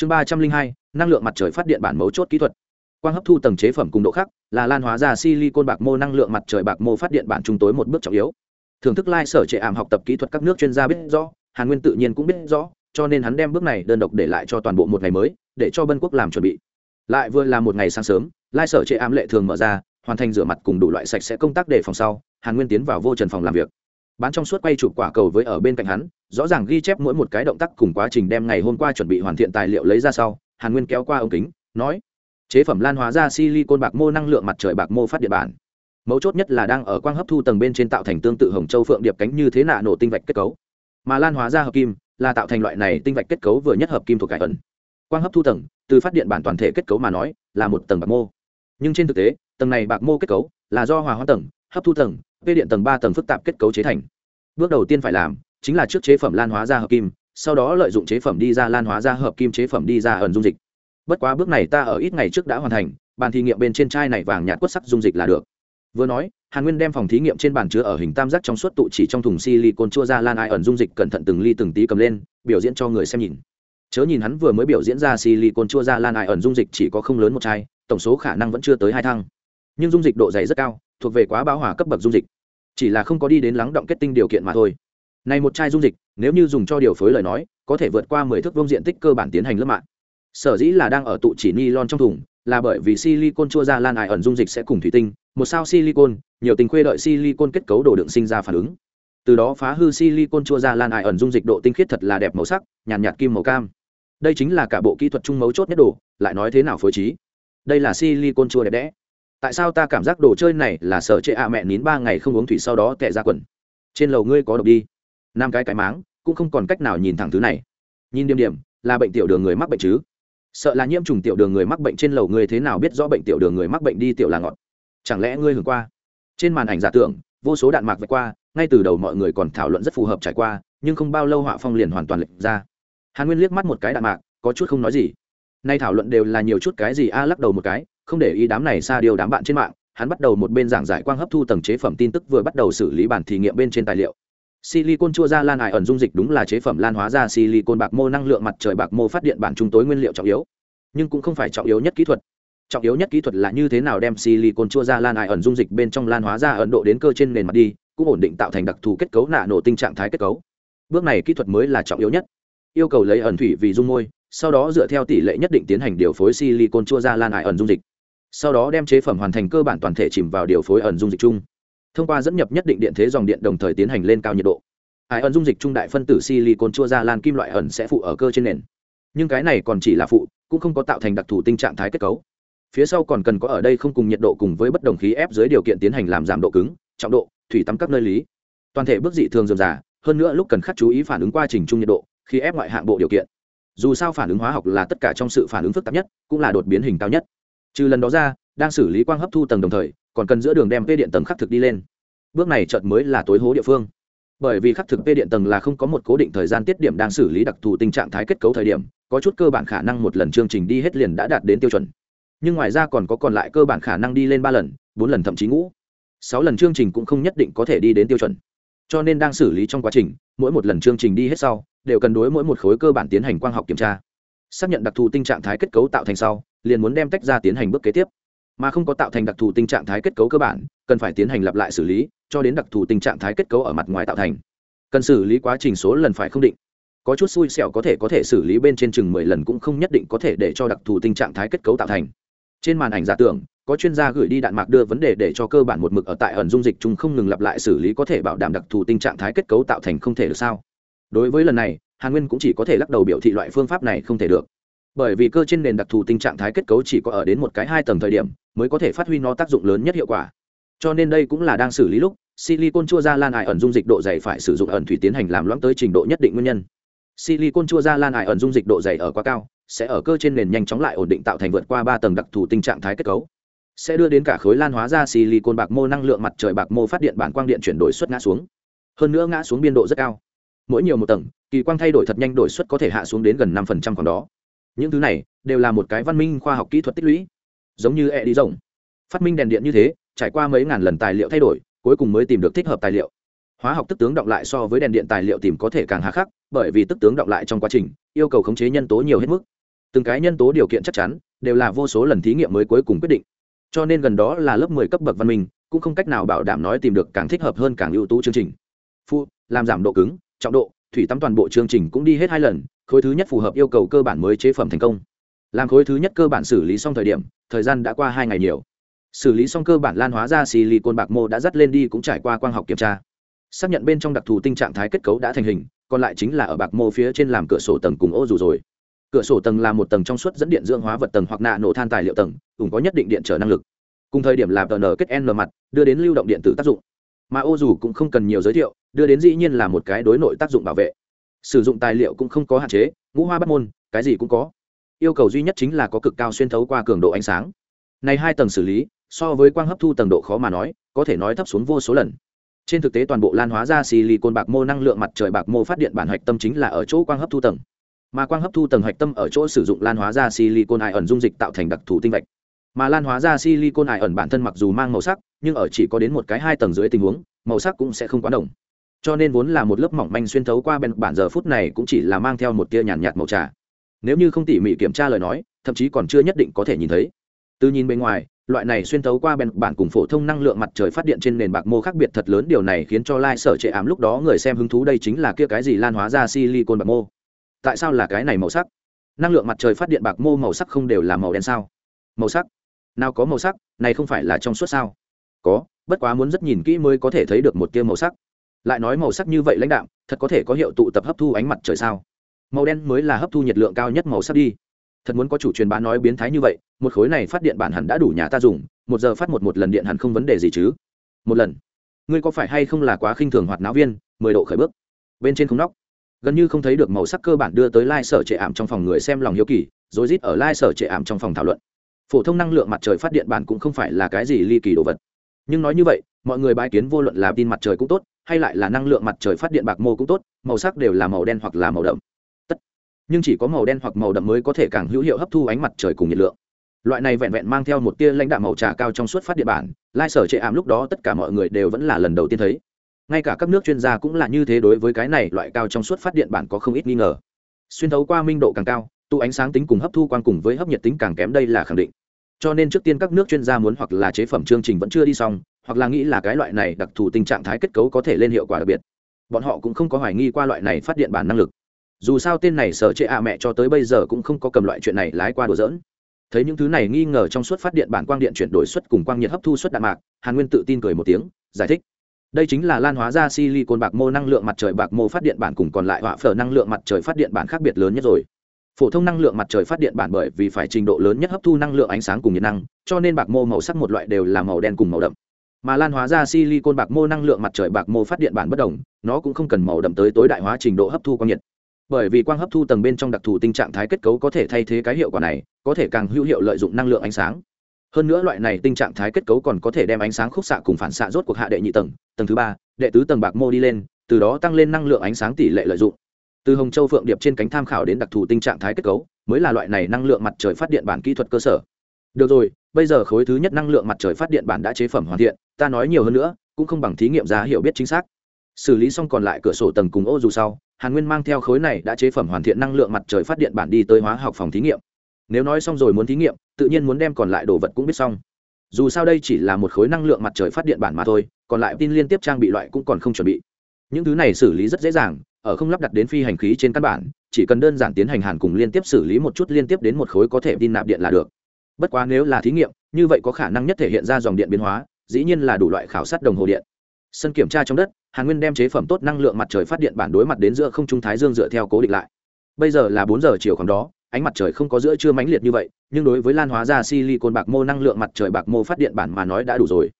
chương ba trăm linh hai, năng lượng mặt trời phát điện bản mấu chốt kỹ thuật. Quang hấp thu tầng chế phẩm cùng độ khác, là lan hóa ra silicon bạc mô năng lượng mặt trời bạc mô phát điện bản trung tối một bước trọng yếu. Thưởng thức lai、like、sở trệ ảm học tập kỹ thuật các nước chuyên gia biết rõ, hàn nguyên tự nhiên cũng biết rõ, cho nên hắn đem bước này đơn độc để lại cho toàn bộ một ngày mới, để cho bân quốc làm chuẩn bị. Lại vừa là một ngày sáng sớm, lai、like、sở trệ ảm lệ thường mở ra, hoàn thành rửa mặt cùng đủ loại sạch sẽ công tác để phòng sau, hàn nguyên tiến vào vô trần phòng làm việc. Bán trong suốt quay chụp quả cầu với ở bên cạnh hắn rõ ràng ghi chép mỗi một cái động tác cùng quá trình đem ngày hôm qua chuẩn bị hoàn thiện tài liệu lấy ra sau, hàn nguyên kéo qua ống kính, nói, chế phẩm lan hóa ra silicon bạc mô năng lượng mặt trời bạc mô phát điện bản. Mấu chốt nhất là đang ở quang hấp thu tầng bên trên tạo thành tương tự hồng châu phượng điệp cánh như thế nạ nổ tinh vạch kết cấu. Mà lan hóa ra hợp kim, là tạo thành loại này tinh vạch kết cấu vừa nhất hợp kim thuộc cải ẩn. Quang hấp thu tầng, từ phát điện bản toàn thể kết cấu mà nói, là một tầng bạc mô. Nhưng trên thực tế, tầng này bạc mô kết cấu là do hòa hóa tầng, hấp thu tầng vê điện tầng ba tầng phức tạp kết cấu chế thành. Bước đầu tiên phải làm chính là trước chế phẩm lan hóa ra hợp kim, sau đó lợi dụng chế phẩm đi ra lan hóa ra hợp kim chế phẩm đi ra ẩn dung dịch. Bất quá bước này ta ở ít ngày trước đã hoàn thành, bàn thí nghiệm bên trên chai này vàng nhạt quất sắc dung dịch là được. Vừa nói, hàn nguyên đem phòng thí nghiệm trên bàn chứa ở hình tam giác trong suốt tụ chỉ trong thùng silicon chua ra lan ai ẩn dung dịch cẩn thận từng ly từng tí cầm lên, biểu diễn cho người xem nhìn. Chớ nhìn hắn vừa mới biểu diễn ra silicon chua ra lan ai ẩn dung dịch chỉ có không lớn một chai, tổng số khả năng vẫn chưa tới hai thăng. Nhưng dung dịch độ dày rất cao, thuộc về quá bão hòa cấp bậc dung dịch. Chỉ là không có đi đến lắng động kết tinh điều kiện mà thôi này một chai dung dịch nếu như dùng cho điều phối lời nói có thể vượt qua mười thước vuông diện tích cơ bản tiến hành lớp mạng. Sở dĩ là đang ở tụ chỉ ni lon trong thùng là bởi vì silicon chua ra lan ải ẩn dung dịch sẽ cùng thủy tinh một sao silicon nhiều tình khuê đợi silicon kết cấu đồ đựng sinh ra phản ứng. Từ đó phá hư silicon chua ra lan ải ẩn dung dịch độ tinh khiết thật là đẹp màu sắc nhàn nhạt, nhạt kim màu cam. Đây chính là cả bộ kỹ thuật trung mấu chốt nhất đồ lại nói thế nào phối trí? Đây là silicon chua đẹp đẽ. Tại sao ta cảm giác đồ chơi này là sở chế ạ mẹ nín ba ngày không uống thủy sau đó tệ ra quần? Trên lầu ngươi có độc đi năm cái cái máng, cũng không còn cách nào nhìn thẳng thứ này. Nhìn điểm điểm, là bệnh tiểu đường người mắc bệnh chứ. Sợ là nhiễm trùng tiểu đường người mắc bệnh trên lầu người thế nào biết rõ bệnh tiểu đường người mắc bệnh đi tiểu là ngọt. Chẳng lẽ ngươi hưởng qua? Trên màn ảnh giả tưởng, vô số đạn mạc vạch qua, ngay từ đầu mọi người còn thảo luận rất phù hợp trải qua, nhưng không bao lâu họa phong liền hoàn toàn lệch ra. Hàn nguyên liếc mắt một cái đạn mạc, có chút không nói gì. Nay thảo luận đều là nhiều chút cái gì a, lắc đầu một cái, không để ý đám này xa điều đám bạn trên mạng, hắn bắt đầu một bên giảng giải quang hấp thu tầng chế phẩm tin tức vừa bắt đầu xử lý bản thí nghiệm bên trên tài liệu silicon chua ra lan ải ẩn dung dịch đúng là chế phẩm lan hóa ra silicon bạc mô năng lượng mặt trời bạc mô phát điện bản trung tối nguyên liệu trọng yếu. Nhưng cũng không phải trọng yếu nhất kỹ thuật. Trọng yếu nhất kỹ thuật là như thế nào đem silicon chua ra lan ải ẩn dung dịch bên trong lan hóa ra ấn độ đến cơ trên nền mặt đi, cũng ổn định tạo thành đặc thù kết cấu nạ nổ tinh trạng thái kết cấu. Bước này kỹ thuật mới là trọng yếu nhất. Yêu cầu lấy ẩn thủy vì dung môi, sau đó dựa theo tỷ lệ nhất định tiến hành điều phối silicon chua ra lan ải ẩn dung dịch. Sau đó đem chế phẩm hoàn thành cơ bản toàn thể chìm vào điều phối ẩn dung dịch chung thông qua dẫn nhập nhất định điện thế dòng điện đồng thời tiến hành lên cao nhiệt độ. Ải ẩn dung dịch trung đại phân tử silicon chua ra lan kim loại ẩn sẽ phụ ở cơ trên nền. Nhưng cái này còn chỉ là phụ, cũng không có tạo thành đặc thù tinh trạng thái kết cấu. Phía sau còn cần có ở đây không cùng nhiệt độ cùng với bất đồng khí ép dưới điều kiện tiến hành làm giảm độ cứng, trọng độ, thủy tắm các nơi lý. Toàn thể bước dị thường dườm già, hơn nữa lúc cần khắc chú ý phản ứng quá trình trung nhiệt độ khi ép ngoại hạng bộ điều kiện. Dù sao phản ứng hóa học là tất cả trong sự phản ứng phức tạp nhất, cũng là đột biến hình cao nhất. Trừ lần đó ra, đang xử lý quang hấp thu tầng đồng thời còn cần giữa đường đem p điện tầng khắc thực đi lên. Bước này chợt mới là tối hố địa phương. Bởi vì khắc thực p điện tầng là không có một cố định thời gian tiết điểm đang xử lý đặc thù tình trạng thái kết cấu thời điểm, có chút cơ bản khả năng một lần chương trình đi hết liền đã đạt đến tiêu chuẩn. Nhưng ngoài ra còn có còn lại cơ bản khả năng đi lên ba lần, bốn lần thậm chí ngũ. Sáu lần chương trình cũng không nhất định có thể đi đến tiêu chuẩn. Cho nên đang xử lý trong quá trình, mỗi một lần chương trình đi hết sau, đều cần đối mỗi một khối cơ bản tiến hành quang học kiểm tra. Xác nhận đặc thù tình trạng thái kết cấu tạo thành sau, liền muốn đem tách ra tiến hành bước kế tiếp mà không có tạo thành đặc thù tình trạng thái kết cấu cơ bản, cần phải tiến hành lặp lại xử lý, cho đến đặc thù tình trạng thái kết cấu ở mặt ngoài tạo thành. Cần xử lý quá trình số lần phải không định. Có chút xui xẻo có thể có thể xử lý bên trên chừng mười lần cũng không nhất định có thể để cho đặc thù tình trạng thái kết cấu tạo thành. Trên màn ảnh giả tưởng, có chuyên gia gửi đi đạn mạc đưa vấn đề để cho cơ bản một mực ở tại ẩn dung dịch chung không ngừng lặp lại xử lý có thể bảo đảm đặc thù tình trạng thái kết cấu tạo thành không thể được sao? Đối với lần này, hàn nguyên cũng chỉ có thể lắc đầu biểu thị loại phương pháp này không thể được. Bởi vì cơ trên nền đặc thù tình trạng thái kết cấu chỉ có ở đến một cái hai tầng thời điểm mới có thể phát huy nó tác dụng lớn nhất hiệu quả. Cho nên đây cũng là đang xử lý lúc, silicon chua ra lan ải ẩn dung dịch độ dày phải sử dụng ẩn thủy tiến hành làm loãng tới trình độ nhất định nguyên nhân. Silicon chua ra lan ải ẩn dung dịch độ dày ở quá cao, sẽ ở cơ trên nền nhanh chóng lại ổn định tạo thành vượt qua ba tầng đặc thù tình trạng thái kết cấu. Sẽ đưa đến cả khối lan hóa ra silicon bạc mô năng lượng mặt trời bạc mô phát điện bản quang điện chuyển đổi suất ngã xuống. Hơn nữa ngã xuống biên độ rất cao. Mỗi nhiều một tầng, kỳ quang thay đổi thật nhanh đổi suất có thể hạ xuống đến gần năm phần trăm còn đó. Những thứ này đều là một cái văn minh khoa học kỹ thuật tích lũy giống như e đi rộng phát minh đèn điện như thế, trải qua mấy ngàn lần tài liệu thay đổi, cuối cùng mới tìm được thích hợp tài liệu. Hóa học tức tướng động lại so với đèn điện tài liệu tìm có thể càng hà khắc, bởi vì tức tướng động lại trong quá trình, yêu cầu khống chế nhân tố nhiều hết mức. Từng cái nhân tố điều kiện chắc chắn, đều là vô số lần thí nghiệm mới cuối cùng quyết định. Cho nên gần đó là lớp mười cấp bậc văn minh, cũng không cách nào bảo đảm nói tìm được càng thích hợp hơn càng ưu tú chương trình. Phu, làm giảm độ cứng, trọng độ, thủy tắm toàn bộ chương trình cũng đi hết hai lần, khối thứ nhất phù hợp yêu cầu cơ bản mới chế phẩm thành công. Làm khối thứ nhất cơ bản xử lý xong thời điểm thời gian đã qua hai ngày nhiều. Xử lý xong cơ bản lan hóa ra silicon bạc mô đã dắt lên đi cũng trải qua quang học kiểm tra. Xác nhận bên trong đặc thù tinh trạng thái kết cấu đã thành hình, còn lại chính là ở bạc mô phía trên làm cửa sổ tầng cùng ô dù rồi. Cửa sổ tầng là một tầng trong suốt dẫn điện dưỡng hóa vật tầng hoặc nạ nổ than tài liệu tầng, cũng có nhất định điện trở năng lực. Cùng thời điểm làm tờ nở kết n mặt, đưa đến lưu động điện tử tác dụng. Mà ô dù cũng không cần nhiều giới thiệu, đưa đến dĩ nhiên là một cái đối nội tác dụng bảo vệ. Sử dụng tài liệu cũng không có hạn chế, ngũ hoa bắt môn, cái gì cũng có yêu cầu duy nhất chính là có cực cao xuyên thấu qua cường độ ánh sáng. Này hai tầng xử lý so với quang hấp thu tầng độ khó mà nói có thể nói thấp xuống vô số lần. Trên thực tế toàn bộ lan hóa ra silicon bạc mô năng lượng mặt trời bạc mô phát điện bản hạch tâm chính là ở chỗ quang hấp thu tầng. Mà quang hấp thu tầng hạch tâm ở chỗ sử dụng lan hóa ra silicon ai ẩn dung dịch tạo thành đặc thù tinh vạch. Mà lan hóa ra silicon ai ẩn bản thân mặc dù mang màu sắc nhưng ở chỉ có đến một cái hai tầng dưới tình huống màu sắc cũng sẽ không quá đồng. Cho nên vốn là một lớp mỏng manh xuyên thấu qua bên bản giờ phút này cũng chỉ là mang theo một tia nhàn nhạt, nhạt màu trà nếu như không tỉ mỉ kiểm tra lời nói, thậm chí còn chưa nhất định có thể nhìn thấy. Từ nhìn bên ngoài, loại này xuyên thấu qua bèn bản cùng phổ thông năng lượng mặt trời phát điện trên nền bạc mô khác biệt thật lớn, điều này khiến cho lai sở trệ ám lúc đó người xem hứng thú đây chính là kia cái gì lan hóa ra silicon bạc mô. Tại sao là cái này màu sắc? Năng lượng mặt trời phát điện bạc mô màu sắc không đều là màu đen sao? Màu sắc? Nào có màu sắc, này không phải là trong suốt sao? Có, bất quá muốn rất nhìn kỹ mới có thể thấy được một tia màu sắc. Lại nói màu sắc như vậy lãnh đạm, thật có thể có hiệu tụ tập hấp thu ánh mặt trời sao? Màu đen mới là hấp thu nhiệt lượng cao nhất màu sắc đi. Thật muốn có chủ truyền bá nói biến thái như vậy, một khối này phát điện bản hẳn đã đủ nhà ta dùng, một giờ phát một một lần điện hẳn không vấn đề gì chứ. Một lần. Ngươi có phải hay không là quá khinh thường hoạt náo viên, mười độ khởi bước. Bên trên không nóc. Gần như không thấy được màu sắc cơ bản đưa tới lai、like、sở trệ ảm trong phòng người xem lòng hiếu kỳ rồi rít ở lai、like、sở trệ ảm trong phòng thảo luận. Phổ thông năng lượng mặt trời phát điện bản cũng không phải là cái gì ly kỳ đồ vật. Nhưng nói như vậy, mọi người bãi kiến vô luận là tin mặt trời cũng tốt, hay lại là năng lượng mặt trời phát điện bạc mô cũng tốt, màu sắc đều là màu đen hoặc là màu đậm nhưng chỉ có màu đen hoặc màu đậm mới có thể càng hữu hiệu hấp thu ánh mặt trời cùng nhiệt lượng. Loại này vẹn vẹn mang theo một tia lãnh đạo màu trà cao trong suốt phát điện bản, lai sở chệ ảm lúc đó tất cả mọi người đều vẫn là lần đầu tiên thấy. Ngay cả các nước chuyên gia cũng là như thế đối với cái này loại cao trong suốt phát điện bản có không ít nghi ngờ. Xuyên thấu qua minh độ càng cao tụ ánh sáng tính cùng hấp thu quang cùng với hấp nhiệt tính càng kém đây là khẳng định. Cho nên trước tiên các nước chuyên gia muốn hoặc là chế phẩm chương trình vẫn chưa đi xong, hoặc là nghĩ là cái loại này đặc thù tình trạng thái kết cấu có thể lên hiệu quả đặc biệt. Bọn họ cũng không có hoài nghi qua loại này phát điện bản năng lực dù sao tên này sở chế ạ mẹ cho tới bây giờ cũng không có cầm loại chuyện này lái qua đùa dỡn thấy những thứ này nghi ngờ trong suốt phát điện bản quang điện chuyển đổi suất cùng quang nhiệt hấp thu suất đạn mạc, hàn nguyên tự tin cười một tiếng, giải thích. Đây chính là lan hóa ra silicon bạc mô năng lượng mặt trời bạc mô phát điện bản cùng còn lại họa phở năng lượng mặt trời phát điện bản khác biệt lớn nhất rồi. Phổ thông năng lượng mặt trời phát điện bản bởi vì phải trình độ lớn nhất hấp thu năng lượng ánh sáng cùng nhiệt năng, cho nên bạc mô màu sắc một loại đều là màu đen cùng màu đậm. Mà lan hóa ra silicon bạc mô năng lượng mặt trời bạc mô phát điện bản bất đồng, nó cũng không cần màu đậm tới tối đại hóa trình độ hấp thu quang nhiệt bởi vì quang hấp thu tầng bên trong đặc thù tình trạng thái kết cấu có thể thay thế cái hiệu quả này, có thể càng hữu hiệu lợi dụng năng lượng ánh sáng. Hơn nữa loại này tình trạng thái kết cấu còn có thể đem ánh sáng khúc xạ cùng phản xạ rốt cuộc hạ đệ nhị tầng tầng thứ ba, đệ tứ tầng bạc mô đi lên, từ đó tăng lên năng lượng ánh sáng tỷ lệ lợi dụng. Từ hồng châu phượng điệp trên cánh tham khảo đến đặc thù tình trạng thái kết cấu, mới là loại này năng lượng mặt trời phát điện bản kỹ thuật cơ sở. Được rồi, bây giờ khối thứ nhất năng lượng mặt trời phát điện bản đã chế phẩm hoàn thiện, ta nói nhiều hơn nữa, cũng không bằng thí nghiệm giá hiểu biết chính xác. Xử lý xong còn lại cửa sổ tầng cùng ô dù sau hàn nguyên mang theo khối này đã chế phẩm hoàn thiện năng lượng mặt trời phát điện bản đi tới hóa học phòng thí nghiệm. Nếu nói xong rồi muốn thí nghiệm, tự nhiên muốn đem còn lại đồ vật cũng biết xong. Dù sao đây chỉ là một khối năng lượng mặt trời phát điện bản mà thôi, còn lại tin liên tiếp trang bị loại cũng còn không chuẩn bị. Những thứ này xử lý rất dễ dàng, ở không lắp đặt đến phi hành khí trên căn bản, chỉ cần đơn giản tiến hành hàn cùng liên tiếp xử lý một chút liên tiếp đến một khối có thể tin nạp điện là được. Bất quá nếu là thí nghiệm, như vậy có khả năng nhất thể hiện ra dòng điện biến hóa, dĩ nhiên là đủ loại khảo sát đồng hồ điện. Sân kiểm tra trong đất hàn nguyên đem chế phẩm tốt năng lượng mặt trời phát điện bản đối mặt đến giữa không trung thái dương dựa theo cố định lại. Bây giờ là bốn giờ chiều khoảng đó, ánh mặt trời không có giữa chưa mãnh liệt như vậy, nhưng đối với lan hóa ra silicon bạc mô năng lượng mặt trời bạc mô phát điện bản mà nói đã đủ rồi.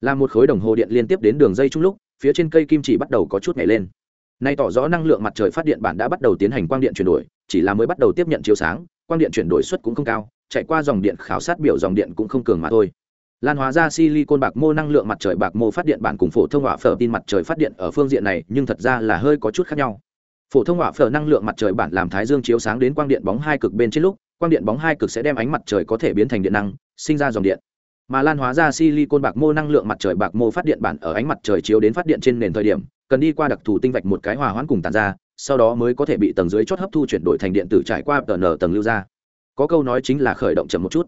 Là một khối đồng hồ điện liên tiếp đến đường dây chung lúc, phía trên cây kim chỉ bắt đầu có chút nhảy lên. Nay tỏ rõ năng lượng mặt trời phát điện bản đã bắt đầu tiến hành quang điện chuyển đổi, chỉ là mới bắt đầu tiếp nhận chiếu sáng, quang điện chuyển đổi suất cũng không cao, chạy qua dòng điện khảo sát biểu dòng điện cũng không cường mà thôi lan hóa ra silicon bạc mô năng lượng mặt trời bạc mô phát điện bản cùng phổ thông hỏa phở tin mặt trời phát điện ở phương diện này, nhưng thật ra là hơi có chút khác nhau. Phổ thông hỏa phở năng lượng mặt trời bản làm thái dương chiếu sáng đến quang điện bóng hai cực bên trên lúc, quang điện bóng hai cực sẽ đem ánh mặt trời có thể biến thành điện năng, sinh ra dòng điện. Mà lan hóa ra silicon bạc mô năng lượng mặt trời bạc mô phát điện bản ở ánh mặt trời chiếu đến phát điện trên nền thời điểm, cần đi qua đặc thù tinh vạch một cái hòa hoãn cùng tàn ra, sau đó mới có thể bị tầng dưới chót hấp thu chuyển đổi thành điện tử trải qua tờ nở tầng lưu ra. Có câu nói chính là khởi động chậm một chút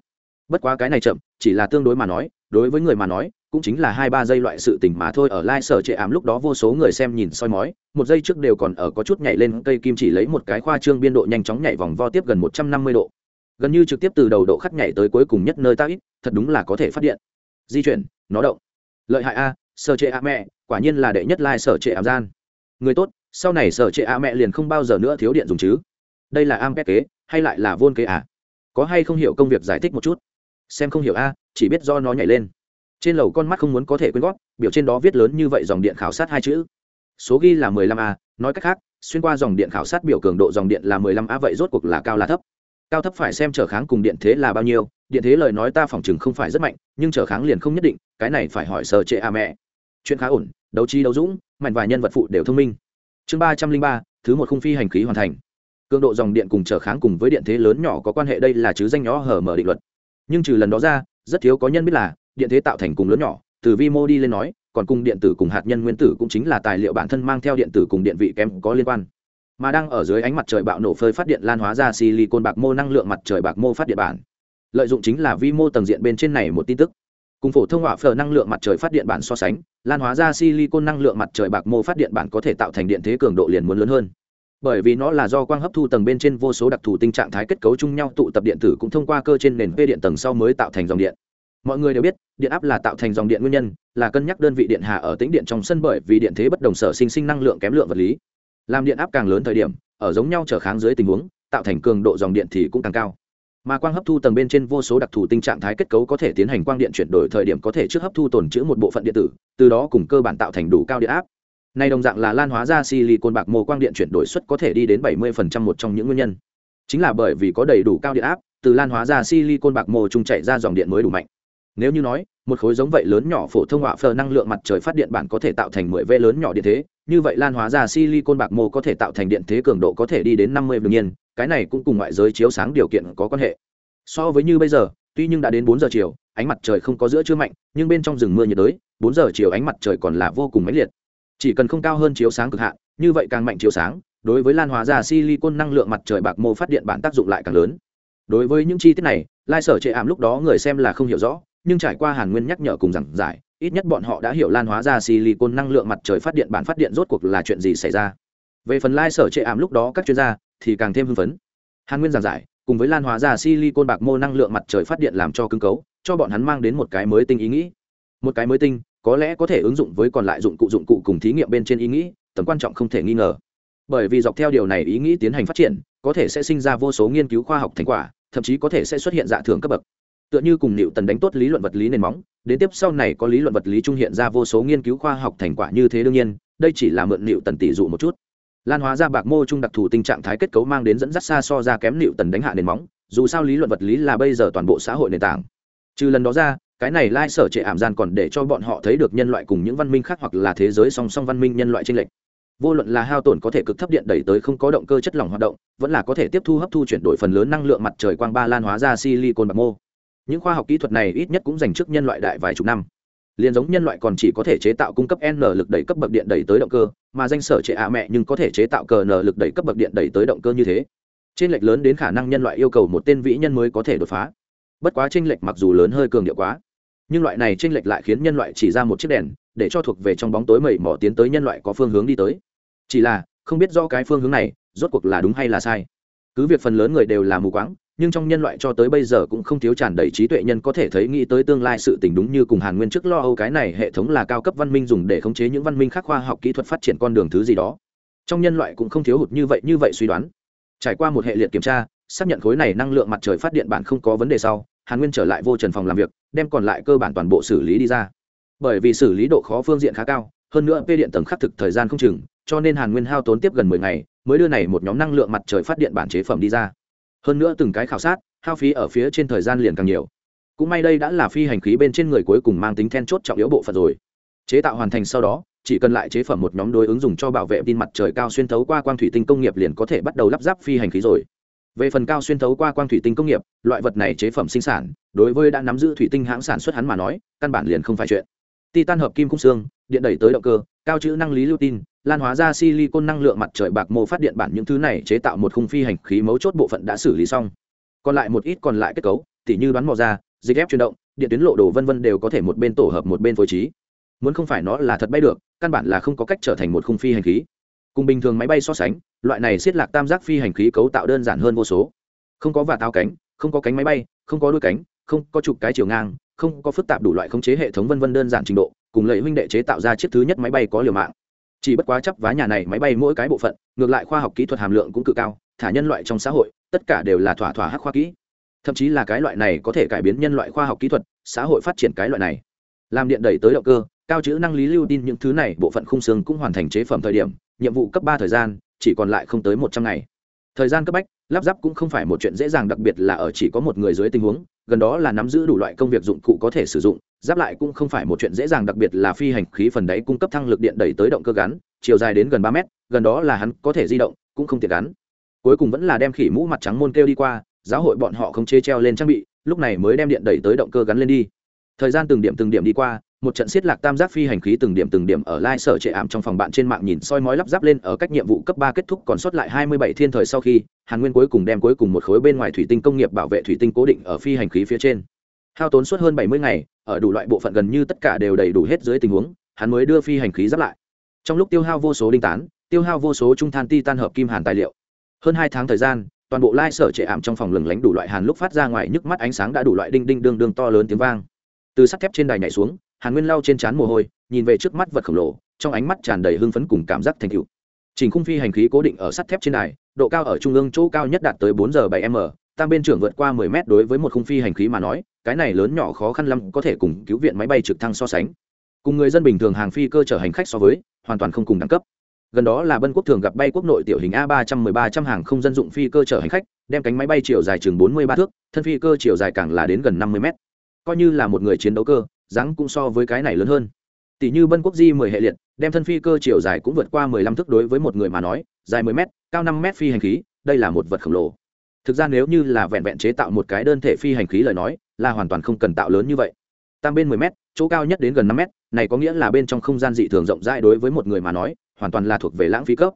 bất quá cái này chậm, chỉ là tương đối mà nói, đối với người mà nói, cũng chính là hai ba giây loại sự tình mà thôi. Ở lai sở trệ ảm lúc đó vô số người xem nhìn soi mói, một giây trước đều còn ở có chút nhảy lên, cây kim chỉ lấy một cái khoa trương biên độ nhanh chóng nhảy vòng vo tiếp gần một trăm năm mươi độ. Gần như trực tiếp từ đầu độ khắc nhảy tới cuối cùng nhất nơi ta ít, thật đúng là có thể phát điện. Di chuyển, nó động. Lợi hại a, sở trệ a mẹ, quả nhiên là đệ nhất lai sở trệ ảm gian. Người tốt, sau này sở trệ a mẹ liền không bao giờ nữa thiếu điện dùng chứ. Đây là am kế, hay lại là vôn kế à? Có hay không hiểu công việc giải thích một chút? Xem không hiểu a, chỉ biết do nó nhảy lên. Trên lầu con mắt không muốn có thể quyên góp, biểu trên đó viết lớn như vậy dòng điện khảo sát hai chữ. Số ghi là mười lăm a, nói cách khác, xuyên qua dòng điện khảo sát biểu cường độ dòng điện là mười lăm a vậy rốt cuộc là cao là thấp. Cao thấp phải xem trở kháng cùng điện thế là bao nhiêu, điện thế lời nói ta phỏng chừng không phải rất mạnh, nhưng trở kháng liền không nhất định, cái này phải hỏi sở trệ a mẹ. Chuyện khá ổn, đấu trí đấu dũng, mạnh vài nhân vật phụ đều thông minh. Chương ba trăm linh ba, thứ một khung phi hành khí hoàn thành. Cường độ dòng điện cùng trở kháng cùng với điện thế lớn nhỏ có quan hệ, đây là chứ danh nhỏ hở mở định luật nhưng trừ lần đó ra, rất thiếu có nhân biết là, điện thế tạo thành cùng lớn nhỏ, từ vi mô đi lên nói, còn cùng điện tử cùng hạt nhân nguyên tử cũng chính là tài liệu bản thân mang theo điện tử cùng điện vị kém có liên quan. Mà đang ở dưới ánh mặt trời bạo nổ phơi phát điện lan hóa ra silicon bạc mô năng lượng mặt trời bạc mô phát điện bản. Lợi dụng chính là vi mô tầng diện bên trên này một tin tức. Cùng phổ thông hỏa phở năng lượng mặt trời phát điện bản so sánh, lan hóa ra silicon năng lượng mặt trời bạc mô phát điện bản có thể tạo thành điện thế cường độ liền muốn lớn hơn bởi vì nó là do quang hấp thu tầng bên trên vô số đặc thù tình trạng thái kết cấu chung nhau tụ tập điện tử cũng thông qua cơ trên nền p điện tầng sau mới tạo thành dòng điện. Mọi người đều biết, điện áp là tạo thành dòng điện nguyên nhân, là cân nhắc đơn vị điện hạ ở tính điện trong sân bởi vì điện thế bất đồng sở sinh sinh năng lượng kém lượng vật lý. Làm điện áp càng lớn thời điểm, ở giống nhau trở kháng dưới tình huống, tạo thành cường độ dòng điện thì cũng càng cao. Mà quang hấp thu tầng bên trên vô số đặc thù tình trạng thái kết cấu có thể tiến hành quang điện chuyển đổi thời điểm có thể trước hấp thu tồn chữ một bộ phận điện tử, từ đó cùng cơ bản tạo thành đủ cao điện áp này đồng dạng là lan hóa ra silicon bạc mô quang điện chuyển đổi suất có thể đi đến 70% một trong những nguyên nhân. Chính là bởi vì có đầy đủ cao điện áp, từ lan hóa ra silicon bạc mô trung chạy ra dòng điện mới đủ mạnh. Nếu như nói, một khối giống vậy lớn nhỏ phổ thông hỏa phờ năng lượng mặt trời phát điện bản có thể tạo thành 10 v lớn nhỏ điện thế, như vậy lan hóa ra silicon bạc mô có thể tạo thành điện thế cường độ có thể đi đến 50 đương nhiên, cái này cũng cùng ngoại giới chiếu sáng điều kiện có quan hệ. So với như bây giờ, tuy nhưng đã đến 4 giờ chiều, ánh mặt trời không có giữa chưa mạnh, nhưng bên trong rừng mưa nhiệt đới 4 giờ chiều ánh mặt trời còn là vô cùng mãnh liệt chỉ cần không cao hơn chiếu sáng cực hạn, như vậy càng mạnh chiếu sáng, đối với lan hóa ra silicon năng lượng mặt trời bạc mô phát điện bản tác dụng lại càng lớn. Đối với những chi tiết này, lai sở chệ ảm lúc đó người xem là không hiểu rõ, nhưng trải qua hàn nguyên nhắc nhở cùng giảng giải, ít nhất bọn họ đã hiểu lan hóa ra silicon năng lượng mặt trời phát điện bản phát điện rốt cuộc là chuyện gì xảy ra. Về phần lai sở chệ ảm lúc đó các chuyên gia thì càng thêm hưng phấn. Hàn nguyên giảng giải, cùng với lan hóa ra silicon bạc mô năng lượng mặt trời phát điện làm cho cứng cấu, cho bọn hắn mang đến một cái mới tinh ý nghĩ. Một cái mới tinh có lẽ có thể ứng dụng với còn lại dụng cụ dụng cụ cùng thí nghiệm bên trên ý nghĩ, tầm quan trọng không thể nghi ngờ. Bởi vì dọc theo điều này ý nghĩ tiến hành phát triển, có thể sẽ sinh ra vô số nghiên cứu khoa học thành quả, thậm chí có thể sẽ xuất hiện dạ thường cấp bậc. Tựa như cùng nịu tần đánh tốt lý luận vật lý nền móng, đến tiếp sau này có lý luận vật lý trung hiện ra vô số nghiên cứu khoa học thành quả như thế đương nhiên, đây chỉ là mượn nịu tần tỷ dụ một chút. Lan hóa ra bạc mô trung đặc thù tình trạng thái kết cấu mang đến dẫn dắt xa so ra kém nịu tần đánh hạ nền móng, dù sao lý luận vật lý là bây giờ toàn bộ xã hội nền tảng. Trừ lần đó ra cái này lai sở trệ ảm gian còn để cho bọn họ thấy được nhân loại cùng những văn minh khác hoặc là thế giới song song văn minh nhân loại tranh lệch. Vô luận là hao tổn có thể cực thấp điện đẩy tới không có động cơ chất lỏng hoạt động, vẫn là có thể tiếp thu hấp thu chuyển đổi phần lớn năng lượng mặt trời quang ba lan hóa ra silicon bạc mô. Những khoa học kỹ thuật này ít nhất cũng dành trước nhân loại đại vài chục năm. Liền giống nhân loại còn chỉ có thể chế tạo cung cấp n lực đẩy cấp bậc điện đẩy tới động cơ, mà danh sở trệ ạ mẹ nhưng có thể chế tạo cờ n lực đẩy cấp bậc điện đẩy tới động cơ như thế. Trên lệch lớn đến khả năng nhân loại yêu cầu một tên vĩ nhân mới có thể đột phá. Bất quá trên lệch mặc dù lớn hơi cường điệu quá nhưng loại này chênh lệch lại khiến nhân loại chỉ ra một chiếc đèn, để cho thuộc về trong bóng tối mẩy mỏ tiến tới nhân loại có phương hướng đi tới. Chỉ là, không biết do cái phương hướng này, rốt cuộc là đúng hay là sai. Cứ việc phần lớn người đều là mù quáng, nhưng trong nhân loại cho tới bây giờ cũng không thiếu tràn đầy trí tuệ nhân có thể thấy nghĩ tới tương lai sự tình đúng như cùng hàn nguyên trước lo âu cái này hệ thống là cao cấp văn minh dùng để khống chế những văn minh khác khoa học kỹ thuật phát triển con đường thứ gì đó. Trong nhân loại cũng không thiếu hụt như vậy như vậy suy đoán. Trải qua một hệ liệt kiểm tra, xác nhận khối này năng lượng mặt trời phát điện bản không có vấn đề sau hàn nguyên trở lại vô trần phòng làm việc, đem còn lại cơ bản toàn bộ xử lý đi ra. Bởi vì xử lý độ khó phương diện khá cao, hơn nữa p điện tầng khắc thực thời gian không chừng, cho nên hàn nguyên hao tốn tiếp gần mười ngày, mới đưa này một nhóm năng lượng mặt trời phát điện bản chế phẩm đi ra. Hơn nữa từng cái khảo sát, hao phí ở phía trên thời gian liền càng nhiều. Cũng may đây đã là phi hành khí bên trên người cuối cùng mang tính then chốt trọng yếu bộ phận rồi. Chế tạo hoàn thành sau đó, chỉ cần lại chế phẩm một nhóm đối ứng dụng cho bảo vệ tin mặt trời cao xuyên thấu qua quang thủy tinh công nghiệp liền có thể bắt đầu lắp ráp phi hành khí rồi về phần cao xuyên thấu qua quang thủy tinh công nghiệp, loại vật này chế phẩm sinh sản, đối với đã nắm giữ thủy tinh hãng sản xuất hắn mà nói, căn bản liền không phải chuyện. Titan hợp kim khung xương, điện đẩy tới động cơ, cao chữ năng lý lưu tin, lan hóa ra silicon năng lượng mặt trời bạc mô phát điện bản những thứ này chế tạo một khung phi hành khí mấu chốt bộ phận đã xử lý xong. Còn lại một ít còn lại kết cấu, tỉ như đoán mò ra, dịch ép chuyển động, điện tuyến lộ đồ vân vân đều có thể một bên tổ hợp một bên phối trí. Muốn không phải nó là thật bay được, căn bản là không có cách trở thành một khung phi hành khí cùng bình thường máy bay so sánh, loại này xiết lạc tam giác phi hành khí cấu tạo đơn giản hơn vô số. Không có và tao cánh, không có cánh máy bay, không có đuôi cánh, không có chụp cái chiều ngang, không có phức tạp đủ loại khống chế hệ thống vân vân đơn giản trình độ, cùng lợi huynh đệ chế tạo ra chiếc thứ nhất máy bay có liều mạng. Chỉ bất quá chấp vá nhà này máy bay mỗi cái bộ phận, ngược lại khoa học kỹ thuật hàm lượng cũng cực cao, thả nhân loại trong xã hội, tất cả đều là thỏa thỏa hắc khoa kỹ. Thậm chí là cái loại này có thể cải biến nhân loại khoa học kỹ thuật, xã hội phát triển cái loại này. Làm điện đẩy tới động cơ, cao chữ năng lý lưu tin những thứ này bộ phận khung xương cũng hoàn thành chế phẩm thời điểm nhiệm vụ cấp ba thời gian, chỉ còn lại không tới một trăm ngày. Thời gian cấp bách, lắp ráp cũng không phải một chuyện dễ dàng, đặc biệt là ở chỉ có một người dưới tình huống, gần đó là nắm giữ đủ loại công việc dụng cụ có thể sử dụng, giáp lại cũng không phải một chuyện dễ dàng, đặc biệt là phi hành khí phần đáy cung cấp thăng lực điện đẩy tới động cơ gắn, chiều dài đến gần ba mét, gần đó là hắn có thể di động, cũng không tiện gắn. Cuối cùng vẫn là đem khỉ mũ mặt trắng môn kêu đi qua, giáo hội bọn họ không chê treo lên trang bị, lúc này mới đem điện đẩy tới động cơ gắn lên đi. Thời gian từng điểm từng điểm đi qua một trận xiết lạc tam giác phi hành khí từng điểm từng điểm ở lai sở trệ ảm trong phòng bạn trên mạng nhìn soi mói lắp ráp lên ở cách nhiệm vụ cấp ba kết thúc còn sót lại hai mươi bảy thiên thời sau khi, hàn nguyên cuối cùng đem cuối cùng một khối bên ngoài thủy tinh công nghiệp bảo vệ thủy tinh cố định ở phi hành khí phía trên. Hao tốn suốt hơn bảy mươi ngày, ở đủ loại bộ phận gần như tất cả đều đầy đủ hết dưới tình huống, hắn mới đưa phi hành khí giáp lại. Trong lúc tiêu hao vô số đinh tán, tiêu hao vô số trung than ti tan hợp kim hàn tài liệu. Hơn hai tháng thời gian, toàn bộ lai sở trệ ảm trong phòng lừng lánh đủ loại hàn lúc phát ra ngoài nhức mắt ánh sáng đã đủ loại đinh đinh đương đương to lớn tiếng vang. Từ sắt thép trên đài nhảy xuống hàn nguyên lau trên trán mồ hôi, nhìn về trước mắt vật khổng lồ, trong ánh mắt tràn đầy hưng phấn cùng cảm giác thành cựu trình khung phi hành khí cố định ở sắt thép trên đài, độ cao ở trung ương chỗ cao nhất đạt tới bốn giờ bảy m, tam bên trưởng vượt qua mười m đối với một khung phi hành khí mà nói, cái này lớn nhỏ khó khăn lắm, có thể cùng cứu viện máy bay trực thăng so sánh. Cùng người dân bình thường hàng phi cơ chở hành khách so với, hoàn toàn không cùng đẳng cấp. Gần đó là bân quốc thường gặp bay quốc nội tiểu hình a ba trăm mười ba trăm hàng không dân dụng phi cơ chở hành khách, đem cánh máy bay chiều dài chừng bốn mươi ba thước, thân phi cơ chiều dài càng là đến gần năm mươi mét. Coi như là một người chiến đấu cơ dáng cũng so với cái này lớn hơn. Tỷ như bân quốc di mười hệ liệt, đem thân phi cơ chiều dài cũng vượt qua mười lăm thước đối với một người mà nói, dài mười mét, cao năm mét phi hành khí, đây là một vật khổng lồ. Thực ra nếu như là vẹn vẹn chế tạo một cái đơn thể phi hành khí lời nói, là hoàn toàn không cần tạo lớn như vậy. Tam bên mười mét, chỗ cao nhất đến gần năm mét, này có nghĩa là bên trong không gian dị thường rộng rãi đối với một người mà nói, hoàn toàn là thuộc về lãng phí cấp.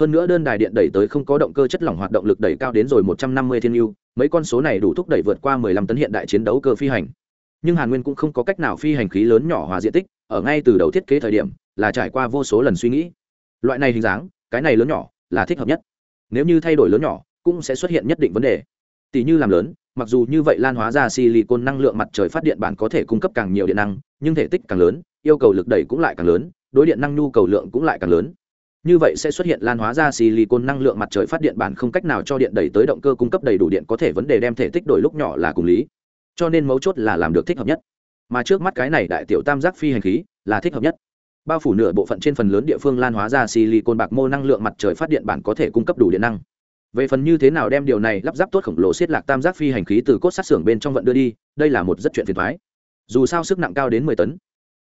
Hơn nữa đơn đài điện đẩy tới không có động cơ chất lỏng hoạt động lực đẩy cao đến rồi một trăm năm mươi thiên yêu mấy con số này đủ thúc đẩy vượt qua mười lăm tấn hiện đại chiến đấu cơ phi hành nhưng hàn nguyên cũng không có cách nào phi hành khí lớn nhỏ hòa diện tích, ở ngay từ đầu thiết kế thời điểm, là trải qua vô số lần suy nghĩ. Loại này hình dáng, cái này lớn nhỏ, là thích hợp nhất. Nếu như thay đổi lớn nhỏ, cũng sẽ xuất hiện nhất định vấn đề. Tỷ như làm lớn, mặc dù như vậy lan hóa ra silicon năng lượng mặt trời phát điện bản có thể cung cấp càng nhiều điện năng, nhưng thể tích càng lớn, yêu cầu lực đẩy cũng lại càng lớn, đối điện năng nhu cầu lượng cũng lại càng lớn. Như vậy sẽ xuất hiện lan hóa ra silicon năng lượng mặt trời phát điện bản không cách nào cho điện đẩy tới động cơ cung cấp đầy đủ điện có thể vấn đề đem thể tích đổi lúc nhỏ là cùng lý cho nên mấu chốt là làm được thích hợp nhất. Mà trước mắt cái này đại tiểu tam giác phi hành khí là thích hợp nhất. Bao phủ nửa bộ phận trên phần lớn địa phương lan hóa ra silicon bạc mô năng lượng mặt trời phát điện bản có thể cung cấp đủ điện năng. Về phần như thế nào đem điều này lắp ráp tốt khổng lồ xiết lạc tam giác phi hành khí từ cốt sát xưởng bên trong vận đưa đi, đây là một rất chuyện phiền thoái dù sao sức nặng cao đến mười tấn,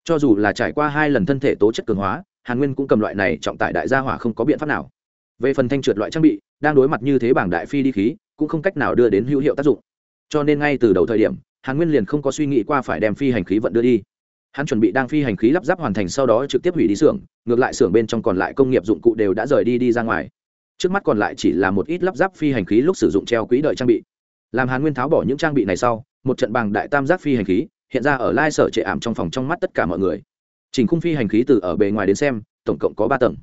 cho dù là trải qua hai lần thân thể tố chất cường hóa, hàn nguyên cũng cầm loại này trọng tải đại gia hỏa không có biện pháp nào. Về phần thanh trượt loại trang bị, đang đối mặt như thế bảng đại phi đi khí, cũng không cách nào đưa đến hữu hiệu tác dụng cho nên ngay từ đầu thời điểm, hàn nguyên liền không có suy nghĩ qua phải đem phi hành khí vận đưa đi. Hắn chuẩn bị đang phi hành khí lắp ráp hoàn thành sau đó trực tiếp hủy đi xưởng, ngược lại xưởng bên trong còn lại công nghiệp dụng cụ đều đã rời đi đi ra ngoài. Trước mắt còn lại chỉ là một ít lắp ráp phi hành khí lúc sử dụng treo quỹ đợi trang bị. Làm hàn nguyên tháo bỏ những trang bị này sau, một trận bằng đại tam giác phi hành khí, hiện ra ở lai sở trệ ảm trong phòng trong mắt tất cả mọi người. Chỉnh khung phi hành khí từ ở bề ngoài đến xem, tổng cộng có ba tầng.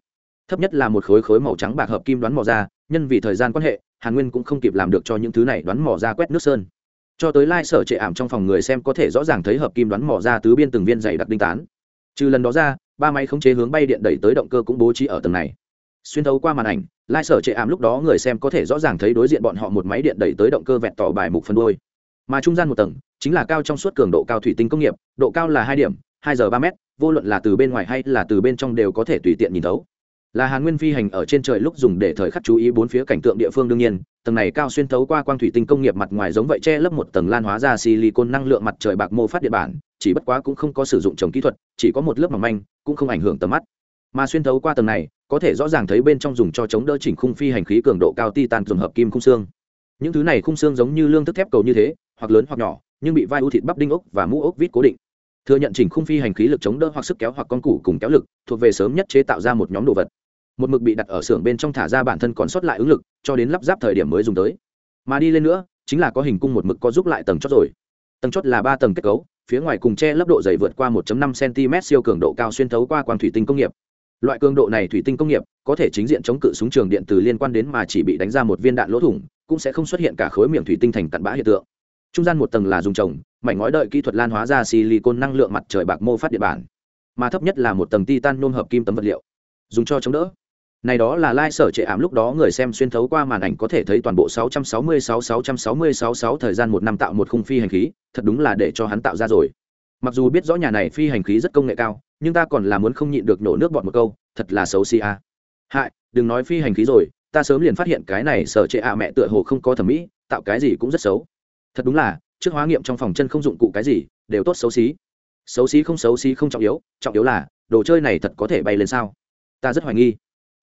Thấp nhất là một khối khối màu trắng bạc hợp kim đoán mỏ ra, nhân vì thời gian quan hệ, hàn nguyên cũng không kịp làm được cho những thứ này đoán mỏ ra quét nước sơn cho tới lai sở trệ ảm trong phòng người xem có thể rõ ràng thấy hợp kim đoán mỏ ra tứ biên từng viên dày đặc đinh tán. Trừ lần đó ra, ba máy khống chế hướng bay điện đẩy tới động cơ cũng bố trí ở tầng này. Xuyên thấu qua màn ảnh, lai sở trệ ảm lúc đó người xem có thể rõ ràng thấy đối diện bọn họ một máy điện đẩy tới động cơ vẹn tỏ bài mục phân đôi. Mà trung gian một tầng, chính là cao trong suốt cường độ cao thủy tinh công nghiệp, độ cao là hai điểm, hai giờ ba mét, vô luận là từ bên ngoài hay là từ bên trong đều có thể tùy tiện nhìn thấu là hàn nguyên phi hành ở trên trời lúc dùng để thời khắc chú ý bốn phía cảnh tượng địa phương đương nhiên, tầng này cao xuyên thấu qua quang thủy tinh công nghiệp mặt ngoài giống vậy che lấp một tầng lan hóa ra silicon năng lượng mặt trời bạc mô phát điện bản, chỉ bất quá cũng không có sử dụng trồng kỹ thuật, chỉ có một lớp mỏng manh, cũng không ảnh hưởng tầm mắt. Mà xuyên thấu qua tầng này, có thể rõ ràng thấy bên trong dùng cho chống đỡ chỉnh khung phi hành khí cường độ cao titan dùng hợp kim khung xương. Những thứ này khung xương giống như lương thức thép cầu như thế, hoặc lớn hoặc nhỏ, nhưng bị vai ưu thịt bắp đinh ốc và mũ ốc vít cố định. Thừa nhận chỉnh khung phi hành khí lực chống đỡ hoặc sức kéo hoặc con củ cùng kéo lực, thuộc về sớm nhất chế tạo ra một nhóm đồ vật một mực bị đặt ở xưởng bên trong thả ra bản thân còn sót lại ứng lực, cho đến lắp ráp thời điểm mới dùng tới. Mà đi lên nữa, chính là có hình cung một mực có giúp lại tầng chót rồi. Tầng chót là ba tầng kết cấu, phía ngoài cùng che lớp độ dày vượt qua 1.5 cm siêu cường độ cao xuyên thấu qua quang thủy tinh công nghiệp. Loại cường độ này thủy tinh công nghiệp, có thể chính diện chống cự súng trường điện từ liên quan đến mà chỉ bị đánh ra một viên đạn lỗ thủng, cũng sẽ không xuất hiện cả khối miệng thủy tinh thành cặn bã hiện tượng. Trung gian một tầng là dùng trồng, mảnh ngói đợi kỹ thuật lan hóa ra silicon năng lượng mặt trời bạc mô phát điện bản mà thấp nhất là một tầng titan nôm hợp kim tấm vật liệu, dùng cho chống đỡ này đó là lai sở trệ ảm lúc đó người xem xuyên thấu qua màn ảnh có thể thấy toàn bộ 666 666 thời gian một năm tạo một khung phi hành khí, thật đúng là để cho hắn tạo ra rồi. Mặc dù biết rõ nhà này phi hành khí rất công nghệ cao, nhưng ta còn là muốn không nhịn được nổ nước bọt một câu, thật là xấu xí a. Hại, đừng nói phi hành khí rồi, ta sớm liền phát hiện cái này sở trệ ạ mẹ tựa hồ không có thẩm mỹ, tạo cái gì cũng rất xấu. Thật đúng là, trước hóa nghiệm trong phòng chân không dụng cụ cái gì, đều tốt xấu xí. Xấu xí không xấu xí không trọng yếu trọng yếu là, đồ chơi này thật có thể bay lên sao? Ta rất hoài nghi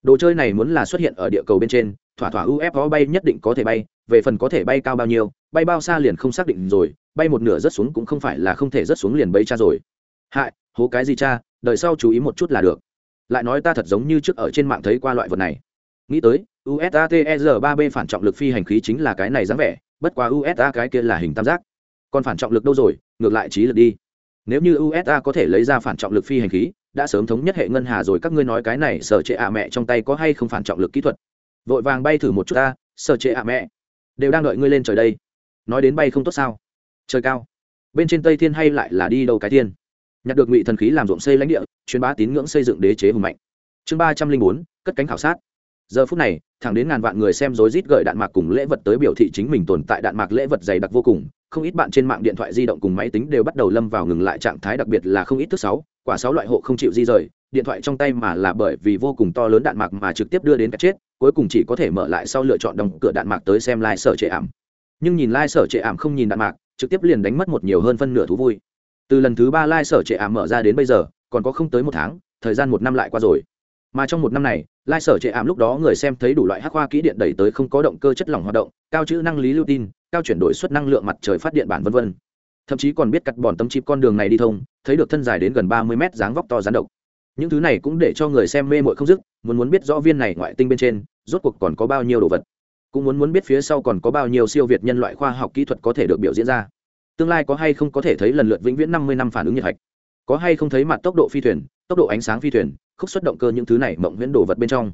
đồ chơi này muốn là xuất hiện ở địa cầu bên trên, thỏa thỏa ufo bay nhất định có thể bay, về phần có thể bay cao bao nhiêu, bay bao xa liền không xác định rồi, bay một nửa rớt xuống cũng không phải là không thể rớt xuống liền bay cha rồi. Hại, hố cái gì cha, đợi sau chú ý một chút là được. Lại nói ta thật giống như trước ở trên mạng thấy qua loại vật này. Nghĩ tới usater 3 b phản trọng lực phi hành khí chính là cái này dáng vẻ, bất quá usa cái kia là hình tam giác. Còn phản trọng lực đâu rồi, ngược lại trí lực đi. Nếu như usa có thể lấy ra phản trọng lực phi hành khí đã sớm thống nhất hệ ngân hà rồi, các ngươi nói cái này, sở trệ ạ mẹ trong tay có hay không phản trọng lực kỹ thuật? Vội vàng bay thử một chút ta, sở trệ ạ mẹ. Đều đang đợi ngươi lên trời đây. Nói đến bay không tốt sao? Trời cao. Bên trên tây thiên hay lại là đi đâu cái thiên nhặt được ngụy thần khí làm ruộng xây lãnh địa, truyền bá tín ngưỡng xây dựng đế chế hùng mạnh. Chương ba trăm linh bốn, cất cánh khảo sát. Giờ phút này, thẳng đến ngàn vạn người xem rối rít gợi đạn mạc cùng lễ vật tới biểu thị chính mình tồn tại, đạn mạc lễ vật dày đặc vô cùng. Không ít bạn trên mạng điện thoại di động cùng máy tính đều bắt đầu lâm vào ngừng lại trạng thái, đặc biệt là không ít thứ sáu quả sáu loại hộ không chịu di rời, điện thoại trong tay mà là bởi vì vô cùng to lớn đạn mạc mà trực tiếp đưa đến cái chết, cuối cùng chỉ có thể mở lại sau lựa chọn đóng cửa đạn mạc tới xem lai、like、sở trệ ảm. Nhưng nhìn lai、like、sở trệ ảm không nhìn đạn mạc, trực tiếp liền đánh mất một nhiều hơn phân nửa thú vui. Từ lần thứ ba lai、like、sở trệ ảm mở ra đến bây giờ, còn có không tới một tháng, thời gian một năm lại qua rồi. Mà trong một năm này, lai、like、sở trệ ảm lúc đó người xem thấy đủ loại hắc hoa kỹ điện đẩy tới không có động cơ chất lỏng hoạt động, cao chữ năng lý lưu tin, cao chuyển đổi suất năng lượng mặt trời phát điện bản v v thậm chí còn biết cắt bọn tấm chip con đường này đi thông, thấy được thân dài đến gần ba mươi mét dáng vóc to rắn độc. Những thứ này cũng để cho người xem mê mội không dứt, muốn muốn biết rõ viên này ngoại tinh bên trên, rốt cuộc còn có bao nhiêu đồ vật. Cũng muốn muốn biết phía sau còn có bao nhiêu siêu việt nhân loại khoa học kỹ thuật có thể được biểu diễn ra. Tương lai có hay không có thể thấy lần lượt vĩnh viễn năm mươi năm phản ứng nhiệt hạch. Có hay không thấy mặt tốc độ phi thuyền, tốc độ ánh sáng phi thuyền, khúc xuất động cơ những thứ này mộng viễn đồ vật bên trong.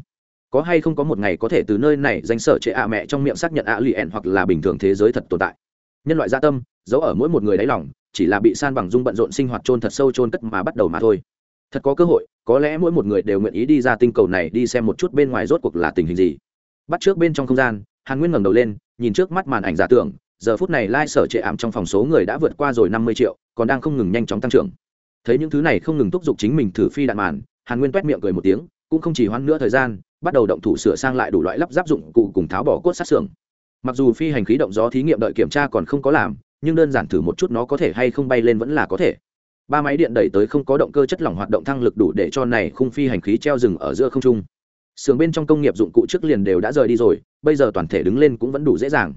Có hay không có một ngày có thể từ nơi này danh sở chế ạ mẹ trong miệng xác nhận ạ lì ẻn hoặc là bình thường thế giới thật tồn tại nhân loại gia tâm, giấu ở mỗi một người đáy lòng, chỉ là bị san bằng dung bận rộn sinh hoạt trôn thật sâu trôn cất mà bắt đầu mà thôi. Thật có cơ hội, có lẽ mỗi một người đều nguyện ý đi ra tinh cầu này đi xem một chút bên ngoài rốt cuộc là tình hình gì. Bắt trước bên trong không gian, hàn nguyên ngẩng đầu lên, nhìn trước mắt màn ảnh giả tưởng, giờ phút này lai、like、sở trệ ảm trong phòng số người đã vượt qua rồi năm mươi triệu, còn đang không ngừng nhanh chóng tăng trưởng. Thấy những thứ này không ngừng thúc giục chính mình thử phi đạn màn, hàn nguyên t u é t miệng cười một tiếng, cũng không chỉ hoãn nữa thời gian, bắt đầu động thủ sửa sang lại đủ loại lắp ráp dụng cụ cùng tháo bỏ cốt sát xưởng mặc dù phi hành khí động gió thí nghiệm đợi kiểm tra còn không có làm, nhưng đơn giản thử một chút nó có thể hay không bay lên vẫn là có thể. Ba máy điện đẩy tới không có động cơ chất lỏng hoạt động thăng lực đủ để cho này khung phi hành khí treo rừng ở giữa không trung. Sườn bên trong công nghiệp dụng cụ trước liền đều đã rời đi rồi, bây giờ toàn thể đứng lên cũng vẫn đủ dễ dàng.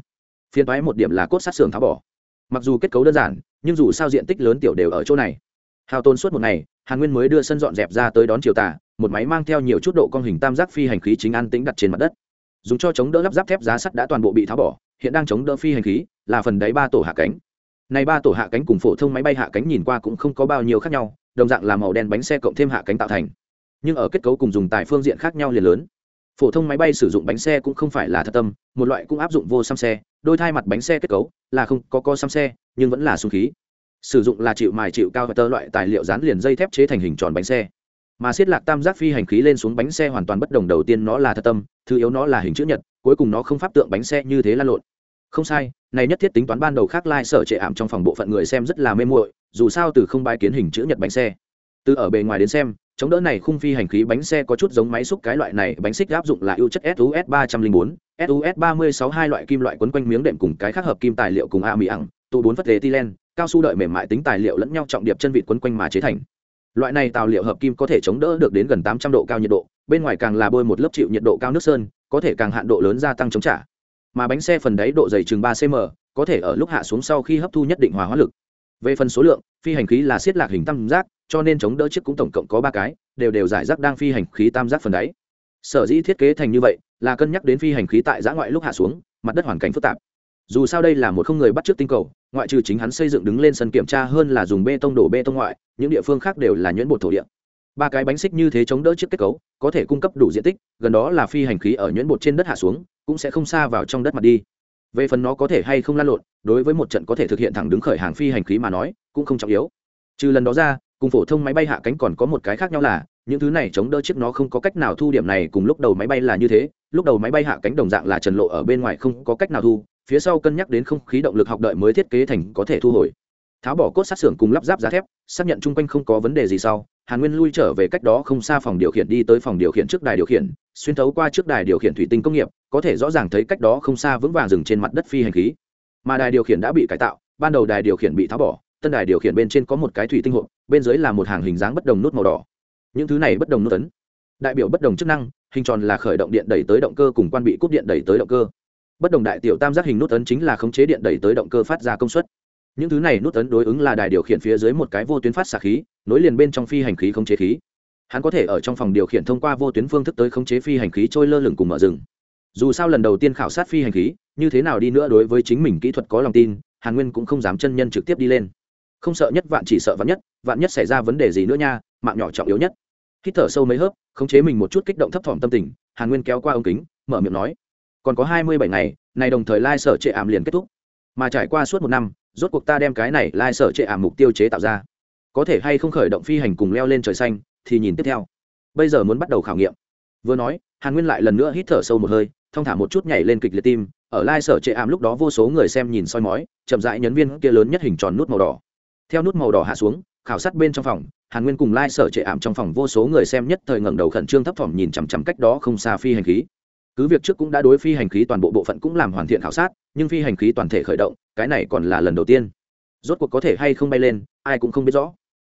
Phiên thoái một điểm là cốt sát sườn tháo bỏ. Mặc dù kết cấu đơn giản, nhưng dù sao diện tích lớn tiểu đều ở chỗ này. Hao tôn suốt một ngày, hàn nguyên mới đưa sân dọn dẹp ra tới đón chiều tà, một máy mang theo nhiều chút độ con hình tam giác phi hành khí chính an tính đặt trên mặt đất dùng cho chống đỡ lắp ráp thép giá sắt đã toàn bộ bị tháo bỏ, hiện đang chống đỡ phi hành khí, là phần đáy ba tổ hạ cánh. Này ba tổ hạ cánh cùng phổ thông máy bay hạ cánh nhìn qua cũng không có bao nhiêu khác nhau, đồng dạng là màu đen bánh xe cộng thêm hạ cánh tạo thành. Nhưng ở kết cấu cùng dùng tại phương diện khác nhau liền lớn. Phổ thông máy bay sử dụng bánh xe cũng không phải là thật tâm, một loại cũng áp dụng vô xăm xe, đôi thay mặt bánh xe kết cấu là không có co xăm xe, nhưng vẫn là súng khí. Sử dụng là chịu mài chịu cao và tơ loại tài liệu dán liền dây thép chế thành hình tròn bánh xe mà xiết lạc tam giác phi hành khí lên xuống bánh xe hoàn toàn bất đồng đầu tiên nó là thật tâm, thứ yếu nó là hình chữ nhật, cuối cùng nó không pháp tượng bánh xe như thế lan lộn. Không sai, này nhất thiết tính toán ban đầu khác lai、like、sở trệ ảm trong phòng bộ phận người xem rất là mê muội, dù sao từ không bãi kiến hình chữ nhật bánh xe. Từ ở bề ngoài đến xem, chống đỡ này khung phi hành khí bánh xe có chút giống máy xúc cái loại này, bánh xích áp dụng là ưu chất sus ba trăm linh bốn sus ba mươi sáu hai loại kim loại quấn quanh miếng đệm cùng cái khác hợp kim tài liệu cùng a mỹ ẳng, tụ bốn phất tế tilen cao su đợi mềm mại tính tài liệu lẫn nhau trọng điệp chân vịt quấn quanh mà chế thành loại này tàu liệu hợp kim có thể chống đỡ được đến gần tám trăm độ cao nhiệt độ, bên ngoài càng là bôi một lớp chịu nhiệt độ cao nước sơn, có thể càng hạn độ lớn gia tăng chống trả. Mà bánh xe phần đáy độ dày chừng ba cm có thể ở lúc hạ xuống sau khi hấp thu nhất định hòa hóa lực. Về phần số lượng, phi hành khí là siết lạc hình tam giác, cho nên chống đỡ chiếc cũng tổng cộng có ba cái, đều đều giải rác đang phi hành khí tam giác phần đáy. Sở dĩ thiết kế thành như vậy, là cân nhắc đến phi hành khí tại giã ngoại lúc hạ xuống, mặt đất hoàn cảnh phức tạp dù sao đây là một không người bắt trước tinh cầu, ngoại trừ chính hắn xây dựng đứng lên sân kiểm tra hơn là dùng bê tông đổ bê tông ngoại, những địa phương khác đều là nhuyễn bột thổ địa. Ba cái bánh xích như thế chống đỡ chiếc kết cấu, có thể cung cấp đủ diện tích, gần đó là phi hành khí ở nhuyễn bột trên đất hạ xuống, cũng sẽ không xa vào trong đất mặt đi. Về phần nó có thể hay không lan lộn, đối với một trận có thể thực hiện thẳng đứng khởi hàng phi hành khí mà nói, cũng không trọng yếu. Trừ lần đó ra, cùng phổ thông máy bay hạ cánh còn có một cái khác nhau là, những thứ này chống đỡ chiếc nó không có cách nào thu điểm này cùng lúc đầu máy bay là như thế lúc đầu máy bay hạ cánh đồng dạng là trần lộ ở bên ngoài không có cách nào thu, phía sau cân nhắc đến không khí động lực học đợi mới thiết kế thành có thể thu hồi. Tháo bỏ cốt sát xưởng cùng lắp ráp giá thép, xác nhận chung quanh không có vấn đề gì sau, hàn nguyên lui trở về cách đó không xa phòng điều khiển đi tới phòng điều khiển trước đài điều khiển, xuyên thấu qua trước đài điều khiển thủy tinh công nghiệp, có thể rõ ràng thấy cách đó không xa vững vàng dừng trên mặt đất phi hành khí. Mà đài điều khiển đã bị cải tạo, ban đầu đài điều khiển bị tháo bỏ, tân đài điều khiển bên trên có một cái thủy tinh hộp, bên dưới là một hàng hình dáng bất đồng nút màu đỏ. Những thứ này bất đồng nút ấn. Đại biểu bất đồng chức năng hình tròn là khởi động điện đẩy tới động cơ cùng quan bị cúp điện đẩy tới động cơ. Bất đồng đại tiểu tam giác hình nút ấn chính là khống chế điện đẩy tới động cơ phát ra công suất. Những thứ này nút ấn đối ứng là đài điều khiển phía dưới một cái vô tuyến phát xạ khí, nối liền bên trong phi hành khí khống chế khí. Hắn có thể ở trong phòng điều khiển thông qua vô tuyến phương thức tới khống chế phi hành khí trôi lơ lửng cùng mở rừng. Dù sao lần đầu tiên khảo sát phi hành khí, như thế nào đi nữa đối với chính mình kỹ thuật có lòng tin, hàn nguyên cũng không dám chân nhân trực tiếp đi lên. Không sợ nhất vạn, chỉ sợ vạn nhất vạn nhất xảy ra vấn đề gì nữa nha, mạng nhỏ trọng yếu nhất. Hít thở sâu mấy hớp khống chế mình một chút kích động thấp thỏm tâm tình, hàn nguyên kéo qua ống kính, mở miệng nói, còn có hai mươi bảy ngày, này đồng thời lai sở trệ ảm liền kết thúc. Mà trải qua suốt một năm, rốt cuộc ta đem cái này lai sở trệ ảm mục tiêu chế tạo ra. Có thể hay không khởi động phi hành cùng leo lên trời xanh, thì nhìn tiếp theo. Bây giờ muốn bắt đầu khảo nghiệm. Vừa nói, hàn nguyên lại lần nữa hít thở sâu một hơi, thong thả một chút nhảy lên kịch liệt tim, ở lai sở trệ ảm lúc đó vô số người xem nhìn soi mói, chậm rãi nhấn viên kia lớn nhất hình tròn nút màu đỏ. Theo nút màu đỏ hạ xuống khảo sát bên trong phòng, hàn nguyên cùng lai sở trệ ảm trong phòng vô số người xem nhất thời ngẩng đầu khẩn trương thấp thỏm nhìn chằm chằm cách đó không xa phi hành khí. Cứ việc trước cũng đã đối phi hành khí toàn bộ bộ phận cũng làm hoàn thiện khảo sát, nhưng phi hành khí toàn thể khởi động, cái này còn là lần đầu tiên. Rốt cuộc có thể hay không bay lên, ai cũng không biết rõ.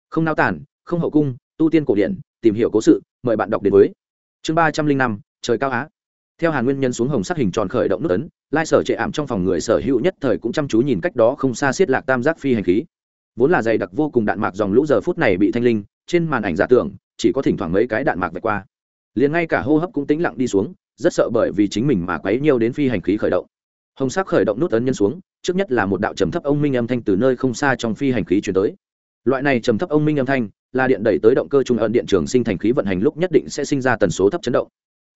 Không nao tản, không hậu cung, tu tiên cổ điển, tìm hiểu cố sự, mời bạn đọc đến với. Chương ba trăm linh năm, trời cao á. Theo hàn nguyên nhân xuống hồng sắc hình tròn khởi động nước ấn, lai sở trệ ảm trong phòng người sở hữu nhất thời cũng chăm chú nhìn cách đó không xa xiết lạc tam giác phi hành khí vốn là dày đặc vô cùng đạn mạc dòng lũ giờ phút này bị thanh linh, trên màn ảnh giả tưởng, chỉ có thỉnh thoảng mấy cái đạn mạc vạch qua. Liền ngay cả hô hấp cũng tĩnh lặng đi xuống, rất sợ bởi vì chính mình mà quấy nhiều đến phi hành khí khởi động. Hồng sắc khởi động nút ấn nhân xuống, trước nhất là một đạo trầm thấp ông minh âm thanh từ nơi không xa trong phi hành khí chuyển tới. Loại này trầm thấp ông minh âm thanh, là điện đẩy tới động cơ trung ẩn điện trường sinh thành khí vận hành lúc nhất định sẽ sinh ra tần số thấp chấn động.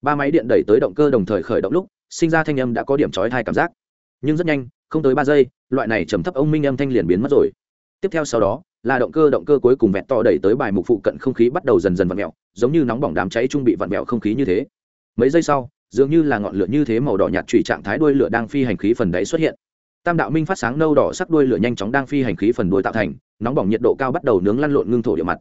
Ba máy điện đẩy tới động cơ đồng thời khởi động lúc, sinh ra thanh âm đã có điểm trói thai cảm giác. Nhưng rất nhanh, không tới ba giây, loại này trầm thấp ông minh âm thanh liền biến mất rồi tiếp theo sau đó, là động cơ động cơ cuối cùng vẹn to đẩy tới bài mục phụ cận không khí bắt đầu dần dần vặn mẹo giống như nóng bỏng đám cháy trung bị vặn mẹo không khí như thế. Mấy giây sau, dường như là ngọn lửa như thế màu đỏ nhạt trụy trạng thái đuôi lửa đang phi hành khí phần đáy xuất hiện. Tam đạo minh phát sáng nâu đỏ sắc đuôi lửa nhanh chóng đang phi hành khí phần đuôi tạo thành, nóng bỏng nhiệt độ cao bắt đầu nướng lăn lộn ngưng thổ địa mặt.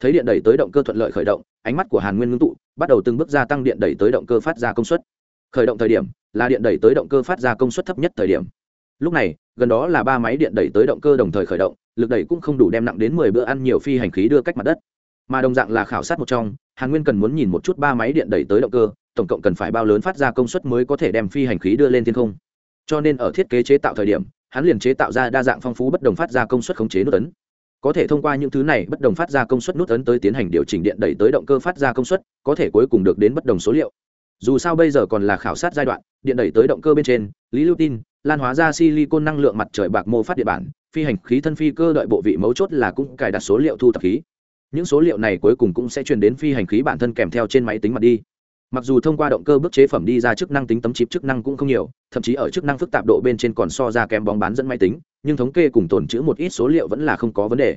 Thấy điện đẩy tới động cơ thuận lợi khởi động, ánh mắt của hàn nguyên ngưng tụ, bắt đầu từng bước gia tăng điện đẩy tới động cơ phát ra công suất. Khởi động thời điểm, là điện đẩy tới động cơ phát ra công suất thấp nhất thời điểm lúc này, gần đó là ba máy điện đẩy tới động cơ đồng thời khởi động, lực đẩy cũng không đủ đem nặng đến mười bữa ăn nhiều phi hành khí đưa cách mặt đất. Mà đồng dạng là khảo sát một trong, hàn nguyên cần muốn nhìn một chút ba máy điện đẩy tới động cơ, tổng cộng cần phải bao lớn phát ra công suất mới có thể đem phi hành khí đưa lên thiên không. Cho nên ở thiết kế chế tạo thời điểm, hắn liền chế tạo ra đa dạng phong phú bất đồng phát ra công suất khống chế nút ấn. Có thể thông qua những thứ này bất đồng phát ra công suất nút ấn tới tiến hành điều chỉnh điện đẩy tới động cơ phát ra công suất, có thể cuối cùng được đến bất đồng số liệu. Dù sao bây giờ còn là khảo sát giai đoạn, điện đẩy tới động cơ bên trên, lý lưu tin lan hóa ra silicon năng lượng mặt trời bạc mô phát địa bản, phi hành khí thân phi cơ đợi bộ vị mấu chốt là cũng cài đặt số liệu thu thập khí. Những số liệu này cuối cùng cũng sẽ truyền đến phi hành khí bản thân kèm theo trên máy tính mặt đi. Mặc dù thông qua động cơ bức chế phẩm đi ra chức năng tính tấm chip chức năng cũng không nhiều, thậm chí ở chức năng phức tạp độ bên trên còn so ra kém bóng bán dẫn máy tính, nhưng thống kê cùng tồn chữ một ít số liệu vẫn là không có vấn đề.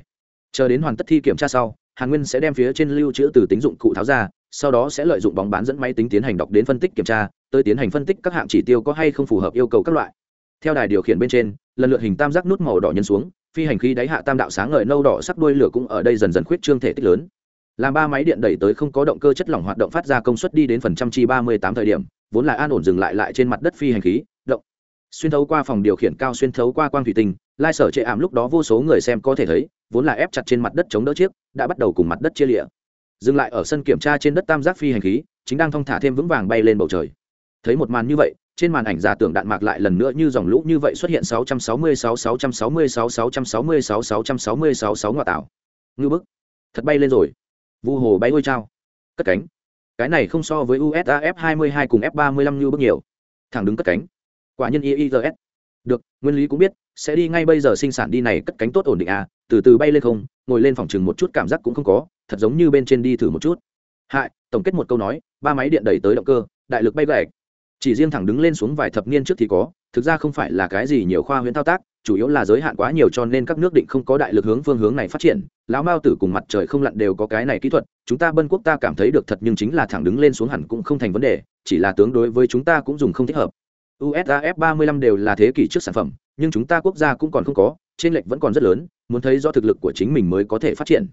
Chờ đến hoàn tất thi kiểm tra sau, hàn nguyên sẽ đem phía trên lưu trữ từ tính dụng cụ tháo ra, sau đó sẽ lợi dụng bóng bán dẫn máy tính tiến hành đọc đến phân tích kiểm tra, tới tiến hành phân tích các hạng chỉ tiêu có hay không phù hợp yêu cầu các loại theo đài điều khiển bên trên, lần lượt hình tam giác nút màu đỏ nhân xuống, phi hành khí đáy hạ tam đạo sáng ngời nâu đỏ sắc đuôi lửa cũng ở đây dần dần khuyết trương thể tích lớn. Làm ba máy điện đẩy tới không có động cơ chất lỏng hoạt động phát ra công suất đi đến phần trăm chi ba mươi tám thời điểm, vốn là an ổn dừng lại lại trên mặt đất phi hành khí, động. Xuyên thấu qua phòng điều khiển cao xuyên thấu qua quang thủy tinh, lai sở chệ ảm lúc đó vô số người xem có thể thấy, vốn là ép chặt trên mặt đất chống đỡ chiếc, đã bắt đầu cùng mặt đất chia lịa. Dừng lại ở sân kiểm tra trên đất tam giác phi hành khí, chính đang thong thả thêm vững vàng bay lên bầu trời. Thấy một màn như vậy trên màn ảnh giả tưởng đạn mạc lại lần nữa như dòng lũ như vậy xuất hiện 666 666 666 666 6 ngoại tảo. Ngư bức. Thật bay lên rồi. Vu hồ bay ngôi trao cất cánh. Cái này không so với usa f 22 cùng f 35 như bức nhiều. Thẳng đứng cất cánh. Quả nhân iis được, nguyên lý cũng biết, sẽ đi ngay bây giờ sinh sản đi này cất cánh tốt ổn định à từ từ bay lên không, ngồi lên phòng chừng một chút cảm giác cũng không có, thật giống như bên trên đi thử một chút. Hại, tổng kết một câu nói, ba máy điện đẩy tới động cơ, đại lực bay gạch chỉ riêng thẳng đứng lên xuống vài thập niên trước thì có, thực ra không phải là cái gì nhiều khoa huyễn thao tác, chủ yếu là giới hạn quá nhiều cho nên các nước định không có đại lực hướng phương hướng này phát triển. Lão mao tử cùng mặt trời không lặn đều có cái này kỹ thuật, chúng ta bân quốc ta cảm thấy được thật nhưng chính là thẳng đứng lên xuống hẳn cũng không thành vấn đề, chỉ là tướng đối với chúng ta cũng dùng không thích hợp. Usaf 35 đều là thế kỷ trước sản phẩm, nhưng chúng ta quốc gia cũng còn không có trên lệch vẫn còn rất lớn, muốn thấy do thực lực của chính mình mới có thể phát triển.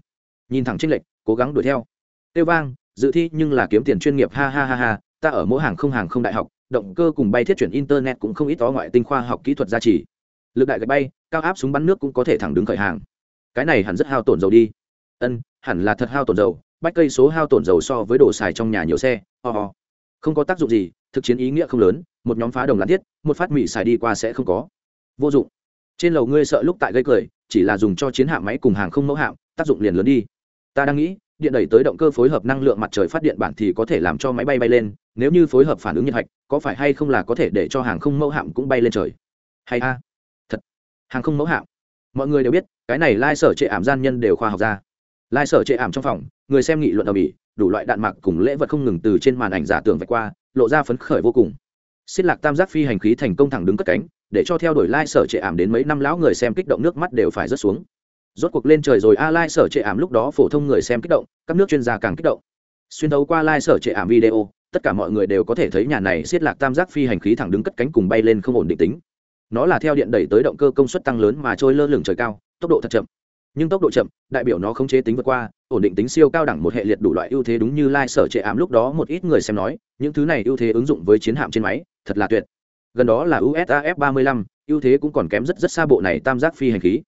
Nhìn thẳng trên lệch, cố gắng đuổi theo. Tiêu vang dự thi nhưng là kiếm tiền chuyên nghiệp, ha ha ha ha, ta ở mỗi hàng không hàng không đại học, động cơ cùng bay thiết chuyển internet cũng không ít có ngoại tinh khoa học kỹ thuật gia trì. Lực đại gạch bay, cao áp súng bắn nước cũng có thể thẳng đứng khởi hàng. Cái này hẳn rất hao tổn dầu đi. Ân, hẳn là thật hao tổn dầu, bách cây số hao tổn dầu so với đồ xài trong nhà nhiều xe, ho、oh、ho. Không có tác dụng gì, thực chiến ý nghĩa không lớn, một nhóm phá đồng lán thiết, một phát mỹ xài đi qua sẽ không có. Vô dụng. Trên lầu ngươi sợ lúc tại gây cười, chỉ là dùng cho chiến hạm máy cùng hàng không mẫu hạm, tác dụng liền lớn đi. Ta đang nghĩ điện đẩy tới động cơ phối hợp năng lượng mặt trời phát điện bản thì có thể làm cho máy bay bay lên, nếu như phối hợp phản ứng nhiệt hạch, có phải hay không là có thể để cho hàng không mẫu hạm cũng bay lên trời? Hay a, thật, hàng không mẫu hạm. Mọi người đều biết, cái này lai sở trệ ảm gian nhân đều khoa học ra. Lai sở trệ ảm trong phòng, người xem nghị luận ở mỹ đủ loại đạn mạc cùng lễ vật không ngừng từ trên màn ảnh giả tưởng vạch qua, lộ ra phấn khởi vô cùng. Xích lạc tam giác phi hành khí thành công thẳng đứng cất cánh, để cho theo đuổi lai sở trệ ảm đến mấy năm lão người xem kích động nước mắt đều phải rớt xuống rốt cuộc lên trời rồi a lai sở trệ ảm lúc đó phổ thông người xem kích động, các nước chuyên gia càng kích động. Xuyên thấu qua lai sở trệ ảm video, tất cả mọi người đều có thể thấy nhà này xiết lạc tam giác phi hành khí thẳng đứng cất cánh cùng bay lên không ổn định tính. Nó là theo điện đẩy tới động cơ công suất tăng lớn mà trôi lơ lửng trời cao, tốc độ thật chậm. Nhưng tốc độ chậm, đại biểu nó không chế tính vượt qua, ổn định tính siêu cao đẳng một hệ liệt đủ loại ưu thế đúng như lai sở trệ ảm lúc đó một ít người xem nói, những thứ này ưu thế ứng dụng với chiến hạm trên máy, thật là tuyệt. Gần đó là usaf 35 ưu thế cũng còn kém rất rất xa bộ này tam giác phi hành khí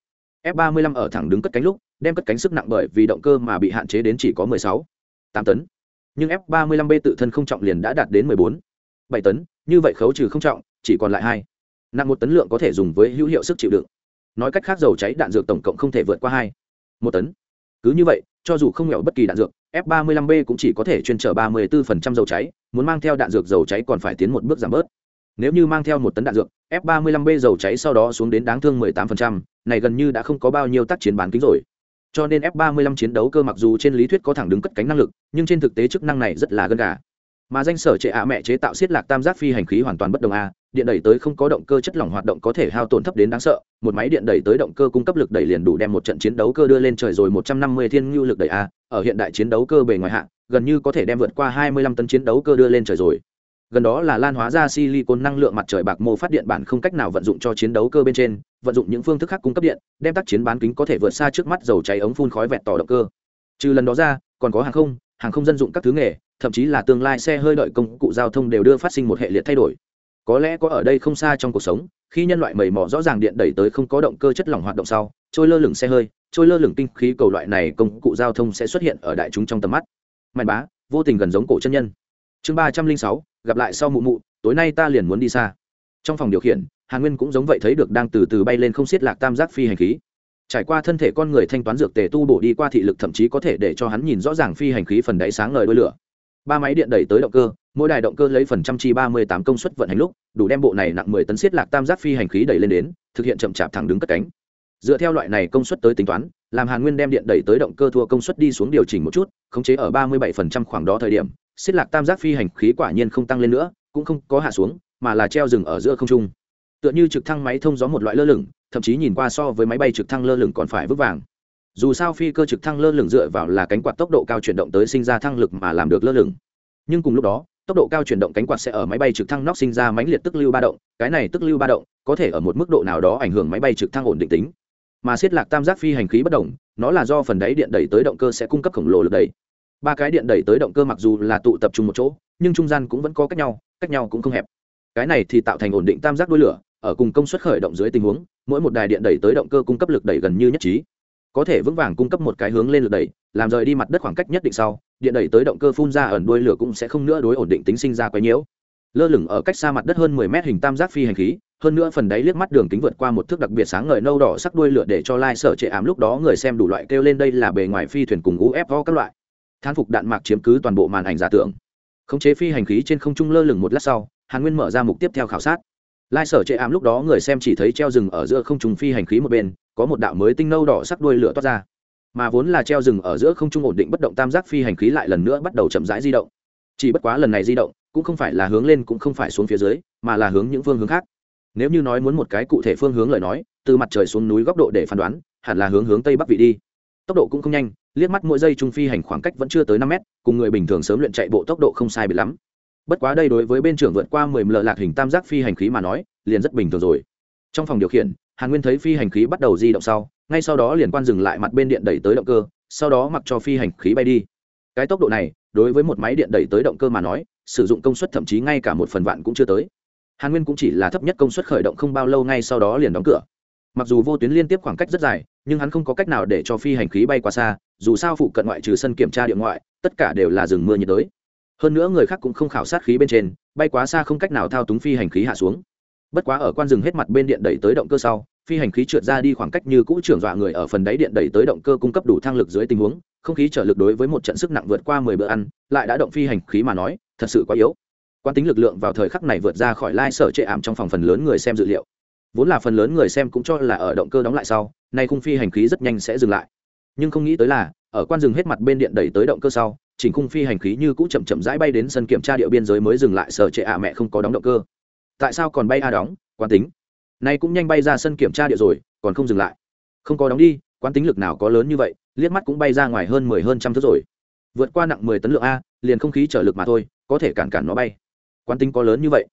f 35 ở thẳng đứng cất cánh lúc đem cất cánh sức nặng bởi vì động cơ mà bị hạn chế đến chỉ có 16, 8 tấn. Nhưng f 35 b tự thân không trọng liền đã đạt đến 14, 7 tấn như vậy khấu trừ không trọng chỉ còn lại hai. Nặng một tấn lượng có thể dùng với hữu hiệu sức chịu đựng. Nói cách khác dầu cháy đạn dược tổng cộng không thể vượt qua hai một tấn. Cứ như vậy cho dù không nghèo bất kỳ đạn dược f 35 b cũng chỉ có thể chuyên trở 34% dầu cháy muốn mang theo đạn dược dầu cháy còn phải tiến một bước giảm bớt. Nếu như mang theo một tấn đạn dược f 35 b dầu cháy sau đó xuống đến đáng thương 18%, này gần như đã không có bao nhiêu tác chiến bán kính rồi. Cho nên f 35 chiến đấu cơ mặc dù trên lý thuyết có thẳng đứng cất cánh năng lực nhưng trên thực tế chức năng này rất là gân gà. Mà danh sở trẻ ạ mẹ chế tạo xiết lạc tam giác phi hành khí hoàn toàn bất đồng a điện đẩy tới không có động cơ chất lỏng hoạt động có thể hao tổn thấp đến đáng sợ một máy điện đẩy tới động cơ cung cấp lực đẩy liền đủ đem một trận chiến đấu cơ đưa lên trời rồi một trăm năm mươi thiên nhu lực đẩy a ở hiện đại chiến đấu cơ bề ngoài hạng, gần như có thể đem vượt qua hai mươi lăm tấn chiến đấu cơ đưa lên trời rồi gần đó là lan hóa ra silicon năng lượng mặt trời bạc mô phát điện bản không cách nào vận dụng cho chiến đấu cơ bên trên, vận dụng những phương thức khác cung cấp điện, đem tác chiến bán kính có thể vượt xa trước mắt dầu cháy ống phun khói vẹt tỏ động cơ. Trừ lần đó ra, còn có hàng không hàng không dân dụng các thứ nghề, thậm chí là tương lai xe hơi đợi công cụ giao thông đều đưa phát sinh một hệ liệt thay đổi. Có lẽ có ở đây không xa trong cuộc sống, khi nhân loại mầy mò rõ ràng điện đẩy tới không có động cơ chất lỏng hoạt động sau, trôi lơ lửng xe hơi, trôi lơ lửng tinh khí cầu loại này công cụ giao thông sẽ xuất hiện ở đại chúng trong tầm mắt. Mạnh bá, vô tình gần giống cổ chân nhân chương ba trăm linh sáu, gặp lại sau mụ mụ, tối nay ta liền muốn đi xa. Trong phòng điều khiển, hàn nguyên cũng giống vậy thấy được đang từ từ bay lên không xiết lạc tam giác phi hành khí. Trải qua thân thể con người thanh toán dược tề tu bổ đi qua thị lực thậm chí có thể để cho hắn nhìn rõ ràng phi hành khí phần đáy sáng ngời đôi lửa. Ba máy điện đẩy tới động cơ, mỗi đài động cơ lấy phần trăm chi ba mươi tám công suất vận hành lúc, đủ đem bộ này nặng mười tấn xiết lạc tam giác phi hành khí đẩy lên đến, thực hiện chậm chạp thẳng đứng cất cánh. Dựa theo loại này công suất tới tính toán, làm hàn nguyên đem điện đẩy tới động cơ thua công suất đi xuống điều chỉnh một chút, khống chế ở ba mươi bảy phần trăm khoảng đó thời điểm xích lạc tam giác phi hành khí quả nhiên không tăng lên nữa, cũng không có hạ xuống, mà là treo rừng ở giữa không trung. Tựa như trực thăng máy thông gió một loại lơ lửng, thậm chí nhìn qua so với máy bay trực thăng lơ lửng còn phải vững vàng. Dù sao phi cơ trực thăng lơ lửng dựa vào là cánh quạt tốc độ cao chuyển động tới sinh ra thăng lực mà làm được lơ lửng. Nhưng cùng lúc đó, tốc độ cao chuyển động cánh quạt sẽ ở máy bay trực thăng nóc sinh ra mãnh liệt tức lưu ba động, cái này tức lưu ba động có thể ở một mức độ nào đó ảnh hưởng máy bay trực thăng ổn định tính. Mà xiết lạc tam giác phi hành khí bất động, nó là do phần đáy điện đẩy tới động cơ sẽ cung cấp khổng lồ lực đẩy ba cái điện đẩy tới động cơ mặc dù là tụ tập trung một chỗ, nhưng trung gian cũng vẫn có cách nhau cách nhau cũng không hẹp. Cái này thì tạo thành ổn định tam giác đuôi lửa, ở cùng công suất khởi động dưới tình huống, mỗi một đài điện đẩy tới động cơ cung cấp lực đẩy gần như nhất trí. Có thể vững vàng cung cấp một cái hướng lên lực đẩy, làm rời đi mặt đất khoảng cách nhất định sau, điện đẩy tới động cơ phun ra ẩn đuôi lửa cũng sẽ không nữa đối ổn định tính sinh ra quấy nhiễu. Lơ lửng ở cách xa mặt đất hơn 10 mét hình tam giác phi hành khí, hơn nữa phần đáy liếc mắt đường kính vượt qua một thước đặc biệt sáng ngời nâu đỏ sắc đuôi lửa để cho lai sở trệ ám lúc đó người xem đủ loại kêu lên đây là bề ngoài phi thuyền cùng ufo các loại thán phục đạn mạc chiếm cứ toàn bộ màn ảnh giả tưởng. Khống chế phi hành khí trên không trung lơ lửng một lát sau, hàn nguyên mở ra mục tiếp theo khảo sát. Lai sở chệ ám lúc đó người xem chỉ thấy treo rừng ở giữa không trung phi hành khí một bên, có một đạo mới tinh nâu đỏ sắc đuôi lửa toát ra. Mà vốn là treo rừng ở giữa không trung ổn định bất động tam giác phi hành khí lại lần nữa bắt đầu chậm rãi di động. Chỉ bất quá lần này di động, cũng không phải là hướng lên cũng không phải xuống phía dưới, mà là hướng những phương hướng khác. Nếu như nói muốn một cái cụ thể phương hướng lời nói, từ mặt trời xuống núi góc độ để phán đoán, hẳn là hướng hướng tây bắc vị đi. Tốc độ cũng không nhanh liếc mắt mỗi giây trung phi hành khoảng cách vẫn chưa tới năm mét, cùng người bình thường sớm luyện chạy bộ tốc độ không sai bị lắm. Bất quá đây đối với bên trưởng vượt qua mười ml lạc hình tam giác phi hành khí mà nói, liền rất bình thường rồi. Trong phòng điều khiển, hàn nguyên thấy phi hành khí bắt đầu di động sau, ngay sau đó liền quan dừng lại mặt bên điện đẩy tới động cơ, sau đó mặc cho phi hành khí bay đi. Cái tốc độ này, đối với một máy điện đẩy tới động cơ mà nói, sử dụng công suất thậm chí ngay cả một phần vạn cũng chưa tới. Hàn nguyên cũng chỉ là thấp nhất công suất khởi động không bao lâu ngay sau đó liền đóng cửa. Mặc dù vô tuyến liên tiếp khoảng cách rất dài, nhưng hắn không có cách nào để cho phi hành khí bay quá xa dù sao phụ cận ngoại trừ sân kiểm tra điện ngoại, tất cả đều là rừng mưa nhiệt đới. Hơn nữa người khác cũng không khảo sát khí bên trên, bay quá xa không cách nào thao túng phi hành khí hạ xuống. Bất quá ở quan rừng hết mặt bên điện đẩy tới động cơ sau, phi hành khí trượt ra đi khoảng cách như cũ trưởng dọa người ở phần đáy điện đẩy tới động cơ cung cấp đủ thang lực dưới tình huống, không khí trở lực đối với một trận sức nặng vượt qua mười bữa ăn, lại đã động phi hành khí mà nói, thật sự quá yếu. Quan tính lực lượng vào thời khắc này vượt ra khỏi lai sở trệ ảm trong phòng phần lớn người xem dự liệu. Vốn là phần lớn người xem cũng cho là ở động cơ đóng lại sau, nay khung phi hành khí rất nhanh sẽ dừng lại nhưng không nghĩ tới là, ở quan rừng hết mặt bên điện đẩy tới động cơ sau chỉnh khung phi hành khí như cũ chậm chậm rãi bay đến sân kiểm tra địa biên giới mới dừng lại sở trệ ạ mẹ không có đóng động cơ. Tại sao còn bay a đóng? Quán tính. Nay cũng nhanh bay ra sân kiểm tra địa rồi, còn không dừng lại. Không có đóng đi, quán tính lực nào có lớn như vậy, liếc mắt cũng bay ra ngoài hơn mười hơn trăm thước rồi. Vượt qua nặng mười tấn lượng a, liền không khí trở lực mà thôi, có thể cản cản nó bay. Quán tính có lớn như vậy.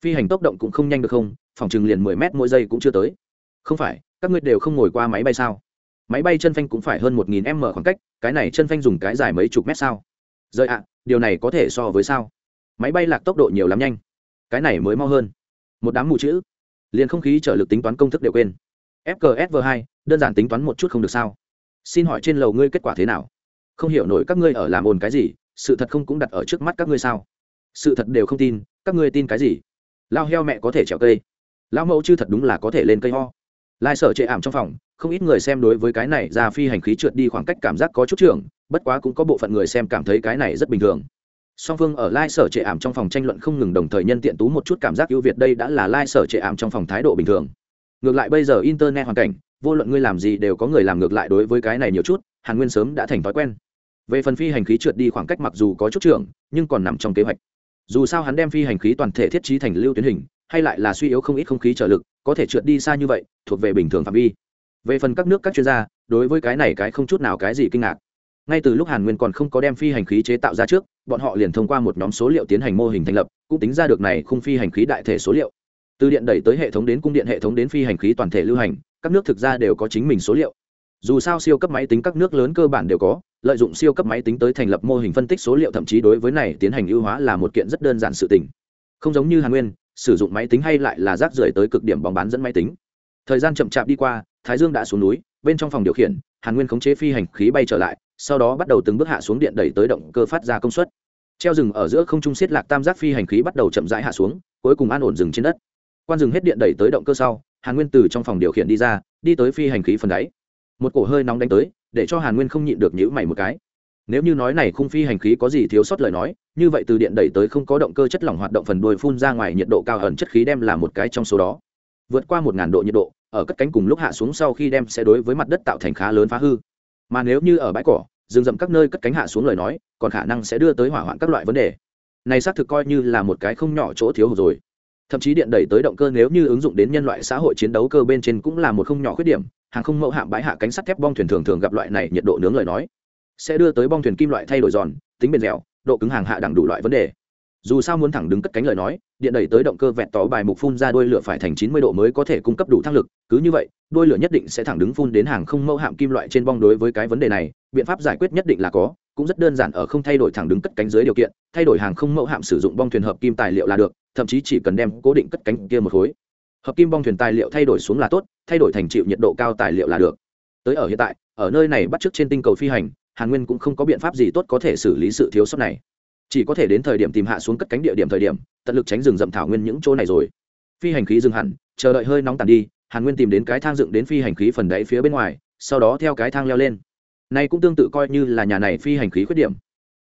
Phi hành tốc động cũng không nhanh được không, phòng chừng liền mười mét mỗi giây cũng chưa tới. Không phải, các ngươi đều không ngồi qua máy bay sao? Máy bay chân phanh cũng phải hơn một nghìn m khoảng cách, cái này chân phanh dùng cái dài mấy chục mét sao? Rời ạ, điều này có thể so với sao? Máy bay lạc tốc độ nhiều lắm nhanh. Cái này mới mau hơn. Một đám mù chữ. Liền không khí trở lực tính toán công thức đều quên. Fgsv hai, đơn giản tính toán một chút không được sao? Xin hỏi trên lầu ngươi kết quả thế nào? Không hiểu nổi các ngươi ở làm ồn cái gì, sự thật không cũng đặt ở trước mắt các ngươi sao? Sự thật đều không tin, các ngươi tin cái gì? Lao heo mẹ có thể trèo cây. Lao mẫu chư thật đúng là có thể lên cây ho. Lai sở chệ ảm trong phòng không ít người xem đối với cái này ra phi hành khí trượt đi khoảng cách cảm giác có chút trưởng bất quá cũng có bộ phận người xem cảm thấy cái này rất bình thường. Song phương ở lai sở trệ ảm trong phòng tranh luận không ngừng đồng thời nhân tiện tú một chút cảm giác ưu việt đây đã là lai sở trệ ảm trong phòng thái độ bình thường. Ngược lại bây giờ internet hoàn cảnh, vô luận ngươi làm gì đều có người làm ngược lại đối với cái này nhiều chút, hàn nguyên sớm đã thành thói quen. Về phần phi hành khí trượt đi khoảng cách mặc dù có chút trưởng nhưng còn nằm trong kế hoạch. Dù sao hắn đem phi hành khí toàn thể thiết trí thành lưu tuyến hình, hay lại là suy yếu không ít không khí trở lực, có thể trượt đi xa như vậy, thuộc về bình thường phạm vi về phần các nước các chuyên gia, đối với cái này cái không chút nào cái gì kinh ngạc. Ngay từ lúc hàn nguyên còn không có đem phi hành khí chế tạo ra trước, bọn họ liền thông qua một nhóm số liệu tiến hành mô hình thành lập, cũng tính ra được này khung phi hành khí đại thể số liệu. Từ điện đẩy tới hệ thống đến cung điện hệ thống đến phi hành khí toàn thể lưu hành, các nước thực ra đều có chính mình số liệu. Dù sao siêu cấp máy tính các nước lớn cơ bản đều có, lợi dụng siêu cấp máy tính tới thành lập mô hình phân tích số liệu thậm chí đối với này tiến hành ưu hóa là một kiện rất đơn giản sự tình. Không giống như hàn nguyên, sử dụng máy tính hay lại là rác rưởi tới cực điểm bóng bán dẫn máy tính. Thời gian chậm chạp đi qua thái dương đã xuống núi, bên trong phòng điều khiển, hàn nguyên khống chế phi hành khí bay trở lại, sau đó bắt đầu từng bước hạ xuống điện đẩy tới động cơ phát ra công suất. Treo rừng ở giữa không trung xiết lạc tam giác phi hành khí bắt đầu chậm rãi hạ xuống, cuối cùng an ổn dừng trên đất. Quan rừng hết điện đẩy tới động cơ sau, hàn nguyên từ trong phòng điều khiển đi ra, đi tới phi hành khí phần đáy. Một cổ hơi nóng đánh tới, để cho hàn nguyên không nhịn được nhữ mày một cái. Nếu như nói này khung phi hành khí có gì thiếu sót lời nói, như vậy từ điện đẩy tới không có động cơ chất lỏng hoạt động phần đuôi phun ra ngoài nhiệt độ cao ẩn chất khí đem là một cái trong số đó. Vượt qua một ngàn độ nhiệt độ ở cất cánh cùng lúc hạ xuống sau khi đem sẽ đối với mặt đất tạo thành khá lớn phá hư. Mà nếu như ở bãi cỏ, rừng rậm các nơi cất cánh hạ xuống lời nói, còn khả năng sẽ đưa tới hỏa hoạn các loại vấn đề. Này xác thực coi như là một cái không nhỏ chỗ thiếu hụt rồi. Thậm chí điện đẩy tới động cơ nếu như ứng dụng đến nhân loại xã hội chiến đấu cơ bên trên cũng là một không nhỏ khuyết điểm, hàng không mẫu hạm bãi hạ cánh sắt thép bong thuyền thường thường gặp loại này nhiệt độ nướng lời nói, sẽ đưa tới bong thuyền kim loại thay đổi giòn, tính bền dẻo, độ cứng hàng hạ đẳng đủ loại vấn đề dù sao muốn thẳng đứng cất cánh lời nói, điện đẩy tới động cơ vẹn tỏ bài mục phun ra đôi lửa phải thành chín mươi độ mới có thể cung cấp đủ thăng lực, cứ như vậy, đôi lửa nhất định sẽ thẳng đứng phun đến hàng không mẫu hạm kim loại trên bong đối với cái vấn đề này, biện pháp giải quyết nhất định là có, cũng rất đơn giản ở không thay đổi thẳng đứng cất cánh dưới điều kiện, thay đổi hàng không mẫu hạm sử dụng bong thuyền hợp kim tài liệu là được, thậm chí chỉ cần đem cố định cất cánh kia một khối. Hợp kim bong thuyền tài liệu thay đổi xuống là tốt, thay đổi thành chịu nhiệt độ cao tài liệu là được. Tới ở hiện tại, ở nơi này bắt chước trên tinh cầu phi hành, hàn nguyên cũng không có biện pháp gì tốt có thể xử lý sự thiếu sót này chỉ có thể đến thời điểm tìm hạ xuống cất cánh địa điểm thời điểm, tận lực tránh rừng rậm thảo nguyên những chỗ này rồi. Phi hành khí dừng hẳn, chờ đợi hơi nóng tàn đi, hàn nguyên tìm đến cái thang dựng đến phi hành khí phần đáy phía bên ngoài, sau đó theo cái thang leo lên. Nay cũng tương tự coi như là nhà này phi hành khí khuyết điểm.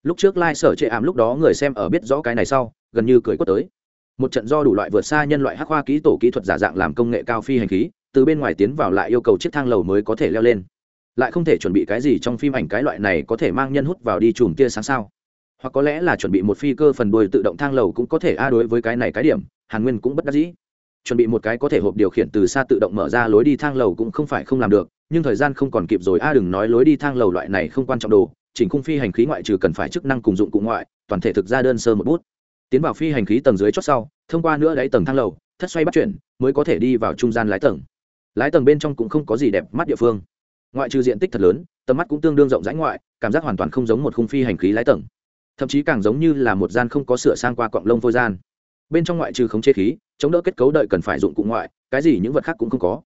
Lúc trước lai、like、sở chệ ảm lúc đó người xem ở biết rõ cái này sau, gần như cười quất tới. Một trận do đủ loại vượt xa nhân loại hắc khoa kỹ tổ kỹ thuật giả dạng làm công nghệ cao phi hành khí, từ bên ngoài tiến vào lại yêu cầu chiếc thang lầu mới có thể leo lên. Lại không thể chuẩn bị cái gì trong phim ảnh cái loại này có thể mang nhân hút vào đi chùm tia sáng sao? Hoặc có lẽ là chuẩn bị một phi cơ phần đuôi tự động thang lầu cũng có thể a đối với cái này cái điểm, hàn nguyên cũng bất đắc dĩ. Chuẩn bị một cái có thể hộp điều khiển từ xa tự động mở ra lối đi thang lầu cũng không phải không làm được, nhưng thời gian không còn kịp rồi a, đừng nói lối đi thang lầu loại này không quan trọng đồ, chỉnh khung phi hành khí ngoại trừ cần phải chức năng cùng dụng cụ ngoại, toàn thể thực ra đơn sơ một bút. Tiến vào phi hành khí tầng dưới chót sau, thông qua nữa đáy tầng thang lầu, thất xoay bắt chuyển, mới có thể đi vào trung gian lái tầng. Lái tầng bên trong cũng không có gì đẹp mắt địa phương. Ngoại trừ diện tích thật lớn, tầm mắt cũng tương đương rộng rãi ngoại, cảm giác hoàn toàn không giống một khung phi hành khí lái tầng thậm chí càng giống như là một gian không có sửa sang qua cọng lông phôi gian. Bên trong ngoại trừ khống chế khí, chống đỡ kết cấu đợi cần phải dụng cụ ngoại, cái gì những vật khác cũng không có.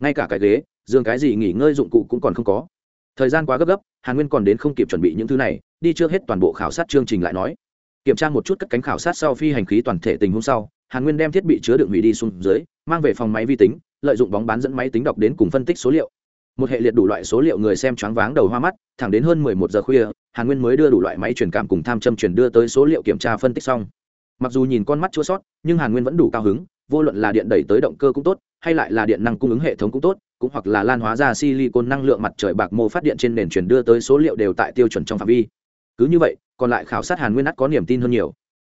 Ngay cả cái ghế, giường cái gì nghỉ ngơi dụng cụ cũng còn không có. Thời gian quá gấp gấp, hàn nguyên còn đến không kịp chuẩn bị những thứ này, đi trước hết toàn bộ khảo sát chương trình lại nói. Kiểm tra một chút cất cánh khảo sát sau phi hành khí toàn thể tình huống sau, hàn nguyên đem thiết bị chứa đựng hủy đi xuống dưới, mang về phòng máy vi tính, lợi dụng bóng bán dẫn máy tính đọc đến cùng phân tích số liệu một hệ liệt đủ loại số liệu người xem choáng váng đầu hoa mắt, thẳng đến hơn mười một giờ khuya, hàn nguyên mới đưa đủ loại máy truyền cảm cùng tham châm truyền đưa tới số liệu kiểm tra phân tích xong. Mặc dù nhìn con mắt chua sót, nhưng hàn nguyên vẫn đủ cao hứng, vô luận là điện đẩy tới động cơ cũng tốt, hay lại là điện năng cung ứng hệ thống cũng tốt, cũng hoặc là lan hóa ra silicon năng lượng mặt trời bạc mô phát điện trên nền truyền đưa tới số liệu đều tại tiêu chuẩn trong phạm vi. Cứ như vậy, còn lại khảo sát hàn nguyên ắt có niềm tin hơn nhiều.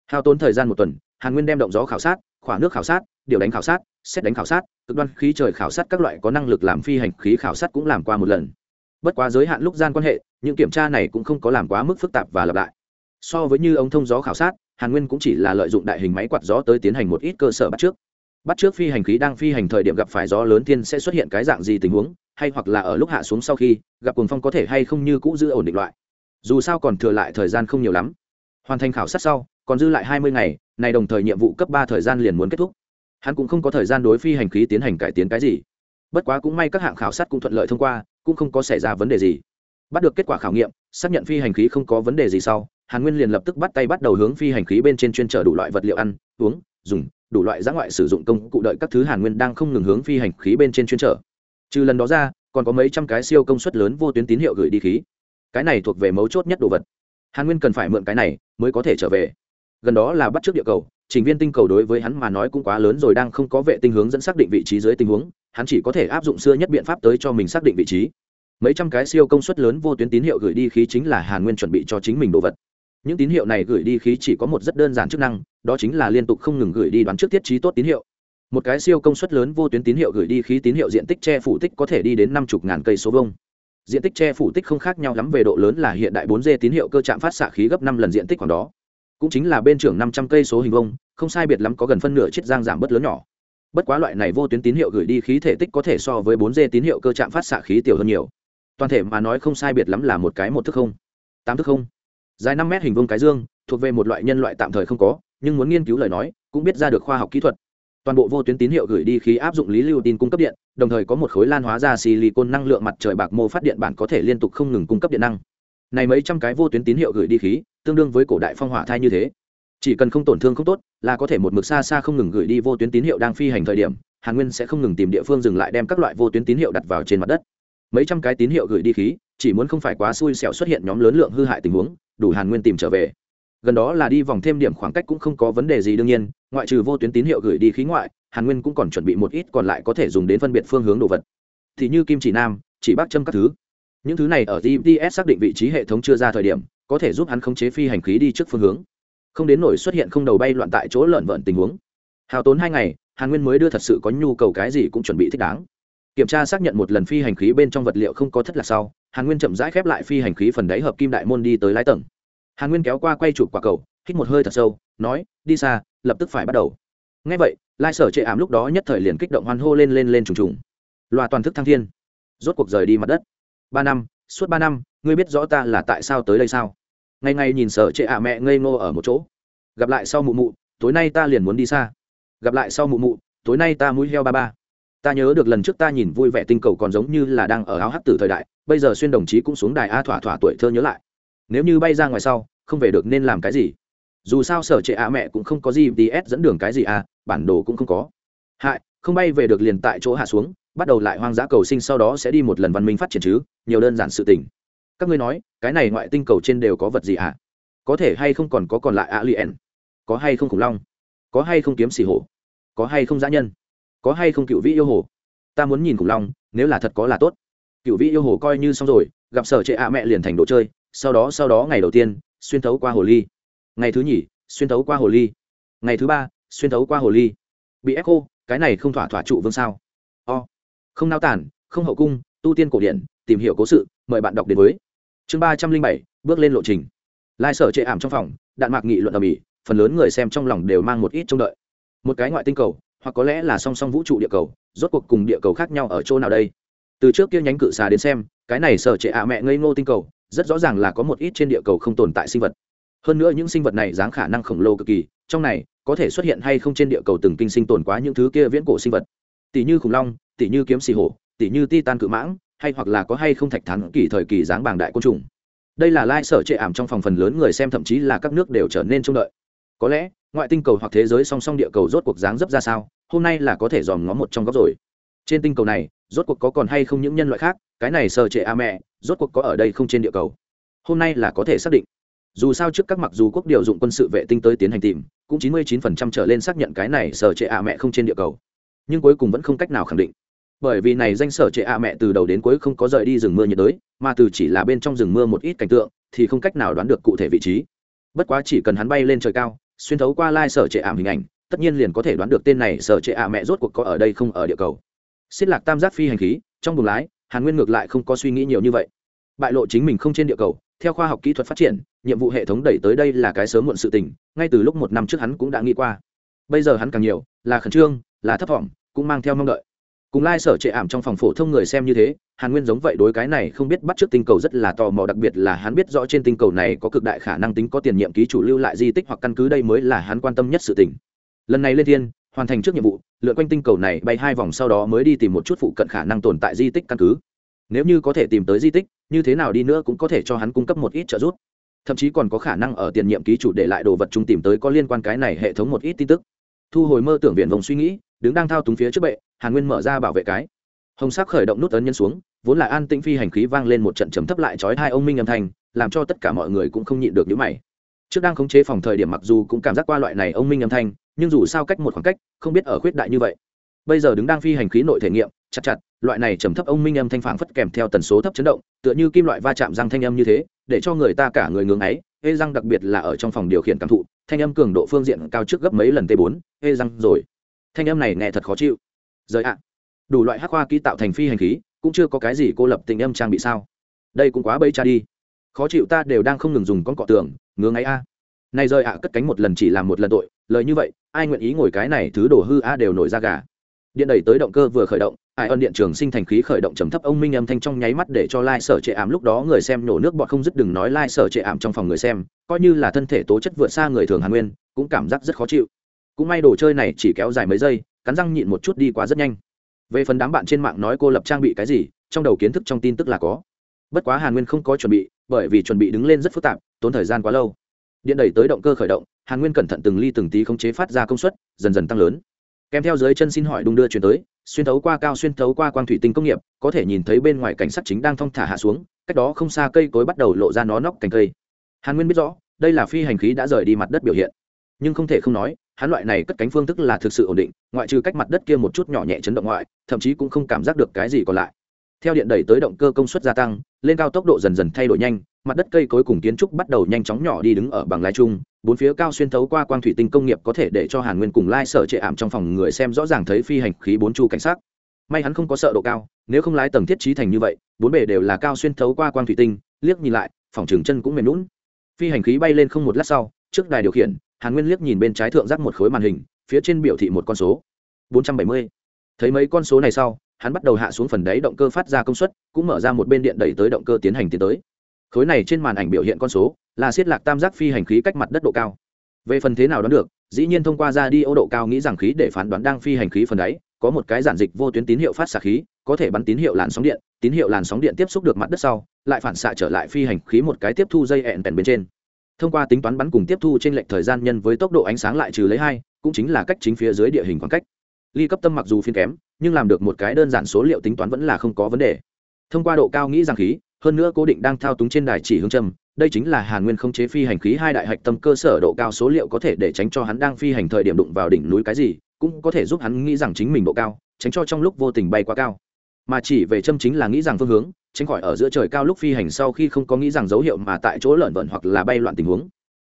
Hao tốn thời gian một tuần, hàn nguyên đem động gió khảo sát khỏa nước khảo sát, điều đánh khảo sát, xét đánh khảo sát, cực đoan khí trời khảo sát các loại có năng lực làm phi hành khí khảo sát cũng làm qua một lần. Bất quá giới hạn lúc gian quan hệ, những kiểm tra này cũng không có làm quá mức phức tạp và lặp lại. So với như ống thông gió khảo sát, hàn nguyên cũng chỉ là lợi dụng đại hình máy quạt gió tới tiến hành một ít cơ sở bắt trước. Bắt trước phi hành khí đang phi hành thời điểm gặp phải gió lớn thiên sẽ xuất hiện cái dạng gì tình huống, hay hoặc là ở lúc hạ xuống sau khi, gặp cuồng phong có thể hay không như cũ giữ ổn định loại. Dù sao còn thừa lại thời gian không nhiều lắm. Hoàn thành khảo sát sau còn dư lại hai mươi ngày, này đồng thời nhiệm vụ cấp ba thời gian liền muốn kết thúc. Hắn cũng không có thời gian đối phi hành khí tiến hành cải tiến cái gì. Bất quá cũng may các hạng khảo sát cũng thuận lợi thông qua, cũng không có xảy ra vấn đề gì. Bắt được kết quả khảo nghiệm, xác nhận phi hành khí không có vấn đề gì sau, hàn nguyên liền lập tức bắt tay bắt đầu hướng phi hành khí bên trên chuyên trở đủ loại vật liệu ăn, uống, dùng, đủ loại giã ngoại sử dụng công cụ đợi các thứ hàn nguyên đang không ngừng hướng phi hành khí bên trên chuyên trở. Trừ lần đó ra, còn có mấy trăm cái siêu công suất lớn vô tuyến tín hiệu gửi đi khí. Cái này thuộc về mấu chốt nhất đồ vật. Hàn nguyên cần phải mượn cái này mới có thể trở về gần đó là bắt trước địa cầu, trình viên tinh cầu đối với hắn mà nói cũng quá lớn rồi, đang không có vệ tinh hướng dẫn xác định vị trí dưới tình huống, hắn chỉ có thể áp dụng xưa nhất biện pháp tới cho mình xác định vị trí. Mấy trăm cái siêu công suất lớn vô tuyến tín hiệu gửi đi khí chính là hàn nguyên chuẩn bị cho chính mình đồ vật. Những tín hiệu này gửi đi khí chỉ có một rất đơn giản chức năng, đó chính là liên tục không ngừng gửi đi đoán trước tiết trí tốt tín hiệu. Một cái siêu công suất lớn vô tuyến tín hiệu gửi đi khí tín hiệu diện tích che phủ tích có thể đi đến năm chục ngàn cây số vông diện tích che phủ tích không khác nhau lắm về độ lớn là hiện đại bốn d tín hiệu cơ trạm phát xạ khí gấp năm lần diện tích khoảng đó cũng chính là bên trưởng năm trăm cây số hình vông không sai biệt lắm có gần phân nửa chiết giang giảm bớt lớn nhỏ. Bất quá loại này vô tuyến tín hiệu gửi đi khí thể tích có thể so với 4 d tín hiệu cơ trạm phát xạ khí tiểu hơn nhiều. Toàn thể mà nói không sai biệt lắm là một cái một thức không, tám thức không. Dài năm mét hình vuông cái dương, thuộc về một loại nhân loại tạm thời không có, nhưng muốn nghiên cứu lời nói, cũng biết ra được khoa học kỹ thuật. Toàn bộ vô tuyến tín hiệu gửi đi khí áp dụng lý lưu tin cung cấp điện, đồng thời có một khối lan hóa ra silicon năng lượng mặt trời bạc mô phát điện bản có thể liên tục không ngừng cung cấp điện năng này mấy trăm cái vô tuyến tín hiệu gửi đi khí, tương đương với cổ đại phong hỏa thai như thế. Chỉ cần không tổn thương không tốt, là có thể một mực xa xa không ngừng gửi đi vô tuyến tín hiệu đang phi hành thời điểm, hàn nguyên sẽ không ngừng tìm địa phương dừng lại đem các loại vô tuyến tín hiệu đặt vào trên mặt đất. Mấy trăm cái tín hiệu gửi đi khí, chỉ muốn không phải quá xui xẻo xuất hiện nhóm lớn lượng hư hại tình huống, đủ hàn nguyên tìm trở về. Gần đó là đi vòng thêm điểm khoảng cách cũng không có vấn đề gì đương nhiên, ngoại trừ vô tuyến tín hiệu gửi đi khí ngoại, hàn nguyên cũng còn chuẩn bị một ít còn lại có thể dùng đến phân biệt phương hướng đồ vật. Thì như kim chỉ nam, chỉ bác châm các thứ những thứ này ở gps xác định vị trí hệ thống chưa ra thời điểm, có thể giúp hắn khống chế phi hành khí đi trước phương hướng. Không đến nổi xuất hiện không đầu bay loạn tại chỗ lợn vợn tình huống. Hào tốn hai ngày, hàn nguyên mới đưa thật sự có nhu cầu cái gì cũng chuẩn bị thích đáng. Kiểm tra xác nhận một lần phi hành khí bên trong vật liệu không có thất lạc sau, hàn nguyên chậm rãi khép lại phi hành khí phần đáy hợp kim đại môn đi tới lái tầng. Hàn nguyên kéo qua quay chụp quả cầu, hít một hơi thật sâu, nói, đi xa, lập tức phải bắt đầu. Ngay vậy, lai sở chệ ảm lúc đó nhất thời liền kích động hoan hô lên lên lên trùng trùng. Loa toàn thức thăng thiên. Rốt cuộc rời đi mặt đất ba năm, suốt ba năm, ngươi biết rõ ta là tại sao tới đây sao? Ngày ngày nhìn sở trệ ạ mẹ ngây ngô ở một chỗ. Gặp lại sau mụ mụ, tối nay ta liền muốn đi xa. Gặp lại sau mụ mụ, tối nay ta mũi heo ba ba. Ta nhớ được lần trước ta nhìn vui vẻ tinh cầu còn giống như là đang ở áo hát tử thời đại, bây giờ xuyên đồng chí cũng xuống đài a thỏa thỏa tuổi thơ nhớ lại. Nếu như bay ra ngoài sau, không về được nên làm cái gì? Dù sao sở trệ ạ mẹ cũng không có gì ts dẫn đường cái gì à bản đồ cũng không có. Hại, không bay về được liền tại chỗ hạ xuống bắt đầu lại hoang dã cầu sinh sau đó sẽ đi một lần văn minh phát triển chứ, nhiều đơn giản sự tình. Các ngươi nói, cái này ngoại tinh cầu trên đều có vật gì ạ? À? có thể hay không còn có còn lại alien? Có hay không khủng long? Có hay không kiếm xì hổ? Có hay không dã nhân? Có hay không cựu vĩ yêu hồ? Ta muốn nhìn khủng long, nếu là thật có là tốt. Cựu vĩ yêu hồ coi như xong rồi, gặp sở trệ ạ mẹ liền thành đồ chơi, sau đó sau đó ngày đầu tiên, xuyên thấu qua hồ ly. Ngày thứ nhì, xuyên thấu qua hồ ly. Ngày thứ ba, xuyên thấu qua hồ ly. Bị ép cô cái này không thỏa thỏa trụ vương sao? Không nao tản không hậu cung, tu tiên cổ điển, tìm hiểu cố sự, mời bạn đọc đến với. Chương ba trăm linh bảy, bước lên lộ trình. Lai sở chệ ảm trong phòng, đạn mạc nghị luận ở mỹ phần lớn người xem trong lòng đều mang một ít trông đợi. Một cái ngoại tinh cầu, hoặc có lẽ là song song vũ trụ địa cầu, rốt cuộc cùng địa cầu khác nhau ở chỗ nào đây? Từ trước kia nhánh cự xà đến xem, cái này sở trệ ạ mẹ ngây ngô tinh cầu, rất rõ ràng là có một ít trên địa cầu không tồn tại sinh vật. Hơn nữa những sinh vật này dáng khả năng khổng lồ cực kỳ, trong này có thể xuất hiện hay không trên địa cầu từng kinh sinh tồn quá những thứ kia viễn cổ sinh vật tỷ như khủng long, tỷ như kiếm xì hổ, tỷ như titan cự mãng, hay hoặc là có hay không thạch thắng kỳ thời kỳ dáng bàng đại côn trùng. Đây là lai sở trệ ảm trong phòng phần lớn người xem, thậm chí là các nước đều trở nên trông đợi. Có lẽ, ngoại tinh cầu hoặc thế giới song song địa cầu rốt cuộc dáng dấp ra sao, hôm nay là có thể dòm ngó một trong góc rồi. Trên tinh cầu này, rốt cuộc có còn hay không những nhân loại khác, cái này sở trệ a mẹ, rốt cuộc có ở đây không trên địa cầu. Hôm nay là có thể xác định. Dù sao trước các mặc dù quốc điều dụng quân sự vệ tinh tới tiến hành tìm, cũng chín mươi 99% trở lên xác nhận cái này sở trệ a mẹ không trên địa cầu nhưng cuối cùng vẫn không cách nào khẳng định. Bởi vì này danh sở trệ a mẹ từ đầu đến cuối không có rời đi rừng mưa nhiệt đới, mà từ chỉ là bên trong rừng mưa một ít cảnh tượng, thì không cách nào đoán được cụ thể vị trí. Bất quá chỉ cần hắn bay lên trời cao, xuyên thấu qua lai sở trệ ảm hình ảnh, tất nhiên liền có thể đoán được tên này sở trệ ạ mẹ rốt cuộc có ở đây không ở địa cầu. Xích lạc tam giác phi hành khí, trong buồng lái, hàn nguyên ngược lại không có suy nghĩ nhiều như vậy. Bại lộ chính mình không trên địa cầu, theo khoa học kỹ thuật phát triển, nhiệm vụ hệ thống đẩy tới đây là cái sớm muộn sự tình, ngay từ lúc một năm trước hắn cũng đã nghĩ qua. Bây giờ hắn càng nhiều, là khẩn trương là thấp thỏm, cũng mang theo mong đợi. Cùng lai sở trệ ảm trong phòng phổ thông người xem như thế, hàn nguyên giống vậy đối cái này không biết bắt t r ư ớ c tinh cầu rất là tò mò, đặc biệt là hắn biết rõ trên tinh cầu này có cực đại khả năng tính có tiền nhiệm ký chủ lưu lại di tích hoặc căn cứ, đây mới là hắn quan tâm nhất sự tình. Lần này lên thiên, hoàn thành trước nhiệm vụ, lượn quanh tinh cầu này bay hai vòng sau đó mới đi tìm một chút phụ cận khả năng tồn tại di tích căn cứ. Nếu như có thể tìm tới di tích, như thế nào đi nữa cũng có thể cho hắn cung cấp một ít trợ giúp. Thậm chí còn có khả năng ở tiền nhiệm ký chủ để lại đồ vật chung tìm tới có liên quan cái này hệ thống một ít tin tức. Thu hồi mơ tưởng viện vòng suy nghĩ đứng đang thao túng phía trước bệ, hàn nguyên mở ra bảo vệ cái. Hồng sắc khởi động nút ấn nhân xuống, vốn là an tĩnh phi hành khí vang lên một trận chấm thấp lại chói hai ông minh âm thanh, làm cho tất cả mọi người cũng không nhịn được những mày. Trước đang khống chế phòng thời điểm mặc dù cũng cảm giác qua loại này ông minh âm thanh, nhưng dù sao cách một khoảng cách, không biết ở khuyết đại như vậy. Bây giờ đứng đang phi hành khí nội thể nghiệm, chặt chặt, loại này trầm thấp ông minh âm thanh phảng phất kèm theo tần số thấp chấn động, tựa như kim loại va chạm răng thanh âm như thế, để cho người ta cả người ngưỡng ấy ê răng đặc biệt là ở trong phòng điều khiển cảm thụ, thanh âm cường độ phương diện cao trước gấp mấy lần t 4 ê răng rồi thanh âm này nghe thật khó chịu. Rời ạ. Đủ loại hắc hoa ký tạo thành phi hành khí, cũng chưa có cái gì cô lập tình âm trang bị sao. Đây cũng quá bấy cha đi. Khó chịu ta đều đang không ngừng dùng con cọ tường, ngứa ngáy a. Này rời ạ, cất cánh một lần chỉ làm một lần tội, lời như vậy, ai nguyện ý ngồi cái này thứ đổ hư a đều nổi ra gà. Điện đẩy tới động cơ vừa khởi động, ai ân điện trường sinh thành khí khởi động trầm thấp ông minh âm thanh trong nháy mắt để cho lai sở trệ ảm lúc đó người xem nổ nước bọt không dứt đừng nói lai sở trệ ảm trong phòng người xem, coi như là thân thể tố chất vượt xa người thường hàn nguyên, cũng cảm giác rất khó chịu cũng may đồ chơi này chỉ kéo dài mấy giây, cắn răng nhịn một chút đi quá rất nhanh. Về phần đám bạn trên mạng nói cô lập trang bị cái gì, trong đầu kiến thức trong tin tức là có. Bất quá hàn nguyên không có chuẩn bị, bởi vì chuẩn bị đứng lên rất phức tạp, tốn thời gian quá lâu. Điện đẩy tới động cơ khởi động, hàn nguyên cẩn thận từng ly từng tí khống chế phát ra công suất, dần dần tăng lớn. Kèm theo dưới chân xin hỏi đung đưa chuyển tới, xuyên thấu qua cao xuyên thấu qua quang thủy tinh công nghiệp, có thể nhìn thấy bên ngoài cảnh sát chính đang thong thả hạ xuống, cách đó không xa cây cối bắt đầu lộ ra nó nóc cành cây. Hàn nguyên biết rõ, đây là phi hành khí đã rời đi mặt đất biểu hiện. Nhưng không thể không nói hắn loại này cất cánh phương thức là thực sự ổn định, ngoại trừ cách mặt đất kia một chút nhỏ nhẹ chấn động ngoại, thậm chí cũng không cảm giác được cái gì còn lại. Theo điện đẩy tới động cơ công suất gia tăng, lên cao tốc độ dần dần thay đổi nhanh, mặt đất cây cối cùng kiến trúc bắt đầu nhanh chóng nhỏ đi đứng ở bằng lái chung bốn phía cao xuyên thấu qua quang thủy tinh công nghiệp có thể để cho hàn nguyên cùng lai sở trệ ảm trong phòng người xem rõ ràng thấy phi hành khí bốn chu cảnh sát may hắn không có sợ độ cao, nếu không lái tầng thiết trí thành như vậy, bốn bề đều là cao xuyên thấu qua quang thủy tinh, liếc nhìn lại, phòng trường chân cũng mềm lún phi hành khí bay lên không một lát sau, trước đài điều khiển hàn nguyên liếc nhìn bên trái thượng giác một khối màn hình, phía trên biểu thị một con số. 470. thấy mấy con số này sau, hắn bắt đầu hạ xuống phần đáy động cơ phát ra công suất, cũng mở ra một bên điện đẩy tới động cơ tiến hành tiến tới. Khối này trên màn ảnh biểu hiện con số là siết lạc tam giác phi hành khí cách mặt đất độ cao. Về phần thế nào đoán được, dĩ nhiên thông qua ra đi ô độ cao nghĩ rằng khí để phán đoán đang phi hành khí phần đáy, có một cái giản dịch vô tuyến tín hiệu phát xạ khí, có thể bắn tín hiệu làn sóng điện, tín hiệu làn sóng điện tiếp xúc được mặt đất sau, lại phản xạ trở lại phi hành khí một cái tiếp thu dây ẹn bèn bên trên thông qua tính toán bắn cùng tiếp thu trên lệch thời gian nhân với tốc độ ánh sáng lại trừ lấy hai, cũng chính là cách chính phía dưới địa hình khoảng cách. Ly cấp tâm mặc dù phiên kém, nhưng làm được một cái đơn giản số liệu tính toán vẫn là không có vấn đề. Thông qua độ cao nghĩ rằng khí, hơn nữa cố định đang thao túng trên đài chỉ hướng châm đây chính là hàn nguyên không chế phi hành khí hai đại hạch tâm cơ sở độ cao số liệu có thể để tránh cho hắn đang phi hành thời điểm đụng vào đỉnh núi cái gì, cũng có thể giúp hắn nghĩ rằng chính mình độ cao, tránh cho trong lúc vô tình bay quá cao mà chỉ về châm chính là nghĩ rằng phương hướng, tránh khỏi ở giữa trời cao lúc phi hành sau khi không có nghĩ rằng dấu hiệu mà tại chỗ lợn vợn hoặc là bay loạn tình huống.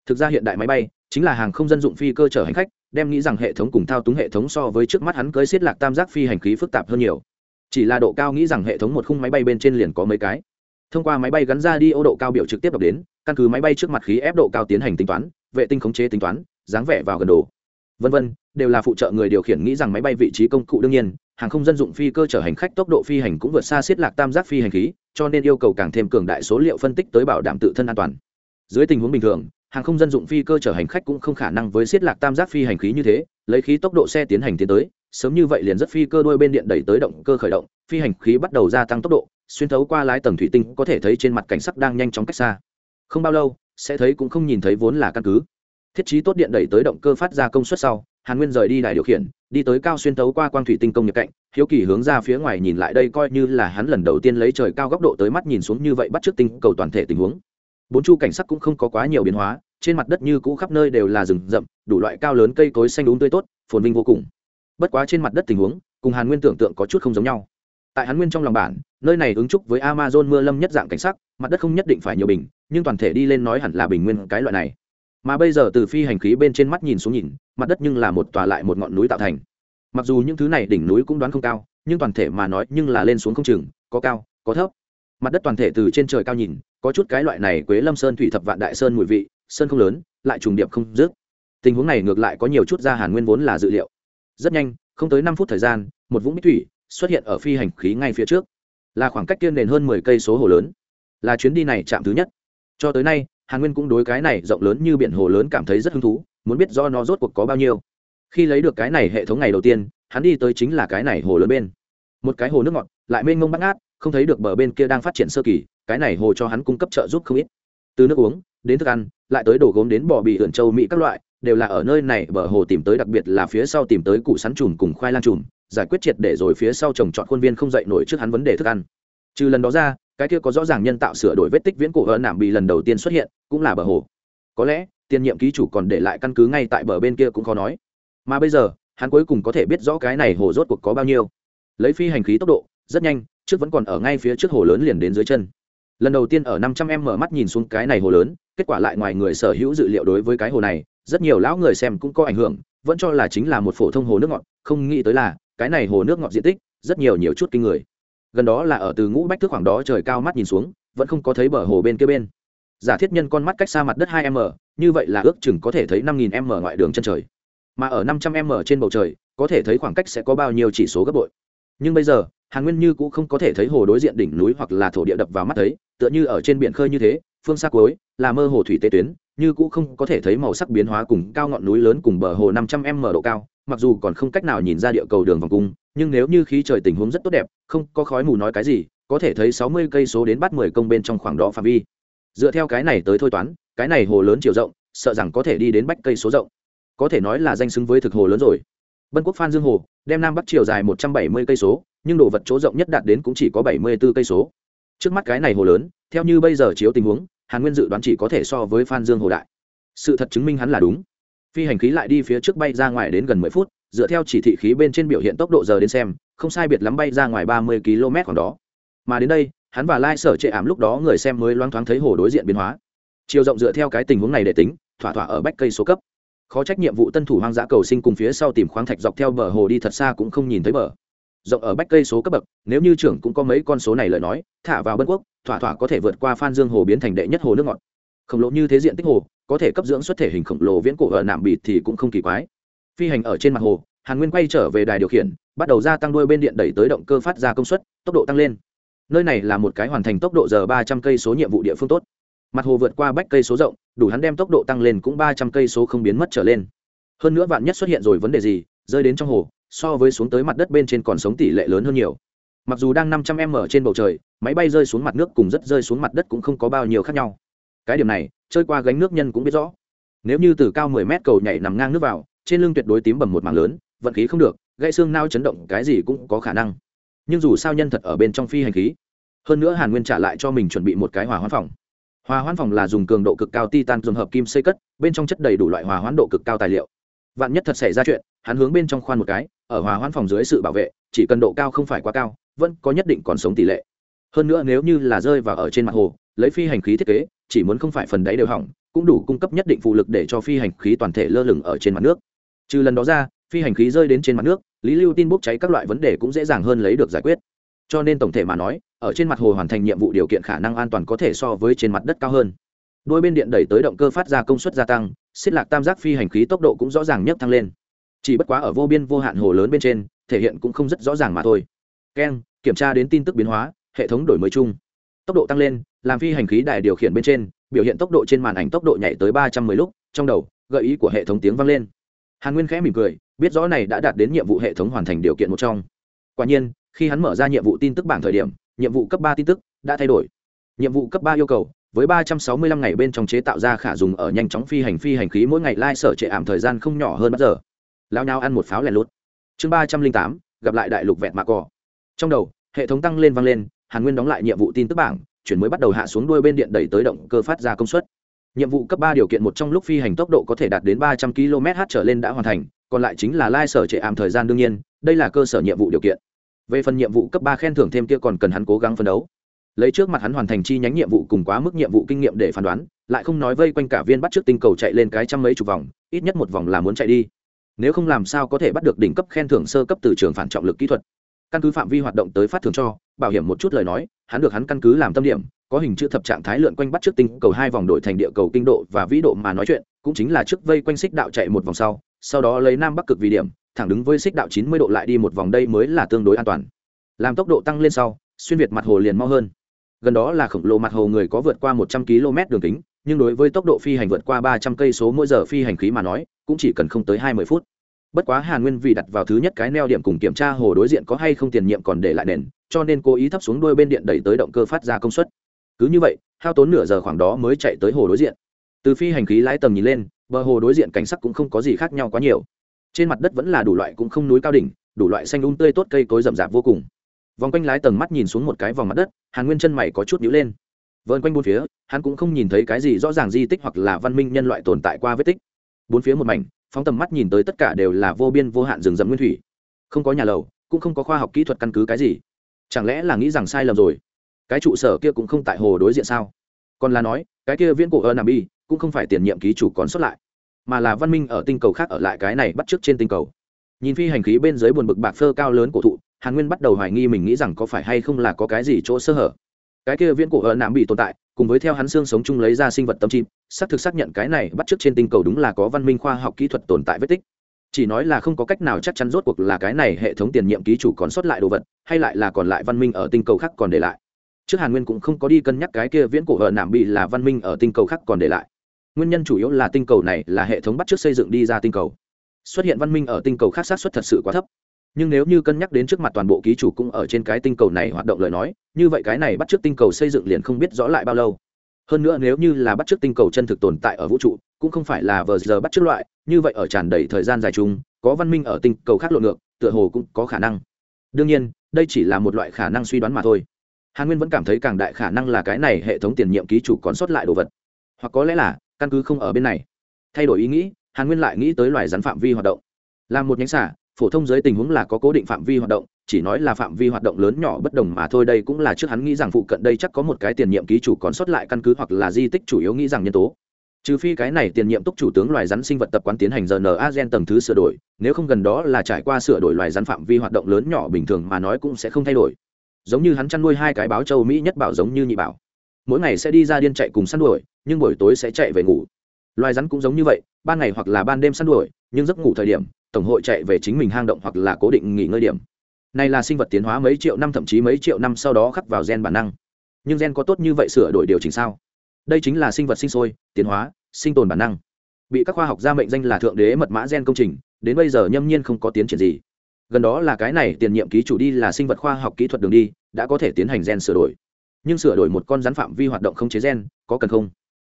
Thực ra hiện đại máy bay chính là hàng không dân dụng phi cơ chở hành khách, đem nghĩ rằng hệ thống cùng thao túng hệ thống so với trước mắt hắn cưới xiết lạc tam giác phi hành khí phức tạp hơn nhiều. Chỉ là độ cao nghĩ rằng hệ thống một khung máy bay bên trên liền có mấy cái. Thông qua máy bay gắn ra đi ô độ cao biểu trực tiếp đọc đến, căn cứ máy bay trước mặt khí ép độ cao tiến hành tính toán, vệ tinh khống chế tính toán, dáng vẻ vào gần đồ vân vân, đều là phụ trợ người điều khiển nghĩ rằng máy bay vị trí công cụ đương nhiên, hàng không dân dụng phi cơ chở hành khách tốc độ phi hành cũng vượt xa xiết lạc tam giác phi hành khí, cho nên yêu cầu càng thêm cường đại số liệu phân tích tới bảo đảm tự thân an toàn. Dưới tình huống bình thường, hàng không dân dụng phi cơ chở hành khách cũng không khả năng với xiết lạc tam giác phi hành khí như thế, lấy khí tốc độ xe tiến hành tiến tới, sớm như vậy liền rất phi cơ đuôi bên điện đẩy tới động cơ khởi động, phi hành khí bắt đầu gia tăng tốc độ, xuyên thấu qua lái tầng thủy tinh có thể thấy trên mặt cảnh sắc đang nhanh chóng cách xa. Không bao lâu, sẽ thấy cũng không nhìn thấy vốn là căn cứ thiết trí tốt điện đẩy tới động cơ phát ra công suất sau, hàn nguyên rời đi đài điều khiển, đi tới cao xuyên tấu qua quang thủy tinh công nhập cạnh, hiếu kỳ hướng ra phía ngoài nhìn lại đây coi như là hắn lần đầu tiên lấy trời cao góc độ tới mắt nhìn xuống như vậy bắt trước tinh cầu toàn thể tình huống. Bốn chu cảnh sắc cũng không có quá nhiều biến hóa, trên mặt đất như cũ khắp nơi đều là rừng rậm, đủ loại cao lớn cây cối xanh đúng tươi tốt, phồn vinh vô cùng. Bất quá trên mặt đất tình huống, cùng hàn nguyên tưởng tượng có chút không giống nhau. Tại hàn nguyên trong lòng bản, nơi này ứng trúc với amazon mưa lâm nhất dạng cảnh sắc, mặt đất không nhất định phải nhiều bình, nhưng toàn thể đi lên nói hẳn là bình nguyên cái loại này mà bây giờ từ phi hành khí bên trên mắt nhìn xuống nhìn, mặt đất nhưng là một tòa lại một ngọn núi tạo thành. Mặc dù những thứ này đỉnh núi cũng đoán không cao, nhưng toàn thể mà nói nhưng là lên xuống không chừng, có cao, có thấp. Mặt đất toàn thể từ trên trời cao nhìn, có chút cái loại này quế lâm sơn thủy thập vạn đại sơn mùi vị, sơn không lớn, lại trùng điệp không dứt. Tình huống này ngược lại có nhiều chút ra hàn nguyên vốn là dự liệu. Rất nhanh, không tới năm phút thời gian, một vũng bích thủy xuất hiện ở phi hành khí ngay phía trước. Là khoảng cách tiên nền hơn mười cây số hồ lớn. Là chuyến đi này chạm thứ nhất. Cho tới nay hàn nguyên cũng đối cái này rộng lớn như biển hồ lớn cảm thấy rất hứng thú, muốn biết do nó rốt cuộc có bao nhiêu. Khi lấy được cái này hệ thống ngày đầu tiên, hắn đi tới chính là cái này hồ lớn bên. Một cái hồ nước ngọt, lại mênh mông bắt ngát, không thấy được bờ bên kia đang phát triển sơ kỳ, cái này hồ cho hắn cung cấp trợ giúp không ít. Từ nước uống, đến thức ăn, lại tới đồ gốm đến bò bị ườn châu mỹ các loại, đều là ở nơi này bờ hồ tìm tới đặc biệt là phía sau tìm tới củ sắn trùm cùng khoai lang trùm giải quyết triệt để rồi phía sau trồng trọt khuôn viên không dậy nổi trước hắn vấn đề thức ăn trừ lần đó ra, cái kia có rõ ràng nhân tạo sửa đổi vết tích viễn cổ ở nạm bị lần đầu tiên xuất hiện, cũng là bờ hồ. Có lẽ, tiền nhiệm ký chủ còn để lại căn cứ ngay tại bờ bên kia cũng khó nói. Mà bây giờ, hắn cuối cùng có thể biết rõ cái này hồ rốt cuộc có bao nhiêu. Lấy phi hành khí tốc độ, rất nhanh, trước vẫn còn ở ngay phía trước hồ lớn liền đến dưới chân. Lần đầu tiên ở năm trăm em mở mắt nhìn xuống cái này hồ lớn, kết quả lại ngoài người sở hữu dự liệu đối với cái hồ này, rất nhiều lão người xem cũng có ảnh hưởng, vẫn cho là chính là một phổ thông hồ nước ngọt, không nghĩ tới là, cái này hồ nước ngọt diện tích, rất nhiều nhiều chút kinh người gần đó là ở từ ngũ bách thước khoảng đó trời cao mắt nhìn xuống, vẫn không có thấy bờ hồ bên kia bên. Giả thiết nhân con mắt cách xa mặt đất hai m, như vậy là ước chừng có thể thấy năm nghìn m ngoại đường chân trời. Mà ở năm trăm m trên bầu trời, có thể thấy khoảng cách sẽ có bao nhiêu chỉ số gấp bội. Nhưng bây giờ, hàn nguyên như cũng không có thể thấy hồ đối diện đỉnh núi hoặc là thổ địa đập vào mắt thấy, tựa như ở trên biển khơi như thế, phương xa cuối, là mơ hồ thủy tế tuyến, như cũng không có thể thấy màu sắc biến hóa cùng cao ngọn núi lớn cùng bờ hồ năm trăm m độ cao mặc dù còn không cách nào nhìn ra địa cầu đường vòng cung, nhưng nếu như khí trời tình huống rất tốt đẹp, không có khói mù nói cái gì, có thể thấy sáu mươi cây số đến bắt mười công bên trong khoảng đó phạm vi. Dựa theo cái này tới thôi toán, cái này hồ lớn chiều rộng, sợ rằng có thể đi đến bách cây số rộng. Có thể nói là danh xứng với thực hồ lớn rồi. Bân quốc phan dương hồ, đem nam bắc chiều dài một trăm bảy mươi cây số, nhưng đồ vật chỗ rộng nhất đạt đến cũng chỉ có bảy mươi bốn cây số. Trước mắt cái này hồ lớn, theo như bây giờ chiếu tình huống, hàn nguyên dự đoán chỉ có thể so với phan dương hồ đại. Sự thật chứng minh hắn là đúng phi hành khí lại đi phía trước bay ra ngoài đến gần mười phút, dựa theo chỉ thị khí bên trên biểu hiện tốc độ giờ đến xem, không sai biệt lắm bay ra ngoài ba mươi km khoảng đó. Mà đến đây, hắn và lai sở trệ ảm lúc đó người xem mới loáng thoáng thấy hồ đối diện biến hóa. Chiều rộng dựa theo cái tình huống này để tính, thỏa thỏa ở bách cây số cấp. Khó trách nhiệm vụ tân thủ hoang dã cầu sinh cùng phía sau tìm khoáng thạch dọc theo bờ hồ đi thật xa cũng không nhìn thấy bờ. Rộng ở bách cây số cấp bậc, nếu như trưởng cũng có mấy con số này lời nói, thả vào bân quốc, thỏa thỏa có thể vượt qua phan dương hồ biến thành đệ nhất hồ nước ngọt khổng lồ như thế diện tích hồ, có thể cấp dưỡng xuất thể hình khổng lồ viễn cổ ở nạm bịt thì cũng không kỳ quái. Phi hành ở trên mặt hồ, hàn nguyên quay trở về đài điều khiển, bắt đầu gia tăng đuôi bên điện đẩy tới động cơ phát ra công suất, tốc độ tăng lên. Nơi này là một cái hoàn thành tốc độ giờ ba trăm cây số nhiệm vụ địa phương tốt. Mặt hồ vượt qua bách cây số rộng, đủ hắn đem tốc độ tăng lên cũng ba trăm cây số không biến mất trở lên. Hơn nữa vạn nhất xuất hiện rồi vấn đề gì, rơi đến trong hồ, so với xuống tới mặt đất bên trên còn sống tỷ lệ lớn hơn nhiều. Mặc dù đang năm trăm m trên bầu trời, máy bay rơi xuống mặt nước cùng rất rơi xuống mặt đất cũng không có bao nhiêu khác nhau cái điểm này, chơi qua gánh nước nhân cũng biết rõ. Nếu như từ cao mười mét cầu nhảy nằm ngang nước vào, trên lưng tuyệt đối tím bầm một mảng lớn, vận khí không được, gãy xương nao chấn động cái gì cũng có khả năng. Nhưng dù sao nhân thật ở bên trong phi hành khí, hơn nữa hàn nguyên trả lại cho mình chuẩn bị một cái hòa hoãn phòng. Hòa hoãn phòng là dùng cường độ cực cao titan dùng hợp kim xây cất, bên trong chất đầy đủ loại hòa hoãn độ cực cao tài liệu. Vạn nhất thật xảy ra chuyện, hắn hướng bên trong khoan một cái, ở hòa hoãn phòng dưới sự bảo vệ, chỉ cần độ cao không phải quá cao, vẫn có nhất định còn sống tỷ lệ. Hơn nữa nếu như là rơi vào ở trên mặt hồ, lấy phi hành khí thiết kế chỉ muốn không phải phần đáy đều hỏng, cũng đủ cung cấp nhất định phụ lực để cho phi hành khí toàn thể lơ lửng ở trên mặt nước. Trừ lần đó ra, phi hành khí rơi đến trên mặt nước, lý lưu tin bốc cháy các loại vấn đề cũng dễ dàng hơn lấy được giải quyết. Cho nên tổng thể mà nói, ở trên mặt hồ hoàn thành nhiệm vụ điều kiện khả năng an toàn có thể so với trên mặt đất cao hơn. Đôi bên điện đẩy tới động cơ phát ra công suất gia tăng, xiết lạc tam giác phi hành khí tốc độ cũng rõ ràng nhất thăng lên. Chỉ bất quá ở vô biên vô hạn hồ lớn bên trên, thể hiện cũng không rất rõ ràng mà thôi. Keng, kiểm tra đến tin tức biến hóa, hệ thống đổi mới chung. Tốc độ tăng lên làm phi hành khí đài điều khiển bên trên, biểu hiện tốc độ trên màn ảnh tốc độ nhảy tới ba trăm mười lúc, trong đầu, gợi ý của hệ thống tiếng vang lên. Hàn nguyên khẽ mỉm cười, biết rõ này đã đạt đến nhiệm vụ hệ thống hoàn thành điều kiện một trong. Quả nhiên, khi hắn mở ra nhiệm vụ tin tức bảng thời điểm, nhiệm vụ cấp ba tin tức đã thay đổi. Nhiệm vụ cấp ba yêu cầu, với ba trăm sáu mươi lăm ngày bên trong chế tạo ra khả dùng ở nhanh chóng phi hành phi hành khí mỗi ngày lai、like、sở sở trệ ảm thời gian không nhỏ hơn bất giờ. Lao nhau ăn một pháo lẻ lút. Chương ba trăm linh tám, gặp lại đại lục vẹn mạ cỏ trong đầu, hệ thống tăng lên vang lên, hàn nguyên đóng lại nhiệm vụ tin tức bảng chuyển mới bắt đầu hạ xuống đuôi bên điện đẩy tới động cơ phát ra công suất. Nhiệm vụ cấp ba điều kiện một trong lúc phi hành tốc độ có thể đạt đến ba trăm km/h trở lên đã hoàn thành, còn lại chính là lai sở trệ ảm thời gian đương nhiên, đây là cơ sở nhiệm vụ điều kiện. Về phần nhiệm vụ cấp ba khen thưởng thêm kia còn cần hắn cố gắng phấn đấu. Lấy trước mặt hắn hoàn thành chi nhánh nhiệm vụ cùng quá mức nhiệm vụ kinh nghiệm để phán đoán, lại không nói vây quanh cả viên bắt trước tinh cầu chạy lên cái trăm mấy chục vòng, ít nhất một vòng là muốn chạy đi. Nếu không làm sao có thể bắt được đỉnh cấp khen thưởng sơ cấp từ trường phản trọng lực kỹ thuật căn cứ phạm vi hoạt động tới phát thưởng cho, bảo hiểm một chút lời nói, hắn được hắn căn cứ làm tâm điểm, có hình chữ thập trạng thái lượn quanh bắt trước tinh cầu hai vòng đổi thành địa cầu kinh độ và vĩ độ mà nói chuyện, cũng chính là trước vây quanh xích đạo chạy một vòng sau sau đó lấy nam bắc cực vì điểm, thẳng đứng với xích đạo chín mươi độ lại đi một vòng đây mới là tương đối an toàn. Làm tốc độ tăng lên sau, xuyên việt mặt hồ liền mau hơn. Gần đó là khổng lồ mặt hồ người có vượt qua một trăm km đường kính, nhưng đối với tốc độ phi hành vượt qua ba trăm cây số mỗi giờ phi hành khí mà nói, cũng chỉ cần không tới hai mươi phút bất quá hàn nguyên vì đặt vào thứ nhất cái neo điểm cùng kiểm tra hồ đối diện có hay không tiền nhiệm còn để lại nền, cho nên cố ý thấp xuống đôi bên điện đẩy tới động cơ phát ra công suất. Cứ như vậy, hao tốn nửa giờ khoảng đó mới chạy tới hồ đối diện. Từ phi hành khí lái tầm nhìn lên, bờ hồ đối diện cảnh sắc cũng không có gì khác nhau quá nhiều. Trên mặt đất vẫn là đủ loại cũng không núi cao đỉnh, đủ loại xanh um tươi tốt cây cối rậm rạp vô cùng. Vòng quanh lái tầng mắt nhìn xuống một cái vòng mặt đất, hàn nguyên chân mày có chút nhữ lên. Vơn quanh bốn phía, hắn cũng không nhìn thấy cái gì rõ ràng di tích hoặc là văn minh nhân loại tồn tại qua vết tích. Bốn phía một mảnh phóng tầm mắt nhìn tới tất cả đều là vô biên vô hạn rừng rậm nguyên thủy. Không có nhà lầu, cũng không có khoa học kỹ thuật căn cứ cái gì. Chẳng lẽ là nghĩ rằng sai lầm rồi? Cái trụ sở kia cũng không tại hồ đối diện sao? Còn là nói, cái kia viễn cổ ơ nam bi cũng không phải tiền nhiệm ký chủ còn xuất lại, mà là văn minh ở tinh cầu khác ở lại cái này bắt t r ư ớ c trên tinh cầu. Nhìn phi hành khí bên dưới buồn bực bạc phơ cao lớn cổ thụ, hàn nguyên bắt đầu hoài nghi mình nghĩ rằng có phải hay không là có cái gì chỗ sơ hở. Cái kia viễn cổ ơ nam bị tồn tại, cùng với theo hắn xương sống chung lấy ra sinh vật tâm chim xác thực xác nhận cái này bắt trước trên tinh cầu đúng là có văn minh khoa học kỹ thuật tồn tại vết tích. Chỉ nói là không có cách nào chắc chắn rốt cuộc là cái này hệ thống tiền nhiệm ký chủ còn sót lại đồ vật, hay lại là còn lại văn minh ở tinh cầu khác còn để lại. Trước hàn nguyên cũng không có đi cân nhắc cái kia viễn cổ hờ nạm bị là văn minh ở tinh cầu khác còn để lại. Nguyên nhân chủ yếu là tinh cầu này là hệ thống bắt trước xây dựng đi ra tinh cầu. Xuất hiện văn minh ở tinh cầu khác sát xuất thật sự quá thấp. Nhưng nếu như cân nhắc đến trước mặt toàn bộ ký chủ cũng ở trên cái tinh cầu này hoạt động lời nói, như vậy cái này bắt trước tinh cầu xây dựng liền không biết rõ lại bao lâu hơn nữa nếu như là bắt chước tinh cầu chân thực tồn tại ở vũ trụ, cũng không phải là vờ giờ bắt chước loại, như vậy ở tràn đầy thời gian dài chung, có văn minh ở tinh cầu khác lộn ngược, tựa hồ cũng có khả năng. Đương nhiên, đây chỉ là một loại khả năng suy đoán mà thôi. Hàn nguyên vẫn cảm thấy càng đại khả năng là cái này hệ thống tiền nhiệm ký chủ còn sót lại đồ vật. Hoặc có lẽ là, căn cứ không ở bên này. Thay đổi ý nghĩ, hàn nguyên lại nghĩ tới loài rắn phạm vi hoạt động. Là một nhánh xả phổ thông dưới tình huống là có cố định phạm vi hoạt động chỉ nói là phạm vi hoạt động lớn nhỏ bất đồng mà thôi, đây cũng là trước hắn nghĩ rằng phụ cận đây chắc có một cái tiền nhiệm ký chủ còn sót lại căn cứ hoặc là di tích chủ yếu nghĩ rằng nhân tố. Trừ phi cái này tiền nhiệm túc chủ tướng loài rắn sinh vật tập quán tiến hành rna gen tầng thứ sửa đổi, nếu không gần đó là trải qua sửa đổi loài rắn phạm vi hoạt động lớn nhỏ bình thường mà nói cũng sẽ không thay đổi. Giống như hắn chăn nuôi hai cái báo châu mỹ nhất bảo giống như nhị bảo. Mỗi ngày sẽ đi ra điên chạy cùng săn đuổi, nhưng buổi tối sẽ chạy về ngủ. Loài rắn cũng giống như vậy ban ngày hoặc là ban đêm săn đuổi, nhưng giấc ngủ thời điểm, tổng hội chạy về chính mình hang động hoặc là cố định nghỉ ngơi điểm này là sinh vật tiến hóa mấy triệu năm thậm chí mấy triệu năm sau đó khắc vào gen bản năng. Nhưng gen có tốt như vậy sửa đổi điều chỉnh sao? Đây chính là sinh vật sinh sôi, tiến hóa, sinh tồn bản năng. Bị các khoa học gia mệnh danh là thượng đế mật mã gen công trình, đến bây giờ nhâm nhiên không có tiến triển gì. Gần đó là cái này tiền nhiệm ký chủ đi là sinh vật khoa học kỹ thuật đường đi, đã có thể tiến hành gen sửa đổi. Nhưng sửa đổi một con rắn phạm vi hoạt động không chế gen, có cần không?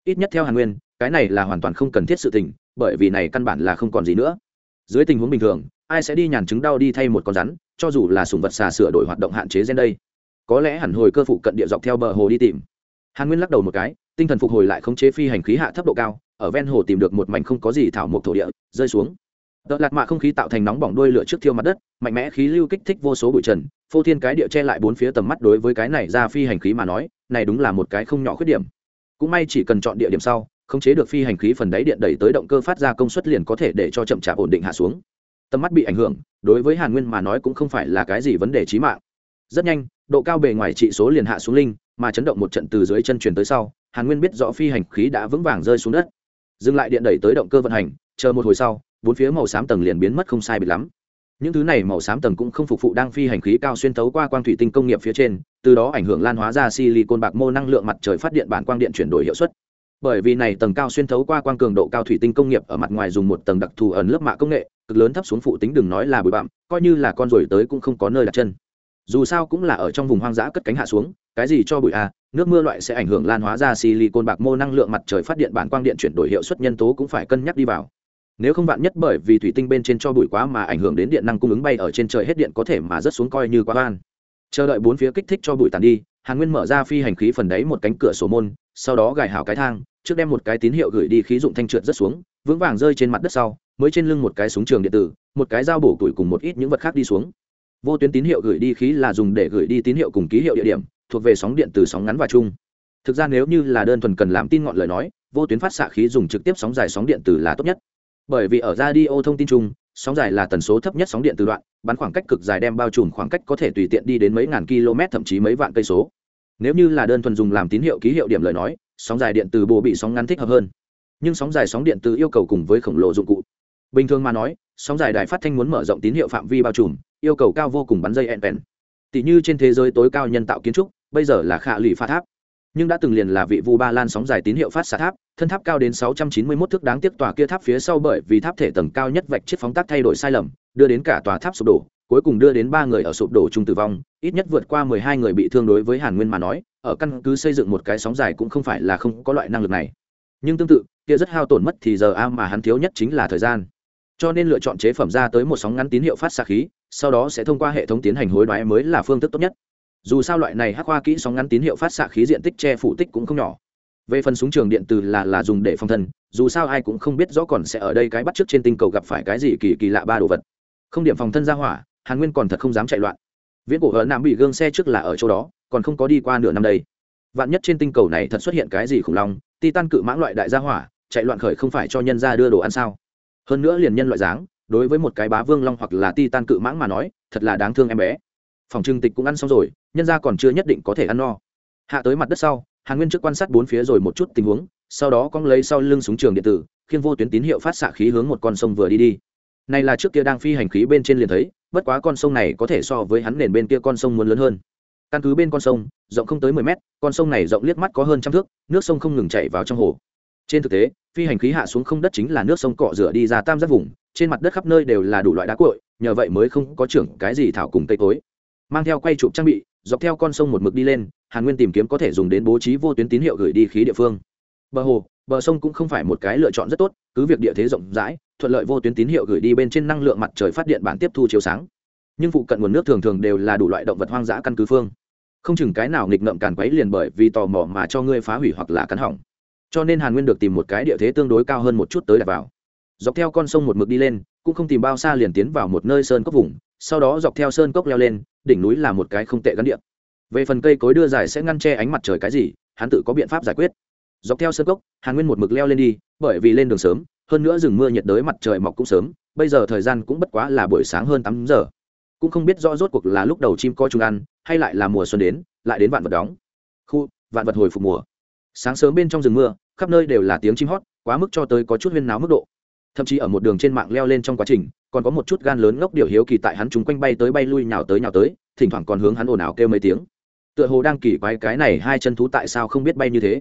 Ít nhất theo hàn nguyên, cái này là hoàn toàn không cần thiết sự tình, bởi vì này căn bản là không còn gì nữa. Dưới tình huống bình thường, ai sẽ đi nhàn chứng đau đi thay một con rắn? Cho dù là sùng vật xà sửa đổi hoạt động hạn chế gen đây, có lẽ hẳn hồi cơ phụ cận địa dọc theo bờ hồ đi tìm. Hàn nguyên lắc đầu một cái, tinh thần phục hồi lại khống chế phi hành khí hạ thấp độ cao, ở ven hồ tìm được một mảnh không có gì thảo mộc thổ địa, rơi xuống. Đợt lạt mạ không khí tạo thành nóng bỏng đôi lửa trước thiêu mặt đất, mạnh mẽ khí lưu kích thích vô số bụi trần, phô thiên cái địa che lại bốn phía tầm mắt đối với cái này ra phi hành khí mà nói, này đúng là một cái không nhỏ khuyết điểm. Cũng may chỉ cần chọn địa điểm sau, khống chế được phi hành khí phần đáy điện đẩy tới động cơ phát ra công suất liền có thể để cho chậm chạp ổn định hạ xuống tầm mắt bị ảnh hưởng, đối với hàn nguyên mà nói cũng không phải là cái gì vấn đề trí mạng. Rất nhanh, độ cao bề ngoài trị số liền hạ xuống linh, mà chấn động một trận từ dưới chân truyền tới sau, hàn nguyên biết rõ phi hành khí đã vững vàng rơi xuống đất. Dừng lại điện đẩy tới động cơ vận hành, chờ một hồi sau, bốn phía màu xám tầng liền biến mất không sai biệt lắm. Những thứ này màu xám tầng cũng không phục vụ đang phi hành khí cao xuyên tấu qua quang thủy tinh công nghiệp phía trên, từ đó ảnh hưởng lan hóa ra silicon bạc mô năng lượng mặt trời phát điện bản quang điện chuyển đổi hiệu suất bởi vì này tầng cao xuyên thấu qua quang cường độ cao thủy tinh công nghiệp ở mặt ngoài dùng một tầng đặc thù ẩn lớp mạ công nghệ, cực lớn thấp xuống phụ tính đừng nói là bụi bặm, coi như là con ruồi tới cũng không có nơi đặt chân. Dù sao cũng là ở trong vùng hoang dã cất cánh hạ xuống, cái gì cho bụi à nước mưa loại sẽ ảnh hưởng lan hóa ra silicon bạc mô năng lượng mặt trời phát điện bản quang điện chuyển đổi hiệu suất nhân tố cũng phải cân nhắc đi vào. Nếu không vạn nhất bởi vì thủy tinh bên trên cho bụi quá mà ảnh hưởng đến điện năng cung ứng bay ở trên trời hết điện có thể mà rất xuống coi như quá van chờ đợi bốn phía kích thích cho bụi tàn đi, hàn nguyên mở ra phi hành khí phần đấy một cánh cửa sổ môn sau đó gài hảo cái thang, trước đem một cái tín hiệu gửi đi khí dụng thanh trượt rất xuống, vững vàng rơi trên mặt đất sau, mới trên lưng một cái súng trường điện tử, một cái dao bổ tuổi cùng một ít những vật khác đi xuống. Vô tuyến tín hiệu gửi đi khí là dùng để gửi đi tín hiệu cùng ký hiệu địa điểm, thuộc về sóng điện từ sóng ngắn và chung. Thực ra nếu như là đơn thuần cần làm tin ngọn lời nói, vô tuyến phát xạ khí dùng trực tiếp sóng dài sóng điện từ là tốt nhất. Bởi vì ở radio thông tin chung, sóng dài là tần số thấp nhất sóng điện từ đoạn, bắn khoảng cách cực dài đem bao trùm khoảng cách có thể tùy tiện đi đến mấy ngàn km, thậm chí mấy vạn cây số nếu như là đơn thuần dùng làm tín hiệu ký hiệu điểm lời nói, sóng dài điện từ bộ bị sóng ngắn thích hợp hơn. Nhưng sóng dài sóng điện từ yêu cầu cùng với khổng lồ dụng cụ. Bình thường mà nói, sóng dài đài phát thanh muốn mở rộng tín hiệu phạm vi bao trùm, yêu cầu cao vô cùng bắn dây ẹn vẹn tỷ như trên thế giới tối cao nhân tạo kiến trúc, bây giờ là khả lụy pha tháp nhưng đã từng liền là vị vu ba lan sóng dài tín hiệu phát xạ tháp, thân tháp cao đến 691 thước đáng tiếc tòa kia tháp phía sau bởi vì tháp thể tầng cao nhất vạch chiếc phóng tác thay đổi sai lầm, đưa đến cả tòa tháp sụp đổ, cuối cùng đưa đến ba người ở sụp đổ chung tử vong, ít nhất vượt qua 12 người bị thương đối với hàn nguyên mà nói, ở căn cứ xây dựng một cái sóng dài cũng không phải là không có loại năng lực này. Nhưng tương tự, kia rất hao tổn mất thì giờ a mà hắn thiếu nhất chính là thời gian. Cho nên lựa chọn chế phẩm ra tới một sóng ngắn tín hiệu phát xạ khí, sau đó sẽ thông qua hệ thống tiến hành hối đoái mới là phương thức tốt nhất dù sao loại này hắc hoa kỹ sóng ngắn tín hiệu phát xạ khí diện tích che phủ tích cũng không nhỏ. Về phần súng trường điện từ là là dùng để phòng thân, dù sao ai cũng không biết rõ còn sẽ ở đây cái bắt trước trên tinh cầu gặp phải cái gì kỳ kỳ lạ ba đồ vật. Không điểm phòng thân ra hỏa, hàn nguyên còn thật không dám chạy loạn. Viễn cổ ở nam bị gương xe trước là ở chỗ đó, còn không có đi qua nửa năm đây. Vạn nhất trên tinh cầu này thật xuất hiện cái gì khủng long, titan cự mãng loại đại gia hỏa, chạy loạn khởi không phải cho nhân ra đưa đồ ăn sao? Hơn nữa liền nhân loại dáng, đối với một cái bá vương long hoặc là titan cự mãng mà nói, thật là đáng thương em bé phòng trưng tịch cũng ăn xong rồi, nhân ra còn chưa nhất định có thể ăn no. Hạ tới mặt đất sau, hàn nguyên trước quan sát bốn phía rồi một chút tình huống, sau đó cong lấy sau lưng súng trường điện tử khiến vô tuyến tín hiệu phát xạ khí hướng một con sông vừa đi đi. Này là trước kia đang phi hành khí bên trên liền thấy, bất quá con sông này có thể so với hắn nền bên kia con sông muốn lớn hơn. Căn cứ bên con sông, rộng không tới mười mét, con sông này rộng liếc mắt có hơn trăm thước, nước sông không ngừng chảy vào trong hồ. Trên thực tế, phi hành khí hạ xuống không đất chính là nước sông cọ rửa đi ra tam giác vùng, trên mặt đất khắp nơi đều là đủ loại đá cội nhờ vậy mới không có trưởng cái gì thảo cùng cây cối mang theo quay chụp trang bị, dọc theo con sông một mực đi lên, hàn nguyên tìm kiếm có thể dùng đến bố trí vô tuyến tín hiệu gửi đi khí địa phương. Bờ hồ, bờ sông cũng không phải một cái lựa chọn rất tốt, cứ việc địa thế rộng rãi, thuận lợi vô tuyến tín hiệu gửi đi bên trên năng lượng mặt trời phát điện bản tiếp thu chiếu sáng. Nhưng phụ cận nguồn nước thường thường đều là đủ loại động vật hoang dã căn cứ phương. Không chừng cái nào nghịch ngợm càn quấy liền bởi vì tò mò mà cho ngươi phá hủy hoặc là cắn hỏng. Cho nên hàn nguyên được tìm một cái địa thế tương đối cao hơn một chút tới đặt vào. Dọc theo con sông một mực đi lên, cũng không tìm bao xa liền tiến vào một nơi sơn cốc vùng, sau đó dọc theo sơn cốc leo lên đỉnh núi là một cái không tệ gắn điện. Về phần cây cối đưa dài sẽ ngăn che ánh mặt trời cái gì, hắn tự có biện pháp giải quyết. Dọc theo sơn cốc, hàn nguyên một mực leo lên đi, bởi vì lên đường sớm, hơn nữa rừng mưa nhiệt đới mặt trời mọc cũng sớm, bây giờ thời gian cũng bất quá là buổi sáng hơn tám giờ. Cũng không biết rõ rốt cuộc là lúc đầu chim coi chung ăn, hay lại là mùa xuân đến, lại đến vạn vật đóng. Khu, vạn vật hồi phục mùa. Sáng sớm bên trong rừng mưa, khắp nơi đều là tiếng chim hót, quá mức cho tới có chút huyên náo mức độ thậm chí ở một đường trên mạng leo lên trong quá trình, còn có một chút gan lớn ngốc điều hiếu kỳ tại hắn chúng quanh bay tới bay lui nhào tới nhào tới, thỉnh thoảng còn hướng hắn ồn ào kêu mấy tiếng. Tựa hồ đang kỳ quái cái này hai chân thú tại sao không biết bay như thế.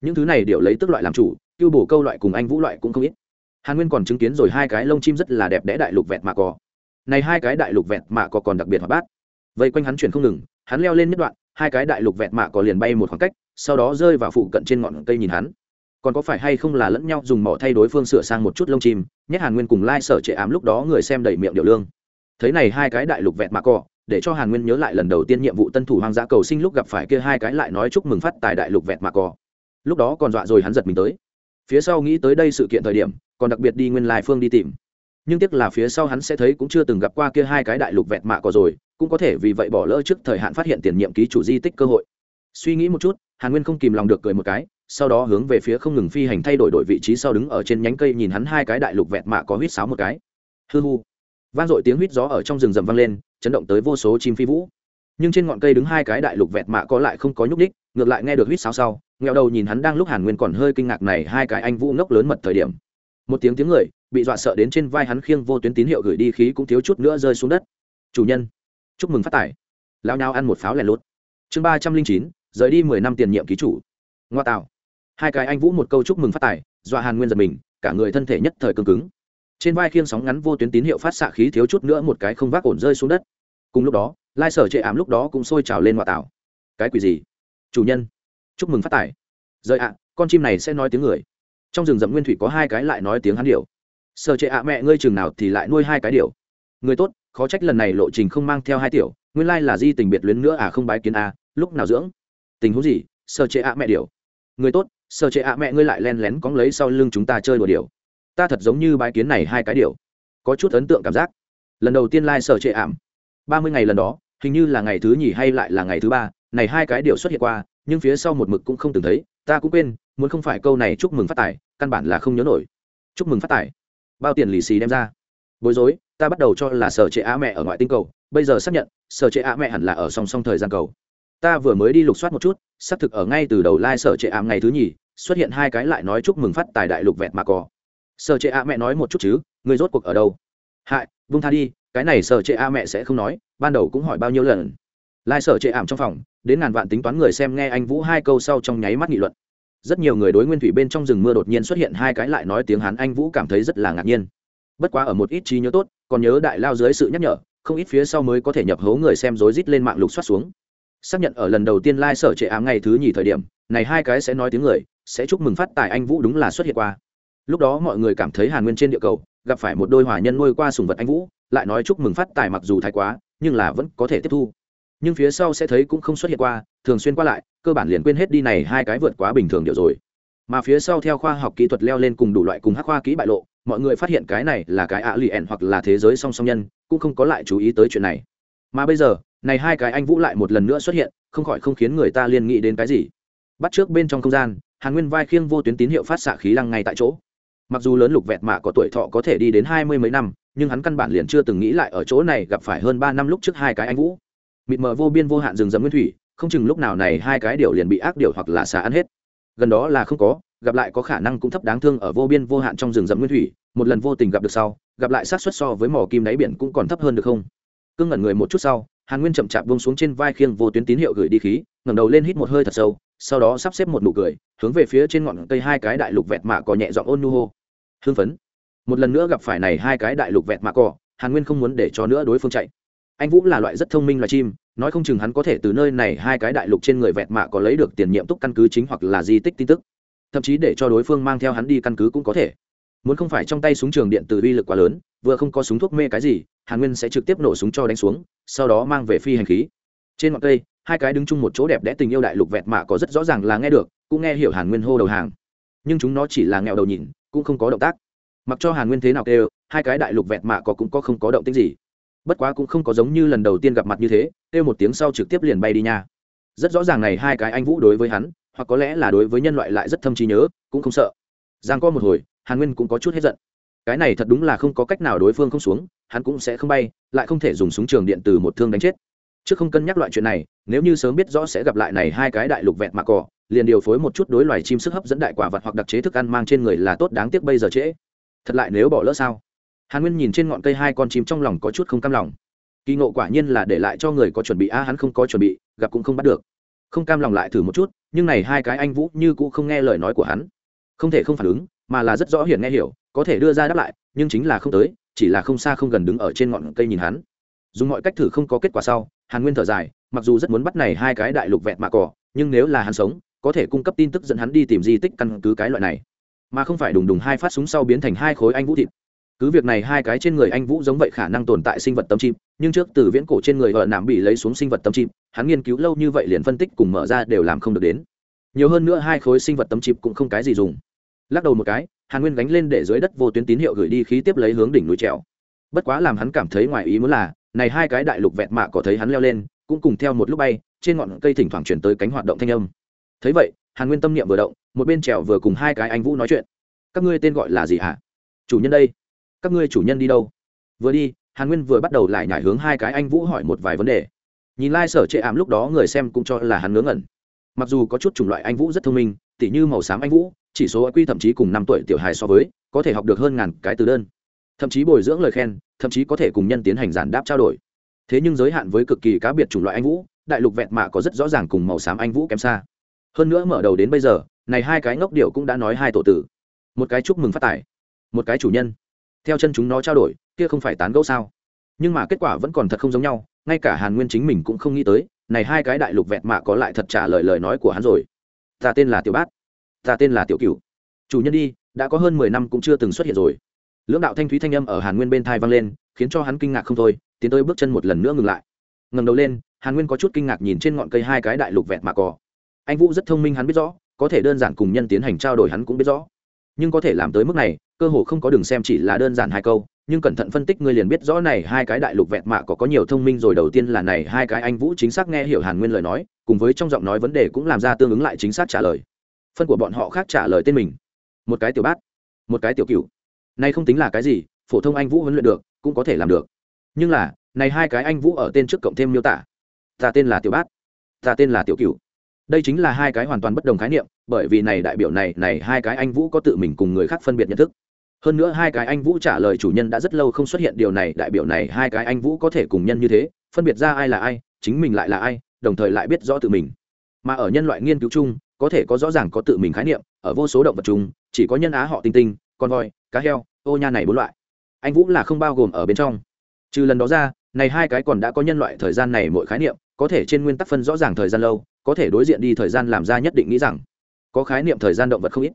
Những thứ này đều lấy tức loại làm chủ, cưu bổ câu loại cùng anh vũ loại cũng không ít. Hàn nguyên còn chứng kiến rồi hai cái lông chim rất là đẹp đẽ đại lục vẹt mạ cò. Này hai cái đại lục vẹt mạ cò còn đặc biệt hoạt bát. Vây quanh hắn chuyển không ngừng, hắn leo lên nhất đoạn, hai cái đại lục vẹt mạ cò liền bay một khoảng cách, sau đó rơi vào phụ cận trên ngọn cây nhìn hắn còn có phải hay không là lẫn nhau dùng mỏ thay đối phương sửa sang một chút lông chim nhét hàn nguyên cùng lai、like、sở trệ ám lúc đó người xem đầy miệng điệu lương. Thấy này hai cái đại lục vẹt mạ cỏ, để cho hàn nguyên nhớ lại lần đầu tiên nhiệm vụ tân thủ hoang dã cầu sinh lúc gặp phải kia hai cái lại nói chúc mừng phát tài đại lục vẹt mạ cỏ. lúc đó còn dọa rồi hắn giật mình tới. Phía sau nghĩ tới đây sự kiện thời điểm còn đặc biệt đi nguyên lai phương đi tìm. Nhưng tiếc là phía sau hắn sẽ thấy cũng chưa từng gặp qua kia hai cái đại lục vẹt mạ cỏ rồi cũng có thể vì vậy bỏ lỡ trước thời hạn phát hiện tiền nhiệm ký chủ di tích cơ hội. Suy nghĩ một chút hàn nguyên không kìm lòng được cười một cái sau đó hướng về phía không ngừng phi hành thay đổi đổi vị trí sau đứng ở trên nhánh cây nhìn hắn hai cái đại lục vẹt mạ có huýt sáo một cái. Hư hu vang dội tiếng huýt gió ở trong rừng rầm vang lên, chấn động tới vô số chim phi vũ. Nhưng trên ngọn cây đứng hai cái đại lục vẹt mạ có lại không có nhúc ních ngược lại nghe được huýt sáo sau, nghẹo đầu nhìn hắn đang lúc hàn nguyên còn hơi kinh ngạc này hai cái anh vũ ngốc lớn mật thời điểm. Một tiếng tiếng người, bị dọa sợ đến trên vai hắn khiêng vô tuyến tín hiệu gửi đi khí cũng thiếu chút nữa rơi xuống đất. Chủ nhân, chúc mừng phát tài. Lao nhau ăn một pháo lẻ lốt chương ba trăm linh chín, rời đi mười năm tiền nhiệm ký chủ. Ngoa tạo hai cái anh vũ một câu chúc mừng phát tài dọa hàn nguyên giật mình, cả người thân thể nhất thời cương cứng. Trên vai khiêng sóng ngắn vô tuyến tín hiệu phát xạ khí thiếu chút nữa một cái không vác ổn rơi xuống đất. Cùng lúc đó, lai sở chệ ảm lúc đó cũng sôi trào lên ngoại tảo cái quỷ gì? Chủ nhân, chúc mừng phát tài. Rời ạ à, con chim này sẽ nói tiếng người. Trong rừng rậm nguyên thủy có hai cái lại nói tiếng hắn điệu sở chệ ạ à, mẹ ngươi chừng nào thì lại nuôi hai cái điệu người tốt, khó trách lần này lộ trình không mang theo hai tiểu, nguyên lai là di tình biệt luyến nữa à không bái kiến à lúc nào dưỡng? Tình huống gì? Sở chệ ạ à, mẹ điệu người tốt sở trệ ạ, mẹ ngươi lại len lén cóng lấy sau lưng chúng ta chơi đùa điều ta thật giống như bái kiến này hai cái điều có chút ấn tượng cảm giác. Lần đầu tiên lai、like、sở trệ ảm ba mươi ngày lần đó, hình như là ngày thứ nhì hay lại là ngày thứ ba, này hai cái điều xuất hiện qua, nhưng phía sau một mực cũng không từng thấy. Ta cũng quên, muốn không phải câu này chúc mừng phát tài, căn bản là không nhớ nổi. Chúc mừng phát tài. Bao tiền lì xì đem ra. Bối rối, ta bắt đầu cho là sở trệ á mẹ ở ngoại tinh cầu. Bây giờ xác nhận, sở trệ á mẹ hẳn là ở song song thời gian cầu ta vừa mới đi lục soát một chút, xác thực ở ngay từ đầu lai、like、sở trệ ảm ngày thứ nhì, xuất hiện hai cái lại nói chúc mừng phát tài đại lục vẹt mà có. Sở trệ a mẹ nói một chút chứ, người rốt cuộc ở đâu? Hại vung tha đi, cái này sở trệ a mẹ sẽ không nói, ban đầu cũng hỏi bao nhiêu lần. Lai sở trệ ảm trong phòng, đến ngàn vạn tính toán người xem nghe anh vũ hai câu sau trong nháy mắt nghị luận. Rất nhiều người đối nguyên thủy bên trong rừng mưa đột nhiên xuất hiện hai cái lại nói tiếng hán, anh vũ cảm thấy rất là ngạc nhiên. Bất quá ở một ít trí nhớ tốt, còn nhớ đại lao dưới sự nhắc nhở, không ít phía sau mới có thể nhập hố người xem rối rít lên mạng lục soát xuống xác nhận ở lần đầu tiên lai、like、sở trệ ám ngày thứ nhì thời điểm, này hai cái sẽ nói tiếng người, sẽ chúc mừng phát tài anh vũ đúng là xuất hiện qua. Lúc đó mọi người cảm thấy hàn nguyên trên địa cầu, gặp phải một đôi hòa nhân nuôi qua sùng vật anh vũ, lại nói chúc mừng phát tài mặc dù thái quá, nhưng là vẫn có thể tiếp thu. Nhưng phía sau sẽ thấy cũng không xuất hiện qua, thường xuyên qua lại, cơ bản liền quên hết đi này hai cái vượt quá bình thường điều rồi. Mà phía sau theo khoa học kỹ thuật leo lên cùng đủ loại cùng hắc khoa kỹ bại lộ, mọi người phát hiện cái này là cái ạ lì ẻn hoặc là thế giới song song nhân, cũng không có lại chú ý tới chuyện này. Mà bây giờ này hai cái anh vũ lại một lần nữa xuất hiện, không khỏi không khiến người ta liên nghĩ đến cái gì. Bắt trước bên trong không gian, hàn nguyên vai khiêng vô tuyến tín hiệu phát xạ khí lăng ngay tại chỗ. Mặc dù lớn lục vẹt mạ có tuổi thọ có thể đi đến hai mươi mấy năm, nhưng hắn căn bản liền chưa từng nghĩ lại ở chỗ này gặp phải hơn ba năm lúc trước hai cái anh vũ. Mịt mờ vô biên vô hạn rừng rậm nguyên thủy, không chừng lúc nào này hai cái điều liền bị ác điều hoặc là xả ăn hết. Gần đó là không có, gặp lại có khả năng cũng thấp đáng thương ở vô biên vô hạn trong rừng rậm nguyên thủy, một lần vô tình gặp được sau, gặp lại sát xuất so với mỏ kim đáy biển cũng còn thấp hơn được không? Cưng ngẩn người một chút sau hàn nguyên chậm chạp buông xuống trên vai khiêng vô tuyến tín hiệu gửi đi khí, ngẩng đầu lên hít một hơi thật sâu, sau đó sắp xếp một nụ cười, hướng về phía trên ngọn cây hai cái đại lục vẹt mạ cỏ nhẹ giọng ôn nu hô. Hưng phấn. Một lần nữa gặp phải này hai cái đại lục vẹt mạ cỏ hàn nguyên không muốn để cho nữa đối phương chạy. Anh vũ là loại rất thông minh loài chim, nói không chừng hắn có thể từ nơi này hai cái đại lục trên người vẹt mạ có lấy được tiền nhiệm túc căn cứ chính hoặc là di tích tin tức. Thậm chí để cho đối phương mang theo hắn đi căn cứ cũng có thể. Muốn không phải trong tay súng trường điện từ uy lực quá lớn, vừa không có súng thuốc mê cái gì hàn nguyên sẽ trực tiếp nổ súng cho đánh xuống, sau đó mang về phi hành khí. Trên ngọn cây, hai cái đứng chung một chỗ đẹp đẽ tình yêu đại lục vẹt mạ có rất rõ ràng là nghe được, cũng nghe hiểu hàn nguyên hô đầu hàng. Nhưng chúng nó chỉ là nghèo đầu nhìn, cũng không có động tác. Mặc cho hàn nguyên thế nào kêu, hai cái đại lục vẹt mạ có cũng có không có động tích gì. Bất quá cũng không có giống như lần đầu tiên gặp mặt như thế, kêu một tiếng sau trực tiếp liền bay đi nha. Rất rõ ràng này hai cái anh vũ đối với hắn, hoặc có lẽ là đối với nhân loại lại rất thâm trí nhớ, cũng không sợ. Giang có một hồi, hàn nguyên cũng có chút hết giận. Cái này thật đúng là không có cách nào đối phương không xuống hắn cũng sẽ không bay, lại không thể dùng súng trường điện từ một thương đánh chết. Chứ không cân nhắc loại chuyện này, nếu như sớm biết rõ sẽ gặp lại này hai cái đại lục vẹn mạ cỏ, liền điều phối một chút đối loài chim sức hấp dẫn đại quả vật hoặc đặc chế thức ăn mang trên người là tốt đáng tiếc bây giờ trễ. Thật lại nếu bỏ lỡ sao? Hàn nguyên nhìn trên ngọn cây hai con chim trong lòng có chút không cam lòng. Kỳ ngộ quả nhiên là để lại cho người có chuẩn bị, a, hắn không có chuẩn bị, gặp cũng không bắt được. Không cam lòng lại thử một chút, nhưng này hai cái anh vũ như cũng không nghe lời nói của hắn. Không thể không phản ứng, mà là rất rõ hiển nghe hiểu, có thể đưa ra đáp lại, nhưng chính là không tới chỉ là không xa không gần đứng ở trên ngọn cây nhìn hắn. Dùng mọi cách thử không có kết quả sau, hàn nguyên thở dài, mặc dù rất muốn bắt này hai cái đại lục vẹn mạ cỏ nhưng nếu là hắn sống, có thể cung cấp tin tức dẫn hắn đi tìm di tích căn cứ cái loại này. Mà không phải đùng đùng hai phát súng sau biến thành hai khối anh vũ thịt. Cứ việc này hai cái trên người anh vũ giống vậy khả năng tồn tại sinh vật tâm chim, nhưng trước từ viễn cổ trên người ở nạm bị lấy xuống sinh vật tâm chim, hắn nghiên cứu lâu như vậy liền phân tích cùng mở ra đều làm không được đến. Nhiều hơn nữa hai khối sinh vật tấm chim cũng không cái gì dùng lắc đầu một cái, hàn nguyên gánh lên để dưới đất vô tuyến tín hiệu gửi đi khí tiếp lấy hướng đỉnh núi trèo. Bất quá làm hắn cảm thấy ngoài ý muốn là, này hai cái đại lục vẹt mạ có thấy hắn leo lên, cũng cùng theo một lúc bay, trên ngọn cây thỉnh thoảng chuyển tới cánh hoạt động thanh âm. Thấy vậy, hàn nguyên tâm niệm vừa động, một bên trèo vừa cùng hai cái anh vũ nói chuyện. Các ngươi tên gọi là gì hả? Chủ nhân đây. Các ngươi chủ nhân đi đâu? Vừa đi, hàn nguyên vừa bắt đầu lại nhảy hướng hai cái anh vũ hỏi một vài vấn đề. Nhìn lai、like、sở trệ ảm lúc đó người xem cũng cho là hắn ngớ ngẩn. Mặc dù có chút chủng loại anh vũ rất thông minh, tỉ như màu xám anh vũ chỉ số IQ thậm chí cùng năm tuổi tiểu hài so với, có thể học được hơn ngàn cái từ đơn. Thậm chí bồi dưỡng lời khen, thậm chí có thể cùng nhân tiến hành giản đáp trao đổi. Thế nhưng giới hạn với cực kỳ cá biệt chủng loại anh vũ, đại lục vẹn mạ có rất rõ ràng cùng màu xám anh vũ kém xa. Hơn nữa mở đầu đến bây giờ, này hai cái ngốc điệu cũng đã nói hai tổ tử. Một cái chúc mừng phát tài, một cái chủ nhân. Theo chân chúng nó trao đổi, kia không phải tán gẫu sao? Nhưng mà kết quả vẫn còn thật không giống nhau, ngay cả hàn nguyên chính mình cũng không nghĩ tới, này hai cái đại lục vẹn mạ có lại thật trả lời lời nói của hắn rồi. Ta tên là tiểu bát ta tên là tiểu cửu. Chủ nhân đi, đã có hơn mười năm cũng chưa từng xuất hiện rồi. Lưỡng đạo thanh thúy thanh âm ở hàn nguyên bên thai vang lên, khiến cho hắn kinh ngạc không thôi, tiến tới bước chân một lần nữa ngừng lại. Ngầm đầu lên, hàn nguyên có chút kinh ngạc nhìn trên ngọn cây hai cái đại lục vẹn mạ cỏ anh vũ rất thông minh hắn biết rõ, có thể đơn giản cùng nhân tiến hành trao đổi hắn cũng biết rõ. Nhưng có thể làm tới mức này, cơ hồ không có đường xem chỉ là đơn giản hai câu, nhưng cẩn thận phân tích ngươi liền biết rõ này hai cái đại lục vẹn mạ có có nhiều thông minh rồi. Đầu tiên là này hai cái anh vũ chính xác nghe hiểu hàn nguyên lời nói, cùng với trong giọng nói vấn đề cũng làm ra tương ứng lại chính xác trả lời phân của bọn họ khác trả lời tên mình. Một cái tiểu bát, một cái tiểu cựu nay không tính là cái gì, phổ thông anh vũ huấn luyện được, cũng có thể làm được. Nhưng là, này hai cái anh vũ ở tên trước cộng thêm miêu tả. Ta tên là tiểu bát, ta tên là tiểu cựu đây chính là hai cái hoàn toàn bất đồng khái niệm, bởi vì này đại biểu này này hai cái anh vũ có tự mình cùng người khác phân biệt nhận thức. Hơn nữa hai cái anh vũ trả lời chủ nhân đã rất lâu không xuất hiện điều này, đại biểu này hai cái anh vũ có thể cùng nhân như thế, phân biệt ra ai là ai, chính mình lại là ai, đồng thời lại biết rõ tự mình. Mà ở nhân loại nghiên cứu chung có thể có rõ ràng có tự mình khái niệm, ở vô số động vật chung, chỉ có nhân á họ tinh tinh, con voi, cá heo, ô nha này bốn loại. Anh vũ là không bao gồm ở bên trong. Trừ lần đó ra, này hai cái còn đã có nhân loại thời gian này mỗi khái niệm, có thể trên nguyên tắc phân rõ ràng thời gian lâu, có thể đối diện đi thời gian làm ra nhất định nghĩ rằng, có khái niệm thời gian động vật không ít.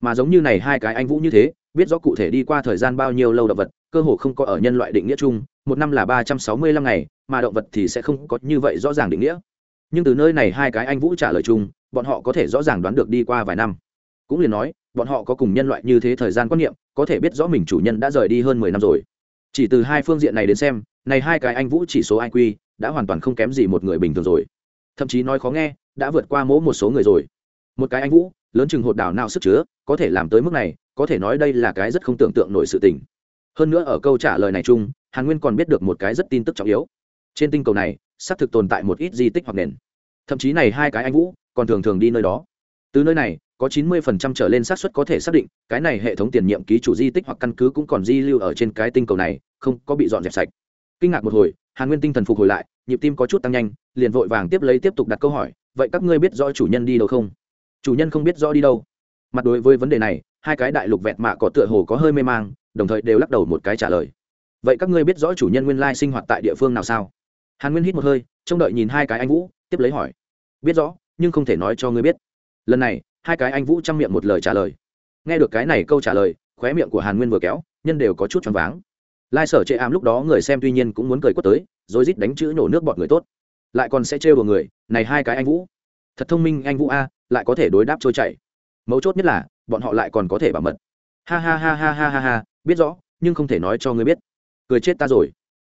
Mà giống như này hai cái anh vũ như thế, biết rõ cụ thể đi qua thời gian bao nhiêu lâu động vật, cơ hồ không có ở nhân loại định nghĩa chung, một năm là ba trăm sáu mươi lăm ngày, mà động vật thì sẽ không có như vậy rõ ràng định nghĩa. Nhưng từ nơi này hai cái anh vũ trả lời chung bọn họ có thể rõ ràng đoán được đi qua vài năm. Cũng liền nói, bọn họ có cùng nhân loại như thế thời gian quan niệm, có thể biết rõ mình chủ nhân đã rời đi hơn mười năm rồi. Chỉ từ hai phương diện này đến xem, này hai cái anh vũ chỉ số iq đã hoàn toàn không kém gì một người bình thường rồi. Thậm chí nói khó nghe, đã vượt qua mỗ một số người rồi. Một cái anh vũ, lớn chừng hột đảo nào sức chứa, có thể làm tới mức này, có thể nói đây là cái rất không tưởng tượng nổi sự tình. Hơn nữa ở câu trả lời này chung, hàn nguyên còn biết được một cái rất tin tức trọng yếu. Trên tinh cầu này, xác thực tồn tại một ít di tích hoặc nền. Thậm chí này hai cái anh vũ còn thường thường đi nơi đó. Từ nơi này, có 90% trở lên xác suất có thể xác định, cái này hệ thống tiền nhiệm ký chủ di tích hoặc căn cứ cũng còn di lưu ở trên cái tinh cầu này, không có bị dọn dẹp sạch. Kinh ngạc một hồi, hàn nguyên tinh thần phục hồi lại, nhịp tim có chút tăng nhanh, liền vội vàng tiếp lấy tiếp tục đặt câu hỏi, vậy các ngươi biết rõ chủ nhân đi đâu không? Chủ nhân không biết rõ đi đâu. Mặt đối với vấn đề này, hai cái đại lục vẹt mạ có tựa hồ có hơi mê mang, đồng thời đều lắc đầu một cái trả lời. Vậy các ngươi biết rõ chủ nhân nguyên lai sinh hoạt tại địa phương nào sao? Hàn nguyên hít một hơi, trông đợi nhìn hai cái anh vũ, tiếp lấy hỏi. Biết rõ nhưng không thể nói cho ngươi biết. Lần này, hai cái anh vũ chăm miệng một lời trả lời. Nghe được cái này câu trả lời, khóe miệng của hàn nguyên vừa kéo, nhân đều có chút choáng váng. Lai sở chệ ám lúc đó người xem tuy nhiên cũng muốn cười quất tới, rồi rít đánh chữ nổ nước bọn người tốt. Lại còn sẽ trêu đùa người, này hai cái anh vũ. Thật thông minh anh vũ a, lại có thể đối đáp trôi chảy. Mấu chốt nhất là, bọn họ lại còn có thể bảo mật. Ha ha ha ha ha ha ha, biết rõ, nhưng không thể nói cho ngươi biết. Cười chết ta rồi.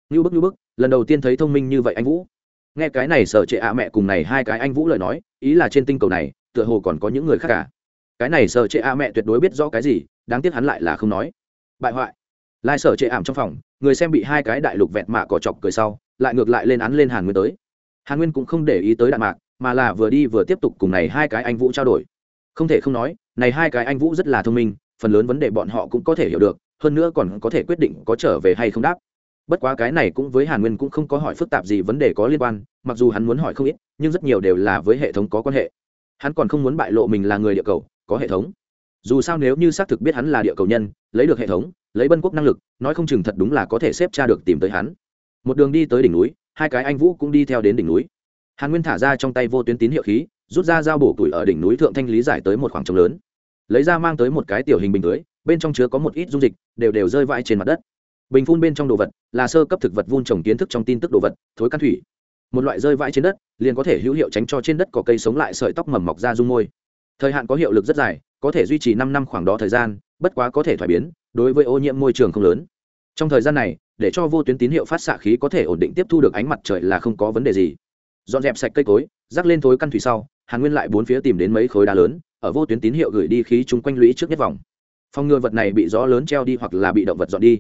Như bức như bức, lần đầu tiên thấy thông minh như vậy anh vũ nghe cái này sở trệ ạ mẹ cùng này hai cái anh vũ lời nói, ý là trên tinh cầu này, tựa hồ còn có những người khác cả. Cái này sở trệ ạ mẹ tuyệt đối biết rõ cái gì, đáng tiếc hắn lại là không nói. Bại hoại. Lai sở trệ ảm trong phòng, người xem bị hai cái đại lục vẹt mạ cỏ chọc cười sau, lại ngược lại lên án lên hàn nguyên tới. Hàn nguyên cũng không để ý tới đạn mạc, mà là vừa đi vừa tiếp tục cùng này hai cái anh vũ trao đổi. Không thể không nói, này hai cái anh vũ rất là thông minh, phần lớn vấn đề bọn họ cũng có thể hiểu được, hơn nữa còn có thể quyết định có trở về hay không đáp bất quá cái này cũng với hàn nguyên cũng không có hỏi phức tạp gì vấn đề có liên quan, mặc dù hắn muốn hỏi không ít, nhưng rất nhiều đều là với hệ thống có quan hệ. Hắn còn không muốn bại lộ mình là người địa cầu, có hệ thống. Dù sao nếu như xác thực biết hắn là địa cầu nhân, lấy được hệ thống, lấy bân quốc năng lực, nói không chừng thật đúng là có thể xếp cha được tìm tới hắn. Một đường đi tới đỉnh núi, hai cái anh vũ cũng đi theo đến đỉnh núi. Hàn nguyên thả ra trong tay vô tuyến tín hiệu khí, rút ra dao bổ củi ở đỉnh núi thượng thanh lý giải tới một khoảng trống lớn. Lấy ra mang tới một cái tiểu hình bình tưới, bên trong chứa có một ít dung dịch, đều đều rơi vãi trên mặt đất bình phun bên trong đồ vật là sơ cấp thực vật vun trồng kiến thức trong tin tức đồ vật, thối căn thủy. Một loại rơi vãi trên đất, liền có thể hữu hiệu tránh cho trên đất có cây sống lại sợi tóc mầm mọc ra dung môi. Thời hạn có hiệu lực rất dài, có thể duy trì năm năm khoảng đó thời gian, bất quá có thể thoải biến, đối với ô nhiễm môi trường không lớn. Trong thời gian này, để cho vô tuyến tín hiệu phát xạ khí có thể ổn định tiếp thu được ánh mặt trời là không có vấn đề gì. Dọn dẹp sạch cây cối, rắc lên thối căn thủy sau, hàn nguyên lại bốn phía tìm đến mấy khối đá lớn, ở vô tuyến tín hiệu gửi đi khí chung quanh lũy trước nhất vòng. Phòng ngừa vật này bị gió lớn treo đi hoặc là bị động vật dọn đi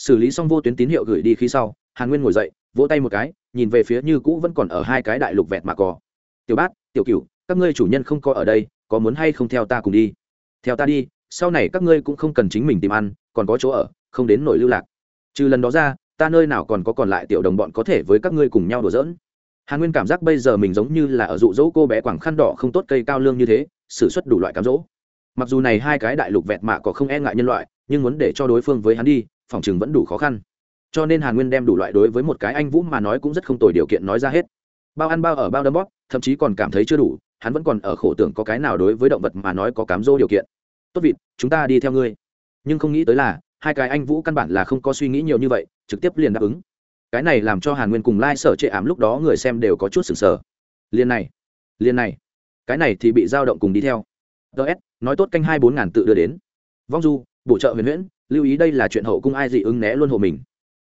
xử lý xong vô tuyến tín hiệu gửi đi khi sau, hàn nguyên ngồi dậy, vỗ tay một cái, nhìn về phía như cũ vẫn còn ở hai cái đại lục vẹt mà cò tiểu bát, tiểu cửu, các ngươi chủ nhân không có ở đây, có muốn hay không theo ta cùng đi? Theo ta đi, sau này các ngươi cũng không cần chính mình tìm ăn, còn có chỗ ở, không đến nổi lưu lạc. Trừ lần đó ra, ta nơi nào còn có còn lại tiểu đồng bọn có thể với các ngươi cùng nhau đùa giỡn. Hàn nguyên cảm giác bây giờ mình giống như là ở dụ dỗ cô bé quảng khăn đỏ không tốt cây cao lương như thế xử suất đủ loại cám dỗ. Mặc dù này hai cái đại lục vẹt mạ có không e ngại nhân loại, nhưng muốn để cho đối phương với hắn đi phòng chừng vẫn đủ khó khăn. Cho nên hàn nguyên đem đủ loại đối với một cái anh vũ mà nói cũng rất không tồi điều kiện nói ra hết. Bao ăn bao ở bao đâm bóp, thậm chí còn cảm thấy chưa đủ, hắn vẫn còn ở khổ tưởng có cái nào đối với động vật mà nói có cám dỗ điều kiện. Tốt vịt, chúng ta đi theo ngươi. Nhưng không nghĩ tới là, hai cái anh vũ căn bản là không có suy nghĩ nhiều như vậy, trực tiếp liền đáp ứng. Cái này làm cho hàn nguyên cùng lai、like、sở trệ ảm lúc đó người xem đều có chút sừng sờ. Liền này liền này. Cái này thì bị dao động cùng đi theo. Ts nói tốt canh hai bốn ngàn tự đưa đến. Vong du, bổ trợ huyền huyễn lưu ý đây là chuyện hậu cung ai dị ứng né luôn hộ mình.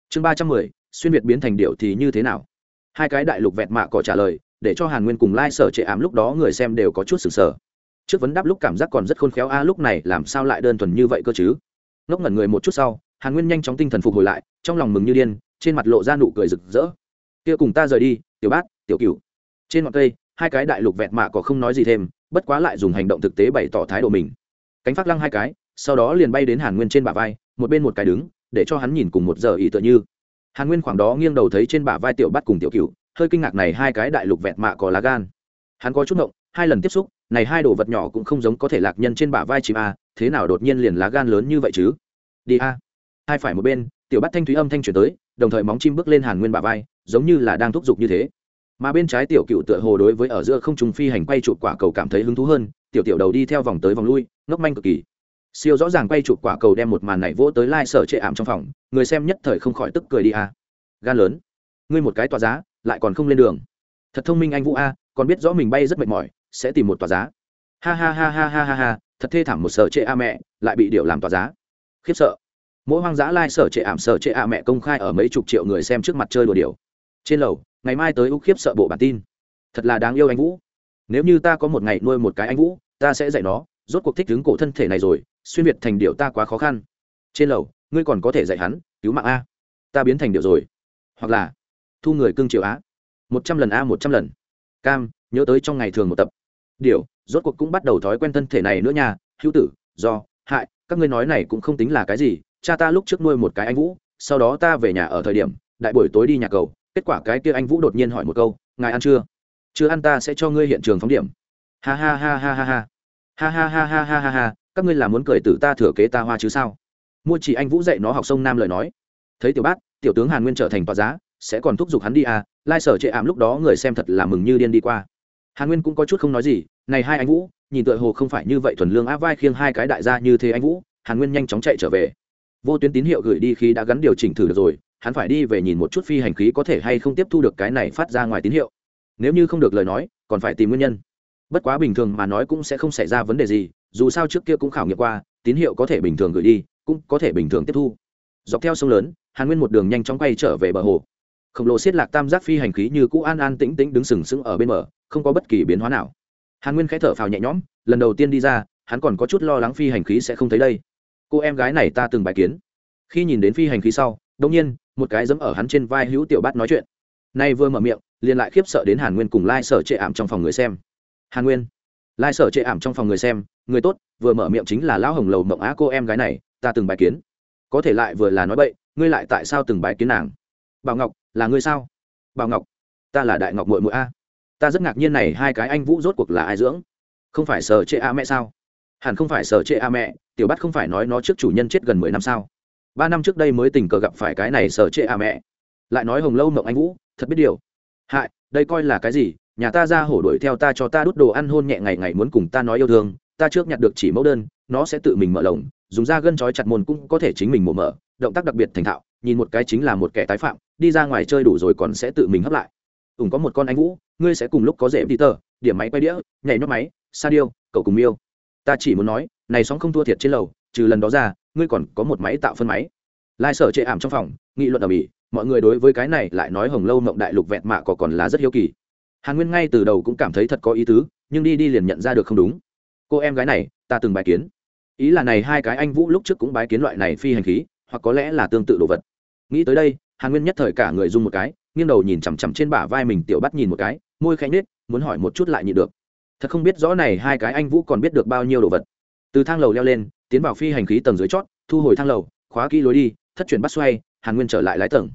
Chương ba trăm mười, xuyên việt biến thành điệu thì như thế nào? Hai cái đại lục vẹt mạ cỏ trả lời, để cho hàn nguyên cùng lai、like、sở trệ ám lúc đó người xem đều có chút sừng sờ. Trước vấn đáp lúc cảm giác còn rất khôn khéo, a, lúc này làm sao lại đơn thuần như vậy cơ chứ? Ngốc ngẩn người một chút sau, hàn nguyên nhanh chóng tinh thần phục hồi lại, trong lòng mừng như điên, trên mặt lộ ra nụ cười rực rỡ. Kia cùng ta rời đi, tiểu bát tiểu cửu. Trên ngọn cây, hai cái đại lục vẹt mạ có không nói gì thêm, bất quá lại dùng hành động thực tế bày tỏ thái độ mình. Cánh phát lăng hai cái sau đó liền bay đến hàn nguyên trên bả vai, một bên một cái đứng, để cho hắn nhìn cùng một giờ ý tựa như. Hàn nguyên khoảng đó nghiêng đầu thấy trên bả vai tiểu bắt cùng tiểu cửu, hơi kinh ngạc này hai cái đại lục vẹt mạ có lá gan. Hắn có chút ngộng, hai lần tiếp xúc, này hai đồ vật nhỏ cũng không giống có thể lạc nhân trên bả vai chim a, thế nào đột nhiên liền lá gan lớn như vậy chứ? Đi a. Hai phải một bên, tiểu bắt thanh thúy âm thanh chuyển tới, đồng thời móng chim bước lên hàn nguyên bả vai, giống như là đang thúc giục như thế. Mà bên trái tiểu cựu tựa hồ đối với ở giữa không trùng phi hành quay trụ quả cầu cảm thấy hứng thú hơn, tiểu tiểu đầu đi theo vòng tới vòng lui, ngốc manh cực kỳ siêu rõ ràng quay chụp quả cầu đem một màn này vỗ tới lai、like、sở trệ ảm trong phòng, người xem nhất thời không khỏi tức cười đi a gan lớn. Ngươi một cái tòa giá, lại còn không lên đường. Thật thông minh anh vũ a, còn biết rõ mình bay rất mệt mỏi, sẽ tìm một tòa giá. Ha ha ha ha ha ha ha, thật thê thảm một sở trệ a mẹ, lại bị điều làm tòa giá. Khiếp sợ. Mỗi hoang dã lai sở trệ ảm sở trệ a mẹ công khai ở mấy chục triệu người xem trước mặt chơi đồ điều trên lầu, ngày mai tới úc khiếp sợ bộ bản tin. Thật là đáng yêu anh vũ. Nếu như ta có một ngày nuôi một cái anh vũ, ta sẽ dạy nó rốt cuộc thích đứng cổ thân thể này rồi, xuyên việt thành điệu ta quá khó khăn. Trên lầu, ngươi còn có thể dạy hắn, cứu mạng a. Ta biến thành điệu rồi. Hoặc là, thu người cưng triệu á một trăm lần a, một trăm lần. Cam, nhớ tới trong ngày thường một tập. Điều rốt cuộc cũng bắt đầu thói quen thân thể này nữa nha, hữu tử, do, hại, các ngươi nói này cũng không tính là cái gì, cha ta lúc trước nuôi một cái anh vũ, sau đó ta về nhà ở thời điểm, đại buổi tối đi nhà cầu, kết quả cái kia anh vũ đột nhiên hỏi một câu, ngài ăn chưa? Chưa ăn ta sẽ cho ngươi hiện trường phóng điểm. Ha ha ha ha ha ha ha ha ha ha ha ha ha, các ngươi là muốn cười tử ta thừa kế ta hoa chứ sao? Mua chỉ anh vũ dạy nó học sông nam lời nói. Thấy tiểu bát, tiểu tướng hàn nguyên trở thành tòa giá, sẽ còn thúc giục hắn đi à? Lai sở chệ ảm lúc đó người xem thật là mừng như điên đi qua. Hàn nguyên cũng có chút không nói gì, này hai anh vũ, nhìn tựa hồ không phải như vậy thuần lương áp vai khiêng hai cái đại gia như thế anh vũ, hàn nguyên nhanh chóng chạy trở về. Vô tuyến tín hiệu gửi đi khi đã gắn điều chỉnh thử được rồi, hắn phải đi về nhìn một chút phi hành khí có thể hay không tiếp thu được cái này phát ra ngoài tín hiệu. Nếu như không được lời nói, còn phải tìm nguyên nhân bất quá bình thường mà nói cũng sẽ không xảy ra vấn đề gì, dù sao trước kia cũng khảo nghiệm qua, tín hiệu có thể bình thường gửi đi, cũng có thể bình thường tiếp thu. Dọc theo sông lớn, hàn nguyên một đường nhanh chóng quay trở về bờ hồ. Khổng lồ xiết lạc tam giác phi hành khí như cũ an an tĩnh tĩnh đứng sừng sững ở bên bờ, không có bất kỳ biến hóa nào. Hàn nguyên khẽ thở phào nhẹ nhõm, lần đầu tiên đi ra, hắn còn có chút lo lắng phi hành khí sẽ không thấy đây. Cô em gái này ta từng bài kiến. Khi nhìn đến phi hành khí sau đông nhiên, một cái dẫm ở hắn trên vai hữu tiểu bát nói chuyện. Nay vừa mở miệng, liền lại khiếp sợ đến hàn nguyên cùng lai trệ ảm trong phòng người xem hàn nguyên, lai sở chệ ảm trong phòng người xem, người tốt, vừa mở miệng chính là lão hồng lầu mộng á cô em gái này, ta từng bài kiến. Có thể lại vừa là nói bậy, ngươi lại tại sao từng bài kiến nàng? Bảo ngọc, là ngươi sao? Bảo ngọc, ta là đại ngọc mội mội a. Ta rất ngạc nhiên này, hai cái anh vũ rốt cuộc là ai dưỡng? Không phải sở chệ a mẹ sao? Hẳn không phải sở chệ a mẹ, tiểu bắt không phải nói nó trước chủ nhân chết gần mười năm sao? Ba năm trước đây mới tình cờ gặp phải cái này sở chệ a mẹ. Lại nói hồng lâu mộng anh vũ, thật biết điều. Hại, đây coi là cái gì? Nhà ta ra hổ đuổi theo ta cho ta đút đồ ăn hôn nhẹ ngày ngày muốn cùng ta nói yêu thương, ta trước nhặt được chỉ mẫu đơn, nó sẽ tự mình mở lồng, dùng da gân trói chặt môn cũng có thể chính mình mổ mở, động tác đặc biệt thành thạo, nhìn một cái chính là một kẻ tái phạm, đi ra ngoài chơi đủ rồi còn sẽ tự mình hấp lại. Ủng có một con anh vũ, ngươi sẽ cùng lúc có rễ peter điểm máy quay đĩa, nhảy nhót máy, sa điêu, cậu cùng miêu. Ta chỉ muốn nói, này sóng không thua thiệt trên lầu, trừ lần đó ra, ngươi còn có một máy tạo phân máy. Lai sở chệ ảm trong phòng, nghị luận ở mỹ, mọi người đối với cái này lại nói hồng lâu mộng đại lục vẹn mạ có còn là rất hiếu kỳ hàn nguyên ngay từ đầu cũng cảm thấy thật có ý tứ nhưng đi đi liền nhận ra được không đúng. Cô em gái này ta từng bài kiến. Ý là này hai cái anh vũ lúc trước cũng bái kiến loại này phi hành khí hoặc có lẽ là tương tự đồ vật. Nghĩ tới đây hàn nguyên nhất thời cả người dung một cái nghiêng đầu nhìn chằm chằm trên bả vai mình tiểu bắt nhìn một cái môi khẽ nết, muốn hỏi một chút lại nhịn được. Thật không biết rõ này hai cái anh vũ còn biết được bao nhiêu đồ vật. Từ thang lầu leo lên tiến vào phi hành khí tầng dưới chót thu hồi thang lầu khóa kỹ lối đi thất chuyển bắt xoay hàn nguyên trở lại lái tầng.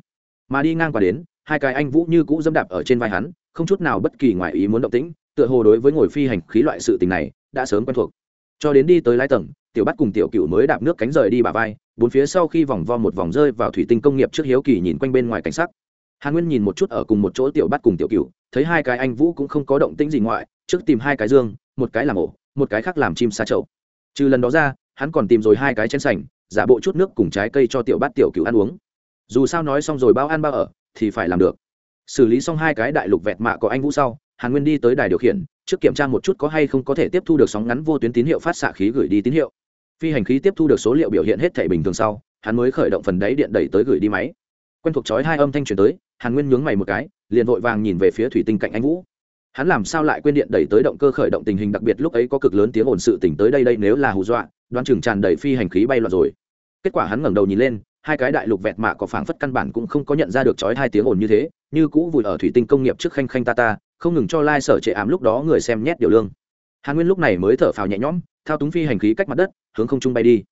Mà đi ngang qua đến hai cái anh vũ như cũ dẫm đạp ở trên vai hắn, không chút nào bất kỳ ngoại ý muốn động tĩnh, tựa hồ đối với ngồi phi hành khí loại sự tình này, đã sớm quen thuộc. Cho đến đi tới lái tầng, tiểu bắt cùng tiểu cựu mới đạp nước cánh rời đi bà vai, bốn phía sau khi vòng vo một vòng rơi vào thủy tinh công nghiệp trước hiếu kỳ nhìn quanh bên ngoài cảnh sắc. Hàn nguyên nhìn một chút ở cùng một chỗ tiểu bắt cùng tiểu cựu thấy hai cái anh vũ cũng không có động tĩnh gì ngoại, trước tìm hai cái dương, một cái làm ổ, một cái khác làm chim xa trậu. trừ lần đó ra, hắn còn tìm rồi hai cái chén sành, giả bộ chút nước cùng trái cây cho tiểu bát tiểu cựu ăn uống. Dù sao nói xong rồi bao ăn bao ở thì phải làm được. Xử lý xong hai cái đại lục vẹt mạ có anh vũ sau, hàn nguyên đi tới đài điều khiển, trước kiểm tra một chút có hay không có thể tiếp thu được sóng ngắn vô tuyến tín hiệu phát xạ khí gửi đi tín hiệu. Phi hành khí tiếp thu được số liệu biểu hiện hết thể bình thường sau, hắn mới khởi động phần đáy điện đẩy tới gửi đi máy. Quen thuộc chói hai âm thanh truyền tới, hàn nguyên nhướng mày một cái, liền vội vàng nhìn về phía thủy tinh cạnh anh vũ. Hắn làm sao lại quên điện đẩy tới động cơ khởi động tình hình đặc biệt lúc ấy có cực lớn tiếng ồn sự tỉnh tới đây đây nếu là hù dọa, đoán chừng tràn đầy phi hành khí bay loạn rồi. Kết quả hắn ngẩng đầu nhìn lên hai cái đại lục vẹt mạ có phảng phất căn bản cũng không có nhận ra được chói hai tiếng ồn như thế, như cũ vùi ở thủy tinh công nghiệp trước khanh khanh ta ta, không ngừng cho lai sở trệ ám lúc đó người xem nhét điều lương. Hàn nguyên lúc này mới thở phào nhẹ nhõm, thao túng phi hành khí cách mặt đất, hướng không trung bay đi.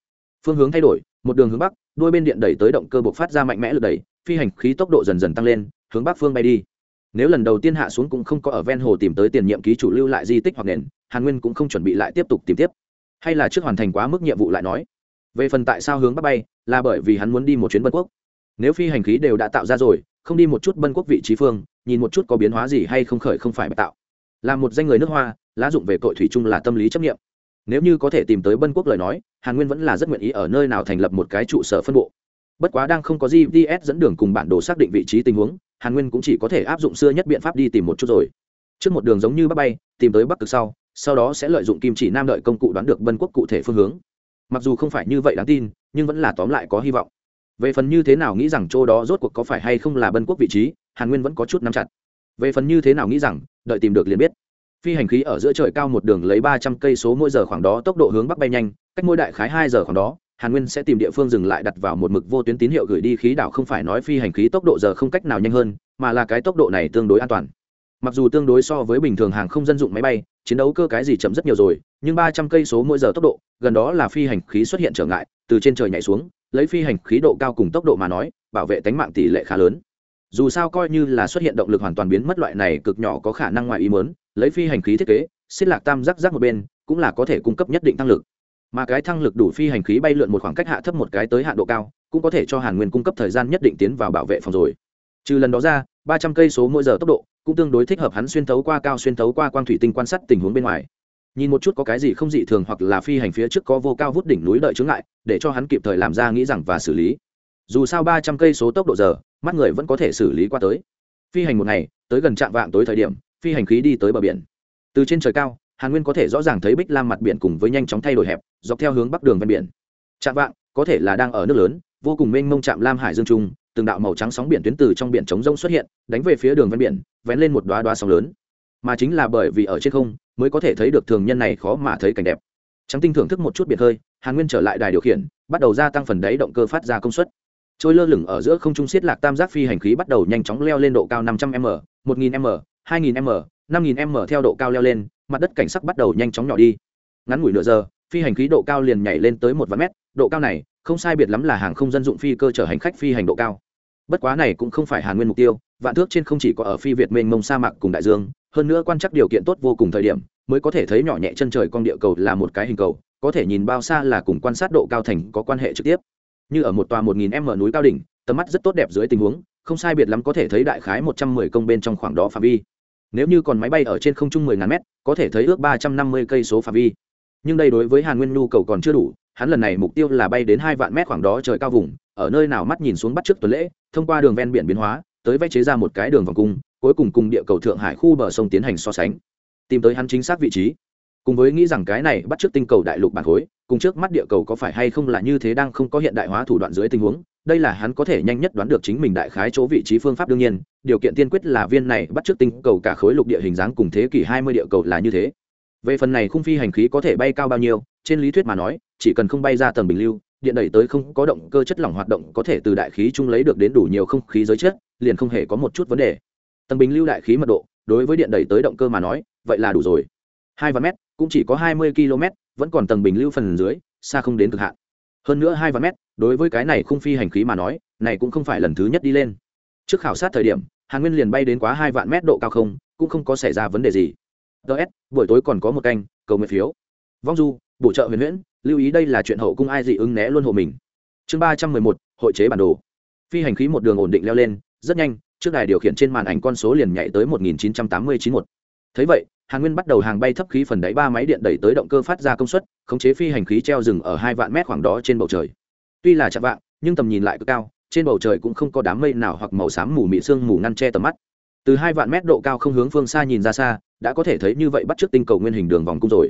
Phương hướng thay đổi, một đường hướng bắc đuôi bên điện đẩy tới động cơ buộc phát ra mạnh mẽ lực đẩy, phi hành khí tốc độ dần dần tăng lên, hướng bắc phương bay đi. Nếu lần đầu tiên hạ xuống cũng không có ở ven hồ tìm tới tiền nhiệm ký chủ lưu lại di tích hoặc nền, hàn nguyên cũng không chuẩn bị lại tiếp tục tìm tiếp. Hay là trước hoàn thành quá mức nhiệm vụ lại nói về phần tại sao hướng bắc bay, là bởi vì hắn muốn đi một chuyến bân quốc. Nếu phi hành khí đều đã tạo ra rồi, không đi một chút bân quốc vị trí phương, nhìn một chút có biến hóa gì hay không khởi không phải bạch tạo. Là một danh người nước hoa, lá dụng về tội thủy chung là tâm lý chấp nghiệm. Nếu như có thể tìm tới bân quốc lời nói, hàn nguyên vẫn là rất nguyện ý ở nơi nào thành lập một cái trụ sở phân bộ. Bất quá đang không có gps dẫn đường cùng bản đồ xác định vị trí tình huống, hàn nguyên cũng chỉ có thể áp dụng xưa nhất biện pháp đi tìm một chút rồi. Trước một đường giống như bắc bay, tìm tới bắc cực sau sau đó sẽ lợi dụng kim chỉ nam đợi công cụ đoán được bân quốc cụ thể phương hướng mặc dù không phải như vậy đáng tin, nhưng vẫn là tóm lại có hy vọng. Về phần như thế nào nghĩ rằng chỗ đó rốt cuộc có phải hay không là bân quốc vị trí, hàn nguyên vẫn có chút nắm chặt. Về phần như thế nào nghĩ rằng, đợi tìm được liền biết. Phi hành khí ở giữa trời cao một đường lấy ba trăm cây số mỗi giờ khoảng đó tốc độ hướng bắc bay nhanh, cách mỗi đại khái hai giờ khoảng đó, hàn nguyên sẽ tìm địa phương dừng lại đặt vào một mực vô tuyến tín hiệu gửi đi khí đảo không phải nói phi hành khí tốc độ giờ không cách nào nhanh hơn, mà là cái tốc độ này tương đối an toàn. Mặc dù tương đối so với bình thường hàng không dân dụng máy bay, chiến đấu cơ cái gì chậm rất nhiều rồi nhưng ba trăm cây số mỗi giờ tốc độ gần đó là phi hành khí xuất hiện trở ngại từ trên trời nhảy xuống lấy phi hành khí độ cao cùng tốc độ mà nói bảo vệ tính mạng tỷ lệ khá lớn. Dù sao coi như là xuất hiện động lực hoàn toàn biến mất loại này cực nhỏ có khả năng ngoài ý muốn, lấy phi hành khí thiết kế xin lạc tam giác giác một bên cũng là có thể cung cấp nhất định tăng lực. Mà cái thăng lực đủ phi hành khí bay lượn một khoảng cách hạ thấp một cái tới hạn độ cao cũng có thể cho hàn nguyên cung cấp thời gian nhất định tiến vào bảo vệ phòng rồi. Trừ lần đó ra ba trăm cây số mỗi giờ tốc độ cũng tương đối thích hợp hắn xuyên thấu qua cao xuyên thấu qua quang thủy tinh quan sát tình huống bên ngoài nhìn một chút có cái gì không dị thường hoặc là phi hành phía trước có vô cao vút đỉnh núi đợi chướng ngại, để cho hắn kịp thời làm ra nghĩ rằng và xử lý. Dù sao ba trăm cây số tốc độ giờ, mắt người vẫn có thể xử lý qua tới. Phi hành một ngày, tới gần trạm vạng tối thời điểm, phi hành khí đi tới bờ biển. Từ trên trời cao, hàn nguyên có thể rõ ràng thấy bích lam mặt biển cùng với nhanh chóng thay đổi hẹp, dọc theo hướng bắc đường ven biển. Trạm vạng, có thể là đang ở nước lớn, vô cùng mênh mông trạm lam hải dương trung, từng đạo màu trắng sóng biển tuyến từ trong biển trống rông xuất hiện, đánh về phía đường ven biển, vén lên một đoá đoá sóng lớn mà chính là bởi vì ở trên không mới có thể thấy được thường nhân này khó mà thấy cảnh đẹp. Trắng tinh thưởng thức một chút biệt hơi, hàn nguyên trở lại đài điều khiển, bắt đầu gia tăng phần đáy động cơ phát ra công suất. Trôi lơ lửng ở giữa không trung xiết lạc tam giác phi hành khí bắt đầu nhanh chóng leo lên độ cao 500 m 1000 m 2000 m 5000 m theo độ cao leo lên, mặt đất cảnh sắc bắt đầu nhanh chóng nhỏ đi. Ngắn ngủi nửa giờ, phi hành khí độ cao liền nhảy lên tới một vạn mét, độ cao này không sai biệt lắm là hàng không dân dụng phi cơ chở hành khách phi hành độ cao bất quá này cũng không phải hàn nguyên mục tiêu, vạn thước trên không chỉ có ở phi việt mênh mông sa mạc cùng đại dương, hơn nữa quan chắc điều kiện tốt vô cùng thời điểm, mới có thể thấy nhỏ nhẹ chân trời con địa cầu là một cái hình cầu, có thể nhìn bao xa là cùng quan sát độ cao thành có quan hệ trực tiếp. Như ở một tòa một nghìn m núi cao đỉnh, tầm mắt rất tốt đẹp dưới tình huống, không sai biệt lắm có thể thấy đại khái một trăm mười công bên trong khoảng đó phạm vi. Nếu như còn máy bay ở trên không trung mười ngàn mét, có thể thấy ước ba trăm năm mươi cây số phạm vi. Nhưng đây đối với hàn nguyên nhu cầu còn chưa đủ hắn lần này mục tiêu là bay đến hai vạn mét khoảng đó trời cao vùng, ở nơi nào mắt nhìn xuống bắt trước tuần lễ, thông qua đường ven biển biến hóa, tới vẽ chế ra một cái đường vòng cung, cuối cùng cùng địa cầu thượng hải khu bờ sông tiến hành so sánh. Tìm tới hắn chính xác vị trí. Cùng với nghĩ rằng cái này bắt trước tinh cầu đại lục bản khối, cùng trước mắt địa cầu có phải hay không là như thế đang không có hiện đại hóa thủ đoạn dưới tình huống, đây là hắn có thể nhanh nhất đoán được chính mình đại khái chỗ vị trí phương pháp đương nhiên, điều kiện tiên quyết là viên này bắt trước tinh cầu cả khối lục địa hình dáng cùng thế kỷ hai mươi địa cầu là như thế. Về phần này khung phi hành khí có thể bay cao bao nhiêu trên lý thuyết mà nói, chỉ cần không bay ra tầng bình lưu, điện đẩy tới không có động cơ chất lỏng hoạt động có thể từ đại khí chung lấy được đến đủ nhiều không khí giới chất, liền không hề có một chút vấn đề. Tầng bình lưu đại khí mật độ, đối với điện đẩy tới động cơ mà nói, vậy là đủ rồi. Hai vạn mét, cũng chỉ có hai mươi km vẫn còn tầng bình lưu phần dưới, xa không đến cực hạn. Hơn nữa hai vạn mét, đối với cái này không phi hành khí mà nói, này cũng không phải lần thứ nhất đi lên. Trước khảo sát thời điểm, hàn nguyên liền bay đến quá hai vạn mét độ cao không, cũng không có xảy ra vấn đề gì. Ts buổi tối còn có một canh, cầu nguyện phiếu vong du, bổ trợ huyền huyễn, lưu ý đây là chuyện hậu cung ai dị ứng né luôn hộ mình. Chương ba trăm mười một, hội chế bản đồ. Phi hành khí một đường ổn định leo lên, rất nhanh, trước đài điều khiển trên màn ảnh con số liền nhảy tới một nghìn chín trăm tám mươi chín một. Thấy vậy, hàn nguyên bắt đầu hàng bay thấp khí phần đáy ba máy điện đẩy tới động cơ phát ra công suất, khống chế phi hành khí treo rừng ở hai vạn mét khoảng đó trên bầu trời. Tuy là chạm vạn nhưng tầm nhìn lại cực cao, trên bầu trời cũng không có đám mây nào hoặc màu xám mù mị sương mù ngăn che tầm mắt. Từ hai vạn mét độ cao không hướng phương xa nhìn ra xa, đã có thể thấy như vậy bắt t r ư ớ c tinh cầu nguyên hình đường vòng cung rồi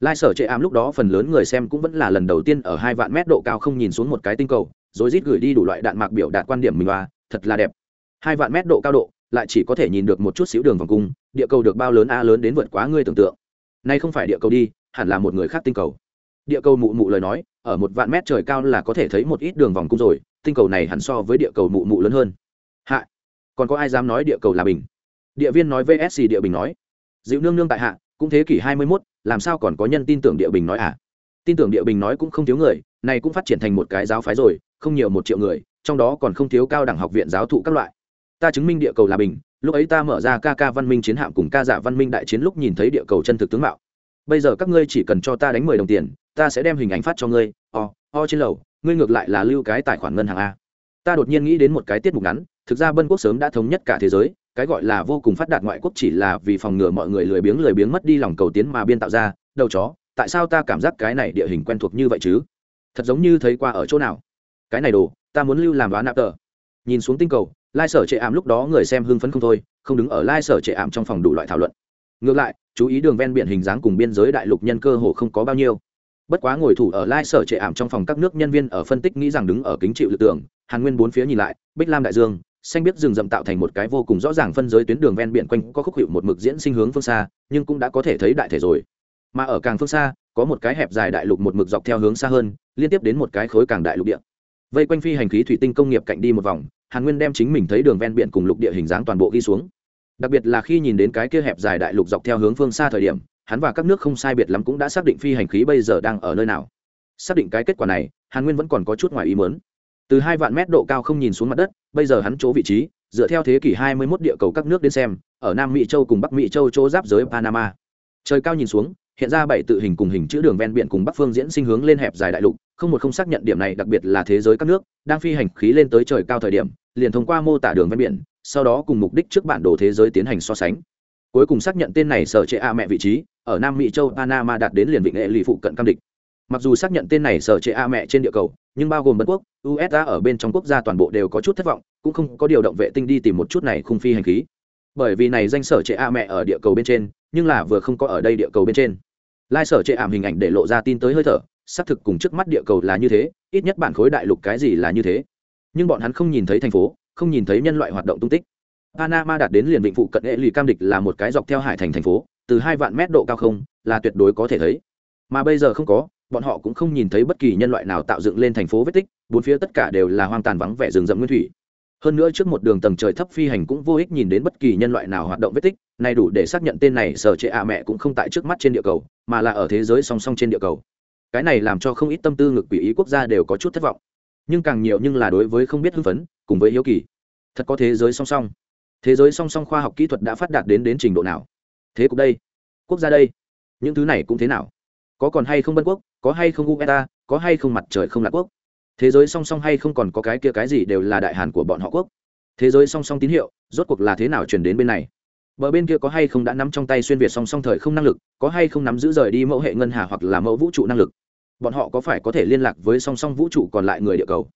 lai sở chệ ám lúc đó phần lớn người xem cũng vẫn là lần đầu tiên ở hai vạn mét độ cao không nhìn xuống một cái tinh cầu, rồi rít gửi đi đủ loại đạn mạc biểu đạt quan điểm mình và thật là đẹp. Hai vạn mét độ cao độ, lại chỉ có thể nhìn được một chút xíu đường vòng cung, địa cầu được bao lớn a lớn đến vượt quá ngươi tưởng tượng. Nay không phải địa cầu đi, hẳn là một người khác tinh cầu. Địa cầu mụ mụ lời nói, ở một vạn mét trời cao là có thể thấy một ít đường vòng cung rồi, tinh cầu này hẳn so với địa cầu mụ mụ lớn hơn. Hạ, còn có ai dám nói địa cầu là bình? Địa viên nói vsc địa bình nói. Dịu nương nương tại hạ cũng thế kỷ hai mươi 21, làm sao còn có nhân tin tưởng địa bình nói à? Tin tưởng địa bình nói cũng không thiếu người này cũng phát triển thành một cái giáo phái rồi không nhiều một triệu người trong đó còn không thiếu cao đẳng học viện giáo thụ các loại. Ta chứng minh địa cầu là bình lúc ấy ta mở ra ca ca văn minh chiến hạm cùng ca dạ văn minh đại chiến lúc nhìn thấy địa cầu chân thực tướng mạo. Bây giờ các ngươi chỉ cần cho ta đánh mười đồng tiền ta sẽ đem hình ảnh phát cho ngươi o o trên lầu ngươi ngược lại là lưu cái tài khoản ngân hàng a. Ta đột nhiên nghĩ đến một cái tiết mục ngắn thực ra bân quốc sớm đã thống nhất cả thế giới cái gọi là vô cùng phát đạt ngoại quốc chỉ là vì phòng ngừa mọi người lười biếng lười biếng mất đi lòng cầu tiến mà biên tạo ra, đầu chó, tại sao ta cảm giác cái này địa hình quen thuộc như vậy chứ? Thật giống như thấy qua ở chỗ nào. Cái này đồ, ta muốn lưu làm đoán nạp tờ. Nhìn xuống tinh cầu, lai sở trệ ảm lúc đó người xem hưng phấn không thôi, không đứng ở lai sở trệ ảm trong phòng đủ loại thảo luận. Ngược lại, chú ý đường ven biển hình dáng cùng biên giới đại lục nhân cơ hồ không có bao nhiêu. Bất quá ngồi thủ ở lai sở trệ ảm trong phòng các nước nhân viên ở phân tích nghĩ rằng đứng ở kính chịu lực tưởng, hàn nguyên bốn phía nhìn lại, bích lam đại dương xanh biết rừng rậm tạo thành một cái vô cùng rõ ràng phân giới tuyến đường ven biển quanh có khúc hiệu một mực diễn sinh hướng phương xa, nhưng cũng đã có thể thấy đại thể rồi. Mà ở càng phương xa, có một cái hẹp dài đại lục một mực dọc theo hướng xa hơn, liên tiếp đến một cái khối càng đại lục địa. Vây quanh phi hành khí thủy tinh công nghiệp cạnh đi một vòng, hàn nguyên đem chính mình thấy đường ven biển cùng lục địa hình dáng toàn bộ ghi xuống. Đặc biệt là khi nhìn đến cái kia hẹp dài đại lục dọc theo hướng phương xa thời điểm, hắn và các nước không sai biệt lắm cũng đã xác định phi hành khí bây giờ đang ở nơi nào. Xác định cái kết quả này, hàn nguyên vẫn còn có chút ngoài ý mớn từ hai vạn mét độ cao không nhìn xuống mặt đất, bây giờ hắn chỗ vị trí, dựa theo thế kỷ 21 địa cầu các nước đến xem, ở nam mỹ châu cùng bắc mỹ châu chỗ giáp giới panama. Trời cao nhìn xuống, hiện ra bảy tự hình cùng hình chữ đường ven biển cùng bắc phương diễn sinh hướng lên hẹp dài đại lục, không một không xác nhận điểm này đặc biệt là thế giới các nước, đang phi hành khí lên tới trời cao thời điểm, liền thông qua mô tả đường ven biển, sau đó cùng mục đích trước bản đồ thế giới tiến hành so sánh. Cuối cùng xác nhận tên này sở trệ a mẹ vị trí, ở nam mỹ châu panama đạt đến liền vịnh hệ lụy phụ cận cam địch mặc dù xác nhận tên này sở chế a mẹ trên địa cầu, nhưng bao gồm bất quốc usa ở bên trong quốc gia toàn bộ đều có chút thất vọng, cũng không có điều động vệ tinh đi tìm một chút này khung phi hành khí. Bởi vì này danh sở chế a mẹ ở địa cầu bên trên, nhưng là vừa không có ở đây địa cầu bên trên. Lai sở chế ảm hình ảnh để lộ ra tin tới hơi thở, xác thực cùng trước mắt địa cầu là như thế, ít nhất bản khối đại lục cái gì là như thế. Nhưng bọn hắn không nhìn thấy thành phố, không nhìn thấy nhân loại hoạt động tung tích. Panama đạt đến liền vịnh phụ cận hệ lụy cam địch là một cái dọc theo hải thành thành phố, từ hai vạn mét độ cao không, là tuyệt đối có thể thấy. Mà bây giờ không có bọn họ cũng không nhìn thấy bất kỳ nhân loại nào tạo dựng lên thành phố vết tích, bốn phía tất cả đều là hoang tàn vắng vẻ rừng rậm nguyên thủy. Hơn nữa trước một đường tầng trời thấp phi hành cũng vô ích nhìn đến bất kỳ nhân loại nào hoạt động vết tích, này đủ để xác nhận tên này sở trệ ạ mẹ cũng không tại trước mắt trên địa cầu, mà là ở thế giới song song trên địa cầu. Cái này làm cho không ít tâm tư ngực quỷ ý quốc gia đều có chút thất vọng. Nhưng càng nhiều nhưng là đối với không biết hưng phấn, cùng với hiếu kỳ. Thật có thế giới song song. Thế giới song song khoa học kỹ thuật đã phát đạt đến đến trình độ nào? Thế cục đây, quốc gia đây, những thứ này cũng thế nào? Có còn hay không bân quốc, có hay không ueta có hay không mặt trời không lạc quốc. Thế giới song song hay không còn có cái kia cái gì đều là đại hàn của bọn họ quốc. Thế giới song song tín hiệu, rốt cuộc là thế nào chuyển đến bên này? Bờ bên kia có hay không đã nắm trong tay xuyên việt song song thời không năng lực, có hay không nắm giữ rời đi mẫu hệ ngân hà hoặc là mẫu vũ trụ năng lực? Bọn họ có phải có thể liên lạc với song song vũ trụ còn lại người địa cầu?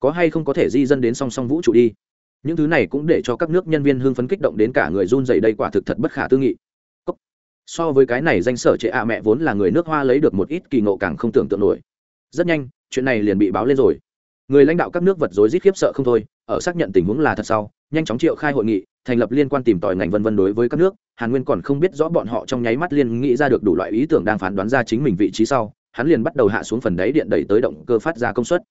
Có hay không có thể di dân đến song song vũ trụ đi? Những thứ này cũng để cho các nước nhân viên hưng phấn kích động đến cả người run dày đây quả thực thật bất khả tư nghị so với cái này danh sở trệ ạ, mẹ vốn là người nước hoa lấy được một ít kỳ ngộ càng không tưởng tượng nổi. Rất nhanh, chuyện này liền bị báo lên rồi. Người lãnh đạo các nước vật rối rít khiếp sợ không thôi, ở xác nhận tình huống là thật sau, nhanh chóng triệu khai hội nghị, thành lập liên quan tìm tòi ngành vân vân đối với các nước. Hàn nguyên còn không biết rõ bọn họ trong nháy mắt liên nghĩ ra được đủ loại ý tưởng đang phán đoán ra chính mình vị trí sau, hắn liền bắt đầu hạ xuống phần đáy điện đẩy tới động cơ phát ra công suất.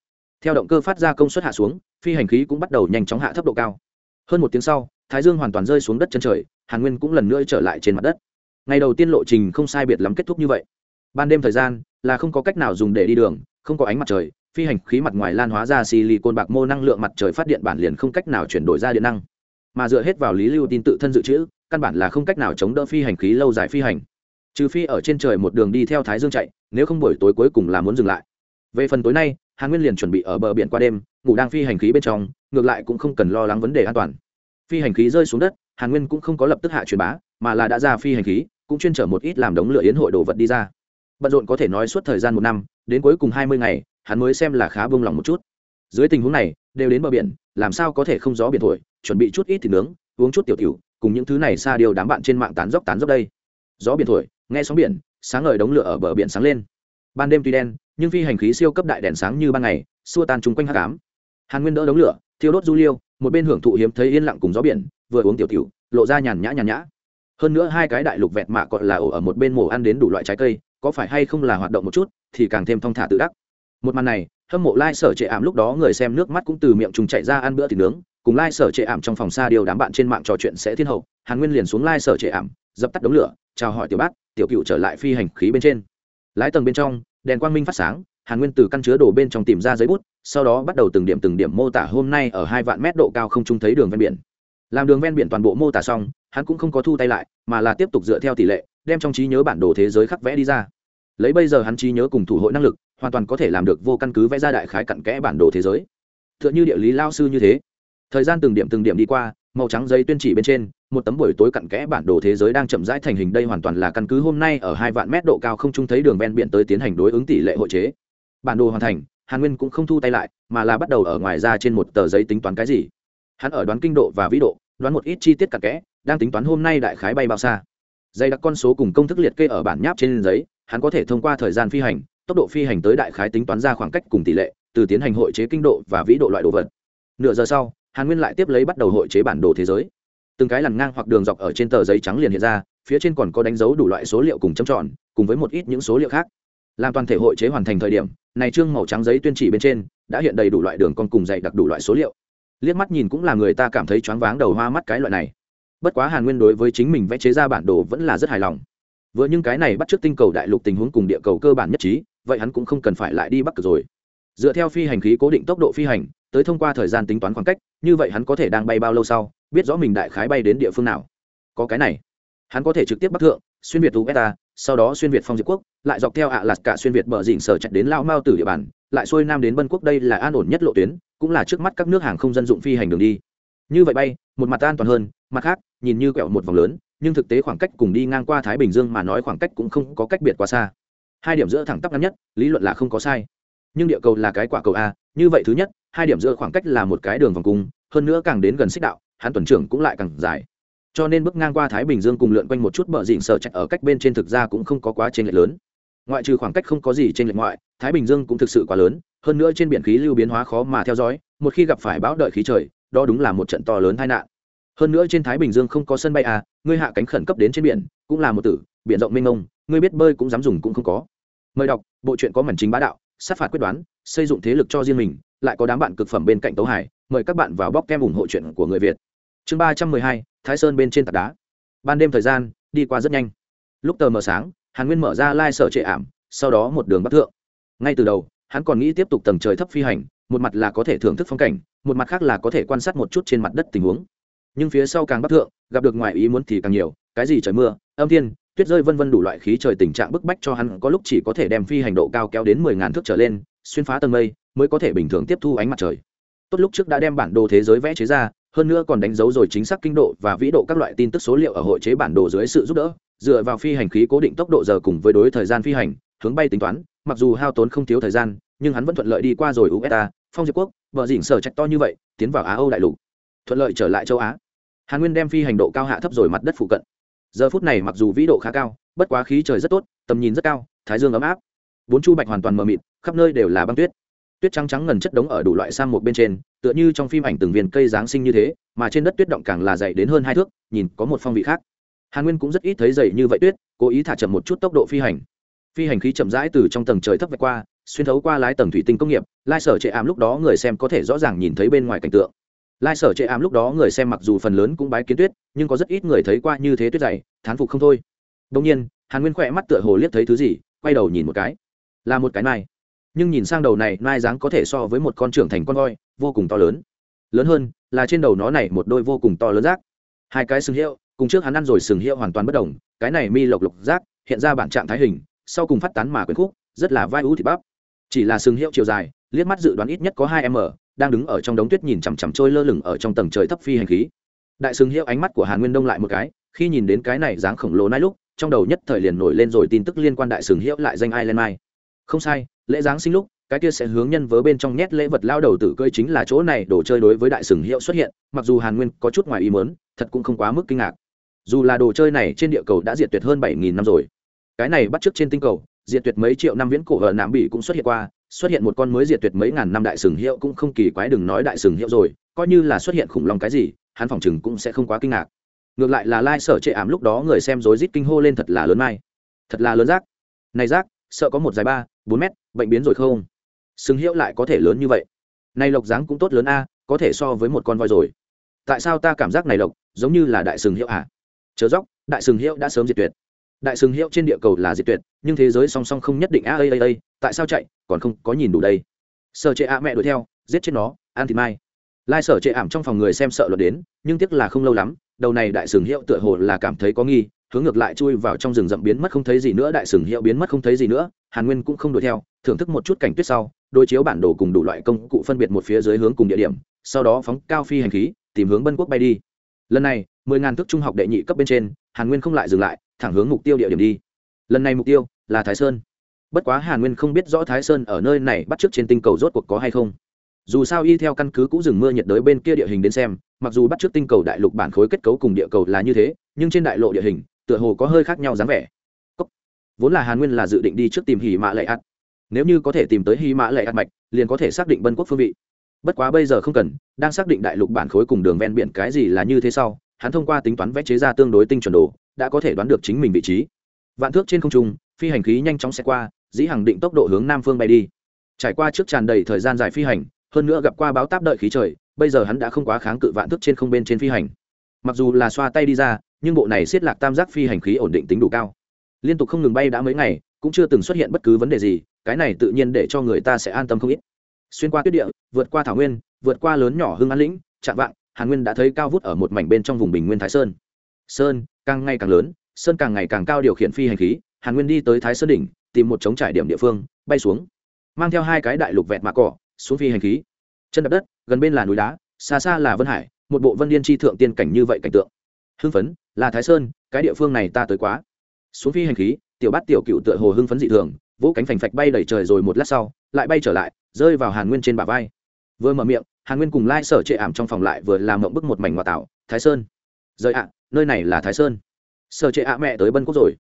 Theo động cơ phát ra công suất hạ xuống, phi hành khí cũng bắt đầu nhanh chóng hạ thấp độ cao. Hơn một tiếng sau, thái dương hoàn toàn rơi xuống đất chân trời, hàn nguyên cũng lần nữa trở lại trên mặt đất ngày đầu tiên lộ trình không sai biệt lắm kết thúc như vậy. Ban đêm thời gian là không có cách nào dùng để đi đường, không có ánh mặt trời, phi hành khí mặt ngoài lan hóa ra silicon bạc mô năng lượng mặt trời phát điện bản liền không cách nào chuyển đổi ra điện năng. Mà dựa hết vào lý lưu tin tự thân dự trữ, căn bản là không cách nào chống đỡ phi hành khí lâu dài phi hành. Trừ phi ở trên trời một đường đi theo thái dương chạy, nếu không buổi tối cuối cùng là muốn dừng lại. Về phần tối nay hàn nguyên liền chuẩn bị ở bờ biển qua đêm, ngủ đang phi hành khí bên trong, ngược lại cũng không cần lo lắng vấn đề an toàn. Phi hành khí rơi xuống đất hàn nguyên cũng không có lập tức hạ truyền bá, mà là đã ra phi hành khí cũng chuyên trở một ít làm đống lửa yến hội đồ vật đi ra. Bận rộn có thể nói suốt thời gian một năm, đến cuối cùng hai mươi ngày, hắn mới xem là khá bông lòng một chút. Dưới tình huống này, đều đến bờ biển, làm sao có thể không gió biển thổi, chuẩn bị chút ít thịt nướng, uống chút tiểu tiểu, cùng những thứ này xa điều đám bạn trên mạng tán dốc tán dốc đây. Gió biển thổi, nghe sóng biển, sáng ngời đống lửa ở bờ biển sáng lên. Ban đêm tuy đen, nhưng phi hành khí siêu cấp đại đèn sáng như ban ngày, xua tan chung quanh hát cám hàn nguyên đỡ đống lửa, thiêu đốt du liêu, một bên hưởng thụ hiếm thấy yên lặng cùng gió biển, vừa uống tiểu tiểu, lộ ra nhàn nhã nhàn nhã hơn nữa hai cái đại lục vẹt mạ còn là ổ ở một bên mổ ăn đến đủ loại trái cây, có phải hay không là hoạt động một chút, thì càng thêm thong thả tự đắc. Một màn này, hâm mộ lai sở trệ ảm lúc đó người xem nước mắt cũng từ miệng trùng chạy ra ăn bữa thịt nướng, cùng lai sở trệ ảm trong phòng xa điều đám bạn trên mạng trò chuyện sẽ thiên hậu, hàn nguyên liền xuống lai sở trệ ảm, dập tắt đống lửa, chào hỏi tiểu bác, tiểu cựu trở lại phi hành khí bên trên. Lái tầng bên trong, đèn quang minh phát sáng, hàn nguyên từ căn chứa đồ bên trong tìm ra giấy bút, sau đó bắt đầu từng điểm từng điểm mô tả hôm nay ở hai vạn mét độ cao không trung thấy đường ven biển. Làm đường ven biển toàn bộ mô tả xong hắn cũng không có thu tay lại, mà là tiếp tục dựa theo tỷ lệ, đem trong trí nhớ bản đồ thế giới khắc vẽ đi ra. Lấy bây giờ hắn trí nhớ cùng thủ hội năng lực, hoàn toàn có thể làm được vô căn cứ vẽ ra đại khái cặn kẽ bản đồ thế giới. T h ư ợ n h ư địa lý lao sư như thế. Thời gian từng điểm từng điểm đi qua, màu trắng giấy tuyên chỉ bên trên, một tấm buổi tối cặn kẽ bản đồ thế giới đang chậm rãi thành hình đây hoàn toàn là căn cứ hôm nay ở hai vạn mét độ cao không trung thấy đường ven biển tới tiến hành đối ứng tỷ lệ hội chế. Bản đồ hoàn thành, hàn nguyên cũng không thu tay lại, mà là bắt đầu ở ngoài ra trên một tờ giấy tính toán cái gì. Hắn ở đoán kinh độ và vĩ độ, đoán một ít chi tiết cặn kẽ đang tính toán hôm nay đại khái bay bao xa. Dày đặc con số cùng công thức liệt kê ở bản nháp trên giấy, hắn có thể thông qua thời gian phi hành, tốc độ phi hành tới đại khái tính toán ra khoảng cách cùng tỷ lệ, từ tiến hành hội chế kinh độ và vĩ độ loại đồ vật. Nửa giờ sau, hàn nguyên lại tiếp lấy bắt đầu hội chế bản đồ thế giới. Từng cái lằn ngang hoặc đường dọc ở trên tờ giấy trắng liền hiện ra, phía trên còn có đánh dấu đủ loại số liệu cùng châm tròn, cùng với một ít những số liệu khác. Làm toàn thể hội chế hoàn thành thời điểm, này trương màu trắng giấy tuyên chỉ bên trên, đã hiện đầy đủ loại đường con cùng dạy đặc đủ loại số liệu. Liếc mắt nhìn cũng là người ta cảm thấy choáng váng đầu hoa mắt cái loại này bất quá hàn nguyên đối với chính mình vẽ chế ra bản đồ vẫn là rất hài lòng. Vừa những cái này bắt t r ư ớ c tinh cầu đại lục tình huống cùng địa cầu cơ bản nhất trí vậy hắn cũng không cần phải lại đi bắc cực rồi. Dựa theo phi hành khí cố định tốc độ phi hành tới thông qua thời gian tính toán khoảng cách như vậy hắn có thể đang bay bao lâu sau biết rõ mình đại khái bay đến địa phương nào. Có cái này hắn có thể trực tiếp bắc thượng xuyên việt tú beta, sau đó xuyên việt phong diệt quốc lại dọc theo ạ lạt cả xuyên việt bờ dỉnh sở chạy đến lao mao từ địa bàn lại xuôi nam đến bân quốc đây là an ổn nhất lộ tuyến cũng là trước mắt các nước hàng không dân dụng phi hành đường đi. Như vậy bay một mặt an toàn hơn mặt khác, nhìn như quẹo một vòng lớn, nhưng thực tế khoảng cách cùng đi ngang qua thái bình dương mà nói khoảng cách cũng không có cách biệt quá xa. Hai điểm giữa thẳng tắp ngắn nhất, lý luận là không có sai. Nhưng địa cầu là cái quả cầu a, như vậy thứ nhất, hai điểm giữa khoảng cách là một cái đường vòng cung, hơn nữa càng đến gần xích đạo, hắn tuần trưởng cũng lại càng dài. Cho nên bước ngang qua thái bình dương cùng lượn quanh một chút bờ dịnh sở chạy ở cách bên trên thực ra cũng không có quá trên lệch lớn. Ngoại trừ khoảng cách không có gì trên lệch ngoại, thái bình dương cũng thực sự quá lớn, hơn nữa trên biển khí lưu biến hóa khó mà theo dõi, một khi gặp phải bão đợi khí trời, đó đúng là một trận to lớn tai nạn hơn nữa trên thái bình dương không có sân bay à ngươi hạ cánh khẩn cấp đến trên biển, cũng là một tử, biển rộng mênh mông, ngươi biết bơi cũng dám dùng cũng không có. Mời đọc, bộ truyện có mảnh chính bá đạo, sát phạt quyết đoán, xây dựng thế lực cho riêng mình, lại có đám bạn cực phẩm bên cạnh tấu hải, mời các bạn vào bóc kem ủng hộ chuyện của người việt. Chương ba trăm mười hai, thái sơn bên trên tạc đá. Ban đêm thời gian, đi qua rất nhanh. Lúc tờ mờ sáng, hàn nguyên mở ra lai、like、sở trệ ảm, sau đó một đường bắc thượng. Ngay từ đầu, hắn còn nghĩ tiếp tục tầng trời thấp phi hành, một mặt là có thể thưởng thức phong cảnh, một mặt khác là có thể quan sát một chút trên mặt đất tình huống nhưng phía sau càng bắc thượng, gặp được ngoài ý muốn thì càng nhiều, cái gì trời mưa, âm thiên, tuyết rơi vân vân đủ loại khí trời tình trạng bức bách cho hắn, có lúc chỉ có thể đem phi hành độ cao kéo đến mười ngàn thước trở lên, xuyên phá tầng mây, mới có thể bình thường tiếp thu ánh mặt trời. Tốt lúc trước đã đem bản đồ thế giới vẽ chế ra, hơn nữa còn đánh dấu rồi chính xác kinh độ và vĩ độ các loại tin tức số liệu ở hội chế bản đồ dưới sự giúp đỡ, dựa vào phi hành khí cố định tốc độ giờ cùng với đối thời gian phi hành, hướng bay tính toán, mặc dù hao tốn không thiếu thời gian, nhưng hắn vẫn thuận lợi đi qua rồi usa phong diệp quốc vợ dỉnh sở trạch to như vậy, tiến vào á âu đại lục thuận lợi trở lại châu á. Hàn nguyên đem phi hành độ cao hạ thấp rồi mặt đất phụ cận. Giờ phút này mặc dù vĩ độ khá cao, bất quá khí trời rất tốt, tầm nhìn rất cao, thái dương ấm áp. Bốn chu bạch hoàn toàn mờ mịt, khắp nơi đều là băng tuyết. Tuyết trắng trắng ngần chất đống ở đủ loại sang một bên trên, tựa như trong phim ảnh từng viên cây giáng sinh như thế, mà trên đất tuyết động càng là dày đến hơn hai thước, nhìn có một phong vị khác. Hàn nguyên cũng rất ít thấy dày như vậy tuyết, cố ý thả chậm một chút tốc độ phi hành. Phi hành khí chậm rãi từ trong tầng trời thấp vạch qua, xuyên thấu qua lái tầng thủy tinh công nghiệp, lai sở chệ ảm lúc đó người xem có thể rõ ràng nhìn thấy bên ngoài cảnh tượng lai sở chệ ám lúc đó người xem mặc dù phần lớn cũng bái kiến tuyết, nhưng có rất ít người thấy qua như thế tuyết dày thán phục không thôi. Đông nhiên, hàn nguyên khỏe mắt tựa hồ liếc thấy thứ gì, quay đầu nhìn một cái. Là một cái mai nhưng nhìn sang đầu này, nai dáng có thể so với một con trưởng thành con voi, vô cùng to lớn. Lớn hơn, là trên đầu nó này một đôi vô cùng to lớn rác. Hai cái sừng hiệu, cùng trước hắn ăn rồi sừng hiệu hoàn toàn bất đồng, cái này mi lộc lộc rác, hiện ra bản trạng thái hình, sau cùng phát tán mà quyến khúc, rất là vai ú thịt bắp. Chỉ là sừng hiệu chiều dài, liếc mắt dự đoán ít nhất có hai m đang đứng ở trong đống tuyết nhìn chằm chằm trôi lơ lửng ở trong tầng trời thấp phi hành khí. Đại sừng hiệu ánh mắt của hàn nguyên đông lại một cái, khi nhìn đến cái này dáng khổng lồ nai lúc, trong đầu nhất thời liền nổi lên rồi tin tức liên quan đại sừng hiệu lại danh ai lên mai không sai, lễ giáng sinh lúc, cái kia sẽ hướng nhân vớ bên trong nhét lễ vật lao đầu tử cơi chính là chỗ này đồ chơi đối với đại sừng hiệu xuất hiện, mặc dù hàn nguyên có chút ngoài ý mớn thật cũng không quá mức kinh ngạc. Dù là đồ chơi này trên địa cầu đã diệt tuyệt hơn bảy nghìn năm rồi, cái này bắt t trên tinh cầu, diệt tuyệt mấy triệu năm viễn cổ ở nam Bỉ cũng xuất hiện qua xuất hiện một con mới diệt tuyệt mấy ngàn năm đại sừng hiệu cũng không kỳ quái, đừng nói đại sừng hiệu rồi, coi như là xuất hiện khủng long cái gì, hắn phòng chừng cũng sẽ không quá kinh ngạc. Ngược lại là lai sở trệ ảm lúc đó người xem rối rít kinh hô lên thật là lớn mai. Thật là lớn rác. Này rác, sợ có một dài ba, bốn mét, bệnh biến rồi không? Sừng hiệu lại có thể lớn như vậy. Này lộc dáng cũng tốt lớn a, có thể so với một con voi rồi. Tại sao ta cảm giác này lộc, giống như là đại sừng hiệu à? Chớ dốc, đại sừng hiệu đã sớm diệt tuyệt đại sừng hiệu trên địa cầu là diệt tuyệt, nhưng thế giới song song không nhất định, a a a tại sao chạy, còn không có nhìn đủ đây. Sợ chệ ạ mẹ đuổi theo, giết chết nó an thịt mai. Lai sở chệ ảm trong phòng người xem sợ luật đến, nhưng tiếc là không lâu lắm, đầu này đại sừng hiệu tựa hồ là cảm thấy có nghi, hướng ngược lại chui vào trong rừng rậm biến mất không thấy gì nữa, đại sừng hiệu biến mất không thấy gì nữa, hàn nguyên cũng không đuổi theo, thưởng thức một chút cảnh tuyết sau, đối chiếu bản đồ cùng đủ loại công cụ phân biệt một phía dưới hướng cùng địa điểm, sau đó phóng cao phi hành khí, tìm hướng bân quốc bay đi. Lần này, mười ngàn thước trung học đệ nhị cấp bên trên, hàn nguyên không lại dừng lại thẳng hướng mục tiêu địa điểm đi. Lần này mục tiêu là thái sơn. Bất quá hàn nguyên không biết rõ thái sơn ở nơi này bắt trước trên tinh cầu rốt cuộc có hay không. Dù sao y theo căn cứ cũ rừng mưa nhiệt đới bên kia địa hình đến xem, mặc dù bắt trước tinh cầu đại lục bản khối kết cấu cùng địa cầu là như thế, nhưng trên đại lộ địa hình, tựa hồ có hơi khác nhau dáng vẻ. Cốc. vốn là hàn nguyên là dự định đi trước tìm hỉ mã lệ ắt nếu như có thể tìm tới hỉ mã lệ ắt mạch, liền có thể xác định bân quốc phương vị. Bất quá bây giờ không cần, đang xác định đại lục bản khối cùng đường ven biển cái gì là như thế sau, hắn thông qua tính toán vẽ chế ra tương đối tinh chuẩn đồ đã có thể đoán được chính mình vị trí. Vạn thước trên không trung, phi hành khí nhanh chóng xe qua, dĩ hàng định tốc độ hướng nam phương bay đi. Trải qua trước tràn đầy thời gian dài phi hành, hơn nữa gặp qua báo táp đợi khí trời, bây giờ hắn đã không quá kháng cự vạn thước trên không bên trên phi hành. Mặc dù là xoa tay đi ra, nhưng bộ này siết lạc tam giác phi hành khí ổn định tính đủ cao. Liên tục không ngừng bay đã mấy ngày, cũng chưa từng xuất hiện bất cứ vấn đề gì, cái này tự nhiên để cho người ta sẽ an tâm không ít. Xuyên qua tuyết địa, vượt qua thảo nguyên, vượt qua lớn nhỏ hưng an lĩnh, chạm vạng, hàn nguyên đã thấy cao vút ở một mảnh bên trong vùng bình nguyên thái sơn. Sơn càng ngày càng lớn, sơn càng ngày càng cao điều khiển phi hành khí, hàn nguyên đi tới thái sơn đỉnh, tìm một chống trải điểm địa phương, bay xuống. Mang theo hai cái đại lục vẹt mạ cỏ, xuống phi hành khí. Chân đập đất, gần bên là núi đá, xa xa là vân hải, một bộ vân liên tri thượng tiên cảnh như vậy cảnh tượng. Hưng phấn, là thái sơn, cái địa phương này ta tới quá. Xuống phi hành khí, tiểu bát tiểu cựu tựa hồ hưng phấn dị thường, vỗ cánh phành phạch bay đẩy trời rồi một lát sau, lại bay trở lại, rơi vào hàn nguyên trên bả vai. Vừa mở miệng, hàn nguyên cùng lai sở trệ ảm trong phòng lại vừa làm mộng bức một mảnh ngoại tạo thái sơn, rời ạ nơi này là thái sơn. Sở trệ ạ mẹ tới bân quốc rồi.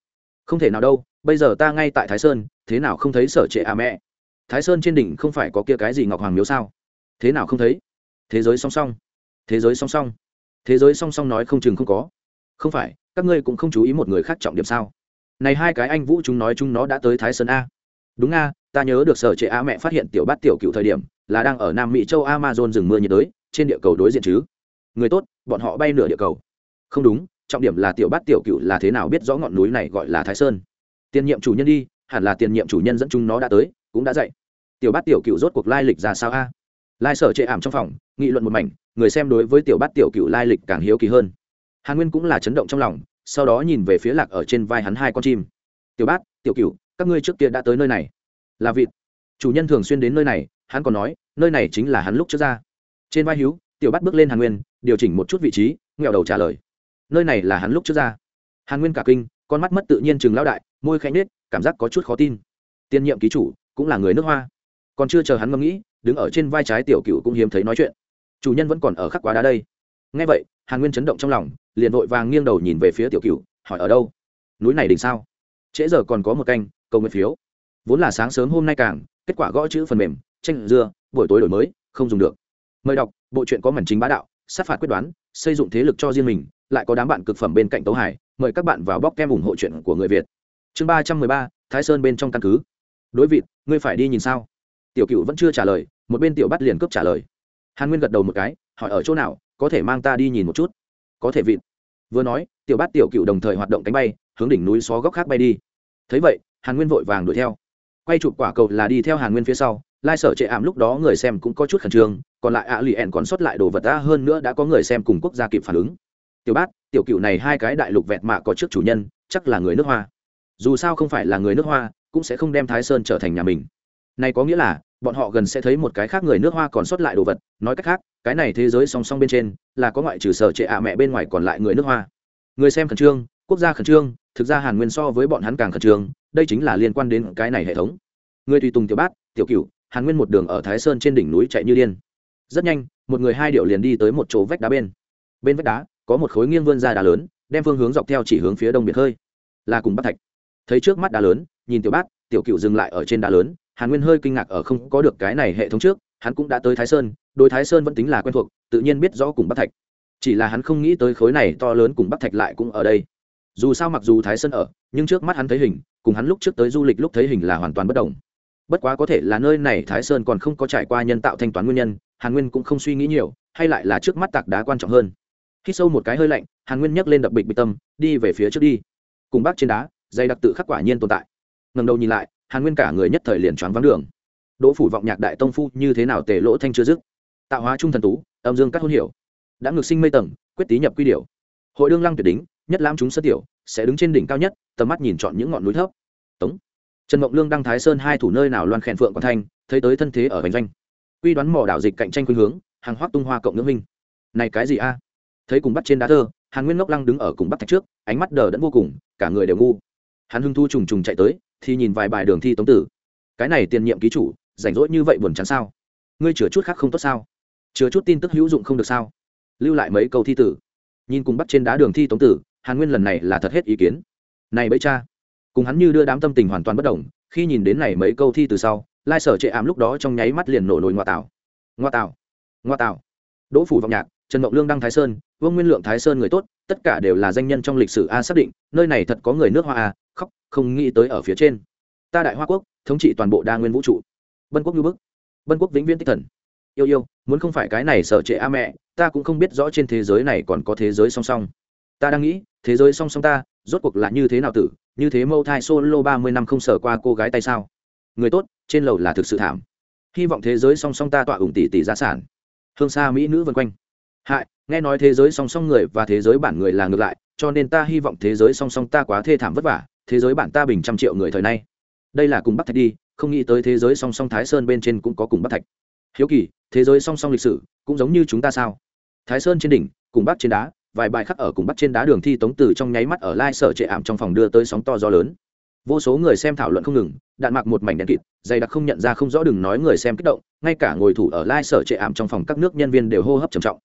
Không thể nào đâu, bây giờ ta ngay tại thái sơn, thế nào không thấy sở trệ ạ mẹ? Thái sơn trên đỉnh không phải có kia cái gì ngọc hoàng miếu sao? Thế nào không thấy? Thế giới song song. Thế giới song song. Thế giới song song nói không chừng không có. Không phải, các ngươi cũng không chú ý một người khác trọng điểm sao? Này hai cái anh vũ chúng nói chúng nó đã tới thái sơn a. Đúng a, ta nhớ được sở trệ a mẹ phát hiện tiểu bát tiểu cựu thời điểm, là đang ở nam mỹ châu amazon rừng mưa nhiệt đới, trên địa cầu đối diện chứ. Người tốt, bọn họ bay nửa địa cầu không đúng, trọng điểm là tiểu bát tiểu cựu là thế nào biết rõ ngọn núi này gọi là thái sơn. Tiền nhiệm chủ nhân đi, hẳn là tiền nhiệm chủ nhân dẫn chúng nó đã tới, cũng đã dạy. Tiểu bát tiểu cựu rốt cuộc lai lịch ra sao a? Lai sở chệ ảm trong phòng, nghị luận một mảnh, người xem đối với tiểu bát tiểu cựu lai lịch càng hiếu kỳ hơn. Hàn nguyên cũng là chấn động trong lòng, sau đó nhìn về phía lạc ở trên vai hắn hai con chim. Tiểu bát, tiểu cựu các ngươi trước kia đã tới nơi này. Là vịt. Chủ nhân thường xuyên đến nơi này, hắn còn nói, nơi này chính là hắn lúc trước ra. Trên vai hiếu, tiểu bát bước lên hàn nguyên, điều chỉnh một chút vị trí nghèo đầu trả lời nơi này là hắn lúc trước ra. Hàn nguyên cả kinh, con mắt mất tự nhiên chừng lao đại, môi khẽ nết cảm giác có chút khó tin. Tiên nhiệm ký chủ, cũng là người nước hoa. Còn chưa chờ hắn ngẫm nghĩ, đứng ở trên vai trái tiểu cựu cũng hiếm thấy nói chuyện. Chủ nhân vẫn còn ở khắc quá đá đây. Ngay vậy, hàn nguyên chấn động trong lòng, liền vội vàng nghiêng đầu nhìn về phía tiểu cựu hỏi ở đâu? Núi này đỉnh sao? Trễ giờ còn có một canh, cầu nguyện phiếu. Vốn là sáng sớm hôm nay càng, kết quả gõ chữ phần mềm, tranh dưa, buổi tối đổi mới, không dùng được. Mời đọc, bộ truyện có mảnh chính bá đạo, sát phạt quyết đoán, xây dựng thế lực cho riêng mình lại có đám bạn cực phẩm bên cạnh tấu hải, mời các bạn vào bóc kem ủng hộ chuyện của người việt. Chương ba trăm mười ba, thái sơn bên trong căn cứ. Đối vịt, ngươi phải đi nhìn sao? Tiểu cựu vẫn chưa trả lời, một bên tiểu bắt liền cướp trả lời. Hàn nguyên gật đầu một cái, hỏi ở chỗ nào, có thể mang ta đi nhìn một chút? Có thể vịt. Vừa nói, tiểu bát tiểu cựu đồng thời hoạt động cánh bay, hướng đỉnh núi xó góc khác bay đi. Thấy vậy, hàn nguyên vội vàng đuổi theo. Quay chụp quả cầu là đi theo hàn nguyên phía sau, lai sở trệ ảm lúc đó người xem cũng có chút khẩn trương, còn lại ạ lì ẻn còn sót lại đồ vật ta hơn nữa đã có người xem cùng quốc gia kịp phản ứng tiểu bát, tiểu cựu này hai cái đại lục vẹt mạ có trước chủ nhân, chắc là người nước hoa. Dù sao không phải là người nước hoa, cũng sẽ không đem thái sơn trở thành nhà mình. Này có nghĩa là, bọn họ gần sẽ thấy một cái khác người nước hoa còn sót lại đồ vật. Nói cách khác, cái này thế giới song song bên trên, là có ngoại trừ sở trệ ạ mẹ bên ngoài còn lại người nước hoa. Người xem khẩn trương, quốc gia khẩn trương, thực ra hàn nguyên so với bọn hắn càng khẩn trương, đây chính là liên quan đến cái này hệ thống. Người tùy tùng tiểu bát, tiểu cựu hàn nguyên một đường ở thái sơn trên đỉnh núi chạy như điên. Rất nhanh, một người hai điệu liền đi tới một chỗ vách đá bên. Bên vách đá có một khối nghiêng vươn ra đá lớn, đem phương hướng dọc theo chỉ hướng phía đông biệt hơi. Là cùng bắt thạch. Thấy trước mắt đá lớn, nhìn tiểu bát, tiểu cựu dừng lại ở trên đá lớn, hàn nguyên hơi kinh ngạc ở không có được cái này hệ thống trước, hắn cũng đã tới thái sơn đôi thái sơn vẫn tính là quen thuộc, tự nhiên biết rõ cùng bắt thạch. Chỉ là hắn không nghĩ tới khối này to lớn cùng bắt thạch lại cũng ở đây. Dù sao mặc dù thái sơn ở, nhưng trước mắt hắn thấy hình, cùng hắn lúc trước tới du lịch lúc thấy hình là hoàn toàn bất đồng. Bất quá có thể là nơi này thái sơn còn không có trải qua nhân tạo thanh toán nguyên nhân, hàn nguyên cũng không suy nghĩ nhiều, hay lại là trước mắt tạc đá quan trọng hơn khi sâu một cái hơi lạnh, hàn nguyên nhấc lên đập bịch bịch tâm, đi về phía trước đi. Cùng bác trên đá, dây đặc tự khắc quả nhiên tồn tại. Ngầm đầu nhìn lại, hàn nguyên cả người nhất thời liền choáng vắng đường. Đỗ phủ vọng nhạc đại tông phu như thế nào tề lỗ thanh chưa dứt? Tạo hóa trung thần tú, âm dương các hôn hiểu. Đã ngược sinh mây tầng, quyết tý nhập quy điệu hội đương lăng tuyệt đính, nhất lam chúng sơ tiểu, sẽ đứng trên đỉnh cao nhất, tầm mắt nhìn chọn những ngọn núi thấp. Tống. Trần mộng lương đăng thái sơn hai thủ nơi nào loan khen phượng còn thanh, thấy tới thân thế ở hành doanh. Quy đoán mỏ đảo dịch cạnh tranh khuynh hướng, hàng hoác tung hoa cộng nữ minh. Này cái gì a? Thấy cùng bắt trên đá thơ, hàn nguyên ngốc lăng đứng ở cùng bắt thạch trước, ánh mắt đờ đẫn vô cùng, cả người đều ngu. Hắn hưng thu trùng trùng chạy tới, thì nhìn vài bài đường thi tống tử. Cái này tiền nhiệm ký chủ, rảnh rỗi như vậy buồn chán sao? Ngươi chừa chút khác không tốt sao? Chừa chút tin tức hữu dụng không được sao? Lưu lại mấy câu thi tử. Nhìn cùng bắt trên đá đường thi tống tử, hàn nguyên lần này là thật hết ý kiến. Này bẫy cha. Cùng hắn như đưa đám tâm tình hoàn toàn bất đồng, khi nhìn đến này mấy câu thi từ sau, lai sở chệ ám lúc đó trong nháy mắt liền nổ nổi ngoa tảo. Ngoa tảo. Ngoa tảo. Đỗ phủ vọng nhạc trần mộng lương đăng thái sơn, vương nguyên lượng thái sơn người tốt, tất cả đều là danh nhân trong lịch sử a xác định, nơi này thật có người nước hoa a, khóc, không nghĩ tới ở phía trên. Ta đại hoa quốc, thống trị toàn bộ đa nguyên vũ trụ. Bân quốc như bức. Bân quốc vĩnh viễn tích thần. Yêu yêu, muốn không phải cái này sở trệ a mẹ, ta cũng không biết rõ trên thế giới này còn có thế giới song song. Ta đang nghĩ, thế giới song song ta, rốt cuộc là như thế nào tử, như thế mâu thai solo ba mươi năm không sở qua cô gái tay sao? Người tốt, trên lầu là thực sự thảm. Hy vọng thế giới song song ta tọa ủng tỷ tỷ gia sản. Hương xa mỹ nữ vân quanh hại, nghe nói thế giới song song người và thế giới bản người là ngược lại, cho nên ta hy vọng thế giới song song ta quá thê thảm vất vả, thế giới bản ta bình trăm triệu người thời nay. Đây là cùng bắc thạch đi, không nghĩ tới thế giới song song thái sơn bên trên cũng có cùng bắc thạch. Hiếu kỳ, thế giới song song lịch sử, cũng giống như chúng ta sao? Thái sơn trên đỉnh, cùng bắc trên đá, vài bài khắc ở cùng bắc trên đá đường thi tống từ trong nháy mắt ở lai sở trệ ảm trong phòng đưa tới sóng to gió lớn. Vô số người xem thảo luận không ngừng, đạn mặc một mảnh đèn kịt, dày đặc không nhận ra không rõ đừng nói người xem kích động, ngay cả ngồi thủ ở lai sở trệ ảm trong phòng các nước nhân viên đều hô hấp trầm trọng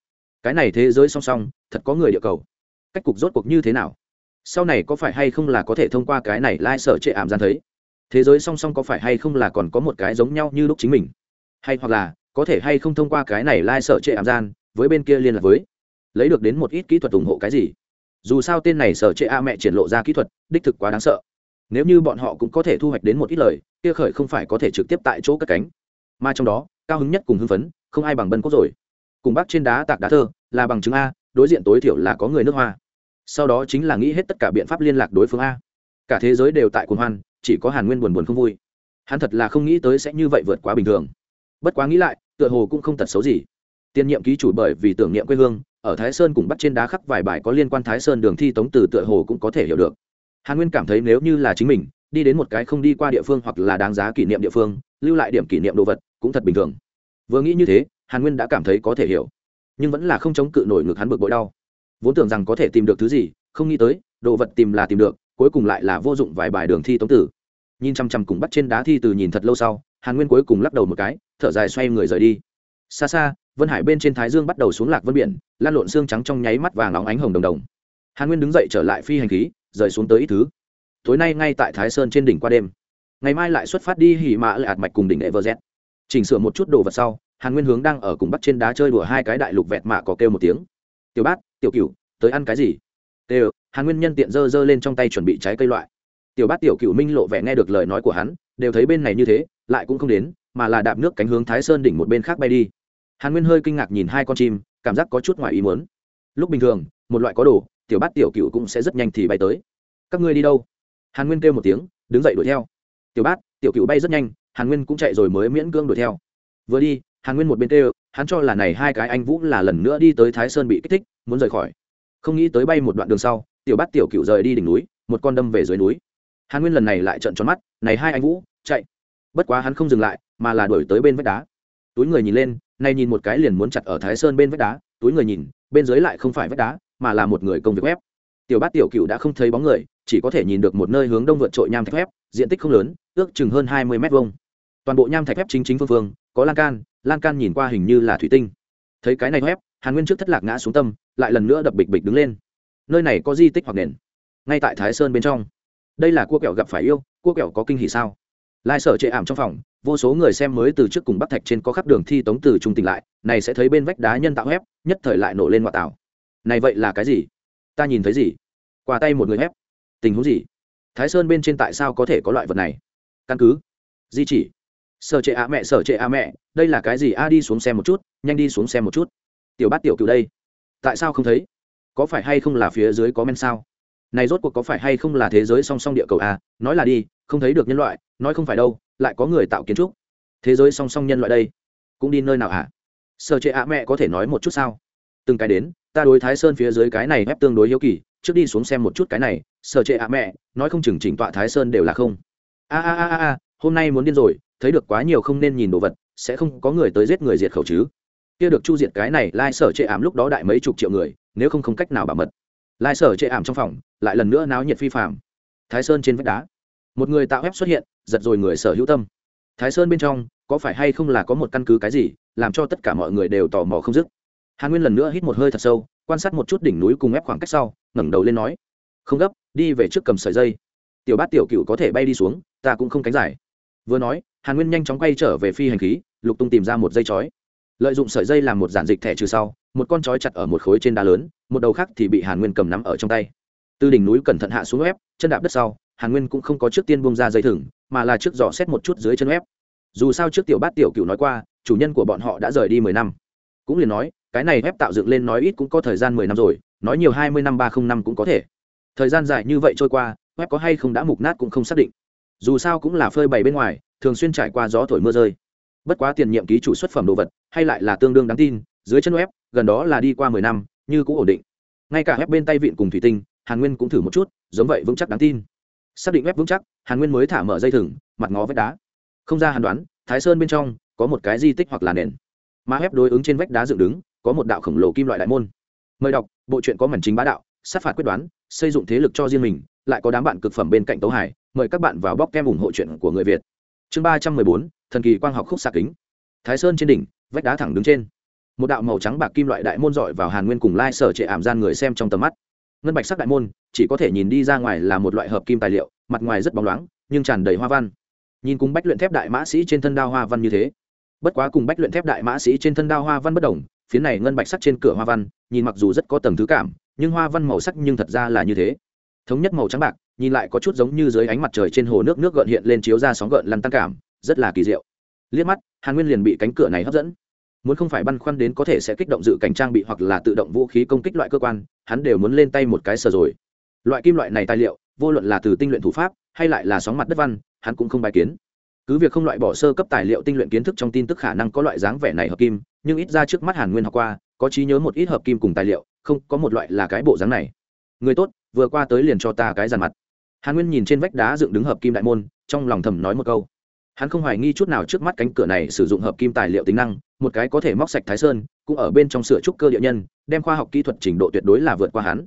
cái này thế giới song song, thật có người địa cầu. Cách cục rốt cuộc như thế nào? Sau này có phải hay không là có thể thông qua cái này lai trệ ảm gian thấy? Thế giới song song có phải hay không là còn có một cái giống nhau như lúc chính mình? Hay hoặc là có thể hay không thông qua cái này lai trệ ảm gian, với bên kia liên lạc với? Lấy được đến một ít kỹ thuật ủng hộ cái gì? Dù sao tên này sở trệ a mẹ triển lộ ra kỹ thuật, đích thực quá đáng sợ. Nếu như bọn họ cũng có thể thu hoạch đến một ít lời, kia khởi không phải có thể trực tiếp tại chỗ cất cánh. Mà trong đó, cao hứng nhất cùng hưng phấn, không ai bằng bân quốc rồi cùng bác trên đá tạc đá thơ, là bằng chứng a, đối diện tối thiểu là có người nước hoa. Sau đó chính là nghĩ hết tất cả biện pháp liên lạc đối phương a. Cả thế giới đều tại cuồng hoan, chỉ có hàn nguyên buồn buồn không vui. Hắn thật là không nghĩ tới sẽ như vậy vượt quá bình thường. Bất quá nghĩ lại, tựa hồ cũng không tật xấu gì. Tiên nhiệm ký chủ bởi vì tưởng niệm quê hương, ở thái sơn cùng bắt trên đá khắc vài bài có liên quan thái sơn đường thi tống từ tựa hồ cũng có thể hiểu được. Hàn nguyên cảm thấy nếu như là chính mình, đi đến một cái không đi qua địa phương hoặc là đáng giá kỷ niệm địa phương, lưu lại điểm kỷ niệm đồ vật cũng thật bình thường. Vừa nghĩ như thế hàn nguyên đã cảm thấy có thể hiểu, nhưng vẫn là không chống cự nổi ngực hắn bực bội đau. Vốn tưởng rằng có thể tìm được thứ gì, không nghĩ tới, đồ vật tìm là tìm được, cuối cùng lại là vô dụng vài bài đường thi tống tử. Nhìn chăm chăm cùng bắt trên đá thi từ nhìn thật lâu sau, hàn nguyên cuối cùng lắc đầu một cái, thở dài xoay người rời đi. Xa xa, vân hải bên trên thái dương bắt đầu xuống lạc vân biển, lan lộn xương trắng trong nháy mắt vàng óng ánh hồng đồng đồng. Hàn nguyên đứng dậy trở lại phi hành khí, rời xuống tới ít thứ. Tối nay ngay tại thái sơn trên đỉnh qua đêm. Ngày mai lại xuất phát đi hỉ mã lại ạt mạch cùng đỉnh everest chỉnh sửa một chút đồ vật sau hàn nguyên hướng đang ở cùng bắt trên đá chơi đùa hai cái đại lục vẹt mạ có kêu một tiếng. Tiểu bát, tiểu cựu tới ăn cái gì? Đều. Hàn nguyên nhân tiện dơ dơ lên trong tay chuẩn bị trái cây loại. Tiểu bát, tiểu cựu minh lộ vẻ nghe được lời nói của hắn, đều thấy bên này như thế, lại cũng không đến, mà là đạp nước cánh hướng thái sơn đỉnh một bên khác bay đi. Hàn nguyên hơi kinh ngạc nhìn hai con chim, cảm giác có chút ngoài ý muốn. Lúc bình thường, một loại có đồ, tiểu bát, tiểu cựu cũng sẽ rất nhanh thì bay tới. Các ngươi đi đâu? Hàn nguyên kêu một tiếng, đứng dậy đuổi theo. Tiểu bát, tiểu cựu bay rất nhanh, hàn nguyên cũng chạy rồi mới miễn cưỡng đuổi theo. Vừa đi hàn nguyên một bên kêu, hắn cho là này hai cái anh vũ là lần nữa đi tới thái sơn bị kích thích, muốn rời khỏi. Không nghĩ tới bay một đoạn đường sau, tiểu bát tiểu cựu rời đi đỉnh núi, một con đâm về dưới núi. Hàn nguyên lần này lại trận tròn mắt, này hai anh vũ, chạy. Bất quá hắn không dừng lại, mà là đuổi tới bên vách đá. Túi người nhìn lên, nay nhìn một cái liền muốn chặt ở thái sơn bên vách đá, túi người nhìn, bên dưới lại không phải vách đá, mà là một người công việc web. Tiểu bát tiểu cựu đã không thấy bóng người, chỉ có thể nhìn được một nơi hướng đông vượt trội nham thạch web, diện tích không lớn, ước chừng hơn hai mươi m hai toàn bộ nham thạch web chính chính phương phương, có lan can lan can nhìn qua hình như là thủy tinh. Thấy cái này hép, hàn nguyên trước thất lạc ngã xuống tâm, lại lần nữa đập bịch bịch đứng lên. Nơi này có di tích hoặc nền? Ngay tại thái sơn bên trong. Đây là cua kẹo gặp phải yêu, cua kẹo có kinh hỉ sao? Lai sở chệ ảm trong phòng, vô số người xem mới từ trước cùng bắc thạch trên có khắp đường thi tống từ trung tỉnh lại, này sẽ thấy bên vách đá nhân tạo hép, nhất thời lại nổ lên ngoại tảo này vậy là cái gì? Ta nhìn thấy gì? Qua tay một người hép. Tình huống gì? Thái sơn bên trên tại sao có thể có loại vật này? Căn cứ. Di chỉ sở trệ a mẹ, sở trệ a mẹ, đây là cái gì? A, đi xuống xem một chút, nhanh đi xuống xem một chút. Tiểu bát tiểu cựu đây, tại sao không thấy? Có phải hay không là phía dưới có men sao? Này rốt cuộc có phải hay không là thế giới song song địa cầu a? Nói là đi, không thấy được nhân loại, nói không phải đâu, lại có người tạo kiến trúc. Thế giới song song nhân loại đây, cũng đi nơi nào hả? Sở trệ a mẹ có thể nói một chút sao? Từng cái đến, ta đối thái sơn phía dưới cái này ép tương đối hiếu kỳ, trước đi xuống xem một chút cái này, sở trệ ạ mẹ, nói không chừng chỉnh tọa thái sơn đều là không. A a a a, hôm nay muốn điên rồi thấy được quá nhiều không nên nhìn đồ vật, sẽ không có người tới giết người diệt khẩu chứ. Kia được chu diệt cái này, lai sở chệ ảm lúc đó đại mấy chục triệu người, nếu không không cách nào bảo mật. Lai sở chệ ảm trong phòng, lại lần nữa náo nhiệt phi phạm thái sơn trên vách đá, một người tạo ép xuất hiện, giật rồi người sở hữu tâm. Thái sơn bên trong, có phải hay không là có một căn cứ cái gì, làm cho tất cả mọi người đều tò mò không dứt? Hàn nguyên lần nữa hít một hơi thật sâu, quan sát một chút đỉnh núi cùng ép khoảng cách sau, ngẩng đầu lên nói, không gấp, đi về trước cầm sợi dây. Tiểu bát tiểu cựu có thể bay đi xuống, ta cũng không cánh giải. Vừa nói hàn nguyên nhanh chóng quay trở về phi hành khí, lục tung tìm ra một dây chói. Lợi dụng sợi dây làm một giản dịch thẻ trừ sau, một con chói chặt ở một khối trên đá lớn, một đầu khác thì bị hàn nguyên cầm nắm ở trong tay. Từ đỉnh núi cẩn thận hạ xuống ép chân đạp đất sau, hàn nguyên cũng không có trước tiên bung ra dây thừng, mà là trước dò xét một chút dưới chân ép dù sao trước tiểu bát tiểu cựu nói qua, chủ nhân của bọn họ đã rời đi mười năm. Cũng liền nói, cái này ép tạo dựng lên nói ít cũng có thời gian mười năm rồi, nói nhiều hai mươi năm, ba không năm cũng có thể. Thời gian dài như vậy trôi qua, web có hay không đã mục nát cũng không xác định. Dù sao cũng là phơi bày bên ngoài thường xuyên trải qua gió thổi mưa rơi. Bất quá tiền nhiệm ký chủ xuất phẩm đồ vật, hay lại là tương đương đáng tin, dưới chân web, gần đó là đi qua mười năm, như cũng ổn định. Ngay cả web bên tay vịn cùng thủy tinh, hàn nguyên cũng thử một chút, giống vậy vững chắc đáng tin. Xác định web vững chắc, hàn nguyên mới thả mở dây thừng, mặt ngó vách đá. Không ra hàn đoán, thái sơn bên trong, có một cái di tích hoặc là nền. Mà web đối ứng trên vách đá dựng đứng, có một đạo khổng lồ kim loại đại môn. Mời đọc, bộ truyện có mảnh chính bá đạo, sát phạt quyết đoán, xây dựng thế lực cho riêng mình, lại có đám bạn cực phẩm bên cạnh tấu hải, mời các bạn vào bóc kem ủng hộ chuyện của người việt chương ba trăm mười bốn, thần kỳ quang học khúc xạ kính. Thái sơn trên đỉnh, vách đá thẳng đứng trên. Một đạo màu trắng bạc kim loại đại môn dọi vào hàn nguyên cùng lai sở trệ ảm gian người xem trong tầm mắt. Ngân bạch sắc đại môn, chỉ có thể nhìn đi ra ngoài là một loại hợp kim tài liệu, mặt ngoài rất bóng loáng, nhưng tràn đầy hoa văn. Nhìn cùng bách luyện thép đại mã sĩ trên thân đao hoa văn như thế. Bất quá cùng bách luyện thép đại mã sĩ trên thân đao hoa văn bất đồng, phía này ngân bạch sắc trên cửa hoa văn, nhìn mặc dù rất có tầng thứ cảm, nhưng hoa văn màu sắc nhưng thật ra là như thế thống nhất màu trắng bạc, nhìn lại có chút giống như dưới ánh mặt trời trên hồ nước nước gợn hiện lên chiếu ra sóng gợn lăn tăng cảm, rất là kỳ diệu. Liếc mắt, hàn nguyên liền bị cánh cửa này hấp dẫn. Muốn không phải băn khoăn đến có thể sẽ kích động dự cảnh trang bị hoặc là tự động vũ khí công kích loại cơ quan, hắn đều muốn lên tay một cái sờ rồi. Loại kim loại này tài liệu, vô luận là từ tinh luyện thủ pháp, hay lại là sóng mặt đất văn, hắn cũng không bài kiến. Cứ việc không loại bỏ sơ cấp tài liệu tinh luyện kiến thức trong tin tức khả năng có loại dáng vẻ này hợp kim, nhưng ít ra trước mắt hàn nguyên học qua, có trí nhớ một ít hợp kim cùng tài liệu, không có một loại là cái bộ dáng này. Người tốt vừa qua tới liền cho ta cái dàn mặt. Hàn nguyên nhìn trên vách đá dựng đứng hợp kim đại môn, trong lòng thầm nói một câu. Hắn không hoài nghi chút nào trước mắt cánh cửa này sử dụng hợp kim tài liệu tính năng, một cái có thể móc sạch thái sơn, cũng ở bên trong sửa trúc cơ địa nhân, đem khoa học kỹ thuật trình độ tuyệt đối là vượt qua hắn.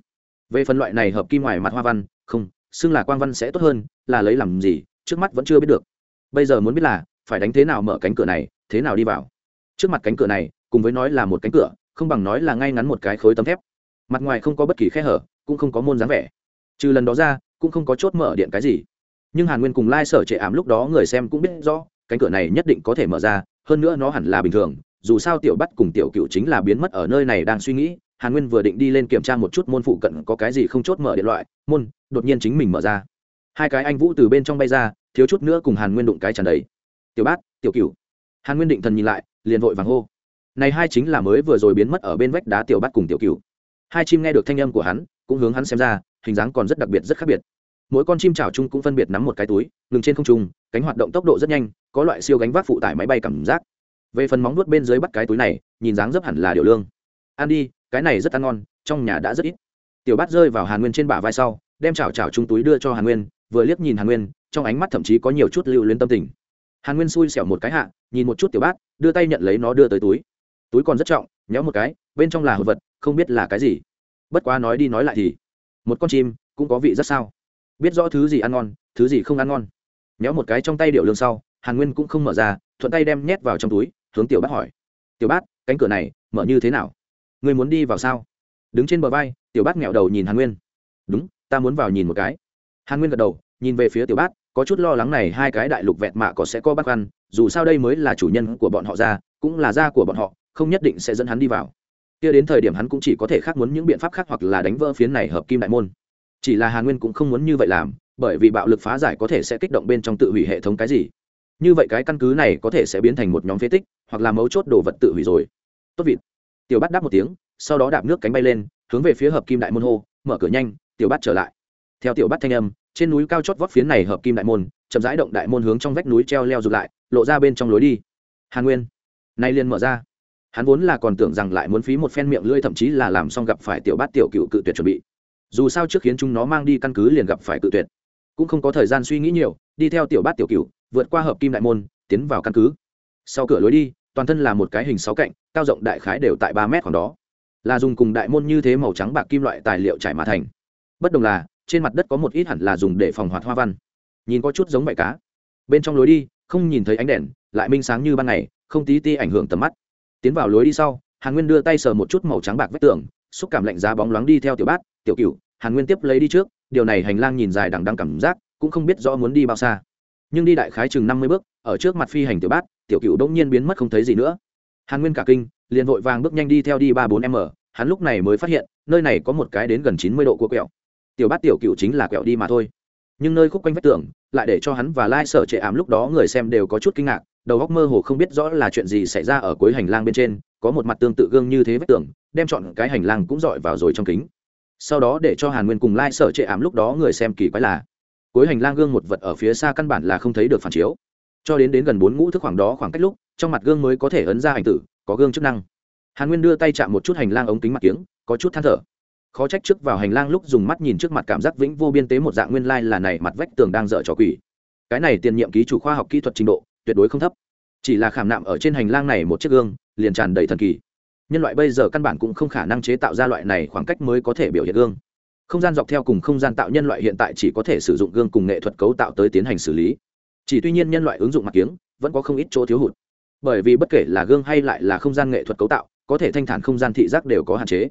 Về phần loại này hợp kim ngoài mặt hoa văn, không, xưng là quang văn sẽ tốt hơn, là lấy làm gì, trước mắt vẫn chưa biết được. Bây giờ muốn biết là, phải đánh thế nào mở cánh cửa này, thế nào đi vào. Trước mặt cánh cửa này, cùng với nói là một cánh cửa, không bằng nói là ngay ngắn một cái khối tấm thép. Mặt ngoài không có bất kỳ khe hở cũng không có môn dáng vẻ. Trừ lần đó ra, cũng không có chốt mở điện cái gì. Nhưng hàn nguyên cùng lai sở trệ ảm lúc đó người xem cũng biết rõ, cánh cửa này nhất định có thể mở ra, hơn nữa nó hẳn là bình thường, dù sao tiểu bắt cùng tiểu cựu chính là biến mất ở nơi này đang suy nghĩ, hàn nguyên vừa định đi lên kiểm tra một chút môn phụ cận có cái gì không chốt mở điện loại, môn, đột nhiên chính mình mở ra. Hai cái anh vũ từ bên trong bay ra, thiếu chút nữa cùng hàn nguyên đụng cái tràn đầy. Tiểu bát, tiểu cựu. Hàn nguyên định thần nhìn lại, liền vội vàng hô. Này hai chính là mới vừa rồi biến mất ở bên vách đá tiểu bát cùng tiểu cựu. Hai chim nghe được thanh âm của hắn cũng hướng hắn xem ra, hình dáng còn rất đặc biệt, rất khác biệt. Mỗi con chim chảo chung cũng phân biệt nắm một cái túi, ngừng trên không trung, cánh hoạt động tốc độ rất nhanh, có loại siêu gánh vác phụ tải máy bay cảm giác. Về phần móng nuốt bên dưới bắt cái túi này, nhìn dáng dấp hẳn là điều lương. Ăn đi, cái này rất ăn ngon, trong nhà đã rất ít. Tiểu bát rơi vào hàn nguyên trên bả vai sau, đem chảo chảo chung túi đưa cho hàn nguyên, vừa liếc nhìn hàn nguyên, trong ánh mắt thậm chí có nhiều chút lưu luyến tâm tình. Hàn nguyên xui xẻo một cái hạ, nhìn một chút tiểu bát, đưa tay nhận lấy nó đưa tới túi. Túi còn rất trọng, nhéo một cái, bên trong là hộp vật, không biết là cái gì bất quá nói đi nói lại thì, một con chim cũng có vị rất sao. Biết rõ thứ gì ăn ngon, thứ gì không ăn ngon. Nhéo một cái trong tay điệu lương sau, hàn nguyên cũng không mở ra, thuận tay đem nhét vào trong túi, hướng tiểu bát hỏi. Tiểu bát cánh cửa này mở như thế nào? Người muốn đi vào sao? Đứng trên bờ vai, tiểu bát nghẹo đầu nhìn hàn nguyên. Đúng, ta muốn vào nhìn một cái. Hàn nguyên gật đầu, nhìn về phía tiểu bát có chút lo lắng này hai cái đại lục vẹt mạ có sẽ có bát ăn, dù sao đây mới là chủ nhân của bọn họ ra, cũng là gia của bọn họ, không nhất định sẽ dẫn hắn đi vào kia đến thời điểm hắn cũng chỉ có thể khác muốn những biện pháp khác hoặc là đánh vỡ phiến này hợp kim đại môn. Chỉ là hàn nguyên cũng không muốn như vậy làm, bởi vì bạo lực phá giải có thể sẽ kích động bên trong tự hủy hệ thống cái gì. Như vậy cái căn cứ này có thể sẽ biến thành một nhóm phế tích, hoặc là mấu chốt đồ vật tự hủy rồi. Tốt vịt. Tiểu bắt đáp một tiếng, sau đó đạp nước cánh bay lên, hướng về phía hợp kim đại môn hô, mở cửa nhanh, tiểu bắt trở lại. Theo tiểu bắt thanh âm, trên núi cao chót vót phiến này hợp kim đại môn, chậm rãi động đại môn hướng trong vách núi treo leo rụt lại, lộ ra bên trong lối đi. Hàn nguyên, nay liền mở ra hắn vốn là còn tưởng rằng lại muốn phí một phen miệng lưỡi, thậm chí là làm xong gặp phải tiểu bát tiểu cựu cự tuyệt chuẩn bị. Dù sao trước khiến chúng nó mang đi căn cứ liền gặp phải cự tuyệt. Cũng không có thời gian suy nghĩ nhiều, đi theo tiểu bát tiểu cựu, vượt qua hợp kim đại môn, tiến vào căn cứ. Sau cửa lối đi, toàn thân là một cái hình sáu cạnh, cao rộng đại khái đều tại ba mét khoảng đó. Là dùng cùng đại môn như thế màu trắng bạc kim loại tài liệu trải mà thành. Bất đồng là, trên mặt đất có một ít hẳn là dùng để phòng hoạt hoa văn. Nhìn có chút giống bãi cá. Bên trong lối đi, không nhìn thấy ánh đèn, lại minh sáng như ban ngày, không tí ti ảnh hưởng tầm mắt tiến vào lối đi sau, hàn nguyên đưa tay sờ một chút màu trắng bạc vách tường, xúc cảm lạnh giá bóng loáng đi theo tiểu bát, tiểu cựu hàn nguyên tiếp lấy đi trước, điều này hành lang nhìn dài đằng đăng cảm giác, cũng không biết rõ muốn đi bao xa. Nhưng đi đại khái chừng năm mươi bước, ở trước mặt phi hành tiểu bát, tiểu cựu đông nhiên biến mất không thấy gì nữa. Hàn nguyên cả kinh, liền vội vàng bước nhanh đi theo đi ba bốn m hắn lúc này mới phát hiện, nơi này có một cái đến gần chín mươi độ của quẹo. Tiểu bát tiểu cựu chính là quẹo đi mà thôi. Nhưng nơi khúc quanh vách tường lại để cho hắn và lai sở trệ ảm lúc đó người xem đều có chút kinh ngạc, đầu góc mơ hồ không biết rõ là chuyện gì xảy ra ở cuối hành lang bên trên, có một mặt tương tự gương như thế vách tường, đem chọn cái hành lang cũng dọi vào rồi trong kính. Sau đó để cho hàn nguyên cùng lai sở trệ ảm lúc đó người xem kỳ quái là, cuối hành lang gương một vật ở phía xa căn bản là không thấy được phản chiếu. Cho đến đến gần bốn ngũ thức khoảng đó khoảng cách lúc, trong mặt gương mới có thể ấn ra ảnh tử, có gương chức năng. Hàn nguyên đưa tay chạm một chút hành lang ống kính mặt kiếng, có chút than thở khó trách trước vào hành lang lúc dùng mắt nhìn trước mặt cảm giác vĩnh vô biên tế một dạng nguyên lai là này mặt vách tường đang dở trò quỷ. Cái này tiền nhiệm ký chủ khoa học kỹ thuật trình độ, tuyệt đối không thấp. Chỉ là khảm nạm ở trên hành lang này một chiếc gương, liền tràn đầy thần kỳ. Nhân loại bây giờ căn bản cũng không khả năng chế tạo ra loại này khoảng cách mới có thể biểu hiện gương. Không gian dọc theo cùng không gian tạo nhân loại hiện tại chỉ có thể sử dụng gương cùng nghệ thuật cấu tạo tới tiến hành xử lý. Chỉ tuy nhiên nhân loại ứng dụng mặt kiếng, vẫn có không ít chỗ thiếu hụt. Bởi vì bất kể là gương hay lại là không gian nghệ thuật cấu tạo, có thể thanh thản không gian thị giác đều có hạn chế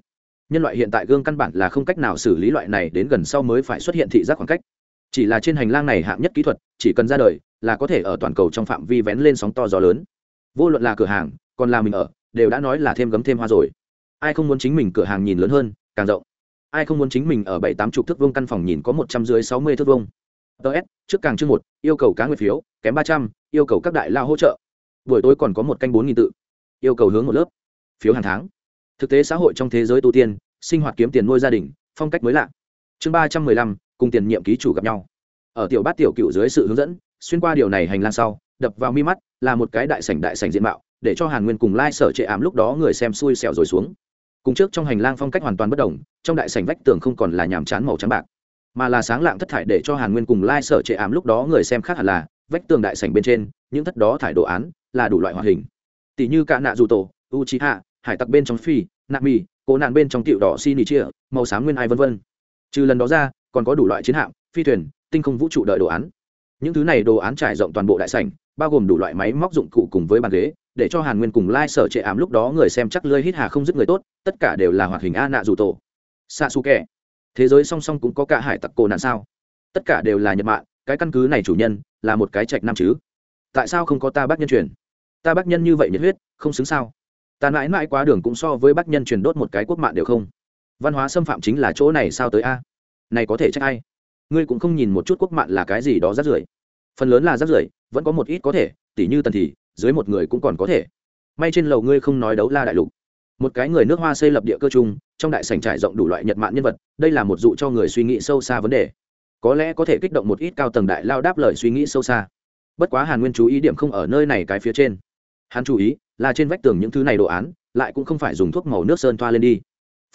nhân loại hiện tại gương căn bản là không cách nào xử lý loại này đến gần sau mới phải xuất hiện thị giác khoảng cách. Chỉ là trên hành lang này hạng nhất kỹ thuật, chỉ cần ra đời, là có thể ở toàn cầu trong phạm vi vén lên sóng to gió lớn. Vô luận là cửa hàng, còn là mình ở, đều đã nói là thêm gấm thêm hoa rồi. Ai không muốn chính mình cửa hàng nhìn lớn hơn, càng rộng. Ai không muốn chính mình ở bảy tám chục thước vông căn phòng nhìn có một trăm dưới sáu mươi thước vông ts trước càng chương một, yêu cầu cá nguyệt phiếu, kém ba trăm, yêu cầu các đại lao hỗ trợ. Buổi tối còn có một canh bốn nghìn tự, yêu cầu hướng một lớp. Phiếu hàng tháng thực tế xã hội trong thế giới tu tiên, sinh hoạt kiếm tiền nuôi gia đình, phong cách mới lạ. Chương ba trăm mười lăm, cùng tiền nhiệm ký chủ gặp nhau. Ở tiểu bát tiểu cựu dưới sự hướng dẫn, xuyên qua điều này hành lang sau, đập vào mi mắt, là một cái đại sảnh đại sảnh diện mạo, để cho hàn nguyên cùng lai sở trệ ảm lúc đó người xem xui xẻo rồi xuống. Cùng trước trong hành lang phong cách hoàn toàn bất đồng, trong đại sảnh vách tường không còn là nhàm chán màu trắng bạc, mà là sáng lạng thất thải để cho hàn nguyên cùng lai sở trệ ảm lúc đó người xem khác hẳn là, vách tường đại sảnh bên trên, những thất đó thải đồ án, là đủ loại hoạt hình. Tỷ như cả nạ dù tổ u trí hạ hải tặc bên trong phi nạ mì, cố nạn bên trong tiệu đỏ xin chia màu xám nguyên ai vân vân. Trừ lần đó ra, còn có đủ loại chiến hạm, phi thuyền, tinh không vũ trụ đợi đồ án. Những thứ này đồ án trải rộng toàn bộ đại sảnh, bao gồm đủ loại máy móc dụng cụ cùng với bàn ghế, để cho hàn nguyên cùng lai、like、sở trệ ám lúc đó người xem chắc lơi hít hà không dứt người tốt, tất cả đều là hoạt hình a nạ dù tổ. Xa su kẻ thế giới song song cũng có cả hải tặc cổ nạn sao? Tất cả đều là nhật mạng cái căn cứ này chủ nhân, là một cái trạch nam chứ. Tại sao không có ta bác nhân truyền? Ta bác nhân như vậy nhiệt huyết, không xứng sao? Ta mãi mãi quá đường cũng so với bác nhân truyền đốt một cái quốc mạng đều không. Văn hóa xâm phạm chính là chỗ này sao tới a? Này có thể trách ai? Ngươi cũng không nhìn một chút quốc mạng là cái gì đó rác rưởi. Phần lớn là rác rưởi, vẫn có một ít có thể, tỉ như tần thì, dưới một người cũng còn có thể. May trên lầu ngươi không nói đấu la đại lục. Một cái người nước hoa xây lập địa cơ chung, trong đại sảnh trải rộng đủ loại nhật mạng nhân vật, đây là một dụ cho người suy nghĩ sâu xa vấn đề. Có lẽ có thể kích động một ít cao tầng đại lao đáp lời suy nghĩ sâu xa. Bất quá hàn nguyên chú ý điểm không ở nơi này cái phía trên. Hắn chú ý là trên vách tường những thứ này đồ án, lại cũng không phải dùng thuốc màu nước sơn thoa lên đi.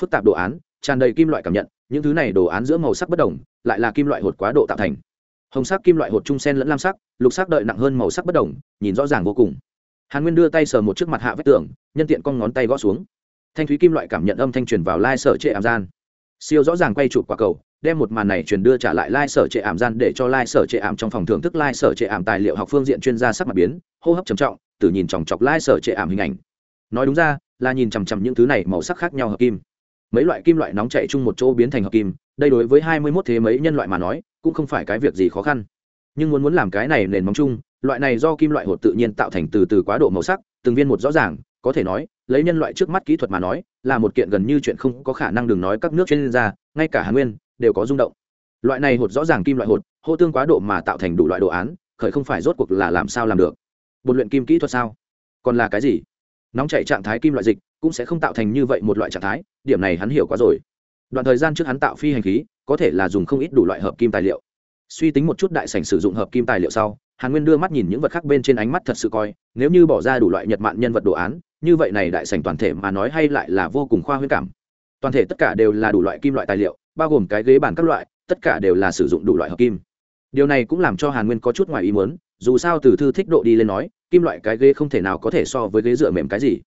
Phức tạp đồ án, tràn đầy kim loại cảm nhận, những thứ này đồ án giữa màu sắc bất đồng, lại là kim loại hột quá độ tạo thành. Hồng sắc kim loại hột trung sen lẫn lam sắc, lục sắc đợi nặng hơn màu sắc bất đồng, nhìn rõ ràng vô cùng. Hàn nguyên đưa tay sờ một chiếc mặt hạ vách tường, nhân tiện con ngón tay gõ xuống. Thanh thúy kim loại cảm nhận âm thanh truyền vào lai sở trệ ảm gian. Siêu rõ ràng quay chụp quả cầu đem một màn này truyền đưa trả lại lai sở trệ ảm gian để cho lai sở trệ ảm trong phòng thưởng thức lai sở trệ ảm tài liệu học phương diện chuyên gia sắc mặt biến, hô hấp trầm trọng từ nhìn chòng chọc lai sở trệ ảm hình ảnh. Nói đúng ra, là nhìn chằm chằm những thứ này màu sắc khác nhau hợp kim. Mấy loại kim loại nóng chạy chung một chỗ biến thành hợp kim, đây đối với hai mươi mốt thế mấy nhân loại mà nói, cũng không phải cái việc gì khó khăn. Nhưng muốn muốn làm cái này nền móng chung, loại này do kim loại hột tự nhiên tạo thành từ từ quá độ màu sắc, từng viên một rõ ràng, có thể nói, lấy nhân loại trước mắt kỹ thuật mà nói, là một kiện gần như chuyện không có khả năng đừng nói các nước chuyên gia, ngay cả Hà nguyên đều có rung động. Loại này hột rõ ràng kim loại hột, hô tương quá độ mà tạo thành đủ loại đồ án, khởi không phải rốt cuộc là làm sao làm được. Bột luyện kim kỹ thuật sao? Còn là cái gì? Nóng chảy trạng thái kim loại dịch cũng sẽ không tạo thành như vậy một loại trạng thái, điểm này hắn hiểu quá rồi. Đoạn thời gian trước hắn tạo phi hành khí, có thể là dùng không ít đủ loại hợp kim tài liệu. Suy tính một chút đại sảnh sử dụng hợp kim tài liệu sau, hàn nguyên đưa mắt nhìn những vật khác bên trên ánh mắt thật sự coi, nếu như bỏ ra đủ loại nhật mạn nhân vật đồ án, như vậy này đại sảnh toàn thể mà nói hay lại là vô cùng khoa huyễn cảm. Toàn thể tất cả đều là đủ loại kim loại tài liệu bao gồm cái ghế bàn các loại, tất cả đều là sử dụng đủ loại hợp kim. Điều này cũng làm cho hàn nguyên có chút ngoài ý muốn, dù sao từ thư thích độ đi lên nói, kim loại cái ghế không thể nào có thể so với ghế dựa mềm cái gì.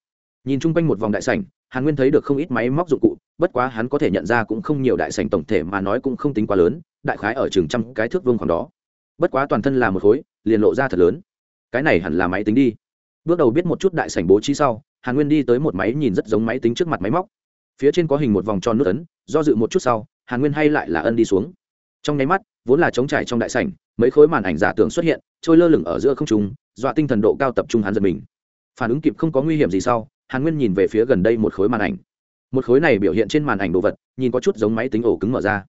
Nhìn chung quanh một vòng đại sảnh, hàn nguyên thấy được không ít máy móc dụng cụ, bất quá hắn có thể nhận ra cũng không nhiều đại sảnh tổng thể mà nói cũng không tính quá lớn, đại khái ở chừng trăm cái thước vương khoảng đó. Bất quá toàn thân là một khối, liền lộ ra thật lớn. Cái này hẳn là máy tính đi. Bước đầu biết một chút đại sảnh bố trí sau, hàn nguyên đi tới một máy nhìn rất giống máy tính trước mặt máy móc. Phía trên có hình một vòng tròn nước ấn, do dự một chút sau hàn nguyên hay lại là ân đi xuống. Trong nháy mắt, vốn là trống trải trong đại sảnh, mấy khối màn ảnh giả tưởng xuất hiện, trôi lơ lửng ở giữa không trung, dọa tinh thần độ cao tập trung hắn giật mình. Phản ứng kịp không có nguy hiểm gì sau, hàn nguyên nhìn về phía gần đây một khối màn ảnh. Một khối này biểu hiện trên màn ảnh đồ vật, nhìn có chút giống máy tính ổ cứng mở ra.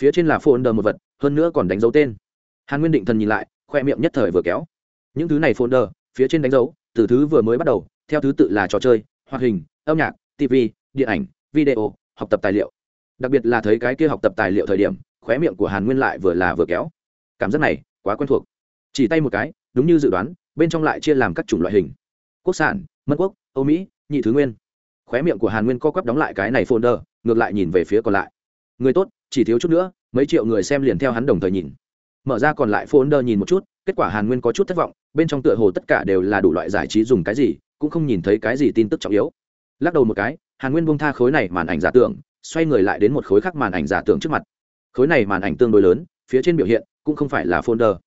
Phía trên là folder một vật, hơn nữa còn đánh dấu tên. Hàn nguyên định thần nhìn lại, khoe miệng nhất thời vừa kéo. Những thứ này folder, phía trên đánh dấu, từ thứ vừa mới bắt đầu, theo thứ tự là trò chơi, hoạt hình, âm nhạc tv điện ảnh, video, học tập tài liệu đặc biệt là thấy cái kia học tập tài liệu thời điểm, khóe miệng của hàn nguyên lại vừa là vừa kéo. Cảm giác này quá quen thuộc. Chỉ tay một cái, đúng như dự đoán, bên trong lại chia làm các chủng loại hình. Quốc sản mân quốc, âu mỹ, nhị thứ nguyên. Khóe miệng của hàn nguyên co quắp đóng lại cái này folder, ngược lại nhìn về phía còn lại. Người tốt, chỉ thiếu chút nữa, mấy triệu người xem liền theo hắn đồng thời nhìn. Mở ra còn lại folder nhìn một chút, kết quả hàn nguyên có chút thất vọng, bên trong tựa hồ tất cả đều là đủ loại giải trí dùng cái gì, cũng không nhìn thấy cái gì tin tức trọng yếu. Lắc đầu một cái, hàn nguyên buông tha khối này màn ảnh giả tưởng xoay người lại đến một khối khác màn ảnh giả tưởng trước mặt. Khối này màn ảnh tương đối lớn, phía trên biểu hiện cũng không phải là folder,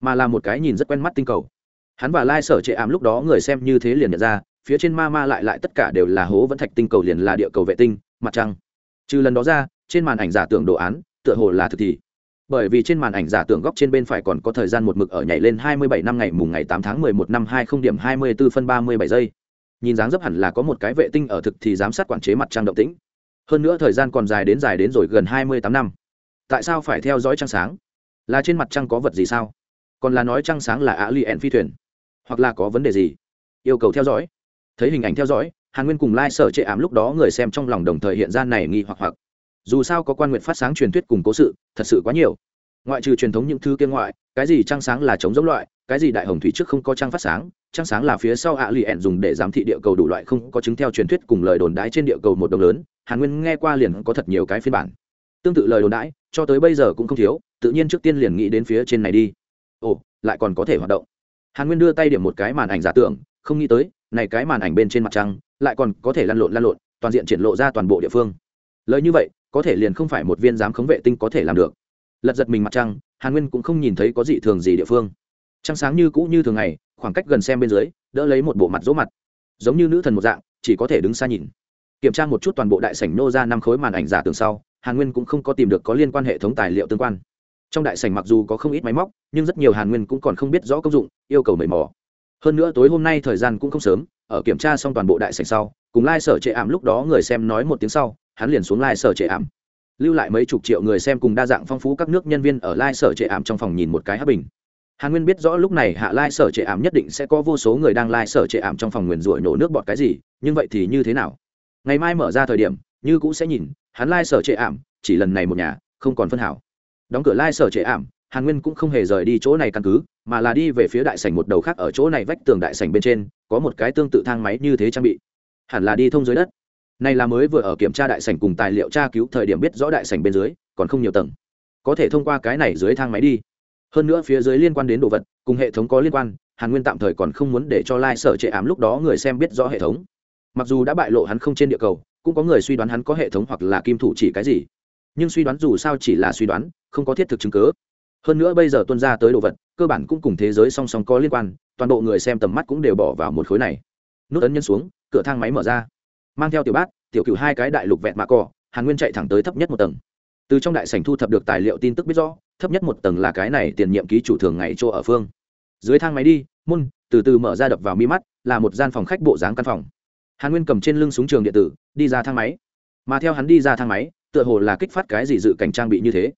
mà là một cái nhìn rất quen mắt tinh cầu. Hắn và lai sở trệ ảm lúc đó người xem như thế liền nhận ra, phía trên ma ma lại lại tất cả đều là hố vẫn thạch tinh cầu liền là địa cầu vệ tinh, mặt trăng. Trừ lần đó ra, trên màn ảnh giả tưởng đồ án, tựa hồ là thực thì bởi vì trên màn ảnh giả tưởng góc trên bên phải còn có thời gian một mực ở nhảy lên 27 năm ngày mùng ngày 8 tháng 11 năm 20 điểm 24 phân 37 giây. Nhìn dáng dấp hẳn là có một cái vệ tinh ở thực thì giám sát quản chế mặt trăng động tĩnh hơn nữa thời gian còn dài đến dài đến rồi gần 28 năm. Tại sao phải theo dõi trăng sáng? Là trên mặt trăng có vật gì sao? Còn là nói trăng sáng là ạ li phi thuyền? Hoặc là có vấn đề gì? Yêu cầu theo dõi. Thấy hình ảnh theo dõi, hàn nguyên cùng lai、like、sở chệ ám lúc đó người xem trong lòng đồng thời hiện ra này nghi hoặc hoặc. Dù sao có quan nguyện phát sáng truyền thuyết cùng cố sự, thật sự quá nhiều. Ngoại trừ truyền thống những thứ kia ngoại, cái gì trăng sáng là chống giống loại cái gì đại hồng thủy trước không có trăng phát sáng, trăng sáng là phía sau ạ lì ẹn dùng để giám thị địa cầu đủ loại không có chứng theo truyền thuyết cùng lời đồn đái trên địa cầu một đồng lớn, hàn nguyên nghe qua liền có thật nhiều cái phiên bản. Tương tự lời đồn đãi, cho tới bây giờ cũng không thiếu, tự nhiên trước tiên liền nghĩ đến phía trên này đi. Ồ, lại còn có thể hoạt động. Hàn nguyên đưa tay điểm một cái màn ảnh giả tưởng, không nghĩ tới, này cái màn ảnh bên trên mặt trăng, lại còn có thể lăn lộn lăn lộn, toàn diện triển lộ ra toàn bộ địa phương. Lời như vậy, có thể liền không phải một viên giám khống vệ tinh có thể làm được. Lật giật mình mặt trăng, hàn nguyên cũng không nhìn thấy có gì thường gì địa phương trăng sáng như cũ như thường ngày, khoảng cách gần xem bên dưới, đỡ lấy một bộ mặt dỗ mặt. Giống như nữ thần một dạng, chỉ có thể đứng xa nhìn. Kiểm tra một chút toàn bộ đại sảnh nô ra năm khối màn ảnh giả tường sau, hàn nguyên cũng không có tìm được có liên quan hệ thống tài liệu tương quan. Trong đại sảnh mặc dù có không ít máy móc, nhưng rất nhiều hàn nguyên cũng còn không biết rõ công dụng, yêu cầu mầy mò. Hơn nữa tối hôm nay thời gian cũng không sớm, ở kiểm tra xong toàn bộ đại sảnh sau, cùng lai、like、sở trệ ảm lúc đó người xem nói một tiếng sau, hắn liền xuống lai、like、sở trệ ảm. Lưu lại mấy chục triệu người xem cùng đa dạng phong phú các nước nhân viên ở lai、like、sở trệ ảm trong phòng nhìn một cái hấp bình hàn nguyên biết rõ lúc này hạ lai sở trệ ảm nhất định sẽ có vô số người đang lai sở trệ ảm trong phòng nguyền rủi nổ nước bọt cái gì, nhưng vậy thì như thế nào? Ngày mai mở ra thời điểm, như cũ sẽ nhìn, hắn lai sở trệ ảm, chỉ lần này một nhà, không còn phân hảo. Đóng cửa lai sở trệ ảm, hàn nguyên cũng không hề rời đi chỗ này căn cứ, mà là đi về phía đại sảnh một đầu khác ở chỗ này vách tường đại sảnh bên trên, có một cái tương tự thang máy như thế trang bị. Hẳn là đi thông dưới đất. Này là mới vừa ở kiểm tra đại sảnh cùng tài liệu tra cứu thời điểm biết rõ đại sảnh bên dưới, còn không nhiều tầng. Có thể thông qua cái này dưới thang máy đi hơn nữa phía dưới liên quan đến đồ vật, cùng hệ thống có liên quan, hàn nguyên tạm thời còn không muốn để cho lai、like、sở trệ ám lúc đó người xem biết rõ hệ thống. Mặc dù đã bại lộ hắn không trên địa cầu, cũng có người suy đoán hắn có hệ thống hoặc là kim thủ chỉ cái gì. Nhưng suy đoán dù sao chỉ là suy đoán, không có thiết thực chứng cớ hơn nữa bây giờ tuân ra tới đồ vật, cơ bản cũng cùng thế giới song song có liên quan, toàn bộ người xem tầm mắt cũng đều bỏ vào một khối này. Nút ấn nhân xuống, cửa thang máy mở ra. Mang theo tiểu bát, tiểu cựu hai cái đại lục vẹn mạ cỏ hàn nguyên chạy thẳng tới thấp nhất một tầng. Từ trong đại sảnh thu thập được tài liệu tin tức biết rõ thấp nhất một tầng là cái này tiền nhiệm ký chủ thường ngày chỗ ở phương. Dưới thang máy đi môn từ từ mở ra đập vào mi mắt, là một gian phòng khách bộ dáng căn phòng. Hàn nguyên cầm trên lưng súng trường điện tử, đi ra thang máy. Mà theo hắn đi ra thang máy, tựa hồ là kích phát cái gì dự cảnh trang bị như thế.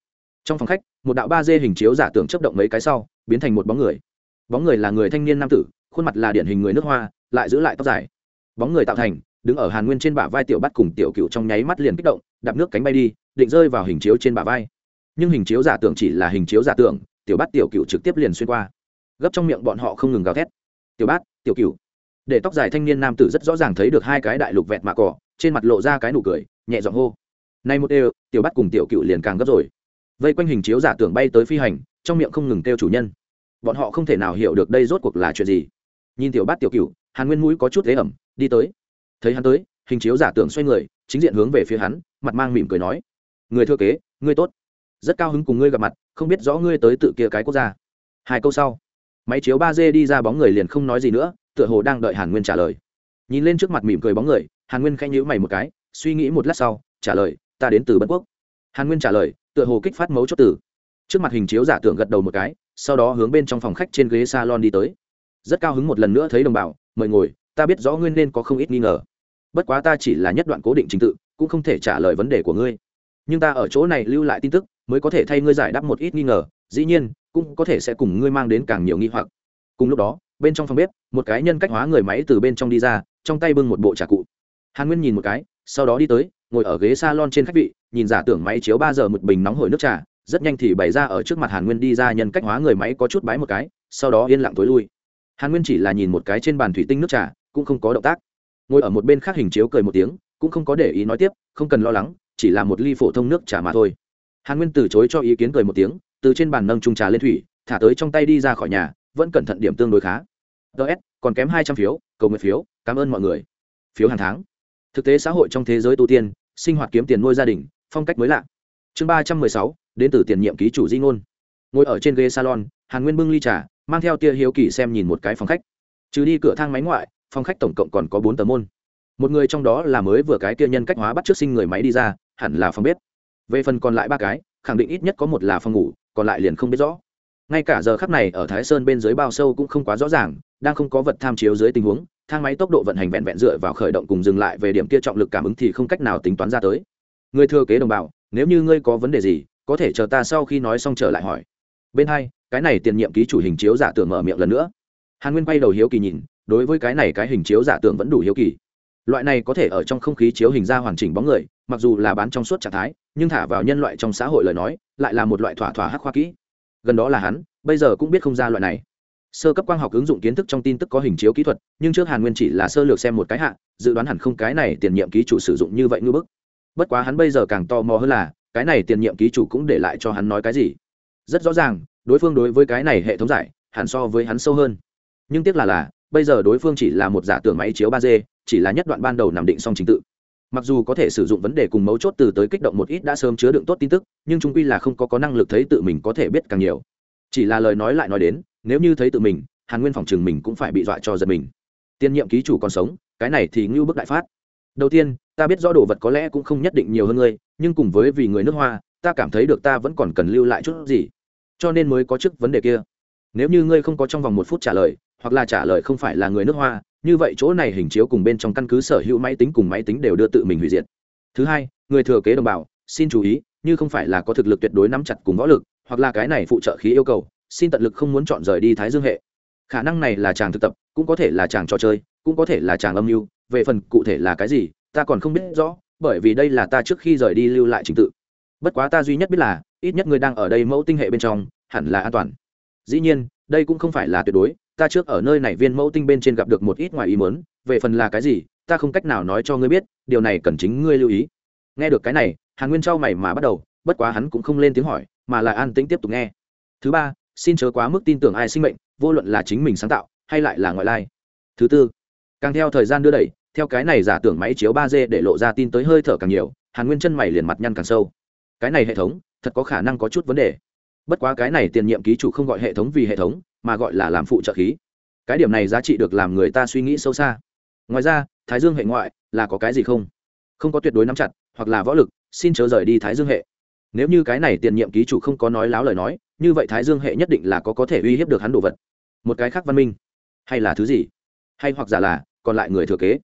Trong phòng khách, một đạo ba d hình chiếu giả tưởng chấp động mấy cái sau, biến thành một bóng người. Bóng người là người thanh niên nam tử, khuôn mặt là điển hình người nước hoa, lại giữ lại tóc dài. Bóng người tạo thành, đứng ở hàn nguyên trên bả vai tiểu bắt cùng tiểu cựu trong nháy mắt liền kích động, đạp nước cánh bay đi, định rơi vào hình chiếu trên bả vai nhưng hình chiếu giả tưởng chỉ là hình chiếu giả tưởng, tiểu bát tiểu cựu trực tiếp liền xuyên qua. Gấp trong miệng bọn họ không ngừng gào thét. Tiểu bát, tiểu cựu để tóc dài thanh niên nam tử rất rõ ràng thấy được hai cái đại lục vẹt mạ cỏ, trên mặt lộ ra cái nụ cười, nhẹ giọng hô. Nay một đều, tiểu bát cùng tiểu cựu liền càng gấp rồi. Vây quanh hình chiếu giả tưởng bay tới phi hành, trong miệng không ngừng kêu chủ nhân. Bọn họ không thể nào hiểu được đây rốt cuộc là chuyện gì. Nhìn tiểu bát tiểu cựu hàn nguyên mũi có chút thế ẩm, đi tới. Thấy hắn tới, hình chiếu giả tưởng xoay người, chính diện hướng về phía hắn, mặt mang mỉm cười nói. Người thừa kế ngươi tốt rất cao hứng cùng ngươi gặp mặt, không biết rõ ngươi tới tự kia cái quốc gia. Hai câu sau, máy chiếu ba d đi ra bóng người liền không nói gì nữa, tựa hồ đang đợi hàn nguyên trả lời. Nhìn lên trước mặt mỉm cười bóng người, hàn nguyên khẽ nhữ mày một cái, suy nghĩ một lát sau, trả lời, ta đến từ bất quốc. Hàn nguyên trả lời, tựa hồ kích phát mấu chốt từ. Trước mặt hình chiếu giả tưởng gật đầu một cái, sau đó hướng bên trong phòng khách trên ghế salon đi tới. Rất cao hứng một lần nữa thấy đồng bào, mời ngồi, ta biết rõ ngươi nên có không ít nghi ngờ. Bất quá ta chỉ là nhất đoạn cố định trình tự, cũng không thể trả lời vấn đề của ngươi. Nhưng ta ở chỗ này lưu lại tin tức mới có thể thay ngươi giải đáp một ít nghi ngờ, dĩ nhiên, cũng có thể sẽ cùng ngươi mang đến càng nhiều nghi hoặc. Cùng lúc đó, bên trong phòng bếp, một cái nhân cách hóa người máy từ bên trong đi ra, trong tay bưng một bộ trà cụ. Hàn nguyên nhìn một cái, sau đó đi tới, ngồi ở ghế s a lon trên khách vị, nhìn giả tưởng máy chiếu ba giờ một bình nóng hổi nước trà, rất nhanh thì bày ra ở trước mặt hàn nguyên đi ra nhân cách hóa người máy có chút bái một cái, sau đó yên lặng tối lui. Hàn nguyên chỉ là nhìn một cái trên bàn thủy tinh nước trà, cũng không có động tác. Ngồi ở một bên khác hình chiếu cười một tiếng, cũng không có để ý nói tiếp, không cần lo lắng, chỉ là một ly phổ thông nước trà mà thôi hàn nguyên từ chối cho ý kiến cười một tiếng, từ trên bàn nâng trung trà lên thủy, thả tới trong tay đi ra khỏi nhà, vẫn cẩn thận điểm tương đối khá. Ts còn kém hai trăm phiếu, cầu nguyện phiếu, cảm ơn mọi người. Phiếu hàng tháng. Thực tế xã hội trong thế giới tu tiên, sinh hoạt kiếm tiền nuôi gia đình, phong cách mới lạ. Chương ba trăm mười sáu, đến từ tiền nhiệm ký chủ di ngôn. Ngồi ở trên ghế salon, hàn nguyên bưng ly trà, mang theo tia hiếu kỳ xem nhìn một cái phòng khách. Trừ đi cửa thang máy ngoại, phòng khách tổng cộng còn có bốn tờ môn. Một người trong đó là mới vừa cái kia nhân cách hóa bắt trước sinh người máy đi ra, hẳn là phòng bếp về phần còn lại ba cái, khẳng định ít nhất có một là phòng ngủ, còn lại liền không biết rõ. Ngay cả giờ khắc này ở thái sơn bên dưới bao sâu cũng không quá rõ ràng, đang không có vật tham chiếu dưới tình huống, thang máy tốc độ vận hành vẹn vẹn dựa vào khởi động cùng dừng lại về điểm kia trọng lực cảm ứng thì không cách nào tính toán ra tới. Người thừa kế đồng bào, nếu như ngươi có vấn đề gì, có thể chờ ta sau khi nói xong trở lại hỏi. Bên hai, cái này tiền nhiệm ký chủ hình chiếu giả tưởng mở miệng lần nữa. Hàn nguyên quay đầu hiếu kỳ nhìn, đối với cái này cái hình chiếu giả tưởng vẫn đủ hiếu kỳ loại này có thể ở trong không khí chiếu hình ra hoàn chỉnh bóng người, mặc dù là bán trong suốt trạng thái, nhưng thả vào nhân loại trong xã hội lời nói, lại là một loại thỏa thỏa hắc khoa kỹ. Gần đó là hắn, bây giờ cũng biết không ra loại này. Sơ cấp quang học ứng dụng kiến thức trong tin tức có hình chiếu kỹ thuật, nhưng trước hàn nguyên chỉ là sơ lược xem một cái hạ, dự đoán hẳn không cái này tiền nhiệm ký chủ sử dụng như vậy ngư bức. Bất quá hắn bây giờ càng tò mò hơn là, cái này tiền nhiệm ký chủ cũng để lại cho hắn nói cái gì. Rất rõ ràng, đối phương đối với cái này hệ thống giải, hẳn so với hắn sâu hơn. Nhưng tiếc là là, bây giờ đối phương chỉ là một giả tưởng máy chiếu ba d chỉ là nhất đoạn ban đầu nằm định xong trình tự. Mặc dù có thể sử dụng vấn đề cùng mấu chốt từ tới kích động một ít đã sớm chứa đựng tốt tin tức, nhưng chúng quy là không có có năng lực thấy tự mình có thể biết càng nhiều. Chỉ là lời nói lại nói đến, nếu như thấy tự mình, hàn nguyên phòng Trường mình cũng phải bị dọa cho giật mình. Tiên nhiệm ký chủ còn sống, cái này thì ngưu bức đại phát. Đầu tiên, ta biết rõ đồ vật có lẽ cũng không nhất định nhiều hơn ngươi, nhưng cùng với vì người nước hoa, ta cảm thấy được ta vẫn còn cần lưu lại chút gì. Cho nên mới có chức vấn đề kia. Nếu như ngươi không có trong vòng một phút trả lời hoặc là trả lời không phải là người nước hoa, như vậy chỗ này hình chiếu cùng bên trong căn cứ sở hữu máy tính cùng máy tính đều đưa tự mình hủy diệt. Thứ hai, người thừa kế đồng bào, xin chú ý, như không phải là có thực lực tuyệt đối nắm chặt cùng võ lực, hoặc là cái này phụ trợ khí yêu cầu, xin tận lực không muốn chọn rời đi thái dương hệ. Khả năng này là chàng thực tập, cũng có thể là chàng trò chơi, cũng có thể là chàng âm mưu, về phần cụ thể là cái gì, ta còn không biết rõ, bởi vì đây là ta trước khi rời đi lưu lại trình tự. Bất quá ta duy nhất biết là, ít nhất người đang ở đây mẫu tinh hệ bên trong, hẳn là an toàn. Dĩ nhiên, đây cũng không phải là tuyệt đối ta trước ở nơi này viên mẫu tinh bên trên gặp được một ít ngoài ý mớn về phần là cái gì, ta không cách nào nói cho ngươi biết, điều này cần chính ngươi lưu ý. Nghe được cái này, hàn nguyên trao mày mà bắt đầu, bất quá hắn cũng không lên tiếng hỏi, mà là an tĩnh tiếp tục nghe. Thứ ba, xin chớ quá mức tin tưởng ai sinh mệnh, vô luận là chính mình sáng tạo, hay lại là ngoại lai. Thứ tư, càng theo thời gian đưa đẩy, theo cái này giả tưởng máy chiếu ba d để lộ ra tin tới hơi thở càng nhiều, hàn nguyên chân mày liền mặt nhăn càng sâu. Cái này hệ thống, thật có khả năng có chút vấn đề. Bất quá cái này tiền nhiệm ký chủ không gọi hệ thống vì hệ thống mà gọi là làm phụ trợ khí. Cái điểm này giá trị được làm người ta suy nghĩ sâu xa. Ngoài ra, thái dương hệ ngoại là có cái gì không? Không có tuyệt đối nắm chặt, hoặc là võ lực, xin chớ rời đi thái dương hệ. Nếu như cái này tiền nhiệm ký chủ không có nói láo lời nói, như vậy thái dương hệ nhất định là có có thể uy hiếp được hắn đồ vật. Một cái khác văn minh. Hay là thứ gì? Hay hoặc giả là, còn lại người thừa kế.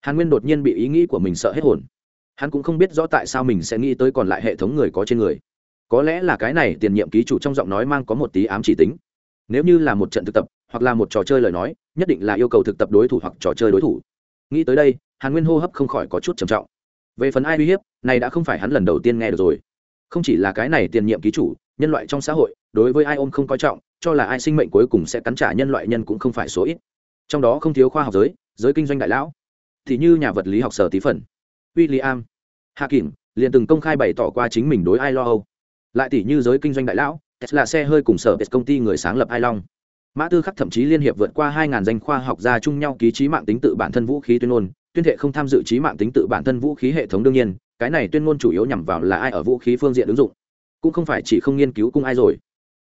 Hàn nguyên đột nhiên bị ý nghĩ của mình sợ hết hồn. Hắn cũng không biết rõ tại sao mình sẽ nghĩ tới còn lại hệ thống người có trên người. Có lẽ là cái này tiền nhiệm ký chủ trong giọng nói mang có một tí ám chỉ tính nếu như là một trận thực tập hoặc là một trò chơi lời nói nhất định là yêu cầu thực tập đối thủ hoặc trò chơi đối thủ. Nghĩ tới đây hàn nguyên hô hấp không khỏi có chút trầm trọng. Về phần ai uy hiếp này đã không phải hắn lần đầu tiên nghe được rồi. Không chỉ là cái này tiền nhiệm ký chủ nhân loại trong xã hội đối với ai ôm không coi trọng cho là ai sinh mệnh cuối cùng sẽ cắn trả nhân loại nhân cũng không phải số ít. Trong đó không thiếu khoa học giới giới kinh doanh đại lão. Thì như nhà vật lý học sở tí phần. William, Hạ Kỳnh, liền từng công khai bày tỏ qua chính mình đối ai lo âu. Lại tỷ như giới kinh doanh đại lão, Tesla xe hơi cùng sở công ty người sáng lập ai long. Mã Tư Khắc thậm chí liên hiệp vượt qua 2000 danh khoa học gia chung nhau ký trí mạng tính tự bản thân vũ khí tuyên ngôn, tuyên thệ không tham dự trí mạng tính tự bản thân vũ khí hệ thống đương nhiên, cái này tuyên ngôn chủ yếu nhằm vào là ai ở vũ khí phương diện ứng dụng, cũng không phải chỉ không nghiên cứu cung ai rồi.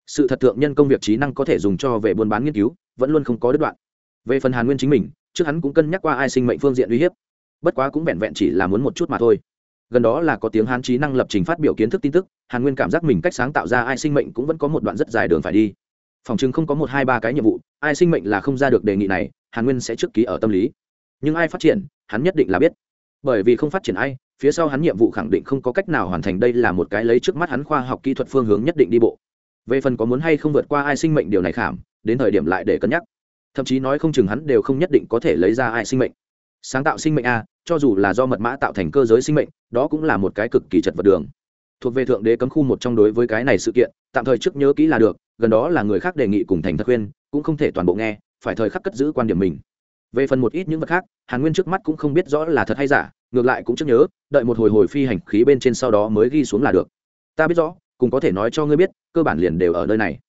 Sự thật thượng nhân công việc trí năng có thể dùng cho về buôn bán nghiên cứu, vẫn luôn không có đứt đoạn. Về phần Hàn Nguyên chính mình, trước hắn cũng cân nhắc qua ai sinh mệnh phương diện uy hiếp bất quá cũng vẹn vẹn chỉ là muốn một chút mà thôi gần đó là có tiếng hán trí năng lập trình phát biểu kiến thức tin tức, hàn nguyên cảm giác mình cách sáng tạo ra ai sinh mệnh cũng vẫn có một đoạn rất dài đường phải đi. Phòng chừng không có một, hai, ba cái nhiệm vụ, ai sinh mệnh là không ra được đề nghị này, hàn nguyên sẽ trước ký ở tâm lý. Nhưng ai phát triển, hắn nhất định là biết. Bởi vì không phát triển ai, phía sau hắn nhiệm vụ khẳng định không có cách nào hoàn thành đây là một cái lấy trước mắt hắn khoa học kỹ thuật phương hướng nhất định đi bộ. Về phần có muốn hay không vượt qua ai sinh mệnh điều này khảm, đến thời điểm lại để cân nhắc. Thậm chí nói không chừng hắn đều không nhất định có thể lấy ra ai sinh mệnh sáng tạo sinh mệnh a, cho dù là do mật mã tạo thành cơ giới sinh mệnh, đó cũng là một cái cực kỳ chật vật đường. Thuộc về thượng đế cấm khu một trong đối với cái này sự kiện, tạm thời trước nhớ kỹ là được, gần đó là người khác đề nghị cùng thành thật khuyên, cũng không thể toàn bộ nghe, phải thời khắc cất giữ quan điểm mình. Về phần một ít những vật khác, hàn nguyên trước mắt cũng không biết rõ là thật hay giả, ngược lại cũng trước nhớ, đợi một hồi hồi phi hành khí bên trên sau đó mới ghi xuống là được. Ta biết rõ, cũng có thể nói cho ngươi biết, cơ bản liền đều ở nơi này.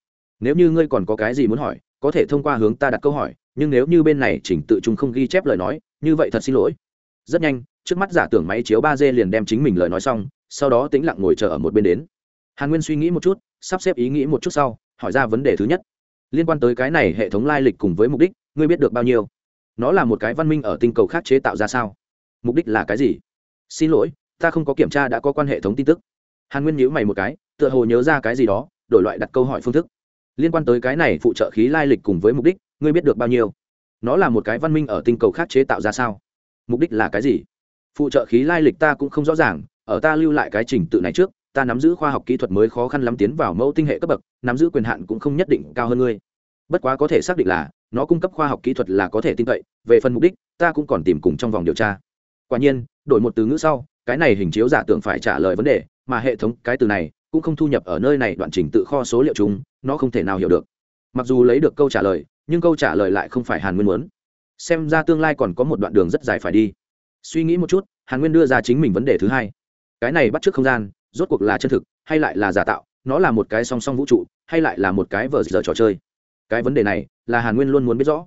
Nếu như ngươi còn có cái gì muốn hỏi, có thể thông qua hướng ta đặt câu hỏi nhưng nếu như bên này chỉnh tự chúng không ghi chép lời nói, như vậy thật xin lỗi. Rất nhanh, trước mắt giả tưởng máy chiếu ba d liền đem chính mình lời nói xong, sau đó tĩnh lặng ngồi chờ ở một bên đến. Hàn nguyên suy nghĩ một chút, sắp xếp ý nghĩ một chút sau, hỏi ra vấn đề thứ nhất. Liên quan tới cái này hệ thống lai lịch cùng với mục đích, ngươi biết được bao nhiêu? Nó là một cái văn minh ở tinh cầu khác chế tạo ra sao? Mục đích là cái gì? Xin lỗi, ta không có kiểm tra đã có quan hệ thống tin tức. Hàn nguyên nhíu mày một cái, tựa hồ nhớ ra cái gì đó, đổi loại đặt câu hỏi phương thức liên quan tới cái này phụ trợ khí lai lịch cùng với mục đích, ngươi biết được bao nhiêu? Nó là một cái văn minh ở tinh cầu khác chế tạo ra sao? Mục đích là cái gì? Phụ trợ khí lai lịch ta cũng không rõ ràng, ở ta lưu lại cái trình tự này trước, ta nắm giữ khoa học kỹ thuật mới khó khăn lắm tiến vào mẫu tinh hệ cấp bậc, nắm giữ quyền hạn cũng không nhất định cao hơn ngươi. Bất quá có thể xác định là, nó cung cấp khoa học kỹ thuật là có thể tin cậy, về phần mục đích, ta cũng còn tìm cùng trong vòng điều tra. Quả nhiên, đổi một từ ngữ sau, cái này hình chiếu giả tưởng phải trả lời vấn đề, mà hệ thống, cái từ này cũng không thu nhập ở nơi này đoạn trình tự kho số liệu chung, nó không thể nào hiểu được. Mặc dù lấy được câu trả lời, nhưng câu trả lời lại không phải hàn nguyên muốn. Xem ra tương lai còn có một đoạn đường rất dài phải đi. Suy nghĩ một chút, hàn nguyên đưa ra chính mình vấn đề thứ hai. Cái này bắt t r ư ớ c không gian, rốt cuộc là chân thực, hay lại là giả tạo, nó là một cái song song vũ trụ, hay lại là một cái vờ giờ trò chơi? Cái vấn đề này, là hàn nguyên luôn muốn biết rõ.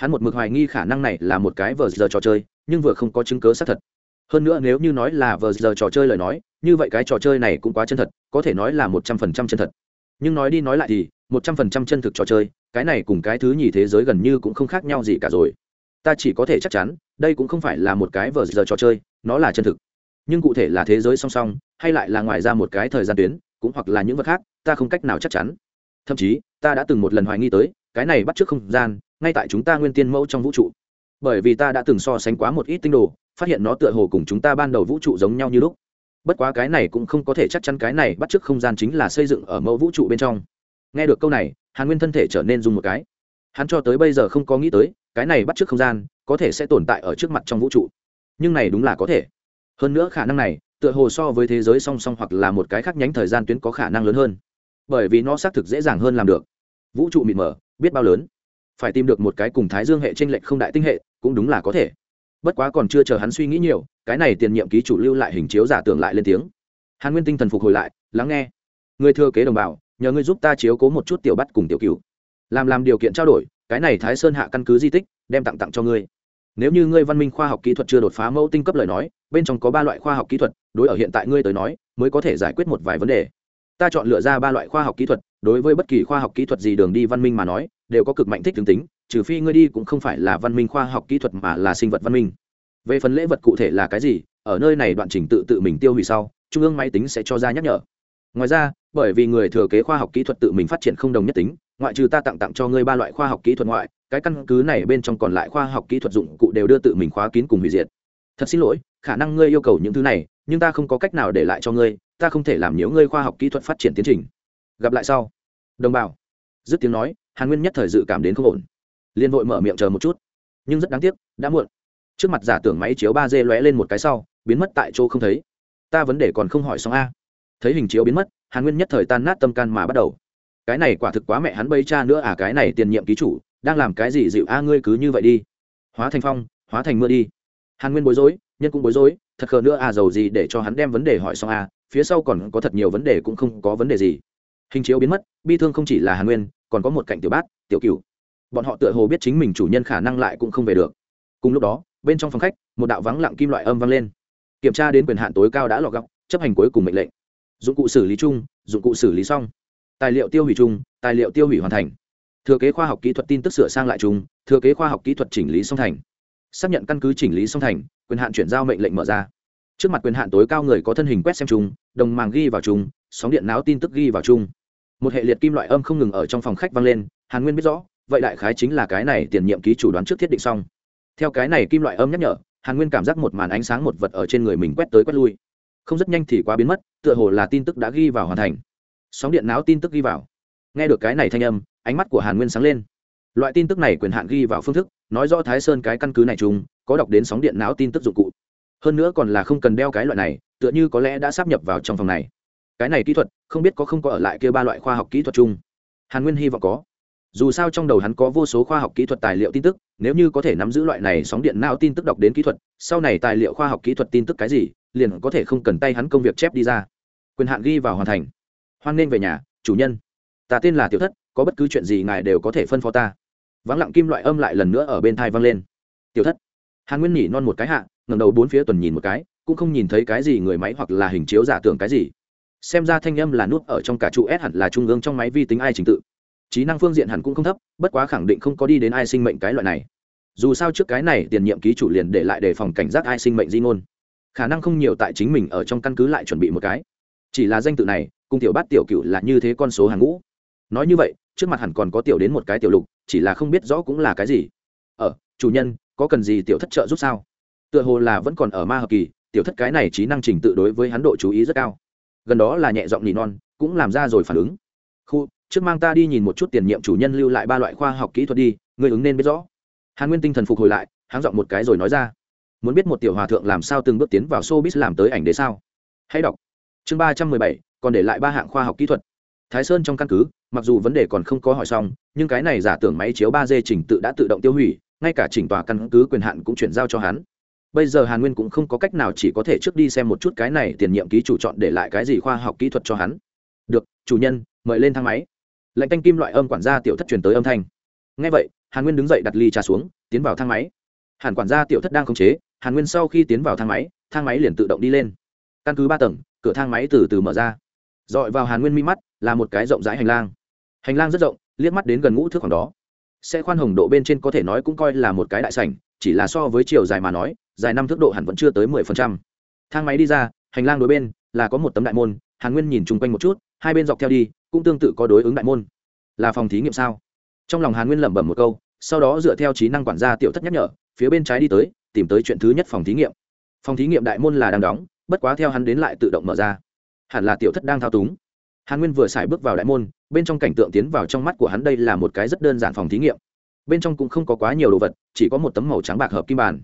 Hắn một mực hoài nghi khả năng này là một cái vờ giờ trò chơi, nhưng vừa không có chứng cớ xác thật. Hơn nữa nếu như nói là vờ giờ trò chơi lời nói như vậy cái trò chơi này cũng quá chân thật, có thể nói là một trăm phần trăm chân thật. Nhưng nói đi nói lại thì, một trăm phần trăm chân thực trò chơi, cái này cùng cái thứ nhì thế giới gần như cũng không khác nhau gì cả rồi. Ta chỉ có thể chắc chắn, đây cũng không phải là một cái vờ giờ trò chơi, nó là chân thực. Nhưng cụ thể là thế giới song song, hay lại là ngoài ra một cái thời gian tuyến, cũng hoặc là những vật khác, ta không cách nào chắc chắn. Thậm chí, ta đã từng một lần hoài nghi tới, cái này bắt t r ư ớ c không gian, ngay tại chúng ta nguyên tiên mẫu trong vũ trụ. Bởi vì ta đã từng so sánh quá một ít tinh đồ, phát hiện nó tựa hồ cùng chúng ta ban đầu vũ trụ giống nhau như lúc bất quá cái này cũng không có thể chắc chắn cái này bắt chước không gian chính là xây dựng ở mẫu vũ trụ bên trong. Nghe được câu này, hàn nguyên thân thể trở nên dùng một cái. Hắn cho tới bây giờ không có nghĩ tới, cái này bắt chước không gian có thể sẽ tồn tại ở trước mặt trong vũ trụ. Nhưng này đúng là có thể. Hơn nữa khả năng này, tựa hồ so với thế giới song song hoặc là một cái khác nhánh thời gian tuyến có khả năng lớn hơn. Bởi vì nó xác thực dễ dàng hơn làm được. Vũ trụ mịt mờ, biết bao lớn. Phải tìm được một cái cùng thái dương hệ t r ê n lệch không đại tinh hệ, cũng đúng là có thể bất quá còn chưa chờ hắn suy nghĩ nhiều, cái này tiền nhiệm ký chủ lưu lại hình chiếu giả tưởng lại lên tiếng. Hàn nguyên tinh thần phục hồi lại, lắng nghe. Người thừa kế đồng bào, nhờ ngươi giúp ta chiếu cố một chút tiểu bắt cùng tiểu cựu làm làm điều kiện trao đổi, cái này thái sơn hạ căn cứ di tích, đem tặng tặng cho ngươi. Nếu như ngươi văn minh khoa học kỹ thuật chưa đột phá mẫu tinh cấp lời nói, bên trong có ba loại khoa học kỹ thuật, đối ở hiện tại ngươi tới nói, mới có thể giải quyết một vài vấn đề. Ta chọn lựa ra ba loại khoa học kỹ thuật, đối với bất kỳ khoa học kỹ thuật gì đường đi văn minh mà nói, đều có cực mạnh thích tướng tính trừ phi ngươi đi cũng không phải là văn minh khoa học kỹ thuật mà là sinh vật văn minh. Về phần lễ vật cụ thể là cái gì, ở nơi này đoạn trình tự tự mình tiêu hủy sau, trung ương máy tính sẽ cho ra nhắc nhở. Ngoài ra, bởi vì người thừa kế khoa học kỹ thuật tự mình phát triển không đồng nhất tính, ngoại trừ ta tặng tặng cho ngươi ba loại khoa học kỹ thuật ngoại, cái căn cứ này bên trong còn lại khoa học kỹ thuật dụng cụ đều đưa tự mình khóa kín cùng hủy diệt. Thật xin lỗi, khả năng ngươi yêu cầu những thứ này, nhưng ta không có cách nào để lại cho ngươi, ta không thể làm nhiễu ngươi khoa học kỹ thuật phát triển tiến trình. Gặp lại sau. Đồng bào. Dứt tiếng nói, hàn nguyên nhất thời dự cảm đến không ổn liên vội mở miệng chờ một chút. Nhưng rất đáng tiếc, đã muộn. Trước mặt giả tưởng máy chiếu ba d lóe lên một cái sau, biến mất tại chỗ không thấy. Ta vấn đề còn không hỏi xong a. Thấy hình chiếu biến mất, hàn nguyên nhất thời tan nát tâm can mà bắt đầu. Cái này quả thực quá mẹ hắn bây cha nữa à cái này tiền nhiệm ký chủ, đang làm cái gì dịu a, ngươi cứ như vậy đi. Hóa thành phong, hóa thành mưa đi. Hàn nguyên bối rối, nhân cũng bối rối, thật khờ nữa à giàu gì để cho hắn đem vấn đề hỏi xong a, phía sau còn có thật nhiều vấn đề cũng không có vấn đề gì. Hình chiếu biến mất, bi thương không chỉ là hàn nguyên, còn có một cạnh tiểu bát, tiểu cửu bọn họ tựa hồ biết chính mình chủ nhân khả năng lại cũng không về được. Cùng lúc đó, bên trong phòng khách, một đạo vắng lặng kim loại âm vang lên. Kiểm tra đến quyền hạn tối cao đã lọt góc chấp hành cuối cùng mệnh lệnh. Dụng cụ xử lý chung, dụng cụ xử lý xong. Tài liệu tiêu hủy chung, tài liệu tiêu hủy hoàn thành. Thừa kế khoa học kỹ thuật tin tức sửa sang lại chung, thừa kế khoa học kỹ thuật chỉnh lý song thành. Xác nhận căn cứ chỉnh lý song thành, quyền hạn chuyển giao mệnh lệnh mở ra. Trước mặt quyền hạn tối cao người có thân hình quét xem chung, đồng màng ghi vào chung, sóng điện náo tin tức ghi vào chung. Một hệ liệt kim loại âm không ngừng ở trong phòng khách vang lên, hàn nguyên biết rõ vậy đại khái chính là cái này tiền nhiệm ký chủ đoán trước thiết định xong. Theo cái này kim loại âm nhắc nhở, hàn nguyên cảm giác một màn ánh sáng một vật ở trên người mình quét tới quét lui. Không rất nhanh thì quá biến mất, tựa hồ là tin tức đã ghi vào hoàn thành. Sóng điện não tin tức ghi vào. Nghe được cái này thanh âm, ánh mắt của hàn nguyên sáng lên. Loại tin tức này quyền hạn ghi vào phương thức, nói rõ thái sơn cái căn cứ này trùng có đọc đến sóng điện não tin tức dụng cụ. Hơn nữa còn là không cần đeo cái loại này, tựa như có lẽ đã sắp nhập vào trong phòng này. Cái này kỹ thuật, không biết có không có ở lại kia ba loại khoa học kỹ thuật chung. Hàn nguyên hy vọng có dù sao trong đầu hắn có vô số khoa học kỹ thuật tài liệu tin tức, nếu như có thể nắm giữ loại này sóng điện não tin tức đọc đến kỹ thuật, sau này tài liệu khoa học kỹ thuật tin tức cái gì, liền có thể không cần tay hắn công việc chép đi ra. Quyền hạn ghi vào hoàn thành. Hoan nên về nhà, chủ nhân. Ta tên là tiểu thất, có bất cứ chuyện gì ngài đều có thể phân phó ta. Vắng lặng kim loại âm lại lần nữa ở bên thai vang lên. Tiểu thất. Hàn nguyên nhỉ non một cái hạ ngầm đầu bốn phía tuần nhìn một cái, cũng không nhìn thấy cái gì người máy hoặc là hình chiếu giả tưởng cái gì. Xem ra thanh âm là nút ở trong cả trụ s hẳn là trung ương trong máy vi tính ai trình tự trí năng phương diện hẳn cũng không thấp bất quá khẳng định không có đi đến ai sinh mệnh cái loại này. Dù sao trước cái này tiền nhiệm ký chủ liền để lại đề phòng cảnh giác ai sinh mệnh di ngôn. Khả năng không nhiều tại chính mình ở trong căn cứ lại chuẩn bị một cái. Chỉ là danh tự này cùng tiểu bát tiểu cựu là như thế con số hàng ngũ. Nói như vậy trước mặt hẳn còn có tiểu đến một cái tiểu lục chỉ là không biết rõ cũng là cái gì. Ở ờ, chủ nhân có cần gì tiểu thất trợ giúp sao? Tựa hồ là vẫn còn ở ma hợp kỳ tiểu thất cái này trí năng trình tự đối với hắn độ chú ý rất cao. Gần đó là nhẹ giọng nỉ non cũng làm ra rồi phản ứng. Khu trước mang ta đi nhìn một chút tiền nhiệm chủ nhân lưu lại ba loại khoa học kỹ thuật đi người ứng nên biết rõ. Hàn nguyên tinh thần phục hồi lại hắn giọng một cái rồi nói ra. Muốn biết một tiểu hòa thượng làm sao từng bước tiến vào showbiz làm tới ảnh đế sao? Hãy đọc. Chương ba trăm mười bảy, còn để lại ba hạng khoa học kỹ thuật. Thái sơn trong căn cứ, mặc dù vấn đề còn không có hỏi xong, nhưng cái này giả tưởng máy chiếu ba d chỉnh tự đã tự động tiêu hủy, ngay cả chỉnh tòa căn cứ quyền hạn cũng chuyển giao cho hắn. Bây giờ hàn nguyên cũng không có cách nào chỉ có thể trước đi xem một chút cái này tiền nhiệm ký chủ chọn để lại cái gì khoa học kỹ thuật cho hắn. Được, chủ nhân, mời lên thang máy lệnh thanh kim loại âm quản gia tiểu thất truyền tới âm thanh. Ngay vậy, hàn nguyên đứng dậy đặt ly trà xuống, tiến vào thang máy. Hàn quản gia tiểu thất đang khống chế, hàn nguyên sau khi tiến vào thang máy thang máy liền tự động đi lên. Căn cứ ba tầng, cửa thang máy từ từ mở ra. Dọi vào hàn nguyên mi mắt, là một cái rộng rãi hành lang. Hành lang rất rộng, liếc mắt đến gần ngũ thước khoảng đó. Xe khoan hồng độ bên trên có thể nói cũng coi là một cái đại sảnh, chỉ là so với chiều dài mà nói, dài năm thước độ hẳn vẫn chưa tới mười phần trăm. Thang máy đi ra, hành lang đối bên, là có một tấm đại môn, hàn nguyên nhìn chung quanh một chút hai bên dọc theo đi, cũng tương tự có đối ứng đại môn. Là phòng thí nghiệm sao? Trong lòng hàn nguyên lẩm bẩm một câu, sau đó dựa theo trí năng quản gia tiểu thất nhắc nhở, phía bên trái đi tới, tìm tới chuyện thứ nhất phòng thí nghiệm. Phòng thí nghiệm đại môn là đang đóng, bất quá theo hắn đến lại tự động mở ra. Hẳn là tiểu thất đang thao túng. Hàn nguyên vừa xài bước vào đại môn, bên trong cảnh tượng tiến vào trong mắt của hắn đây là một cái rất đơn giản phòng thí nghiệm. Bên trong cũng không có quá nhiều đồ vật, chỉ có một tấm màu trắng bạc hợp kim bàn.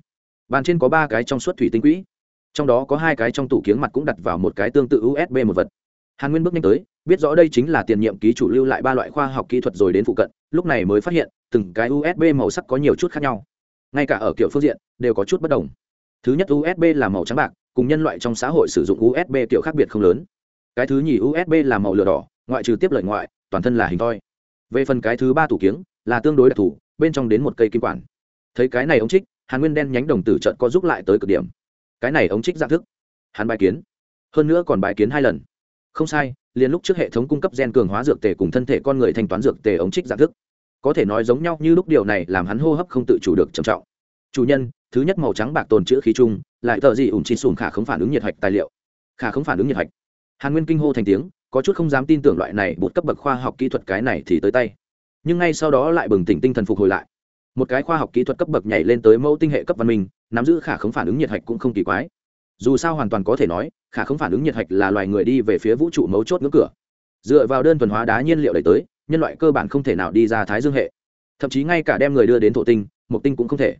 Bàn trên có ba cái trong suốt thủy tinh quỹ. Trong đó có hai cái trong tủ kiếng mặt cũng đặt vào một cái tương tự usb một vật hàn nguyên bước nhanh tới, biết rõ đây chính là tiền nhiệm ký chủ lưu lại ba loại khoa học kỹ thuật rồi đến phụ cận, lúc này mới phát hiện, từng cái usb màu sắc có nhiều chút khác nhau. Ngay cả ở kiểu phương diện, đều có chút bất đồng. Thứ nhất usb là màu trắng bạc, cùng nhân loại trong xã hội sử dụng usb kiểu khác biệt không lớn. Cái thứ nhì usb là màu lửa đỏ, ngoại trừ tiếp lợi ngoại, toàn thân là hình thoi. Về phần cái thứ ba tủ kiếng, là tương đối đặc thù, bên trong đến một cây kim quản. Thấy cái này ống trích, hàn nguyên đen nhánh đồng tử trận có giúp lại tới cực điểm. Cái này ống trích dạng thức. Hắn bài kiến. Hơn nữa còn bài kiến hai lần không sai, liền lúc trước hệ thống cung cấp gen cường hóa dược tề cùng thân thể con người thanh toán dược tề ống trích dạng thức. Có thể nói giống nhau như lúc điều này làm hắn hô hấp không tự chủ được trầm trọng. Chủ nhân, thứ nhất màu trắng bạc tồn chữ khí chung lại tờ gì ủng chi sùn khả không phản ứng nhiệt hạch tài liệu. Khả không phản ứng nhiệt hạch. Hàn nguyên kinh hô thành tiếng, có chút không dám tin tưởng loại này bột cấp bậc khoa học kỹ thuật cái này thì tới tay. Nhưng ngay sau đó lại bừng tỉnh tinh thần phục hồi lại. Một cái khoa học kỹ thuật cấp bậc nhảy lên tới mẫu tinh hệ cấp văn minh, nắm giữ khả không phản ứng nhiệt hạch cũng không kỳ quái dù sao hoàn toàn có thể nói, khả không phản ứng nhiệt hạch là loài người đi về phía vũ trụ mấu chốt ngưỡng cửa. Dựa vào đơn thuần hóa đá nhiên liệu đẩy tới, nhân loại cơ bản không thể nào đi ra thái dương hệ. Thậm chí ngay cả đem người đưa đến thổ tinh mục tinh cũng không thể.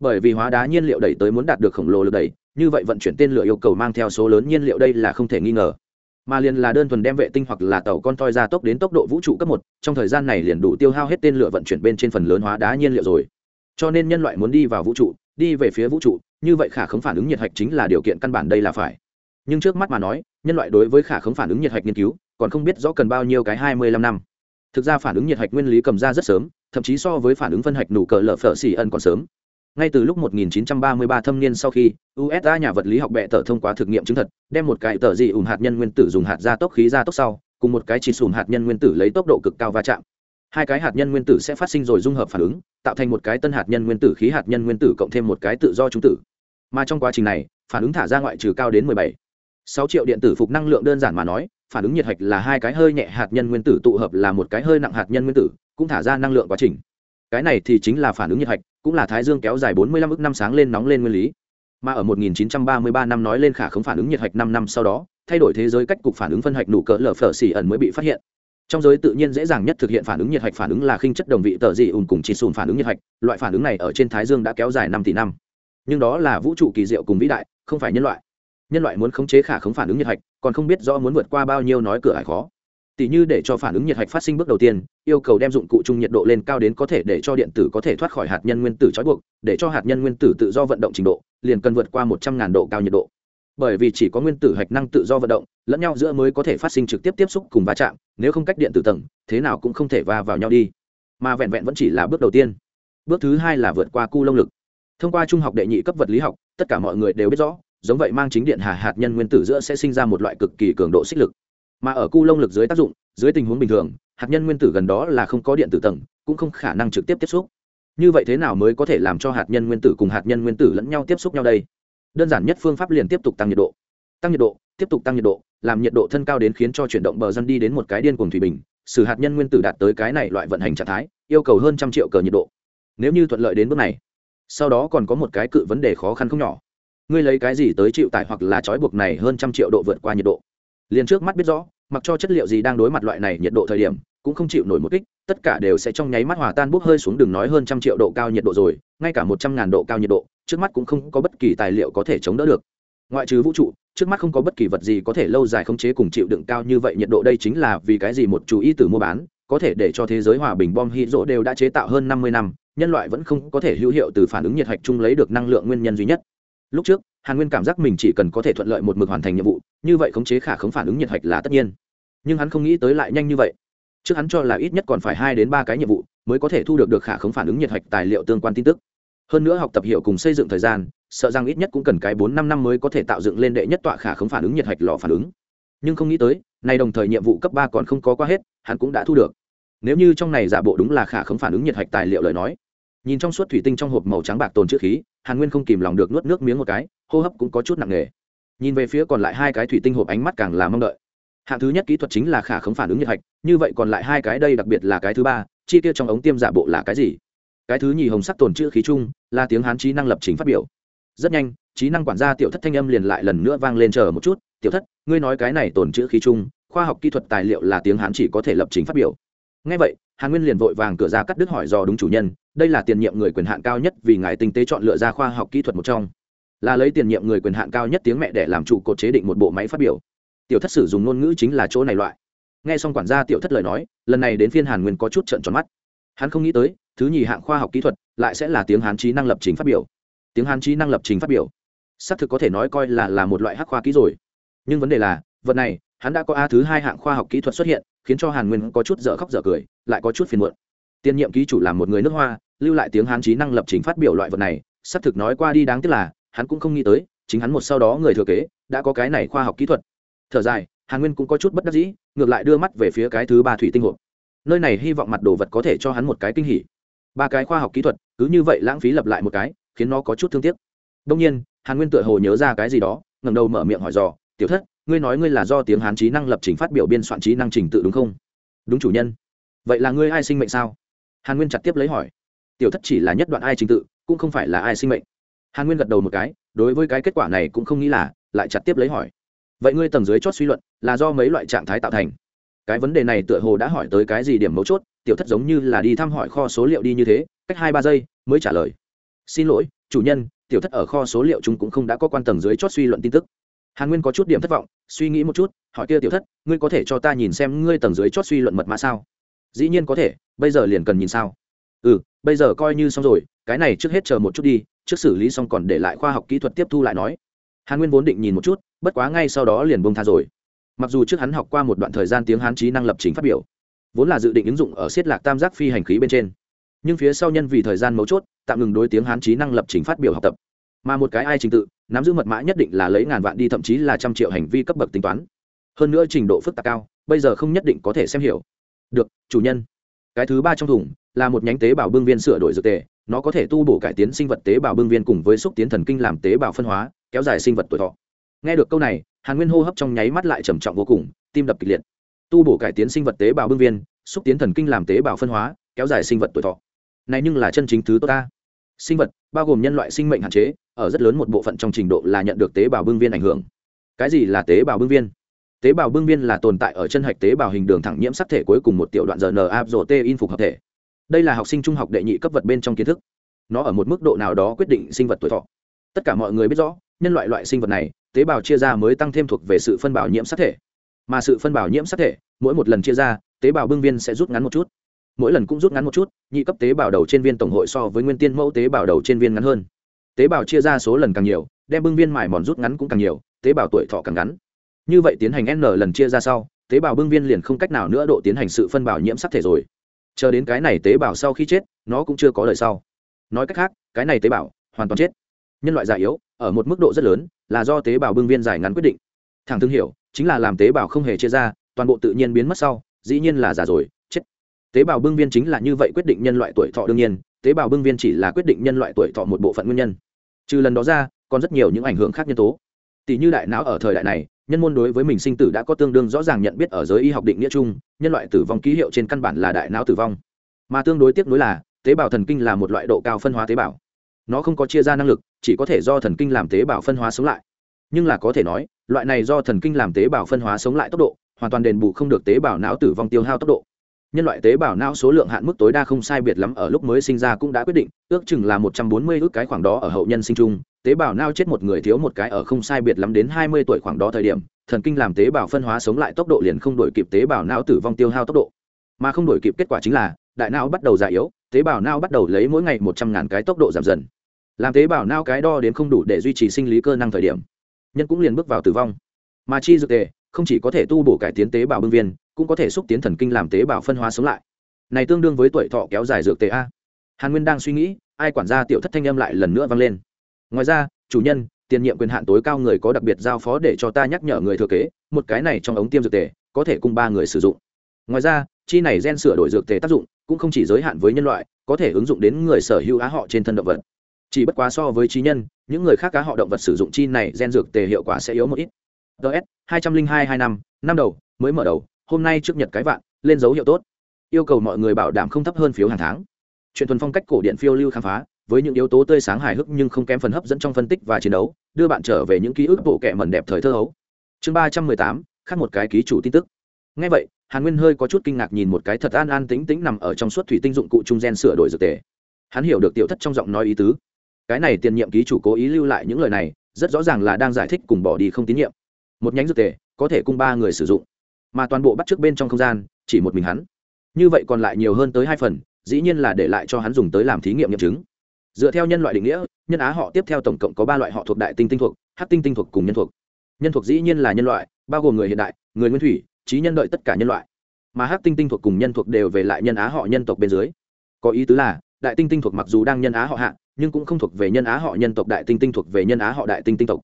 Bởi vì hóa đá nhiên liệu đẩy tới muốn đạt được khổng lồ lực đẩy, như vậy vận chuyển tên lửa yêu cầu mang theo số lớn nhiên liệu đây là không thể nghi ngờ. Mà liền là đơn thuần đem vệ tinh hoặc là tàu con toi ra tốc đến tốc độ vũ trụ cấp một, trong thời gian này liền đủ tiêu hao hết tên lửa vận chuyển bên trên phần lớn hóa đá nhiên liệu rồi. Cho nên nhân loại muốn đi vào vũ trụ, đi về phía vũ trụ như vậy khả không phản ứng nhiệt hạch chính là điều kiện căn bản đây là phải. Nhưng trước mắt mà nói, nhân loại đối với khả không phản ứng nhiệt hạch nghiên cứu, còn không biết rõ cần bao nhiêu cái hai mươi lăm năm. Thực ra phản ứng nhiệt hạch nguyên lý cầm ra rất sớm, thậm chí so với phản ứng phân hạch nụ cờ lở phở xỉ ẩn còn sớm. Ngay từ lúc 1933 thâm niên sau khi usa nhà vật lý học bệ tờ thông qua thực nghiệm chứng thật, đem một cái tờ dị ủng hạt nhân nguyên tử dùng hạt gia tốc khí gia tốc sau, cùng một cái chỉ sùn hạt nhân nguyên tử lấy tốc độ cực cao va chạm hai cái hạt nhân nguyên tử sẽ phát sinh rồi dung hợp phản ứng, tạo thành một cái tân hạt nhân nguyên tử khí hạt nhân nguyên tử cộng thêm một cái tự do trung tử. Mà trong quá trình này, phản ứng thả ra ngoại trừ cao đến 17. 6 triệu điện tử phục năng lượng đơn giản mà nói, phản ứng nhiệt hạch là hai cái hơi nhẹ hạt nhân nguyên tử tụ hợp là một cái hơi nặng hạt nhân nguyên tử, cũng thả ra năng lượng quá trình. Cái này thì chính là phản ứng nhiệt hạch, cũng là thái dương kéo dài 45 ức năm sáng lên nóng lên nguyên lý. Mà ở 1933 năm nói lên khả không phản ứng nhiệt hạch 5 năm sau đó, thay đổi thế giới cách cục phản ứng phân hạch nụ cỡ lở phở xỉ ẩn mới bị phát hiện trong giới tự nhiên dễ dàng nhất thực hiện phản ứng nhiệt hạch phản ứng là khinh chất đồng vị tờ dị ùn cùng chỉ sùn phản ứng nhiệt hạch, loại phản ứng này ở trên thái dương đã kéo dài năm tỷ năm. Nhưng đó là vũ trụ kỳ diệu cùng vĩ đại, không phải nhân loại. Nhân loại muốn khống chế khả khống phản ứng nhiệt hạch, còn không biết rõ muốn vượt qua bao nhiêu nói cửa hải khó. Tỷ như để cho phản ứng nhiệt hạch phát sinh bước đầu tiên, yêu cầu đem dụng cụ chung nhiệt độ lên cao đến có thể để cho điện tử có thể thoát khỏi hạt nhân nguyên tử trói buộc, để cho hạt nhân nguyên tử tự do vận động trình độ, liền cần vượt qua một trăm ngàn độ cao nhiệt độ bởi vì chỉ có nguyên tử hạch năng tự do vận động, lẫn nhau giữa mới có thể phát sinh trực tiếp tiếp xúc cùng va chạm, nếu không cách điện tử tầng, thế nào cũng không thể va vào nhau đi. Mà vẹn vẹn vẫn chỉ là bước đầu tiên. Bước thứ hai là vượt qua cu lông lực. Thông qua trung học đệ nhị cấp vật lý học, tất cả mọi người đều biết rõ, giống vậy mang chính điện hà hạt nhân nguyên tử giữa sẽ sinh ra một loại cực kỳ cường độ xích lực. Mà ở cu lông lực dưới tác dụng, dưới tình huống bình thường, hạt nhân nguyên tử gần đó là không có điện tử tầng, cũng không khả năng trực tiếp tiếp xúc. Như vậy thế nào mới có thể làm cho hạt nhân nguyên tử cùng hạt nhân nguyên tử lẫn nhau tiếp xúc nhau đây? Đơn giản nhất phương pháp liền tiếp tục tăng nhiệt độ. Tăng nhiệt độ, tiếp tục tăng nhiệt độ, làm nhiệt độ thân cao đến khiến cho chuyển động bờ dân đi đến một cái điên cuồng thủy bình sử hạt nhân nguyên tử đạt tới cái này loại vận hành trạng thái, yêu cầu hơn trăm triệu cờ nhiệt độ. Nếu như thuận lợi đến bước này, sau đó còn có một cái cự vấn đề khó khăn không nhỏ. Ngươi lấy cái gì tới chịu tải hoặc là trói buộc này hơn trăm triệu độ vượt qua nhiệt độ? Liền trước mắt biết rõ, mặc cho chất liệu gì đang đối mặt loại này nhiệt độ thời điểm, cũng không chịu nổi một kích tất cả đều sẽ trong nháy mắt hòa tan bốc hơi xuống đường nói hơn trăm triệu độ cao nhiệt độ rồi, ngay cả một trăm ngàn độ cao nhiệt độ, trước mắt cũng không có bất kỳ tài liệu có thể chống đỡ được. Ngoại trừ vũ trụ, trước mắt không có bất kỳ vật gì có thể lâu dài khống chế cùng chịu đựng cao như vậy nhiệt độ, đây chính là vì cái gì một chú ý từ mua bán, có thể để cho thế giới hòa bình, bom hy rỗ đều đã chế tạo hơn năm mươi năm, nhân loại vẫn không có thể hữu hiệu từ phản ứng nhiệt hạch chung lấy được năng lượng nguyên nhân duy nhất. Lúc trước, hàn nguyên cảm giác mình chỉ cần có thể thuận lợi một mực hoàn thành nhiệm vụ, như vậy khống chế khả khống phản ứng nhiệt hạch là tất nhiên. Nhưng hắn không nghĩ tới lại nhanh như vậy trước hắn cho là ít nhất còn phải hai đến ba cái nhiệm vụ mới có thể thu được được khả khống phản ứng nhiệt hạch tài liệu tương quan tin tức. Hơn nữa học tập hiệu cùng xây dựng thời gian, sợ rằng ít nhất cũng cần cái bốn năm năm mới có thể tạo dựng lên đệ nhất tọa khả khống phản ứng nhiệt hạch lò phản ứng. Nhưng không nghĩ tới, nay đồng thời nhiệm vụ cấp ba còn không có qua hết, hắn cũng đã thu được. Nếu như trong này giả bộ đúng là khả khống phản ứng nhiệt hạch tài liệu lời nói, nhìn trong suốt thủy tinh trong hộp màu trắng bạc tồn chữ khí, hàn nguyên không kìm lòng được nuốt nước miếng một cái, hô hấp cũng có chút nặng nề. Nhìn về phía còn lại hai cái thủy tinh hộp ánh mắt càng là mong đợi hạng thứ nhất kỹ thuật chính là khả khống phản ứng nhiệt hạch, như vậy còn lại hai cái đây đặc biệt là cái thứ ba, chi tiêu trong ống tiêm giả bộ là cái gì? Cái thứ nhì hồng sắc tồn chữ khí chung, là tiếng hán trí năng lập trình phát biểu. Rất nhanh, trí năng quản gia tiểu thất thanh âm liền lại lần nữa vang lên chờ một chút, tiểu thất, ngươi nói cái này tồn chữ khí chung, khoa học kỹ thuật tài liệu là tiếng hán chỉ có thể lập trình phát biểu. Ngay vậy, hàn nguyên liền vội vàng cửa ra cắt đứt hỏi dò đúng chủ nhân, đây là tiền nhiệm người quyền hạn cao nhất vì ngài tinh tế chọn lựa ra khoa học kỹ thuật một trong. Là lấy tiền nhiệm người quyền hạn cao nhất tiếng mẹ để làm trụ cột chế định một bộ máy phát biểu tiểu thất sử dụng ngôn ngữ chính là chỗ này loại. Nghe xong quản gia tiểu thất lời nói, lần này đến phiên hàn nguyên có chút trận tròn mắt. Hắn không nghĩ tới, thứ nhì hạng khoa học kỹ thuật lại sẽ là tiếng hán trí năng lập trình phát biểu. Tiếng hán trí năng lập trình phát biểu, xác thực có thể nói coi là là một loại hắc khoa kỹ rồi. Nhưng vấn đề là, vật này, hắn đã có a thứ hai hạng khoa học kỹ thuật xuất hiện, khiến cho hàn nguyên có chút dở khóc dở cười, lại có chút phiền muộn. Tiên nhiệm ký chủ là một người nước hoa, lưu lại tiếng hán trí năng lập trình phát biểu loại vật này, xác thực nói qua đi đáng tiếc là, hắn cũng không nghĩ tới, chính hắn một sau đó người thừa kế, đã có cái này khoa học kỹ thuật thở dài, hàn nguyên cũng có chút bất đắc dĩ, ngược lại đưa mắt về phía cái thứ ba thủy tinh hộp. Nơi này hy vọng mặt đồ vật có thể cho hắn một cái kinh hỉ. Ba cái khoa học kỹ thuật, cứ như vậy lãng phí lập lại một cái, khiến nó có chút thương tiếc. Đông nhiên, hàn nguyên tựa hồ nhớ ra cái gì đó ngầm đầu mở miệng hỏi dò, tiểu thất, ngươi nói ngươi là do tiếng hán trí năng lập trình phát biểu biên soạn trí năng trình tự đúng không? Đúng, chủ nhân. Vậy là ngươi ai sinh mệnh sao? Hàn nguyên chặt tiếp lấy hỏi. Tiểu thất chỉ là nhất đoạn ai trình tự, cũng không phải là ai sinh mệnh. Hàn nguyên gật đầu một cái, đối với cái kết quả này cũng không nghĩ là, lại chặt tiếp lấy hỏi vậy ngươi tầng dưới chót suy luận là do mấy loại trạng thái tạo thành? Cái vấn đề này tựa hồ đã hỏi tới cái gì điểm mấu chốt, tiểu thất giống như là đi thăm hỏi kho số liệu đi như thế, cách hai ba giây mới trả lời. Xin lỗi, chủ nhân, tiểu thất ở kho số liệu chúng cũng không đã có quan tầng dưới chót suy luận tin tức. Hàn nguyên có chút điểm thất vọng, suy nghĩ một chút, hỏi kia tiểu thất, ngươi có thể cho ta nhìn xem ngươi tầng dưới chót suy luận mật mã sao? Dĩ nhiên có thể, bây giờ liền cần nhìn sao? Ừ bây giờ coi như xong rồi, cái này trước hết chờ một chút đi, trước xử lý xong còn để lại khoa học kỹ thuật tiếp thu lại nói. Hàn nguyên vốn định nhìn một chút bất quá ngay sau đó liền bông tha rồi. Mặc dù trước hắn học qua một đoạn thời gian tiếng hán trí năng lập trình phát biểu, vốn là dự định ứng dụng ở siết lạc tam giác phi hành khí bên trên. Nhưng phía sau nhân vì thời gian mấu chốt, tạm ngừng đối tiếng hán trí năng lập trình phát biểu học tập. Mà một cái ai trình tự, nắm giữ mật mã nhất định là lấy ngàn vạn đi thậm chí là trăm triệu hành vi cấp bậc tính toán. Hơn nữa trình độ phức tạp cao, bây giờ không nhất định có thể xem hiểu. Được, chủ nhân. Cái thứ ba trong thùng, là một nhánh tế bào bưng viên sửa đổi dược tề, nó có thể tu bổ cải tiến sinh vật tế bào bưng viên cùng với xúc tiến thần kinh làm tế bào phân hóa, kéo dài sinh vật tuổi thọ nghe được câu này, hàn nguyên hô hấp trong nháy mắt lại trầm trọng vô cùng, tim đập kịch liệt. Tu bổ cải tiến sinh vật tế bào bưng viên, xúc tiến thần kinh làm tế bào phân hóa, kéo dài sinh vật tuổi thọ. Này nhưng là chân chính thứ tốt ta. Sinh vật, bao gồm nhân loại sinh mệnh hạn chế, ở rất lớn một bộ phận trong trình độ là nhận được tế bào bưng viên ảnh hưởng. Cái gì là tế bào bưng viên? Tế bào bưng viên là tồn tại ở chân hạch tế bào hình đường thẳng nhiễm sắc thể cuối cùng một tiểu đoạn rna rổ t in phục hợp thể. Đây là học sinh trung học đệ nhị cấp vật bên trong kiến thức. Nó ở một mức độ nào đó quyết định sinh vật tuổi thọ. Tất cả mọi người biết rõ nhân loại loại sinh vật này, tế bào chia ra mới tăng thêm thuộc về sự phân bảo nhiễm sắc thể. Mà sự phân bảo nhiễm sắc thể, mỗi một lần chia ra, tế bào bưng viên sẽ rút ngắn một chút. Mỗi lần cũng rút ngắn một chút, nhị cấp tế bào đầu trên viên tổng hội so với nguyên tiên mẫu tế bào đầu trên viên ngắn hơn. Tế bào chia ra số lần càng nhiều, đem bưng viên mài mòn rút ngắn cũng càng nhiều, tế bào tuổi thọ càng ngắn. Như vậy tiến hành n lần chia ra sau, tế bào bưng viên liền không cách nào nữa độ tiến hành sự phân bảo nhiễm sắc thể rồi. Chờ đến cái này tế bào sau khi chết, nó cũng chưa có lời sau. Nói cách khác, cái này tế bào hoàn toàn chết. Nhân loại già yếu ở một mức độ rất lớn, là do tế bào bưng viên dài ngắn quyết định. Thẳng thương hiểu, chính là làm tế bào không hề chia ra, toàn bộ tự nhiên biến mất sau, dĩ nhiên là già rồi, chết. Tế bào bưng viên chính là như vậy quyết định nhân loại tuổi thọ đương nhiên, tế bào bưng viên chỉ là quyết định nhân loại tuổi thọ một bộ phận nguyên nhân. Trừ lần đó ra, còn rất nhiều những ảnh hưởng khác nhân tố. Tỷ như đại não ở thời đại này, nhân môn đối với mình sinh tử đã có tương đương rõ ràng nhận biết ở giới y học định nghĩa chung, nhân loại tử vong ký hiệu trên căn bản là đại não tử vong. Mà tương đối tiếc nuối là, tế bào thần kinh là một loại độ cao phân hóa tế bào. Nó không có chia ra năng lực chỉ có thể do thần kinh làm tế bào phân hóa sống lại. Nhưng là có thể nói, loại này do thần kinh làm tế bào phân hóa sống lại tốc độ, hoàn toàn đền bù không được tế bào não tử vong tiêu hao tốc độ. Nhân loại tế bào não số lượng hạn mức tối đa không sai biệt lắm ở lúc mới sinh ra cũng đã quyết định, ước chừng là một trăm bốn mươi ước cái khoảng đó ở hậu nhân sinh chung, tế bào não chết một người thiếu một cái ở không sai biệt lắm đến hai mươi tuổi khoảng đó thời điểm, thần kinh làm tế bào phân hóa sống lại tốc độ liền không đổi kịp tế bào não tử vong tiêu hao tốc độ. Mà không đổi kịp kết quả chính là, đại não bắt đầu già yếu, tế bào não bắt đầu lấy mỗi ngày một trăm ngàn cái tốc độ giảm dần làm tế bào nao cái đo đến không đủ để duy trì sinh lý cơ năng thời điểm, nhân cũng liền bước vào tử vong. Mà chi dược tề không chỉ có thể tu bổ cải tiến tế bào bưng viên, cũng có thể xúc tiến thần kinh làm tế bào phân hóa sống lại. Này tương đương với tuổi thọ kéo dài dược tề a. Hàn nguyên đang suy nghĩ, ai quản gia tiểu thất thanh âm lại lần nữa vang lên. Ngoài ra, chủ nhân, tiền nhiệm quyền hạn tối cao người có đặc biệt giao phó để cho ta nhắc nhở người thừa kế, một cái này trong ống tiêm dược tề, có thể cùng ba người sử dụng. Ngoài ra, chi này gen sửa đổi dược tề tác dụng, cũng không chỉ giới hạn với nhân loại, có thể ứng dụng đến người sở hữu á họ trên thân động vật chỉ bất quá so với trí nhân, những người khác cá họ động vật sử dụng chi này gen dược tề hiệu quả sẽ yếu một ít. Ts hai trăm linh hai hai năm năm đầu, mới mở đầu, hôm nay trước nhật cái vạn, lên dấu hiệu tốt. Yêu cầu mọi người bảo đảm không thấp hơn phiếu hàng tháng. Chuyện thuần phong cách cổ điện phiêu lưu khám phá, với những yếu tố tươi sáng hài hước nhưng không kém phần hấp dẫn trong phân tích và chiến đấu, đưa bạn trở về những ký ức bộ kệ mẩn đẹp thời thơ hấu. Chương ba trăm mười tám khác một cái ký chủ tin tức. Ngay vậy, hàn nguyên hơi có chút kinh ngạc nhìn một cái thật an an tĩnh tĩnh nằm ở trong suốt thủy tinh dụng cụ trung gen sửa đổi dược tề. Hắn hiểu được tiểu thất trong giọng nói ý tứ cái này tiền nhiệm ký chủ cố ý lưu lại những lời này, rất rõ ràng là đang giải thích cùng bỏ đi không tín nhiệm. Một nhánh dược tề, có thể cung ba người sử dụng, mà toàn bộ bắt trước bên trong không gian, chỉ một mình hắn. Như vậy còn lại nhiều hơn tới hai phần, dĩ nhiên là để lại cho hắn dùng tới làm thí nghiệm nghiệm chứng. Dựa theo nhân loại định nghĩa, nhân á họ tiếp theo tổng cộng có ba loại họ thuộc đại tinh tinh thuộc hát tinh tinh thuộc cùng nhân thuộc. Nhân thuộc dĩ nhiên là nhân loại, bao gồm người hiện đại, người nguyên thủy, trí nhân đợi tất cả nhân loại. Mà hát tinh tinh thuộc cùng nhân thuộc đều về lại nhân á họ nhân tộc bên dưới. Có ý tứ là, đại tinh tinh thuộc mặc dù đang nhân á họ hạ nhưng cũng không thuộc về nhân á họ nhân tộc đại tinh tinh thuộc về nhân á họ đại tinh tinh tộc.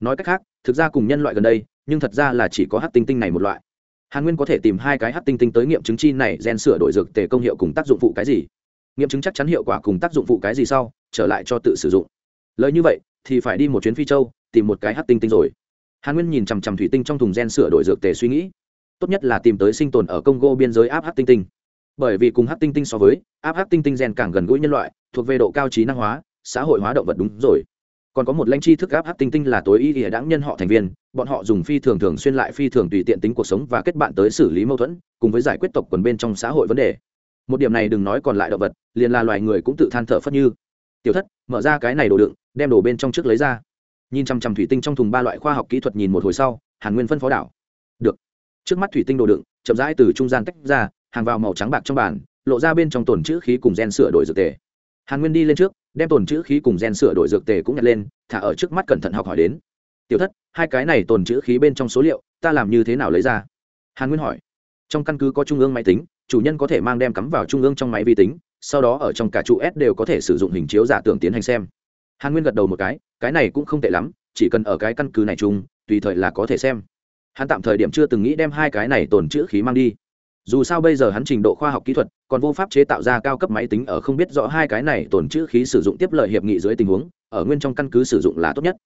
Nói cách khác, thực ra cùng nhân loại gần đây, nhưng thật ra là chỉ có hát tinh tinh này một loại. Hàn nguyên có thể tìm hai cái hát tinh tinh tới nghiệm chứng chi này gen sửa đổi dược tề công hiệu cùng tác dụng phụ cái gì. Nghiệm chứng chắc chắn hiệu quả cùng tác dụng phụ cái gì sau, trở lại cho tự sử dụng. Lời như vậy, thì phải đi một chuyến phi châu, tìm một cái hát tinh tinh rồi. Hàn nguyên nhìn chằm chằm thủy tinh trong thùng gen sửa đổi dược tề suy nghĩ. Tốt nhất là tìm tới sinh tồn ở congo biên giới áp hát tinh tinh. Bởi vì cùng hát tinh tinh so với, áp hát tinh tinh gen càng gần gũi nhân loại thuộc về độ cao trí năng hóa, xã hội hóa động vật đúng rồi. Còn có một lãnh chi thức áp hát tinh tinh là tối y ỉa đáng nhân họ thành viên, bọn họ dùng phi thường thường xuyên lại phi thường tùy tiện tính cuộc sống và kết bạn tới xử lý mâu thuẫn, cùng với giải quyết tộc quần bên trong xã hội vấn đề. Một điểm này đừng nói còn lại động vật, liền là loài người cũng tự than thở phất như. Tiểu thất, mở ra cái này đồ đựng, đem đồ bên trong trước lấy ra. Nhìn chăm chăm thủy tinh trong thùng ba loại khoa học kỹ thuật nhìn một hồi sau, hàn nguyên phân phó đảo được. Trước mắt thủy tinh đồ đựng, chậm rãi từ trung gian tách ra, hàng vào màu trắng bạc trong bàn, lộ ra bên trong tổn chữ khí cùng gen sửa đổi dược tề hàn nguyên đi lên trước, đem tồn chữ khí cùng gen sửa đổi dược tề cũng nhặt lên, thả ở trước mắt cẩn thận học hỏi đến. Tiểu thất, hai cái này tồn chữ khí bên trong số liệu, ta làm như thế nào lấy ra? Hàn nguyên hỏi. Trong căn cứ có trung ương máy tính, chủ nhân có thể mang đem cắm vào trung ương trong máy vi tính, sau đó ở trong cả trụ s đều có thể sử dụng hình chiếu giả tưởng tiến hành xem. Hàn nguyên gật đầu một cái cái này cũng không tệ lắm, chỉ cần ở cái căn cứ này chung, tùy thời là có thể xem. Hắn tạm thời điểm chưa từng nghĩ đem hai cái này tồn chữ khí mang đi dù sao bây giờ hắn trình độ khoa học kỹ thuật, còn vô pháp chế tạo ra cao cấp máy tính ở không biết rõ hai cái này tồn chữ khí sử dụng tiếp lợi hiệp nghị dưới tình huống, ở nguyên trong căn cứ sử dụng là tốt nhất.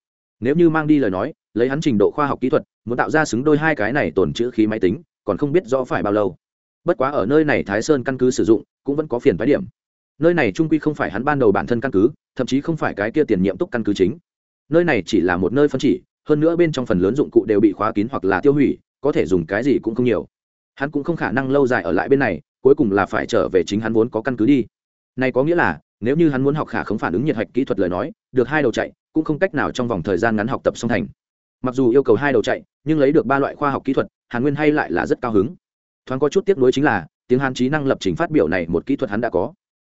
Nếu như mang đi lời nói, lấy hắn trình độ khoa học kỹ thuật, muốn tạo ra xứng đôi hai cái này tồn chữ khí máy tính, còn không biết rõ phải bao lâu. Bất quá ở nơi này thái sơn căn cứ sử dụng, cũng vẫn có phiền phái điểm. Nơi này trung quy không phải hắn ban đầu bản thân căn cứ, thậm chí không phải cái kia tiền nhiệm túc căn cứ chính. Nơi này chỉ là một nơi phân chỉ, hơn nữa bên trong phần lớn dụng cụ đều bị khóa kín hoặc là tiêu hủy, có thể dùng cái gì cũng không nhiều hắn cũng không khả năng lâu dài ở lại bên này, cuối cùng là phải trở về chính hắn vốn có căn cứ đi. Này có nghĩa là, nếu như hắn muốn học khả không phản ứng nhiệt hạch kỹ thuật lời nói, được hai đầu chạy, cũng không cách nào trong vòng thời gian ngắn học tập song thành. Mặc dù yêu cầu hai đầu chạy, nhưng lấy được ba loại khoa học kỹ thuật, hàn nguyên hay lại là rất cao hứng. Thoáng có chút tiếc nuối chính là, tiếng hàn trí năng lập trình phát biểu này một kỹ thuật hắn đã có.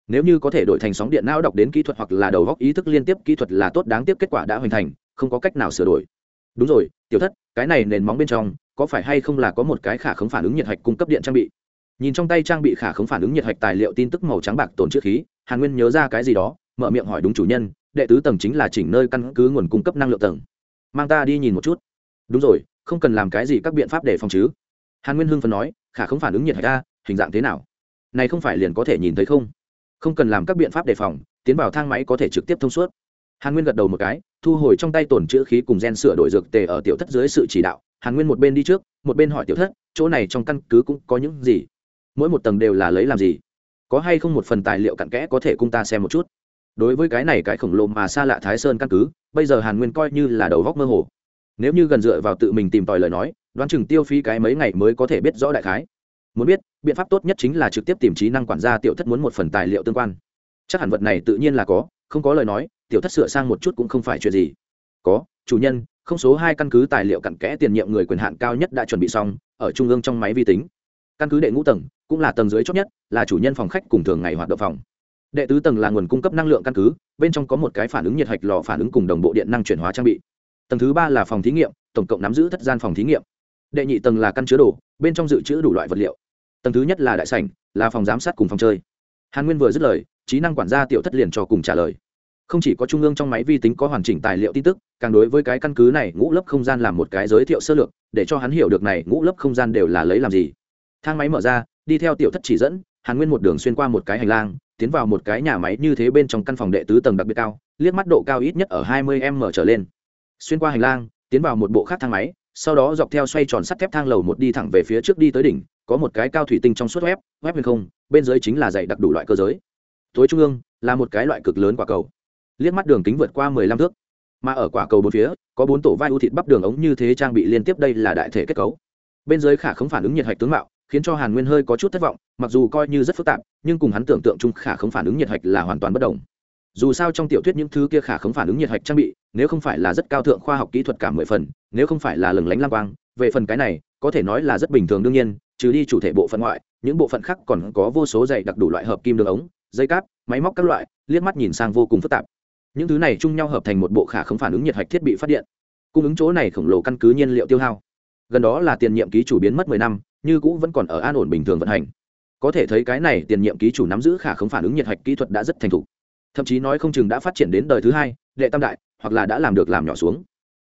Nếu như có thể đổi thành sóng điện não đọc đến kỹ thuật hoặc là đầu góc ý thức liên tiếp kỹ thuật là tốt đáng tiếc kết quả đã hoàn thành, không có cách nào sửa đổi. Đúng rồi, tiểu thất, cái này nền móng bên trong có phải hay không là có một cái khả khống phản ứng nhiệt hạch cung cấp điện trang bị? Nhìn trong tay trang bị khả khống phản ứng nhiệt hạch tài liệu tin tức màu trắng bạc tồn chữ khí, hàn nguyên nhớ ra cái gì đó, mở miệng hỏi đúng chủ nhân, đệ tứ tầng chính là chỉnh nơi căn cứ nguồn cung cấp năng lượng tầng. Mang ta đi nhìn một chút. Đúng rồi, không cần làm cái gì các biện pháp để phòng chứ. Hàn nguyên hưng phần nói, khả không phản ứng nhiệt hạch ta hình dạng thế nào? Này không phải liền có thể nhìn thấy không? Không cần làm các biện pháp đề phòng, tiến vào thang máy có thể trực tiếp thông suốt. Hàn nguyên gật đầu một cái, thu hồi trong tay tổn chữ khí cùng gen sửa đổi dược tề ở tiểu thất dưới sự chỉ đạo hàn nguyên một bên đi trước, một bên hỏi tiểu thất, chỗ này trong căn cứ cũng có những gì? Mỗi một tầng đều là lấy làm gì? Có hay không một phần tài liệu cặn kẽ có thể cung ta xem một chút? Đối với cái này cái khổng lồ mà xa lạ thái sơn căn cứ, bây giờ hàn nguyên coi như là đầu góc mơ hồ. Nếu như gần dựa vào tự mình tìm tòi lời nói, đoán chừng tiêu phí cái mấy ngày mới có thể biết rõ đại khái. Muốn biết, biện pháp tốt nhất chính là trực tiếp tìm trí năng quản gia tiểu thất muốn một phần tài liệu tương quan. Chắc hẳn vật này tự nhiên là có, không có lời nói, tiểu thất sửa sang một chút cũng không phải chuyện gì. Có, chủ nhân không số hai căn cứ tài liệu cặn kẽ tiền nhiệm người quyền hạn cao nhất đã chuẩn bị xong, ở trung ương trong máy vi tính. Căn cứ đệ ngũ tầng, cũng là tầng dưới chót nhất, là chủ nhân phòng khách cùng thường ngày hoạt động phòng. Đệ tứ tầng là nguồn cung cấp năng lượng căn cứ, bên trong có một cái phản ứng nhiệt hạch lò phản ứng cùng đồng bộ điện năng chuyển hóa trang bị. Tầng thứ ba là phòng thí nghiệm, tổng cộng nắm giữ thất gian phòng thí nghiệm. Đệ nhị tầng là căn chứa đồ, bên trong dự trữ đủ loại vật liệu. Tầng thứ nhất là đại sảnh, là phòng giám sát cùng phòng chơi. Hàn nguyên vừa dứt lời, trí năng quản gia tiểu thất liền cho cùng trả lời không chỉ có trung ương trong máy vi tính có hoàn chỉnh tài liệu tin tức, càng đối với cái căn cứ này ngũ lớp không gian làm một cái giới thiệu sơ lược, để cho hắn hiểu được này ngũ lớp không gian đều là lấy làm gì. Thang máy mở ra, đi theo tiểu thất chỉ dẫn, hàn nguyên một đường xuyên qua một cái hành lang, tiến vào một cái nhà máy như thế bên trong căn phòng đệ tứ tầng đặc biệt cao, liếc mắt độ cao ít nhất ở 20 m trở lên. Xuyên qua hành lang, tiến vào một bộ khác thang máy, sau đó dọc theo xoay tròn sắt thép thang lầu một đi thẳng về phía trước đi tới đỉnh, có một cái cao thủy tinh trong suốt web web huyền không, bên dưới chính là dạy đặc đủ loại cơ giới. Tối trung ương là một cái loại cực lớn quả cầu liếc mắt đường kính vượt qua 15 thước. Mà ở quả cầu bốn phía, có bốn tổ vai ưu thịt bắp đường ống như thế trang bị liên tiếp đây là đại thể kết cấu. Bên dưới khả không phản ứng nhiệt hạch tướng mạo, khiến cho hàn nguyên hơi có chút thất vọng, mặc dù coi như rất phức tạp, nhưng cùng hắn tưởng tượng chung khả không phản ứng nhiệt hạch là hoàn toàn bất đồng. Dù sao trong tiểu thuyết những thứ kia khả không phản ứng nhiệt hạch trang bị, nếu không phải là rất cao thượng khoa học kỹ thuật cả mười phần, nếu không phải là lừng lánh lam quang, về phần cái này, có thể nói là rất bình thường đương nhiên, trừ đi chủ thể bộ phận ngoại, những bộ phận khác còn có vô số dày đặc đủ loại hợp kim đường ống, dây cáp, máy móc các loại, liếc mắt nhìn sang vô cùng phức tạp những thứ này chung nhau hợp thành một bộ khả không phản ứng nhiệt hạch thiết bị phát điện. Cung ứng chỗ này khổng lồ căn cứ nhiên liệu tiêu hao. Gần đó là tiền nhiệm ký chủ biến mất mười năm, như cũ vẫn còn ở an ổn bình thường vận hành. Có thể thấy cái này tiền nhiệm ký chủ nắm giữ khả không phản ứng nhiệt hạch kỹ thuật đã rất thành thục. Thậm chí nói không chừng đã phát triển đến đời thứ hai, đệ tam đại, hoặc là đã làm được làm nhỏ xuống.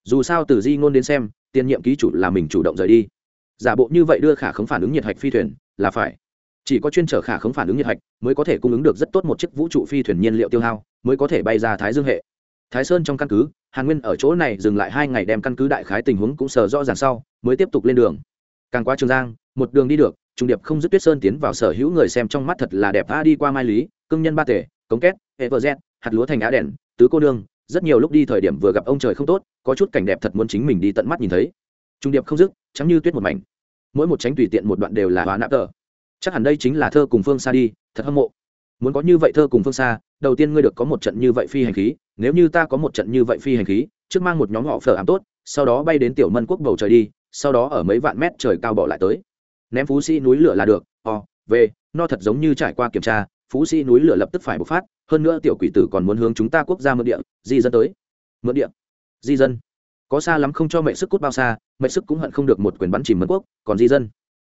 Dù sao từ di ngôn đến xem, tiền nhiệm ký chủ là mình chủ động rời đi. Giả bộ như vậy đưa khả không phản ứng nhiệt hạch phi thuyền, là phải chỉ có chuyên trở khả không phản ứng nhiệt hạch mới có thể cung ứng được rất tốt một chiếc vũ trụ phi thuyền nhiên liệu tiêu hao, mới có thể bay ra thái dương hệ. Thái sơn trong căn cứ, hàn nguyên ở chỗ này dừng lại hai ngày đem căn cứ đại khái tình huống cũng sờ rõ ràng sau, mới tiếp tục lên đường. Càng qua trường giang, một đường đi được, trung điệp không dứt tuyết sơn tiến vào sở hữu người xem trong mắt thật là đẹp a đi qua mai lý cưng nhân ba tể, cống két, everz, hạt lúa thành á đèn, tứ cô đương rất nhiều lúc đi thời điểm vừa gặp ông trời không tốt, có chút cảnh đẹp thật muốn chính mình đi tận mắt nhìn thấy. Trung điệp không dứt, trắng như tuyết một mảnh. Mỗi một tránh tùy tiện một đoạn đều là hóa nạp tờ chắc hẳn đây chính là thơ cùng phương xa đi, thật hâm mộ. Muốn có như vậy thơ cùng phương xa, đầu tiên ngươi được có một trận như vậy phi hành khí, nếu như ta có một trận như vậy phi hành khí, trước mang một nhóm họ phở ảm tốt, sau đó bay đến tiểu mân quốc bầu trời đi, sau đó ở mấy vạn mét trời cao bỏ lại tới. Ném phú sĩ núi lửa là được, o, v no thật giống như trải qua kiểm tra, phú sĩ núi lửa lập tức phải bộc phát, hơn nữa tiểu quỷ tử còn muốn hướng chúng ta quốc gia mượn địa, di dân tới. Mượn địa, di dân. Có xa lắm không cho mệnh sức cút bao xa, mệnh sức cũng hận không được một quyền bắn chìm mân quốc, còn di dân.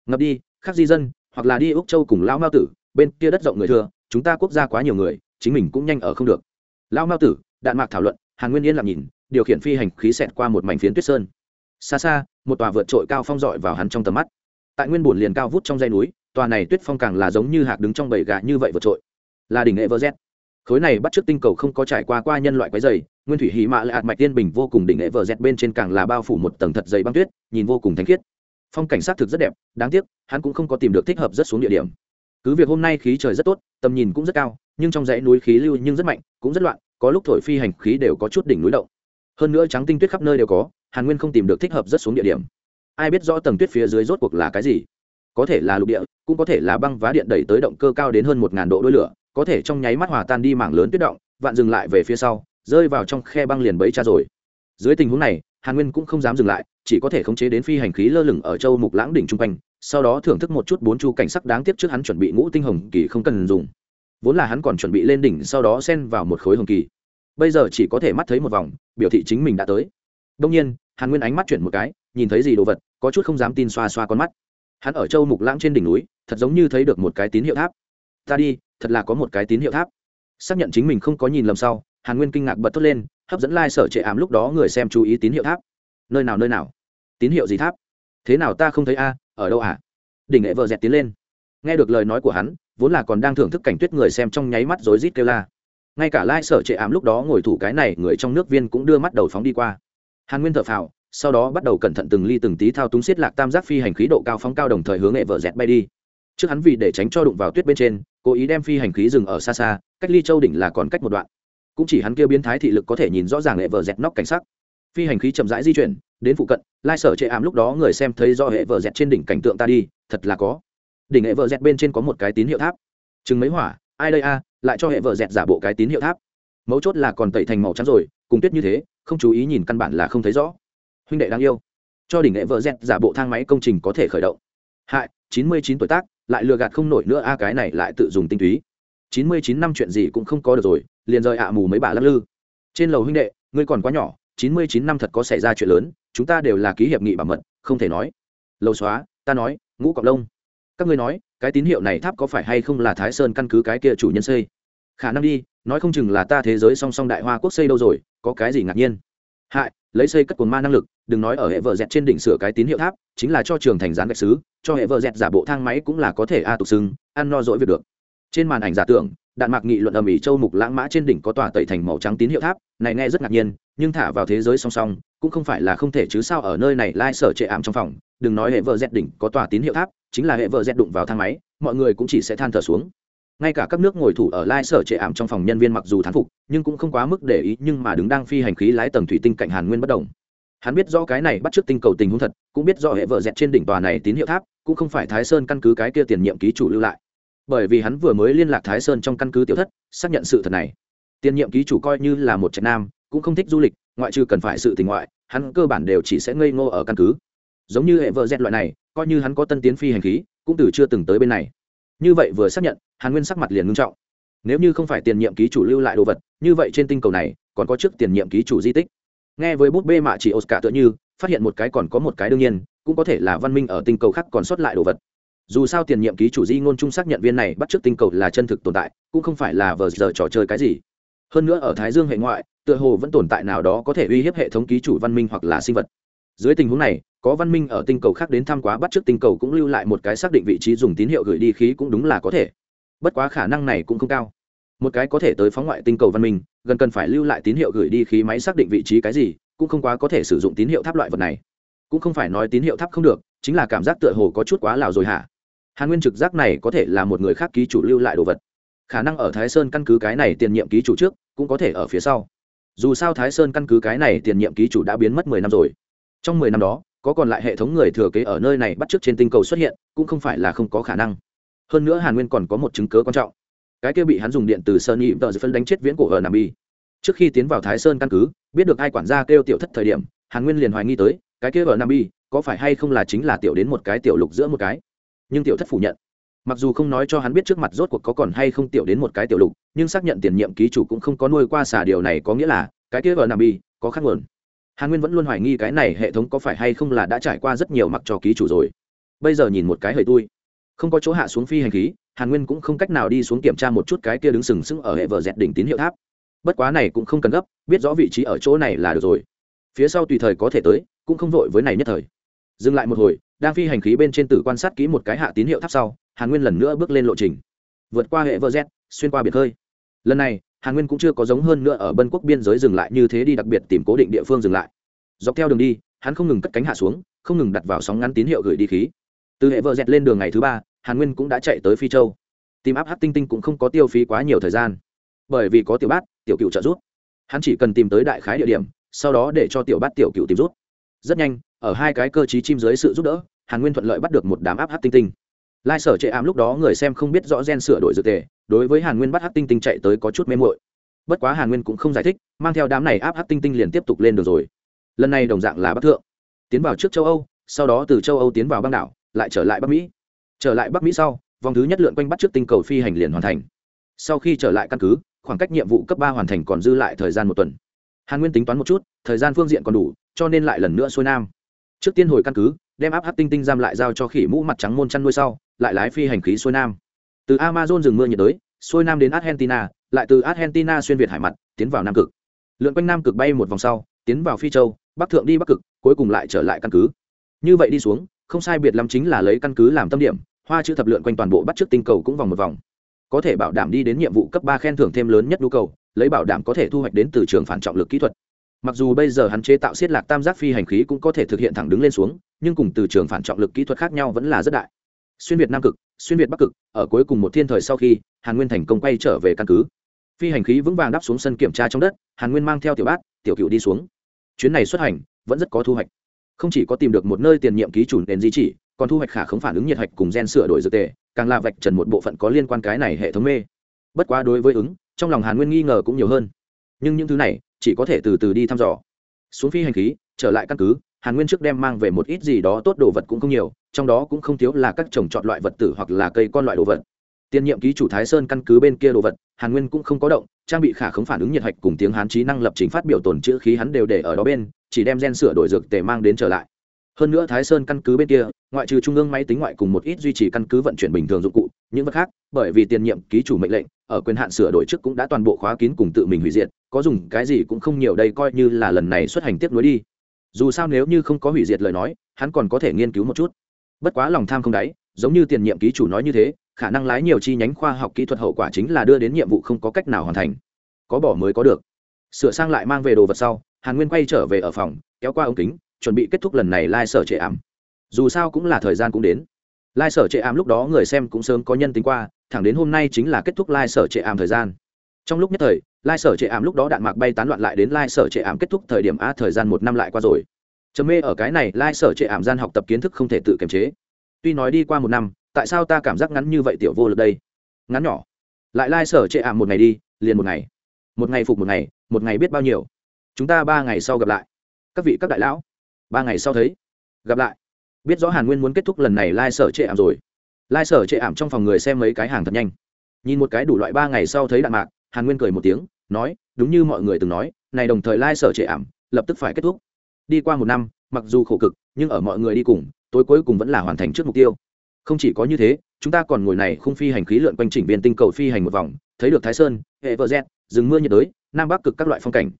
Ngập đi khác di dân hoặc là đi úc châu cùng lão mao tử, bên kia đất rộng người thừa, chúng ta quốc gia quá nhiều người, chính mình cũng nhanh ở không được. Lão mao tử, đạn mạc thảo luận, hàn nguyên yên lặng nhìn, điều khiển phi hành khí xẹt qua một mảnh phiến tuyết sơn. Xa xa, một tòa vượt trội cao phong dọi vào hắn trong tầm mắt. Tại nguyên bùn liền cao vút trong dây núi, tòa này tuyết phong càng là giống như hạt đứng trong bầy gà như vậy vượt trội. Là đỉnh everest khối này bắt trước tinh cầu không có trải qua qua nhân loại quái dày, nguyên thủy hí mạ lại ạt mạch tiên bình vô cùng đỉnh everest bên trên càng là bao phủ một tầng thật dày băng tuyết, nhìn vô cùng thanh khiết phong cảnh sát thực rất đẹp, đáng tiếc, hắn cũng không có tìm được thích hợp rất xuống địa điểm. Cứ việc hôm nay khí trời rất tốt, tầm nhìn cũng rất cao, nhưng trong dãy núi khí lưu nhưng rất mạnh, cũng rất loạn, có lúc thổi phi hành khí đều có chút đỉnh núi động. Hơn nữa trắng tinh tuyết khắp nơi đều có, hàn nguyên không tìm được thích hợp rất xuống địa điểm. Ai biết rõ tầng tuyết phía dưới rốt cuộc là cái gì? Có thể là lục địa, cũng có thể là băng vá điện đẩy tới động cơ cao đến hơn một ngàn độ đôi lửa, có thể trong nháy mắt hòa tan đi mảng lớn tuyết động, vạn dừng lại về phía sau, rơi vào trong khe băng liền bấy cha rồi. Dưới tình huống này, hàn nguyên cũng không dám dừng lại chỉ có thể khống chế đến phi hành khí lơ lửng ở châu mục lãng đỉnh trung quanh, sau đó thưởng thức một chút bốn chu cảnh sắc đáng tiếc trước hắn chuẩn bị ngũ tinh hồng kỳ không cần dùng. Vốn là hắn còn chuẩn bị lên đỉnh sau đó xen vào một khối hồng kỳ. Bây giờ chỉ có thể mắt thấy một vòng, biểu thị chính mình đã tới. Đông nhiên, hàn nguyên ánh mắt chuyển một cái, nhìn thấy gì đồ vật, có chút không dám tin xoa xoa con mắt. Hắn ở châu mục lãng trên đỉnh núi, thật giống như thấy được một cái tín hiệu tháp. Ta đi, thật là có một cái tín hiệu tháp. Xác nhận chính mình không có nhìn lầm sau, hàn nguyên kinh ngạc bật thốt lên, hấp dẫn lai、like、sở trệ ảm lúc đó người xem chú ý tín hiệu tháp nơi nào nơi nào? Tín hiệu gì tháp? Thế nào ta không thấy a, ở đâu à? Đỉnh nghệ vợ dẹt tiến lên. Nghe được lời nói của hắn, vốn là còn đang thưởng thức cảnh tuyết người xem trong nháy mắt rối rít kêu la. Ngay cả lai sở trệ ảm lúc đó ngồi thủ cái này, người trong nước viên cũng đưa mắt đầu phóng đi qua. Hàn nguyên thợ phào, sau đó bắt đầu cẩn thận từng ly từng tí thao túng xiết lạc tam giác phi hành khí độ cao phóng cao đồng thời hướng nghệ vợ dẹt bay đi. Trước hắn vì để tránh cho đụng vào tuyết bên trên, cố ý đem phi hành khí dừng ở xa xa, cách ly châu đỉnh là còn cách một đoạn. Cũng chỉ hắn kia biến thái thị lực có thể nhìn rõ ràng hệ vợ dẹt nóc cảnh sắc phi hành khí chậm rãi di chuyển, đến phụ cận, lai sở chệ ám lúc đó người xem thấy do hệ vợ dẹt trên đỉnh cảnh tượng ta đi, thật là có. Đỉnh hệ vợ dẹt bên trên có một cái tín hiệu tháp. Chừng mấy hỏa, ai đây a, lại cho hệ vợ dẹt giả bộ cái tín hiệu tháp. Mấu chốt là còn tẩy thành màu trắng rồi, cùng tuyết như thế, không chú ý nhìn căn bản là không thấy rõ. Huynh đệ đáng yêu. Cho đỉnh hệ vợ dẹt giả bộ thang máy công trình có thể khởi động. Hại, chín mươi chín tuổi tác, lại lừa gạt không nổi nữa a, cái này lại tự dùng tinh túy. Chín mươi chín năm chuyện gì cũng không có được rồi, liền rời ạ mù mấy bà lắc lư. Trên lầu huynh đệ, ngươi còn quá nhỏ chín mươi chín năm thật có xảy ra chuyện lớn, chúng ta đều là ký hiệp nghị bảo mật, không thể nói. Lâu xóa, ta nói, ngũ cọc lông. Các ngươi nói, cái tín hiệu này tháp có phải hay không là thái sơn căn cứ cái kia chủ nhân xây? Khả năng đi, nói không chừng là ta thế giới song song đại hoa quốc xây đâu rồi, có cái gì ngạc nhiên? Hại, lấy xây cất cồn ma năng lực, đừng nói ở hệ vợ dẹt trên đỉnh sửa cái tín hiệu tháp, chính là cho trường thành gián gạch xứ, cho hệ vợ dẹt giả bộ thang máy cũng là có thể a tục xưng, ăn no dỗi việc được. Trên màn ảnh giả tưởng, đạn mạc nghị luận ầm ĩ châu mục lãng mã trên đỉnh có tòa tẩy thành màu trắng tín hiệu tháp, này nghe rất ngạc nhiên nhưng thả vào thế giới song song, cũng không phải là không thể chứ sao ở nơi này lai sở trệ ảm trong phòng, đừng nói hệ vợ dẹt đỉnh có tòa tín hiệu tháp, chính là hệ vợ dẹt đụng vào thang máy, mọi người cũng chỉ sẽ than thở xuống. Ngay cả các nước ngồi thủ ở lai sở trệ ảm trong phòng nhân viên mặc dù thán phục, nhưng cũng không quá mức để ý, nhưng mà đứng đang phi hành khí lái tầng thủy tinh cạnh hàn nguyên bất đồng hắn biết do cái này bắt trước tinh cầu tình huống thật, cũng biết do hệ vợ dẹt trên đỉnh tòa này tín hiệu tháp, cũng không phải thái sơn căn cứ cái kia tiền nhiệm ký chủ lưu lại. Bởi vì hắn vừa mới liên lạc thái sơn trong căn cứ tiểu thất, xác nhận sự thật này. Tiền nhiệm ký chủ coi như là một trạch nam cũng không thích du lịch, ngoại trừ cần phải sự tình ngoại, hắn cơ bản đều chỉ sẽ ngây ngô ở căn cứ. Giống như hệ vợ dẹt loại này, coi như hắn có tân tiến phi hành khí, cũng từ chưa từng tới bên này. Như vậy vừa xác nhận, hàn nguyên sắc mặt liền ngưng trọng. Nếu như không phải tiền nhiệm ký chủ lưu lại đồ vật, như vậy trên tinh cầu này, còn có trước tiền nhiệm ký chủ di tích. Nghe với bút bê mạ chỉ oscar tựa như, phát hiện một cái còn có một cái đương nhiên, cũng có thể là văn minh ở tinh cầu khác còn sót lại đồ vật. Dù sao tiền nhiệm ký chủ di ngôn trung xác nhận viên này bắt t r ư ớ c tinh cầu là chân thực tồn tại, cũng không phải là vờ giờ trò chơi cái gì. Hơn nữa ở thái dương hệ ngoại tựa hồ vẫn tồn tại nào đó có thể uy hiếp hệ thống ký chủ văn minh hoặc là sinh vật. Dưới tình huống này, có văn minh ở tinh cầu khác đến thăm quá bắt t r ư ớ c tinh cầu cũng lưu lại một cái xác định vị trí dùng tín hiệu gửi đi khí cũng đúng là có thể. Bất quá khả năng này cũng không cao. Một cái có thể tới phóng ngoại tinh cầu văn minh, gần cần phải lưu lại tín hiệu gửi đi khí máy xác định vị trí cái gì, cũng không quá có thể sử dụng tín hiệu tháp loại vật này. Cũng không phải nói tín hiệu tháp không được, chính là cảm giác tựa hồ có chút quá lào rồi hả? Hàn nguyên trực giác này có thể là một người khác ký chủ lưu lại đồ vật. Khả năng ở thái sơn căn cứ cái này tiền nhiệm ký chủ trước, cũng có thể ở phía sau dù sao thái sơn căn cứ cái này tiền nhiệm ký chủ đã biến mất mười năm rồi. Trong mười năm đó, có còn lại hệ thống người thừa kế ở nơi này bắt t r ư ớ c trên tinh cầu xuất hiện, cũng không phải là không có khả năng. Hơn nữa hàn nguyên còn có một chứng cớ quan trọng. Cái kia bị hắn dùng điện từ sơn nhị tờ phân đánh chết viễn cổ ở nam bi. Trước khi tiến vào thái sơn căn cứ, biết được ai quản gia kêu tiểu thất thời điểm, hàn nguyên liền hoài nghi tới, cái kia ở nam bi, có phải hay không là chính là tiểu đến một cái tiểu lục giữa một cái? Nhưng tiểu thất phủ nhận mặc dù không nói cho hắn biết trước mặt rốt cuộc có còn hay không tiểu đến một cái tiểu lục, nhưng xác nhận tiền nhiệm ký chủ cũng không có nuôi qua xả điều này có nghĩa là, cái kia vờ nằm bi có khác nguồn. Hàn nguyên vẫn luôn hoài nghi cái này hệ thống có phải hay không là đã trải qua rất nhiều mặc cho ký chủ rồi. Bây giờ nhìn một cái hơi tui. Không có chỗ hạ xuống phi hành khí, hàn nguyên cũng không cách nào đi xuống kiểm tra một chút cái kia đứng sừng sững ở hệ vờ dẹt đỉnh tín hiệu tháp. Bất quá này cũng không cần gấp, biết rõ vị trí ở chỗ này là được rồi. Phía sau tùy thời có thể tới, cũng không vội với này nhất thời. Dừng lại một hồi đang phi hành khí bên trên tử quan sát kỹ một cái hạ tín hiệu tháp sau, hàn nguyên lần nữa bước lên lộ trình. Vượt qua hệ vơ z, xuyên qua biệt hơi lần này, hàn nguyên cũng chưa có giống hơn nữa ở bân quốc biên giới dừng lại như thế đi đặc biệt tìm cố định địa phương dừng lại. Dọc theo đường đi, hắn không ngừng cất cánh hạ xuống, không ngừng đặt vào sóng ngắn tín hiệu gửi đi khí. Từ hệ vợ dẹt lên đường ngày thứ ba, hàn nguyên cũng đã chạy tới phi châu. Tìm áp hát tinh tinh cũng không có tiêu phí quá nhiều thời gian. Bởi vì có tiểu bát, tiểu cựu trợ giúp. Hắn chỉ cần tìm tới đại khái địa điểm, sau đó để cho tiểu bát tiểu cựu tìm rút rất nhanh, ở hai cái cơ chí chim dưới sự giúp đỡ hàn nguyên thuận lợi bắt được một đám áp hát tinh tinh lai sở chệ ám lúc đó người xem không biết rõ gen sửa đổi dược tề đối với hàn nguyên bắt hát tinh tinh chạy tới có chút mê mội bất quá hàn nguyên cũng không giải thích mang theo đám này áp hát tinh tinh liền tiếp tục lên được rồi lần này đồng dạng là bắc thượng tiến vào trước châu âu sau đó từ châu âu tiến vào băng đảo lại trở lại bắc mỹ trở lại bắc mỹ sau vòng thứ nhất lượn quanh bắt trước tinh cầu phi hành liền hoàn thành sau khi trở lại căn cứ khoảng cách nhiệm vụ cấp ba hoàn thành còn dư lại thời gian một tuần hàn nguyên tính toán một chút thời gian phương diện còn đủ cho nên lại lần nữa xuôi nam trước tiên hồi căn cứ đem áp hát tinh tinh giam lại giao cho khỉ mũ mặt trắng môn chăn nuôi sau, lại lái phi hành khí xuôi nam. Từ amazon rừng mưa nhiệt đới, xuôi nam đến argentina, lại từ argentina xuyên việt hải mặt, tiến vào nam cực. Lượn quanh nam cực bay một vòng sau, tiến vào phi châu, bắc thượng đi bắc cực, cuối cùng lại trở lại căn cứ. Như vậy đi xuống, không sai biệt lắm chính là lấy căn cứ làm tâm điểm, hoa chữ thập lượn quanh toàn bộ bắt trước tinh cầu cũng vòng một vòng. Có thể bảo đảm đi đến nhiệm vụ cấp ba khen thưởng thêm lớn nhất nhu cầu, lấy bảo đảm có thể thu hoạch đến từ trường phản trọng lực kỹ thuật mặc dù bây giờ hắn chế tạo xiết lạc tam giác phi hành khí cũng có thể thực hiện thẳng đứng lên xuống, nhưng cùng từ trường phản trọng lực kỹ thuật khác nhau vẫn là rất đại. Xuyên việt nam cực, xuyên việt bắc cực, ở cuối cùng một thiên thời sau khi, hàn nguyên thành công quay trở về căn cứ. Phi hành khí vững vàng đáp xuống sân kiểm tra trong đất, hàn nguyên mang theo tiểu bát, tiểu cựu đi xuống. Chuyến này xuất hành, vẫn rất có thu hoạch. Không chỉ có tìm được một nơi tiền nhiệm ký chủ nền di chỉ, còn thu hoạch khả không phản ứng nhiệt hạch cùng gen sửa đổi dược tề, càng là vạch trần một bộ phận có liên quan cái này hệ thống mê. Bất quá đối với ứng, trong lòng hàn nguyên nghi ngờ cũng nhiều hơn. Nhưng những thứ này chỉ có thể từ từ đi thăm dò. Xuống phi hành khí, trở lại căn cứ, hàn nguyên trước đem mang về một ít gì đó tốt đồ vật cũng không nhiều, trong đó cũng không thiếu là các trồng chọn loại vật tử hoặc là cây con loại đồ vật. Tiên nhiệm ký chủ thái sơn căn cứ bên kia đồ vật, hàn nguyên cũng không có động, trang bị khả khống phản ứng nhiệt hạch cùng tiếng hán trí năng lập trình phát biểu tồn chữ khí hắn đều để ở đó bên, chỉ đem gen sửa đổi dược tề mang đến trở lại. Hơn nữa thái sơn căn cứ bên kia, ngoại trừ trung ương máy tính ngoại cùng một ít duy trì căn cứ vận chuyển bình thường dụng cụ, những vật khác, bởi vì tiền nhiệm ký chủ mệnh lệnh, ở quyền hạn sửa đổi trước cũng đã toàn bộ khóa kín cùng tự mình hủy diệt có dùng cái gì cũng không nhiều đây coi như là lần này xuất hành tiếp nối đi. Dù sao nếu như không có hủy diệt lời nói, hắn còn có thể nghiên cứu một chút. Bất quá lòng tham không đáy, giống như tiền nhiệm ký chủ nói như thế, khả năng lái nhiều chi nhánh khoa học kỹ thuật hậu quả chính là đưa đến nhiệm vụ không có cách nào hoàn thành. Có bỏ mới có được. Sửa sang lại mang về đồ vật sau, hàn nguyên quay trở về ở phòng, kéo qua ống kính, chuẩn bị kết thúc lần này lai、like、sở trệ ảm. Dù sao cũng là thời gian cũng đến. Lai、like、sở trệ ảm lúc đó người xem cũng sớm có nhân tính qua, thẳng đến hôm nay chính là kết thúc lai、like、sở trệ ảm thời gian trong lúc nhất thời, lai sở trệ ảm lúc đó đạn mạc bay tán loạn lại đến lai sở trệ ảm kết thúc thời điểm a thời gian một năm lại qua rồi. Trầm mê ở cái này, lai sở trệ ảm gian học tập kiến thức không thể tự kiềm chế. Tuy nói đi qua một năm, tại sao ta cảm giác ngắn như vậy tiểu vô lực đây? Ngắn nhỏ. Lại lai sở trệ ảm một ngày đi, liền một ngày. Một ngày phục một ngày một ngày biết bao nhiêu? Chúng ta ba ngày sau gặp lại. Các vị, các đại lão. Ba ngày sau thấy. Gặp lại. Biết rõ hàn nguyên muốn kết thúc lần này lai sở trệ ảm rồi. Lai sở trệ ảm trong phòng người xem mấy cái hàng thật nhanh. Nhìn một cái đủ loại ba ngày sau thấy đạn mạc hàn nguyên cười một tiếng, nói, đúng như mọi người từng nói, này đồng thời lai sở trệ ảm, lập tức phải kết thúc. Đi qua một năm, mặc dù khổ cực, nhưng ở mọi người đi cùng, tối cuối cùng vẫn là hoàn thành trước mục tiêu. Không chỉ có như thế, chúng ta còn ngồi này khung phi hành khí lượn quanh chỉnh viên tinh cầu phi hành một vòng, thấy được thái sơn, hệ vợ z rừng mưa nhiệt đới, nam bắc cực các loại phong cảnh.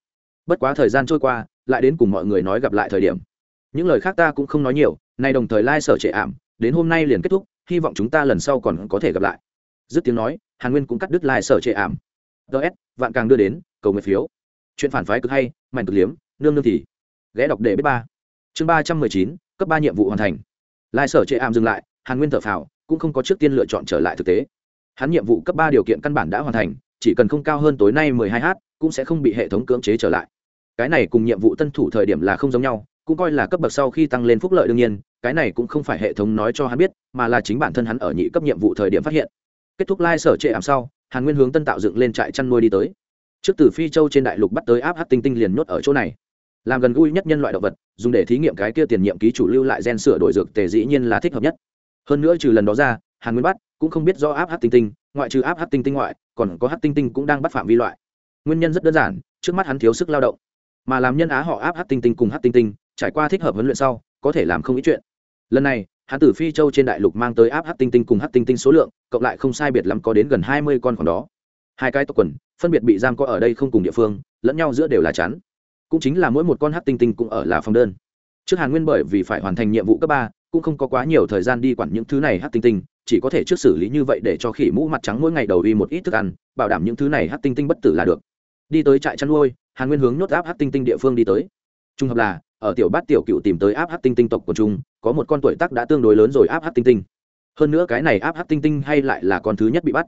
Bất quá thời gian trôi qua, lại đến cùng mọi người nói gặp lại thời điểm. Những lời khác ta cũng không nói nhiều nay đồng thời lai sở trệ ảm, đến hôm nay liền kết thúc, hy vọng chúng ta lần sau còn có thể gặp lại. Dứt tiếng nói, hàn nguyên cũng cắt đứt lai sở trệ ảm ts vạn càng đưa đến, cầu nguyện phiếu. Chuyện phản phái cực hay, mạnh cực liếm, nương nương thì. Ghé đọc để biết ba. Chương ba trăm mười chín, cấp ba nhiệm vụ hoàn thành. Lai sở trệ ảm dừng lại, hàn nguyên thở phào, cũng không có trước tiên lựa chọn trở lại thực tế. Hắn nhiệm vụ cấp ba điều kiện căn bản đã hoàn thành, chỉ cần không cao hơn tối nay mười hai h cũng sẽ không bị hệ thống cưỡng chế trở lại. Cái này cùng nhiệm vụ tân thủ thời điểm là không giống nhau, cũng coi là cấp bậc sau khi tăng lên phúc lợi đương nhiên, cái này cũng không phải hệ thống nói cho hắn biết, mà là chính bản thân hắn ở nhị cấp nhiệm vụ thời điểm phát hiện. Kết thúc lai、like、sở trệ ảm sau hàn nguyên hướng tân tạo dựng lên trại chăn nuôi đi tới. Trước từ phi châu trên đại lục bắt tới áp hát tinh tinh liền nhốt ở chỗ này. Làm gần gũi nhất nhân loại động vật, dùng để thí nghiệm cái kia tiền nhiệm ký chủ lưu lại gen sửa đổi dược tề dĩ nhiên là thích hợp nhất. Hơn nữa trừ lần đó ra, hàn nguyên bắt cũng không biết do áp hát tinh tinh, ngoại trừ áp hát tinh tinh ngoại, còn có hát tinh tinh cũng đang bắt phạm vi loại. Nguyên nhân rất đơn giản, trước mắt hắn thiếu sức lao động. Mà làm nhân á họ áp hát tinh tinh cùng hát tinh tinh, trải qua thích hợp huấn luyện sau, có thể làm không ít chuyện. Lần này hắn từ phi châu trên đại lục mang tới áp hát tinh tinh cùng hát tinh tinh số lượng, cộng lại không sai biệt lắm có đến gần hai mươi con khoảng đó. Hai cái tộc quần, phân biệt bị giam có ở đây không cùng địa phương, lẫn nhau giữa đều là chắn. Cũng chính là mỗi một con hát tinh tinh cũng ở là phòng đơn. Trước hàn nguyên bởi vì phải hoàn thành nhiệm vụ cấp ba, cũng không có quá nhiều thời gian đi quản những thứ này hát tinh tinh, chỉ có thể trước xử lý như vậy để cho khỉ mũ mặt trắng mỗi ngày đầu y một ít thức ăn, bảo đảm những thứ này hát tinh tinh bất tử là được. Đi tới trại chăn nuôi, hàn nguyên hướng nhốt áp hát tinh tinh địa phương đi tới. Trung hợp là ở tiểu bát tiểu cựu tìm tới áp hát tinh tinh tộc của chúng, có một con tuổi tác đã tương đối lớn rồi áp hát tinh tinh. Hơn nữa cái này áp hát tinh tinh hay lại là con thứ nhất bị bắt.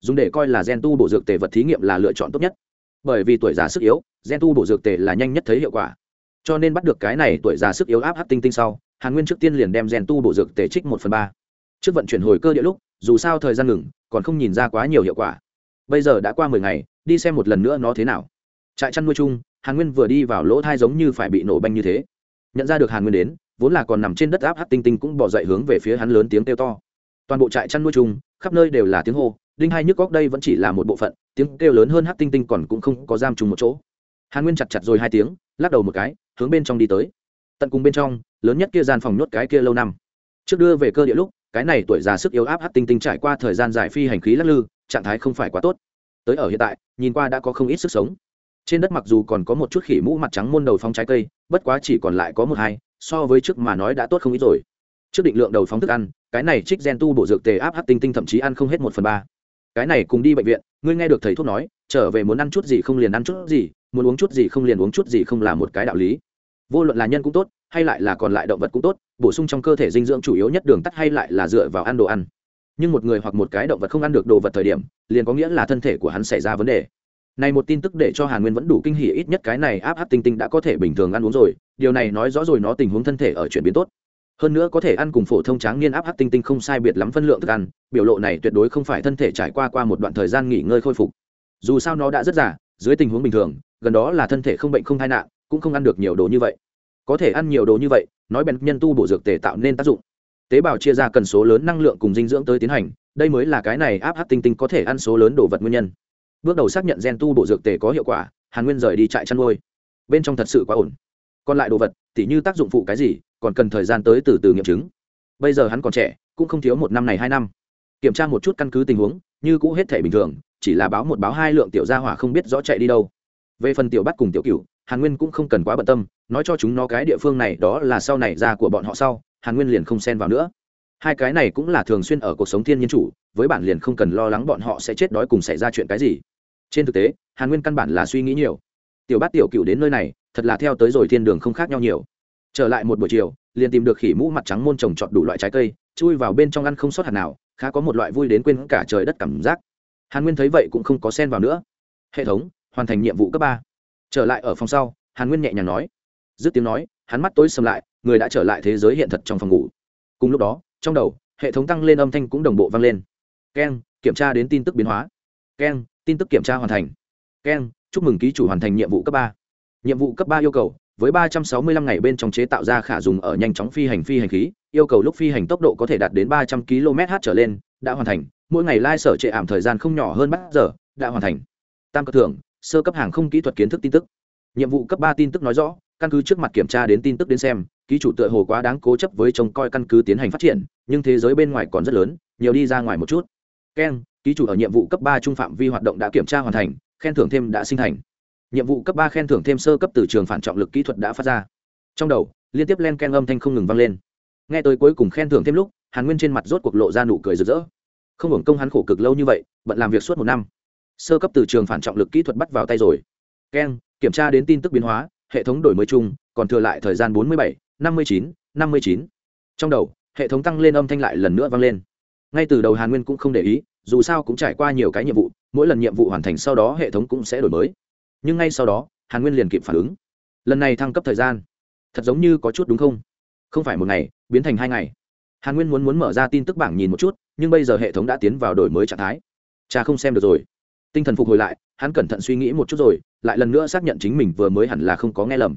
Dùng để coi là gen tu bổ dược tề vật thí nghiệm là lựa chọn tốt nhất. Bởi vì tuổi già sức yếu, gen tu bổ dược tề là nhanh nhất thấy hiệu quả. Cho nên bắt được cái này tuổi già sức yếu áp hát tinh tinh sau, hàn nguyên trước tiên liền đem gen tu bổ dược tề trích một phần ba. Trước vận chuyển hồi cơ địa lúc, dù sao thời gian ngừng, còn không nhìn ra quá nhiều hiệu quả. Bây giờ đã qua mười ngày, đi xem một lần nữa nó thế nào trại chăn nuôi chung, hàn nguyên vừa đi vào lỗ thai giống như phải bị nổ banh như thế. Nhận ra được hàn nguyên đến, vốn là còn nằm trên đất áp hát tinh tinh cũng bỏ dậy hướng về phía hắn lớn tiếng kêu to. Toàn bộ trại chăn nuôi chung, khắp nơi đều là tiếng hô, đinh hai nhức góc đây vẫn chỉ là một bộ phận, tiếng kêu lớn hơn hát tinh tinh còn cũng không có giam chung một chỗ. Hàn nguyên chặt chặt rồi hai tiếng, lắc đầu một cái, hướng bên trong đi tới. Tận cùng bên trong, lớn nhất kia gian phòng nhốt cái kia lâu năm. Trước đưa về cơ địa lúc, cái này tuổi già sức yếu áp hát tinh tinh trải qua thời gian dài phi hành khí lắc lư, trạng thái không phải quá tốt. Tới ở hiện tại, nhìn qua đã có không ít sức sống trên đất mặc dù còn có một chút khỉ mũ mặt trắng môn đầu phóng trái cây, bất quá chỉ còn lại có một hai, so với trước mà nói đã tốt không ít rồi. Trước định lượng đầu phóng thức ăn, cái này trích gen tu bổ dược tề áp hát tinh tinh thậm chí ăn không hết một phần ba. Cái này cùng đi bệnh viện, ngươi nghe được thầy thuốc nói, trở về muốn ăn chút gì không liền ăn chút gì, muốn uống chút gì không liền uống chút gì không là một cái đạo lý. Vô luận là nhân cũng tốt, hay lại là còn lại động vật cũng tốt, bổ sung trong cơ thể dinh dưỡng chủ yếu nhất đường tắt hay lại là dựa vào ăn đồ ăn. Nhưng một người hoặc một cái động vật không ăn được đồ vật thời điểm, liền có nghĩa là thân thể của hắn xảy ra vấn đề này một tin tức để cho hàn nguyên vẫn đủ kinh hỉ, ít nhất cái này áp áp tinh tinh đã có thể bình thường ăn uống rồi, điều này nói rõ rồi nó tình huống thân thể ở chuyển biến tốt. Hơn nữa có thể ăn cùng phổ thông tráng niên áp áp tinh tinh không sai biệt lắm phân lượng thức ăn, biểu lộ này tuyệt đối không phải thân thể trải qua qua một đoạn thời gian nghỉ ngơi khôi phục. Dù sao nó đã rất giả dưới tình huống bình thường, gần đó là thân thể không bệnh không tai nạn, cũng không ăn được nhiều đồ như vậy. Có thể ăn nhiều đồ như vậy, nói bèn nhân tu bổ dược tề tạo nên tác dụng. Tế bào chia ra cần số lớn năng lượng cùng dinh dưỡng tới tiến hành, đây mới là cái này áp áp tinh tinh có thể ăn số lớn đồ vật nguyên nhân bước đầu xác nhận gen tu bộ dược tề có hiệu quả, hàn nguyên rời đi trại chăn nuôi. Bên trong thật sự quá ổn. Còn lại đồ vật, tỉ như tác dụng phụ cái gì, còn cần thời gian tới từ từ nghiệm chứng. Bây giờ hắn còn trẻ, cũng không thiếu một năm này hai năm. Kiểm tra một chút căn cứ tình huống, như cũ hết thể bình thường, chỉ là báo một báo hai lượng tiểu gia hỏa không biết rõ chạy đi đâu. Về phần tiểu bắt cùng tiểu cựu hàn nguyên cũng không cần quá bận tâm, nói cho chúng nó cái địa phương này đó là sau này ra của bọn họ sau, hàn nguyên liền không xen vào nữa hai cái này cũng là thường xuyên ở cuộc sống thiên nhiên chủ, với bản liền không cần lo lắng bọn họ sẽ chết đói cùng xảy ra chuyện cái gì. Trên thực tế, hàn nguyên căn bản là suy nghĩ nhiều. Tiểu bát tiểu cựu đến nơi này, thật là theo tới rồi thiên đường không khác nhau nhiều. Trở lại một buổi chiều, liền tìm được khỉ mũ mặt trắng môn trồng trọt đủ loại trái cây, chui vào bên trong ăn không sót hạt nào, khá có một loại vui đến quên cả trời đất cảm giác. Hàn nguyên thấy vậy cũng không có sen vào nữa. Hệ thống, hoàn thành nhiệm vụ cấp ba. Trở lại ở phòng sau, hàn nguyên nhẹ nhàng nói. Dứt tiếng nói, hắn mắt tối sầm lại, người đã trở lại thế giới hiện thật trong phòng ngủ. Cùng lúc đó trong đầu, hệ thống tăng lên âm thanh cũng đồng bộ vang lên. Keng, kiểm tra đến tin tức biến hóa. Keng, tin tức kiểm tra hoàn thành. Keng, chúc mừng ký chủ hoàn thành nhiệm vụ cấp ba. Nhiệm vụ cấp ba yêu cầu, với ba trăm sáu mươi lăm ngày bên trong chế tạo ra khả dùng ở nhanh chóng phi hành phi hành khí, yêu cầu lúc phi hành tốc độ có thể đạt đến ba trăm km/h trở lên, đã hoàn thành. Mỗi ngày lai sở trệ ảm thời gian không nhỏ hơn bắt giờ, đã hoàn thành. Tam cơ thưởng, sơ cấp hàng không kỹ thuật kiến thức tin tức. Nhiệm vụ cấp ba tin tức nói rõ, căn cứ trước mặt kiểm tra đến tin tức đến xem ký chủ tựa hồ quá đáng cố chấp với trông coi căn cứ tiến hành phát triển, nhưng thế giới bên ngoài còn rất lớn, nhiều đi ra ngoài một chút. Keng, ký chủ ở nhiệm vụ cấp ba trung phạm vi hoạt động đã kiểm tra hoàn thành, khen thưởng thêm đã sinh thành. Nhiệm vụ cấp ba khen thưởng thêm sơ cấp từ trường phản trọng lực kỹ thuật đã phát ra. Trong đầu, liên tiếp len ken âm thanh không ngừng vang lên. Nghe tới cuối cùng khen thưởng thêm lúc, hàn nguyên trên mặt rốt cuộc lộ ra nụ cười rực rỡ. Không hưởng công hắn khổ cực lâu như vậy, bận làm việc suốt một năm. Sơ cấp từ trường phản trọng lực kỹ thuật bắt vào tay rồi. Keng, kiểm tra đến tin tức biến hóa, hệ thống đổi mới chung, còn thừa lại thời gian bốn mươi bảy năm mươi chín, năm mươi chín. Trong đầu, hệ thống tăng lên âm thanh lại lần nữa vang lên. Ngay từ đầu hàn nguyên cũng không để ý, dù sao cũng trải qua nhiều cái nhiệm vụ, mỗi lần nhiệm vụ hoàn thành sau đó hệ thống cũng sẽ đổi mới. Nhưng ngay sau đó, hàn nguyên liền kịp phản ứng. Lần này thăng cấp thời gian, thật giống như có chút đúng không? Không phải một ngày, biến thành hai ngày. Hàn nguyên muốn muốn mở ra tin tức bảng nhìn một chút, nhưng bây giờ hệ thống đã tiến vào đổi mới trạng thái. Cha không xem được rồi. Tinh thần phục hồi lại, hắn cẩn thận suy nghĩ một chút rồi, lại lần nữa xác nhận chính mình vừa mới hẳn là không có nghe lầm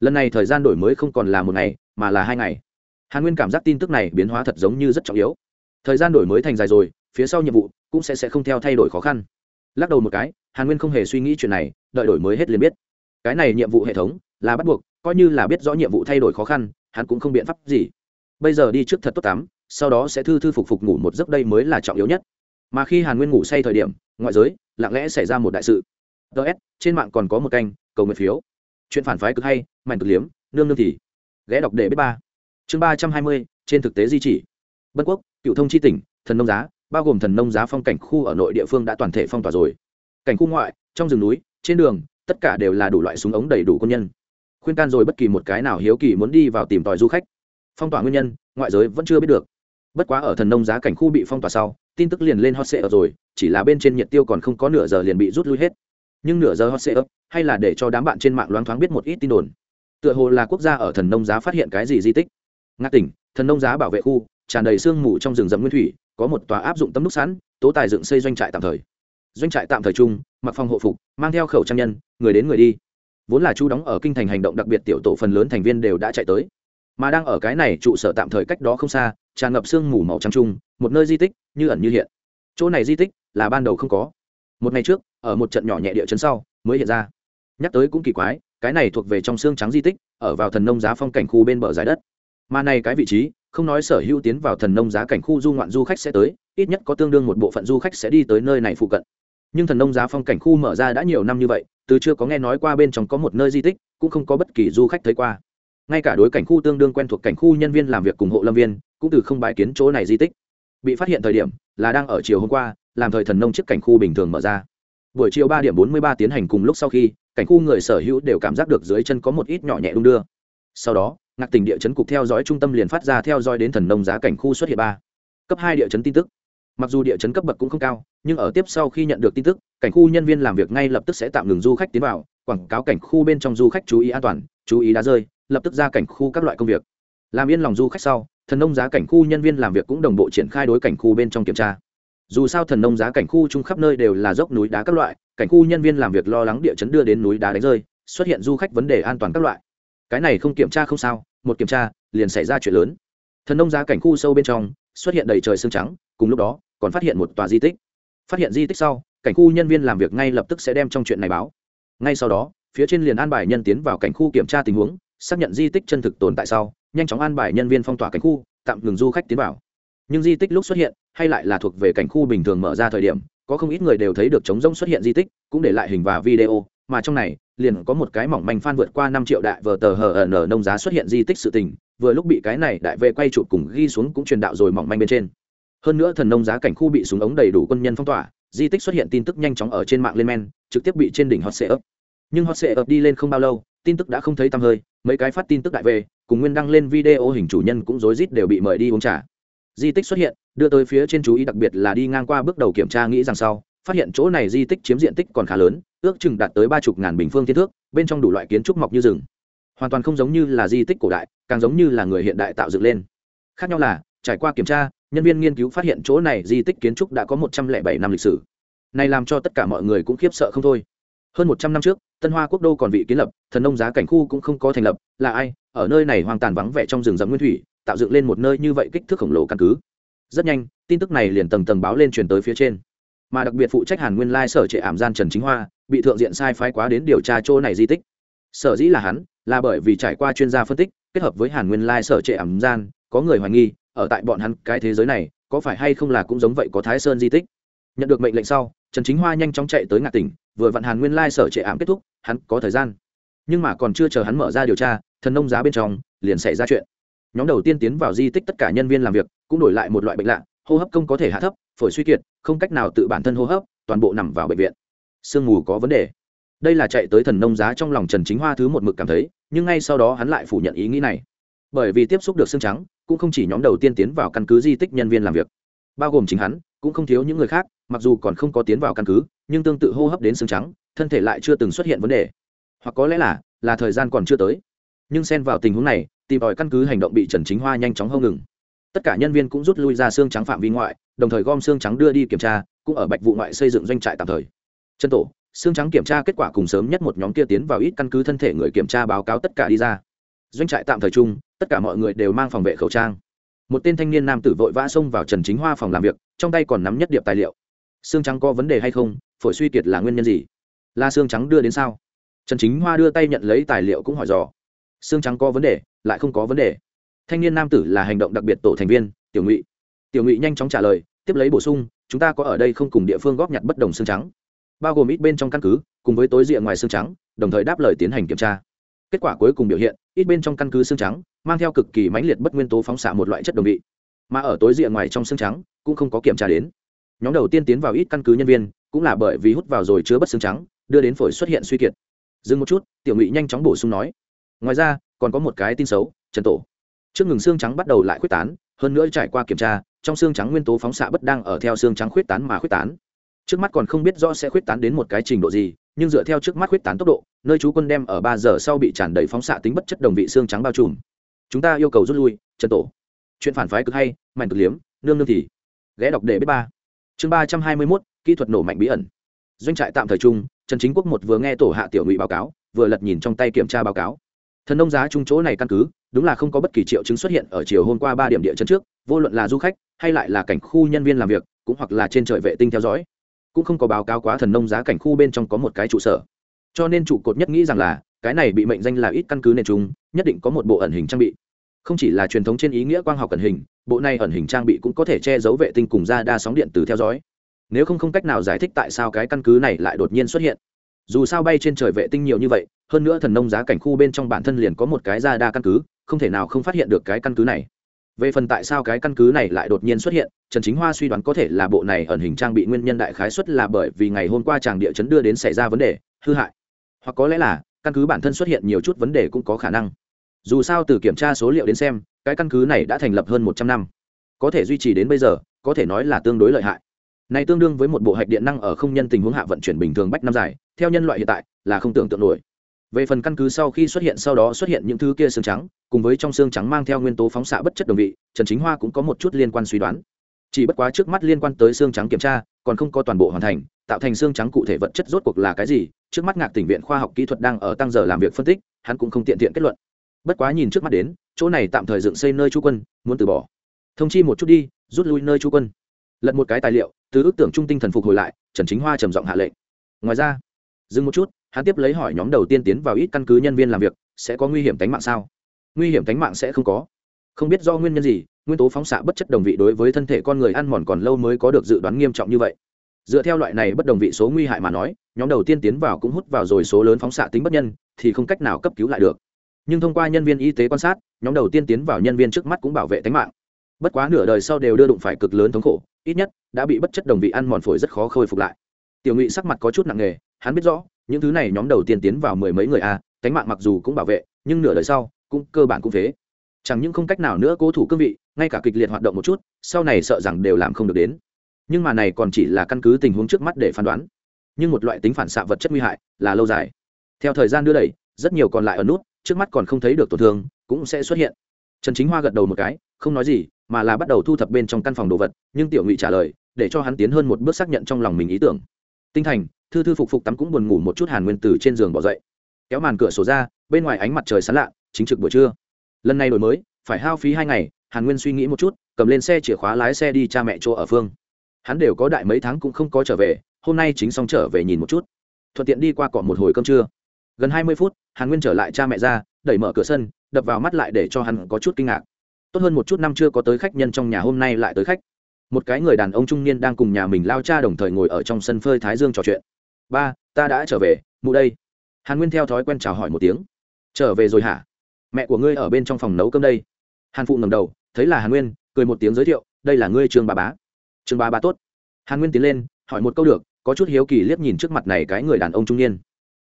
lần này thời gian đổi mới không còn là một ngày, mà là hai ngày. Hàn nguyên cảm giác tin tức này biến hóa thật giống như rất trọng yếu. Thời gian đổi mới thành dài rồi, phía sau nhiệm vụ cũng sẽ sẽ không theo thay đổi khó khăn. Lắc đầu một cái, hàn nguyên không hề suy nghĩ chuyện này, đợi đổi mới hết liền biết. Cái này nhiệm vụ hệ thống là bắt buộc, coi như là biết rõ nhiệm vụ thay đổi khó khăn, hắn cũng không biện pháp gì. Bây giờ đi trước thật tốt tắm, sau đó sẽ thư thư phục phục ngủ một giấc đây mới là trọng yếu nhất. Mà khi hàn nguyên ngủ say thời điểm, ngoại giới lặng lẽ xảy ra một đại sự. Ts trên mạng còn có một canh, cầu nguyện phiếu chuyện phản phái cực hay mạnh cực liếm, nương nương thì ghé đọc để biết ba. Chương ba trăm hai mươi, trên thực tế di chỉ. Bất quốc, cựu thông chi tỉnh, thần nông giá, bao gồm thần nông giá phong cảnh khu ở nội địa phương đã toàn thể phong tỏa rồi. Cảnh khu ngoại, trong rừng núi, trên đường, tất cả đều là đủ loại súng ống đầy đủ quân nhân. Khuyên can rồi bất kỳ một cái nào hiếu kỳ muốn đi vào tìm tòi du khách. Phong tỏa nguyên nhân, ngoại giới vẫn chưa biết được. Bất quá ở thần nông giá cảnh khu bị phong tỏa sau, tin tức liền lên hot sệ rồi, chỉ là bên trên nhiệt tiêu còn không có nửa giờ liền bị rút lui hết nhưng nửa giờ hot sệ hay là để cho đám bạn trên mạng loáng thoáng biết một ít tin đồn. Tựa hồ là quốc gia ở thần nông giá phát hiện cái gì di tích. Ngạc tỉnh, thần nông giá bảo vệ khu, tràn đầy sương mù trong rừng rậm nguyên thủy, có một tòa áp dụng tấm đúc sẵn, tố tài dựng xây doanh trại tạm thời. Doanh trại tạm thời chung, mặc phong hộ phục, mang theo khẩu trang nhân, người đến người đi. Vốn là chú đóng ở kinh thành hành động đặc biệt tiểu tổ phần lớn thành viên đều đã chạy tới. Mà đang ở cái này trụ sở tạm thời cách đó không xa, tràn ngập sương mù màu trắng trung một nơi di tích, như ẩn như hiện. Chỗ này di tích là ban đầu không có. Một ngày trước ở một trận nhỏ nhẹ địa chấn sau, mới hiện ra. Nhắc tới cũng kỳ quái, cái này thuộc về trong xương trắng di tích, ở vào thần nông giá phong cảnh khu bên bờ giải đất. Mà này cái vị trí, không nói sở hữu tiến vào thần nông giá cảnh khu du ngoạn du khách sẽ tới, ít nhất có tương đương một bộ phận du khách sẽ đi tới nơi này phụ cận. Nhưng thần nông giá phong cảnh khu mở ra đã nhiều năm như vậy, từ chưa có nghe nói qua bên trong có một nơi di tích, cũng không có bất kỳ du khách thấy qua. Ngay cả đối cảnh khu tương đương quen thuộc cảnh khu nhân viên làm việc cùng hộ lâm viên, cũng từ không bài kiến chỗ này di tích. Bị phát hiện thời điểm, là đang ở chiều hôm qua, làm thời thần nông trước cảnh khu bình thường mở ra buổi chiều ba điểm bốn mươi ba tiến hành cùng lúc sau khi, cảnh khu người sở hữu đều cảm giác được dưới chân có một ít nhỏ nhẹ đung đưa. Sau đó, ngạc tỉnh địa chấn cục theo dõi trung tâm liền phát ra theo dõi đến thần nông giá cảnh khu xuất hiện ba. Cấp hai địa chấn tin tức. Mặc dù địa chấn cấp bậc cũng không cao, nhưng ở tiếp sau khi nhận được tin tức, cảnh khu nhân viên làm việc ngay lập tức sẽ tạm ngừng du khách tiến vào, quảng cáo cảnh khu bên trong du khách chú ý an toàn, chú ý đá rơi, lập tức ra cảnh khu các loại công việc. Làm yên lòng du khách sau, thần nông giá cảnh khu nhân viên làm việc cũng đồng bộ triển khai đối cảnh khu bên trong kiểm tra dù sao thần nông giá cảnh khu chung khắp nơi đều là dốc núi đá các loại, cảnh khu nhân viên làm việc lo lắng địa chấn đưa đến núi đá đánh rơi, xuất hiện du khách vấn đề an toàn các loại. Cái này không kiểm tra không sao, một kiểm tra, liền xảy ra chuyện lớn. Thần nông giá cảnh khu sâu bên trong, xuất hiện đầy trời sương trắng, cùng lúc đó, còn phát hiện một tòa di tích. Phát hiện di tích sau, cảnh khu nhân viên làm việc ngay lập tức sẽ đem trong chuyện này báo. Ngay sau đó, phía trên liền an bài nhân tiến vào cảnh khu kiểm tra tình huống, xác nhận di tích chân thực tồn tại sau, nhanh chóng an bài nhân viên phong tỏa cảnh khu, tạm ngừng du khách tiến vào. Nhưng di tích lúc xuất hiện hay lại là thuộc về cảnh khu bình thường mở ra thời điểm, có không ít người đều thấy được trống rỗng xuất hiện di tích, cũng để lại hình và video, mà trong này, liền có một cái mỏng manh phan vượt qua năm triệu đại vờ tờ hờ ở nông giá xuất hiện di tích sự tình, vừa lúc bị cái này đại vệ quay chụp cùng ghi xuống cũng truyền đạo rồi mỏng manh bên trên. Hơn nữa thần nông giá cảnh khu bị súng ống đầy đủ quân nhân phong tỏa, di tích xuất hiện tin tức nhanh chóng ở trên mạng lên men, trực tiếp bị trên đỉnh hot sệ ấp nhưng hot sệ ấp đi lên không bao lâu, tin tức đã không thấy tăm hơi, mấy cái phát tin tức đại về cùng nguyên đăng lên video hình chủ nhân cũng rối rít đều bị mời đi uống trà di tích xuất hiện, đưa tới phía trên chú ý đặc biệt là đi ngang qua bước đầu kiểm tra nghĩ rằng sau, phát hiện chỗ này di tích chiếm diện tích còn khá lớn, ước chừng đạt tới ba chục ngàn bình phương thiên thước, bên trong đủ loại kiến trúc mọc như rừng. Hoàn toàn không giống như là di tích cổ đại, càng giống như là người hiện đại tạo dựng lên. Khác nhau là, trải qua kiểm tra, nhân viên nghiên cứu phát hiện chỗ này di tích kiến trúc đã có một trăm lẻ bảy năm lịch sử. Này làm cho tất cả mọi người cũng khiếp sợ không thôi. Hơn một trăm năm trước, tân hoa quốc đô còn vị kiến lập, thần nông giá cảnh khu cũng không có thành lập, là ai, ở nơi này hoang tàn vắng vẻ trong rừng rậm nguyên thủy tạo dựng lên một nơi như vậy kích thước khổng lồ căn cứ. Rất nhanh, tin tức này liền tầng tầng báo lên truyền tới phía trên. Mà đặc biệt phụ trách hàn nguyên lai sở trệ ảm gian trần chính hoa, bị thượng diện sai phái quá đến điều tra chỗ này di tích. Sở dĩ là hắn, là bởi vì trải qua chuyên gia phân tích, kết hợp với hàn nguyên lai sở trệ ảm gian, có người hoài nghi, ở tại bọn hắn cái thế giới này, có phải hay không là cũng giống vậy có thái sơn di tích. Nhận được mệnh lệnh sau, trần chính hoa nhanh chóng chạy tới ngạc tỉnh, vừa vặn hàn nguyên lai sở trệ ảm kết thúc, hắn có thời gian. Nhưng mà còn chưa chờ hắn mở ra điều tra, thần nông giá bên trong, liền xảy ra chuyện nhóm đầu tiên tiến vào di tích tất cả nhân viên làm việc cũng đổi lại một loại bệnh lạ, hô hấp công có thể hạ thấp, phổi suy kiệt, không cách nào tự bản thân hô hấp, toàn bộ nằm vào bệnh viện. Sương mù có vấn đề. Đây là chạy tới thần nông giá trong lòng trần chính hoa thứ một mực cảm thấy, nhưng ngay sau đó hắn lại phủ nhận ý nghĩ này. Bởi vì tiếp xúc được xương trắng, cũng không chỉ nhóm đầu tiên tiến vào căn cứ di tích nhân viên làm việc, bao gồm chính hắn, cũng không thiếu những người khác, mặc dù còn không có tiến vào căn cứ, nhưng tương tự hô hấp đến xương trắng, thân thể lại chưa từng xuất hiện vấn đề. Hoặc có lẽ là là thời gian còn chưa tới. Nhưng xen vào tình huống này tìm tòi căn cứ hành động bị trần chính hoa nhanh chóng hâu ngừng. Tất cả nhân viên cũng rút lui ra xương trắng phạm vi ngoại, đồng thời gom xương trắng đưa đi kiểm tra, cũng ở bạch vụ ngoại xây dựng doanh trại tạm thời. Chân tổ, xương trắng kiểm tra kết quả cùng sớm nhất một nhóm kia tiến vào ít căn cứ thân thể người kiểm tra báo cáo tất cả đi ra. Doanh trại tạm thời chung, tất cả mọi người đều mang phòng vệ khẩu trang. Một tên thanh niên nam tử vội vã xông vào trần chính hoa phòng làm việc, trong tay còn nắm nhất điệp tài liệu. Xương trắng có vấn đề hay không? Phổi suy kiệt là nguyên nhân gì? Là xương trắng đưa đến sao? Trần chính hoa đưa tay nhận lấy tài liệu cũng hỏi dò. Xương trắng có vấn đề lại không có vấn đề. Thanh niên nam tử là hành động đặc biệt tổ thành viên, tiểu ngụy. Tiểu ngụy nhanh chóng trả lời, tiếp lấy bổ sung, chúng ta có ở đây không cùng địa phương góp nhặt bất đồng xương trắng, bao gồm ít bên trong căn cứ, cùng với tối diện ngoài xương trắng, đồng thời đáp lời tiến hành kiểm tra. Kết quả cuối cùng biểu hiện, ít bên trong căn cứ xương trắng, mang theo cực kỳ mãnh liệt bất nguyên tố phóng xạ một loại chất đồng vị, mà ở tối diện ngoài trong xương trắng, cũng không có kiểm tra đến. Nhóm đầu tiên tiến vào ít căn cứ nhân viên, cũng là bởi vì hút vào rồi chứa bất xương trắng, đưa đến phổi xuất hiện suy kiệt. Dừng một chút, tiểu ngụy nhanh chóng bổ sung nói, ngoài ra còn có một cái tin xấu trần tổ. Trước ngừng xương trắng bắt đầu lại khuyết tán hơn nữa trải qua kiểm tra trong xương trắng nguyên tố phóng xạ bất đang ở theo xương trắng khuyết tán mà khuyết tán. Trước mắt còn không biết rõ sẽ khuyết tán đến một cái trình độ gì nhưng dựa theo trước mắt khuyết tán tốc độ nơi chú quân đem ở ba giờ sau bị tràn đầy phóng xạ tính bất chất đồng vị xương trắng bao trùm. Chúng ta yêu cầu rút lui trần tổ. Chuyện phản phái cực hay mạnh cực liếm nương nương thì. Ghé đọc để biết ba. Chương ba trăm hai mươi mốt kỹ thuật nổ mạnh bí ẩn. Doanh trại tạm thời chung, trần chính quốc một vừa nghe tổ hạ tiểu ngụy báo cáo vừa lật nhìn trong tay kiểm tra báo cáo thần nông giá trung chỗ này căn cứ, đúng là không có bất kỳ triệu chứng xuất hiện ở chiều hôm qua ba điểm địa chân trước, vô luận là du khách, hay lại là cảnh khu nhân viên làm việc, cũng hoặc là trên trời vệ tinh theo dõi. Cũng không có báo cáo quá thần nông giá cảnh khu bên trong có một cái trụ sở. Cho nên trụ cột nhất nghĩ rằng là, cái này bị mệnh danh là ít căn cứ nền trung nhất định có một bộ ẩn hình trang bị. Không chỉ là truyền thống trên ý nghĩa quang học ẩn hình, bộ này ẩn hình trang bị cũng có thể che giấu vệ tinh cùng ra đa sóng điện từ theo dõi. Nếu không không cách nào giải thích tại sao cái căn cứ này lại đột nhiên xuất hiện dù sao bay trên trời vệ tinh nhiều như vậy, hơn nữa thần nông giá cảnh khu bên trong bản thân liền có một cái ra đa căn cứ, không thể nào không phát hiện được cái căn cứ này. Về phần tại sao cái căn cứ này lại đột nhiên xuất hiện, trần chính hoa suy đoán có thể là bộ này ẩn hình trang bị nguyên nhân đại khái xuất là bởi vì ngày hôm qua tràng địa chấn đưa đến xảy ra vấn đề, hư hại. Hoặc có lẽ là, căn cứ bản thân xuất hiện nhiều chút vấn đề cũng có khả năng. Dù sao từ kiểm tra số liệu đến xem, cái căn cứ này đã thành lập hơn một trăm năm. Có thể duy trì đến bây giờ, có thể nói là tương đối lợi hại này tương đương với một bộ hạch điện năng ở không nhân tình huống hạ vận chuyển bình thường bách năm dài, theo nhân loại hiện tại, là không tưởng tượng nổi. Về phần căn cứ sau khi xuất hiện, sau đó xuất hiện những thứ kia xương trắng, cùng với trong xương trắng mang theo nguyên tố phóng xạ bất chất đồng vị, trần chính hoa cũng có một chút liên quan suy đoán. Chỉ bất quá trước mắt liên quan tới xương trắng kiểm tra, còn không có toàn bộ hoàn thành, tạo thành xương trắng cụ thể vật chất rốt cuộc là cái gì, trước mắt ngạc tỉnh viện khoa học kỹ thuật đang ở tăng giờ làm việc phân tích, hắn cũng không tiện tiện kết luận. Bất quá nhìn trước mắt đến, chỗ này tạm thời dựng xây nơi chú quân, muốn từ bỏ. Thông chi một chút đi, rút lui nơi chú quân lật một cái tài liệu, từ ước tưởng trung tinh thần phục hồi lại, trần chính hoa trầm giọng hạ lệnh. Ngoài ra, dừng một chút, hắn tiếp lấy hỏi nhóm đầu tiên tiến vào ít căn cứ nhân viên làm việc, sẽ có nguy hiểm tính mạng sao? Nguy hiểm tính mạng sẽ không có. Không biết do nguyên nhân gì, nguyên tố phóng xạ bất chất đồng vị đối với thân thể con người ăn mòn còn lâu mới có được dự đoán nghiêm trọng như vậy. Dựa theo loại này bất đồng vị số nguy hại mà nói, nhóm đầu tiên tiến vào cũng hút vào rồi số lớn phóng xạ tính bất nhân, thì không cách nào cấp cứu lại được. Nhưng thông qua nhân viên y tế quan sát, nhóm đầu tiên tiến vào nhân viên trước mắt cũng bảo vệ tính mạng. Bất quá nửa đời sau đều đưa đụng phải cực lớn thống khổ ít nhất, đã bị bất chất đồng vị ăn mòn phổi rất khó khôi phục lại. Tiểu ngụy sắc mặt có chút nặng nề, hắn biết rõ, những thứ này nhóm đầu tiên tiến vào mười mấy người a, cánh mạng mặc dù cũng bảo vệ, nhưng nửa đời sau, cũng cơ bản cũng phế. Chẳng những không cách nào nữa cố thủ cương vị, ngay cả kịch liệt hoạt động một chút, sau này sợ rằng đều làm không được đến. Nhưng mà này còn chỉ là căn cứ tình huống trước mắt để phán đoán. Nhưng một loại tính phản xạ vật chất nguy hại là lâu dài. Theo thời gian đưa đẩy, rất nhiều còn lại ở nút, trước mắt còn không thấy được tổn thương, cũng sẽ xuất hiện. Trần chính hoa gật đầu một cái không nói gì, mà là bắt đầu thu thập bên trong căn phòng đồ vật, nhưng tiểu ngụy trả lời, để cho hắn tiến hơn một bước xác nhận trong lòng mình ý tưởng. Tinh thành, thư thư phục phục tắm cũng buồn ngủ một chút hàn nguyên từ trên giường bỏ dậy. Kéo màn cửa sổ ra, bên ngoài ánh mặt trời sáng lạ, chính trực buổi trưa. Lần này đổi mới, phải hao phí hai ngày, hàn nguyên suy nghĩ một chút, cầm lên xe chìa khóa lái xe đi cha mẹ chỗ ở phương. Hắn đều có đại mấy tháng cũng không có trở về, hôm nay chính xong trở về nhìn một chút. Thuận tiện đi qua cọ một hồi cơm trưa. Gần hai mươi phút, hàn nguyên trở lại cha mẹ ra, đẩy mở cửa sân, đập vào mắt lại để cho hắn có chút kinh ngạc tốt hơn một chút năm chưa có tới khách nhân trong nhà hôm nay lại tới khách. Một cái người đàn ông trung niên đang cùng nhà mình lao cha đồng thời ngồi ở trong sân phơi thái dương trò chuyện. Ba, ta đã trở về, mụ đây. Hàn nguyên theo thói quen chào hỏi một tiếng. Trở về rồi hả? Mẹ của ngươi ở bên trong phòng nấu cơm đây. Hàn phụ ngầm đầu, thấy là hàn nguyên, cười một tiếng giới thiệu, đây là ngươi trường bà bá. Trường bà bá tốt. Hàn nguyên tiến lên, hỏi một câu được, có chút hiếu kỳ liếc nhìn trước mặt này cái người đàn ông trung niên.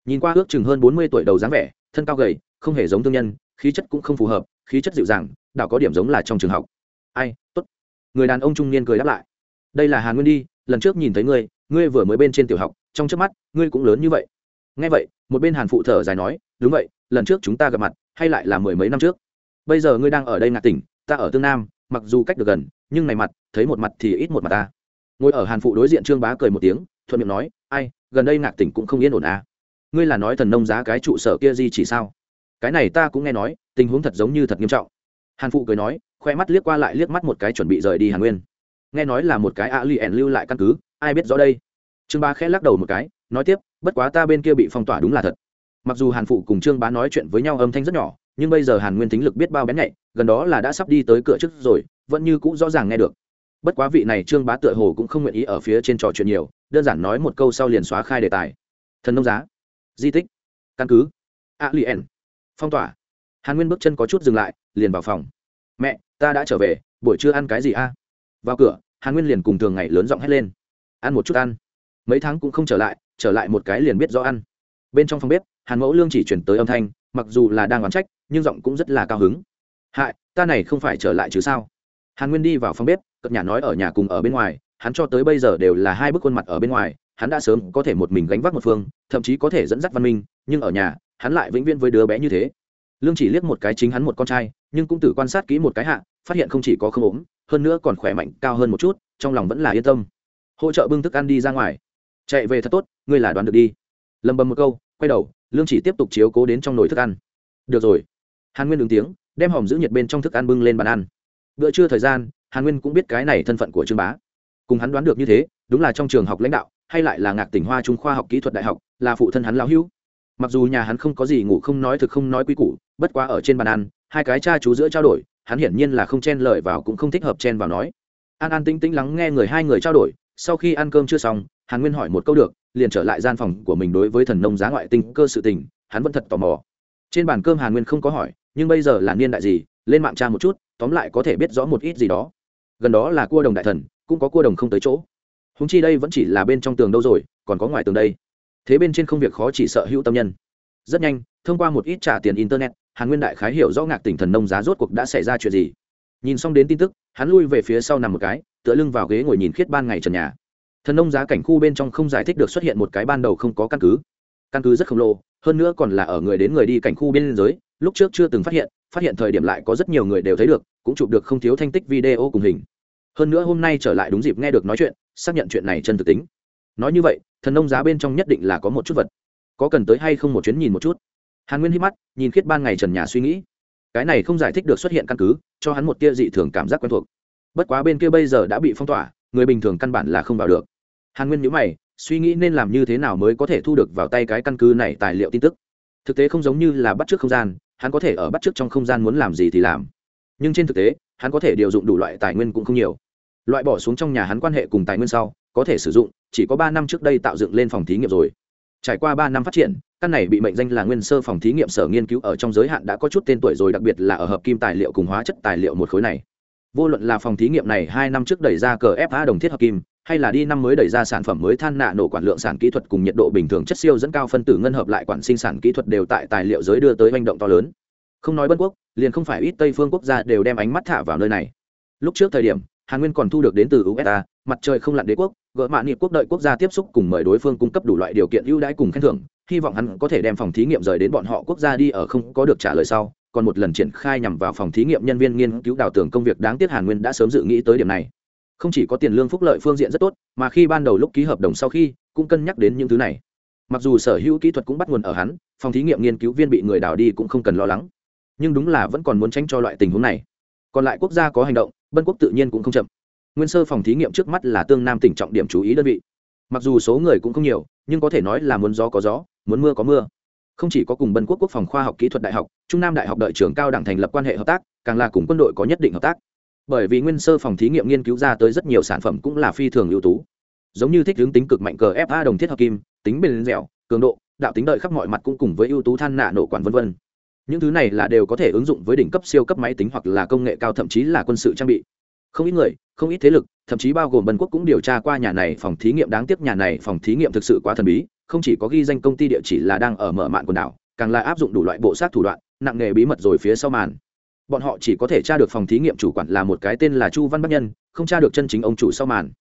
Nhìn qua ước chừng hơn bốn mươi tuổi đầu dáng vẻ, thân cao gầy, không hề giống thương nhân, khí chất cũng không phù hợp khí chất dịu dàng, đảo có điểm giống là trong trường học. Ai, tốt. Người đàn ông trung niên cười đáp lại. Đây là hàn nguyên đi, lần trước nhìn thấy ngươi ngươi vừa mới bên trên tiểu học, trong trước mắt, ngươi cũng lớn như vậy. Ngay vậy, một bên hàn phụ thở dài nói, đúng vậy, lần trước chúng ta gặp mặt, hay lại là mười mấy năm trước. Bây giờ ngươi đang ở đây ngạc tỉnh, ta ở tương nam, mặc dù cách được gần, nhưng này mặt, thấy một mặt thì ít một mặt ta. Ngồi ở hàn phụ đối diện trương bá cười một tiếng, thuận miệng nói, ai, gần đây ngạc tỉnh cũng không yên ổn à. Ngươi là nói thần nông giá cái trụ sở kia gì chỉ sao? Cái này ta cũng nghe nói, tình huống thật giống như thật nghiêm trọng. Hàn phụ cười nói, khoe mắt liếc qua lại liếc mắt một cái chuẩn bị rời đi hàn nguyên. Nghe nói là một cái a li ẻn lưu lại căn cứ, ai biết rõ đây? Trương bá khẽ lắc đầu một cái, nói tiếp, bất quá ta bên kia bị phong tỏa đúng là thật. Mặc dù hàn phụ cùng trương bá nói chuyện với nhau âm thanh rất nhỏ, nhưng bây giờ hàn nguyên tính lực biết bao bén nhạy, gần đó là đã sắp đi tới cửa trước rồi, vẫn như cũng rõ ràng nghe được. Bất quá vị này trương bá tựa hồ cũng không nguyện ý ở phía trên trò chuyện nhiều, đơn giản nói một câu sau liền xóa khai đề tài. Thần nông giá. Di tích. Căn cứ. A lien phong tỏa. Hàn nguyên bước chân có chút dừng lại, liền vào phòng. Mẹ, ta đã trở về, buổi trưa ăn cái gì a? Vào cửa, hàn nguyên liền cùng thường ngày lớn giọng hét lên. Ăn một chút ăn. Mấy tháng cũng không trở lại trở lại một cái liền biết rõ ăn. Bên trong phòng bếp, hàn mẫu lương chỉ chuyển tới âm thanh, mặc dù là đang oán trách, nhưng giọng cũng rất là cao hứng. Hại, ta này không phải trở lại chứ sao? Hàn nguyên đi vào phòng bếp cất nhà nói ở nhà cùng ở bên ngoài, hắn cho tới bây giờ đều là hai bức khuôn mặt ở bên ngoài, hắn đã sớm có thể một mình gánh vác một phương, thậm chí có thể dẫn dắt văn minh, nhưng ở nhà hắn lại vĩnh viễn với đứa bé như thế. Lương chỉ liếc một cái chính hắn một con trai, nhưng cũng tự quan sát kỹ một cái hạ, phát hiện không chỉ có không ốm, hơn nữa còn khỏe mạnh, cao hơn một chút, trong lòng vẫn là yên tâm. Hỗ trợ bưng thức ăn đi ra ngoài. Chạy về thật tốt, ngươi là đoán được đi. Lầm bầm một câu, quay đầu, lương chỉ tiếp tục chiếu cố đến trong nồi thức ăn. Được rồi. Hàn nguyên ứng tiếng, đem hòm giữ nhiệt bên trong thức ăn bưng lên bàn ăn. Bữa trưa thời gian, hàn nguyên cũng biết cái này thân phận của trương bá. Cùng hắn đoán được như thế, đúng là trong trường học lãnh đạo, hay lại là ngạc tỉnh hoa trung khoa học kỹ thuật đại học, là phụ thân hắn lão hữu mặc dù nhà hắn không có gì ngủ không nói thực không nói quy củ, bất quá ở trên bàn ăn, hai cái cha chú giữa trao đổi, hắn hiển nhiên là không chen lời vào cũng không thích hợp chen vào nói. An an tinh tĩnh lắng nghe người hai người trao đổi, sau khi ăn cơm chưa xong, hàn nguyên hỏi một câu được, liền trở lại gian phòng của mình đối với thần nông giá ngoại tinh cơ sự tình, hắn vẫn thật tò mò. Trên bàn cơm hàn nguyên không có hỏi, nhưng bây giờ là niên đại gì, lên mạng tra một chút, tóm lại có thể biết rõ một ít gì đó. Gần đó là cua đồng đại thần, cũng có cua đồng không tới chỗ. Húng chi đây vẫn chỉ là bên trong tường đâu rồi, còn có ngoài tường đây thế bên trên không việc khó chỉ sợ hữu tâm nhân. Rất nhanh, thông qua một ít trả tiền internet, hàn nguyên đại khái hiểu rõ ngạc tỉnh thần nông giá rốt cuộc đã xảy ra chuyện gì. Nhìn xong đến tin tức, hắn lui về phía sau nằm một cái, tựa lưng vào ghế ngồi nhìn khiết ban ngày trần nhà. Thần nông giá cảnh khu bên trong không giải thích được xuất hiện một cái ban đầu không có căn cứ. Căn cứ rất khổng lồ, hơn nữa còn là ở người đến người đi cảnh khu biên giới, lúc trước chưa từng phát hiện phát hiện thời điểm lại có rất nhiều người đều thấy được, cũng chụp được không thiếu thanh tích video cùng hình. Hơn nữa hôm nay trở lại đúng dịp nghe được nói chuyện, xác nhận chuyện này chân thực tính nói như vậy, thần nông giá bên trong nhất định là có một chút vật. Có cần tới hay không một chuyến nhìn một chút? Hàn nguyên hít mắt, nhìn khiết ban ngày trần nhà suy nghĩ. Cái này không giải thích được xuất hiện căn cứ, cho hắn một tia dị thường cảm giác quen thuộc. Bất quá bên kia bây giờ đã bị phong tỏa, người bình thường căn bản là không vào được. Hàn nguyên nhữ mày, suy nghĩ nên làm như thế nào mới có thể thu được vào tay cái căn cứ này tài liệu tin tức. Thực tế không giống như là bắt t r ư ớ c không gian, hắn có thể ở bắt t r ư ớ c trong không gian muốn làm gì thì làm. Nhưng trên thực tế, hắn có thể điều dụng đủ loại tài nguyên cũng không nhiều loại bỏ xuống trong nhà hắn quan hệ cùng tài nguyên sau, có thể sử dụng, chỉ có ba năm trước đây tạo dựng lên phòng thí nghiệm rồi. Trải qua ba năm phát triển, căn này bị mệnh danh là nguyên sơ phòng thí nghiệm sở nghiên cứu ở trong giới hạn đã có chút tên tuổi rồi, đặc biệt là ở hợp kim tài liệu cùng hóa chất tài liệu một khối này. Vô luận là phòng thí nghiệm này hai năm trước đẩy ra cờ fa đồng thiết hợp kim, hay là đi năm mới đẩy ra sản phẩm mới than nạ nổ quản lượng sản kỹ thuật cùng nhiệt độ bình thường chất siêu dẫn cao phân tử ngân hợp lại quản sinh sản kỹ thuật đều tại tài liệu giới đưa tới manh động to lớn. Không nói bân quốc, liền không phải ít tây phương quốc gia đều đem ánh mắt thả vào nơi này. Lúc trước thời điểm hàn nguyên còn thu được đến từ usa mặt trời không lặn đế quốc, gỡ mạ nghị quốc đợi quốc gia tiếp xúc cùng mời đối phương cung cấp đủ loại điều kiện ưu đãi cùng khen thưởng, hy vọng hắn có thể đem phòng thí nghiệm rời đến bọn họ quốc gia đi ở không có được trả lời sau. Còn một lần triển khai nhằm vào phòng thí nghiệm nhân viên nghiên cứu đào tường công việc đáng tiếc hàn nguyên đã sớm dự nghĩ tới điểm này. Không chỉ có tiền lương phúc lợi phương diện rất tốt, mà khi ban đầu lúc ký hợp đồng sau khi, cũng cân nhắc đến những thứ này. Mặc dù sở hữu kỹ thuật cũng bắt nguồn ở hắn, phòng thí nghiệm nghiên cứu viên bị người đào đi cũng không cần lo lắng. Nhưng đúng là vẫn còn muốn tránh cho loại tình huống này. Còn lại quốc gia có hành động bân quốc tự nhiên cũng không chậm. Nguyên sơ phòng thí nghiệm trước mắt là tương nam tỉnh trọng điểm chú ý đơn vị. Mặc dù số người cũng không nhiều, nhưng có thể nói là muốn gió có gió, muốn mưa có mưa. Không chỉ có cùng bân quốc quốc phòng khoa học kỹ thuật đại học, trung nam đại học đợi trưởng cao đẳng thành lập quan hệ hợp tác, càng là cùng quân đội có nhất định hợp tác. Bởi vì nguyên sơ phòng thí nghiệm nghiên cứu ra tới rất nhiều sản phẩm cũng là phi thường ưu tú. Giống như thích hướng tính cực mạnh cờ fa đồng thiết hợp kim, tính bền dẻo, cường độ, đạo tính đợi khắp mọi mặt cũng cùng với ưu tú than nạ nổ quản vân vân những thứ này là đều có thể ứng dụng với đỉnh cấp siêu cấp máy tính hoặc là công nghệ cao, thậm chí là quân sự trang bị. Không ít người, không ít thế lực, thậm chí bao gồm bần quốc cũng điều tra qua nhà này phòng thí nghiệm đáng tiếc, nhà này phòng thí nghiệm thực sự quá thần bí, không chỉ có ghi danh công ty địa chỉ là đang ở mở mạn quần đảo, càng là áp dụng đủ loại bộ sát thủ đoạn, nặng nghề bí mật rồi phía sau màn. Bọn họ chỉ có thể tra được phòng thí nghiệm chủ quản là một cái tên là chu văn bắc nhân, không tra được chân chính ông chủ sau màn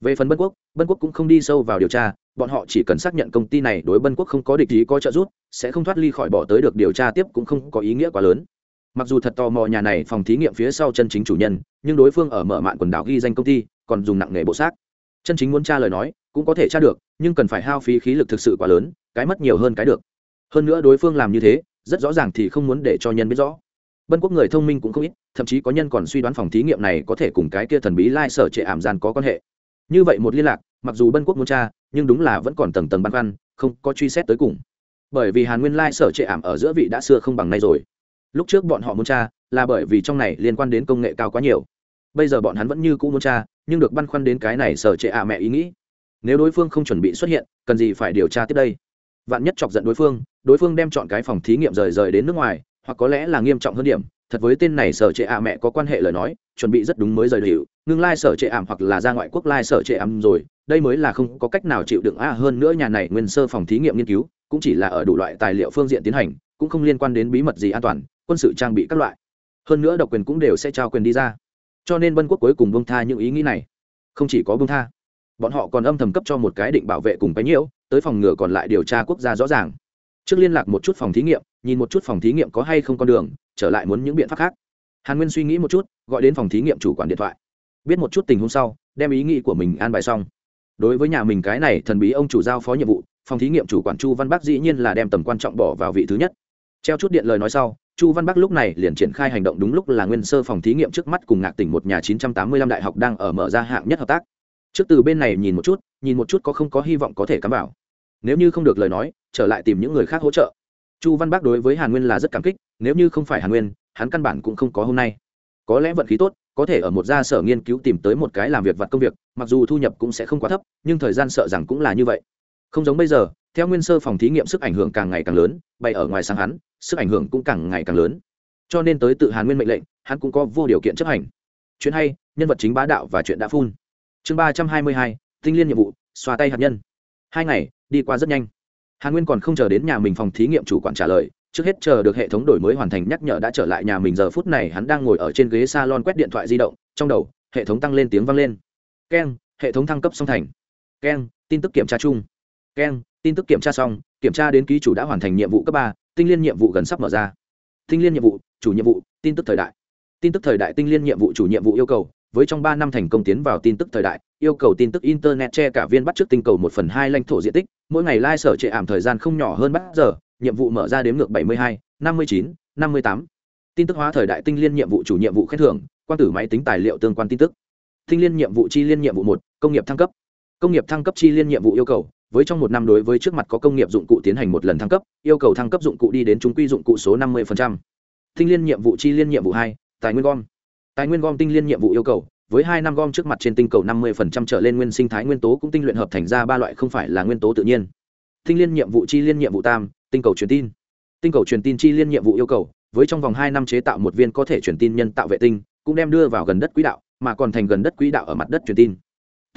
về phần bân quốc bân quốc cũng không đi sâu vào điều tra, bọn họ chỉ cần xác nhận công ty này đối bân quốc không có địch ý có trợ giúp, sẽ không thoát ly khỏi bỏ tới được điều tra tiếp cũng không có ý nghĩa quá lớn. Mặc dù thật tò mò nhà này phòng thí nghiệm phía sau chân chính chủ nhân, nhưng đối phương ở mở mạn quần đảo ghi danh công ty, còn dùng nặng nghề bộ xác. Chân chính muốn tra lời nói, cũng có thể tra được, nhưng cần phải hao phí khí lực thực sự quá lớn, cái mất nhiều hơn cái được. Hơn nữa đối phương làm như thế, rất rõ ràng thì không muốn để cho nhân biết rõ. Bân quốc người thông minh cũng không ít, thậm chí có nhân còn suy đoán phòng thí nghiệm này có thể cùng cái kia thần bí lai sở trệ ảm gian có quan hệ như vậy một liên lạc, mặc dù bân quốc muốn tra, nhưng đúng là vẫn còn tầng tầng băn khoăn, không có truy xét tới cùng. Bởi vì hàn nguyên lai sở trệ ảm ở giữa vị đã xưa không bằng nay rồi. Lúc trước bọn họ muốn tra, là bởi vì trong này liên quan đến công nghệ cao quá nhiều. Bây giờ bọn hắn vẫn như cũ muốn tra, nhưng được băn khoăn đến cái này sở trệ ả mẹ ý nghĩ. Nếu đối phương không chuẩn bị xuất hiện, cần gì phải điều tra tiếp đây? Vạn nhất chọc giận đối phương đối phương đem chọn cái phòng thí nghiệm rời rời đến nước ngoài, hoặc có lẽ là nghiêm trọng hơn điểm thật với tên này sở trệ ả mẹ có quan hệ lời nói, chuẩn bị rất đúng mới rời hiệu ngưng lai sở trệ ảm hoặc là ra ngoại quốc lai sở trệ ảm rồi, đây mới là không có cách nào chịu đựng a hơn nữa nhà này nguyên sơ phòng thí nghiệm nghiên cứu, cũng chỉ là ở đủ loại tài liệu phương diện tiến hành, cũng không liên quan đến bí mật gì an toàn, quân sự trang bị các loại. Hơn nữa độc quyền cũng đều sẽ trao quyền đi ra. Cho nên vân quốc cuối cùng bông tha những ý nghĩ này. Không chỉ có bông tha, bọn họ còn âm thầm cấp cho một cái định bảo vệ cùng cái nhiễu, tới phòng ngừa còn lại điều tra quốc gia rõ ràng. Trước liên lạc một chút phòng thí nghiệm, nhìn một chút phòng thí nghiệm có hay không con đường trở lại muốn những biện pháp khác. Hàn nguyên suy nghĩ một chút, gọi đến phòng thí nghiệm chủ quản điện thoại. Biết một chút tình huống sau, đem ý nghĩ của mình an bài xong. Đối với nhà mình cái này thần bí ông chủ giao phó nhiệm vụ, phòng thí nghiệm chủ quản chu văn bắc dĩ nhiên là đem tầm quan trọng bỏ vào vị thứ nhất. Treo chút điện lời nói sau, chu văn bắc lúc này liền triển khai hành động đúng lúc là nguyên sơ phòng thí nghiệm trước mắt cùng ngạc tỉnh một nhà 985 đại học đang ở mở ra hạng nhất hợp tác. Trước từ bên này nhìn một chút, nhìn một chút có không có hy vọng có thể cắm vào. Nếu như không được lời nói, trở lại tìm những người khác hỗ trợ chu văn Bác đối với hàn nguyên là rất cảm kích, nếu như không phải hàn nguyên, hắn căn bản cũng không có hôm nay. Có lẽ vận khí tốt, có thể ở một gia sở nghiên cứu tìm tới một cái làm việc vặt công việc, mặc dù thu nhập cũng sẽ không quá thấp, nhưng thời gian sợ rằng cũng là như vậy. Không giống bây giờ, theo nguyên sơ phòng thí nghiệm sức ảnh hưởng càng ngày càng lớn bay ở ngoài sáng hắn, sức ảnh hưởng cũng càng ngày càng lớn. Cho nên tới tự hàn nguyên mệnh lệnh, hắn cũng có vô điều kiện chấp hành. Chuyện hay, nhân vật chính bá đạo và chuyện đã phun. Chương ba trăm hai mươi hai, tinh liên nhiệm vụ xoa tay hạt nhân. Hai ngày, đi qua rất nhanh hàn nguyên còn không chờ đến nhà mình phòng thí nghiệm chủ quản trả lời, trước hết chờ được hệ thống đổi mới hoàn thành nhắc nhở đã trở lại nhà mình, giờ phút này hắn đang ngồi ở trên ghế s a lon quét điện thoại di động, trong đầu, hệ thống tăng lên tiếng vang lên. Keng, hệ thống thăng cấp song thành. Keng, tin tức kiểm tra chung. Keng, tin tức kiểm tra xong, kiểm tra đến ký chủ đã hoàn thành nhiệm vụ cấp ba, tinh liên nhiệm vụ gần sắp mở ra. Tinh liên nhiệm vụ, chủ nhiệm vụ, tin tức thời đại. Tin tức thời đại tinh liên nhiệm vụ chủ nhiệm vụ yêu cầu, với trong ba năm thành công tiến vào tin tức thời đại yêu cầu tin tức internet che cả viên bắt trước tinh cầu một phần hai lãnh thổ diện tích, mỗi ngày lai、like、sở trệ ảm thời gian không nhỏ hơn bắt giờ, nhiệm vụ mở ra đếm ngược bảy mươi hai, năm mươi chín, năm mươi tám. Tin tức hóa thời đại tinh liên nhiệm vụ chủ nhiệm vụ khen thưởng, quan tử máy tính tài liệu tương quan tin tức. Tinh liên nhiệm vụ chi liên nhiệm vụ một, công nghiệp thăng cấp. Công nghiệp thăng cấp chi liên nhiệm vụ yêu cầu, với trong một năm đối với trước mặt có công nghiệp dụng cụ tiến hành một lần thăng cấp, yêu cầu thăng cấp dụng cụ đi đến chúng quy dụng cụ số năm mươi tinh liên nhiệm vụ chi liên nhiệm vụ hai, tài nguyên gom. Tài nguyên gom tinh liên nhiệm vụ yêu cầu với hai năm gom trước mặt trên tinh cầu năm mươi trở lên nguyên sinh thái nguyên tố cũng tinh luyện hợp thành ra ba loại không phải là nguyên tố tự nhiên. Tinh liên nhiệm vụ chi liên nhiệm vụ tam, tinh cầu truyền tin. Tinh cầu truyền tin chi liên nhiệm vụ yêu cầu, với trong vòng hai năm chế tạo một viên có thể truyền tin nhân tạo vệ tinh, cũng đem đưa vào gần đất quỹ đạo, mà còn thành gần đất quỹ đạo ở mặt đất truyền tin.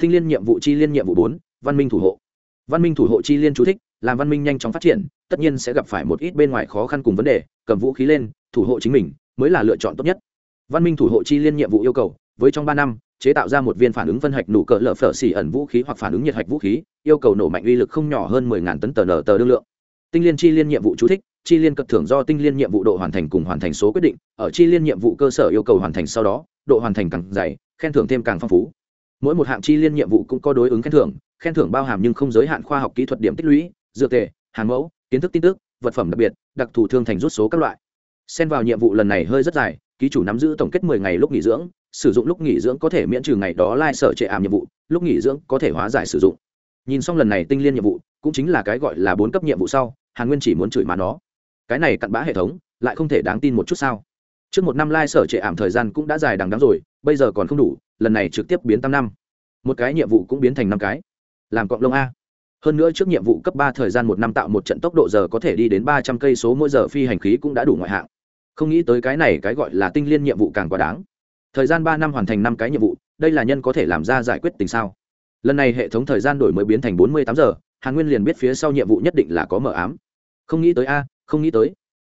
Tinh liên nhiệm vụ chi liên nhiệm vụ bốn, văn minh thủ hộ. Văn minh thủ hộ chi liên chú thích, làm văn minh nhanh chóng phát triển, tất nhiên sẽ gặp phải một ít bên ngoài khó khăn cùng vấn đề, cầm vũ khí lên, thủ hộ chính mình, mới là lựa chọn tốt nhất. Văn minh thủ hộ chi liên nhiệm vụ yêu cầu với trong ba năm, chế tạo ra một viên phản ứng phân hạch nụ cỡ lở phở xỉ ẩn vũ khí hoặc phản ứng nhiệt hạch vũ khí, yêu cầu nổ mạnh uy lực không nhỏ hơn 10.000 tấn tờ nở tờ đương lượng. Tinh liên chi liên nhiệm vụ chú thích, chi liên cật thưởng do tinh liên nhiệm vụ độ hoàn thành cùng hoàn thành số quyết định, ở chi liên nhiệm vụ cơ sở yêu cầu hoàn thành sau đó, độ hoàn thành càng dày, khen thưởng thêm càng phong phú. Mỗi một hạng chi liên nhiệm vụ cũng có đối ứng khen thưởng khen thưởng bao hàm nhưng không giới hạn khoa học kỹ thuật điểm tích lũy, dược tề hàn mẫu, kiến thức tin tức, vật phẩm đặc biệt, đặc thù thương thành rút số các loại. Xen vào nhiệm vụ lần này hơi rất dài ký chủ nắm giữ tổng kết 10 ngày lúc nghỉ dưỡng, sử dụng lúc nghỉ dưỡng có thể miễn trừ ngày đó lai sở trệ ảm nhiệm vụ, lúc nghỉ dưỡng có thể hóa giải sử dụng. Nhìn xong lần này tinh liên nhiệm vụ, cũng chính là cái gọi là bốn cấp nhiệm vụ sau, hàn nguyên chỉ muốn chửi mà nó. Cái này cặn bã hệ thống, lại không thể đáng tin một chút sao? Trước một năm lai sở trệ ảm thời gian cũng đã dài đằng đắng rồi, bây giờ còn không đủ, lần này trực tiếp biến tam năm. Một cái nhiệm vụ cũng biến thành năm cái. Làm cọng lông a. Hơn nữa trước nhiệm vụ cấp ba thời gian một năm tạo một trận tốc độ giờ có thể đi đến ba trăm cây số mỗi giờ phi hành khí cũng đã đủ ngoại hạng không nghĩ tới cái này cái gọi là tinh liên nhiệm vụ càng quá đáng. Thời gian ba năm hoàn thành năm cái nhiệm vụ, đây là nhân có thể làm ra giải quyết tình sao? Lần này hệ thống thời gian đổi mới biến thành bốn mươi tám giờ, hàn nguyên liền biết phía sau nhiệm vụ nhất định là có mở ám. Không nghĩ tới a, không nghĩ tới.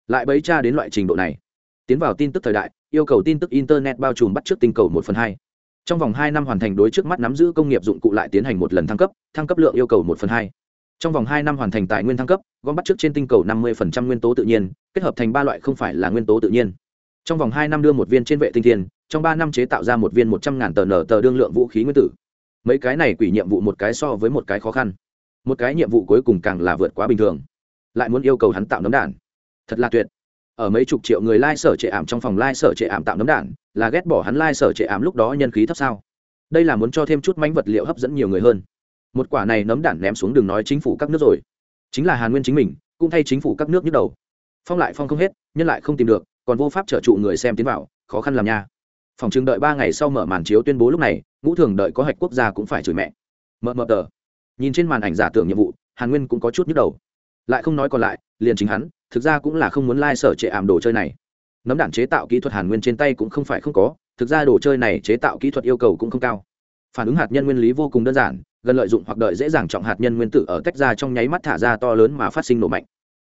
Lại bấy cha đến loại trình độ này. Tiến vào tin tức thời đại, yêu cầu tin tức internet bao trùm bắt trước tinh cầu một phần hai. Trong vòng hai năm hoàn thành đối trước mắt nắm giữ công nghiệp dụng cụ lại tiến hành một lần thăng cấp thăng cấp lượng yêu cầu một phần hai trong vòng hai năm hoàn thành tài nguyên thăng cấp, gom bắt trước trên tinh cầu năm mươi nguyên tố tự nhiên, kết hợp thành ba loại không phải là nguyên tố tự nhiên. Trong vòng hai năm đưa một viên trên vệ tinh thiên, trong ba năm chế tạo ra một viên một trăm ngàn tờ nở tờ đương lượng vũ khí nguyên tử. Mấy cái này quỷ nhiệm vụ một cái so với một cái khó khăn. Một cái nhiệm vụ cuối cùng càng là vượt quá bình thường. Lại muốn yêu cầu hắn tạo nấm đạn. Thật là tuyệt. Ở mấy chục triệu người lai、like、sở trệ ảm trong phòng lai、like、sở trệ ảm tạo nấm đạn, là ghét bỏ hắn lai、like、sở trệ ảm lúc đó nhân khí thấp sao? Đây là muốn cho thêm chút mánh vật liệu hấp dẫn nhiều người hơn một quả này nấm đạn ném xuống đường nói chính phủ các nước rồi. Chính là hàn nguyên chính mình, cũng thay chính phủ các nước nhức đầu. Phong lại phong không hết, nhân lại không tìm được, còn vô pháp trở trụ người xem tiến vào, khó khăn làm nha. Phòng chừng đợi ba ngày sau mở màn chiếu tuyên bố lúc này, ngũ thường đợi có hạch quốc gia cũng phải chửi mẹ. Mờ mờ tờ. Nhìn trên màn ảnh giả tưởng nhiệm vụ, hàn nguyên cũng có chút nhức đầu. Lại không nói còn lại, liền chính hắn, thực ra cũng là không muốn lai、like、sở trệ ảm đồ chơi này. Nấm đạn chế tạo kỹ thuật hàn nguyên trên tay cũng không phải không có, thực ra đồ chơi này chế tạo kỹ thuật yêu cầu cũng không cao phản ứng hạt nhân nguyên lý vô cùng đơn giản gần lợi dụng hoặc đợi dễ dàng trọng hạt nhân nguyên tử ở tách ra trong nháy mắt thả ra to lớn mà phát sinh nổ mạnh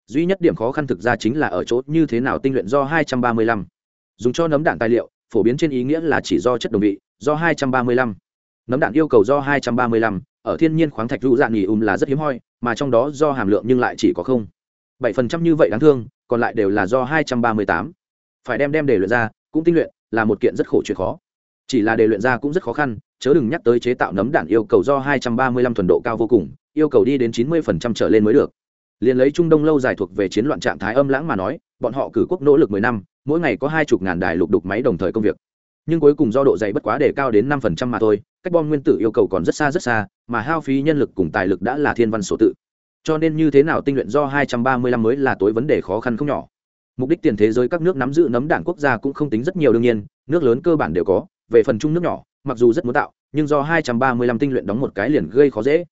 duy nhất điểm khó khăn thực ra chính là ở chỗ như thế nào tinh luyện do 235. dùng cho nấm đạn tài liệu phổ biến trên ý nghĩa là chỉ do chất đồng vị do 235. nấm đạn yêu cầu do 235, ở thiên nhiên khoáng thạch ru dạng nghỉ um là rất hiếm hoi mà trong đó do hàm lượng nhưng lại chỉ có không bảy phần trăm như vậy đáng thương còn lại đều là do 238. phải đem đem để luyện ra cũng tinh luyện là một kiện rất khổ chuyện khó chỉ là để luyện ra cũng rất khó khăn chớ đừng nhắc tới chế tạo nấm đạn yêu cầu do 235 thuần độ cao vô cùng, yêu cầu đi đến 90% trở lên mới được. Liền lấy trung đông lâu dài thuộc về chiến loạn trạng thái âm lãng mà nói, bọn họ cử quốc nỗ lực mười năm, mỗi ngày có hai chục ngàn đài lục đục máy đồng thời công việc. Nhưng cuối cùng do độ dày bất quá để cao đến năm phần trăm mà thôi, cách bom nguyên tử yêu cầu còn rất xa rất xa, mà hao phí nhân lực cùng tài lực đã là thiên văn số tự. Cho nên như thế nào tinh luyện do 235 mới là tối vấn đề khó khăn không nhỏ. Mục đích tiền thế giới các nước nắm giữ nấm đảng quốc gia cũng không tính rất nhiều đương nhiên, nước lớn cơ bản đều có, về phần trung nước nhỏ mặc dù rất muốn tạo nhưng do 235 tinh luyện đóng một cái liền gây khó dễ.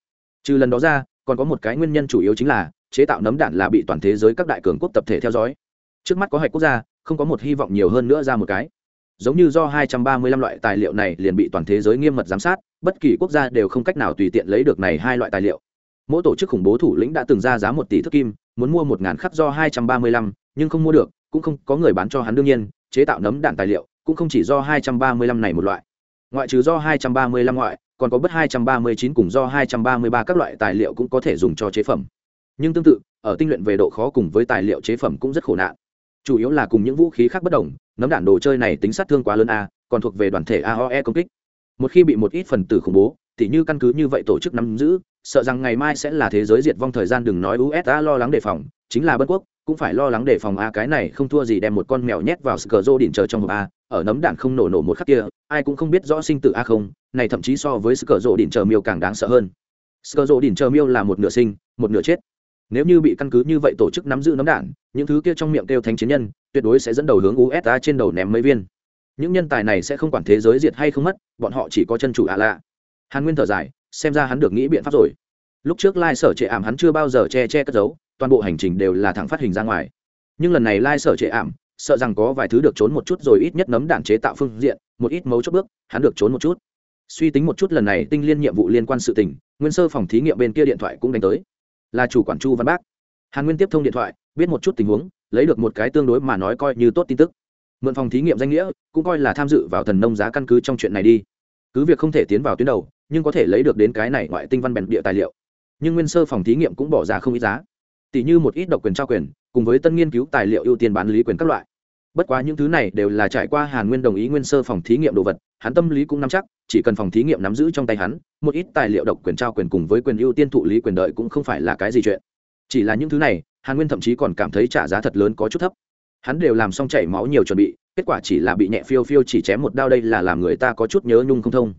Trừ lần đó ra còn có một cái nguyên nhân chủ yếu chính là chế tạo nấm đạn là bị toàn thế giới các đại cường quốc tập thể theo dõi. Trước mắt có hạch quốc gia không có một hy vọng nhiều hơn nữa ra một cái. Giống như do 235 loại tài liệu này liền bị toàn thế giới nghiêm mật giám sát bất kỳ quốc gia đều không cách nào tùy tiện lấy được này hai loại tài liệu. Mỗi tổ chức khủng bố thủ lĩnh đã từng ra giá một tỷ thước kim muốn mua một ngàn khắc do 235, nhưng không mua được cũng không có người bán cho hắn đương nhiên chế tạo nấm đạn tài liệu cũng không chỉ do 235 này một loại ngoại trừ do 235 ngoại, còn có bất 239 cùng do 233 các loại tài liệu cũng có thể dùng cho chế phẩm. Nhưng tương tự, ở tinh luyện về độ khó cùng với tài liệu chế phẩm cũng rất khổ nạn. Chủ yếu là cùng những vũ khí khác bất đồng, nấm đạn đồ chơi này tính sát thương quá lớn a, còn thuộc về đoàn thể aoe công kích. Một khi bị một ít phần tử khủng bố thì như căn cứ như vậy tổ chức nắm giữ, sợ rằng ngày mai sẽ là thế giới diệt vong thời gian đừng nói usa lo lắng đề phòng, chính là bất quốc cũng phải lo lắng đề phòng a, cái này không thua gì đem một con mèo nhét vào cờ rô đỉnh chờ trong hộp a, ở nấm đạn không nổ nổ một khắc kia ai cũng không biết rõ sinh tử a không, này thậm chí so với cờ rô đỉnh chờ miêu càng đáng sợ hơn. Cờ rô đỉnh chờ miêu là một nửa sinh, một nửa chết. Nếu như bị căn cứ như vậy tổ chức nắm giữ nấm đạn, những thứ kia trong miệng kêu thánh chiến nhân, tuyệt đối sẽ dẫn đầu hướng usa trên đầu ném mấy viên. Những nhân tài này sẽ không quản thế giới diệt hay không mất, bọn họ chỉ có chân chủ ạ lạ. Hàn nguyên thở dài, xem ra hắn được nghĩ biện pháp rồi. Lúc trước Lai Sở trệ ảm hắn chưa bao giờ che che cất giấu, toàn bộ hành trình đều là thẳng phát hình ra ngoài. Nhưng lần này Lai Sở trệ ảm sợ rằng có vài thứ được trốn một chút rồi ít nhất nấm đạn chế tạo phương diện, một ít mấu chốt bước, hắn được trốn một chút. Suy tính một chút lần này tinh liên nhiệm vụ liên quan sự tình, nguyên sơ phòng thí nghiệm bên kia điện thoại cũng đánh tới. Là chủ quản chu văn bác. Hàn nguyên tiếp thông điện thoại, biết một chút tình huống, lấy được một cái tương đối mà nói coi như tốt tin tức. Mượn phòng thí nghiệm danh nghĩa, cũng coi là tham dự vào thần nông giá căn cứ trong chuyện này đi. Cứ việc không thể tiến vào tuyến đầu, nhưng có thể lấy được đến cái này ngoại tinh văn bèn địa tài liệu. Nhưng nguyên sơ phòng thí nghiệm cũng bỏ ra không ít giá. Tỷ như một ít độc quyền trao quyền, cùng với tân nghiên cứu tài liệu ưu tiên bán lý quyền các loại bất quá những thứ này đều là trải qua hàn nguyên đồng ý nguyên sơ phòng thí nghiệm đồ vật, hắn tâm lý cũng nắm chắc, chỉ cần phòng thí nghiệm nắm giữ trong tay hắn, một ít tài liệu độc quyền trao quyền cùng với quyền ưu tiên thụ lý quyền đợi cũng không phải là cái gì chuyện. Chỉ là những thứ này, hàn nguyên thậm chí còn cảm thấy trả giá thật lớn có chút thấp. Hắn đều làm xong chảy máu nhiều chuẩn bị, kết quả chỉ là bị nhẹ phiêu phiêu chỉ chém một đao đây là làm người ta có chút nhớ nhung không thông.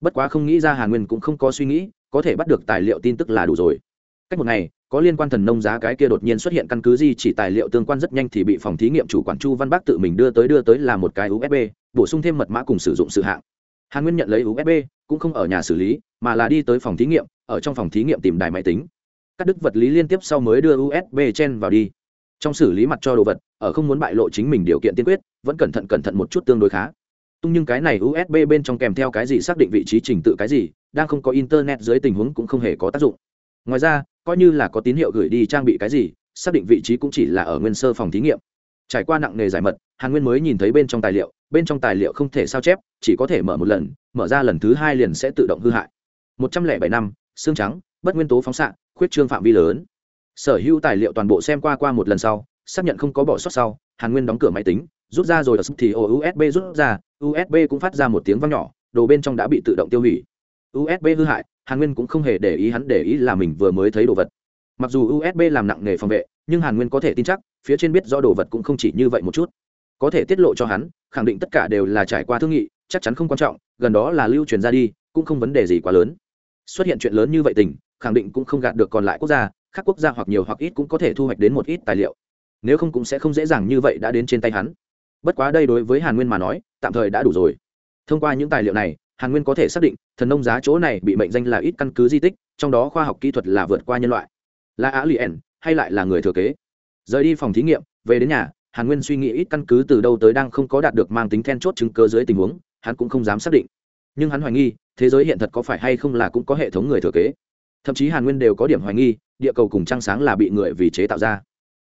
Bất quá không nghĩ ra hàn nguyên cũng không có suy nghĩ, có thể bắt được tài liệu tin tức là đủ rồi. Cách một ngày có liên quan thần nông giá cái kia đột nhiên xuất hiện căn cứ gì chỉ tài liệu tương quan rất nhanh thì bị phòng thí nghiệm chủ quản chu văn bác tự mình đưa tới đưa tới là một cái usb bổ sung thêm mật mã cùng sử dụng sự hạng. Hàn nguyên nhận lấy usb cũng không ở nhà xử lý, mà là đi tới phòng thí nghiệm, ở trong phòng thí nghiệm tìm đài máy tính. Các đức vật lý liên tiếp sau mới đưa usb chen vào đi. Trong xử lý mặt cho đồ vật, ở không muốn bại lộ chính mình điều kiện tiên quyết, vẫn cẩn thận cẩn thận một chút tương đối khá. Tung nhưng cái này usb bên trong kèm theo cái gì xác định vị trí trình tự cái gì, đang không có internet dưới tình huống cũng không hề có tác dụng. Ngoài ra coi như là có tín hiệu gửi đi trang bị cái gì, xác định vị trí cũng chỉ là ở nguyên sơ phòng thí nghiệm. Trải qua nặng nghề giải mật, hàn nguyên mới nhìn thấy bên trong tài liệu, bên trong tài liệu không thể sao chép, chỉ có thể mở một lần, mở ra lần thứ hai liền sẽ tự động hư hại. Một trăm lẻ bảy năm, xương trắng, bất nguyên tố phóng xạ, khuyết trương phạm vi lớn. Sở hữu tài liệu toàn bộ xem qua qua một lần sau, xác nhận không có bỏ sót sau, hàn nguyên đóng cửa máy tính, rút ra rồi ở thì ổ usb rút ra usb cũng phát ra một tiếng vang nhỏ, đồ bên trong đã bị tự động tiêu hủy. usb hư hại hàn nguyên cũng không hề để ý hắn để ý là mình vừa mới thấy đồ vật. Mặc dù usb làm nặng nghề phòng vệ, nhưng hàn nguyên có thể tin chắc, phía trên biết do đồ vật cũng không chỉ như vậy một chút. Có thể tiết lộ cho hắn, khẳng định tất cả đều là trải qua thương nghị, chắc chắn không quan trọng, gần đó là lưu truyền ra đi, cũng không vấn đề gì quá lớn. Xuất hiện chuyện lớn như vậy tình, khẳng định cũng không gạt được còn lại quốc gia các quốc gia hoặc nhiều hoặc ít cũng có thể thu hoạch đến một ít tài liệu. Nếu không cũng sẽ không dễ dàng như vậy đã đến trên tay hắn. Bất quá đây đối với hàn nguyên mà nói, tạm thời đã đủ rồi. Thông qua những tài liệu này hàn nguyên có thể xác định, thần nông giá chỗ này bị mệnh danh là ít căn cứ di tích, trong đó khoa học kỹ thuật là vượt qua nhân loại. Là á lien hay lại là người thừa kế. Rời đi phòng thí nghiệm, về đến nhà, hàn nguyên suy nghĩ ít căn cứ từ đâu tới đang không có đạt được mang tính then chốt chứng cơ dưới tình huống, hắn cũng không dám xác định. Nhưng hắn hoài nghi, thế giới hiện thật có phải hay không là cũng có hệ thống người thừa kế. Thậm chí hàn nguyên đều có điểm hoài nghi, địa cầu cùng trăng sáng là bị người vì chế tạo ra.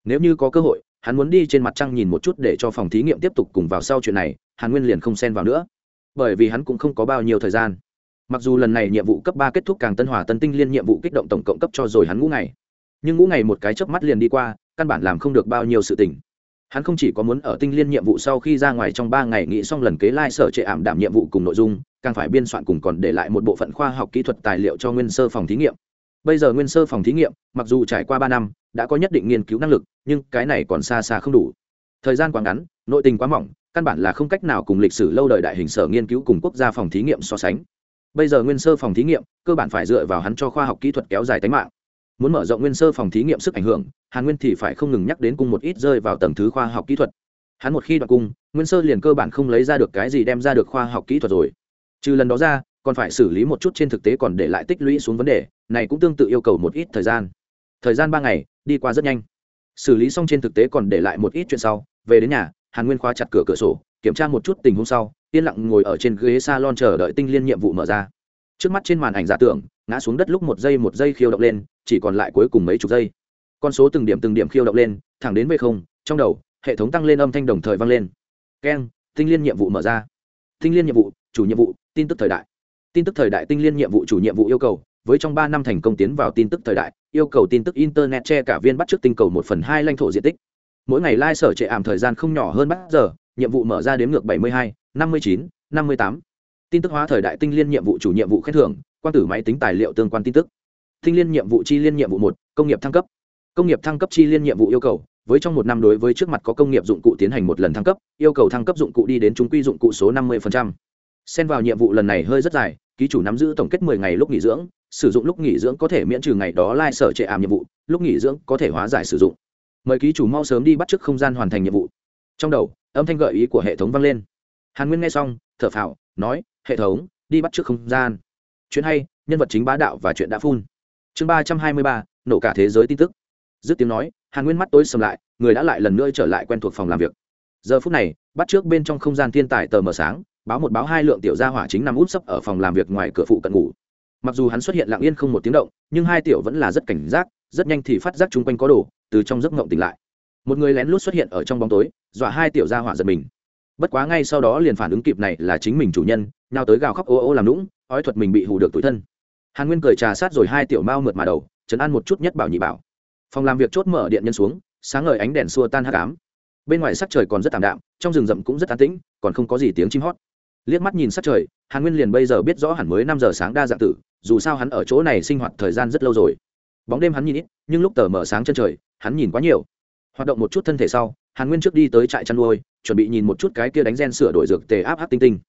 Nếu như có cơ hội, hắn muốn đi trên mặt trăng nhìn một chút để cho phòng thí nghiệm tiếp tục cùng vào sau chuyện này, hàn nguyên liền không xen vào nữa bởi vì hắn cũng không có bao nhiêu thời gian. Mặc dù lần này nhiệm vụ cấp ba kết thúc càng tân hòa tân tinh liên nhiệm vụ kích động tổng cộng cấp cho rồi hắn ngũ ngày. Nhưng ngũ ngày một cái chớp mắt liền đi qua, căn bản làm không được bao nhiêu sự tình. Hắn không chỉ có muốn ở tinh liên nhiệm vụ sau khi ra ngoài trong ba ngày nghĩ xong lần kế lai sở trệ ảm đảm nhiệm vụ cùng nội dung, càng phải biên soạn cùng còn để lại một bộ phận khoa học kỹ thuật tài liệu cho nguyên sơ phòng thí nghiệm. Bây giờ nguyên sơ phòng thí nghiệm, mặc dù trải qua ba năm, đã có nhất định nghiên cứu năng lực, nhưng cái này còn xa xa không đủ. Thời gian quá ngắn, nội tình quá mỏng căn bản là không cách nào cùng lịch sử lâu đời đại hình sở nghiên cứu cùng quốc gia phòng thí nghiệm so sánh. Bây giờ nguyên sơ phòng thí nghiệm, cơ bản phải dựa vào hắn cho khoa học kỹ thuật kéo dài tính mạng. Muốn mở rộng nguyên sơ phòng thí nghiệm sức ảnh hưởng, hàn nguyên thì phải không ngừng nhắc đến cung một ít rơi vào tầng thứ khoa học kỹ thuật. Hắn một khi đoạn cung, nguyên sơ liền cơ bản không lấy ra được cái gì đem ra được khoa học kỹ thuật rồi. Trừ lần đó ra, còn phải xử lý một chút trên thực tế còn để lại tích lũy xuống vấn đề, này cũng tương tự yêu cầu một ít thời gian. Thời gian ba ngày, đi qua rất nhanh. Xử lý xong trên thực tế còn để lại một ít chuyện sau, về đến nhà hàn nguyên khóa chặt cửa cửa sổ, kiểm tra một chút tình huống sau, yên lặng ngồi ở trên ghế s a lon chờ đợi tinh liên nhiệm vụ mở ra. Trước mắt trên màn ảnh giả tưởng, ngã xuống đất lúc một giây một giây khiêu động lên, chỉ còn lại cuối cùng mấy chục giây. Con số từng điểm từng điểm khiêu động lên, thẳng đến về không, trong đầu, hệ thống tăng lên âm thanh đồng thời vang lên. Keng, tinh liên nhiệm vụ mở ra. Tinh liên nhiệm vụ, chủ nhiệm vụ, tin tức thời đại. Tin tức thời đại tinh liên nhiệm vụ chủ nhiệm vụ yêu cầu, với trong ba năm thành công tiến vào tin tức thời đại, yêu cầu tin tức internet che cả viên bắt trước tinh cầu một phần hai lãnh thổ diện tích mỗi ngày lai sở trệ ảm thời gian không nhỏ hơn bắt giờ, nhiệm vụ mở ra đếm ngược bảy mươi hai, năm mươi chín, năm mươi tám. Tin tức hóa thời đại tinh liên nhiệm vụ chủ nhiệm vụ khen thưởng, quan tử máy tính tài liệu tương quan tin tức. Tinh liên nhiệm vụ chi liên nhiệm vụ một, công nghiệp thăng cấp. Công nghiệp thăng cấp chi liên nhiệm vụ yêu cầu, với trong một năm đối với trước mặt có công nghiệp dụng cụ tiến hành một lần thăng cấp, yêu cầu thăng cấp dụng cụ đi đến chúng quy dụng cụ số năm mươi xen vào nhiệm vụ lần này hơi rất dài, ký chủ nắm giữ tổng kết 10 ngày lúc nghỉ dưỡng, sử dụng lúc nghỉ dưỡng có thể miễn trừ ngày đó lai sở trệ ảm nhiệm vụ, lúc nghỉ dưỡng có thể hóa giải sử dụng mời ký chủ mau sớm đi bắt chước không gian hoàn thành nhiệm vụ. Trong đầu, âm thanh gợi ý của hệ thống vang lên. Hàn nguyên nghe xong, thở phào, nói, hệ thống, đi bắt chước không gian. Chuyện hay, nhân vật chính bá đạo và chuyện đã phun. Chương ba trăm hai mươi ba, nổ cả thế giới tin tức. Dứt tiếng nói, hàn nguyên mắt tối sầm lại, người đã lại lần nữa trở lại quen thuộc phòng làm việc. Giờ phút này, bắt trước bên trong không gian thiên tài tờ mờ sáng, báo một báo hai lượng tiểu gia hỏa chính nằm út sấp ở phòng làm việc ngoài cửa phụ cận ngủ. Mặc dù hắn xuất hiện lặng yên không một tiếng động, nhưng hai tiểu vẫn là rất cảnh giác, rất nhanh thì phát giác chung quanh có đồ từ trong giấc ngộng tỉnh lại. Một người lén lút xuất hiện ở trong bóng tối, dọa hai tiểu gia hỏa giật mình. Bất quá ngay sau đó liền phản ứng kịp này là chính mình chủ nhân, nhào tới gào khóc ô ô làm lũng ói thuật mình bị hù được tủi thân. Hàn nguyên cười trà sát rồi hai tiểu mao mượt mà đầu chấn ăn một chút nhất bảo nhị bảo. Phòng làm việc chốt mở điện nhân xuống, sáng ngời ánh đèn xua tan hát cám bên ngoài sắc trời còn rất tạm đạm, trong rừng rậm cũng rất an tĩnh, còn không có gì tiếng chim hót. Liếc mắt nhìn sắc trời, hàn nguyên liền bây giờ biết rõ hẳn mới năm giờ sáng đa dạng tử, dù sao hắn ở chỗ này sinh hoạt thời gian rất lâu rồi bóng đêm hắn nhìn ít, nhưng lúc tờ mở sáng chân trời, hắn nhìn quá nhiều. Hoạt động một chút thân thể sau, hàn nguyên trước đi tới trại chăn nuôi, chuẩn bị nhìn một chút cái kia đánh gen sửa đổi dược tề áp áp tinh tinh.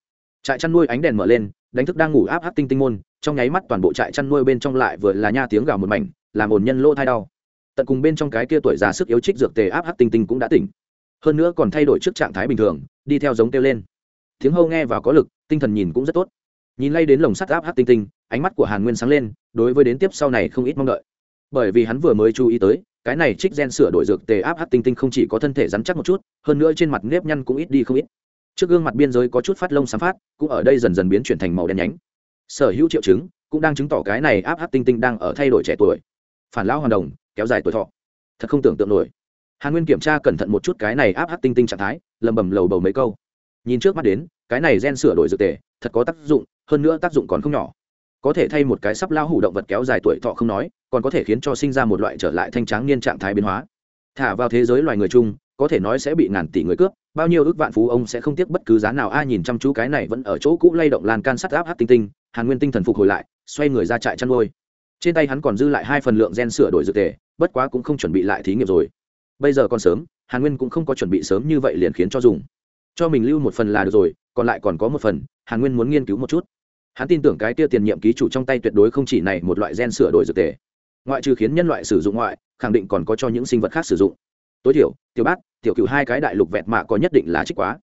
Trại chăn nuôi ánh đèn mở lên, đánh thức đang ngủ áp áp tinh tinh môn, trong nháy mắt toàn bộ trại chăn nuôi bên trong lại vừa là nha tiếng gào một mảnh, làm ổn nhân lỗ thai đau. Tận cùng bên trong cái kia tuổi già sức yếu trích dược tề áp áp tinh tinh cũng đã tỉnh. Hơn nữa còn thay đổi trước trạng thái bình thường, đi theo giống kêu lên. Tiếng hâu nghe và có lực, tinh thần nhìn cũng rất tốt. Nhìn lay đến lồng sắt áp áp tinh tinh, ánh mắt của hàn nguyên sáng lên, đối với đến tiếp sau này không ít mong đợi bởi vì hắn vừa mới chú ý tới, cái này trích gen sửa đổi dược tề áp hát tinh tinh không chỉ có thân thể rắn chắc một chút, hơn nữa trên mặt nếp nhăn cũng ít đi không ít. Trước gương mặt biên giới có chút phát lông sáng phát, cũng ở đây dần dần biến chuyển thành màu đen nhánh. Sở hữu triệu chứng cũng đang chứng tỏ cái này áp hát tinh tinh đang ở thay đổi trẻ tuổi. Phản lão hoàn đồng, kéo dài tuổi thọ. Thật không tưởng tượng nổi. Hàn nguyên kiểm tra cẩn thận một chút cái này áp hát tinh tinh trạng thái lầm bầm lầu bầu mấy câu. Nhìn trước mắt đến, cái này gen sửa đổi dược tề, thật có tác dụng, hơn nữa tác dụng còn không nhỏ. Có thể thay một cái sắp lao hủ động vật kéo dài tuổi thọ không nói còn có thể khiến cho sinh ra một loại trở lại thanh tráng niên trạng thái biến hóa. Thả vào thế giới loài người chung, có thể nói sẽ bị ngàn tỷ người cướp, bao nhiêu ước vạn phú ông sẽ không tiếc bất cứ giá nào. Ai nhìn chăm chú cái này vẫn ở chỗ cũ lay động lan can sắt áp hát tinh tinh, hàn nguyên tinh thần phục hồi lại, xoay người ra trại chăn nuôi. Trên tay hắn còn dư lại hai phần lượng gen sửa đổi dược tề, bất quá cũng không chuẩn bị lại thí nghiệm rồi. Bây giờ còn sớm, hàn nguyên cũng không có chuẩn bị sớm như vậy liền khiến cho dùng. Cho mình lưu một phần là được rồi, còn lại còn có một phần, hàn nguyên muốn nghiên cứu một chút. Hắn tin tưởng cái tia tiền nhiệm ký chủ trong tay tuyệt đối không chỉ này một loại gen sửa đổi dược tề ngoại trừ khiến nhân loại sử dụng ngoại, khẳng định còn có cho những sinh vật khác sử dụng. Tối thiểu, tiểu bát, tiểu cựu hai cái đại lục vẹt mạ có nhất định là trích quá.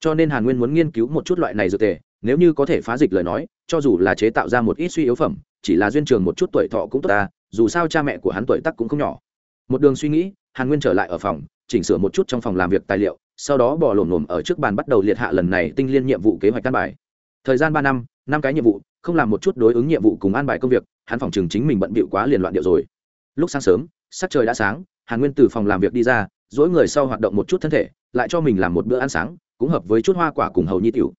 Cho nên hàn nguyên muốn nghiên cứu một chút loại này dược tề, nếu như có thể phá dịch lời nói, cho dù là chế tạo ra một ít suy yếu phẩm, chỉ là duyên trường một chút tuổi thọ cũng tốt ta, dù sao cha mẹ của hắn tuổi tắc cũng không nhỏ. Một đường suy nghĩ, hàn nguyên trở lại ở phòng, chỉnh sửa một chút trong phòng làm việc tài liệu, sau đó bỏ lổm lổm ở trước bàn bắt đầu liệt hạ lần này tinh liên nhiệm vụ kế hoạch căn bài. Thời gian ba năm năm cái nhiệm vụ, không làm một chút đối ứng nhiệm vụ cùng an bài công việc, hắn phòng chừng chính mình bận bịu quá liền loạn điệu rồi. Lúc sáng sớm, sắc trời đã sáng, hàn nguyên từ phòng làm việc đi ra, dỗi người sau hoạt động một chút thân thể, lại cho mình làm một bữa ăn sáng, cũng hợp với chút hoa quả cùng hầu nhi tiểu.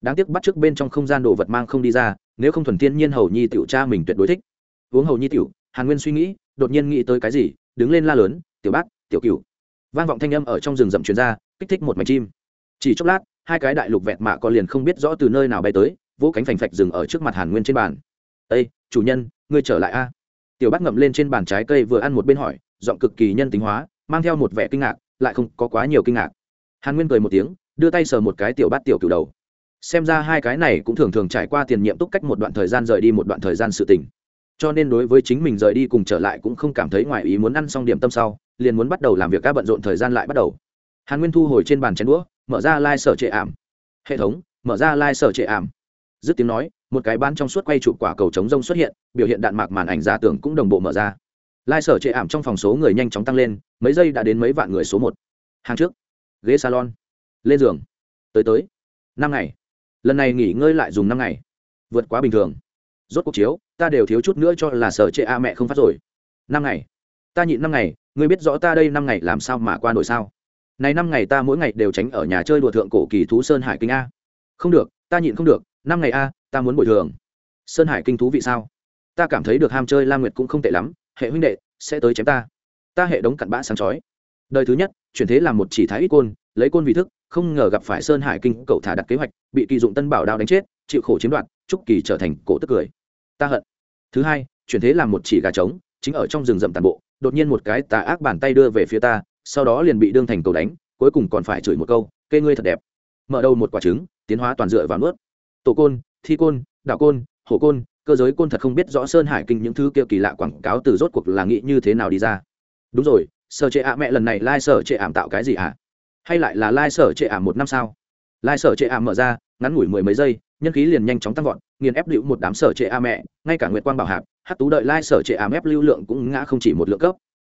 Đáng tiếc bắt trước bên trong không gian đồ vật mang không đi ra, nếu không thuần thiên nhiên hầu nhi tiểu cha mình tuyệt đối thích. Uống hầu nhi tiểu, hàn nguyên suy nghĩ, đột nhiên nghĩ tới cái gì, đứng lên la lớn, tiểu bát tiểu cửu. Vang vọng thanh âm ở trong rừng rậm truyền ra, kích thích một mảnh chim. Chỉ chốc lát, hai cái đại lục vẹt mạ có liền không biết rõ từ nơi nào bay tới vỗ cánh phành phạch dừng ở trước mặt hàn nguyên trên bàn. Ây chủ nhân, ngươi trở lại a. Tiểu bát ngậm lên trên bàn trái cây vừa ăn một bên hỏi, giọng cực kỳ nhân tính hóa, mang theo một vẻ kinh ngạc, lại không có quá nhiều kinh ngạc. Hàn nguyên cười một tiếng, đưa tay sờ một cái tiểu bát tiểu cửu đầu. Xem ra hai cái này cũng thường thường trải qua tiền nhiệm túc cách một đoạn thời gian rời đi một đoạn thời gian sự tình. Cho nên đối với chính mình rời đi cùng trở lại cũng không cảm thấy ngoài ý muốn ăn xong điểm tâm sau, liền muốn bắt đầu làm việc các bận rộn thời gian lại bắt đầu. Hàn nguyên thu hồi trên bàn chén đũa, mở ra lai、like、sở trệ ảm. Hệ thống, mở ra lai、like、sở trệ ảm dứt tiếng nói, một cái bán trong suốt quay chụp quả cầu chống rông xuất hiện, biểu hiện đạn mạc màn ảnh giả tưởng cũng đồng bộ mở ra. Lai sở chệ ảm trong phòng số người nhanh chóng tăng lên, mấy giây đã đến mấy vạn người số một. Hàng trước, ghế salon, lên giường. Tới tới, năm ngày. Lần này nghỉ ngơi lại dùng năm ngày. Vượt quá bình thường. Rốt cuộc chiếu, ta đều thiếu chút nữa cho là sở chệ a mẹ không phát rồi. Năm ngày. Ta nhịn năm ngày, ngươi biết rõ ta đây năm ngày làm sao mà qua nổi sao? Này năm ngày ta mỗi ngày đều tránh ở nhà chơi đùa thượng cổ kỳ thú sơn hải kinh a. Không được, ta nhịn không được năm ngày a, ta muốn bồi thường. Sơn hải kinh thú vị sao? Ta cảm thấy được ham chơi lam nguyệt cũng không tệ lắm, hệ huynh đệ, sẽ tới chém ta. Ta hệ đống cặn bã sáng chói. Đời thứ nhất, chuyển thế làm một chỉ thái ít côn, lấy côn vì thức, không ngờ gặp phải sơn hải kinh cậu thả đặt kế hoạch, bị kỳ dụng tân bảo đao đánh chết, chịu khổ chiếm đoạt trúc kỳ trở thành cổ tức cười. Ta hận. Thứ hai, chuyển thế làm một chỉ gà trống, chính ở trong rừng rậm tàn bộ, đột nhiên một cái tà ác bàn tay đưa về phía ta, sau đó liền bị đương thành cầu đánh, cuối cùng còn phải chửi một câu cây ngươi thật đẹp. Mở đầu một quả trứng, tiến hóa toàn dựa vào nuốt tổ côn, thi côn, đạo côn, hổ côn, cơ giới côn thật không biết rõ sơn hải kinh những thứ kia kỳ lạ quảng cáo từ rốt cuộc là nghĩ như thế nào đi ra. Đúng rồi, sở trệ ạ, mẹ lần này lai、like、sở trệ ảm tạo cái gì ạ? À? hay lại là lai、like、sở trệ ảm một năm sao? Lai、like、sở trệ ảm mở ra, ngắn ngủi mười mấy giây, nhân khí liền nhanh chóng tăng vọt, nghiền ép điệu một đám sở trệ a mẹ, ngay cả nguyệt quang bảo hạc hát tú đợi lai sở trệ ảm ép lưu lượng cũng ngã không chỉ một lượng cấp.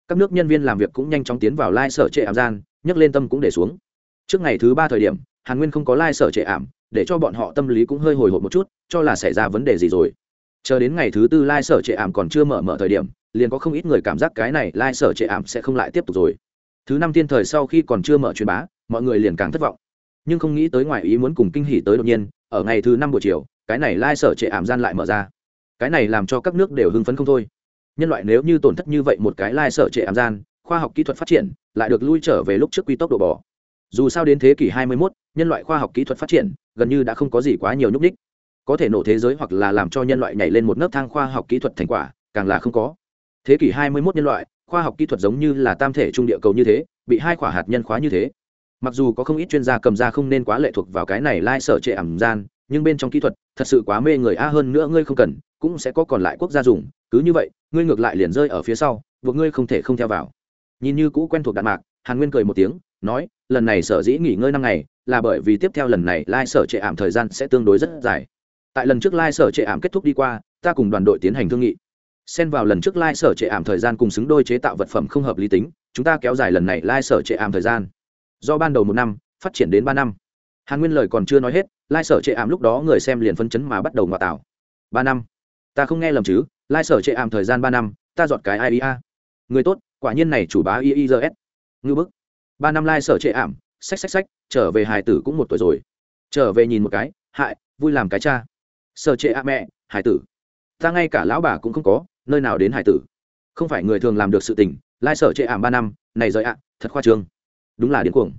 Các nước nhân viên làm việc cũng nhanh chóng tiến vào lai sở trệ ảm gian, nhấc lên tâm cũng để xuống. Trước ngày thứ ba thời điểm, hàn nguyên không có lai sở trệ ảm để cho bọn họ tâm lý cũng hơi hồi hộp một chút, cho là xảy ra vấn đề gì rồi. Chờ đến ngày thứ tư lai sở trệ ảm còn chưa mở mở thời điểm, liền có không ít người cảm giác cái này lai sở trệ ảm sẽ không lại tiếp tục rồi. Thứ năm thiên thời sau khi còn chưa mở truyền bá, mọi người liền càng thất vọng. Nhưng không nghĩ tới ngoài ý muốn cùng kinh hỉ tới đột nhiên, ở ngày thứ năm buổi chiều, cái này lai sở trệ ảm gian lại mở ra. Cái này làm cho các nước đều hưng phấn không thôi. Nhân loại nếu như tổn thất như vậy một cái lai sở trệ ảm gian, khoa học kỹ thuật phát triển, lại được lui trở về lúc trước quy tốc độ bỏ dù sao đến thế kỷ 21, nhân loại khoa học kỹ thuật phát triển gần như đã không có gì quá nhiều nhúc nhích. Có thể nổ thế giới hoặc là làm cho nhân loại nhảy lên một nấc thang khoa học kỹ thuật thành quả càng là không có. Thế kỷ 21 nhân loại khoa học kỹ thuật giống như là tam thể trung địa cầu như thế bị hai quả hạt nhân khóa như thế. Mặc dù có không ít chuyên gia cầm ra không nên quá lệ thuộc vào cái này lai sở trệ ảm gian nhưng bên trong kỹ thuật thật sự quá mê người a hơn nữa ngươi không cần cũng sẽ có còn lại quốc gia dùng. Cứ như vậy ngươi ngược lại liền rơi ở phía sau buộc ngươi không thể không theo vào. Nhìn như cũ quen thuộc đạn mạc hàn nguyên cười một tiếng nói, lần này sở dĩ nghỉ ngơi năm ngày, là bởi vì tiếp theo lần này lai sở trệ ảm thời gian sẽ tương đối rất dài. Tại lần trước lai sở trệ ảm kết thúc đi qua, ta cùng đoàn đội tiến hành thương nghị. Xen vào lần trước lai sở trệ ảm thời gian cùng xứng đôi chế tạo vật phẩm không hợp lý tính, chúng ta kéo dài lần này lai sở trệ ảm thời gian. Do ban đầu một năm, phát triển đến ba năm. Hàn nguyên lời còn chưa nói hết, lai sở trệ ảm lúc đó người xem liền phân chấn mà bắt đầu ngoại tạo. Ba năm. Ta không nghe lầm chứ, lai sở trệ ảm thời gian ba năm, ta dọn cái ia người tốt, quả nhiên này chủ bá iis ngư bức ba năm lai sở trệ ảm, xách xách xách, trở về Hải tử cũng một tuổi rồi. Trở về nhìn một cái, hại, vui làm cái cha. Sở trệ ạ mẹ hải tử. Ta ngay cả lão bà cũng không có, nơi nào đến hải tử. Không phải người thường làm được sự tình, lai sở trệ ảm ba năm, này rời ạ, thật khoa trương. Đúng là điên cuồng.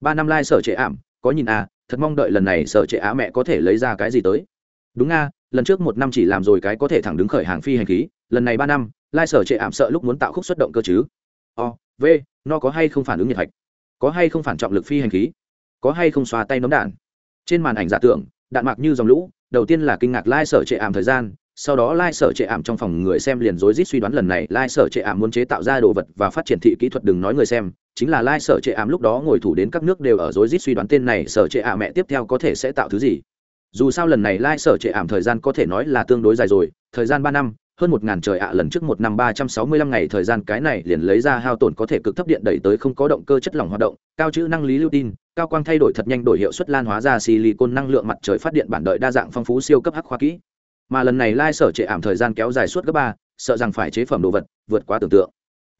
Ba năm lai sở trệ ảm, có nhìn à thật mong đợi lần này sở trệ á mẹ có thể lấy ra cái gì tới. Đúng a lần trước một năm chỉ làm rồi cái có thể thẳng đứng khởi hàng phi hành khí, lần này ba năm, lai sở trệ ảm sợ lúc muốn tạo khúc xuất động cơ chứ. O, v, nó có hay không phản ứng nhiệt hạch? Có hay không phản trọng lực phi hành khí, có hay không xóa tay nấm đạn. Trên màn ảnh giả tưởng, đạn mạc như dòng lũ, đầu tiên là kinh ngạc lai sở trệ ảm thời gian, sau đó lai sở trệ ảm trong phòng người xem liền rối rít suy đoán lần này lai sở trệ ảm muốn chế tạo ra đồ vật và phát triển thị kỹ thuật đừng nói người xem, chính là lai sở trệ ảm lúc đó ngồi thủ đến các nước đều ở rối rít suy đoán tên này sở trệ ảm mẹ tiếp theo có thể sẽ tạo thứ gì. Dù sao lần này lai sở trệ ảm thời gian có thể nói là tương đối dài rồi, thời gian ba năm hơn một ngàn trời ạ, lần trước một năm ba trăm sáu mươi lăm ngày, thời gian cái này liền lấy ra hao tổn có thể cực thấp điện đẩy tới không có động cơ chất lỏng hoạt động, cao chữ năng lý lưu tin, cao quang thay đổi thật nhanh đổi hiệu suất lan hóa ra silicon năng lượng mặt trời phát điện bản đợi đa dạng phong phú siêu cấp hắc khoa kỹ. Mà lần này lai sở trệ ảm thời gian kéo dài suốt gấp ba, sợ rằng phải chế phẩm đồ vật, vượt quá tưởng tượng.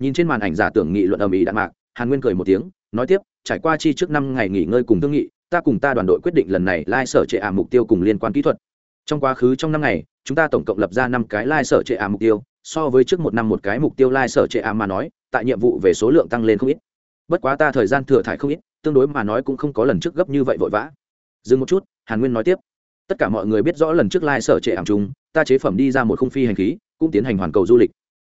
Nhìn trên màn ảnh giả tưởng nghị luận ầm ĩ đạn mạc, hàn nguyên cười một tiếng, nói tiếp, trải qua chi trước năm ngày nghỉ ngơi cùng thương nghị, ta cùng ta đoàn đội quyết định lần này lai sở trệ ảm mục tiêu cùng liên quan kỹ thuật trong quá khứ trong năm ngày, chúng ta tổng cộng lập ra năm cái lai sở trệ ả mục tiêu, so với trước một năm một cái mục tiêu lai sở trệ ả mà nói, tại nhiệm vụ về số lượng tăng lên không ít. Bất quá ta thời gian thừa thải không ít, tương đối mà nói cũng không có lần trước gấp như vậy vội vã. Dừng một chút, hàn nguyên nói tiếp. Tất cả mọi người biết rõ lần trước lai sở trệ ảm chúng ta chế phẩm đi ra một khung phi hành khí, cũng tiến hành hoàn cầu du lịch.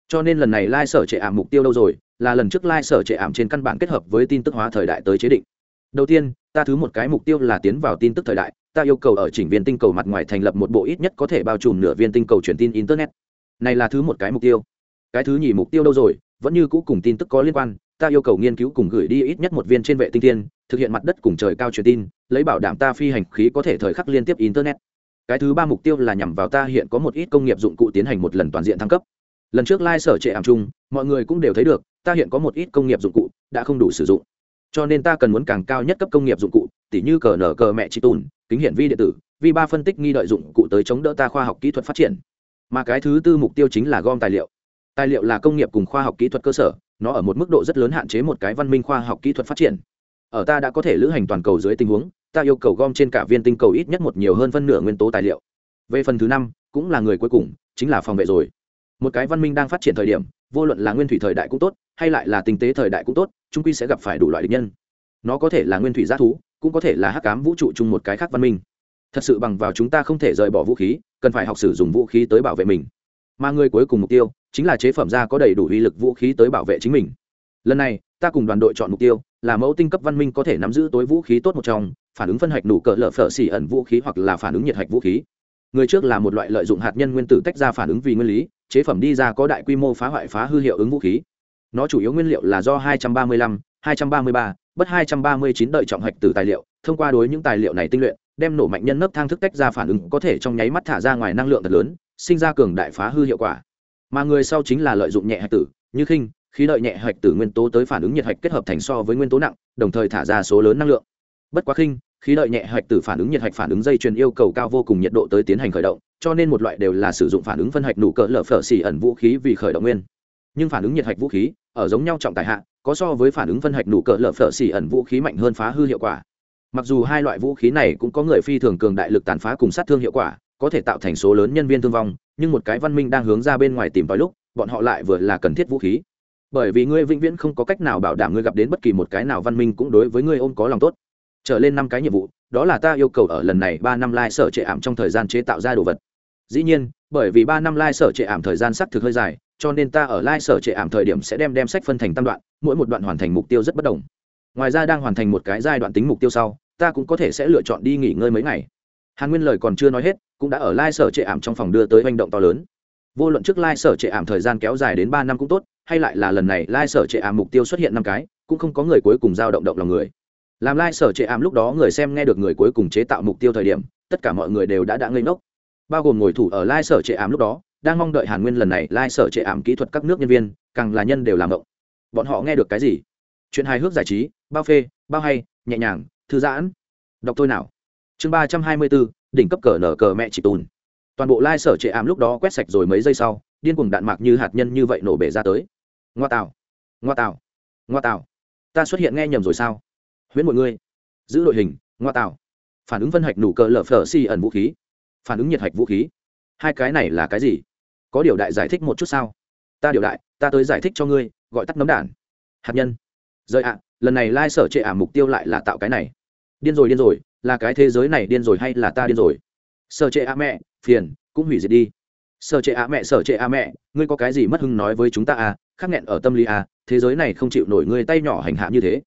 Cho nên lần này lai sở trệ ảm mục tiêu đâu rồi, là lần trước lai sở trệ ảm trên căn bản kết hợp với tin tức hóa thời đại tới chế định. Đầu tiên, ta thứ một cái mục tiêu là tiến vào tin tức thời đại ta yêu cầu ở chỉnh viên tinh cầu mặt ngoài thành lập một bộ ít nhất có thể bao trùm nửa viên tinh cầu truyền tin internet. Này là thứ một cái mục tiêu. Cái thứ nhì mục tiêu đâu rồi? Vẫn như cũ cùng tin tức có liên quan. Ta yêu cầu nghiên cứu cùng gửi đi ít nhất một viên trên vệ tinh thiên, thực hiện mặt đất cùng trời cao truyền tin, lấy bảo đảm ta phi hành khí có thể thời khắc liên tiếp internet. Cái thứ ba mục tiêu là nhằm vào ta hiện có một ít công nghiệp dụng cụ tiến hành một lần toàn diện thăng cấp. Lần trước lai、like、sở trệ ảm chung mọi người cũng đều thấy được, ta hiện có một ít công nghiệp dụng cụ đã không đủ sử dụng. Cho nên ta cần muốn càng cao nhất cấp công nghiệp dụng cụ tỉ như cờ nở cờ mẹ chị tùn, kính hiển vi điện tử vi ba phân tích nghi đợi dụng cụ tới chống đỡ ta khoa học kỹ thuật phát triển. Mà cái thứ tư mục tiêu chính là gom tài liệu. Tài liệu là công nghiệp cùng khoa học kỹ thuật cơ sở, nó ở một mức độ rất lớn hạn chế một cái văn minh khoa học kỹ thuật phát triển. Ở ta đã có thể lữ hành toàn cầu dưới tình huống, ta yêu cầu gom trên cả viên tinh cầu ít nhất một nhiều hơn phân nửa nguyên tố tài liệu. Về phần thứ năm, cũng là người cuối cùng, chính là phòng vệ rồi. Một cái văn minh đang phát triển thời điểm, vô luận là nguyên thủy thời đại cũng tốt, hay lại là tinh tế thời đại cũng tốt chúng quy sẽ gặp phải đủ loại địch nhân. Nó có thể là nguyên thủy g thú cũng có thể là hắc cám vũ trụ chung một cái khác văn minh. Thật sự bằng vào chúng ta không thể rời bỏ vũ khí cần phải học sử dụng vũ khí tới bảo vệ mình. Mà người cuối cùng mục tiêu chính là chế phẩm ra có đầy đủ uy lực vũ khí tới bảo vệ chính mình. Lần này ta cùng đoàn đội chọn mục tiêu là mẫu tinh cấp văn minh có thể nắm giữ tối vũ khí tốt một trong phản ứng phân hạch đủ cỡ lở phở xỉ ẩn vũ khí hoặc là phản ứng nhiệt hạch vũ khí. Người trước là một loại lợi dụng hạt nhân nguyên tử tách ra phản ứng vì nguyên lý chế phẩm đi ra có đại quy mô phá hoại phá hư hiệu ứng vũ khí. Nó chủ yếu nguyên liệu là do 235, 233, bất 239 đợi trọng hạch từ tài liệu, thông qua đối những tài liệu này tinh luyện, đem nổ mạnh nhân nấp thang thức tách ra phản ứng có thể trong nháy mắt thả ra ngoài năng lượng thật lớn, sinh ra cường đại phá hư hiệu quả. Mà người sau chính là lợi dụng nhẹ hạch tử, như khinh, khí đợi nhẹ hạch tử nguyên tố tới phản ứng nhiệt hạch kết hợp thành so với nguyên tố nặng, đồng thời thả ra số lớn năng lượng. Bất quá khinh, khí đợi nhẹ hạch tử phản ứng nhiệt hạch phản ứng dây chuyền yêu cầu cao vô cùng nhiệt độ tới tiến hành khởi động, cho nên một loại đều là sử dụng phản ứng phân hạch nụ cỡ lở phở xỉ ẩn vũ khí vì khởi động nguyên. Nhưng phản ứng nhiệt hạch vũ khí, ở giống nhau trọng tài hạ có so với phản ứng phân hạch nụ cỡ lở phở xỉ ẩn vũ khí mạnh hơn phá hư hiệu quả. Mặc dù hai loại vũ khí này cũng có người phi thường cường đại lực tàn phá cùng sát thương hiệu quả, có thể tạo thành số lớn nhân viên thương vong, nhưng một cái văn minh đang hướng ra bên ngoài tìm vào lúc, bọn họ lại vừa là cần thiết vũ khí. Bởi vì ngươi vĩnh viễn không có cách nào bảo đảm ngươi gặp đến bất kỳ một cái nào văn minh cũng đối với ngươi ôm có lòng tốt. Trở lên năm cái nhiệm vụ, đó là ta yêu cầu ở lần này ba năm lai sở trệ ảm trong thời gian chế tạo ra đồ vật. Dĩ nhiên, bởi vì ba năm lai sở trệ ảm thời gian xác thực hơi dài cho nên ta ở lai sở trệ ảm thời điểm sẽ đem đem sách phân thành tam đoạn, mỗi một đoạn hoàn thành mục tiêu rất bất đồng. Ngoài ra đang hoàn thành một cái giai đoạn tính mục tiêu sau, ta cũng có thể sẽ lựa chọn đi nghỉ ngơi mấy ngày. Hàn nguyên lời còn chưa nói hết, cũng đã ở lai sở trệ ảm trong phòng đưa tới hành động to lớn. Vô luận trước lai sở trệ ảm thời gian kéo dài đến ba năm cũng tốt, hay lại là lần này lai sở trệ ảm mục tiêu xuất hiện năm cái, cũng không có người cuối cùng giao động động lòng người. Làm lai sở trệ ảm lúc đó người xem nghe được người cuối cùng chế tạo mục tiêu thời điểm, tất cả mọi người đều đã đã ngây ngốc. Bao gồm ngồi thủ ở lai sở trệ ảm lúc đó đang mong đợi hàn nguyên lần này lai sở trệ ảm kỹ thuật các nước nhân viên, càng là nhân đều làm động bọn họ nghe được cái gì? Chuyện hài hước giải trí, bao phê, bao hay, nhẹ nhàng, thư giãn. Đọc tôi nào? Chương ba trăm hai mươi bốn, đỉnh cấp cờ nở cờ mẹ chỉ tùn. Toàn bộ lai sở trệ ảm lúc đó quét sạch rồi mấy giây sau, điên cuồng đạn mạc như hạt nhân như vậy nổ bể ra tới. Ngoa tạo. Ngoa tạo. Ngoa tạo. Ta xuất hiện nghe nhầm rồi sao? Huyễn mọi người. Giữ đội hình, ngoa tạo. Phản ứng phân hạch nủ cờ lở phở xi ẩn vũ khí. Phản ứng nhiệt hạch vũ khí. Hai cái này là cái gì? Có điều đại giải thích một chút sao? Ta điều đại, ta tới giải thích cho ngươi, gọi tắt nấm đản hạt nhân. Rời ạ, lần này lai sở trệ ả mục tiêu lại là tạo cái này. Điên rồi điên rồi, là cái thế giới này điên rồi hay là ta điên rồi? Sở trệ ả mẹ, phiền, cũng hủy diệt đi. Sở trệ ả mẹ, sở trệ ả mẹ, ngươi có cái gì mất hưng nói với chúng ta à? Khắc nghẹn ở tâm lý à thế giới này không chịu nổi ngươi tay nhỏ hành hạ như thế.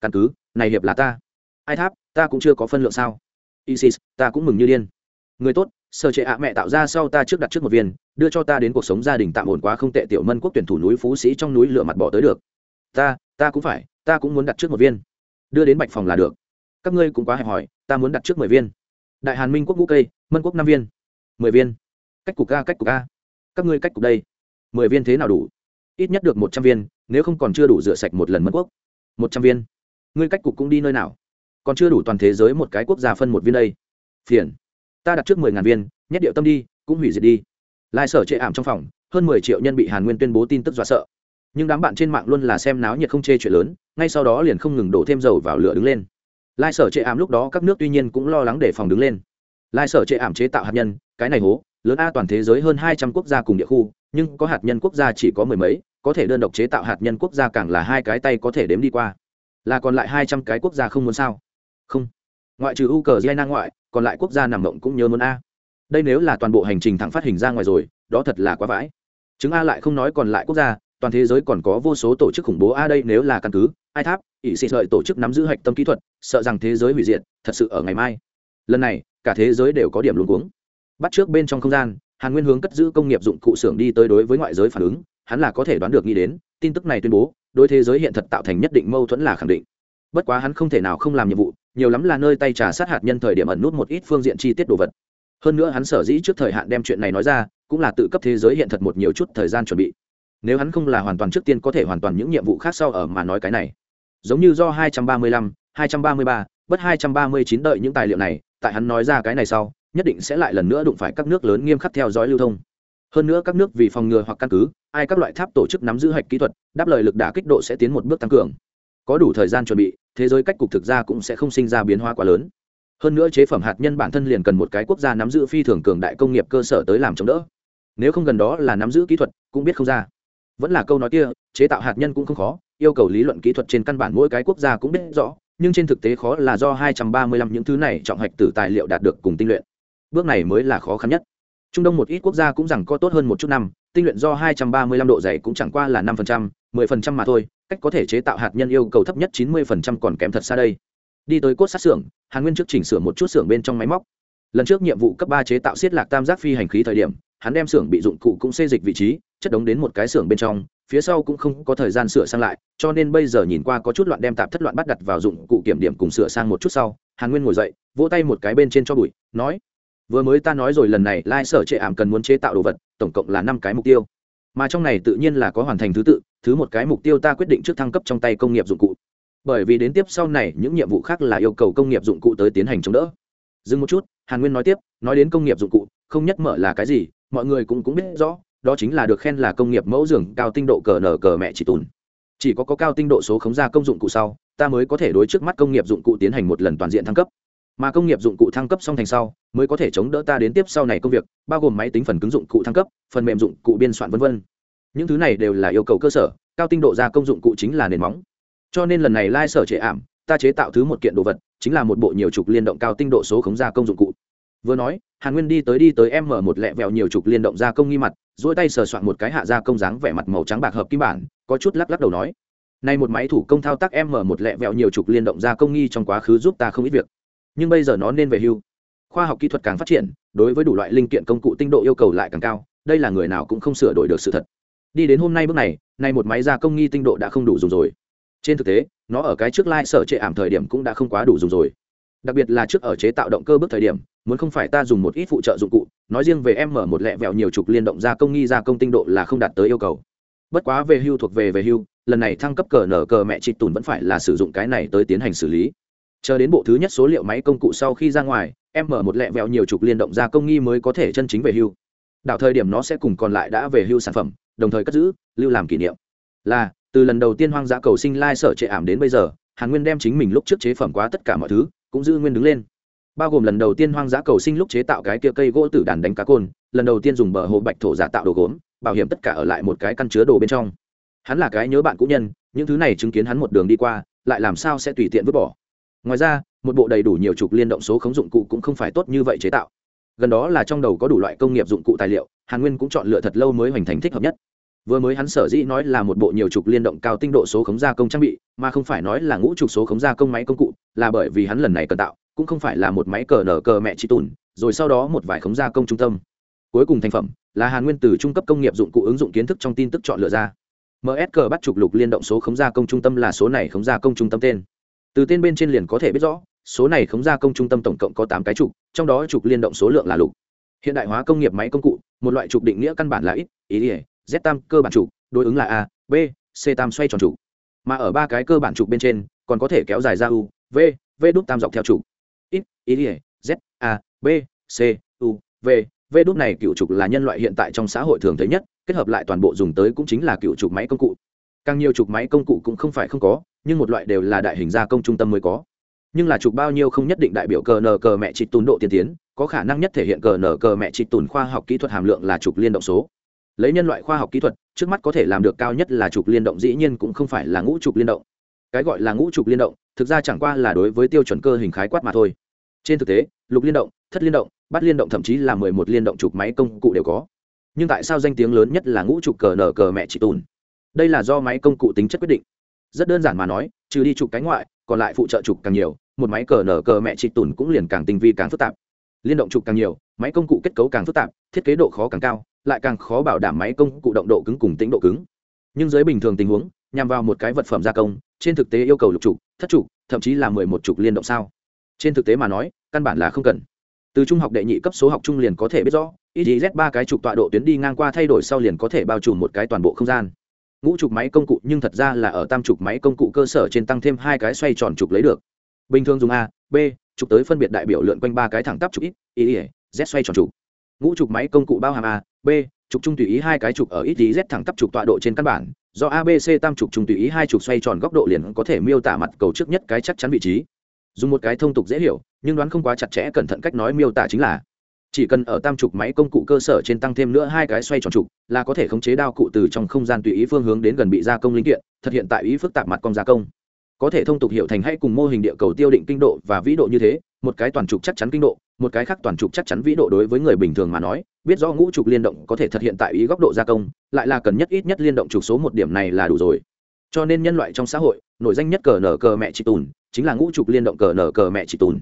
Căn cứ, này hiệp là ta. Ai tháp, ta cũng chưa có phân lượng sao? Isis, ta cũng mừng như điên. Người tốt, sở trệ ạ mẹ tạo ra sau ta trước đặt trước một viên đưa cho ta đến cuộc sống gia đình tạm ổn quá không tệ tiểu mân quốc tuyển thủ núi phú sĩ trong núi lửa mặt bỏ tới được. Ta ta cũng phải, ta cũng muốn đặt trước một viên. Đưa đến bạch phòng là được. Các ngươi cũng quá hẹp hòi, ta muốn đặt trước mười viên. Đại hàn minh quốc ngũ cây, mân quốc năm viên. Mười viên. Cách cục ga cách cục ga các ngươi cách cục đây. Mười viên thế nào đủ? Ít nhất được một trăm viên, nếu không còn chưa đủ rửa sạch một lần mân quốc. Một trăm viên. Ngươi cách cục cũng đi nơi nào? Còn chưa đủ toàn thế giới một cái quốc gia phân một viên đây. Phiền. Ta đặt trước mười ngàn viên nhét điệu tâm đi, cũng hủy diệt đi lai sở chệ ảm trong phòng, hơn mười triệu nhân bị hàn nguyên tuyên bố tin tức dọa sợ. Nhưng đám bạn trên mạng luôn là xem náo nhiệt không chê chuyện lớn, ngay sau đó liền không ngừng đổ thêm dầu vào lửa đứng lên. Lai sở chệ ảm lúc đó các nước tuy nhiên cũng lo lắng để phòng đứng lên. Lai sở chệ ảm chế tạo hạt nhân, cái này hố, lớn a toàn thế giới hơn hai trăm quốc gia cùng địa khu, nhưng có hạt nhân quốc gia chỉ có mười mấy, có thể đơn độc chế tạo hạt nhân quốc gia càng là hai cái tay có thể đếm đi qua. Là còn lại hai trăm cái quốc gia không muốn sao? Không. Ngoại trừ u cờ giai ngoại, còn lại quốc gia nằm mộng cũng nhớ muốn a đây nếu là toàn bộ hành trình thẳng phát hình ra ngoài rồi, đó thật là quá vãi. Chứng a lại không nói còn lại quốc gia, toàn thế giới còn có vô số tổ chức khủng bố a đây nếu là căn cứ, ai tháp, ỷ xịt lợi tổ chức nắm giữ hạch tâm kỹ thuật, sợ rằng thế giới hủy diệt, thật sự ở ngày mai. Lần này, cả thế giới đều có điểm luống cuống. Bắt trước bên trong không gian, hàn nguyên hướng cất giữ công nghiệp dụng cụ xưởng đi tới đối với ngoại giới phản ứng, hắn là có thể đoán được nghĩ đến, tin tức này tuyên bố, đối thế giới hiện thật tạo thành nhất định mâu thuẫn là khẳng định. Bất quá hắn không thể nào không làm nhiệm vụ, nhiều lắm là nơi tay trà sát hạt nhân thời điểm ẩn nút một ít phương diện chi tiết đồ vật hơn nữa hắn sở dĩ trước thời hạn đem chuyện này nói ra cũng là tự cấp thế giới hiện thật một nhiều chút thời gian chuẩn bị. Nếu hắn không là hoàn toàn trước tiên có thể hoàn toàn những nhiệm vụ khác sau ở mà nói cái này. Giống như do 235, 233, bất 239 đợi những tài liệu này tại hắn nói ra cái này sau nhất định sẽ lại lần nữa đụng phải các nước lớn nghiêm khắc theo dõi lưu thông. Hơn nữa các nước vì phòng ngừa hoặc căn cứ ai các loại tháp tổ chức nắm giữ hạch kỹ thuật đáp lời lực đả kích độ sẽ tiến một bước tăng cường. Có đủ thời gian chuẩn bị thế giới cách cục thực ra cũng sẽ không sinh ra biến hóa quá lớn hơn nữa chế phẩm hạt nhân bản thân liền cần một cái quốc gia nắm giữ phi thường cường đại công nghiệp cơ sở tới làm chống đỡ. Nếu không gần đó là nắm giữ kỹ thuật cũng biết không ra. Vẫn là câu nói kia chế tạo hạt nhân cũng không khó yêu cầu lý luận kỹ thuật trên căn bản mỗi cái quốc gia cũng biết rõ nhưng trên thực tế khó là do 235 những thứ này trọng hạch từ tài liệu đạt được cùng tinh luyện. Bước này mới là khó khăn nhất. Trung đông một ít quốc gia cũng rằng có tốt hơn một chút năm tinh luyện do 235 độ dày cũng chẳng qua là 5%, 10% mà thôi cách có thể chế tạo hạt nhân yêu cầu thấp nhất 90% còn kém thật xa đây đi tới cốt sát xưởng, hàn nguyên trước chỉnh sửa một chút xưởng bên trong máy móc. Lần trước nhiệm vụ cấp ba chế tạo xiết lạc tam giác phi hành khí thời điểm, hắn đem xưởng bị dụng cụ cũng xê dịch vị trí, chất đống đến một cái xưởng bên trong, phía sau cũng không có thời gian sửa sang lại, cho nên bây giờ nhìn qua có chút loạn đem tạp thất loạn bắt đặt vào dụng cụ kiểm điểm cùng sửa sang một chút sau, hàn nguyên ngồi dậy, vỗ tay một cái bên trên cho bụi, nói, vừa mới ta nói rồi lần này lai sở trệ ảm cần muốn chế tạo đồ vật, tổng cộng là năm cái mục tiêu. Mà trong này tự nhiên là có hoàn thành thứ tự, thứ một cái mục tiêu ta quyết định trước thăng cấp trong tay công nghiệp dụng cụ bởi vì đến tiếp sau này những nhiệm vụ khác là yêu cầu công nghiệp dụng cụ tới tiến hành chống đỡ. Dừng một chút, hàn nguyên nói tiếp, nói đến công nghiệp dụng cụ, không nhất mở là cái gì, mọi người cũng cũng biết rõ, đó chính là được khen là công nghiệp mẫu dường cao tinh độ cờ nở cờ mẹ chỉ tùn. Chỉ có có cao tinh độ số khống ra công dụng cụ sau, ta mới có thể đối trước mắt công nghiệp dụng cụ tiến hành một lần toàn diện thăng cấp. Mà công nghiệp dụng cụ thăng cấp xong thành sau, mới có thể chống đỡ ta đến tiếp sau này công việc, bao gồm máy tính phần cứng dụng cụ thăng cấp, phần mềm dụng cụ biên soạn v v những thứ này đều là yêu cầu cơ sở, cao tinh độ gia công dụng cụ chính là nền móng cho nên lần này lai sở chế ảm, ta chế tạo thứ một kiện đồ vật, chính là một bộ nhiều trục liên động cao tinh độ số khống gia công dụng cụ. Vừa nói, hàn nguyên đi tới đi tới em mở một lẹ vẹo nhiều trục liên động gia công nghi mặt dỗi tay sờ soạn một cái hạ gia công dáng vẻ mặt màu trắng bạc hợp kim bản, có chút lắc lắc đầu nói, này một máy thủ công thao tác em mở một lẹ vẹo nhiều trục liên động gia công nghi trong quá khứ giúp ta không ít việc, nhưng bây giờ nó nên về hưu. Khoa học kỹ thuật càng phát triển, đối với đủ loại linh kiện công cụ tinh độ yêu cầu lại càng cao, đây là người nào cũng không sửa đổi được sự thật. Đi đến hôm nay bước này nay một máy gia công nghi tinh độ đã không đủ dùng rồi trên thực tế, nó ở cái trước lai、like、sở trệ ảm thời điểm cũng đã không quá đủ dùng rồi. Đặc biệt là trước ở chế tạo động cơ bước thời điểm, muốn không phải ta dùng một ít phụ trợ dụng cụ, nói riêng về em mở một lẹ vẹo nhiều trục liên động gia công nghi gia công tinh độ là không đạt tới yêu cầu. Bất quá về hưu thuộc về về hưu, lần này thăng cấp cờ nở cờ mẹ chị tùn vẫn phải là sử dụng cái này tới tiến hành xử lý. Chờ đến bộ thứ nhất số liệu máy công cụ sau khi ra ngoài, em mở một lẹ vẹo nhiều trục liên động gia công nghi mới có thể chân chính về hưu. Đảo thời điểm nó sẽ cùng còn lại đã về hưu sản phẩm, đồng thời cất giữ, lưu làm kỷ niệm. Là từ lần đầu tiên hoang dã cầu sinh lai sở trệ ảm đến bây giờ, hàn nguyên đem chính mình lúc trước chế phẩm quá tất cả mọi thứ, cũng giữ nguyên đứng lên. Bao gồm lần đầu tiên hoang dã cầu sinh lúc chế tạo cái kia cây gỗ tử đàn đánh cá côn, lần đầu tiên dùng bờ hồ bạch thổ giả tạo đồ gốm, bảo hiểm tất cả ở lại một cái căn chứa đồ bên trong. Hắn là cái nhớ bạn cũ nhân, những thứ này chứng kiến hắn một đường đi qua, lại làm sao sẽ tùy tiện vứt bỏ. Ngoài ra, một bộ đầy đủ nhiều trục liên động số khống dụng cụ cũng không phải tốt như vậy chế tạo. Gần đó là trong đầu có đủ loại công nghiệp dụng cụ tài liệu, hàn nguyên cũng chọn lựa thật lâu mới hoành thành thích hợp nhất vừa mới hắn sở dĩ nói là một bộ nhiều trục liên động cao tinh độ số khống gia công trang bị, mà không phải nói là ngũ trục số khống gia công máy công cụ, là bởi vì hắn lần này cần tạo, cũng không phải là một máy cờ nở cờ mẹ chị tùn, rồi sau đó một vài khống gia công trung tâm. Cuối cùng thành phẩm là hàn nguyên từ trung cấp công nghiệp dụng cụ ứng dụng kiến thức trong tin tức chọn lựa ra. Msq bắt trục lục liên động số khống gia công trung tâm là số này khống gia công trung tâm tên. Từ tên bên trên liền có thể biết rõ, số này khống gia công trung tâm tổng cộng có tám cái trục, trong đó trục liên động số lượng là lục. Hiện đại hóa công nghiệp máy công cụ, một loại trục định nghĩa căn bản là ít, ý ỉa z tam cơ bản trục đối ứng là a, b, c tam xoay tròn trục mà ở ba cái cơ bản trục bên trên, còn có thể kéo dài ra u, v v đúc tam dọc theo trục ít ý ỉa z, a, b, c, u, v. V đúc này cựu trục là nhân loại hiện tại trong xã hội thường thấy nhất, kết hợp lại toàn bộ dùng tới cũng chính là cựu trục máy công cụ. Càng nhiều trục máy công cụ cũng không phải không có, nhưng một loại đều là đại hình gia công trung tâm mới có. Nhưng là trục bao nhiêu không nhất định đại biểu cờ nờ cờ mẹ chị tùn độ tiên tiến, có khả năng nhất thể hiện cờ nờ cờ mẹ chị tùn khoa học kỹ thuật hàm lượng là trục liên động số lấy nhân loại khoa học kỹ thuật, trước mắt có thể làm được cao nhất là trục liên động, dĩ nhiên cũng không phải là ngũ trục liên động. Cái gọi là ngũ trục liên động, thực ra chẳng qua là đối với tiêu chuẩn cơ hình khái quát mà thôi. Trên thực tế, lục liên động, thất liên động bắt liên động, thậm chí là mười một liên động trục máy công cụ đều có. Nhưng tại sao danh tiếng lớn nhất là ngũ trục cờ nở cờ mẹ chỉ tùn? Đây là do máy công cụ tính chất quyết định. Rất đơn giản mà nói, trừ đi trục cánh ngoại, còn lại phụ trợ trục càng nhiều, một máy cờ nở cờ mẹ chỉ tùn cũng liền càng tinh vi càng phức tạp. Liên động trục càng nhiều, máy công cụ kết cấu càng phức tạp, thiết kế độ khó càng cao lại càng khó bảo đảm máy công cụ động độ cứng cùng tính độ cứng. Nhưng dưới bình thường tình huống, nhằm vào một cái vật phẩm gia công, trên thực tế yêu cầu lục trục thất trục thậm chí là mười một trục liên động sao? Trên thực tế mà nói, căn bản là không cần. Từ trung học đệ nhị cấp số học trung liền có thể biết rõ iz ba cái trục tọa độ tuyến đi ngang qua thay đổi sau liền có thể bao trùm một cái toàn bộ không gian. Ngũ trục máy công cụ nhưng thật ra là ở tam trục máy công cụ cơ sở trên tăng thêm hai cái xoay tròn trục lấy được. Bình thường dùng a, b, trục tới phân biệt đại biểu lượn quanh ba cái thẳng tắp trục ít y, z xoay tròn trục ngũ trục máy công cụ bao hàm a, b, trục trung tùy ý hai cái trục ở ít z thẳng tắp trục tọa độ trên căn bản, do abc tam trục trung tùy ý hai trục xoay tròn góc độ liền có thể miêu tả mặt cầu trước nhất cái chắc chắn vị trí. Dùng một cái thông tục dễ hiểu, nhưng đoán không quá chặt chẽ cẩn thận cách nói miêu tả chính là, chỉ cần ở tam trục máy công cụ cơ sở trên tăng thêm nữa hai cái xoay tròn trục là có thể khống chế đao cụ từ trong không gian tùy ý phương hướng đến gần bị gia công linh kiện thực hiện tại ý phức tạp mặt con gia công. Có thể thông tục hiểu thành hay cùng mô hình địa cầu tiêu định kinh độ và vĩ độ như thế một cái toàn trục chắc chắn kinh độ, một cái khác toàn trục chắc chắn vĩ độ đối với người bình thường mà nói, biết do ngũ trục liên động có thể thực hiện tại ý góc độ gia công, lại là cần nhất ít nhất liên động trục số một điểm này là đủ rồi. Cho nên nhân loại trong xã hội, nổi danh nhất cờ nở cờ mẹ chị tùn, chính là ngũ trục liên động cờ nở cờ mẹ chị tùn.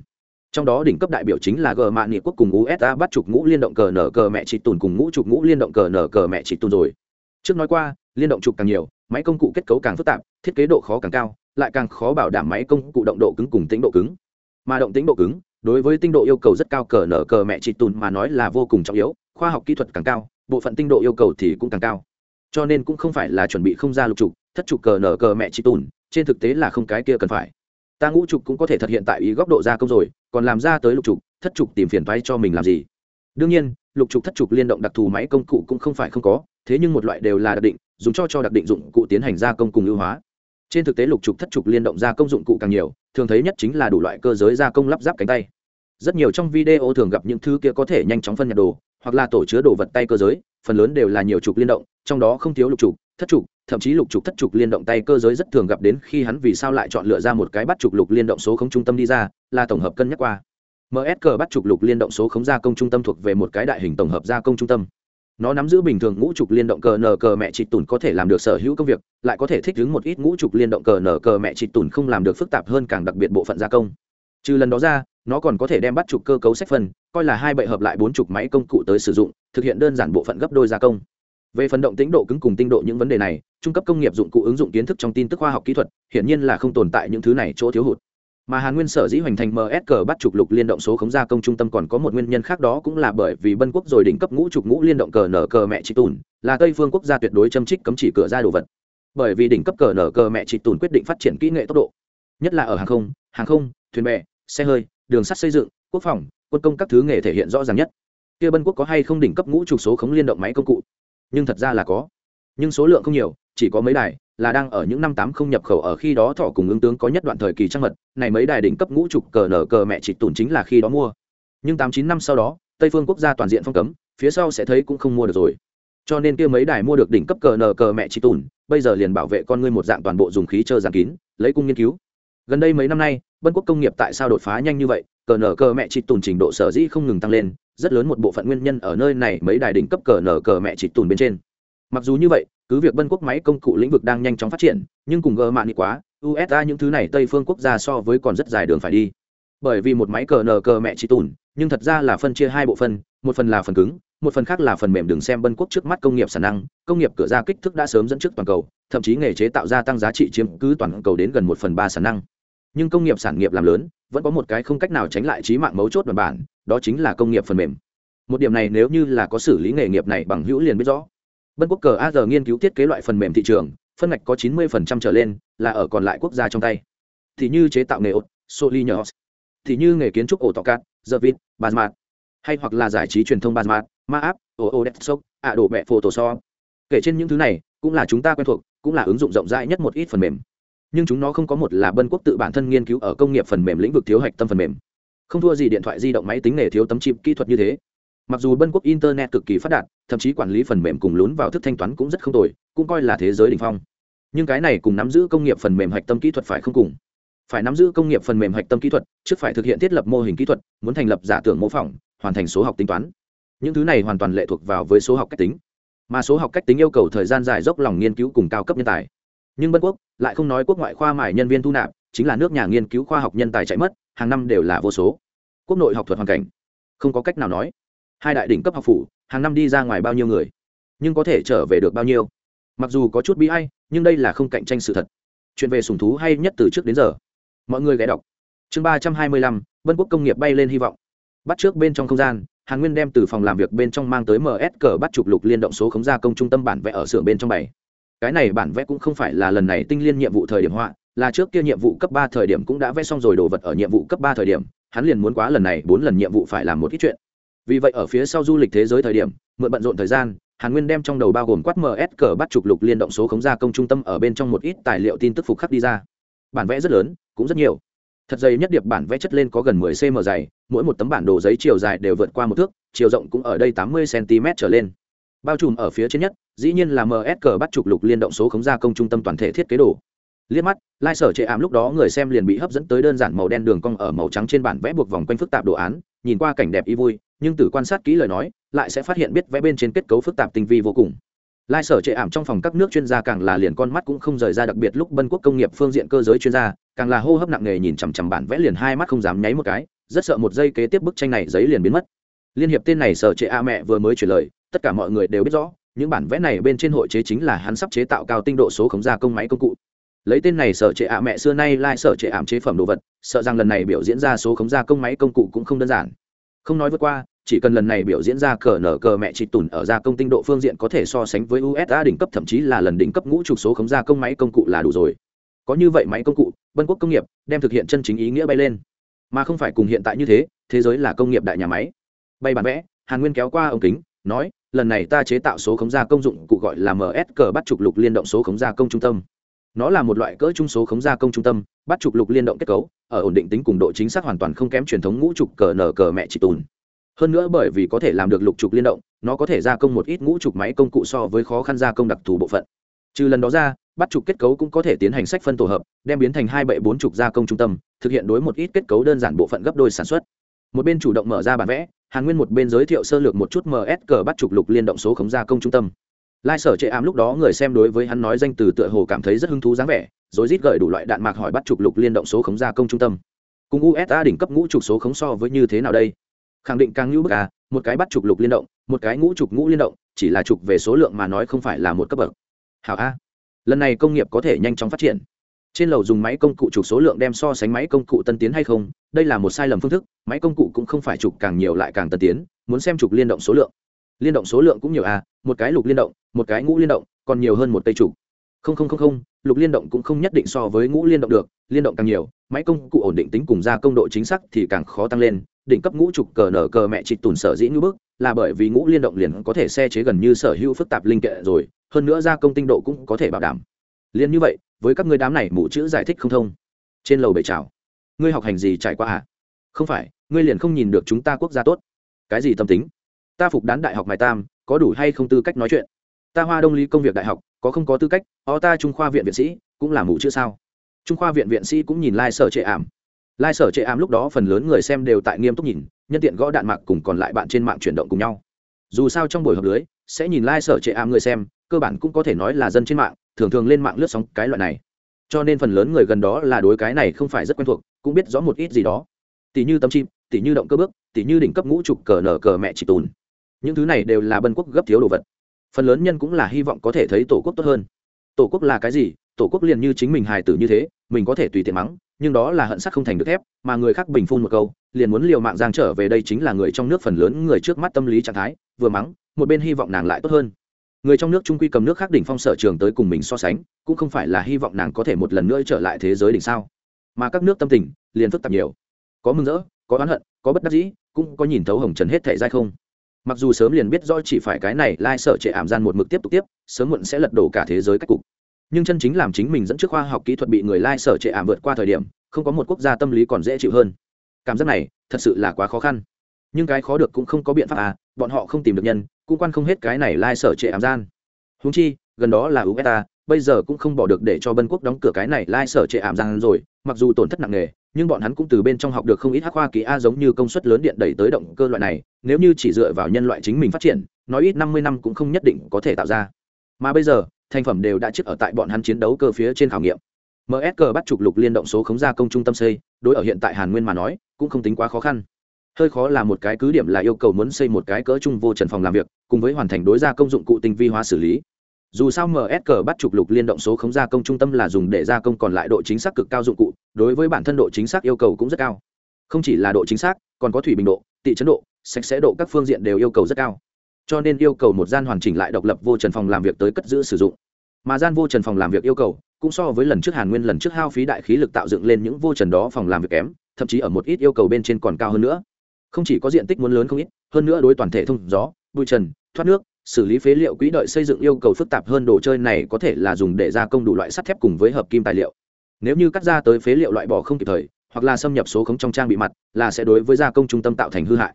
Trong đó đỉnh cấp đại biểu chính là g mạ nghị quốc cùng usa bắt trục ngũ liên động cờ nở cờ mẹ chị tùn cùng ngũ trục ngũ liên động cờ nở cờ mẹ chị tùn rồi. Trước nói qua, liên động trục càng nhiều, máy công cụ kết cấu càng phức tạp, thiết kế độ khó càng cao, lại càng khó bảo đảm máy công cụ động độ cứng cùng tính độ cứng mà động tính độ cứng, đối với tinh độ yêu cầu rất cao cờ nở cờ mẹ chị tùn mà nói là vô cùng trọng yếu, khoa học kỹ thuật càng cao, bộ phận tinh độ yêu cầu thì cũng càng cao. Cho nên cũng không phải là chuẩn bị không ra lục trục, thất trục cờ nở cờ mẹ chị tùn, trên thực tế là không cái kia cần phải. Ta ngũ trục cũng có thể thực hiện tại ý góc độ gia công rồi, còn làm ra tới lục trục, thất trục tìm phiền thoái cho mình làm gì? Đương nhiên, lục trục thất trục liên động đặc thù máy công cụ cũng không phải không có, thế nhưng một loại đều là đặc định, dùng cho cho đặc định dụng cụ tiến hành gia công cùng ưu hóa trên thực tế lục trục thất trục liên động gia công dụng cụ càng nhiều, thường thấy nhất chính là đủ loại cơ giới gia công lắp ráp cánh tay. Rất nhiều trong video thường gặp những thứ kia có thể nhanh chóng phân nhặt đồ, hoặc là tổ chứa đồ vật tay cơ giới, phần lớn đều là nhiều trục liên động, trong đó không thiếu lục trục, thất trục, thậm chí lục trục thất trục liên động tay cơ giới rất thường gặp đến khi hắn vì sao lại chọn lựa ra một cái bắt trục lục liên động số không trung tâm đi ra, là tổng hợp cân nhắc qua. Msq bắt trục lục liên động số khống gia công trung tâm thuộc về một cái đại hình tổng hợp gia công trung tâm nó nắm giữ bình thường ngũ trục liên động cờ nờ cờ mẹ chị tùn có thể làm được sở hữu công việc, lại có thể thích ứng một ít ngũ trục liên động cờ nờ cờ mẹ chị tùn không làm được phức tạp hơn càng đặc biệt bộ phận gia công. Trừ lần đó ra, nó còn có thể đem bắt trục cơ cấu sách phần coi là hai bệ hợp lại bốn trục máy công cụ tới sử dụng, thực hiện đơn giản bộ phận gấp đôi gia công. Về phần động tính độ cứng cùng tinh độ những vấn đề này, trung cấp công nghiệp dụng cụ ứng dụng kiến thức trong tin tức khoa học kỹ thuật, hiển nhiên là không tồn tại những thứ này chỗ thiếu hụt mà hàn nguyên sở dĩ hoành thành msg bắt trục lục liên động số khống gia công trung tâm còn có một nguyên nhân khác đó cũng là bởi vì bân quốc rồi đỉnh cấp ngũ trục ngũ liên động cờ nở cờ mẹ chị tùn, là tây phương quốc gia tuyệt đối châm trích cấm chỉ cửa ra đồ vật. Bởi vì đỉnh cấp cờ nở cờ mẹ chị tùn quyết định phát triển kỹ nghệ tốc độ, nhất là ở hàng không hàng không, thuyền bè, xe hơi, đường sắt xây dựng, quốc phòng, quân công các thứ nghề thể hiện rõ ràng nhất. Kia bân quốc có hay không đỉnh cấp ngũ trục số khống liên động máy công cụ? Nhưng thật ra là có. Nhưng số lượng không nhiều chỉ có mấy đài là đang ở những năm tám không nhập khẩu ở khi đó thọ cùng ứng tướng có nhất đoạn thời kỳ trang mật, này mấy đài đỉnh cấp ngũ trục cờ nở cờ mẹ chỉ tùn chính là khi đó mua. Nhưng tám chín năm sau đó, tây phương quốc gia toàn diện phong cấm, phía sau sẽ thấy cũng không mua được rồi. Cho nên kia mấy đài mua được đỉnh cấp cờ nở cờ mẹ chỉ tùn bây giờ liền bảo vệ con ngươi một dạng toàn bộ dùng khí trơ giàn kín, lấy cung nghiên cứu. Gần đây mấy năm nay, bân quốc công nghiệp tại sao đột phá nhanh như vậy? Cờ nở cờ mẹ chỉ tùn trình độ sở dĩ không ngừng tăng lên, rất lớn một bộ phận nguyên nhân ở nơi này mấy đài đỉnh cấp cờ nở cờ mẹ chỉ tùn bên trên mặc dù như vậy, cứ việc bân quốc máy công cụ lĩnh vực đang nhanh chóng phát triển, nhưng cùng gờ mạn quá usa những thứ này tây phương quốc gia so với còn rất dài đường phải đi. Bởi vì một máy cờ nờ cờ mẹ chỉ tùn, nhưng thật ra là phân chia hai bộ phân một phần là phần cứng, một phần khác là phần mềm đừng xem bân quốc trước mắt công nghiệp sản năng, công nghiệp cửa ra kích thước đã sớm dẫn trước toàn cầu, thậm chí nghề chế tạo ra tăng giá trị chiếm cứ toàn cầu đến gần một phần ba sản năng. Nhưng công nghiệp sản nghiệp làm lớn, vẫn có một cái không cách nào tránh lại trí mạng mấu chốt bản bản, đó chính là công nghiệp phần mềm. Một điểm này nếu như là có xử lý nghề nghiệp này bằng hữu liền biết rõ bân quốc cờ a giờ nghiên cứu thiết kế loại phần mềm thị trường, phân ngạch có 90% trở lên là ở còn lại quốc gia trong tay. Thì như chế tạo nghề ột solinos thì như nghề kiến trúc ổ tọ cát giờ vịt hay hoặc là giải trí truyền thông basmat ma áp ổ ổ đẹp sốc, ạ đổ mẹ photoshop. Kể trên những thứ này, cũng là chúng ta quen thuộc, cũng là ứng dụng rộng rãi nhất một ít phần mềm. Nhưng chúng nó không có một là bân quốc tự bản thân nghiên cứu ở công nghiệp phần mềm lĩnh vực thiếu hạch tâm phần mềm. Không thua gì điện thoại di động máy tính nghề thiếu tấm chip kỹ thuật như thế mặc dù bân quốc internet cực kỳ phát đạt, thậm chí quản lý phần mềm cùng lún vào thức thanh toán cũng rất không tồi, cũng coi là thế giới đ ỉ n h phong. Nhưng cái này cùng nắm giữ công nghiệp phần mềm hạch tâm kỹ thuật phải không cùng. Phải nắm giữ công nghiệp phần mềm hạch tâm kỹ thuật, trước phải thực hiện thiết lập mô hình kỹ thuật, muốn thành lập giả tưởng mô phỏng, hoàn thành số học tính toán. Những thứ này hoàn toàn lệ thuộc vào với số học cách tính. Mà số học cách tính yêu cầu thời gian dài dốc lòng nghiên cứu cùng cao cấp nhân tài. Nhưng bân quốc lại không nói quốc ngoại khoa mải nhân viên thu nạp, chính là nước nhà nghiên cứu khoa học nhân tài chạy mất, hàng năm đều là vô số. Quốc nội học thuật hoàn cảnh không có cách nào nói hai đại đỉnh cấp học phủ, hàng năm đi ra ngoài bao nhiêu người? Nhưng có thể trở về được bao nhiêu? Mặc dù có chút bi hay nhưng đây là không cạnh tranh sự thật. Chuyện về sùng thú hay nhất từ trước đến giờ. Mọi người ghé đọc. Chương ba trăm hai mươi lăm, vân quốc công nghiệp bay lên hy vọng. Bắt trước bên trong không gian, hàn nguyên đem từ phòng làm việc bên trong mang tới ms cờ bắt chụp lục liên động số khống gia công trung tâm bản vẽ ở xưởng bên trong bảy. Cái này bản vẽ cũng không phải là lần này tinh liên nhiệm vụ thời điểm họa, là trước kia nhiệm vụ cấp ba thời điểm cũng đã vẽ xong rồi đồ vật ở nhiệm vụ cấp ba thời điểm, hắn liền muốn quá lần này bốn lần nhiệm vụ phải làm một ít chuyện vì vậy ở phía sau du lịch thế giới thời điểm, mượn bận rộn thời gian, hàn nguyên đem trong đầu bao gồm quát ms cờ bắt trục lục liên động số khống gia công trung tâm ở bên trong một ít tài liệu tin tức phục khắc đi ra. Bản vẽ rất lớn, cũng rất nhiều. Thật dày nhất điệp bản vẽ chất lên có gần 10 cm dày, mỗi một tấm bản đồ giấy chiều dài đều vượt qua một thước, chiều rộng cũng ở đây 80 cm trở lên. Bao trùm ở phía trên nhất, dĩ nhiên là ms cờ bắt trục lục liên động số khống gia công trung tâm toàn thể thiết kế đồ. Liếc mắt, lai sở chệ ảm lúc đó người xem liền bị hấp dẫn tới đơn giản màu đen đường cong ở màu trắng trên bản vẽ buộc vòng quanh phức tạp đồ án nhìn qua cảnh đẹp y vui, nhưng từ quan sát kỹ lời nói, lại sẽ phát hiện biết vẽ bên trên kết cấu phức tạp tinh vi vô cùng. Lai sở trệ ảm trong phòng các nước chuyên gia càng là liền con mắt cũng không rời ra đặc biệt lúc bân quốc công nghiệp phương diện cơ giới chuyên gia, càng là hô hấp nặng nề nhìn chằm chằm bản vẽ liền hai mắt không dám nháy một cái, rất sợ một giây kế tiếp bức tranh này giấy liền biến mất. Liên hiệp tên này sở trệ a mẹ vừa mới chuyển lời, tất cả mọi người đều biết rõ, những bản vẽ này bên trên hội chế chính là hắn sắp chế tạo cao tinh độ số khống gia công máy công cụ lấy tên này sở trệ ạ mẹ xưa nay lai sở trệ ảm chế phẩm đồ vật, sợ rằng lần này biểu diễn ra số khống gia công máy công cụ cũng không đơn giản. Không nói vượt qua, chỉ cần lần này biểu diễn ra cờ nở cờ mẹ chị tùn ở gia công tinh độ phương diện có thể so sánh với usa đỉnh cấp, thậm chí là lần đỉnh cấp ngũ trục số khống gia công máy công cụ là đủ rồi. Có như vậy máy công cụ, vân quốc công nghiệp đem thực hiện chân chính ý nghĩa bay lên. Mà không phải cùng hiện tại như thế thế giới là công nghiệp đại nhà máy. Bay bản vẽ, hàn nguyên kéo qua ống kính, nói, lần này ta chế tạo số khống gia công dụng cụ gọi là ms cờ bắt trục lục liên động số khống gia công trung tâm nó là một loại cỡ trung số khống gia công trung tâm, bắt trục lục liên động kết cấu, ở ổn định tính cùng độ chính xác hoàn toàn không kém truyền thống ngũ trục cờ nở cờ mẹ chỉ tùn. Hơn nữa bởi vì có thể làm được lục trục liên động, nó có thể gia công một ít ngũ trục máy công cụ so với khó khăn gia công đặc thù bộ phận. Trừ lần đó ra, bắt trục kết cấu cũng có thể tiến hành sách phân tổ hợp, đem biến thành hai bệ bốn trục gia công trung tâm, thực hiện đối một ít kết cấu đơn giản bộ phận gấp đôi sản xuất. Một bên chủ động mở ra bản vẽ, hàn nguyên một bên giới thiệu sơ lược một chút ms cờ bắt trục lục liên động số khống gia công trung tâm lai sở chệ ám lúc đó người xem đối với hắn nói danh từ tựa hồ cảm thấy rất hứng thú dáng vẻ, rồi rít gợi đủ loại đạn mạc hỏi bắt trục lục liên động số khống gia công trung tâm. Cùng usa đỉnh cấp ngũ trục số khống so với như thế nào đây? Khẳng định càng ngữ bức à một cái bắt trục lục liên động, một cái ngũ trục ngũ liên động, chỉ là trục về số lượng mà nói không phải là một cấp bậc. Hảo a. Lần này công nghiệp có thể nhanh chóng phát triển. Trên lầu dùng máy công cụ trục số lượng đem so sánh máy công cụ tân tiến hay không, đây là một sai lầm phương thức, máy công cụ cũng không phải trục càng nhiều lại càng tân tiến, muốn xem trục liên động số lượng. Liên động số lượng cũng nhiều à một cái lục liên động một cái ngũ liên động, còn nhiều hơn một tây trục. Không không không không, lục liên động cũng không nhất định so với ngũ liên động được, liên động càng nhiều, máy công cụ ổn định tính cùng gia công độ chính xác thì càng khó tăng lên, đỉnh cấp ngũ trục cờ nở cờ mẹ trịt tùn sở dĩ ngũ bức, là bởi vì ngũ liên động liền có thể xe chế gần như sở hữu phức tạp linh kệ rồi, hơn nữa gia công tinh độ cũng có thể bảo đảm. Liên như vậy, với các ngươi đám này mụ chữ giải thích không thông. Trên lầu bể trào ngươi học hành gì trải qua à? Không phải, ngươi liền không nhìn được chúng ta quốc gia tốt. Cái gì tâm tính? Ta phục đán đại học mài tam, có đủ hay không tư cách nói chuyện? Ta hoa đông lý công việc đại học, có không có tư cách, o ta trung khoa viện viện sĩ, cũng là mù chữ sao? Trung khoa viện viện sĩ cũng nhìn lai、like、sở trệ ảm. Lai、like、sở trệ ảm lúc đó phần lớn người xem đều tại nghiêm túc nhìn, nhân tiện gõ đạn mạc cùng còn lại bạn trên mạng chuyển động cùng nhau. Dù sao trong buổi họp lưới, sẽ nhìn lai、like、sở trệ ảm người xem, cơ bản cũng có thể nói là dân trên mạng, thường thường lên mạng lướt sóng cái loại này. Cho nên phần lớn người gần đó là đối cái này không phải rất quen thuộc, cũng biết rõ một ít gì đó. Tỷ như tấm chim, tỷ như động cơ bước, tỷ như đỉnh cấp ngũ trục cờ nở cờ mẹ chỉ tùn. Những thứ này đều là bân quốc gấp thiếu đồ vật phần lớn nhân cũng là hy vọng có thể thấy tổ quốc tốt hơn. Tổ quốc là cái gì? Tổ quốc liền như chính mình hài tử như thế, mình có thể tùy tiện mắng, nhưng đó là hận sắc không thành được thép, mà người khác bình phun một câu, liền muốn liều mạng giang trở về đây chính là người trong nước phần lớn người trước mắt tâm lý trạng thái, vừa mắng, một bên hy vọng nàng lại tốt hơn. Người trong nước trung quy cầm nước khác đỉnh phong sở trường tới cùng mình so sánh, cũng không phải là hy vọng nàng có thể một lần nữa trở lại thế giới đỉnh sao. Mà các nước tâm tình, liền phức tạp nhiều. Có mừng rỡ, có oán hận, có bất đắc dĩ, cũng có nhìn thấu hồng trần hết thể dai không mặc dù sớm liền biết do chỉ phải cái này, lai sở trệ ảm gian một mực tiếp tục tiếp, sớm muộn sẽ lật đổ cả thế giới cách cục. Nhưng chân chính làm chính mình dẫn trước khoa học kỹ thuật bị người lai sở trệ ảm vượt qua thời điểm, không có một quốc gia tâm lý còn dễ chịu hơn. Cảm giác này, thật sự là quá khó khăn. Nhưng cái khó được cũng không có biện pháp à bọn họ không tìm được nhân, cũng quan không hết cái này lai sở trệ ảm gian. Húng chi, gần đó là ubeta bây giờ cũng không bỏ được để cho bân quốc đóng cửa cái này lai sở trệ ảm gian rồi, mặc dù tổn thất nặng nề nhưng bọn hắn cũng từ bên trong học được không ít hắc khoa kỳ a giống như công suất lớn điện đẩy tới động cơ loại này, nếu như chỉ dựa vào nhân loại chính mình phát triển, nói ít năm mươi năm cũng không nhất định có thể tạo ra. Mà bây giờ, thành phẩm đều đã trước ở tại bọn hắn chiến đấu cơ phía trên khảo nghiệm. Msg bắt trục lục liên động số khống gia công trung tâm xây đối ở hiện tại hàn nguyên mà nói, cũng không tính quá khó khăn. Hơi khó là một cái cứ điểm là yêu cầu muốn xây một cái cỡ chung vô trần phòng làm việc, cùng với hoàn thành đối gia công dụng cụ tinh vi hóa xử lý dù sao msq bắt trục lục liên động số khống gia công trung tâm là dùng để gia công còn lại độ chính xác cực cao dụng cụ, đối với bản thân độ chính xác yêu cầu cũng rất cao. Không chỉ là độ chính xác, còn có thủy bình độ, tị chấn độ, sạch sẽ độ các phương diện đều yêu cầu rất cao. Cho nên yêu cầu một gian hoàn chỉnh lại độc lập vô trần phòng làm việc tới cất giữ sử dụng. Mà gian vô trần phòng làm việc yêu cầu, cũng so với lần trước hàn nguyên lần trước hao phí đại khí lực tạo dựng lên những vô trần đó phòng làm việc kém, thậm chí ở một ít yêu cầu bên trên còn cao hơn nữa. Không chỉ có diện tích muốn lớn không ít, hơn nữa đối toàn thể thông gió, bụi trần, thoát nước xử lý phế liệu quỹ đợi xây dựng yêu cầu phức tạp hơn đồ chơi này có thể là dùng để gia công đủ loại sắt thép cùng với hợp kim tài liệu. Nếu như cắt ra tới phế liệu loại bỏ không kịp thời, hoặc là xâm nhập số khống trong trang bị mặt, là sẽ đối với gia công trung tâm tạo thành hư hại.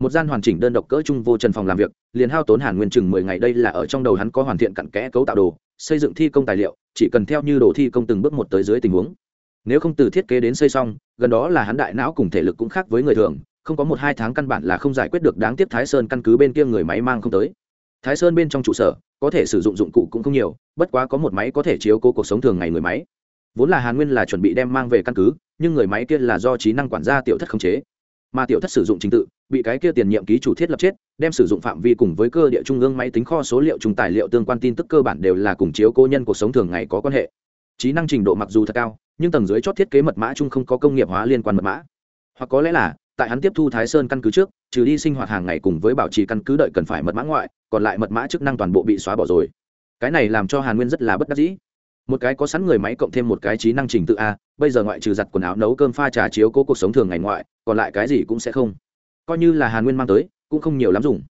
Một gian hoàn chỉnh đơn độc cỡ chung vô trần phòng làm việc, liền hao tốn hàn nguyên chừng mười ngày đây là ở trong đầu hắn có hoàn thiện cặn kẽ cấu tạo đồ, xây dựng thi công tài liệu, chỉ cần theo như đồ thi công từng bước một tới dưới tình huống. Nếu không từ thiết kế đến xây xong, gần đó là hắn đại não cùng thể lực cũng khác với người thường, không có một hai tháng căn bản là không giải quyết được đáng tiếc thái sơn căn cứ bên kia người máy mang không tới thái sơn bên trong trụ sở, có thể sử dụng dụng cụ cũng không nhiều, bất quá có một máy có thể chiếu cố cuộc sống thường ngày người máy. Vốn là hàn nguyên là chuẩn bị đem mang về căn cứ, nhưng người máy kia là do trí năng quản gia tiểu thất khống chế. Mà tiểu thất sử dụng trình tự, bị cái kia tiền nhiệm ký chủ thiết lập chết, đem sử dụng phạm vi cùng với cơ địa trung ương máy tính kho số liệu chung tài liệu tương quan tin tức cơ bản đều là cùng chiếu cố nhân cuộc sống thường ngày có quan hệ. Trí năng trình độ mặc dù thật cao, nhưng tầng dưới chót thiết kế mật mã chung không có công nghiệp hóa liên quan mật mã. Hoặc có lẽ là tại hắn tiếp thu thái sơn căn cứ trước, trừ đi sinh hoạt hàng ngày cùng với bảo trì căn cứ đợi cần phải mật mã ngoại, còn lại mật mã chức năng toàn bộ bị xóa bỏ rồi. Cái này làm cho hàn nguyên rất là bất đắc dĩ. Một cái có sẵn người máy cộng thêm một cái trí năng trình tự a, bây giờ ngoại trừ giặt quần áo nấu cơm pha trà chiếu cố cuộc sống thường ngày ngoại, còn lại cái gì cũng sẽ không. Coi như là hàn nguyên mang tới, cũng không nhiều lắm dùng.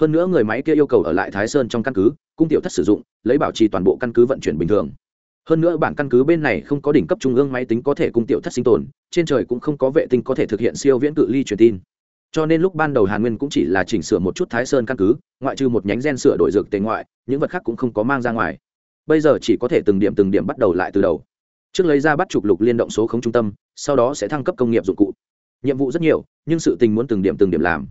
Hơn nữa người máy kia yêu cầu ở lại thái sơn trong căn cứ, cung tiểu thất sử dụng, lấy bảo trì toàn bộ căn cứ vận chuyển bình thường hơn nữa bản căn cứ bên này không có đỉnh cấp trung ương máy tính có thể cung tiểu thất sinh tồn, trên trời cũng không có vệ tinh có thể thực hiện siêu viễn cự ly truyền tin. Cho nên lúc ban đầu hàn nguyên cũng chỉ là chỉnh sửa một chút thái sơn căn cứ, ngoại trừ một nhánh gen sửa đổi dược tề ngoại, những vật khác cũng không có mang ra ngoài. Bây giờ chỉ có thể từng điểm từng điểm bắt đầu lại từ đầu. Trước lấy ra bắt trục lục liên động số không trung tâm, sau đó sẽ thăng cấp công nghiệp dụng cụ. Nhiệm vụ rất nhiều, nhưng sự tình muốn từng điểm từng điểm làm.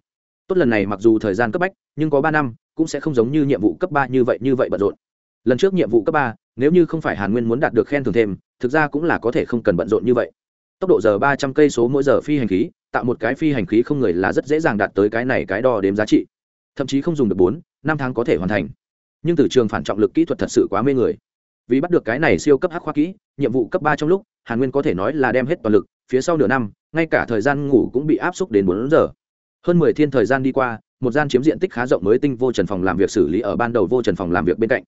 Tốt lần này mặc dù thời gian cấp bách, nhưng có ba năm, cũng sẽ không giống như nhiệm vụ cấp ba như vậy như vậy bận rộn. Lần trước nhiệm vụ cấp ba nếu như không phải hàn nguyên muốn đạt được khen thưởng thêm, thực ra cũng là có thể không cần bận rộn như vậy. Tốc độ giờ ba trăm cây số mỗi giờ phi hành khí, tạo một cái phi hành khí không người là rất dễ dàng đạt tới cái này cái đo đếm giá trị. Thậm chí không dùng được bốn, năm tháng có thể hoàn thành. Nhưng từ trường phản trọng lực kỹ thuật thật sự quá mê người. Vì bắt được cái này siêu cấp hắc khoa kỹ, nhiệm vụ cấp ba trong lúc, hàn nguyên có thể nói là đem hết toàn lực, phía sau nửa năm, ngay cả thời gian ngủ cũng bị áp suất đến bốn giờ. Hơn mười thiên thời gian đi qua, một gian chiếm diện tích khá rộng mới tinh vô trần phòng làm việc xử lý ở ban đầu vô trần phòng làm việc bên cạnh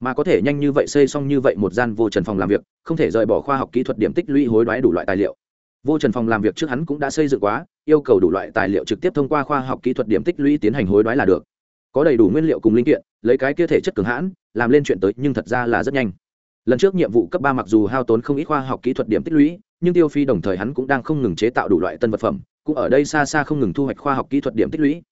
mà có thể nhanh như vậy xây xong như vậy một gian vô trần phòng làm việc, không thể rời bỏ khoa học kỹ thuật điểm tích lũy hối đoái đủ loại tài liệu. Vô trần phòng làm việc trước hắn cũng đã xây dựng quá, yêu cầu đủ loại tài liệu trực tiếp thông qua khoa học kỹ thuật điểm tích lũy tiến hành hối đoái là được. Có đầy đủ nguyên liệu cùng linh kiện, lấy cái kia thể chất cường hãn, làm lên chuyện tới nhưng thật ra là rất nhanh. Lần trước nhiệm vụ cấp ba mặc dù hao tốn không ít khoa học kỹ thuật điểm tích lũy, nhưng tiêu phi đồng thời hắn cũng đang không ngừng chế tạo đủ loại tân vật phẩm, cũng ở đây xa xa không ngừng thu hoạch khoa học kỹ thuật điểm tích lũy.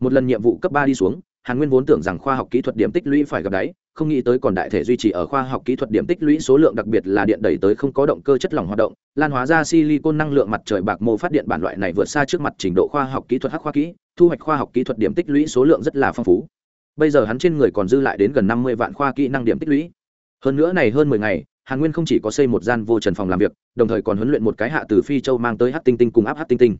Một lần nhiệm vụ cấp ba đi xuống, hàn nguyên vốn tưởng rằng khoa học kỹ thuật điểm tích lũy phải gặp đáy không nghĩ tới còn đại thể duy trì ở khoa học kỹ thuật điểm tích lũy số lượng đặc biệt là điện đẩy tới không có động cơ chất lỏng hoạt động, lan hóa ra silicon năng lượng mặt trời bạc mô phát điện bản loại này vượt xa trước mặt trình độ khoa học kỹ thuật hắc khoa kỹ, thu hoạch khoa học kỹ thuật điểm tích lũy số lượng rất là phong phú. Bây giờ hắn trên người còn dư lại đến gần năm mươi vạn khoa kỹ năng điểm tích lũy. Hơn nữa này hơn mười ngày, hàn nguyên không chỉ có xây một gian vô trần phòng làm việc, đồng thời còn huấn luyện một cái hạ từ phi châu mang tới hát tinh tinh cùng áp hát tinh tinh.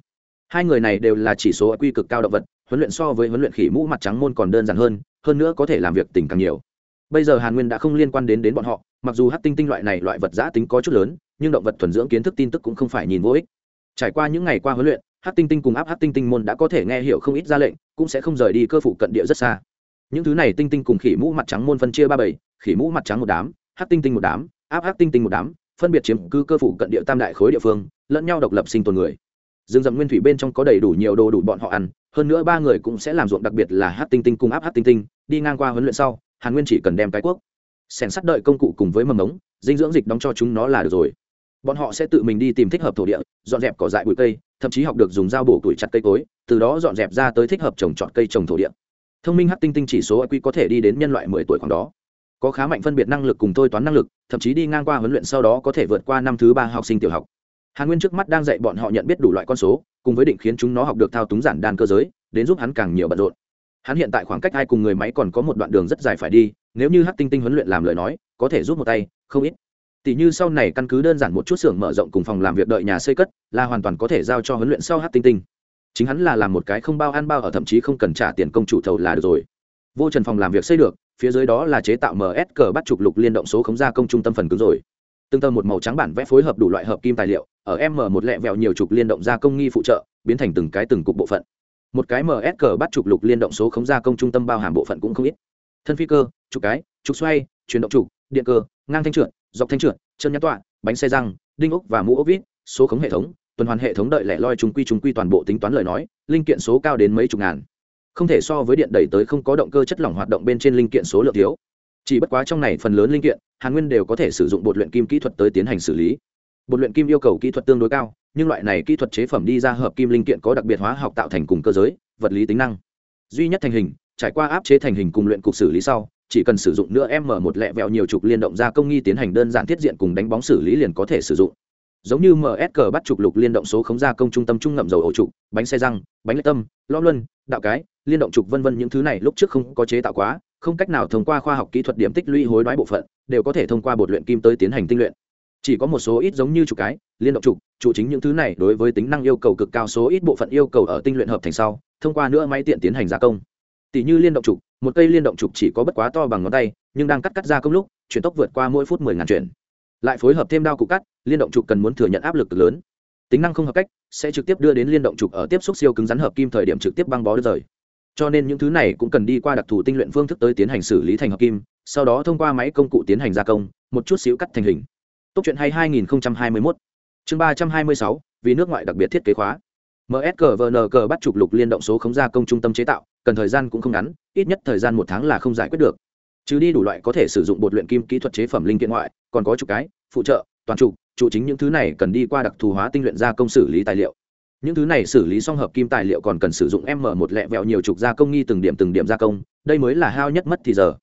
Hai người này đều là chỉ số quy cực cao động vật, huấn luyện so với huấn luyện khỉ mũ mặt trắng môn còn đơn giản hơn hơn nữa có thể làm việc tỉnh càng nhiều bây giờ hàn nguyên đã không liên quan đến đến bọn họ, mặc dù hát tinh tinh loại này loại vật giã tính có chút lớn, nhưng động vật thuần dưỡng kiến thức tin tức cũng không phải nhìn vô ích. Trải qua những ngày qua huấn luyện hát tinh tinh cùng áp hát tinh tinh môn đã có thể nghe hiểu không ít ra lệnh, cũng sẽ không rời đi cơ phụ cận địa rất xa. Những thứ này tinh tinh cùng khỉ mũ mặt trắng môn phân chia ba bảy khỉ mũ mặt trắng một đám hát tinh tinh một đám, áp hát tinh tinh một đám, phân biệt chiếm cứ cơ phụ cận địa tam đại khối địa phương, lẫn nhau độc lập sinh tồn người. Dương dầm nguyên thủy bên trong có đầy đủ nhiều đồ đủ bọn họ ăn, hơn nữa ba người cũng sẽ làm ruộng đặc biệt là hát tinh tinh cùng áp hát tinh tinh, đi ngang qua huấn luyện sau hàn nguyên chỉ cần đem cái cuốc, sẻn sắt đợi công cụ cùng với mầm ống dinh dưỡng dịch đóng cho chúng nó là được rồi. Bọn họ sẽ tự mình đi tìm thích hợp thổ địa, dọn dẹp cỏ dại bụi cây, thậm chí học được dùng dao bổ tuổi chặt cây cối, từ đó dọn dẹp ra tới thích hợp trồng trọt cây trồng thổ địa. Thông minh hát tinh tinh chỉ số IQ có thể đi đến nhân loại mười tuổi khoảng đó. Có khá mạnh phân biệt năng lực cùng thôi toán năng lực, thậm chí đi ngang qua huấn luyện sau đó có thể vượt qua năm thứ ba học sinh tiểu học. Hàn nguyên trước mắt đang dạy bọn họ nhận biết đủ loại con số, cùng với định khiến chúng nó học được thao túng giản đan cơ giới, đến giúp hắn càng nhiều bận rộn hắn hiện tại khoảng cách hai cùng người máy còn có một đoạn đường rất dài phải đi, nếu như hát tinh tinh huấn luyện làm lời nói, có thể giúp một tay, không ít. Tỷ như sau này căn cứ đơn giản một chút xưởng mở rộng cùng phòng làm việc đợi nhà xây cất, là hoàn toàn có thể giao cho huấn luyện sau hát tinh tinh. Chính hắn là làm một cái không bao ăn bao ở thậm chí không cần trả tiền công chủ thầu là được rồi. Vô trần phòng làm việc xây được, phía dưới đó là chế tạo ms cờ bắt trục lục liên động số khống gia công trung tâm phần cứng rồi. Tương tự một màu trắng bản vẽ phối hợp đủ loại hợp kim tài liệu, ở m một lẹ vẹo nhiều trục liên động gia công nghi phụ trợ, biến thành từng cái từng cục bộ phận một cái ms cờ bắt trục lục liên động số khống gia công trung tâm bao hàm bộ phận cũng không ít. Thân phi cơ trục cái trục xoay, chuyển động trục điện cơ, ngang thanh trượt, dọc thanh trượt, chân nhãn tọa, bánh xe răng, đinh ốc và mũ ốc vít, số khống hệ thống, tuần hoàn hệ thống đợi lẻ loi trùng quy trùng quy toàn bộ tính toán lời nói, linh kiện số cao đến mấy chục ngàn. Không thể so với điện đẩy tới không có động cơ chất lỏng hoạt động bên trên linh kiện số lượng thiếu. Chỉ bất quá trong này phần lớn linh kiện, hàn nguyên đều có thể sử dụng bột luyện kim kỹ thuật tới tiến hành xử lý. Bột luyện kim yêu cầu kỹ thuật tương đối cao nhưng loại này kỹ thuật chế phẩm đi ra hợp kim linh kiện có đặc biệt hóa học tạo thành cùng cơ giới, vật lý tính năng. Duy nhất thành hình, trải qua áp chế thành hình cùng luyện cục xử lý sau, chỉ cần sử dụng nữa m một lẹ vẹo nhiều trục liên động ra công nghi tiến hành đơn giản thiết diện cùng đánh bóng xử lý liền có thể sử dụng. Giống như msg bắt trục lục liên động số khống gia công trung tâm trung ngậm dầu ổ trục, bánh xe răng, bánh lệ tâm, lo luân, đạo cái, liên động trục vân vân những thứ này lúc trước không có chế tạo quá, không cách nào thông qua khoa học kỹ thuật điểm tích lũy hối đoái bộ phận, đều có thể thông qua bột luyện kim tới tiến hành tinh luyện chỉ có một số ít giống như trục cái, liên động trục trụ chính những thứ này đối với tính năng yêu cầu cực cao số ít bộ phận yêu cầu ở tinh luyện hợp thành sau, thông qua nữa máy tiện tiến hành gia công. Tỷ như liên động trục một cây liên động trục chỉ có bất quá to bằng ngón tay, nhưng đang cắt cắt gia công lúc, chuyển tốc vượt qua mỗi phút mười ngàn chuyển. Lại phối hợp thêm đao cụ cắt, liên động trục cần muốn thừa nhận áp lực lớn. Tính năng không hợp cách, sẽ trực tiếp đưa đến liên động trục ở tiếp xúc siêu cứng rắn hợp kim thời điểm trực tiếp băng bó đứt rời. Cho nên những thứ này cũng cần đi qua đặc thù tinh luyện phương thức tới tiến hành xử lý thành hợp kim, sau đó thông qua máy công cụ tiến hành gia công, một chút xíu cắt thành hình tốt chuyện hay 2021 chương 326 vì nước ngoại đặc biệt thiết kế khóa. Msqvn bắt chụp lục liên động số khống gia công trung tâm chế tạo cần thời gian cũng không ngắn ít nhất thời gian một tháng là không giải quyết được. Trừ đi đủ loại có thể sử dụng bột luyện kim kỹ thuật chế phẩm linh kiện ngoại còn có chục cái phụ trợ toàn trụ, trụ chính những thứ này cần đi qua đặc thù hóa tinh luyện gia công xử lý tài liệu. Những thứ này xử lý xong hợp kim tài liệu còn cần sử dụng m một lẹ vẹo nhiều trục gia công nghi từng điểm từng điểm gia công đây mới là hao nhất mất thì giờ.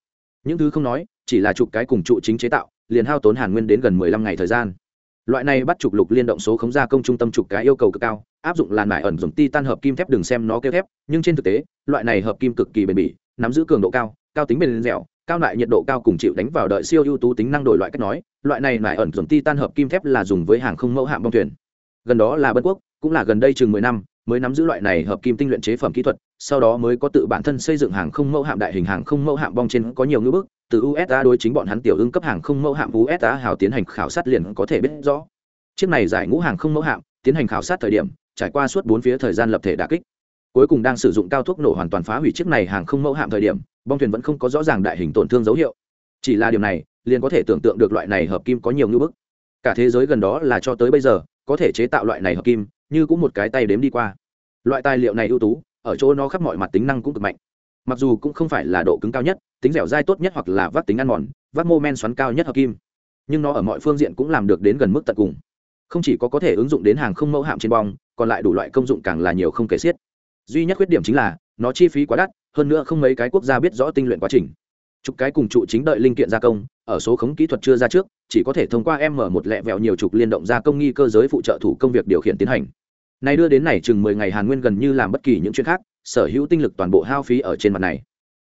Những thứ không nói chỉ là trục cái cùng trụ chính chế tạo liền hao tốn hàn nguyên đến gần mười lăm ngày thời gian. Loại này bắt trục lục liên động số khống gia công trung tâm trục cái yêu cầu cực cao, áp dụng làn mải ẩn dùng ti tan hợp kim thép đừng xem nó kêu thép, nhưng trên thực tế, loại này hợp kim cực kỳ bền bỉ, nắm giữ cường độ cao cao tính bền dẻo, cao lại nhiệt độ cao cùng chịu đánh vào đợi siêu ưu tú tính năng đổi loại cách nói, loại này mài ẩn dùng ti tan hợp kim thép là dùng với hàng không mẫu hạm bong thuyền. Gần đó là bân quốc, cũng là gần đây chừng mười năm mới nắm giữ loại này hợp kim tinh luyện chế phẩm kỹ thuật, sau đó mới có tự bản thân xây dựng hàng không mẫu hạm đại hình hàng không mẫu hạm bong trên có nhiều ngữ bức, từ usa đối chính bọn hắn tiểu ưng cấp hàng không mẫu hạm usa hào tiến hành khảo sát liền có thể biết rõ. Chiếc này giải ngũ hàng không mẫu hạm, tiến hành khảo sát thời điểm, trải qua suốt bốn phía thời gian lập thể đà kích. Cuối cùng đang sử dụng cao thuốc nổ hoàn toàn phá hủy chiếc này hàng không mẫu hạm thời điểm, bong thuyền vẫn không có rõ ràng đại hình tổn thương dấu hiệu. Chỉ là điều này, liền có thể tưởng tượng được loại này hợp kim có nhiều ngữ bức. Cả thế giới gần đó là cho tới bây giờ, có thể chế tạo loại này hợp kim như cũng một cái tay đếm đi qua. Loại tài liệu này ưu tú, ở chỗ nó khắp mọi mặt tính năng cũng cực mạnh. Mặc dù cũng không phải là độ cứng cao nhất, tính dẻo dai tốt nhất hoặc là vắt tính ăn mòn, vắt mô men xoắn cao nhất hợp kim. Nhưng nó ở mọi phương diện cũng làm được đến gần mức tận cùng. Không chỉ có có thể ứng dụng đến hàng không mẫu hạm trên bong, còn lại đủ loại công dụng càng là nhiều không kể xiết. Duy nhất khuyết điểm chính là, nó chi phí quá đắt, hơn nữa không mấy cái quốc gia biết rõ tinh luyện quá trình. Chục cái cùng trụ chính đợi linh kiện gia công, ở số khống kỹ thuật chưa ra trước, chỉ có thể thông qua m một lẹ vẹo nhiều trục liên động gia công nghi cơ giới phụ trợ thủ công việc điều khiển tiến hành này đưa đến này chừng mười ngày hàn nguyên gần như làm bất kỳ những chuyện khác, sở hữu tinh lực toàn bộ hao phí ở trên mặt này.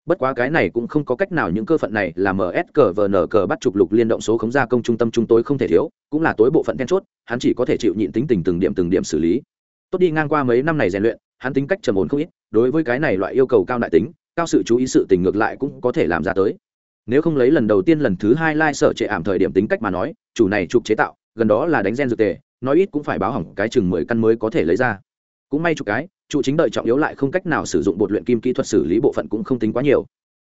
Bất quá cái này cũng không có cách nào những cơ phận này là ms cờ vn cờ bắt trục lục liên động số khống gia công trung tâm chúng tôi không thể thiếu, cũng là tối bộ phận then chốt, hắn chỉ có thể chịu nhịn tính tình từng điểm từng điểm xử lý. Tốt đi ngang qua mấy năm này rèn luyện, hắn tính cách trầm ổn không ít, đối với cái này loại yêu cầu cao đại tính, cao sự chú ý sự tình ngược lại cũng có thể làm ra tới. Nếu không lấy lần đầu tiên lần thứ hai like sở trệ ảm thời điểm tính cách mà nói, chủ này trục chế tạo, gần đó là đánh gen dược tề nói ít cũng phải báo hỏng cái chừng mười căn mới có thể lấy ra. Cũng may chục cái, trụ chính đợi trọng yếu lại không cách nào sử dụng bột luyện kim kỹ thuật xử lý bộ phận cũng không tính quá nhiều.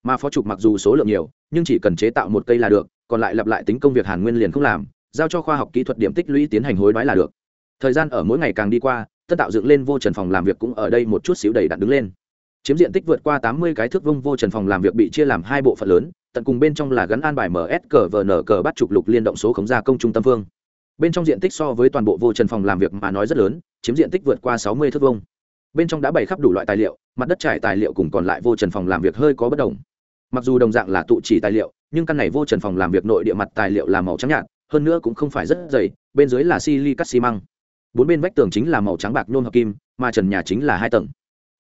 Mà phó trục mặc dù số lượng nhiều, nhưng chỉ cần chế tạo một cây là được, còn lại lặp lại tính công việc hàn nguyên liền không làm, giao cho khoa học kỹ thuật điểm tích lũy tiến hành hối đoái là được. Thời gian ở mỗi ngày càng đi qua tân tạo dựng lên vô trần phòng làm việc cũng ở đây một chút xíu đầy đặn đứng lên. Chiếm diện tích vượt qua tám mươi cái thước vông vô trần phòng làm việc bị chia làm hai bộ phận lớn, tận cùng bên trong là gắn an bài ms cờ vn cờ bắt trục lục liên động số khống gia công trung tâm phương bên trong diện tích so với toàn bộ vô trần phòng làm việc mà nói rất lớn, chiếm diện tích vượt qua sáu mươi thước vông bên trong đã bày khắp đủ loại tài liệu, mặt đất trải tài liệu cùng còn lại vô trần phòng làm việc hơi có bất đồng. Mặc dù đồng dạng là tụ chỉ tài liệu, nhưng căn này vô trần phòng làm việc nội địa mặt tài liệu là màu trắng nhạt, hơn nữa cũng không phải rất dày, bên dưới là sili cắt xi măng. Bốn bên vách tường chính là màu trắng bạc nôn hợp kim, mà trần nhà chính là hai tầng.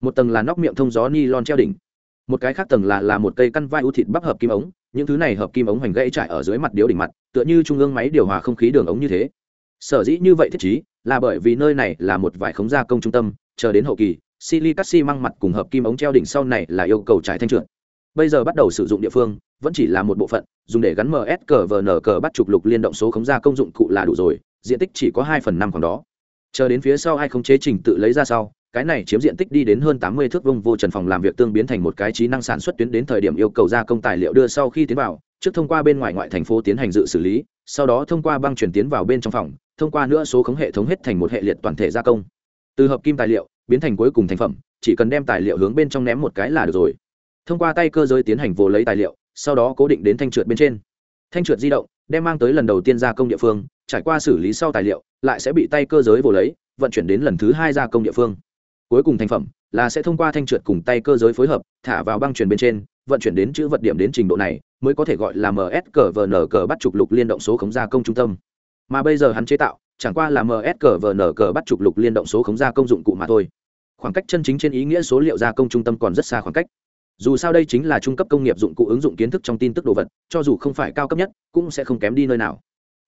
Một tầng là nóc miệng thông gió ni lon treo đỉnh. Một cái khác tầng là là một cây căn vai ưu thịt bắp hợp kim ống những thứ này hợp kim ống hoành gãy trải ở dưới mặt điếu đỉnh mặt, tựa như trung ương máy điều hòa không khí đường ống như thế. Sở dĩ như vậy thiết chí là bởi vì nơi này là một vài khống gia công trung tâm, chờ đến hậu kỳ silicat xi măng mặt cùng hợp kim ống treo đỉnh sau này là yêu cầu trải thanh trượt. Bây giờ bắt đầu sử dụng địa phương, vẫn chỉ là một bộ phận, dùng để gắn ms cờ vn cờ bắt trục lục liên động số khống gia công dụng cụ là đủ rồi, diện tích chỉ có hai phần năm khoảng đó. Chờ đến phía sau ai không chế trình tự lấy ra sau cái này chiếm diện tích đi đến hơn tám mươi thước vông vô trần phòng làm việc tương biến thành một cái trí năng sản xuất tuyến đến thời điểm yêu cầu gia công tài liệu đưa sau khi tiến vào, trước thông qua bên ngoài ngoại thành phố tiến hành dự xử lý, sau đó thông qua băng chuyển tiến vào bên trong phòng, thông qua nữa số khống hệ thống hết thành một hệ liệt toàn thể gia công. Từ hợp kim tài liệu, biến thành cuối cùng thành phẩm, chỉ cần đem tài liệu hướng bên trong ném một cái là được rồi. Thông qua tay cơ giới tiến hành vô lấy tài liệu, sau đó cố định đến thanh trượt bên trên. Thanh trượt di động, đem mang tới lần đầu tiên gia công địa phương, trải qua xử lý sau tài liệu, lại sẽ bị tay cơ giới vô lấy, vận chuyển đến lần thứ hai gia công địa phương cuối cùng thành phẩm là sẽ thông qua thanh trượt cùng tay cơ giới phối hợp thả vào băng truyền bên trên, vận chuyển đến chữ vật điểm đến trình độ này mới có thể gọi là ms cờ vn cờ bắt trục lục liên động số khống gia công trung tâm. Mà bây giờ hắn chế tạo, chẳng qua là ms cờ vn cờ bắt trục lục liên động số khống gia công dụng cụ mà thôi. Khoảng cách chân chính trên ý nghĩa số liệu gia công trung tâm còn rất xa khoảng cách. Dù sao đây chính là trung cấp công nghiệp dụng cụ ứng dụng kiến thức trong tin tức đồ vật, cho dù không phải cao cấp nhất, cũng sẽ không kém đi nơi nào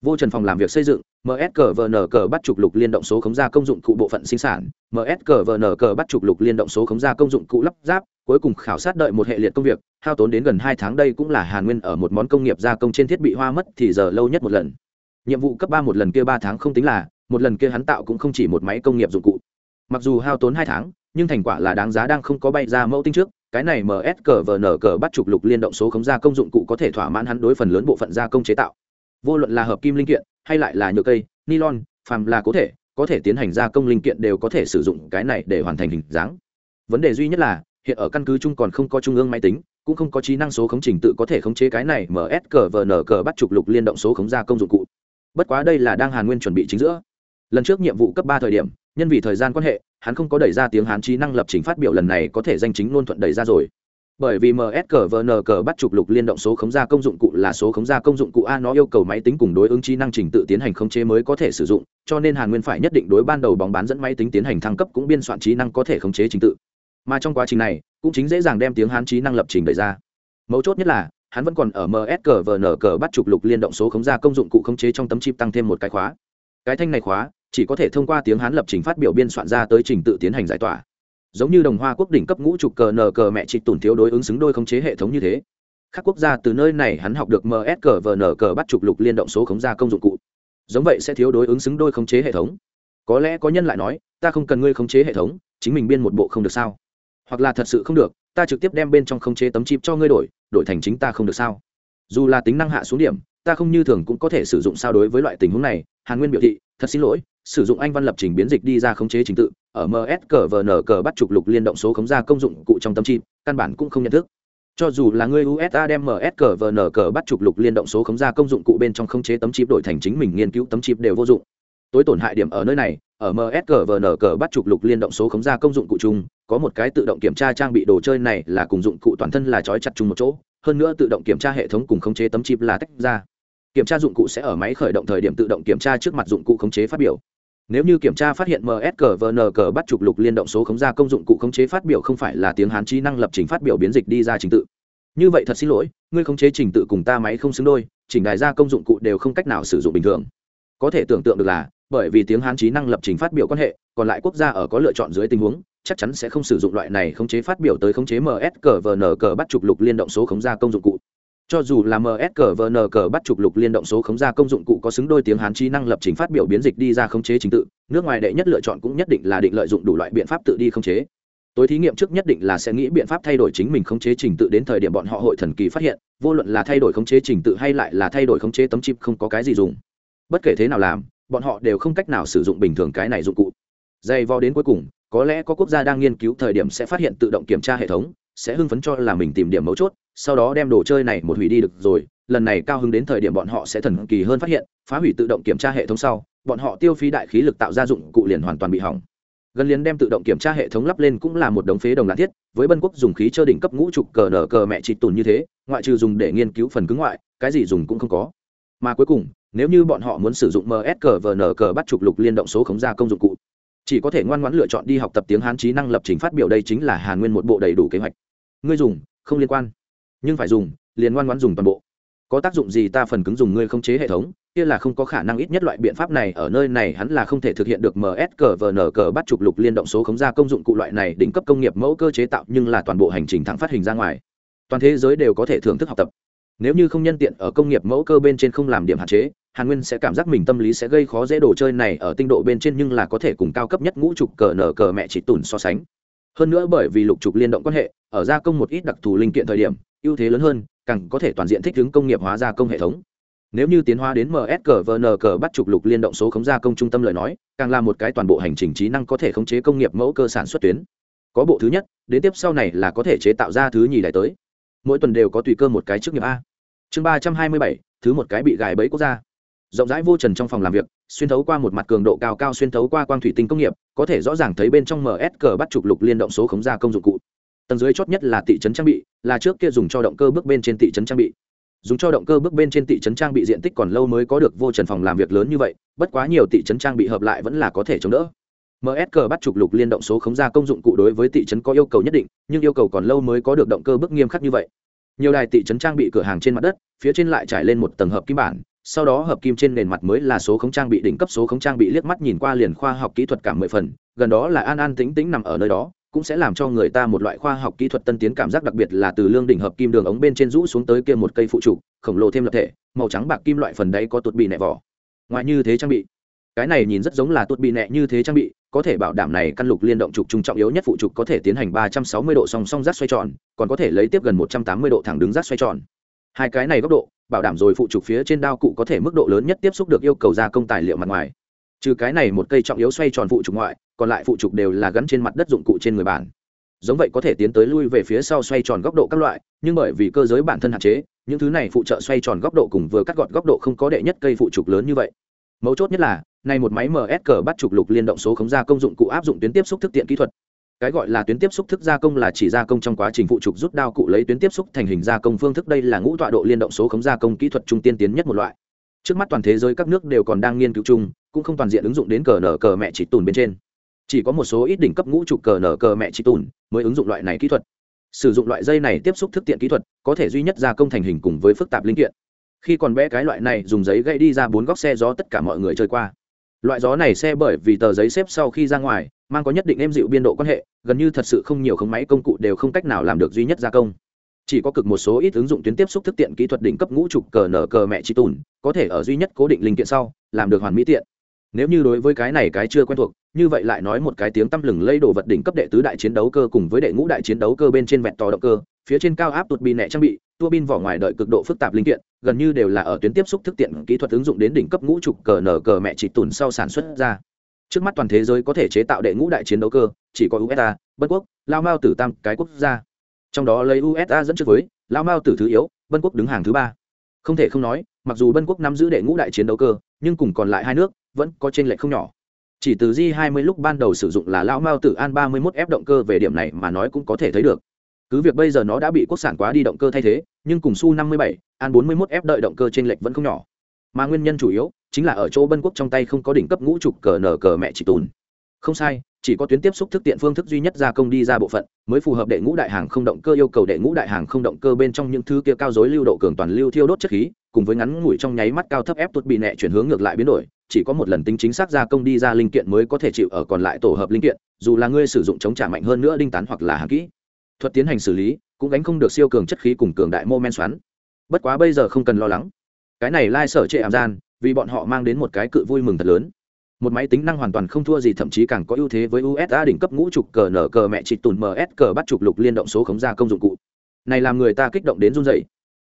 vô trần phòng làm việc xây dựng msqvn bắt trục lục liên động số khống gia công dụng cụ bộ phận sinh sản msqvn bắt trục lục liên động số khống gia công dụng cụ lắp ráp, cuối cùng khảo sát đợi một hệ liệt công việc, hao tốn đến gần hai tháng đây cũng là hàn nguyên ở một món công nghiệp gia công trên thiết bị hoa mất thì giờ lâu nhất một lần. Nhiệm vụ cấp ba một lần kia ba tháng không tính là, một lần kia hắn tạo cũng không chỉ một máy công nghiệp dụng cụ. Mặc dù hao tốn hai tháng, nhưng thành quả là đáng giá đang không có bay ra mẫu tinh trước, cái này MSKVNK bắt trục lục liên động số khống gia công dụng cụ có thể thỏa mãn hắn đối phần lớn bộ phận gia công chế tạo vô luận là hợp kim linh kiện hay lại là nhựa cây, nylon, phàm là có thể có thể tiến hành gia công linh kiện đều có thể sử dụng cái này để hoàn thành hình dáng. Vấn đề duy nhất là, hiện ở căn cứ chung còn không có trung ương máy tính, cũng không có trí năng số khống trình tự có thể khống chế cái này ms cờ vn cờ bắt trục lục liên động số khống gia công dụng cụ. Bất quá đây là đang hàn nguyên chuẩn bị chính giữa. Lần trước nhiệm vụ cấp ba thời điểm, nhân vì thời gian quan hệ, hắn không có đẩy ra tiếng hán trí năng lập trình phát biểu lần này có thể danh chính luôn thuận đẩy ra rồi bởi vì msqvn cờ bắt trục lục liên động số khống gia công dụng cụ là số khống gia công dụng cụ a, nó yêu cầu máy tính cùng đối ứng trí năng trình tự tiến hành khống chế mới có thể sử dụng, cho nên hàn nguyên phải nhất định đối ban đầu bóng bán dẫn máy tính tiến hành thăng cấp cũng biên soạn trí năng có thể khống chế trình tự. Mà trong quá trình này, cũng chính dễ dàng đem tiếng hán trí năng lập trình đẩy ra. Mấu chốt nhất là, hắn vẫn còn ở msqvn cờ bắt trục lục liên động số khống gia công dụng cụ khống chế trong tấm chip tăng thêm một cái khóa. Cái thanh này khóa, chỉ có thể thông qua tiếng hán lập trình phát biểu biên soạn ra tới trình tự tiến hành giải tỏa giống như đồng hoa quốc đỉnh cấp ngũ trục cờ nờ cờ mẹ trịch tủn thiếu đối ứng xứng đôi khống chế hệ thống như thế. Các quốc gia từ nơi này hắn học được ms cờ vn cờ bắt trục lục liên động số khống gia công dụng cụ. Giống vậy sẽ thiếu đối ứng xứng đôi khống chế hệ thống. Có lẽ có nhân lại nói, ta không cần ngươi khống chế hệ thống, chính mình biên một bộ không được sao? Hoặc là thật sự không được, ta trực tiếp đem bên trong khống chế tấm chip cho ngươi đổi đổi thành chính ta không được sao? Dù là tính năng hạ xuống điểm, ta không như thường cũng có thể sử dụng sao đối với loại tình huống này, hàn nguyên biểu thị, thật xin lỗi sử dụng anh văn lập trình biến dịch đi ra khống chế trình tự, ở ms cờ vn cờ bắt trục lục liên động số khống ra công dụng cụ trong tâm chip, căn bản cũng không nhận thức. Cho dù là người usa đem ms cờ vn cờ bắt trục lục liên động số khống ra công dụng cụ bên trong khống chế tấm chip đổi thành chính mình nghiên cứu tấm chip đều vô dụng. Tối tổn hại điểm ở nơi này, ở ms cờ vn cờ bắt trục lục liên động số khống ra công dụng cụ chung, có một cái tự động kiểm tra trang bị đồ chơi này là cùng dụng cụ toàn thân là trói chặt chung một chỗ, hơn nữa tự động kiểm tra hệ thống cùng khống chế tấm chip là tách ra. Kiểm tra dụng cụ sẽ ở máy khởi động thời điểm tự động kiểm tra trước mặt dụng cụ khống chế phát biểu nếu như kiểm tra phát hiện msqvn bắt trục lục liên động số khống ra công dụng cụ khống chế phát biểu không phải là tiếng hán trí năng lập trình phát biểu biến dịch đi ra trình tự. Như vậy thật xin lỗi, ngươi khống chế trình tự cùng ta máy không xứng đôi, chỉnh đài ra công dụng cụ đều không cách nào sử dụng bình thường. Có thể tưởng tượng được là, bởi vì tiếng hán trí năng lập trình phát biểu quan hệ, còn lại quốc gia ở có lựa chọn dưới tình huống, chắc chắn sẽ không sử dụng loại này khống chế phát biểu tới khống chế msqvn bắt trục lục liên động số khống ra công dụng cụ cho dù là msqvn cờ bắt trục lục liên động số khống ra công dụng cụ có xứng đôi tiếng hán trí năng lập trình phát biểu biến dịch đi ra khống chế trình tự, nước ngoài đệ nhất lựa chọn cũng nhất định là định lợi dụng đủ loại biện pháp tự đi khống chế. Tối thí nghiệm trước nhất định là sẽ nghĩ biện pháp thay đổi chính mình khống chế trình tự đến thời điểm bọn họ hội thần kỳ phát hiện, vô luận là thay đổi khống chế trình tự hay lại là thay đổi khống chế tấm chip không có cái gì dùng. Bất kể thế nào làm, bọn họ đều không cách nào sử dụng bình thường cái này dụng cụ. Dày vò đến cuối cùng, có lẽ có quốc gia đang nghiên cứu thời điểm sẽ phát hiện tự động kiểm tra hệ thống, sẽ hưng phấn cho là mình tìm điểm mấu chốt sau đó đem đồ chơi này một hủy đi được rồi, lần này cao hứng đến thời điểm bọn họ sẽ thần kỳ hơn phát hiện, phá hủy tự động kiểm tra hệ thống sau, bọn họ tiêu phí đại khí lực tạo ra dụng cụ liền hoàn toàn bị hỏng. Gần liền đem tự động kiểm tra hệ thống lắp lên cũng là một đống phế đồng lạ thiết, với bân quốc dùng khí chơ đỉnh cấp ngũ trục cờ nở cờ mẹ chị tùn như thế, ngoại trừ dùng để nghiên cứu phần cứng ngoại, cái gì dùng cũng không có. Mà cuối cùng, nếu như bọn họ muốn sử dụng ms cờ vn cờ bắt trục lục liên động số khống ra công dụng cụ, chỉ có thể ngoan ngoãn lựa chọn đi học tập tiếng hán trí năng lập trình phát biểu đây chính là hàn nguyên một bộ đầy đủ kế hoạch. Ngươi dùng, không liên quan nhưng phải dùng, liền ngoan ngoan dùng toàn bộ. Có tác dụng gì ta phần cứng dùng ngươi không chế hệ thống? Kia là không có khả năng ít nhất loại biện pháp này, ở nơi này hắn là không thể thực hiện được ms cờ bắt trục lục liên động số khống ra công dụng cụ loại này đỉnh cấp công nghiệp mẫu cơ chế tạo nhưng là toàn bộ hành trình thẳng phát hình ra ngoài. Toàn thế giới đều có thể thưởng thức học tập. Nếu như không nhân tiện ở công nghiệp mẫu cơ bên trên không làm điểm hạn chế, hàn nguyên sẽ cảm giác mình tâm lý sẽ gây khó dễ đồ chơi này ở tinh độ bên trên nhưng là có thể cùng cao cấp nhất ngũ trục cờ nở cờ mẹ chỉ tùn so sánh. Hơn nữa bởi vì lục trục liên động quan hệ, ở gia công một ít đặc thù linh kiện thời điểm ưu thế lớn hơn, càng có thể toàn diện thích ứng công nghiệp hóa gia công hệ thống. Nếu như tiến hóa đến msqvn bắt trục lục liên động số khống gia công trung tâm lời nói, càng là một cái toàn bộ hành trình trí năng có thể khống chế công nghiệp mẫu cơ sản xuất tuyến. Có bộ thứ nhất, đến tiếp sau này là có thể chế tạo ra thứ nhì lại tới. Mỗi tuần đều có tùy cơ một cái chức nghiệp a. Chương ba trăm hai mươi bảy, thứ một cái bị gài bẫy quốc gia. Rộng rãi vô trần trong phòng làm việc, xuyên thấu qua một mặt cường độ cao cao xuyên thấu qua quang thủy tinh công nghiệp, có thể rõ ràng thấy bên trong ms bắt trục lục liên động số khống gia công dụng cụ tầng dưới chót nhất là thị trấn trang bị, là trước kia dùng cho động cơ bước bên trên thị trấn trang bị. Dùng cho động cơ bước bên trên thị trấn trang bị diện tích còn lâu mới có được vô trần phòng làm việc lớn như vậy, bất quá nhiều thị trấn trang bị hợp lại vẫn là có thể chống đỡ. Msq bắt trục lục liên động số khống gia công dụng cụ đối với thị trấn có yêu cầu nhất định, nhưng yêu cầu còn lâu mới có được động cơ bước nghiêm khắc như vậy. Nhiều đài thị trấn trang bị cửa hàng trên mặt đất, phía trên lại trải lên một tầng hợp kim bản, sau đó hợp kim trên nền mặt mới là số khống trang bị đỉnh cấp số khống trang bị liếc mắt nhìn qua liền khoa học kỹ thuật cả mười phần, gần đó là an an tính tính nằm ở nơi đó cũng sẽ làm cho người ta một loại khoa học kỹ thuật tân tiến cảm giác đặc biệt là từ lương đỉnh hợp kim đường ống bên trên rũ xuống tới kia một cây phụ trụ khổng lồ thêm lập thể, màu trắng bạc kim loại phần đấy có tuột bị nẹ vỏ. Ngoài như thế trang bị. Cái này nhìn rất giống là tuột bị nẹ như thế trang bị, có thể bảo đảm này căn lục liên động trục trung trọng yếu nhất phụ trục có thể tiến hành 360 độ song song rác xoay tròn, còn có thể lấy tiếp gần 180 độ thẳng đứng rác xoay tròn. Hai cái này góc độ, bảo đảm rồi phụ trục phía trên đao cụ có thể mức độ lớn nhất tiếp xúc được yêu cầu gia công tài liệu mặt ngoài. Trừ cái này một cây trọng yếu xoay tròn phụ trục ngoại còn lại phụ trục đều là gắn trên mặt đất dụng cụ trên người bản. Giống vậy có thể tiến tới lui về phía sau xoay tròn góc độ các loại, nhưng bởi vì cơ giới bản thân hạn chế, những thứ này phụ trợ xoay tròn góc độ cùng vừa cắt gọt góc độ không có đệ nhất cây phụ trục lớn như vậy. Mấu chốt nhất là này một máy ms cờ bắt trục lục liên động số khống gia công dụng cụ áp dụng tuyến tiếp xúc thức tiện kỹ thuật. Cái gọi là tuyến tiếp xúc thức gia công là chỉ gia công trong quá trình phụ trục rút đao cụ lấy tuyến tiếp xúc thành hình gia công phương thức, đây là ngũ tọa độ liên động số khống gia công kỹ thuật trung tiên tiến nhất một loại. Trước mắt toàn thế giới các nước đều còn đang nghiên cứu chung, cũng không toàn diện ứng dụng đến cờ nở cờ mẹ chỉ tùn bên trên chỉ có một số ít đỉnh cấp ngũ trụ cờ nở cờ mẹ chỉ tùn mới ứng dụng loại này kỹ thuật. Sử dụng loại dây này tiếp xúc thức tiện kỹ thuật, có thể duy nhất gia công thành hình cùng với phức tạp linh kiện. Khi còn bé cái loại này dùng giấy gây đi ra bốn góc xe gió tất cả mọi người chơi qua. Loại gió này xe bởi vì tờ giấy xếp sau khi ra ngoài, mang có nhất định êm dịu biên độ quan hệ, gần như thật sự không nhiều khống máy, công cụ đều không cách nào làm được duy nhất gia công. Chỉ có cực một số ít ứng dụng tuyến tiếp xúc thức tiện kỹ thuật đỉnh cấp ngũ trục cờ nở cờ mẹ chi tùn, có thể ở duy nhất cố định linh kiện sau, làm được hoàn mỹ tiện nếu như đối với cái này cái chưa quen thuộc, như vậy lại nói một cái tiếng tăm lừng lây đồ vật đỉnh cấp đệ tứ đại chiến đấu cơ cùng với đệ ngũ đại chiến đấu cơ bên trên vẹn tò động cơ, phía trên cao áp tụt bi nẹ trang bị, tua bin vỏ ngoài đợi cực độ phức tạp linh kiện, gần như đều là ở tuyến tiếp xúc thức tiện kỹ thuật ứng dụng đến đỉnh cấp ngũ trục cờ nở cờ mẹ chỉ tùn sau sản xuất ra. Trước mắt toàn thế giới có thể chế tạo đệ ngũ đại chiến đấu cơ, chỉ có usa bất quốc, lao mao tử tam cái quốc gia. Trong đó lấy usa dẫn trước với, lao mao tử thứ yếu vân quốc đứng hàng thứ ba không thể không nói mặc dù bân quốc nắm giữ đệ ngũ đại chiến đấu cơ nhưng cùng còn lại hai nước vẫn có t r ê n lệch không nhỏ. Chỉ từ j 20 lúc ban đầu sử dụng là lão mao tử an 31 f động cơ về điểm này mà nói cũng có thể thấy được. Cứ việc bây giờ nó đã bị quốc sản quá đi động cơ thay thế nhưng cùng su 57, an 41 f đợi động cơ t r ê n lệch vẫn không nhỏ. Mà nguyên nhân chủ yếu chính là ở chỗ bân quốc trong tay không có đỉnh cấp ngũ trục cờ nở cờ mẹ chỉ tùn. Không sai chỉ có tuyến tiếp xúc thức tiện phương thức duy nhất gia công đi ra bộ phận, mới phù hợp đệ ngũ đại hàng không động cơ yêu cầu đệ ngũ đại hàng không động cơ bên trong những thứ kia cao dối lưu độ cường toàn lưu thiêu đốt chất khí, cùng với ngắn ngủi trong nháy mắt cao thấp ép tuột bị nẹ chuyển hướng ngược lại biến đổi, chỉ có một lần tính chính xác gia công đi ra linh kiện mới có thể chịu ở còn lại tổ hợp linh kiện, dù là ngươi sử dụng chống trả mạnh hơn nữa đinh tán hoặc là hàng kỹ. Thuật tiến hành xử lý, cũng gánh không được siêu cường chất khí cùng cường đại mô men xoắn. Bất quá bây giờ không cần lo lắng. Cái này lai sở trệ ảm gian, vì bọn họ mang đến một cái cự vui mừng thật lớn một máy tính năng hoàn toàn không thua gì, thậm chí càng có ưu thế với usa đỉnh cấp ngũ trục cờ nở cờ mẹ chỉ tùn ms cờ bắt trục lục liên động số khống ra công dụng cụ. Này làm người ta kích động đến run dậy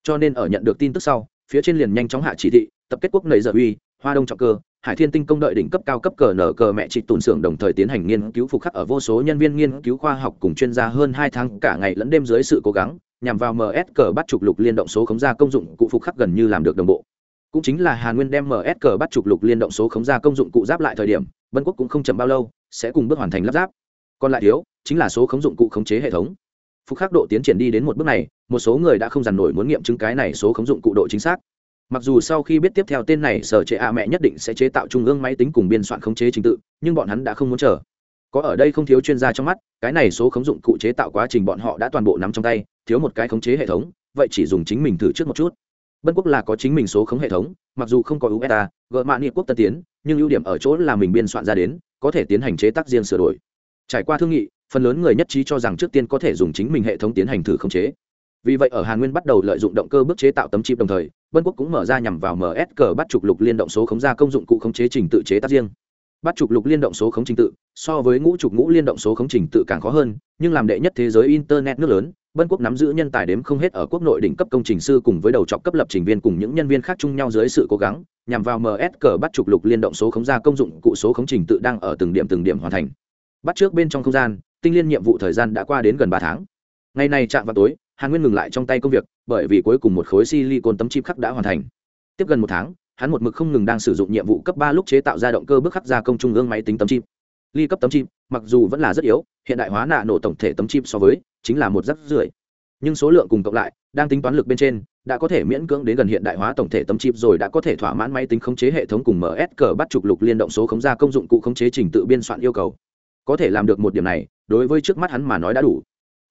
cho nên ở nhận được tin tức sau, phía trên liền nhanh chóng hạ chỉ thị, tập kết quốc nầy giờ uy, hoa đông trọng cơ, hải thiên tinh công đợi đỉnh cấp cao cấp cờ nở cờ mẹ chỉ tùn xưởng đồng thời tiến hành nghiên cứu phục khắc ở vô số nhân viên nghiên cứu khoa học cùng chuyên gia hơn hai tháng cả ngày lẫn đêm dưới sự cố gắng, nhằm vào ms cờ bắt trục lục liên động số khống ra công dụng cụ phục khắc gần như làm được đồng bộ cũng chính là hàn nguyên đem msq bắt trục lục liên động số khống ra công dụng cụ giáp lại thời điểm, vân quốc cũng không chậm bao lâu, sẽ cùng bước hoàn thành lắp ráp còn lại thiếu, chính là số khống dụng cụ khống chế hệ thống. Phúc khắc độ tiến triển đi đến một bước này, một số người đã không dằn nổi muốn nghiệm chứng cái này số khống dụng cụ độ chính xác. Mặc dù sau khi biết tiếp theo tên này sở chế a mẹ nhất định sẽ chế tạo trung ương máy tính cùng biên soạn khống chế trình tự, nhưng bọn hắn đã không muốn chờ. Có ở đây không thiếu chuyên gia trong mắt, cái này số khống dụng cụ chế tạo quá trình bọn họ đã toàn bộ nắm trong tay, thiếu một cái khống chế hệ thống, vậy chỉ dùng chính mình thử trước một chút bân quốc là có chính mình số khống hệ thống, mặc dù không có usa gợ mạ nghị quốc tân tiến, nhưng ưu điểm ở chỗ là mình biên soạn ra đến, có thể tiến hành chế tác riêng sửa đổi. Trải qua thương nghị, phần lớn người nhất trí cho rằng trước tiên có thể dùng chính mình hệ thống tiến hành thử khống chế. Vì vậy ở hàn nguyên bắt đầu lợi dụng động cơ bước chế tạo tấm chip đồng thời, bân quốc cũng mở ra nhằm vào msg bắt trục lục liên động số khống ra công dụng cụ khống chế trình tự chế tác riêng. Bắt trục lục liên động số khống trình tự, so với ngũ trục ngũ liên động số khống trình tự càng khó hơn, nhưng làm đệ nhất thế giới internet nước lớn Bân quốc nắm giữ nhân tài đếm không hết ở quốc nội đỉnh cấp công trình sư cùng với đầu trọc cấp lập trình viên cùng những nhân viên khác chung nhau dưới sự cố gắng, nhằm vào MS cờ bắt trục lục liên động số khống ra công dụng cụ số khống trình tự đang ở từng điểm từng điểm hoàn thành. Bắt trước bên trong không gian, tinh liên nhiệm vụ thời gian đã qua đến gần ba tháng. Ngày này chạm vào tối, Hàn Nguyên ngừng lại trong tay công việc, bởi vì cuối cùng một khối silicon tấm chip khắc đã hoàn thành. Tiếp gần một tháng, hắn một mực không ngừng đang sử dụng nhiệm vụ cấp ba lúc chế tạo ra động cơ bước khắc ra công trung ương máy tính tấm chip. Ly cấp tấm chip, mặc dù vẫn là rất yếu, hiện đại hóa nạ nổ tổng thể tấm chip so với chính là một rắc rưởi. Nhưng số lượng cùng cộng lại đang tính toán lực bên trên đã có thể miễn cưỡng đến gần hiện đại hóa tổng thể tấm chip rồi đã có thể thỏa mãn máy tính khống chế hệ thống cùng ms cờ bắt trục lục liên động số khống ra công dụng cụ khống chế trình tự biên soạn yêu cầu. Có thể làm được một điểm này đối với trước mắt hắn mà nói đã đủ.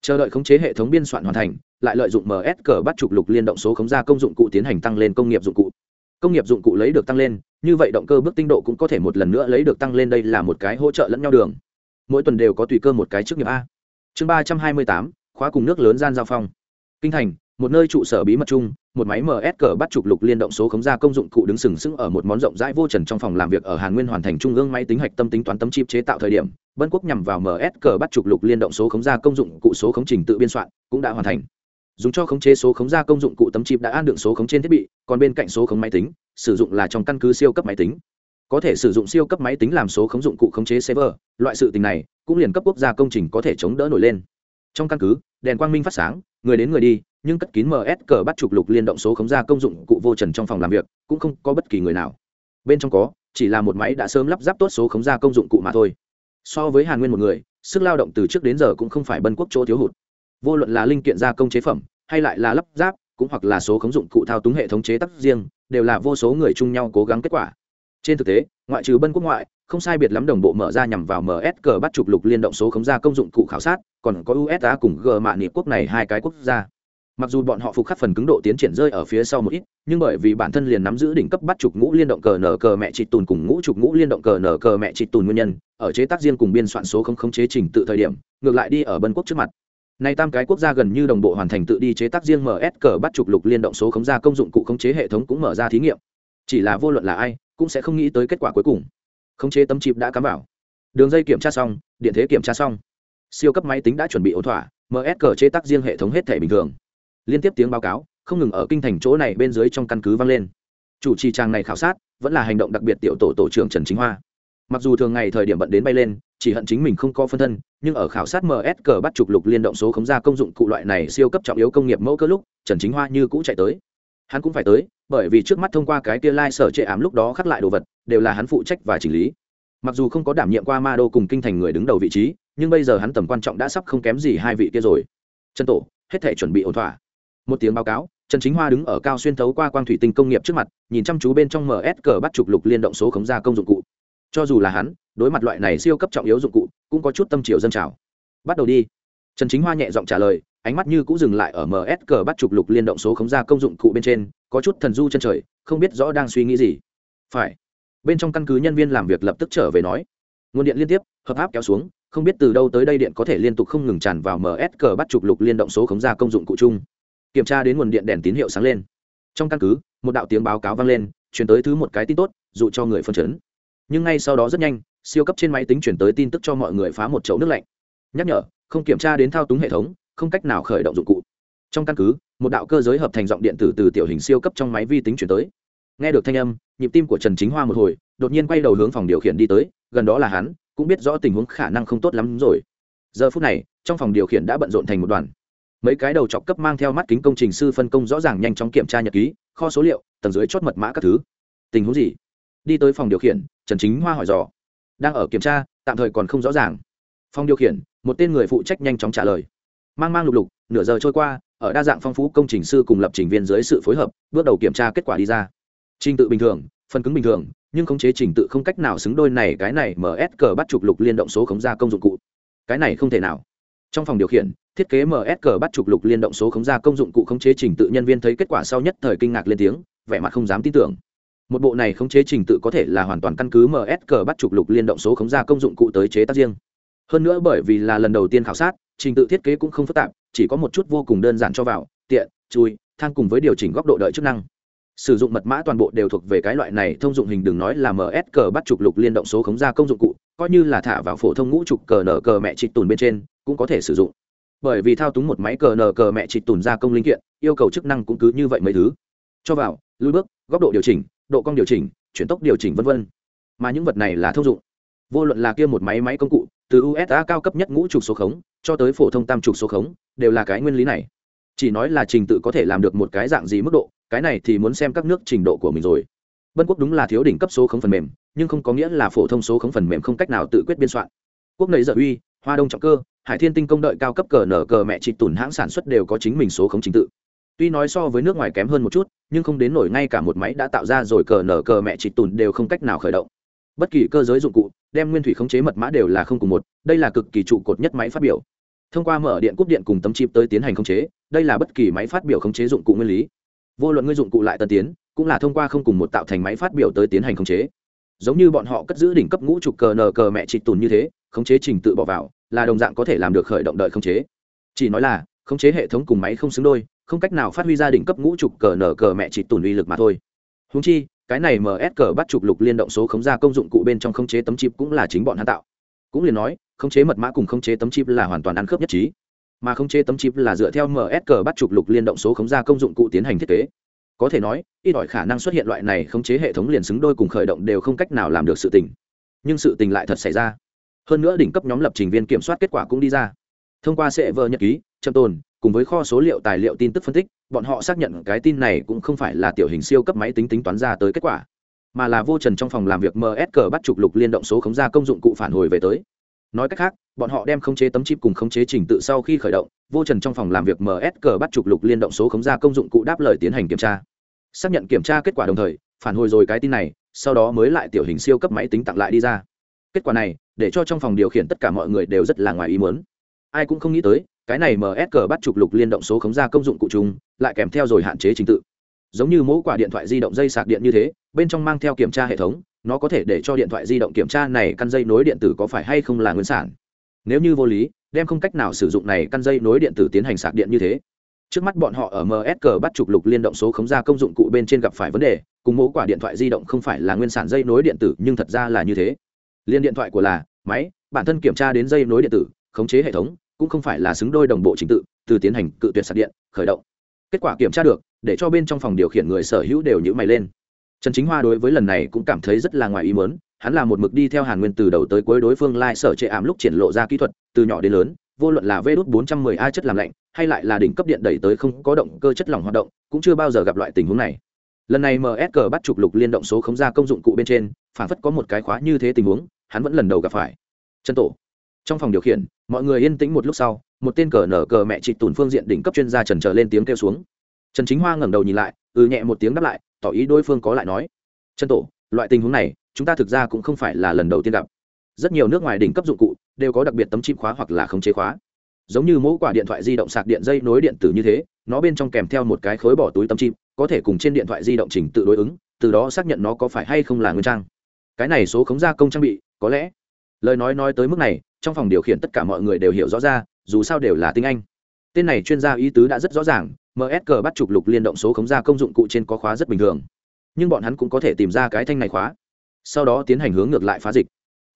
Chờ đợi khống chế hệ thống biên soạn hoàn thành lại lợi dụng ms cờ bắt trục lục liên động số khống ra công dụng cụ tiến hành tăng lên công nghiệp dụng cụ công nghiệp dụng cụ lấy được tăng lên, như vậy động cơ bước tinh độ cũng có thể một lần nữa lấy được tăng lên, đây là một cái hỗ trợ lẫn nhau đường. Mỗi tuần đều có tùy cơ một cái trước nghiệp a. Chương ba trăm hai mươi tám, khóa cùng nước lớn gian giao phong. Kinh thành, một nơi trụ sở bí mật chung, một máy ms cờ bắt trục lục liên động số khống ra công dụng cụ đứng sừng sững ở một món rộng rãi vô trần trong phòng làm việc ở hàn nguyên hoàn thành trung ương máy tính hạch tâm tính toán tấm chip chế tạo thời điểm bân quốc nhằm vào ms cờ bắt trục lục liên động số khống ra công dụng cụ số khống trình tự biên soạn, cũng đã hoàn thành dùng cho khống chế số khống gia công dụng cụ tấm chip đã an đựng số khống trên thiết bị, còn bên cạnh số khống máy tính, sử dụng là trong căn cứ siêu cấp máy tính. Có thể sử dụng siêu cấp máy tính làm số khống dụng cụ khống chế server, loại sự tình này cũng liền cấp quốc gia công trình có thể chống đỡ nổi lên. Trong căn cứ, đèn quang minh phát sáng, người đến người đi, nhưng cất kín ms cờ bắt trục lục liên động số khống gia công dụng cụ vô trần trong phòng làm việc, cũng không có bất kỳ người nào. Bên trong có, chỉ là một máy đã sớm lắp ráp tốt số khống gia công dụng cụ mà thôi. So với hàn nguyên một người, sức lao động từ trước đến giờ cũng không phải bân quốc chỗ thiếu hụt vô luận là linh kiện gia công chế phẩm, hay lại là lắp ráp, cũng hoặc là số khống dụng cụ thao túng hệ thống chế tác riêng, đều là vô số người chung nhau cố gắng kết quả. Trên thực tế, ngoại trừ bân quốc ngoại, không sai biệt lắm đồng bộ mở ra nhằm vào msg bắt trục lục liên động số khống gia công dụng cụ khảo sát, còn có usa cùng g mạ nghị quốc này hai cái quốc gia. Mặc dù bọn họ phục khắc phần cứng độ tiến triển rơi ở phía sau một ít, nhưng bởi vì bản thân liền nắm giữ đỉnh cấp bắt trục ngũ liên động cờ nở cờ mẹ chị tùn cùng ngũ trục ngũ liên động cờ nở cờ mẹ chị tùn nguyên nhân, ở chế tác riêng cùng biên soạn số không khống chế trình tự thời điểm, ngược lại đi ở bân quốc trước mặt nay tam cái quốc gia gần như đồng bộ hoàn thành tự đi chế tác riêng ms cờ bắt trục lục liên động số khống gia công dụng cụ khống chế hệ thống cũng mở ra thí nghiệm. Chỉ là vô luận là ai, cũng sẽ không nghĩ tới kết quả cuối cùng. Khống chế tấm chip đã cắm vào. Đường dây kiểm tra xong, điện thế kiểm tra xong. Siêu cấp máy tính đã chuẩn bị ổn thỏa ms cờ chế tác riêng hệ thống hết thể bình thường. Liên tiếp tiếng báo cáo, không ngừng ở kinh thành chỗ này bên dưới trong căn cứ vang lên. Chủ trì trang này khảo sát, vẫn là hành động đặc biệt tiểu tổ tổ trưởng trần chính hoa. Mặc dù thường ngày thời điểm bận đến bay lên chỉ hận chính mình không có phân thân, nhưng ở khảo sát msg bắt trục lục liên động số khống ra công dụng cụ loại này siêu cấp trọng yếu công nghiệp mẫu cơ lúc, trần chính hoa như cũ chạy tới. Hắn cũng phải tới, bởi vì trước mắt thông qua cái kia lai、like、sở chệ ám lúc đó khắc lại đồ vật, đều là hắn phụ trách và chỉnh lý. Mặc dù không có đảm nhiệm qua ma đô cùng kinh thành người đứng đầu vị trí, nhưng bây giờ hắn tầm quan trọng đã sắp không kém gì hai vị kia rồi. Trần tổ, hết thể chuẩn bị ổn thỏa. Một tiếng báo cáo, trần chính hoa đứng ở cao xuyên thấu qua quang thủy tinh công nghiệp trước mặt, nhìn chăm chú bên trong msg bắt trục lục liên động số khống ra công dụng cụ. Cho dù là hắn đối mặt loại này siêu cấp trọng yếu dụng cụ, cũng có chút tâm chiều dân trào. Bắt đầu đi. Trần chính hoa nhẹ giọng trả lời, ánh mắt như cũng dừng lại ở ms cờ bắt trục lục liên động số khống ra công dụng cụ bên trên, có chút thần du chân trời, không biết rõ đang suy nghĩ gì. Phải. Bên trong căn cứ nhân viên làm việc lập tức trở về nói. Nguồn điện liên tiếp, hợp áp kéo xuống, không biết từ đâu tới đây điện có thể liên tục không ngừng tràn vào ms cờ bắt trục lục liên động số khống ra công dụng cụ chung. Kiểm tra đến nguồn điện đèn tín hiệu sáng lên. Trong căn cứ, một đạo tiếng báo cáo vang lên chuyển tới thứ một cái tin tốt, dụ cho người phân chấn. Nhưng ngay sau đó rất nhanh siêu cấp trên máy tính chuyển tới tin tức cho mọi người phá một chậu nước lạnh. Nhắc nhở, không kiểm tra đến thao túng hệ thống, không cách nào khởi động dụng cụ. Trong căn cứ, một đạo cơ giới hợp thành giọng điện tử từ tiểu hình siêu cấp trong máy vi tính chuyển tới. Nghe được thanh âm, nhịp tim của trần chính hoa một hồi, đột nhiên quay đầu hướng phòng điều khiển đi tới, gần đó là hắn, cũng biết rõ tình huống khả năng không tốt lắm rồi. Giờ phút này, trong phòng điều khiển đã bận rộn thành một đoàn. Mấy cái đầu chọc cấp mang theo mắt kính công trình sư phân công rõ ràng nhanh chóng kiểm tra nhật ký, kho số liệu, tầng dưới chốt mật mã các thứ. Tình huống gì? Đi tới phòng điều khiển, trần chính hoa hỏi dò đang ở kiểm tra, tạm thời còn không rõ ràng. Phòng điều khiển, một tên người phụ trách nhanh chóng trả lời. Mang mang lục lục, nửa giờ trôi qua, ở đa dạng phong phú công trình sư cùng lập trình viên dưới sự phối hợp, bước đầu kiểm tra kết quả đi ra. Trình tự bình thường, phần cứng bình thường, nhưng khống chế trình tự không cách nào xứng đôi này, cái này ms cờ bắt trục lục liên động số khống ra công dụng cụ. Cái này không thể nào. Trong phòng điều khiển, thiết kế ms bắt trục lục liên động số khống ra công dụng cụ khống chế trình tự nhân viên thấy kết quả sau nhất thời kinh ngạc lên tiếng, vẻ mặt không dám tin tưởng một bộ này khống chế trình tự có thể là hoàn toàn căn cứ msq bắt trục lục liên động số khống ra công dụng cụ tới chế tác riêng. Hơn nữa bởi vì là lần đầu tiên khảo sát, trình tự thiết kế cũng không phức tạp, chỉ có một chút vô cùng đơn giản cho vào, tiện, chui, thang cùng với điều chỉnh góc độ đợi chức năng. Sử dụng mật mã toàn bộ đều thuộc về cái loại này, thông dụng hình đừng nói là msq bắt trục lục liên động số khống ra công dụng cụ, coi như là thả vào phổ thông ngũ trục cờ nở cờ mẹ trịch tùn bên trên, cũng có thể sử dụng. Bởi vì thao túng một máy cờ nở cờ mẹ trịch tùn ra công linh kiện, yêu cầu chức năng cũng cứ như vậy mấy thứ. Cho vào, lùi bước, góc độ điều chỉnh độ cong điều chỉnh, chuyển tốc điều chỉnh v v mà những vật này là thông dụng. Vô luận là kia một máy máy công cụ, từ usa cao cấp nhất ngũ trục số khống, cho tới phổ thông tam trục số khống, đều là cái nguyên lý này. Chỉ nói là trình tự có thể làm được một cái dạng gì mức độ, cái này thì muốn xem các nước trình độ của mình rồi. Bân quốc đúng là thiếu đỉnh cấp số khống phần mềm, nhưng không có nghĩa là phổ thông số khống phần mềm không cách nào tự quyết biên soạn. Quốc nầy dợ uy, hoa đông trọng cơ, hải thiên tinh công đợi cao cấp cờ nở cờ mẹ chỉ tùn hãng sản xuất đều có chính mình số khống trình tự tuy nói so với nước ngoài kém hơn một chút, nhưng không đến nổi ngay cả một máy đã tạo ra rồi cờ nở cờ mẹ chị tùn đều không cách nào khởi động. Bất kỳ cơ giới dụng cụ, đem nguyên thủy khống chế mật mã đều là không cùng một, đây là cực kỳ trụ cột nhất máy phát biểu. Thông qua mở điện cúp điện cùng tấm chip tới tiến hành khống chế, đây là bất kỳ máy phát biểu khống chế dụng cụ nguyên lý. Vô luận ngươi dụng cụ lại tân tiến, cũng là thông qua không cùng một tạo thành máy phát biểu tới tiến hành khống chế. Giống như bọn họ cất giữ đỉnh cấp ngũ trục cờ nờ cờ mẹ trịch tùn như thế, khống chế trình tự bỏ vào, là đồng dạng có thể làm được khởi động đợi khống chế. Chỉ nói là, khống chế hệ thống cùng máy không xứng đôi không cách nào phát huy ra đỉnh cấp ngũ trục cờ nở cờ mẹ chỉ tùn uy lực mà thôi. Húng chi, cái này ms cờ bắt trục lục liên động số khống ra công dụng cụ bên trong khống chế tấm chip cũng là chính bọn hắn tạo. Cũng liền nói, khống chế mật mã cùng khống chế tấm chip là hoàn toàn ăn khớp nhất trí. Mà khống chế tấm chip là dựa theo ms cờ bắt trục lục liên động số khống ra công dụng cụ tiến hành thiết kế. Có thể nói, ít ỏi khả năng xuất hiện loại này khống chế hệ thống liền xứng đôi cùng khởi động đều không cách nào làm được sự tình. Nhưng sự tình lại thật xảy ra. Hơn nữa đỉnh cấp nhóm lập trình viên kiểm soát kết quả cũng đi ra. Thông qua sệ vợ nhật ký châm tồn cùng với kho số liệu tài liệu tin tức phân tích, bọn họ xác nhận cái tin này cũng không phải là tiểu hình siêu cấp máy tính tính toán ra tới kết quả, mà là vô trần trong phòng làm việc msq bắt trục lục liên động số khống ra công dụng cụ phản hồi về tới. Nói cách khác, bọn họ đem khống chế tấm chip cùng khống chế trình tự sau khi khởi động, vô trần trong phòng làm việc msq bắt trục lục liên động số khống ra công dụng cụ đáp lời tiến hành kiểm tra. Xác nhận kiểm tra kết quả đồng thời, phản hồi rồi cái tin này, sau đó mới lại tiểu hình siêu cấp máy tính tặng lại đi ra. Kết quả này, để cho trong phòng điều khiển tất cả mọi người đều rất là ngoài ý muốn. Ai cũng không nghĩ tới cái này msq bắt trục lục liên động số khống ra công dụng cụ chung, lại kèm theo rồi hạn chế trình tự. Giống như mẫu quả điện thoại di động dây sạc điện như thế, bên trong mang theo kiểm tra hệ thống, nó có thể để cho điện thoại di động kiểm tra này căn dây nối điện tử có phải hay không là nguyên sản. Nếu như vô lý, đem không cách nào sử dụng này căn dây nối điện tử tiến hành sạc điện như thế. Trước mắt bọn họ ở msq bắt trục lục liên động số khống ra công dụng cụ bên trên gặp phải vấn đề, cùng mẫu quả điện thoại di động không phải là nguyên sản dây nối điện tử, nhưng thật ra là như thế. Liên điện thoại của là, máy, bản thân kiểm tra đến dây nối điện tử, khống chế hệ thống cũng không phải là xứng đôi đồng bộ trình tự, từ tiến hành cự tuyệt sạc điện, khởi động. Kết quả kiểm tra được, để cho bên trong phòng điều khiển người sở hữu đều nhữ mày lên. Trần chính hoa đối với lần này cũng cảm thấy rất là ngoài ý mớn hắn là một mực đi theo hàn nguyên từ đầu tới cuối đối phương lai sở chệ ảm lúc triển lộ ra kỹ thuật, từ nhỏ đến lớn, vô luận là vê đốt bốn trăm mười a chất làm lạnh, hay lại là đỉnh cấp điện đẩy tới không có động cơ chất lỏng hoạt động, cũng chưa bao giờ gặp loại tình huống này. Lần này msg bắt trục lục liên động số khống ra công dụng cụ bên trên, phản phất có một cái khóa như thế tình huống, hắn vẫn lần đầu gặp phải. Chân tổ, trong phòng điều khiển mọi người yên tĩnh một lúc sau, một tên cờ nở cờ mẹ chị tùn phương diện đỉnh cấp chuyên gia trần trở lên tiếng kêu xuống. Trần chính hoa ngẩng đầu nhìn lại ừ nhẹ một tiếng đáp lại, tỏ ý đối phương có lại nói. Trần tổ, loại tình huống này, chúng ta thực ra cũng không phải là lần đầu tiên gặp. Rất nhiều nước ngoài đỉnh cấp dụng cụ đều có đặc biệt tấm chip khóa hoặc là khống chế khóa. Giống như mẫu quả điện thoại di động sạc điện dây nối điện tử như thế, nó bên trong kèm theo một cái khối bỏ túi tấm chip, có thể cùng trên điện thoại di động chỉnh tự đối ứng, từ đó xác nhận nó có phải hay không là nguyên trang. Cái này số khống gia công trang bị, có lẽ. Lời nói nói tới mức này trong phòng điều khiển tất cả mọi người đều hiểu rõ ra, dù sao đều là tiếng anh. Tên này chuyên gia ý tứ đã rất rõ ràng msg bắt trục lục liên động số khống ra công dụng cụ trên có khóa rất bình thường. Nhưng bọn hắn cũng có thể tìm ra cái thanh này khóa. Sau đó tiến hành hướng ngược lại phá dịch.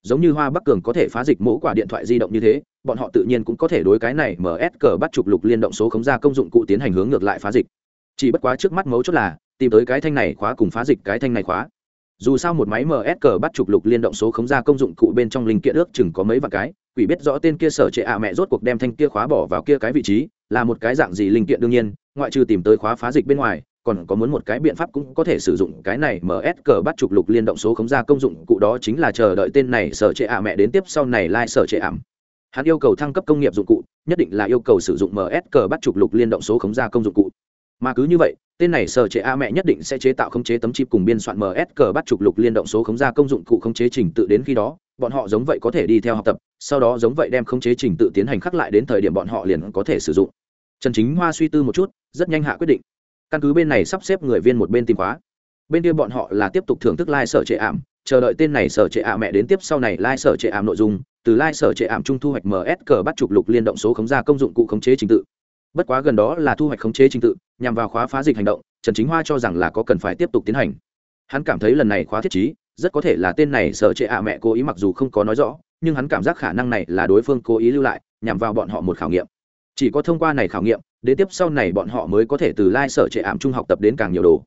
Giống như hoa bắc cường có thể phá dịch mẫu quả điện thoại di động như thế, bọn họ tự nhiên cũng có thể đối cái này msg bắt trục lục liên động số khống ra công dụng cụ tiến hành hướng ngược lại phá dịch. Chỉ bất quá trước mắt mấu chốt là, tìm tới cái thanh này khóa cùng phá dịch cái thanh này khóa. Dù sao một máy msg bắt trục lục liên động số khống ra công dụng cụ bên trong linh kiện ước chừng có mấy vạn cái quỷ biết rõ tên kia sở trệ ạ mẹ rốt cuộc đem thanh kia khóa bỏ vào kia cái vị trí, là một cái dạng gì linh kiện đương nhiên, ngoại trừ tìm tới khóa phá dịch bên ngoài, còn có muốn một cái biện pháp cũng có thể sử dụng cái này msq bắt trục lục liên động số khống ra công dụng, cụ đó chính là chờ đợi tên này sở trệ ạ mẹ đến tiếp sau này lai、like、sở trệ ảm hắn yêu cầu thăng cấp công nghiệp dụng cụ, nhất định là yêu cầu sử dụng msq bắt trục lục liên động số khống ra công dụng cụ. Mà cứ như vậy, tên này sở chế a mẹ nhất định sẽ chế tạo khống chế tấm chip cùng biên soạn msq bắt trục lục liên động số khống ra công dụng cụ khống chế trình tự đến khi đó bọn họ giống vậy có thể đi theo học tập, sau đó giống vậy đem khống chế trình tự tiến hành khắc lại đến thời điểm bọn họ liền có thể sử dụng. Trần chính hoa suy tư một chút, rất nhanh hạ quyết định. Căn cứ bên này sắp xếp người viên một bên tìm khóa. Bên kia bọn họ là tiếp tục thưởng thức lai、like、sở trệ ảm, chờ đợi tên này sở trệ ảm mẹ đến tiếp sau này lai、like、sở trệ ảm nội dung, từ lai、like、sở trệ ảm trung thu hoạch msq bắt trục lục liên động số khống ra công dụng cụ khống chế trình tự. Bất quá gần đó là thu hoạch khống chế trình tự, nhằm vào khóa phá dịch hành động, trần chính hoa cho rằng là có cần phải tiếp tục tiến hành. Hắn cảm thấy lần này khóa thiết trí rất có thể là tên này sở trệ ạ mẹ cố ý mặc dù không có nói rõ, nhưng hắn cảm giác khả năng này là đối phương cố ý lưu lại, nhằm vào bọn họ một khảo nghiệm. Chỉ có thông qua này khảo nghiệm, đến tiếp sau này bọn họ mới có thể từ lai sở trệ ảm trung học tập đến càng nhiều đồ.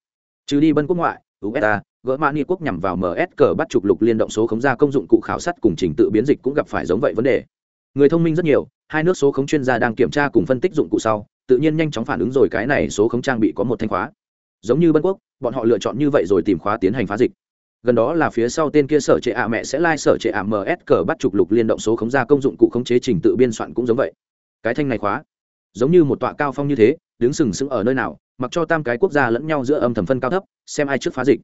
Trừ đi bân quốc ngoại usa gỡ mã ni quốc nhằm vào ms bắt trục lục liên động số khống ra công dụng cụ khảo sát cùng trình tự biến dịch cũng gặp phải giống vậy vấn đề. Người thông minh rất nhiều, hai nước số khống chuyên gia đang kiểm tra cùng phân tích dụng cụ sau, tự nhiên nhanh chóng phản ứng rồi cái này số khống trang bị có một thanh khóa. Giống như bân quốc, bọn họ lựa chọn như vậy rồi tìm khóa tiến hành phá dịch gần đó là phía sau tên kia sở trệ ạ mẹ sẽ lai、like、sở trệ ạ ms cờ bắt trục lục liên động số khống ra công dụng cụ khống chế trình tự biên soạn cũng giống vậy. Cái thanh này khóa, giống như một tọa cao phong như thế, đứng sừng sững ở nơi nào, mặc cho tam cái quốc gia lẫn nhau giữa âm thầm phân cao thấp, xem ai trước phá dịch.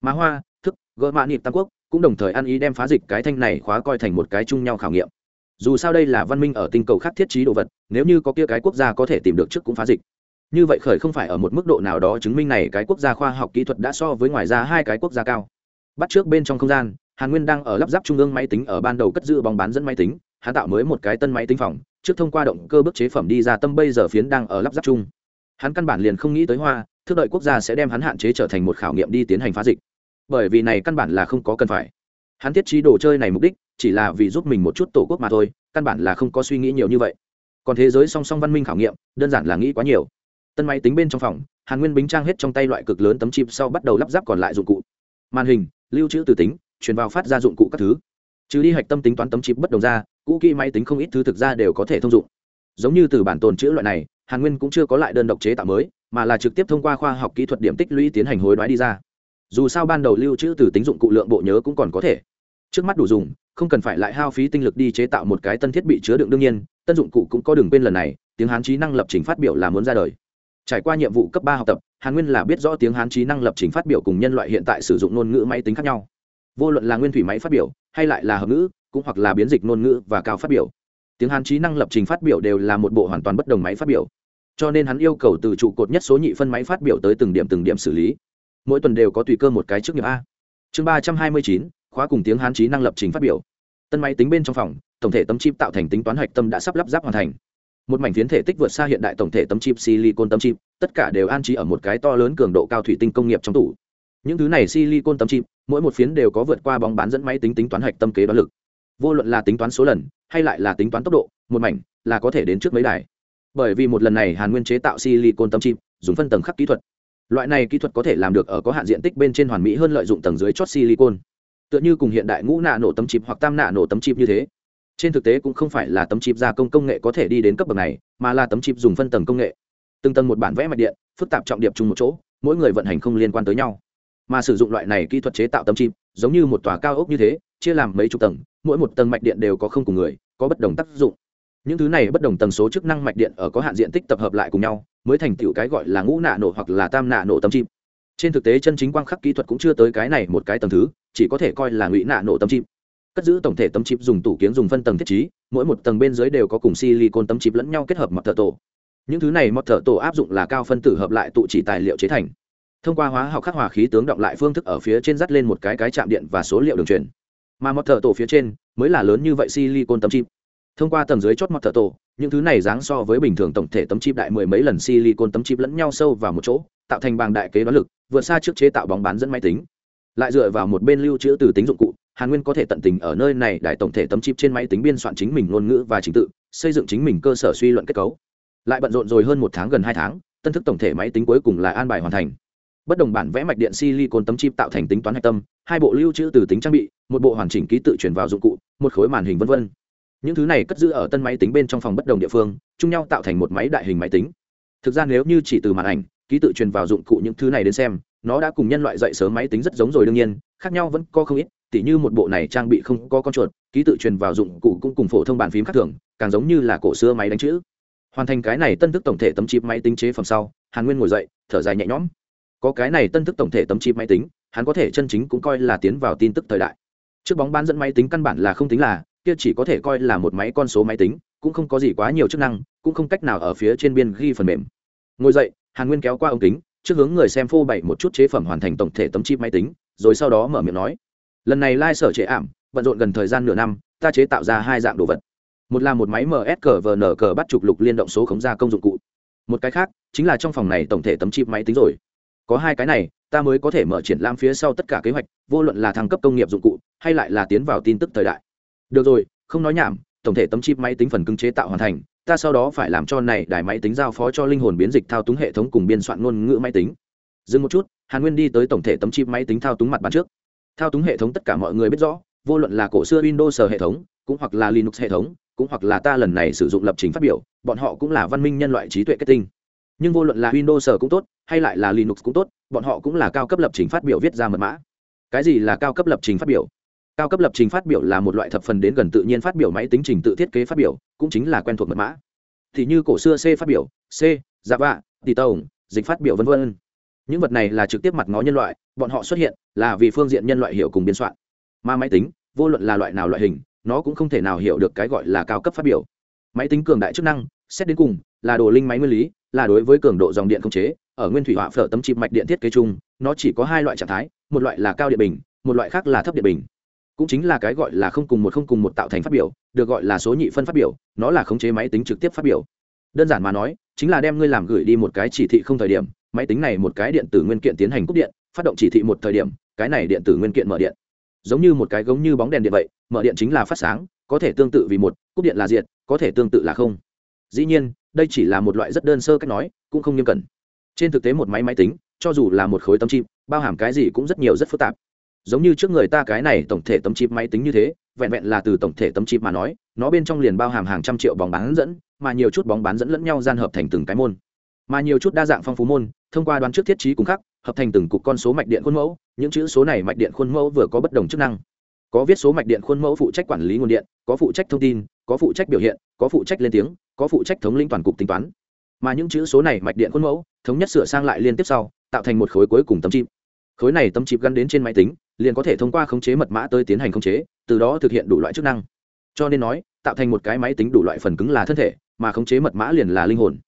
Má hoa, thức gỡ mạ nịp tam quốc cũng đồng thời ăn ý đem phá dịch cái thanh này khóa coi thành một cái chung nhau khảo nghiệm. Dù sao đây là văn minh ở tinh cầu khác thiết trí đồ vật, nếu như có kia cái quốc gia có thể tìm được trước cũng phá dịch. Như vậy khởi không phải ở một mức độ nào đó chứng minh này cái quốc gia khoa học kỹ thuật đã so với ngoài ra hai cái quốc gia cao bắt trước bên trong không gian, hàn nguyên đang ở lắp ráp trung ương máy tính ở ban đầu cất giữ bóng bán dẫn máy tính, hắn tạo mới một cái tân máy tính phòng, trước thông qua động cơ bức chế phẩm đi ra tâm bây giờ phiến đang ở lắp ráp chung. Hắn căn bản liền không nghĩ tới hoa thức đợi quốc gia sẽ đem hắn hạn chế trở thành một khảo nghiệm đi tiến hành phá dịch. Bởi vì này căn bản là không có cần phải. Hắn thiết trí đồ chơi này mục đích, chỉ là vì giúp mình một chút tổ quốc mà thôi, căn bản là không có suy nghĩ nhiều như vậy. Còn thế giới song song văn minh khảo nghiệm, đơn giản là nghĩ quá nhiều. Tân máy tính bên trong phòng, hàn nguyên bính trang hết trong tay loại cực lớn tấm chip sau bắt đầu lắp ráp còn lại dụng cụ. Màn hình lưu trữ từ tính, truyền vào phát ra dụng cụ các thứ. Trừ đi hạch tâm tính toán tấm chip bất đồng ra, cũ kỹ máy tính không ít thứ thực ra đều có thể thông dụng. Giống như từ bản tồn chữ loại này, hàn nguyên cũng chưa có lại đơn độc chế tạo mới, mà là trực tiếp thông qua khoa học kỹ thuật điểm tích lũy tiến hành hối đoái đi ra. Dù sao ban đầu lưu trữ từ tính dụng cụ lượng bộ nhớ cũng còn có thể. Trước mắt đủ dùng, không cần phải lại hao phí tinh lực đi chế tạo một cái tân thiết bị chứa đựng đương nhiên, tân dụng cụ cũng có đường quên lần này, tiếng hán trí năng lập trình phát biểu là muốn ra đời trải qua nhiệm vụ cấp ba học tập, hàn nguyên là biết rõ tiếng hán trí năng lập trình phát biểu cùng nhân loại hiện tại sử dụng ngôn ngữ máy tính khác nhau. Vô luận là nguyên thủy máy phát biểu, hay lại là hợp ngữ, cũng hoặc là biến dịch ngôn ngữ và cao phát biểu. Tiếng hán trí năng lập trình phát biểu đều là một bộ hoàn toàn bất đồng máy phát biểu. Cho nên hắn yêu cầu từ trụ cột nhất số nhị phân máy phát biểu tới từng điểm từng điểm xử lý. Mỗi tuần đều có tùy cơ một cái trước nghiệp a. Chương ba trăm hai mươi chín, khóa cùng tiếng hán trí năng lập trình phát biểu. Tân máy tính bên trong phòng, tổng thể tấm chip tạo thành tính toán hạch tâm đã sắp lắp ráp hoàn thành một mảnh phiến thể tích vượt xa hiện đại tổng thể tấm chip silicon tấm chip, tất cả đều an trí ở một cái to lớn cường độ cao thủy tinh công nghiệp trong tủ. Những thứ này silicon tấm chip, mỗi một phiến đều có vượt qua bóng bán dẫn máy tính tính toán hạch tâm kế đoán lực. Vô luận là tính toán số lần, hay lại là tính toán tốc độ, một mảnh là có thể đến trước mấy đài. Bởi vì một lần này hàn nguyên chế tạo silicon tấm chip, dùng phân tầng khắc kỹ thuật. Loại này kỹ thuật có thể làm được ở có hạn diện tích bên trên hoàn mỹ hơn lợi dụng tầng dưới chót silicon. Tựa như cùng hiện đại ngũ nạ nổ tấm chip hoặc tam nạ nổ tấm chip như thế trên thực tế cũng không phải là tấm chip gia công công nghệ có thể đi đến cấp bậc này, mà là tấm chip dùng phân tầng công nghệ. Từng tầng một bản vẽ mạch điện, phức tạp trọng điệp chung một chỗ, mỗi người vận hành không liên quan tới nhau. Mà sử dụng loại này kỹ thuật chế tạo tấm chip, giống như một tòa cao ốc như thế, chia làm mấy chục tầng, mỗi một tầng mạch điện đều có không cùng người, có bất đồng tác dụng. Những thứ này bất đồng tần số chức năng mạch điện ở có hạn diện tích tập hợp lại cùng nhau, mới thành tựu cái gọi là ngũ nạ nổ hoặc là tam nạ nổ tấm chip. Trên thực tế chân chính quang khắc kỹ thuật cũng chưa tới cái này một cái tầng thứ, chỉ có thể coi là ngụy nạ nổ tấm chip cất giữ tổng thể tấm chip dùng tủ kiếng dùng phân tầng thiết trí, mỗi một tầng bên dưới đều có cùng silicon tấm chip lẫn nhau kết hợp mặt thợ tổ. Những thứ này mặt thợ tổ áp dụng là cao phân tử hợp lại tụ chỉ tài liệu chế thành. Thông qua hóa học khắc hòa khí tướng động lại phương thức ở phía trên dắt lên một cái cái chạm điện và số liệu đường truyền. Mà mặt thợ tổ phía trên mới là lớn như vậy silicon tấm chip. Thông qua tầng dưới chót mặt thợ tổ, những thứ này dáng so với bình thường tổng thể tấm chip đại mười mấy lần silicon tấm chip lẫn nhau sâu vào một chỗ, tạo thành bàng đại kế đoán lực, vượt xa trước chế tạo bóng bán dẫn máy tính. Lại dựa vào một bên lưu trữ từ tính dụng cụ hàn nguyên có thể tận tình ở nơi này đại tổng thể tấm chip trên máy tính biên soạn chính mình ngôn ngữ và trình tự, xây dựng chính mình cơ sở suy luận kết cấu. Lại bận rộn rồi hơn một tháng gần hai tháng, tân thức tổng thể máy tính cuối cùng là an bài hoàn thành. Bất đồng bản vẽ mạch điện silicon tấm chip tạo thành tính toán hạch tâm, hai bộ lưu trữ từ tính trang bị, một bộ hoàn chỉnh ký tự chuyển vào dụng cụ, một khối màn hình v v những thứ này cất giữ ở tân máy tính bên trong phòng bất đồng địa phương, chung nhau tạo thành một máy đại hình máy tính. Thực ra nếu như chỉ từ màn ảnh, ký tự truyền vào dụng cụ những thứ này đến xem, nó đã cùng nhân loại dậy sớm máy tính rất giống rồi đương nhiên, khác nhau vẫn có không ít tỉ như một bộ này trang bị không có con chuột, ký tự truyền vào dụng cụ cũng cùng phổ thông bàn phím khác thường, càng giống như là cổ xưa máy đánh chữ. Hoàn thành cái này tân thức tổng thể tấm chip máy tính chế phẩm sau, hàn nguyên ngồi dậy, thở dài nhẹ nhõm. Có cái này tân thức tổng thể tấm chip máy tính, hắn có thể chân chính cũng coi là tiến vào tin tức thời đại. Trước bóng bán dẫn máy tính căn bản là không tính là, kia chỉ có thể coi là một máy con số máy tính, cũng không có gì quá nhiều chức năng, cũng không cách nào ở phía trên biên ghi phần mềm. Ngồi dậy, hàn nguyên kéo qua ống kính, trước hướng người xem phô bày một chút chế phẩm hoàn thành tổng thể tấm chip máy tính, rồi sau đó mở miệng nói lần này lai、like、sở chế ảm, bận rộn gần thời gian nửa năm, ta chế tạo ra hai dạng đồ vật. Một là một máy msqvn cờ bắt trục lục liên động số khống gia công dụng cụ. Một cái khác, chính là trong phòng này tổng thể tấm chip máy tính rồi. Có hai cái này, ta mới có thể mở triển lãm phía sau tất cả kế hoạch, vô luận là thăng cấp công nghiệp dụng cụ, hay lại là tiến vào tin tức thời đại. Được rồi, không nói nhảm, tổng thể tấm chip máy tính phần cứng chế tạo hoàn thành, ta sau đó phải làm cho này đài máy tính giao phó cho linh hồn biến dịch thao túng hệ thống cùng biên soạn ngôn ngữ máy tính. Dừng một chút, hàn nguyên đi tới tổng thể tấm chip máy tính thao túng mặt bàn trước thao túng hệ thống tất cả mọi người biết rõ, vô luận là cổ xưa windows hệ thống, cũng hoặc là linux hệ thống, cũng hoặc là ta lần này sử dụng lập trình phát biểu, bọn họ cũng là văn minh nhân loại trí tuệ kết tinh. Nhưng vô luận là windows cũng tốt, hay lại là linux cũng tốt, bọn họ cũng là cao cấp lập trình phát biểu viết ra mật mã. Cái gì là cao cấp lập trình phát biểu? Cao cấp lập trình phát biểu là một loại thập phần đến gần tự nhiên phát biểu máy tính trình tự thiết kế phát biểu, cũng chính là quen thuộc mật mã. Thì như cổ xưa c phát biểu, c, java tỷ tổng dịch phát biểu v v những vật này là trực tiếp mặt ngó nhân loại, bọn họ xuất hiện là vì phương diện nhân loại hiểu cùng biên soạn. Mà máy tính, vô luận là loại nào loại hình, nó cũng không thể nào hiểu được cái gọi là cao cấp phát biểu. Máy tính cường đại chức năng, xét đến cùng, là đồ linh máy nguyên lý, là đối với cường độ dòng điện không chế, ở nguyên thủy họa phở tấm chip mạch điện thiết kế chung, nó chỉ có hai loại trạng thái, một loại là cao điện bình, một loại khác là thấp điện bình. Cũng chính là cái gọi là không cùng một không cùng một tạo thành phát biểu, được gọi là số nhị phân phát biểu, nó là khống chế máy tính trực tiếp phát biểu. Đơn giản mà nói, chính là đem ngươi làm gửi đi một cái chỉ thị không thời điểm máy tính này một cái điện tử nguyên kiện tiến hành cúp điện, phát động chỉ thị một thời điểm, cái này điện tử nguyên kiện mở điện. Giống như một cái gống như bóng đèn điện vậy, mở điện chính là phát sáng, có thể tương tự vì một, cúp điện là diệt, có thể tương tự là không. Dĩ nhiên, đây chỉ là một loại rất đơn sơ cách nói, cũng không nghiêm cẩn. Trên thực tế một máy máy tính, cho dù là một khối tấm chip, bao hàm cái gì cũng rất nhiều rất phức tạp. Giống như trước người ta cái này tổng thể tấm chip máy tính như thế, vẹn vẹn là từ tổng thể tấm chip mà nói, nó bên trong liền bao hàm hàng trăm triệu bóng bán dẫn, mà nhiều chút bóng bán dẫn lẫn nhau gian hợp thành từng cái môn. Mà nhiều chút đa dạng phong phú môn thông qua đoán trước thiết trí cùng khắc, hợp thành từng cục con số mạch điện khuôn mẫu, những chữ số này mạch điện khuôn mẫu vừa có bất đồng chức năng. Có viết số mạch điện khuôn mẫu phụ trách quản lý nguồn điện, có phụ trách thông tin, có phụ trách biểu hiện, có phụ trách lên tiếng, có phụ trách thống lĩnh toàn cục tính toán. Mà những chữ số này mạch điện khuôn mẫu, thống nhất sửa sang lại liên tiếp sau, tạo thành một khối cuối cùng tấm chip. Khối này tấm chip gắn đến trên máy tính, liền có thể thông qua khống chế mật mã tới tiến hành khống chế, từ đó thực hiện đủ loại chức năng. Cho nên nói, tạo thành một cái máy tính đủ loại phần cứng là thân thể, mà khống chế mật mã liền là linh hồn.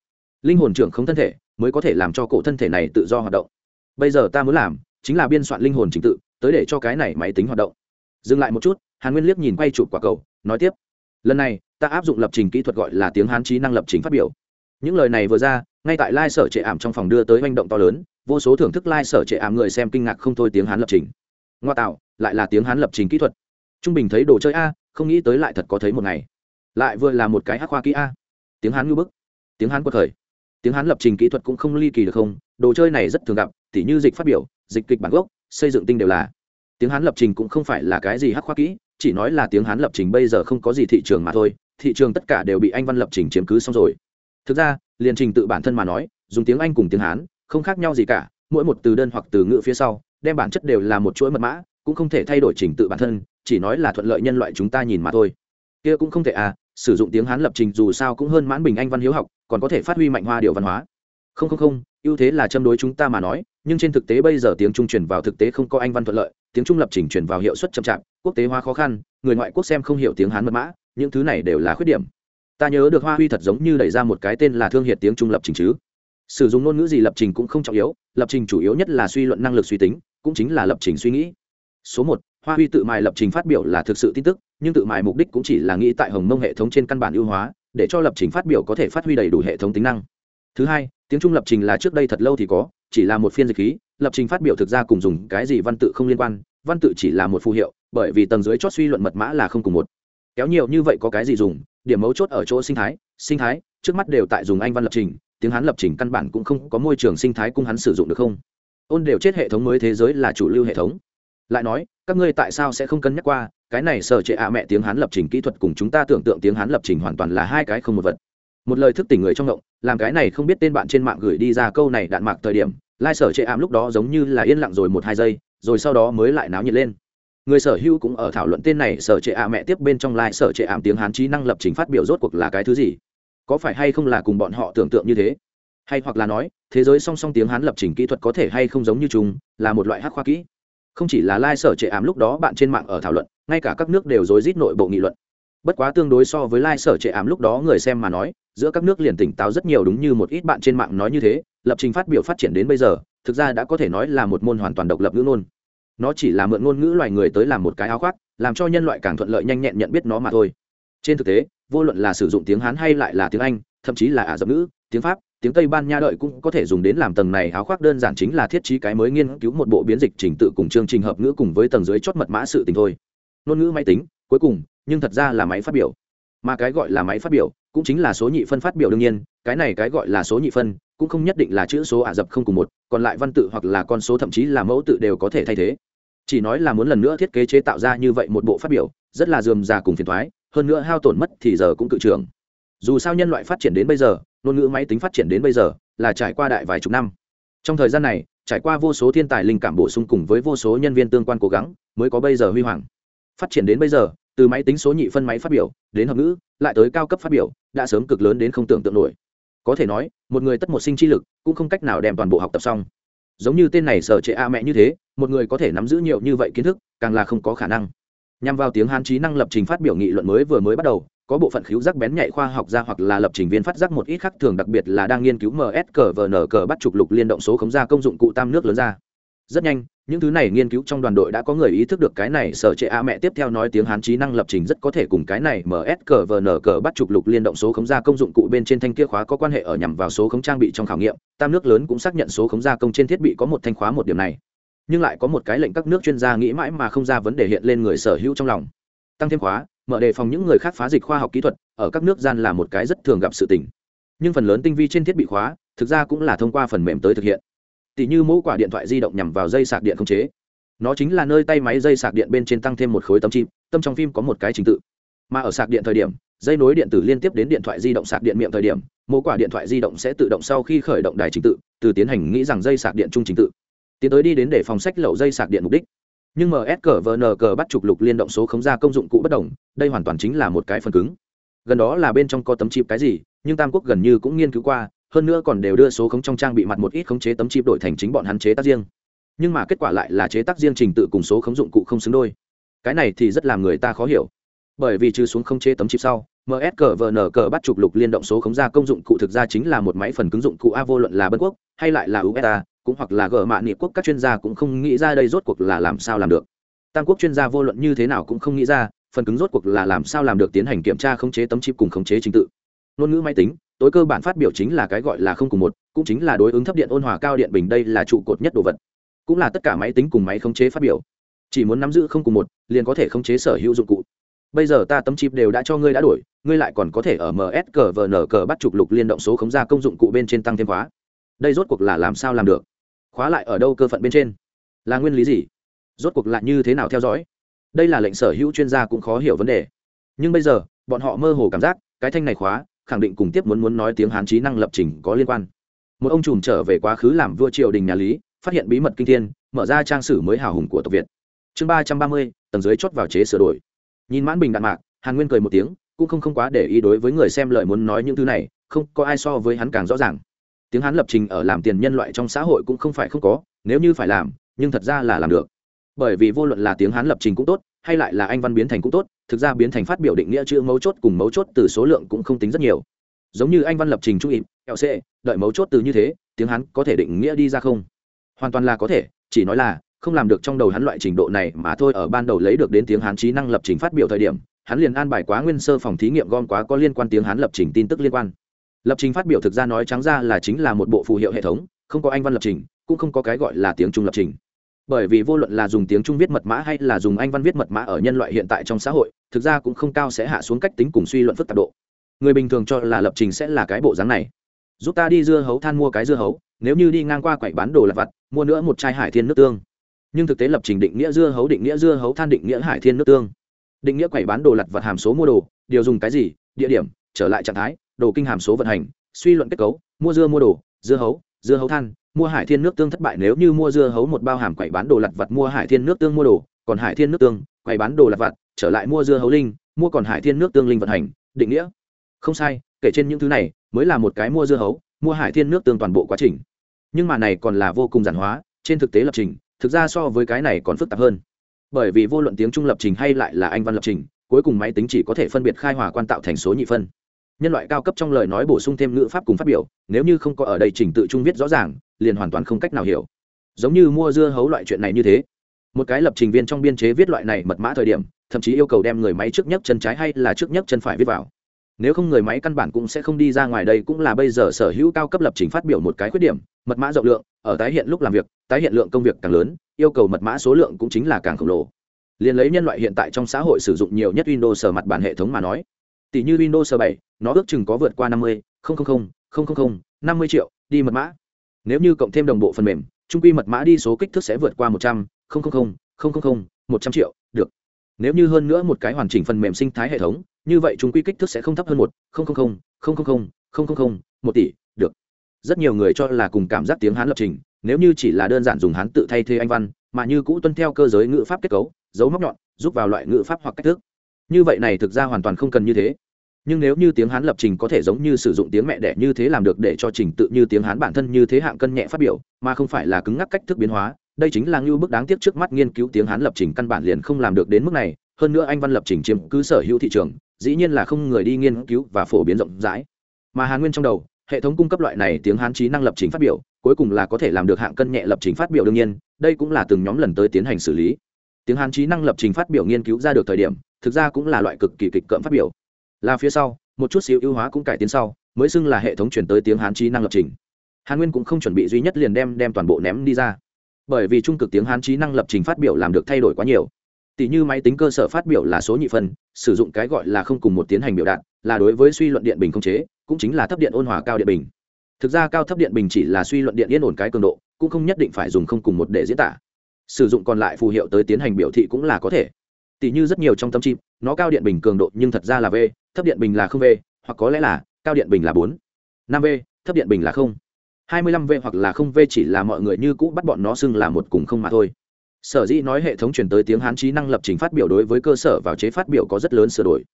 Linh hồn trưởng không thân thể mới có thể làm cho cổ thân thể này tự do hoạt động. Bây giờ ta muốn làm chính là biên soạn linh hồn trình tự, tới để cho cái này máy tính hoạt động. Dừng lại một chút, hàn nguyên liếc nhìn quay chụp quả cầu, nói tiếp. Lần này, ta áp dụng lập trình kỹ thuật gọi là tiếng hán trí năng lập trình phát biểu. Những lời này vừa ra, ngay tại lai sở trệ ảm trong phòng đưa tới manh động to lớn, vô số thưởng thức lai sở trệ ảm người xem kinh ngạc không thôi tiếng hán lập trình. Ngoa tạo, lại là tiếng hán lập trình kỹ thuật. Trung bình thấy đồ chơi a, không nghĩ tới lại thật có thấy một ngày. Lại vừa là một cái hắc khoa kỹ a. Tiếng hán ngư bức. Tiếng hán quật khởi tiếng hán lập trình kỹ thuật cũng không ly kỳ được không, đồ chơi này rất thường gặp, tỉ như dịch phát biểu, dịch kịch bản gốc, xây dựng tinh đều là. Tiếng hán lập trình cũng không phải là cái gì hắc khoa kỹ, chỉ nói là tiếng hán lập trình bây giờ không có gì thị trường mà thôi, thị trường tất cả đều bị anh văn lập trình chiếm cứ xong rồi. Thực ra, liền trình tự bản thân mà nói, dùng tiếng anh cùng tiếng hán, không khác nhau gì cả, mỗi một từ đơn hoặc từ ngữ phía sau, đem bản chất đều là một chuỗi mật mã, cũng không thể thay đổi trình tự bản thân, chỉ nói là thuận lợi nhân loại chúng ta nhìn mà thôi. Kia cũng không thể à sử dụng tiếng hán lập trình dù sao cũng hơn mãn bình anh văn hiếu học, còn có thể phát huy mạnh hoa điệu văn hóa. Không không không, ưu thế là châm đối chúng ta mà nói, nhưng trên thực tế bây giờ tiếng trung truyền vào thực tế không có anh văn thuận lợi, tiếng trung lập trình truyền vào hiệu suất chậm chạp, quốc tế hóa khó khăn, người ngoại quốc xem không hiểu tiếng hán mật mã, những thứ này đều là khuyết điểm. Ta nhớ được hoa huy thật giống như đẩy ra một cái tên là thương hiệu tiếng trung lập trình chứ. Sử dụng ngôn ngữ gì lập trình cũng không trọng yếu, lập trình chủ yếu nhất là suy luận năng lực suy tính, cũng chính là lập trình suy nghĩ. Số một, hoa huy tự mài lập trình phát biểu là thực sự tin tức nhưng tự mài mục đích cũng chỉ là nghĩ tại hồng mông hệ thống trên căn bản ưu hóa, để cho lập trình phát biểu có thể phát huy đầy đủ hệ thống tính năng. Thứ hai, tiếng trung lập trình là trước đây thật lâu thì có, chỉ là một phiên dịch khí, lập trình phát biểu thực ra cùng dùng cái gì văn tự không liên quan, văn tự chỉ là một phù hiệu, bởi vì tầng dưới chót suy luận mật mã là không cùng một. Kéo nhiều như vậy có cái gì dùng, điểm mấu chốt ở chỗ sinh thái sinh thái, trước mắt đều tại dùng anh văn lập trình, tiếng hán lập trình căn bản cũng không có môi trường sinh thái cung hắn sử dụng được không. Ôn đều chết hệ thống mới thế giới là chủ lưu hệ thống lại nói, các ngươi tại sao sẽ không cân nhắc qua, cái này sở trệ ạ mẹ tiếng hán lập trình kỹ thuật cùng chúng ta tưởng tượng tiếng hán lập trình hoàn toàn là hai cái không một vật. Một lời thức tỉnh người trong động làm cái này không biết tên bạn trên mạng gửi đi ra câu này đạn mạc thời điểm, lai sở trệ ảm lúc đó giống như là yên lặng rồi một hai giây, rồi sau đó mới lại náo nhiệt lên. Người sở hữu cũng ở thảo luận tên này sở trệ ạ mẹ tiếp bên trong lai sở trệ ảm tiếng hán trí năng lập trình phát biểu rốt cuộc là cái thứ gì? Có phải hay không là cùng bọn họ tưởng tượng như thế? Hay hoặc là nói, thế giới song song tiếng hán lập trình kỹ thuật có thể hay không giống như chúng, là một loại hắc khoa kỹ? Không chỉ là lai sở trệ ảm lúc đó bạn trên mạng ở thảo luận, ngay cả các nước đều rối rít nội bộ nghị luận. Bất quá tương đối so với lai sở trệ ảm lúc đó người xem mà nói, giữa các nước liền tỉnh táo rất nhiều đúng như một ít bạn trên mạng nói như thế, lập trình phát biểu phát triển đến bây giờ, thực ra đã có thể nói là một môn hoàn toàn độc lập ngữ ngôn. Nó chỉ là mượn ngôn ngữ loài người tới làm một cái áo khoác, làm cho nhân loại càng thuận lợi nhanh nhẹn nhận biết nó mà thôi. Trên thực tế, vô luận là sử dụng tiếng hán hay lại là tiếng anh, thậm chí là ả rập ngữ, tiếng pháp tiếng tây ban nha đợi cũng có thể dùng đến làm tầng này áo khoác đơn giản chính là thiết trí cái mới nghiên cứu một bộ biến dịch trình tự cùng chương trình hợp ngữ cùng với tầng dưới chót mật mã sự tình thôi. Ngôn ngữ máy tính, cuối cùng, nhưng thật ra là máy phát biểu. Mà cái gọi là máy phát biểu cũng chính là số nhị phân phát biểu đương nhiên, cái này cái gọi là số nhị phân cũng không nhất định là chữ số ả rập không cùng một, còn lại văn tự hoặc là con số thậm chí là mẫu tự đều có thể thay thế. Chỉ nói là muốn lần nữa thiết kế chế tạo ra như vậy một bộ phát biểu, rất là dườm già cùng phiền thoái, hơn nữa hao tổn mất thì giờ cũng cự trường dù sao nhân loại phát triển đến bây giờ ngôn ngữ máy tính phát triển đến bây giờ là trải qua đại vài chục năm. Trong thời gian này, trải qua vô số thiên tài linh cảm bổ sung cùng với vô số nhân viên tương quan cố gắng, mới có bây giờ huy hoàng. Phát triển đến bây giờ, từ máy tính số nhị phân máy phát biểu đến hợp ngữ, lại tới cao cấp phát biểu, đã sớm cực lớn đến không tưởng tượng nổi. Có thể nói, một người tất một sinh chi lực cũng không cách nào đem toàn bộ học tập xong. Giống như tên này sở trệ a mẹ như thế, một người có thể nắm giữ nhiều như vậy kiến thức, càng là không có khả năng. Nhằm vào tiếng hán trí năng lập trình phát biểu nghị luận mới vừa mới bắt đầu có bộ phận khiếu giác bén nhạy khoa học gia hoặc là lập trình viên phát giác một ít khác thường, đặc biệt là đang nghiên cứu ms cờ bắt trục lục liên động số khống ra công dụng cụ tam nước lớn ra. Rất nhanh, những thứ này nghiên cứu trong đoàn đội đã có người ý thức được cái này sở trệ a mẹ tiếp theo nói tiếng hán trí năng lập trình rất có thể cùng cái này ms cờ bắt trục lục liên động số khống gia công dụng cụ bên trên thanh kia khóa có quan hệ ở nhằm vào số khống trang bị trong khảo nghiệm, tam nước lớn cũng xác nhận số khống gia công trên thiết bị có một thanh khóa một điểm này. Nhưng lại có một cái lệnh các nước chuyên gia nghĩ mãi mà không ra vấn đề hiện lên người sở hữu trong lòng. Tăng thêm khóa mở đề phòng những người khác phá dịch khoa học kỹ thuật, ở các nước gian là một cái rất thường gặp sự tình. Nhưng phần lớn tinh vi trên thiết bị khóa, thực ra cũng là thông qua phần mềm tới thực hiện. Tỷ như mẫu quả điện thoại di động nhằm vào dây sạc điện không chế. Nó chính là nơi tay máy dây sạc điện bên trên tăng thêm một khối tấm chip, tâm trong phim có một cái trình tự. Mà ở sạc điện thời điểm, dây nối điện tử liên tiếp đến điện thoại di động sạc điện miệng thời điểm, mẫu quả điện thoại di động sẽ tự động sau khi khởi động đài trình tự, từ tiến hành nghĩ rằng dây sạc điện chung trình tự, tiến tới đi đến để phòng sách lậu dây sạc điện mục đích nhưng msqvn cờ bắt trục lục liên động số khống ra công dụng cụ bất đồng, đây hoàn toàn chính là một cái phần cứng. Gần đó là bên trong có tấm chip cái gì, nhưng tam quốc gần như cũng nghiên cứu qua, hơn nữa còn đều đưa số khống trong trang bị mặt một ít khống chế tấm chip đổi thành chính bọn hắn chế tác riêng. Nhưng mà kết quả lại là chế tác riêng trình tự cùng số khống dụng cụ không xứng đôi. Cái này thì rất làm người ta khó hiểu. Bởi vì trừ xuống khống chế tấm chip sau msqvn cờ bắt trục lục liên động số khống ra công dụng cụ thực ra chính là một máy phần cứng dụng cụ a vô luận là bân quốc, hay lại là usa cũng hoặc là gỡ mạ nghị quốc các chuyên gia cũng không nghĩ ra đây rốt cuộc là làm sao làm được. Tam quốc chuyên gia vô luận như thế nào cũng không nghĩ ra, phần cứng rốt cuộc là làm sao làm được tiến hành kiểm tra khống chế tấm chip cùng khống chế trình tự. Ngôn ngữ máy tính, tối cơ bản phát biểu chính là cái gọi là không cùng một, cũng chính là đối ứng thấp điện ôn hòa cao điện bình đây là trụ cột nhất đồ vật. Cũng là tất cả máy tính cùng máy khống chế phát biểu. Chỉ muốn nắm giữ không cùng một, liền có thể khống chế sở hữu dụng cụ. Bây giờ ta tấm chip đều đã cho ngươi đã đổi, ngươi lại còn có thể ở msqvn cờ bắt trục lục liên động số khống ra công dụng cụ bên trên tăng thêm khóa. Đây rốt cuộc là làm sao làm được? Khóa lại ở đâu cơ phận bên trên? Là nguyên lý gì? Rốt cuộc lại như thế nào theo dõi? Đây là lệnh sở hữu chuyên gia cũng khó hiểu vấn đề. Nhưng bây giờ, bọn họ mơ hồ cảm giác, cái thanh này khóa, khẳng định cùng tiếp muốn muốn nói tiếng hán trí năng lập trình có liên quan. Một ông trùm trở về quá khứ làm vua triều đình nhà lý, phát hiện bí mật kinh thiên, mở ra trang sử mới hào hùng của tộc việt. Chương ba trăm ba mươi, tầng dưới chốt vào chế sửa đổi. Nhìn mãn bình đạn mạc, hàn nguyên cười một tiếng, cũng không không quá để ý đối với người xem lời muốn nói những thứ này, không có ai so với hắn càng rõ ràng tiếng hán lập trình ở làm tiền nhân loại trong xã hội cũng không phải không có, nếu như phải làm, nhưng thật ra là làm được. Bởi vì vô luận là tiếng hán lập trình cũng tốt, hay lại là anh văn biến thành cũng tốt, thực ra biến thành phát biểu định nghĩa chữ mấu chốt cùng mấu chốt từ số lượng cũng không tính rất nhiều. Giống như anh văn lập trình trung ịp lc đợi mấu chốt từ như thế, tiếng hán có thể định nghĩa đi ra không? Hoàn toàn là có thể, chỉ nói là, không làm được trong đầu hắn loại trình độ này mà thôi, ở ban đầu lấy được đến tiếng hán trí năng lập trình phát biểu thời điểm, hắn liền an bài quá nguyên sơ phòng thí nghiệm gom quá có liên quan tiếng hán lập trình tin tức liên quan lập trình phát biểu thực ra nói trắng ra là chính là một bộ phù hiệu hệ thống, không có anh văn lập trình, cũng không có cái gọi là tiếng trung lập trình. Bởi vì vô luận là dùng tiếng trung viết mật mã hay là dùng anh văn viết mật mã ở nhân loại hiện tại trong xã hội, thực ra cũng không cao sẽ hạ xuống cách tính cùng suy luận phức tạp độ. Người bình thường cho là lập trình sẽ là cái bộ dáng này. Giúp ta đi dưa hấu than mua cái dưa hấu, nếu như đi ngang qua quầy bán đồ lặt vặt, mua nữa một chai hải thiên nước tương. Nhưng thực tế lập trình định nghĩa dưa hấu định nghĩa dưa hấu than định nghĩa hải thiên nước tương. Định nghĩa quầy bán đồ lặt vặt hàm số mua đồ, điều dùng cái gì, địa điểm, trở lại trạng thái đồ kinh hàm số vận hành, suy luận kết cấu, mua dưa mua đồ, dưa hấu dưa hấu than, mua hải thiên nước tương thất bại nếu như mua dưa hấu một bao hàm quầy bán đồ lặt vặt mua hải thiên nước tương mua đồ, còn hải thiên nước tương quầy bán đồ lặt vặt, trở lại mua dưa hấu linh, mua còn hải thiên nước tương linh vận hành, định nghĩa. Không sai, kể trên những thứ này, mới là một cái mua dưa hấu, mua hải thiên nước tương toàn bộ quá trình. Nhưng mà này còn là vô cùng giản hóa, trên thực tế lập trình, thực ra so với cái này còn phức tạp hơn. Bởi vì vô luận tiếng trung lập trình hay lại là anh văn lập trình, cuối cùng máy tính chỉ có thể phân biệt khai hòa quan tạo thành số nhị phân nhân loại cao cấp trong lời nói bổ sung thêm ngữ pháp cùng phát biểu, nếu như không có ở đây trình tự trung viết rõ ràng, liền hoàn toàn không cách nào hiểu. Giống như mua dưa hấu loại chuyện này như thế. Một cái lập trình viên trong biên chế viết loại này mật mã thời điểm, thậm chí yêu cầu đem người máy trước nhất chân trái hay là trước nhất chân phải viết vào. Nếu không người máy căn bản cũng sẽ không đi ra ngoài đây cũng là bây giờ sở hữu cao cấp lập trình phát biểu một cái khuyết điểm, mật mã rộng lượng, ở tái hiện lúc làm việc, tái hiện lượng công việc càng lớn, yêu cầu mật mã số lượng cũng chính là càng khổng lồ. Liền lấy nhân loại hiện tại trong xã hội sử dụng nhiều nhất windows sở mặt bản hệ thống mà nói tỷ như Windows 7, nó ước chừng có vượt qua 50, 000, 000, 50 triệu đi mật mã. Nếu như cộng thêm đồng bộ phần mềm, trung quy mật mã đi số kích thước sẽ vượt qua 100, 000, 000, 100 triệu, được. Nếu như hơn nữa một cái hoàn chỉnh phần mềm sinh thái hệ thống, như vậy trung quy kích thước sẽ không thấp hơn 1, 000, 000, 000, 1 tỷ, được. Rất nhiều người cho là cùng cảm giác tiếng Hán lập trình, nếu như chỉ là đơn giản dùng Hán tự thay thế Anh văn, mà như cũ tuân theo cơ giới ngữ pháp kết cấu, dấu móc nhọn, giúp vào loại ngữ pháp hoặc cách thức. Như vậy này thực ra hoàn toàn không cần như thế, nhưng nếu như tiếng hán lập trình có thể giống như sử dụng tiếng mẹ đẻ như thế làm được để cho trình tự như tiếng hán bản thân như thế hạng cân nhẹ phát biểu, mà không phải là cứng ngắc cách thức biến hóa, đây chính là ngưu bức đáng tiếc trước mắt nghiên cứu tiếng hán lập trình căn bản liền không làm được đến mức này. Hơn nữa anh văn lập trình chiếm cứ sở hữu thị trường, dĩ nhiên là không người đi nghiên cứu và phổ biến rộng rãi. Mà hàn nguyên trong đầu, hệ thống cung cấp loại này tiếng hán trí năng lập trình phát biểu, cuối cùng là có thể làm được hạng cân nhẹ lập trình phát biểu đương nhiên, đây cũng là từng nhóm lần tới tiến hành xử lý. Tiếng hán trí năng lập trình phát biểu nghiên cứu ra được thời điểm, thực ra cũng là loại cực kỳ kịch cỡm phát biểu là phía sau, một chút xíu ưu hóa cũng cải tiến sau, mới xưng là hệ thống chuyển tới tiếng hán trí năng lập trình. Hàn nguyên cũng không chuẩn bị duy nhất liền đem đem toàn bộ ném đi ra. Bởi vì trung cực tiếng hán trí năng lập trình phát biểu làm được thay đổi quá nhiều. Tỷ như máy tính cơ sở phát biểu là số nhị phân, sử dụng cái gọi là không cùng một tiến hành biểu đạt, là đối với suy luận điện bình không chế, cũng chính là thấp điện ôn hòa cao điện bình. Thực ra cao thấp điện bình chỉ là suy luận điện yên ổn cái cường độ, cũng không nhất định phải dùng không cùng một để diễn tả. Sử dụng còn lại phù hiệu tới tiến hành biểu thị cũng là có thể. Tỷ như rất nhiều trong tâm chim, nó cao điện bình cường độ nhưng thật ra là v thấp điện bình là không v hoặc có lẽ là cao điện bình là bốn. năm v thấp điện bình là không. hai mươi lăm v hoặc là không v chỉ là mọi người như cũ bắt bọn nó xưng là một cùng không mà thôi. Sở dĩ nói hệ thống truyền tới tiếng hán trí năng lập trình phát biểu đối với cơ sở vào chế phát biểu có rất lớn sửa đổi.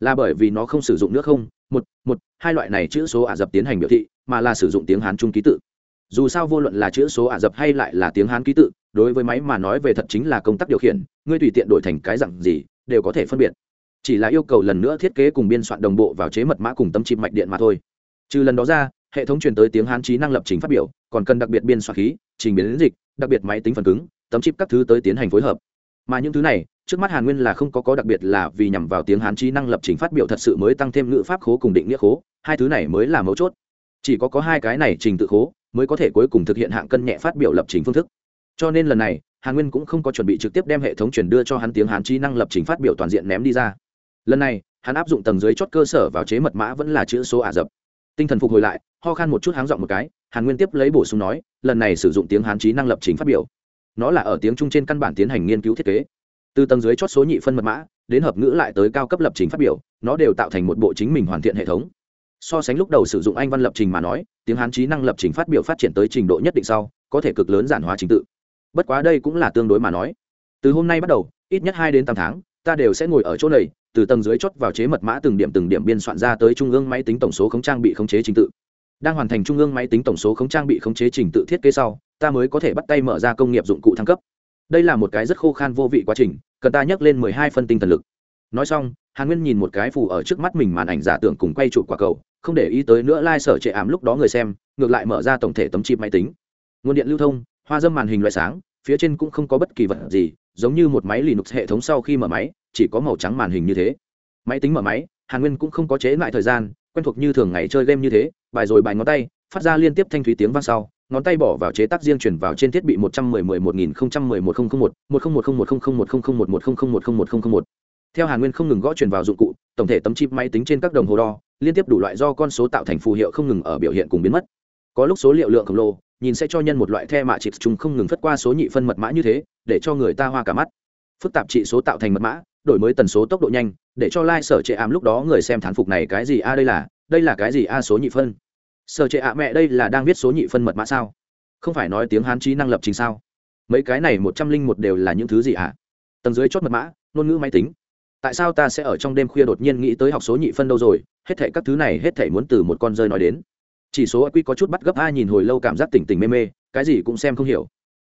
Là bởi vì nó không sử dụng nước không, một một, hai loại này chữ số ả rập tiến hành biểu thị, mà là sử dụng tiếng hán trung ký tự. Dù sao vô luận là chữ số ả rập hay lại là tiếng hán ký tự, đối với máy mà nói về thật chính là công tác điều khiển, ngươi tùy tiện đổi thành cái dặn gì, đều có thể phân biệt chỉ là yêu cầu lần nữa thiết kế cùng biên soạn đồng bộ vào chế mật mã cùng tấm chip mạch điện mà thôi. Trừ lần đó ra, hệ thống truyền tới tiếng hán trí năng lập trình phát biểu, còn cần đặc biệt biên soạn khí, trình biến dịch, đặc biệt máy tính phần cứng, tấm chip các thứ tới tiến hành phối hợp. Mà những thứ này, trước mắt hàn nguyên là không có có đặc biệt là vì nhằm vào tiếng hán trí năng lập trình phát biểu thật sự mới tăng thêm ngữ pháp khố cùng định nghĩa khố, hai thứ này mới là mấu chốt. Chỉ có có hai cái này trình tự khố, mới có thể cuối cùng thực hiện hạng cân nhẹ phát biểu lập trình phương thức. Cho nên lần này, hàn nguyên cũng không có chuẩn bị trực tiếp đem hệ thống chuyển đưa cho hắn tiếng hán trí năng lập trình phát biểu toàn diện ném đi ra lần này, hắn áp dụng tầng dưới chót cơ sở vào chế mật mã vẫn là chữ số ả rập. Tinh thần phục hồi lại, ho khan một chút háng giọng một cái, hàn nguyên tiếp lấy bổ sung nói, lần này sử dụng tiếng hán trí năng lập trình phát biểu. Nó là ở tiếng trung trên căn bản tiến hành nghiên cứu thiết kế. Từ tầng dưới chót số nhị phân mật mã, đến hợp ngữ lại tới cao cấp lập trình phát biểu, nó đều tạo thành một bộ chính mình hoàn thiện hệ thống. So sánh lúc đầu sử dụng anh văn lập trình mà nói, tiếng hán trí năng lập trình phát biểu phát triển tới trình độ nhất định sau, có thể cực lớn giản hóa trình tự. Bất quá đây cũng là tương đối mà nói. Từ hôm nay bắt đầu, ít nhất hai đến tám tháng ta đều sẽ ngồi ở chỗ này, từ tầng dưới chốt vào chế mật mã từng điểm từng điểm biên soạn ra tới trung ương máy tính tổng số khống trang bị khống chế trình tự. Đang hoàn thành trung ương máy tính tổng số khống trang bị khống chế trình tự thiết kế sau, ta mới có thể bắt tay mở ra công nghiệp dụng cụ thăng cấp. Đây là một cái rất khô khan vô vị quá trình, cần ta nhắc lên mười hai phân tinh thần lực. Nói xong, hàn nguyên nhìn một cái phù ở trước mắt mình màn ảnh giả tưởng cùng quay chụp quả cầu, không để ý tới nữa lai、like、sở trệ ảm lúc đó người xem, ngược lại mở ra tổng thể tấm chip máy tính. Nguồn điện lưu thông, hoa dâm màn hình loại sáng, phía trên cũng không có bất kỳ vật gì giống như một máy linux hệ thống sau khi mở máy, chỉ có màu trắng màn hình như thế. Máy tính mở máy, hàn nguyên cũng không có chế lại thời gian, quen thuộc như thường ngày chơi game như thế, bài rồi bài ngón tay, phát ra liên tiếp thanh thúy tiếng vang sau, ngón tay bỏ vào chế tác riêng chuyển vào trên thiết bị một trăm mười mười một nghìn không trăm mười một không không một một không một không một không không một không không một một không không một không một không không một. Theo hàn nguyên không ngừng gõ chuyển vào dụng cụ, tổng thể tấm chip máy tính trên các đồng hồ đo, liên tiếp đủ loại do con số tạo thành phù hiệu không ngừng ở biểu hiện cùng biến mất. Có lúc số liệu lượng khổng lồ nhìn sẽ cho nhân một loại the mạ chịp trùng không ngừng phất qua số nhị phân mật mã như thế, để cho người ta hoa cả mắt. Phức tạp trị số tạo thành mật mã, đổi mới tần số tốc độ nhanh, để cho lai、like、sở trệ ảm lúc đó người xem thán phục này cái gì a, đây là đây là cái gì a số nhị phân. Sở trệ ạ mẹ đây là đang viết số nhị phân mật mã sao? Không phải nói tiếng hán trí năng lập trình sao? Mấy cái này một trăm linh một đều là những thứ gì ạ? À? tầng dưới chốt mật mã, ngôn ngữ máy tính. Tại sao ta sẽ ở trong đêm khuya đột nhiên nghĩ tới học số nhị phân đâu rồi? Hết thể các thứ này, hết thể muốn từ một con rơi nói đến chỉ số quy có chút bắt gấp ai nhìn hồi lâu cảm giác tỉnh tỉnh mê mê, cái gì cũng xem không hiểu.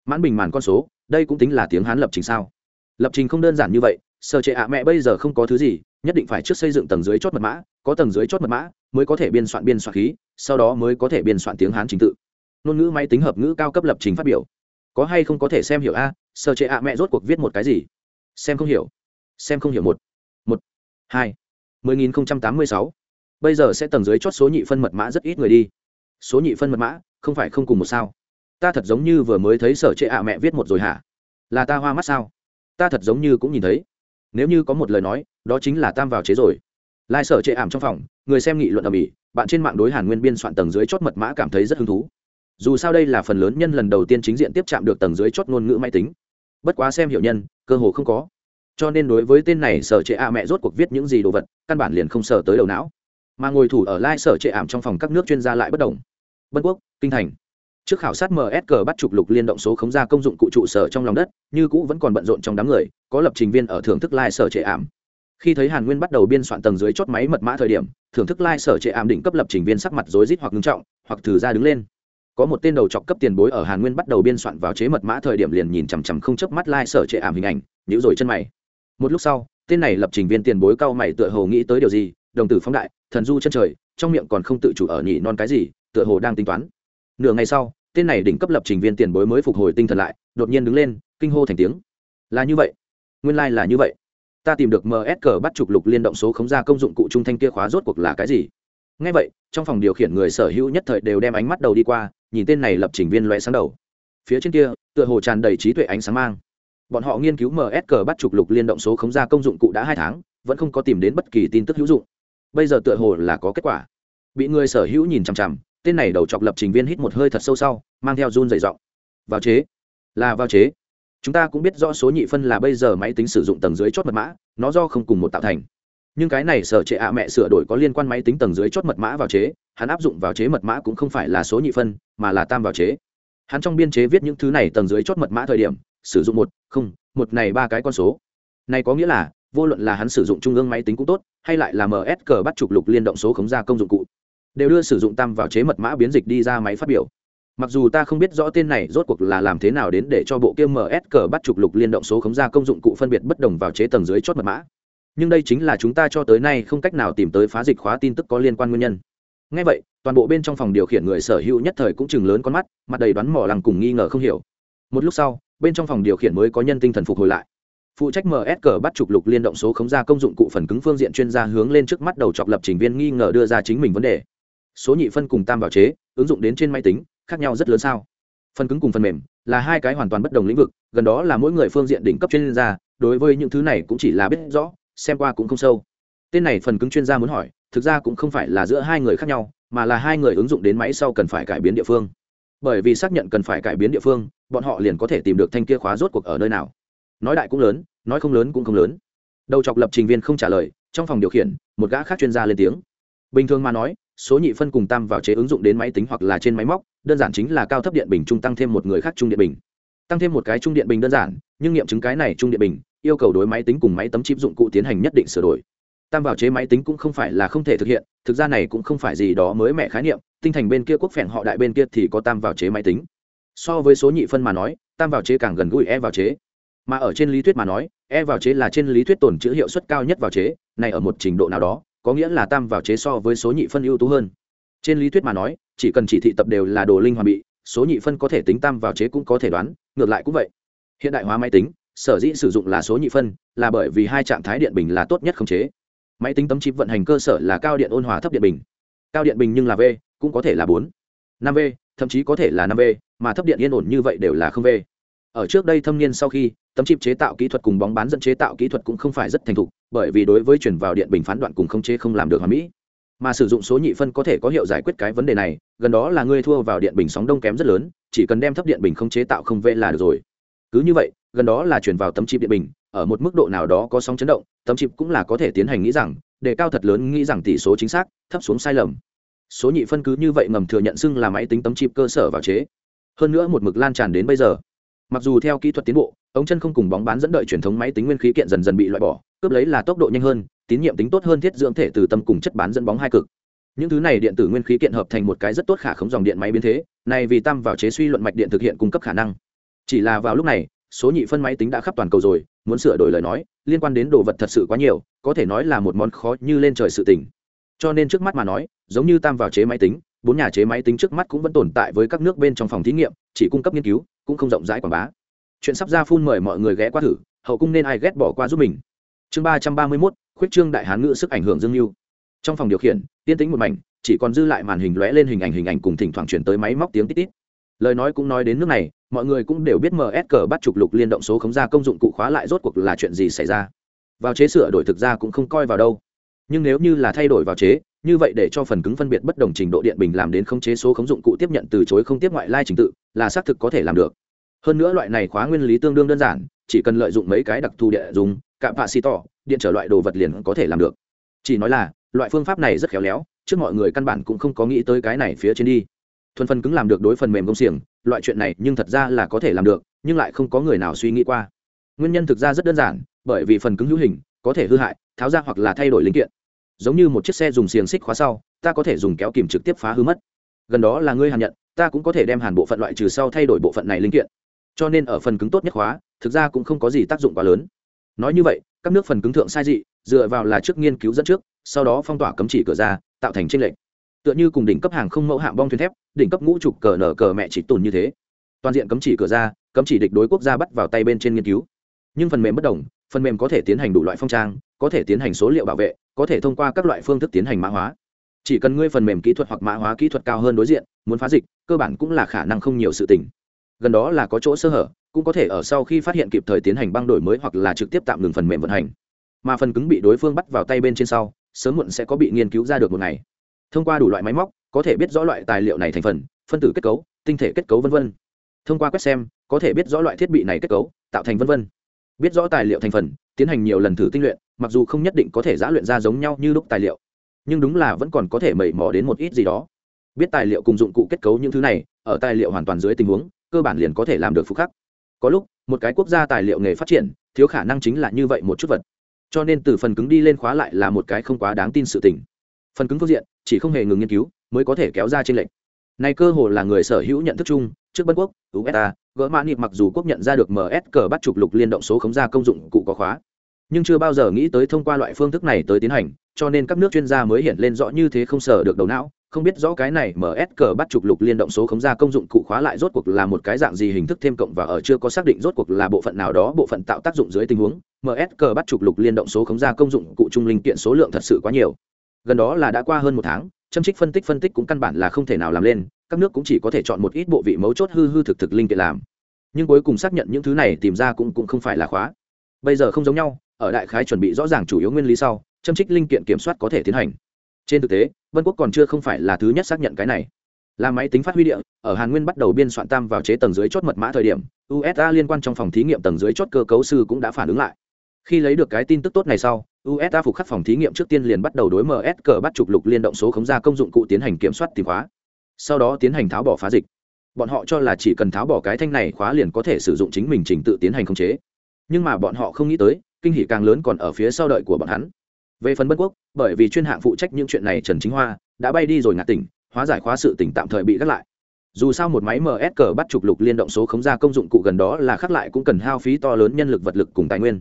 Mãn bình màn con số, đây cũng tính là tiếng hán lập trình sao? Lập trình không đơn giản như vậy, sở trệ ạ, mẹ bây giờ không có thứ gì, nhất định phải trước xây dựng tầng dưới chót mật mã, có tầng dưới chót mật mã mới có thể biên soạn biên soạn khí, sau đó mới có thể biên soạn tiếng hán trình tự. Ngôn ngữ máy tính hợp ngữ cao cấp lập trình phát biểu. Có hay không có thể xem hiểu a? Sở trệ ạ, mẹ rốt cuộc viết một cái gì? Xem không hiểu. Xem không hiểu một. Một. Hai. Mười nghìn không trăm tám mươi sáu bây giờ sẽ tầng dưới chót số nhị phân mật mã rất ít người đi. Số nhị phân mật mã, không phải không cùng một sao. Ta thật giống như vừa mới thấy sở trệ ạ mẹ viết một rồi hả? Là ta hoa mắt sao? Ta thật giống như cũng nhìn thấy. Nếu như có một lời nói, đó chính là tam vào chế rồi. Lai sở trệ ảm trong phòng, người xem nghị luận ở mỹ bạn trên mạng đối hàn nguyên biên soạn tầng dưới chót mật mã cảm thấy rất hứng thú. Dù sao đây là phần lớn nhân lần đầu tiên chính diện tiếp chạm được tầng dưới chót ngôn ngữ máy tính. Bất quá xem hiểu nhân, cơ hồ không có. Cho nên đối với tên này, sở trệ ạ mẹ rốt cuộc viết những gì đồ vật, căn bản liền không sở tới đầu não mà ngồi thủ ở lai sở trệ ảm trong phòng các nước chuyên gia lại bất đồng. Bân quốc, kinh thành. Trước khảo sát msg bắt trục lục liên động số khống ra công dụng cụ trụ sở trong lòng đất, như cũ vẫn còn bận rộn trong đám người, có lập trình viên ở thưởng thức lai sở trệ ảm. Khi thấy hàn nguyên bắt đầu biên soạn tầng dưới chốt máy mật mã thời điểm, thưởng thức lai sở trệ ảm đỉnh cấp lập trình viên sắc mặt rối rít hoặc ngưng trọng, hoặc thử ra đứng lên. Có một tên đầu chọc cấp tiền bối ở hàn nguyên bắt đầu biên soạn vào chế mật mã thời điểm liền nhìn chằm chằm không chớp mắt lai sở trệ ảm hình ảnh nhữ rồi chân mày. Một lúc sau, tên này lập trình viên tiền bối cao mày tựa hồ nghĩ tới điều gì đồng tử phóng đại, thần du chân trời, trong miệng còn không tự chủ ở nhị non cái gì, tựa hồ đang tính toán. Nửa ngày sau, tên này đỉnh cấp lập trình viên tiền bối mới phục hồi tinh thần lại, đột nhiên đứng lên, kinh hô thành tiếng. Là như vậy. Nguyên lai、like、là như vậy. Ta tìm được ms bắt trục lục liên động số khống ra công dụng cụ trung thanh kia khóa rốt cuộc là cái gì? Ngay vậy, trong phòng điều khiển người sở hữu nhất thời đều đem ánh mắt đầu đi qua, nhìn tên này lập trình viên loe sáng đầu. Phía trên kia, tựa hồ tràn đầy trí tuệ ánh sáng mang. Bọn họ nghiên cứu ms bắt trục lục liên động số khống ra công dụng cụ đã hai tháng, vẫn không có tìm đến bất kỳ tin tức hữu dụng bây giờ tựa hồ là có kết quả. Bị người sở hữu nhìn chằm chằm, tên này đầu chọc lập trình viên hít một hơi thật sâu sau, mang theo run dày giọng. Vào chế. Là vào chế. Chúng ta cũng biết rõ số nhị phân là bây giờ máy tính sử dụng tầng dưới chốt mật mã, nó do không cùng một tạo thành. Nhưng cái này sở trệ ạ mẹ sửa đổi có liên quan máy tính tầng dưới chốt mật mã vào chế, hắn áp dụng vào chế mật mã cũng không phải là số nhị phân, mà là tam vào chế. Hắn trong biên chế viết những thứ này tầng dưới chốt mật mã thời điểm, sử dụng một, không, một này ba cái con số. Này có nghĩa là vô luận là hắn sử dụng trung ương máy tính cũng tốt, hay lại là ms cờ bắt trục lục liên động số khống ra công dụng cụ, đều đưa sử dụng tam vào chế mật mã biến dịch đi ra máy phát biểu. Mặc dù ta không biết rõ tên này rốt cuộc là làm thế nào đến để cho bộ kia ms cờ bắt trục lục liên động số khống ra công dụng cụ phân biệt bất đồng vào chế tầng dưới chốt mật mã. Nhưng đây chính là chúng ta cho tới nay không cách nào tìm tới phá dịch khóa tin tức có liên quan nguyên nhân. Ngay vậy, toàn bộ bên trong phòng điều khiển người sở hữu nhất thời cũng chừng lớn con mắt, mặt đầy đoán mỏ lằng cùng nghi ngờ không hiểu. Một lúc sau, bên trong phòng điều khiển mới có nhân tinh thần phục hồi lại phụ trách ms bắt trục lục liên động số khống ra công dụng cụ phần cứng phương diện chuyên gia hướng lên trước mắt đầu chọc lập trình viên nghi ngờ đưa ra chính mình vấn đề. Số nhị phân cùng tam bảo chế, ứng dụng đến trên máy tính, khác nhau rất lớn sao? Phần cứng cùng phần mềm là hai cái hoàn toàn bất đồng lĩnh vực, gần đó là mỗi người phương diện đỉnh cấp chuyên gia, đối với những thứ này cũng chỉ là biết rõ, xem qua cũng không sâu. Tên này phần cứng chuyên gia muốn hỏi, thực ra cũng không phải là giữa hai người khác nhau, mà là hai người ứng dụng đến máy sau cần phải cải biến địa phương. Bởi vì xác nhận cần phải cải biến địa phương, bọn họ liền có thể tìm được thanh kia khóa rốt cuộc ở nơi nào nói đại cũng lớn, nói không lớn cũng không lớn. Đầu chọc lập trình viên không trả lời, trong phòng điều khiển, một gã khác chuyên gia lên tiếng. Bình thường mà nói, số nhị phân cùng tam vào chế ứng dụng đến máy tính hoặc là trên máy móc, đơn giản chính là cao thấp điện bình trung tăng thêm một người khác trung điện bình. Tăng thêm một cái trung điện bình đơn giản, nhưng nghiệm chứng cái này trung điện bình, yêu cầu đối máy tính cùng máy tấm chip dụng cụ tiến hành nhất định sửa đổi. Tam vào chế máy tính cũng không phải là không thể thực hiện, thực ra này cũng không phải gì đó mới mẹ khái niệm, tinh thành bên kia quốc phèn họ đại bên kia thì có tam vào chế máy tính. So với số nhị phân mà nói, tam vào chế càng gần gũi e vào chế mà ở trên lý thuyết mà nói e vào chế là trên lý thuyết tồn chữ hiệu suất cao nhất vào chế, này ở một trình độ nào đó, có nghĩa là tam vào chế so với số nhị phân ưu tú hơn. Trên lý thuyết mà nói, chỉ cần chỉ thị tập đều là đồ linh hoàn bị, số nhị phân có thể tính tam vào chế cũng có thể đoán, ngược lại cũng vậy. Hiện đại hóa máy tính, sở dĩ sử dụng là số nhị phân, là bởi vì hai trạng thái điện bình là tốt nhất khống chế. Máy tính tấm chip vận hành cơ sở là cao điện ôn hòa thấp điện bình. Cao điện bình nhưng là v, cũng có thể là bốn, năm v, thậm chí có thể là năm v, mà thấp điện yên ổn như vậy đều là không v. Ở trước đây thâm niên sau khi tấm chip chế tạo kỹ thuật cùng bóng bán dẫn chế tạo kỹ thuật cũng không phải rất thành thục, bởi vì đối với chuyển vào điện bình phán đoạn cùng không chế không làm được hoàn mỹ. Mà sử dụng số nhị phân có thể có hiệu giải quyết cái vấn đề này, gần đó là ngươi thua vào điện bình sóng đông kém rất lớn, chỉ cần đem thấp điện bình không chế tạo không vệ là được rồi. Cứ như vậy, gần đó là chuyển vào tấm chip điện bình, ở một mức độ nào đó có sóng chấn động, tấm chip cũng là có thể tiến hành nghĩ rằng đề cao thật lớn nghĩ rằng tỷ số chính xác, thấp xuống sai lầm. Số nhị phân cứ như vậy ngầm thừa nhận xưng là máy tính tấm chip cơ sở vào chế. Hơn nữa một mực lan tràn đến bây giờ mặc dù theo kỹ thuật tiến bộ, ống chân không cùng bóng bán dẫn đợi truyền thống máy tính nguyên khí kiện dần dần bị loại bỏ, cướp lấy là tốc độ nhanh hơn, tín nhiệm tính tốt hơn thiết dưỡng thể từ tâm cùng chất bán dẫn bóng hai cực. Những thứ này điện tử nguyên khí kiện hợp thành một cái rất tốt khả khống dòng điện máy biến thế, này vì tam vào chế suy luận mạch điện thực hiện cung cấp khả năng. Chỉ là vào lúc này, số nhị phân máy tính đã khắp toàn cầu rồi, muốn sửa đổi lời nói, liên quan đến đồ vật thật sự quá nhiều, có thể nói là một món khó như lên trời sự tình. Cho nên trước mắt mà nói, giống như tam vào chế máy tính bốn nhà chế máy tính trước mắt cũng vẫn tồn tại với các nước bên trong phòng thí nghiệm, chỉ cung cấp nghiên cứu, cũng không rộng rãi quảng bá. Chuyện sắp ra phun mời mọi người ghé qua thử, hậu cung nên ai ghét bỏ qua giúp mình. Chương ba trăm ba mươi mốt, khuyết trương đại hán ngữ sức ảnh hưởng dương mưu trong phòng điều khiển tiên tính một mảnh, chỉ còn dư lại màn hình lóe lên hình ảnh hình ảnh cùng thỉnh thoảng chuyển tới máy móc tiếng tít tít. Lời nói cũng nói đến nước này, mọi người cũng đều biết msg bắt trục lục liên động số khống ra công dụng cụ khóa lại rốt cuộc là chuyện gì xảy ra. Vào chế sửa đổi thực ra cũng không coi vào đâu. Nhưng nếu như là thay đổi vào chế như vậy để cho phần cứng phân biệt bất đồng trình độ điện bình làm đến khống chế số khống dụng cụ tiếp nhận từ chối không tiếp ngoại lai trình tự, là xác thực có thể làm được. Hơn nữa loại này khóa nguyên lý tương đương đơn giản, chỉ cần lợi dụng mấy cái đặc thù địa dùng cạm pạ xì tỏ, điện trở loại đồ vật liền có thể làm được. Chỉ nói là, loại phương pháp này rất khéo léo, trước mọi người căn bản cũng không có nghĩ tới cái này phía trên đi. Thuần phần cứng làm được đối phần mềm công xiềng, loại chuyện này nhưng thật ra là có thể làm được, nhưng lại không có người nào suy nghĩ qua. Nguyên nhân thực ra rất đơn giản, bởi vì phần cứng hữu hình, có thể hư hại, tháo ra hoặc là thay đổi linh kiện giống như một chiếc xe dùng xiềng xích khóa sau, ta có thể dùng kéo kìm trực tiếp phá hư mất. Gần đó là ngươi hàn nhận, ta cũng có thể đem hàn bộ phận loại trừ sau thay đổi bộ phận này linh kiện. Cho nên ở phần cứng tốt nhất khóa, thực ra cũng không có gì tác dụng quá lớn. Nói như vậy, các nước phần cứng thượng sai dị, dựa vào là trước nghiên cứu dẫn trước, sau đó phong tỏa cấm chỉ cửa ra, tạo thành tranh lệch. Tựa như cùng đỉnh cấp hàng không mẫu hạng bong thuyền thép, đỉnh cấp ngũ trục cờ nở cờ mẹ chỉ tồn như thế. Toàn diện cấm chỉ cửa ra, cấm chỉ địch đối quốc gia bắt vào tay bên trên nghiên cứu. Nhưng phần mềm bất đồng, phần mềm có thể tiến hành đủ loại phong trang có thể tiến hành số liệu bảo vệ, có thể thông qua các loại phương thức tiến hành mã hóa. Chỉ cần ngươi phần mềm kỹ thuật hoặc mã hóa kỹ thuật cao hơn đối diện, muốn phá dịch, cơ bản cũng là khả năng không nhiều sự tình. Gần đó là có chỗ sơ hở, cũng có thể ở sau khi phát hiện kịp thời tiến hành băng đổi mới hoặc là trực tiếp tạm ngừng phần mềm vận hành. Mà phần cứng bị đối phương bắt vào tay bên trên sau, sớm muộn sẽ có bị nghiên cứu ra được một ngày. Thông qua đủ loại máy móc, có thể biết rõ loại tài liệu này thành phần, phân tử kết cấu, tinh thể kết cấu v v thông qua quét xem, có thể biết rõ loại thiết bị này kết cấu, tạo thành v v biết rõ tài liệu thành phần, tiến hành nhiều lần thử tinh luyện, mặc dù không nhất định có thể giã luyện ra giống nhau như lúc tài liệu, nhưng đúng là vẫn còn có thể mẩy mò đến một ít gì đó. Biết tài liệu cùng dụng cụ kết cấu những thứ này, ở tài liệu hoàn toàn dưới tình huống, cơ bản liền có thể làm được phục khắc. Có lúc, một cái quốc gia tài liệu nghề phát triển, thiếu khả năng chính là như vậy một chút vật. Cho nên từ phần cứng đi lên khóa lại là một cái không quá đáng tin sự tình. Phần cứng phương diện, chỉ không hề ngừng nghiên cứu, mới có thể kéo ra trên lệnh này cơ hồ là người sở hữu nhận thức chung, trước bất quốc usa gỡ mã nịp mặc dù quốc nhận ra được ms cờ bắt trục lục liên động số khống ra công dụng cụ có khóa, nhưng chưa bao giờ nghĩ tới thông qua loại phương thức này tới tiến hành, cho nên các nước chuyên gia mới hiện lên rõ như thế không sở được đầu não, không biết rõ cái này ms cờ bắt trục lục liên động số khống ra công dụng cụ khóa lại rốt cuộc là một cái dạng gì hình thức thêm cộng và ở chưa có xác định rốt cuộc là bộ phận nào đó, bộ phận tạo tác dụng dưới tình huống ms cờ bắt trục lục liên động số khống ra công dụng cụ trung linh kiện số lượng thật sự quá nhiều. Gần đó là đã qua hơn một tháng châm trích phân tích phân tích cũng căn bản là không thể nào làm lên, các nước cũng chỉ có thể chọn một ít bộ vị mấu chốt hư hư thực thực linh kiện làm. Nhưng cuối cùng xác nhận những thứ này tìm ra cũng cũng không phải là khóa. Bây giờ không giống nhau, ở đại khái chuẩn bị rõ ràng chủ yếu nguyên lý sau, châm trích linh kiện kiểm soát có thể tiến hành. Trên thực tế, vân quốc còn chưa không phải là thứ nhất xác nhận cái này. Là máy tính phát huy địa, ở hàn nguyên bắt đầu biên soạn tam vào chế tầng dưới chốt mật mã thời điểm usa liên quan trong phòng thí nghiệm tầng dưới chốt cơ cấu sư cũng đã phản ứng lại khi lấy được cái tin tức tốt này sau usa phục khắc phòng thí nghiệm trước tiên liền bắt đầu đối ms cờ bắt trục lục liên động số khống ra công dụng cụ tiến hành kiểm soát tìm khóa. Sau đó tiến hành tháo bỏ phá dịch. Bọn họ cho là chỉ cần tháo bỏ cái thanh này khóa liền có thể sử dụng chính mình trình tự tiến hành khống chế. Nhưng mà bọn họ không nghĩ tới, kinh hỷ càng lớn còn ở phía sau đợi của bọn hắn. Về phần bất quốc, bởi vì chuyên hạng phụ trách những chuyện này trần chính hoa đã bay đi rồi ngạt tỉnh, hóa giải khóa sự tỉnh tạm thời bị gác lại. Dù sao một máy ms cờ bắt trục lục liên động số khống ra công dụng cụ gần đó là khắc lại cũng cần hao phí to lớn nhân lực vật lực cùng tài nguyên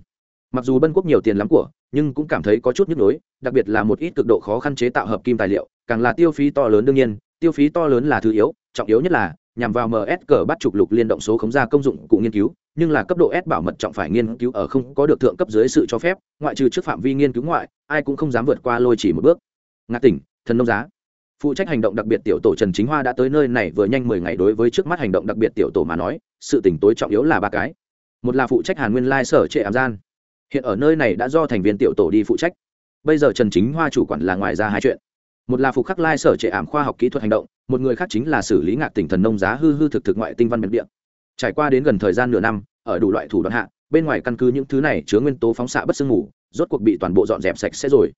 mặc dù bân quốc nhiều tiền lắm của, nhưng cũng cảm thấy có chút nhức nhối, đặc biệt là một ít cực độ khó khăn chế tạo hợp kim tài liệu, càng là tiêu phí to lớn đương nhiên, tiêu phí to lớn là thứ yếu, trọng yếu nhất là nhằm vào msg bắt trục lục liên động số khống ra công dụng cụ nghiên cứu, nhưng là cấp độ s bảo mật trọng phải nghiên cứu ở không có được thượng cấp dưới sự cho phép, ngoại trừ trước phạm vi nghiên cứu ngoại, ai cũng không dám vượt qua lôi chỉ một bước. Ngạ tỉnh, thần nông giá. Phụ trách hành động đặc biệt tiểu tổ trần chính hoa đã tới nơi này vừa nhanh mười ngày đối với trước mắt hành động đặc biệt tiểu tổ mà nói, sự tỉnh tối trọng yếu là ba cái. Một là phụ trách hàn nguyên lai sở trệ ảm gian hiện ở nơi này đã do thành viên tiểu tổ đi phụ trách. Bây giờ trần chính hoa chủ quản là ngoài ra hai chuyện. Một là phục khắc lai sở trệ ảm khoa học kỹ thuật hành động, một người khác chính là xử lý ngạc tỉnh thần nông giá hư hư thực thực ngoại tinh văn biệt địa. Trải qua đến gần thời gian nửa năm, ở đủ loại thủ đoạn hạ, bên ngoài căn cứ những thứ này chứa nguyên tố phóng xạ bất sương ngủ, rốt cuộc bị toàn bộ dọn dẹp sạch sẽ rồi.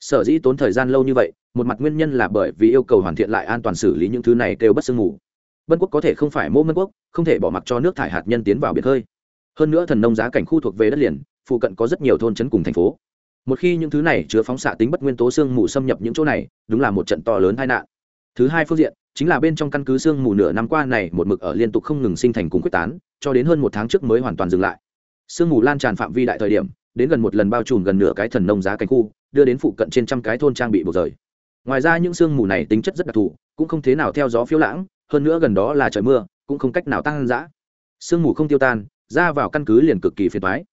Sở dĩ tốn thời gian lâu như vậy, một mặt nguyên nhân là bởi vì yêu cầu hoàn thiện lại an toàn xử lý những thứ này kêu bất sương ngủ. Bân quốc có thể không phải mô mân quốc, không thể bỏ mặc cho nước thải hạt nhân tiến vào biệt hơi hơn nữa thần nông giá cảnh khu thuộc về đất liền phụ cận có rất nhiều thôn trấn cùng thành phố. Một khi những thứ này chứa phóng xạ tính bất nguyên tố sương mù xâm nhập những chỗ này, đúng là một trận to lớn tai nạn. Thứ hai phương diện, chính là bên trong căn cứ sương mù nửa năm qua này, một mực ở liên tục không ngừng sinh thành cùng quyết tán, cho đến hơn một tháng trước mới hoàn toàn dừng lại. Sương mù lan tràn phạm vi đại thời điểm, đến gần một lần bao trùm gần nửa cái thần nông giá cảnh khu, đưa đến phụ cận trên trăm cái thôn trang bị buộc rời. Ngoài ra những sương mù này tính chất rất đặc thù, cũng không thế nào theo gió phiếu lãng, hơn nữa gần đó là trời mưa, cũng không cách nào tăng dã. Sương mù không tiêu tan, ra vào căn cứ liền cực kỳ phiền toái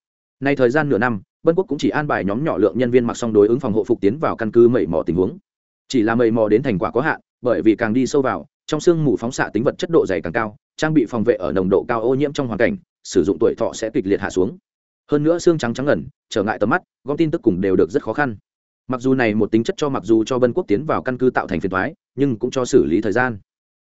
nay thời gian nửa năm, bân quốc cũng chỉ an bài nhóm nhỏ lượng nhân viên mặc xong đối ứng phòng hộ phục tiến vào căn cứ mẩy mò tình huống. Chỉ là mẩy mò đến thành quả có hạn, bởi vì càng đi sâu vào, trong sương mù phóng xạ tính vật chất độ dày càng cao, trang bị phòng vệ ở nồng độ cao ô nhiễm trong hoàn cảnh, sử dụng tuổi thọ sẽ kịch liệt hạ xuống. Hơn nữa xương trắng trắng ngẩn trở ngại tầm mắt, gom tin tức cùng đều được rất khó khăn. Mặc dù này một tính chất cho mặc dù cho bân quốc tiến vào căn cứ tạo thành phiền thoái nhưng cũng cho xử lý thời gian.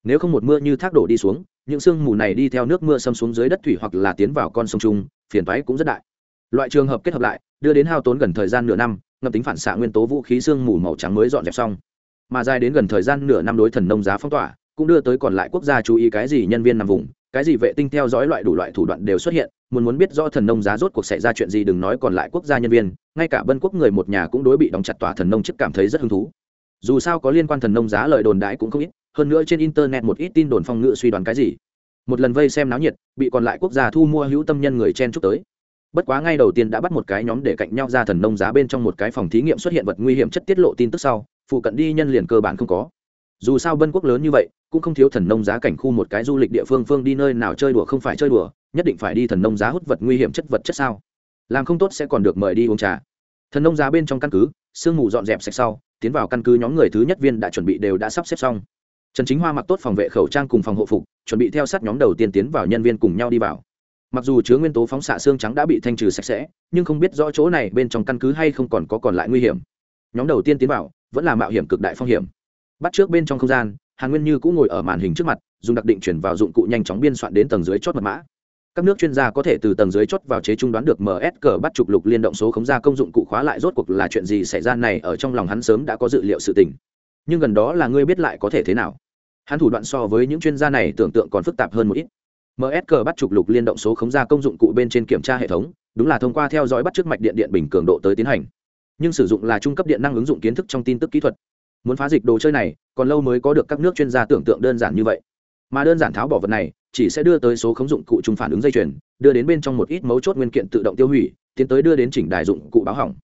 Nếu không một mưa như thác đổ đi xuống, những sương mù này đi theo nước mưa xâm xuống dưới đất thủy hoặc là tiến vào con sông trung phiền thoái cũng rất đại loại trường hợp kết hợp lại, đưa đến hao tốn gần thời gian nửa năm, ngập tính phản xạ nguyên tố vũ khí sương mù màu trắng mới dọn dẹp xong. Mà dài đến gần thời gian nửa năm đối thần nông giá phong tỏa, cũng đưa tới còn lại quốc gia chú ý cái gì nhân viên nằm vùng, cái gì vệ tinh theo dõi loại đủ loại thủ đoạn đều xuất hiện, muốn muốn biết rõ thần nông giá rốt cuộc xảy ra chuyện gì đừng nói còn lại quốc gia nhân viên, ngay cả bân quốc người một nhà cũng đối bị đóng chặt tỏa thần nông chức cảm thấy rất hứng thú. Dù sao có liên quan thần nông giá lời đồn đãi cũng không ít, hơn nữa trên internet một ít tin đồn phong ngự suy đoán cái gì. Một lần vây xem náo nhiệt, bị còn lại quốc gia thu mua hữu tâm nhân người chen chúc tới bất quá ngay đầu tiên đã bắt một cái nhóm để cạnh nhau ra thần nông giá bên trong một cái phòng thí nghiệm xuất hiện vật nguy hiểm chất tiết lộ tin tức sau, phụ cận đi nhân liền cơ bản không có. Dù sao bân quốc lớn như vậy, cũng không thiếu thần nông giá cảnh khu một cái du lịch địa phương phương đi nơi nào chơi đùa không phải chơi đùa, nhất định phải đi thần nông giá hút vật nguy hiểm chất vật chất sao? Làm không tốt sẽ còn được mời đi uống trà. Thần nông giá bên trong căn cứ, sương mù dọn dẹp sạch sau, tiến vào căn cứ nhóm người thứ nhất viên đã chuẩn bị đều đã sắp xếp xong. Trần chính hoa mặc tốt phòng vệ khẩu trang cùng phòng hộ phục, chuẩn bị theo sát nhóm đầu tiên tiến vào nhân viên cùng nhau đi vào mặc dù chứa nguyên tố phóng xạ xương trắng đã bị thanh trừ sạch sẽ, nhưng không biết rõ chỗ này bên trong căn cứ hay không còn có còn lại nguy hiểm. Nhóm đầu tiên tiến vào, vẫn là mạo hiểm cực đại phong hiểm. Bắt trước bên trong không gian, hàn nguyên như cũng ngồi ở màn hình trước mặt, dùng đặc định chuyển vào dụng cụ nhanh chóng biên soạn đến tầng dưới chót mật mã. Các nước chuyên gia có thể từ tầng dưới chốt vào chế trung đoán được ms cờ bắt trục lục liên động số khống ra công dụng cụ khóa lại rốt cuộc là chuyện gì xảy ra này ở trong lòng hắn sớm đã có dự liệu sự tình. Nhưng gần đó là ngươi biết lại có thể thế nào? Hắn thủ đoạn so với những chuyên gia này tưởng tượng còn phức tạp hơn một ít ms bắt trục lục liên động số khống ra công dụng cụ bên trên kiểm tra hệ thống, đúng là thông qua theo dõi bắt trước mạch điện điện bình cường độ tới tiến hành. Nhưng sử dụng là trung cấp điện năng ứng dụng kiến thức trong tin tức kỹ thuật. Muốn phá dịch đồ chơi này, còn lâu mới có được các nước chuyên gia tưởng tượng đơn giản như vậy. Mà đơn giản tháo bỏ vật này, chỉ sẽ đưa tới số khống dụng cụ chung phản ứng dây chuyền, đưa đến bên trong một ít mấu chốt nguyên kiện tự động tiêu hủy, tiến tới đưa đến chỉnh đài dụng cụ báo hỏng.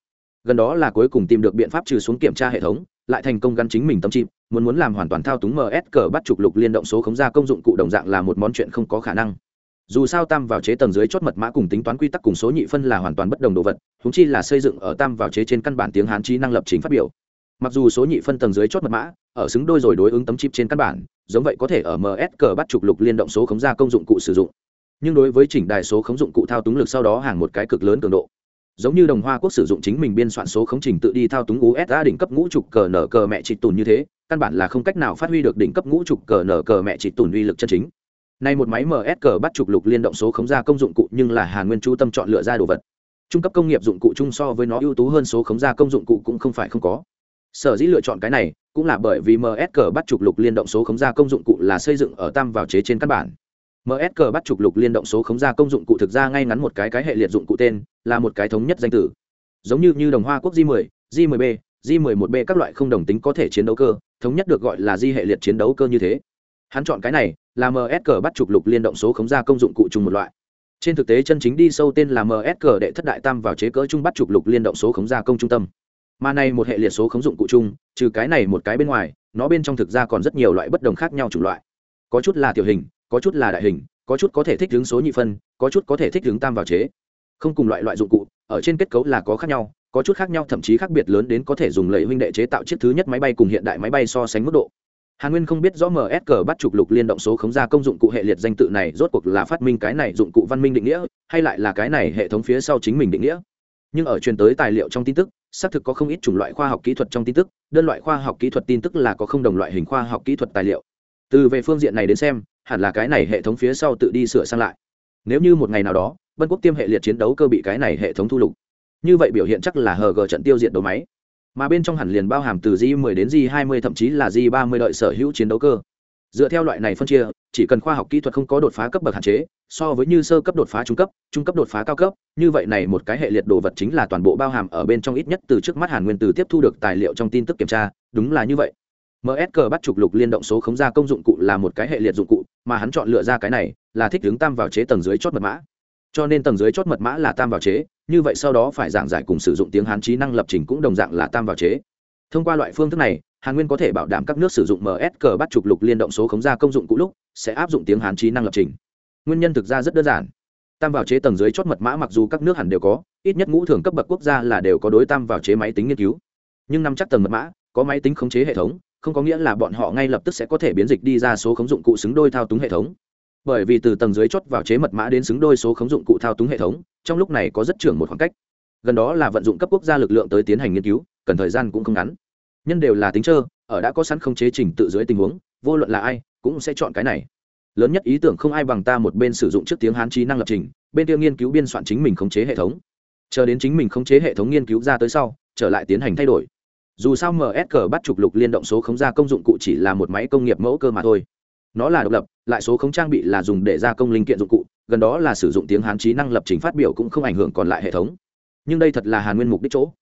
Gần đó là cuối cùng tìm được biện pháp trừ xuống kiểm tra hệ thống, lại thành công gắn chính mình tâm chip muốn muốn làm hoàn toàn thao túng ms cờ bắt trục lục liên động số khống ra công dụng cụ đồng dạng là một món chuyện không có khả năng. Dù sao tam vào chế tầng dưới chốt mật mã cùng tính toán quy tắc cùng số nhị phân là hoàn toàn bất đồng đồ vật húng chi là xây dựng ở tam vào chế trên căn bản tiếng hán trí năng lập trình phát biểu. Mặc dù số nhị phân tầng dưới chốt mật mã, ở xứng đôi rồi đối ứng tấm chip trên căn bản, giống vậy có thể ở ms cờ bắt trục lục liên động số khống ra công dụng cụ sử dụng. Nhưng đối với chỉnh đài số khống dụng cụ thao túng lực sau đó hàng một cái cực lớn cường độ. Giống như đồng hoa quốc sử dụng chính mình biên soạn số khống trình tự đi thao túng usa đỉnh cấp ngũ trục cờ nở cờ mẹ trịch tùn như thế căn bản là không cách nào phát huy được đỉnh cấp ngũ trục cờ nở cờ mẹ chỉ tùn uy lực chân chính. Nay một máy ms cờ bắt trục lục liên động số khống ra công dụng cụ nhưng là hàn nguyên chú tâm chọn lựa ra đồ vật. Trung cấp công nghiệp dụng cụ chung so với nó ưu tú hơn số khống ra công dụng cụ cũng không phải không có. Sở dĩ lựa chọn cái này cũng là bởi vì ms cờ bắt trục lục liên động số khống ra công dụng cụ là xây dựng ở tam vào chế trên căn bản. Ms cờ bắt trục lục liên động số khống ra công dụng cụ thực ra ngay ngắn một cái cái hệ liệt dụng cụ tên là một cái thống nhất danh tử giống như như đồng hoa quốc g 10 g 10 b g 11 b các loại không đồng tính có thể chiến đấu cơ, thống nhất được gọi là di hệ liệt chiến đấu cơ như thế. Hắn chọn cái này, là MSK bắt trục lục liên động số khống ra công dụng cụ chung một loại. Trên thực tế chân chính đi sâu tên là MSK để đệ thất đại tam vào chế cỡ chung bắt trục lục liên động số khống ra công trung tâm. Mà này một hệ liệt số khống dụng cụ chung, trừ cái này một cái bên ngoài, nó bên trong thực ra còn rất nhiều loại bất đồng khác nhau chủng loại. Có chút là tiểu hình, có chút là đại hình, có chút có thể thích ứng số nhị phân, có chút có thể thích ứng tam vào chế không cùng loại loại dụng cụ, ở trên kết cấu là có khác nhau, có chút khác nhau, thậm chí khác biệt lớn đến có thể dùng lệ huynh đệ chế tạo chiếc thứ nhất máy bay cùng hiện đại máy bay so sánh mức độ. Hàn nguyên không biết rõ msg bắt trục lục liên động số khống ra công dụng cụ hệ liệt danh tự này rốt cuộc là phát minh cái này dụng cụ văn minh định nghĩa, hay lại là cái này hệ thống phía sau chính mình định nghĩa. Nhưng ở truyền tới tài liệu trong tin tức, xác thực có không ít chủng loại khoa học kỹ thuật trong tin tức, đơn loại khoa học kỹ thuật tin tức là có không đồng loại hình khoa học kỹ thuật tài liệu. Từ về phương diện này đến xem, hẳn là cái này hệ thống phía sau tự đi sửa sang lại. Nếu như một ngày nào đó vân quốc tiêm hệ liệt chiến đấu cơ bị cái này hệ thống thu lục. Như vậy biểu hiện chắc là hờ gờ trận tiêu diệt đầu máy. Mà bên trong hẳn liền bao hàm từ g 10 đến g 20 thậm chí là g 30 đợi sở hữu chiến đấu cơ. Dựa theo loại này phân chia, chỉ cần khoa học kỹ thuật không có đột phá cấp bậc hạn chế, so với như sơ cấp đột phá trung cấp trung cấp đột phá cao cấp, như vậy này một cái hệ liệt đồ vật chính là toàn bộ bao hàm ở bên trong ít nhất từ trước mắt hàn nguyên từ tiếp thu được tài liệu trong tin tức kiểm tra, đúng là như vậy. Msg bắt trục lục liên động số khống ra công dụng cụ là một cái hệ liệt dụng cụ, mà hắn chọn lựa ra cái này là thích hướng tam vào chế tầng dưới chót mật mã cho nên tầng dưới chót mật mã là tam vào chế, như vậy sau đó phải giảng giải cùng sử dụng tiếng hán trí năng lập trình cũng đồng dạng là tam vào chế. Thông qua loại phương thức này, hàn nguyên có thể bảo đảm các nước sử dụng msq bắt trục lục liên động số khống ra công dụng cũ lúc, sẽ áp dụng tiếng hán trí năng lập trình. Nguyên nhân thực ra rất đơn giản. Tam vào chế tầng dưới chót mật mã mặc dù các nước hẳn đều có, ít nhất ngũ thường cấp bậc quốc gia là đều có đối tam vào chế máy tính nghiên cứu. Nhưng nắm chắc tầng mật mã, có máy tính khống chế hệ thống, không có nghĩa là bọn họ ngay lập tức sẽ có thể biến dịch đi ra số khống dụng cụ xứng đôi thao túng hệ thống bởi vì từ tầng dưới chốt vào chế mật mã đến xứng đôi số khống dụng cụ thao túng hệ thống, trong lúc này có rất trưởng một khoảng cách. Gần đó là vận dụng cấp quốc gia lực lượng tới tiến hành nghiên cứu, cần thời gian cũng không ngắn. Nhân đều là tính trơ, ở đã có sẵn không chế trình tự dưới tình huống, vô luận là ai, cũng sẽ chọn cái này. Lớn nhất ý tưởng không ai bằng ta một bên sử dụng trước tiếng hán trí năng lập trình, bên kia nghiên cứu biên soạn chính mình khống chế hệ thống. Chờ đến chính mình khống chế hệ thống nghiên cứu ra tới sau, trở lại tiến hành thay đổi. Dù sao msg bắt trục lục liên động số khống gia công dụng cụ chỉ là một máy công nghiệp mẫu cơ mà thôi nó là độc lập, lại số không trang bị là dùng để gia công linh kiện dụng cụ, gần đó là sử dụng tiếng hán trí năng lập trình phát biểu cũng không ảnh hưởng còn lại hệ thống. Nhưng đây thật là hàn nguyên mục đích chỗ.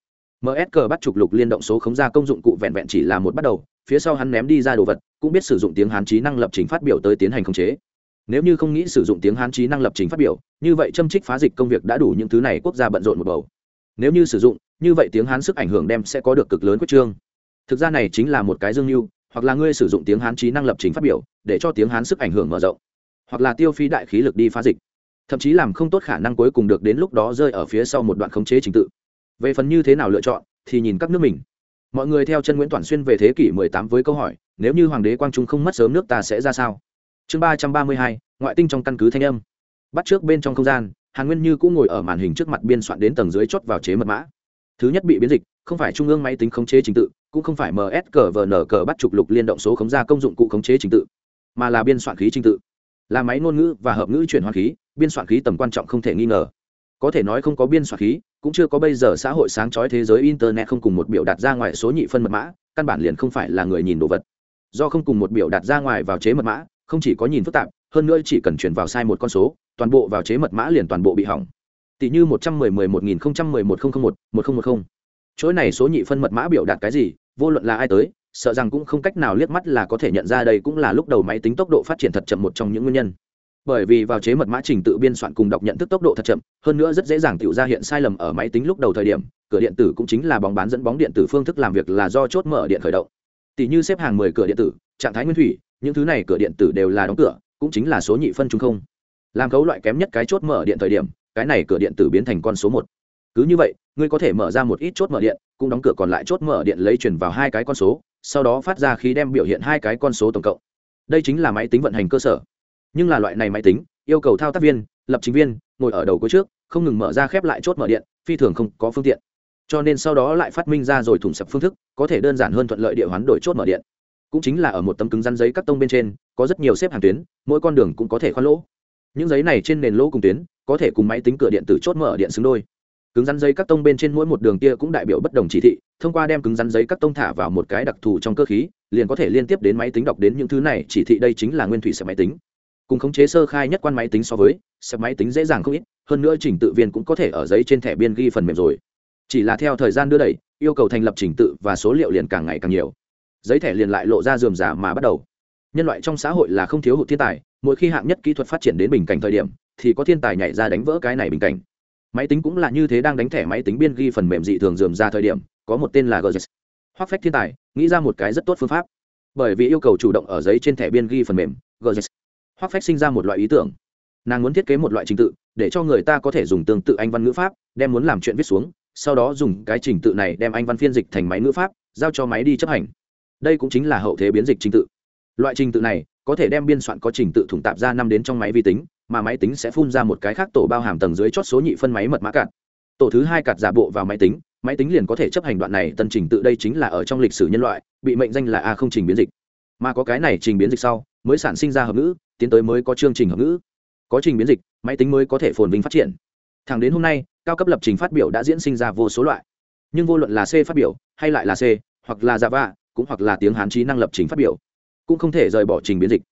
Msq bắt trục lục liên động số khống gia công dụng cụ vẹn vẹn chỉ là một bắt đầu, phía sau hắn ném đi ra đồ vật, cũng biết sử dụng tiếng hán trí năng lập trình phát biểu tới tiến hành khống chế. Nếu như không nghĩ sử dụng tiếng hán trí năng lập trình phát biểu, như vậy châm trích phá dịch công việc đã đủ những thứ này quốc gia bận rộn một bầu. Nếu như sử dụng, như vậy tiếng hán sức ảnh hưởng đem sẽ có được cực lớn quyết trương. Thực ra này chính là một cái dương mưu, hoặc là ngươi sử dụng tiếng hán trí năng lập trình phát biểu để cho tiếng hán sức ảnh hưởng mở rộng. Hoặc là tiêu phí đại khí lực đi phá dịch. Thậm chí làm không tốt khả năng cuối cùng được đến lúc đó rơi ở phía sau một đoạn khống chế trình tự. Về phần như thế nào lựa chọn thì nhìn các nước mình. Mọi người theo chân nguyễn toàn xuyên về thế kỷ 18 với câu hỏi nếu như hoàng đế quang trung không mất sớm nước ta sẽ ra sao? Chương 332, ngoại tinh trong căn cứ thanh âm. Bắt trước bên trong không gian hàn nguyên như cũng ngồi ở màn hình trước mặt biên soạn đến tầng dưới chốt vào chế mật mã. Thứ nhất bị biến dịch không phải trung ương máy tính khống chế trình tự cũng không phải msqvn cờ bắt trục lục liên động số khống ra công dụng cụ khống chế trình tự mà là biên soạn khí trình tự. Là máy ngôn ngữ và hợp ngữ chuyển hóa khí, biên soạn khí tầm quan trọng không thể nghi ngờ. Có thể nói không có biên soạn khí, cũng chưa có bây giờ xã hội sáng trói thế giới internet không cùng một biểu đạt ra ngoài số nhị phân mật mã, căn bản liền không phải là người nhìn đồ vật. Do không cùng một biểu đạt ra ngoài vào chế mật mã, không chỉ có nhìn phức tạp, hơn nữa chỉ cần chuyển vào sai một con số, toàn bộ vào chế mật mã liền toàn bộ bị hỏng. Tỷ như một trăm mười mười, một nghìn không trăm mười một không không một một không một không. Chỗ này số nhị phân mật mã biểu đạt cái gì, vô luận là ai tới sợ rằng cũng không cách nào liếc mắt là có thể nhận ra đây cũng là lúc đầu máy tính tốc độ phát triển thật chậm một trong những nguyên nhân. Bởi vì vào chế mật mã trình tự biên soạn cùng đọc nhận thức tốc độ thật chậm, hơn nữa rất dễ dàng tự ra hiện sai lầm ở máy tính lúc đầu thời điểm, cửa điện tử cũng chính là bóng bán dẫn bóng điện tử phương thức làm việc là do chốt mở điện khởi động. Tỷ như xếp hàng mười cửa điện tử, trạng thái nguyên thủy, những thứ này cửa điện tử đều là đóng cửa, cũng chính là số nhị phân trung không. Làm cấu loại kém nhất cái chốt mở điện thời điểm, cái này cửa điện tử biến thành con số một. Cứ như vậy, ngươi có thể mở ra một ít chốt mở điện, cũng đóng cửa còn lại chốt mở điện lấy chuyển vào hai cái con số sau đó phát ra khí đem biểu hiện hai cái con số tổng cộng. Đây chính là máy tính vận hành cơ sở. Nhưng là loại này máy tính, yêu cầu thao tác viên, lập trình viên, ngồi ở đầu cuối trước, không ngừng mở ra khép lại chốt mở điện, phi thường không có phương tiện. Cho nên sau đó lại phát minh ra rồi thủng sập phương thức, có thể đơn giản hơn thuận lợi địa hoán đổi chốt mở điện. Cũng chính là ở một tấm cứng rắn giấy các tông bên trên, có rất nhiều xếp hàng tuyến, mỗi con đường cũng có thể khoan lỗ. Những giấy này trên nền lỗ cùng tuyến, có thể cùng máy tính cửa điện tử chốt mở điện xứng đôi cứng rắn giấy các tông bên trên mỗi một đường kia cũng đại biểu bất đồng chỉ thị, thông qua đem cứng rắn giấy các tông thả vào một cái đặc thù trong cơ khí, liền có thể liên tiếp đến máy tính đọc đến những thứ này, chỉ thị đây chính là nguyên thủy sập máy tính. Cùng khống chế sơ khai nhất quan máy tính so với, sập máy tính dễ dàng không ít, hơn nữa trình tự viên cũng có thể ở giấy trên thẻ biên ghi phần mềm rồi. Chỉ là theo thời gian đưa đẩy, yêu cầu thành lập trình tự và số liệu liền càng ngày càng nhiều. Giấy thẻ liền lại lộ ra dườm giả mà bắt đầu. Nhân loại trong xã hội là không thiếu hụt thiên tài, mỗi khi hạng nhất kỹ thuật phát triển đến bình cảnh thời điểm, thì có thiên tài nhảy ra đánh vỡ cái này bình cảnh máy tính cũng là như thế đang đánh thẻ máy tính biên ghi phần mềm dị thường dườm ra thời điểm, có một tên là gz hoặc phách thiên tài, nghĩ ra một cái rất tốt phương pháp. Bởi vì yêu cầu chủ động ở giấy trên thẻ biên ghi phần mềm gz hoặc phách sinh ra một loại ý tưởng. Nàng muốn thiết kế một loại trình tự, để cho người ta có thể dùng tương tự anh văn ngữ pháp, đem muốn làm chuyện viết xuống, sau đó dùng cái trình tự này đem anh văn phiên dịch thành máy ngữ pháp, giao cho máy đi chấp hành. Đây cũng chính là hậu thế biến dịch trình tự. Loại trình tự này có thể đem biên soạn có trình tự thủng tạp ra năm đến trong máy vi tính mà máy tính sẽ phun ra một cái khác tổ bao hàm tầng dưới chót số nhị phân máy mật mã cạn tổ thứ hai cạt giả bộ vào máy tính máy tính liền có thể chấp hành đoạn này tân trình tự đây chính là ở trong lịch sử nhân loại, bị mệnh danh là a không trình biến dịch. Mà có cái này trình biến dịch sau, mới sản sinh ra hợp ngữ, tiến tới mới có chương trình hợp ngữ. Có trình biến dịch, máy tính mới có thể phồn vinh phát triển. Thẳng đến hôm nay, cao cấp lập trình phát biểu đã diễn sinh ra vô số loại. Nhưng vô luận là c phát biểu, hay lại là c, hoặc là java, cũng hoặc là tiếng hán trí năng lập trình phát biểu, cũng không thể rời bỏ trình biến dịch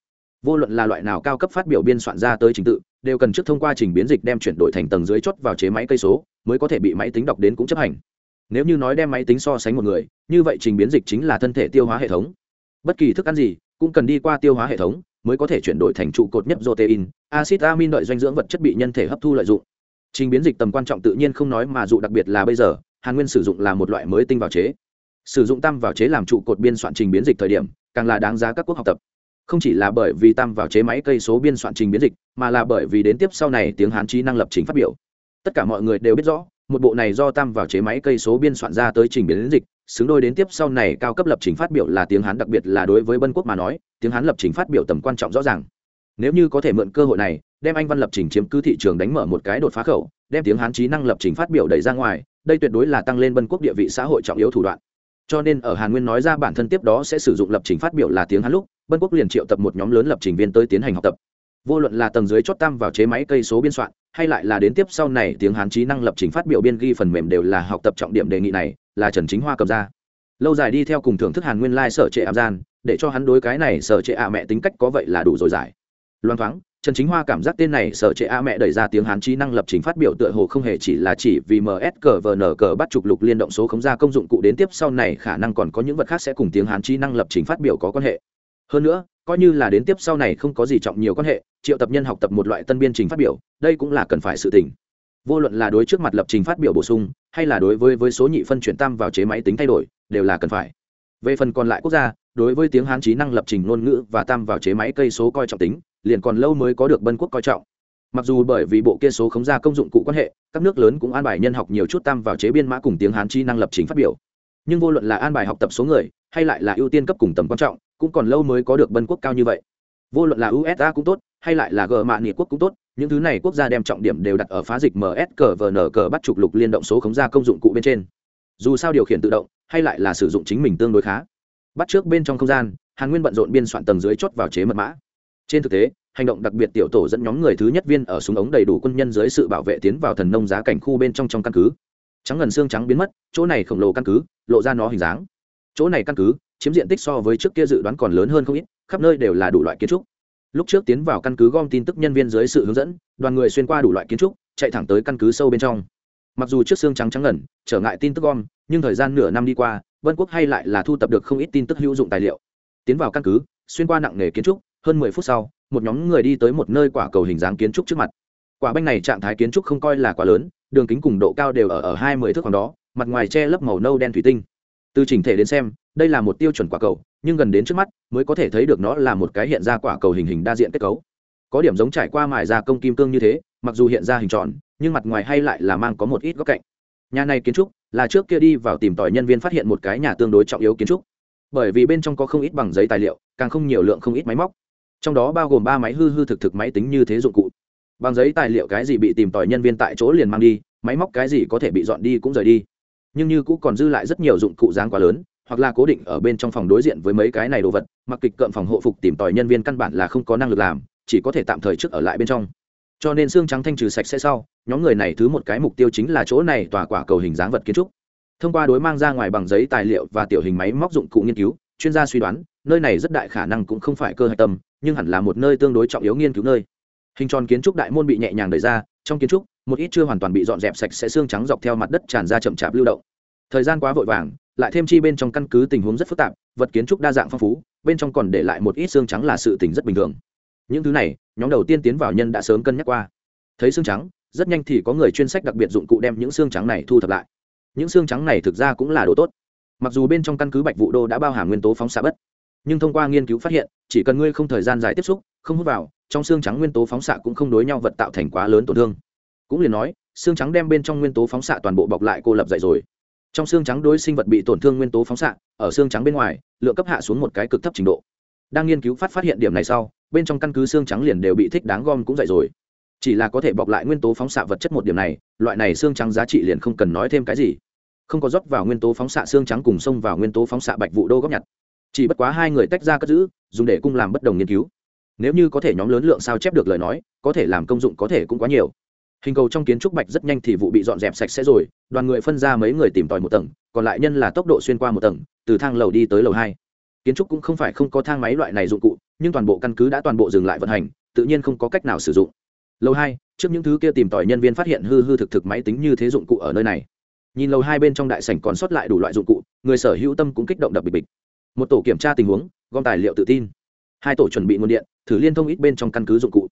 vô luận là loại nào cao cấp phát biểu biên soạn ra tới trình tự, đều cần trước thông qua trình biến dịch đem chuyển đổi thành tầng dưới chốt vào chế máy cây số, mới có thể bị máy tính đọc đến cũng chấp hành. Nếu như nói đem máy tính so sánh một người, như vậy trình biến dịch chính là thân thể tiêu hóa hệ thống. Bất kỳ thức ăn gì, cũng cần đi qua tiêu hóa hệ thống, mới có thể chuyển đổi thành trụ cột nhất protein acid amin đợi dinh dưỡng vật chất bị nhân thể hấp thu lợi dụng. Trình biến dịch tầm quan trọng tự nhiên không nói mà dụ đặc biệt là bây giờ, hàn nguyên sử dụng là một loại mới tinh vào chế. Sử dụng tam vào chế làm trụ cột biên soạn trình biến dịch thời điểm, càng là đáng giá các quốc học tập không chỉ là bởi vì tam vào chế máy cây số biên soạn trình biến dịch, mà là bởi vì đến tiếp sau này tiếng hán trí năng lập trình phát biểu. Tất cả mọi người đều biết rõ, một bộ này do tam vào chế máy cây số biên soạn ra tới trình biến dịch, xứng đôi đến tiếp sau này cao cấp lập trình phát biểu là tiếng hán đặc biệt là đối với bân quốc mà nói, tiếng hán lập trình phát biểu tầm quan trọng rõ ràng. Nếu như có thể mượn cơ hội này, đem anh văn lập trình chiếm cứ thị trường đánh mở một cái đột phá khẩu, đem tiếng hán trí năng lập trình phát biểu đẩy ra ngoài, đây tuyệt đối là tăng lên bân quốc địa vị xã hội trọng yếu thủ đoạn. Cho nên ở hàn nguyên nói ra bản thân tiếp đó sẽ sử dụng lập trình phát biểu là tiếng hán lúc bân quốc liền triệu tập một nhóm lớn lập trình viên tới tiến hành học tập. Vô luận là tầng dưới chót tam vào chế máy cây số biên soạn, hay lại là đến tiếp sau này tiếng hán trí năng lập trình phát biểu biên ghi phần mềm đều là học tập trọng điểm đề nghị này, là trần chính hoa cầm ra. Lâu dài đi theo cùng thưởng thức hàn nguyên lai、like、sở trệ ảm gian, để cho hắn đối cái này sở trệ ạ mẹ tính cách có vậy là đủ rồi giải. Loan thoáng, trần chính hoa cảm giác tên này sở trệ a mẹ đẩy ra tiếng hán trí năng lập trình phát biểu tựa hồ không hề chỉ là chỉ vì ms cờ vn cờ bắt trục lục liên động số khống ra công dụng cụ đến tiếp sau này khả năng còn có những vật khác sẽ cùng tiếng hán trí năng lập trình phát biểu có quan hệ hơn nữa, coi như là đến tiếp sau này không có gì trọng nhiều quan hệ, triệu tập nhân học tập một loại tân biên trình phát biểu, đây cũng là cần phải sự tỉnh vô luận là đối trước mặt lập trình phát biểu bổ sung, hay là đối với với số nhị phân chuyển tam vào chế máy tính thay đổi, đều là cần phải. Về phần còn lại quốc gia, đối với tiếng hán trí năng lập trình ngôn ngữ và tam vào chế máy cây số coi trọng tính, liền còn lâu mới có được bân quốc coi trọng. Mặc dù bởi vì bộ kia số khống ra công dụng cụ quan hệ, các nước lớn cũng an bài nhân học nhiều chút tam vào chế biên mã cùng tiếng hán trí năng lập trình phát biểu. Nhưng vô luận là an bài học tập số người, hay lại là ưu tiên cấp cùng tầm quan trọng cũng còn lâu mới có được bân quốc cao như vậy. Vô luận là usa cũng tốt, hay lại là g mạ nghị quốc cũng tốt, những thứ này quốc gia đem trọng điểm đều đặt ở phá dịch ms cờ vn cờ bắt trục lục liên động số khống ra công dụng cụ bên trên. Dù sao điều khiển tự động, hay lại là sử dụng chính mình tương đối khá. Bắt trước bên trong không gian, hàn nguyên bận rộn biên soạn tầng dưới chốt vào chế mật mã. Trên thực tế, hành động đặc biệt tiểu tổ dẫn nhóm người thứ nhất viên ở súng ống đầy đủ quân nhân dưới sự bảo vệ tiến vào thần nông giá cảnh khu bên trong trong căn cứ. Trắng ngần xương trắng biến mất, chỗ này khổng lồ căn cứ, lộ ra nó hình dáng. Chỗ này căn cứ chiếm diện tích so với trước kia dự đoán còn lớn hơn không ít, khắp nơi đều là đủ loại kiến trúc. Lúc trước tiến vào căn cứ gom tin tức nhân viên dưới sự hướng dẫn, đoàn người xuyên qua đủ loại kiến trúc, chạy thẳng tới căn cứ sâu bên trong. Mặc dù trước xương trắng trắng ngẩn trở ngại tin tức gom, nhưng thời gian nửa năm đi qua, vân quốc hay lại là thu tập được không ít tin tức hữu dụng tài liệu. Tiến vào căn cứ, xuyên qua nặng nghề kiến trúc, hơn mười phút sau, một nhóm người đi tới một nơi quả cầu hình dáng kiến trúc trước mặt. Quả banh này trạng thái kiến trúc không coi là quá lớn, đường kính cùng độ cao đều ở ở hai mươi thước khoảng đó, mặt ngoài che lớp màu nâu đen thủy tinh từ chỉnh thể đến xem, đây là một tiêu chuẩn quả cầu, nhưng gần đến trước mắt, mới có thể thấy được nó là một cái hiện ra quả cầu hình hình đa diện kết cấu. Có điểm giống trải qua mài ra công kim cương như thế, mặc dù hiện ra hình tròn, nhưng mặt ngoài hay lại là mang có một ít góc cạnh. Nhà này kiến trúc là trước kia đi vào tìm tòi nhân viên phát hiện một cái nhà tương đối trọng yếu kiến trúc. Bởi vì bên trong có không ít bằng giấy tài liệu, càng không nhiều lượng không ít máy móc. Trong đó bao gồm ba máy hư hư thực thực máy tính như thế dụng cụ. Bằng giấy tài liệu cái gì bị tìm tòi nhân viên tại chỗ liền mang đi, máy móc cái gì có thể bị dọn đi cũng rời đi nhưng như cũ còn dư lại rất nhiều dụng cụ dáng quá lớn, hoặc là cố định ở bên trong phòng đối diện với mấy cái này đồ vật, mặc kịch cợm phòng hộ phục tìm tòi nhân viên căn bản là không có năng lực làm, chỉ có thể tạm thời trước ở lại bên trong. Cho nên xương trắng thanh trừ sạch sẽ sau, nhóm người này thứ một cái mục tiêu chính là chỗ này tòa quả cầu hình dáng vật kiến trúc. Thông qua đối mang ra ngoài bằng giấy tài liệu và tiểu hình máy móc dụng cụ nghiên cứu, chuyên gia suy đoán, nơi này rất đại khả năng cũng không phải cơ hạch tâm, nhưng hẳn là một nơi tương đối trọng yếu nghiên cứu nơi. Hình tròn kiến trúc đại môn bị nhẹ nhàng đẩy ra, trong kiến trúc một ít chưa hoàn toàn bị dọn dẹp sạch sẽ xương trắng dọc theo mặt đất tràn ra chậm chạp lưu động. Thời gian quá vội vàng, lại thêm chi bên trong căn cứ tình huống rất phức tạp, vật kiến trúc đa dạng phong phú, bên trong còn để lại một ít xương trắng là sự tình rất bình thường. Những thứ này, nhóm đầu tiên tiến vào nhân đã sớm cân nhắc qua. Thấy xương trắng, rất nhanh thì có người chuyên sách đặc biệt dụng cụ đem những xương trắng này thu thập lại. Những xương trắng này thực ra cũng là đồ tốt. Mặc dù bên trong căn cứ bạch vụ đô đã bao hàm nguyên tố phóng xạ bất, nhưng thông qua nghiên cứu phát hiện, chỉ cần ngươi không thời gian dài tiếp xúc, không hút vào, trong xương trắng nguyên tố phóng xạ cũng không đối nhau vật tạo thành quá lớn tổn thương cũng liền nói, xương trắng đem bên trong nguyên tố phóng xạ toàn bộ bọc lại cô lập dậy rồi. Trong xương trắng đối sinh vật bị tổn thương nguyên tố phóng xạ, ở xương trắng bên ngoài, lượng cấp hạ xuống một cái cực thấp trình độ. Đang nghiên cứu phát phát hiện điểm này sau, bên trong căn cứ xương trắng liền đều bị thích đáng gom cũng dậy rồi. Chỉ là có thể bọc lại nguyên tố phóng xạ vật chất một điểm này, loại này xương trắng giá trị liền không cần nói thêm cái gì. Không có dốc vào nguyên tố phóng xạ xương trắng cùng xông vào nguyên tố phóng xạ bạch vụ đô góp nhặt. Chỉ bất quá hai người tách ra cất giữ, dùng để cung làm bất đồng nghiên cứu. Nếu như có thể nhóm lớn lượng sao chép được lời nói, có thể làm công dụng có thể cũng quá nhiều hình cầu trong kiến trúc bạch rất nhanh thì vụ bị dọn dẹp sạch sẽ rồi, đoàn người phân ra mấy người tìm tòi một tầng, còn lại nhân là tốc độ xuyên qua một tầng, từ thang lầu đi tới lầu hai. Kiến trúc cũng không phải không có thang máy loại này dụng cụ, nhưng toàn bộ căn cứ đã toàn bộ dừng lại vận hành, tự nhiên không có cách nào sử dụng. Lầu hai, trước những thứ kia tìm tòi nhân viên phát hiện hư hư thực thực máy tính như thế dụng cụ ở nơi này. Nhìn lầu hai bên trong đại sảnh còn sót lại đủ loại dụng cụ, người sở hữu tâm cũng kích động đập bịch bịch. Một tổ kiểm tra tình huống, gom tài liệu tự tin. Hai tổ chuẩn bị nguồn điện, thử liên thông ít bên trong căn cứ dụng cụ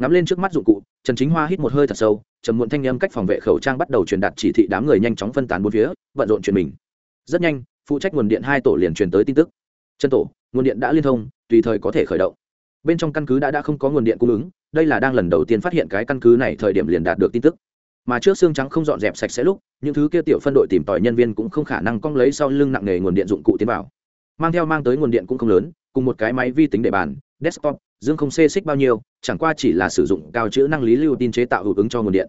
ngắm lên trước mắt dụng cụ, trần chính hoa hít một hơi thật sâu, trầm muộn thanh â m cách phòng vệ khẩu trang bắt đầu truyền đạt chỉ thị đám người nhanh chóng phân tán bốn phía bận rộn truyền mình. Rất nhanh, phụ trách nguồn điện hai tổ liền truyền tới tin tức. Chân tổ, nguồn điện đã liên thông, tùy thời có thể khởi động. Bên trong căn cứ đã đã không có nguồn điện cung ứng, đây là đang lần đầu tiên phát hiện cái căn cứ này thời điểm liền đạt được tin tức. Mà trước xương trắng không dọn dẹp sạch sẽ lúc, những thứ kia tiểu phân đội tìm tòi nhân viên cũng không khả năng cong lấy sau lưng nặng nghề nguồn điện dụng cụ tiến vào. Mang theo mang tới nguồn điện cũng không lớn, cùng một cái máy vi tính để bàn desktop, dương không xê xích bao nhiêu, chẳng qua chỉ là sử dụng cao chữ năng lý lưu tin chế tạo hữu ứng cho nguồn điện.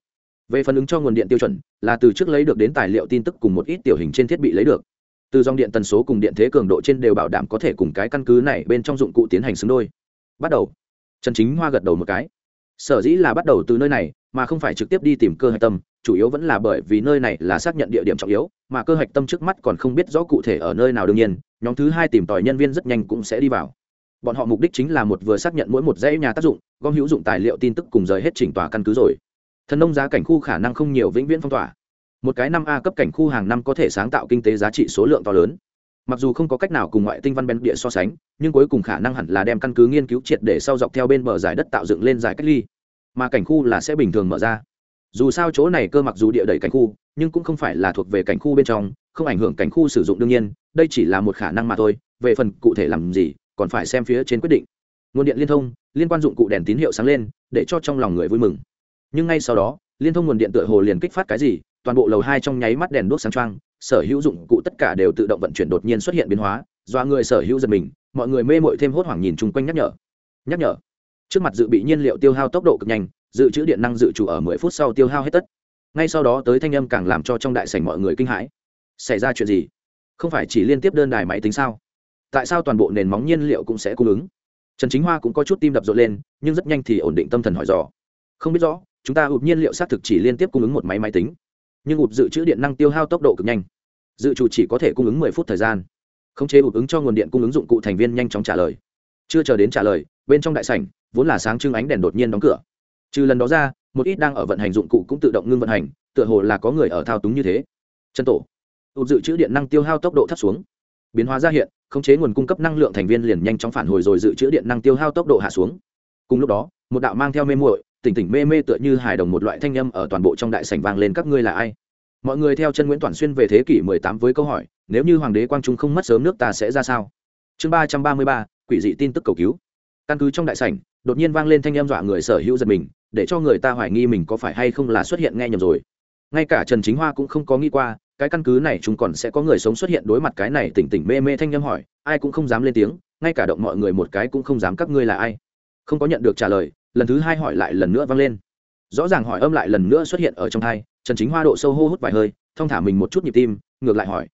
Về phần ứng cho nguồn điện tiêu chuẩn, là từ trước lấy được đến tài liệu tin tức cùng một ít tiểu hình trên thiết bị lấy được. Từ dòng điện tần số cùng điện thế cường độ trên đều bảo đảm có thể cùng cái căn cứ này bên trong dụng cụ tiến hành xứng đôi. Bắt đầu. Trần chính hoa gật đầu một cái. Sở dĩ là bắt đầu từ nơi này, mà không phải trực tiếp đi tìm cơ hạch tâm, chủ yếu vẫn là bởi vì nơi này là xác nhận địa điểm trọng yếu, mà cơ hạch tâm trước mắt còn không biết rõ cụ thể ở nơi nào đương nhiên, nhóm thứ hai tìm tòi nhân viên rất nhanh cũng sẽ đi vào bọn họ mục đích chính là một vừa xác nhận mỗi một dãy nhà tác dụng, gom hữu dụng tài liệu tin tức cùng rời hết chỉnh tòa căn cứ rồi. Thần nông giá cảnh khu khả năng không nhiều vĩnh viễn phong tỏa. Một cái năm a cấp cảnh khu hàng năm có thể sáng tạo kinh tế giá trị số lượng to lớn. Mặc dù không có cách nào cùng ngoại tinh văn bên địa so sánh, nhưng cuối cùng khả năng hẳn là đem căn cứ nghiên cứu triệt để sau dọc theo bên bờ giải đất tạo dựng lên giải cách ly. Mà cảnh khu là sẽ bình thường mở ra. Dù sao chỗ này cơ mặc dù địa đầy cảnh khu, nhưng cũng không phải là thuộc về cảnh khu bên trong, không ảnh hưởng cảnh khu sử dụng đương nhiên, đây chỉ là một khả năng mà thôi, về phần cụ thể làm gì còn phải xem phía trên quyết định. Nguồn điện liên thông, liên quan dụng cụ đèn tín hiệu sáng lên, để cho trong lòng người vui mừng. Nhưng ngay sau đó, liên thông nguồn điện tựa hồ liền kích phát cái gì, toàn bộ lầu hai trong nháy mắt đèn đuốc sáng trăng sở hữu dụng cụ tất cả đều tự động vận chuyển đột nhiên xuất hiện biến hóa do người sở hữu giật mình, mọi người mê mội thêm hốt hoảng nhìn chung quanh nhắc nhở. Nhắc nhở. Trước mặt dự bị nhiên liệu tiêu hao tốc độ cực nhanh, dự trữ điện năng dự trù ở mười phút sau tiêu hao hết tất. Ngay sau đó tới thanh âm càng làm cho trong đại sảnh mọi người kinh hãi. Xảy ra chuyện gì? Không phải chỉ liên tiếp đơn đài máy tính sao? Tại sao toàn bộ nền móng nhiên liệu cũng sẽ cung ứng? Trần chính hoa cũng có chút tim đập rộn lên, nhưng rất nhanh thì ổn định tâm thần hỏi dò. Không biết rõ, chúng ta ụp nhiên liệu xác thực chỉ liên tiếp cung ứng một máy máy tính, nhưng ụp dự trữ điện năng tiêu hao tốc độ cực nhanh. Dự trù chỉ có thể cung ứng mười phút thời gian. Khống chế ụp ứng cho nguồn điện cung ứng dụng cụ thành viên nhanh chóng trả lời. Chưa chờ đến trả lời, bên trong đại sảnh, vốn là sáng trưng ánh đèn đột nhiên đóng cửa. Trừ lần đó ra, một ít đang ở vận hành dụng cụ cũng tự động ngưng vận hành, tựa hồ là có người ở thao túng như thế. Chân tổ, ụp dự trữ điện năng tiêu hao tốc độ thấp xuống. Biến hóa ra hiện khống chế nguồn cung cấp năng lượng thành viên liền nhanh chóng phản hồi rồi dự trữ điện năng tiêu hao tốc độ hạ xuống. Cùng lúc đó, một đạo mang theo mê muội, tỉnh tỉnh mê mê tựa như hài đồng một loại thanh âm ở toàn bộ trong đại sảnh vang lên, các ngươi là ai? Mọi người theo chân nguyễn toàn xuyên về thế kỷ 18 với câu hỏi, nếu như hoàng đế quang trung không mất sớm nước ta sẽ ra sao? Chương ba trăm ba mươi ba, quỷ dị tin tức cầu cứu. Căn cứ trong đại sảnh, đột nhiên vang lên thanh âm dọa người sở hữu giật mình, để cho người ta hoài nghi mình có phải hay không là xuất hiện nghe nhầm rồi. Ngay cả trần chính hoa cũng không có nghĩ qua cái căn cứ này chúng còn sẽ có người sống xuất hiện đối mặt cái này tỉnh tỉnh mê mê thanh nhâm hỏi, ai cũng không dám lên tiếng, ngay cả động mọi người một cái cũng không dám các ngươi là ai. Không có nhận được trả lời, lần thứ hai hỏi lại lần nữa vang lên. Rõ ràng hỏi âm lại lần nữa xuất hiện ở trong hai trần chính hoa độ sâu hô hút vài hơi, thong thả mình một chút nhịp tim, ngược lại hỏi,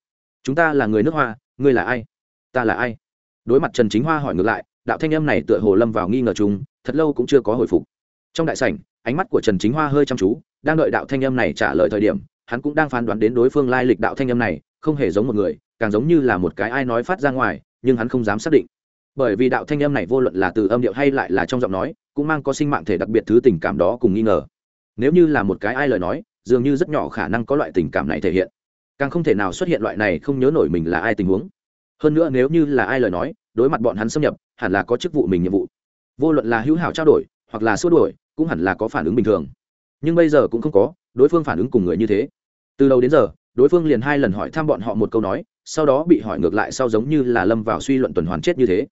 chúng ta là người nước hoa, ngươi là ai? Ta là ai? Đối mặt trần chính hoa hỏi ngược lại, đạo thanh âm này tựa hồ lâm vào nghi ngờ chúng thật lâu cũng chưa có hồi phục. Trong đại sảnh, ánh mắt của trần chính hoa hơi chăm chú, đang đợi đạo thanh âm này trả lời thời điểm hắn cũng đang phán đoán đến đối phương lai lịch đạo thanh âm này, không hề giống một người, càng giống như là một cái ai nói phát ra ngoài, nhưng hắn không dám xác định. Bởi vì đạo thanh âm này vô luận là từ âm điệu hay lại là trong giọng nói, cũng mang có sinh mạng thể đặc biệt thứ tình cảm đó cùng nghi ngờ. Nếu như là một cái ai lời nói, dường như rất nhỏ khả năng có loại tình cảm này thể hiện. Càng không thể nào xuất hiện loại này không nhớ nổi mình là ai tình huống. Hơn nữa nếu như là ai lời nói, đối mặt bọn hắn xâm nhập, hẳn là có chức vụ mình nhiệm vụ. Vô luận là hữu hảo trao đổi, hoặc là xua đổi cũng hẳn là có phản ứng bình thường. Nhưng bây giờ cũng không có, đối phương phản ứng cùng người như thế từ đầu đến giờ, đối phương liền hai lần hỏi thăm bọn họ một câu nói, sau đó bị hỏi ngược lại sau giống như là lâm vào suy luận tuần hoàn chết như thế.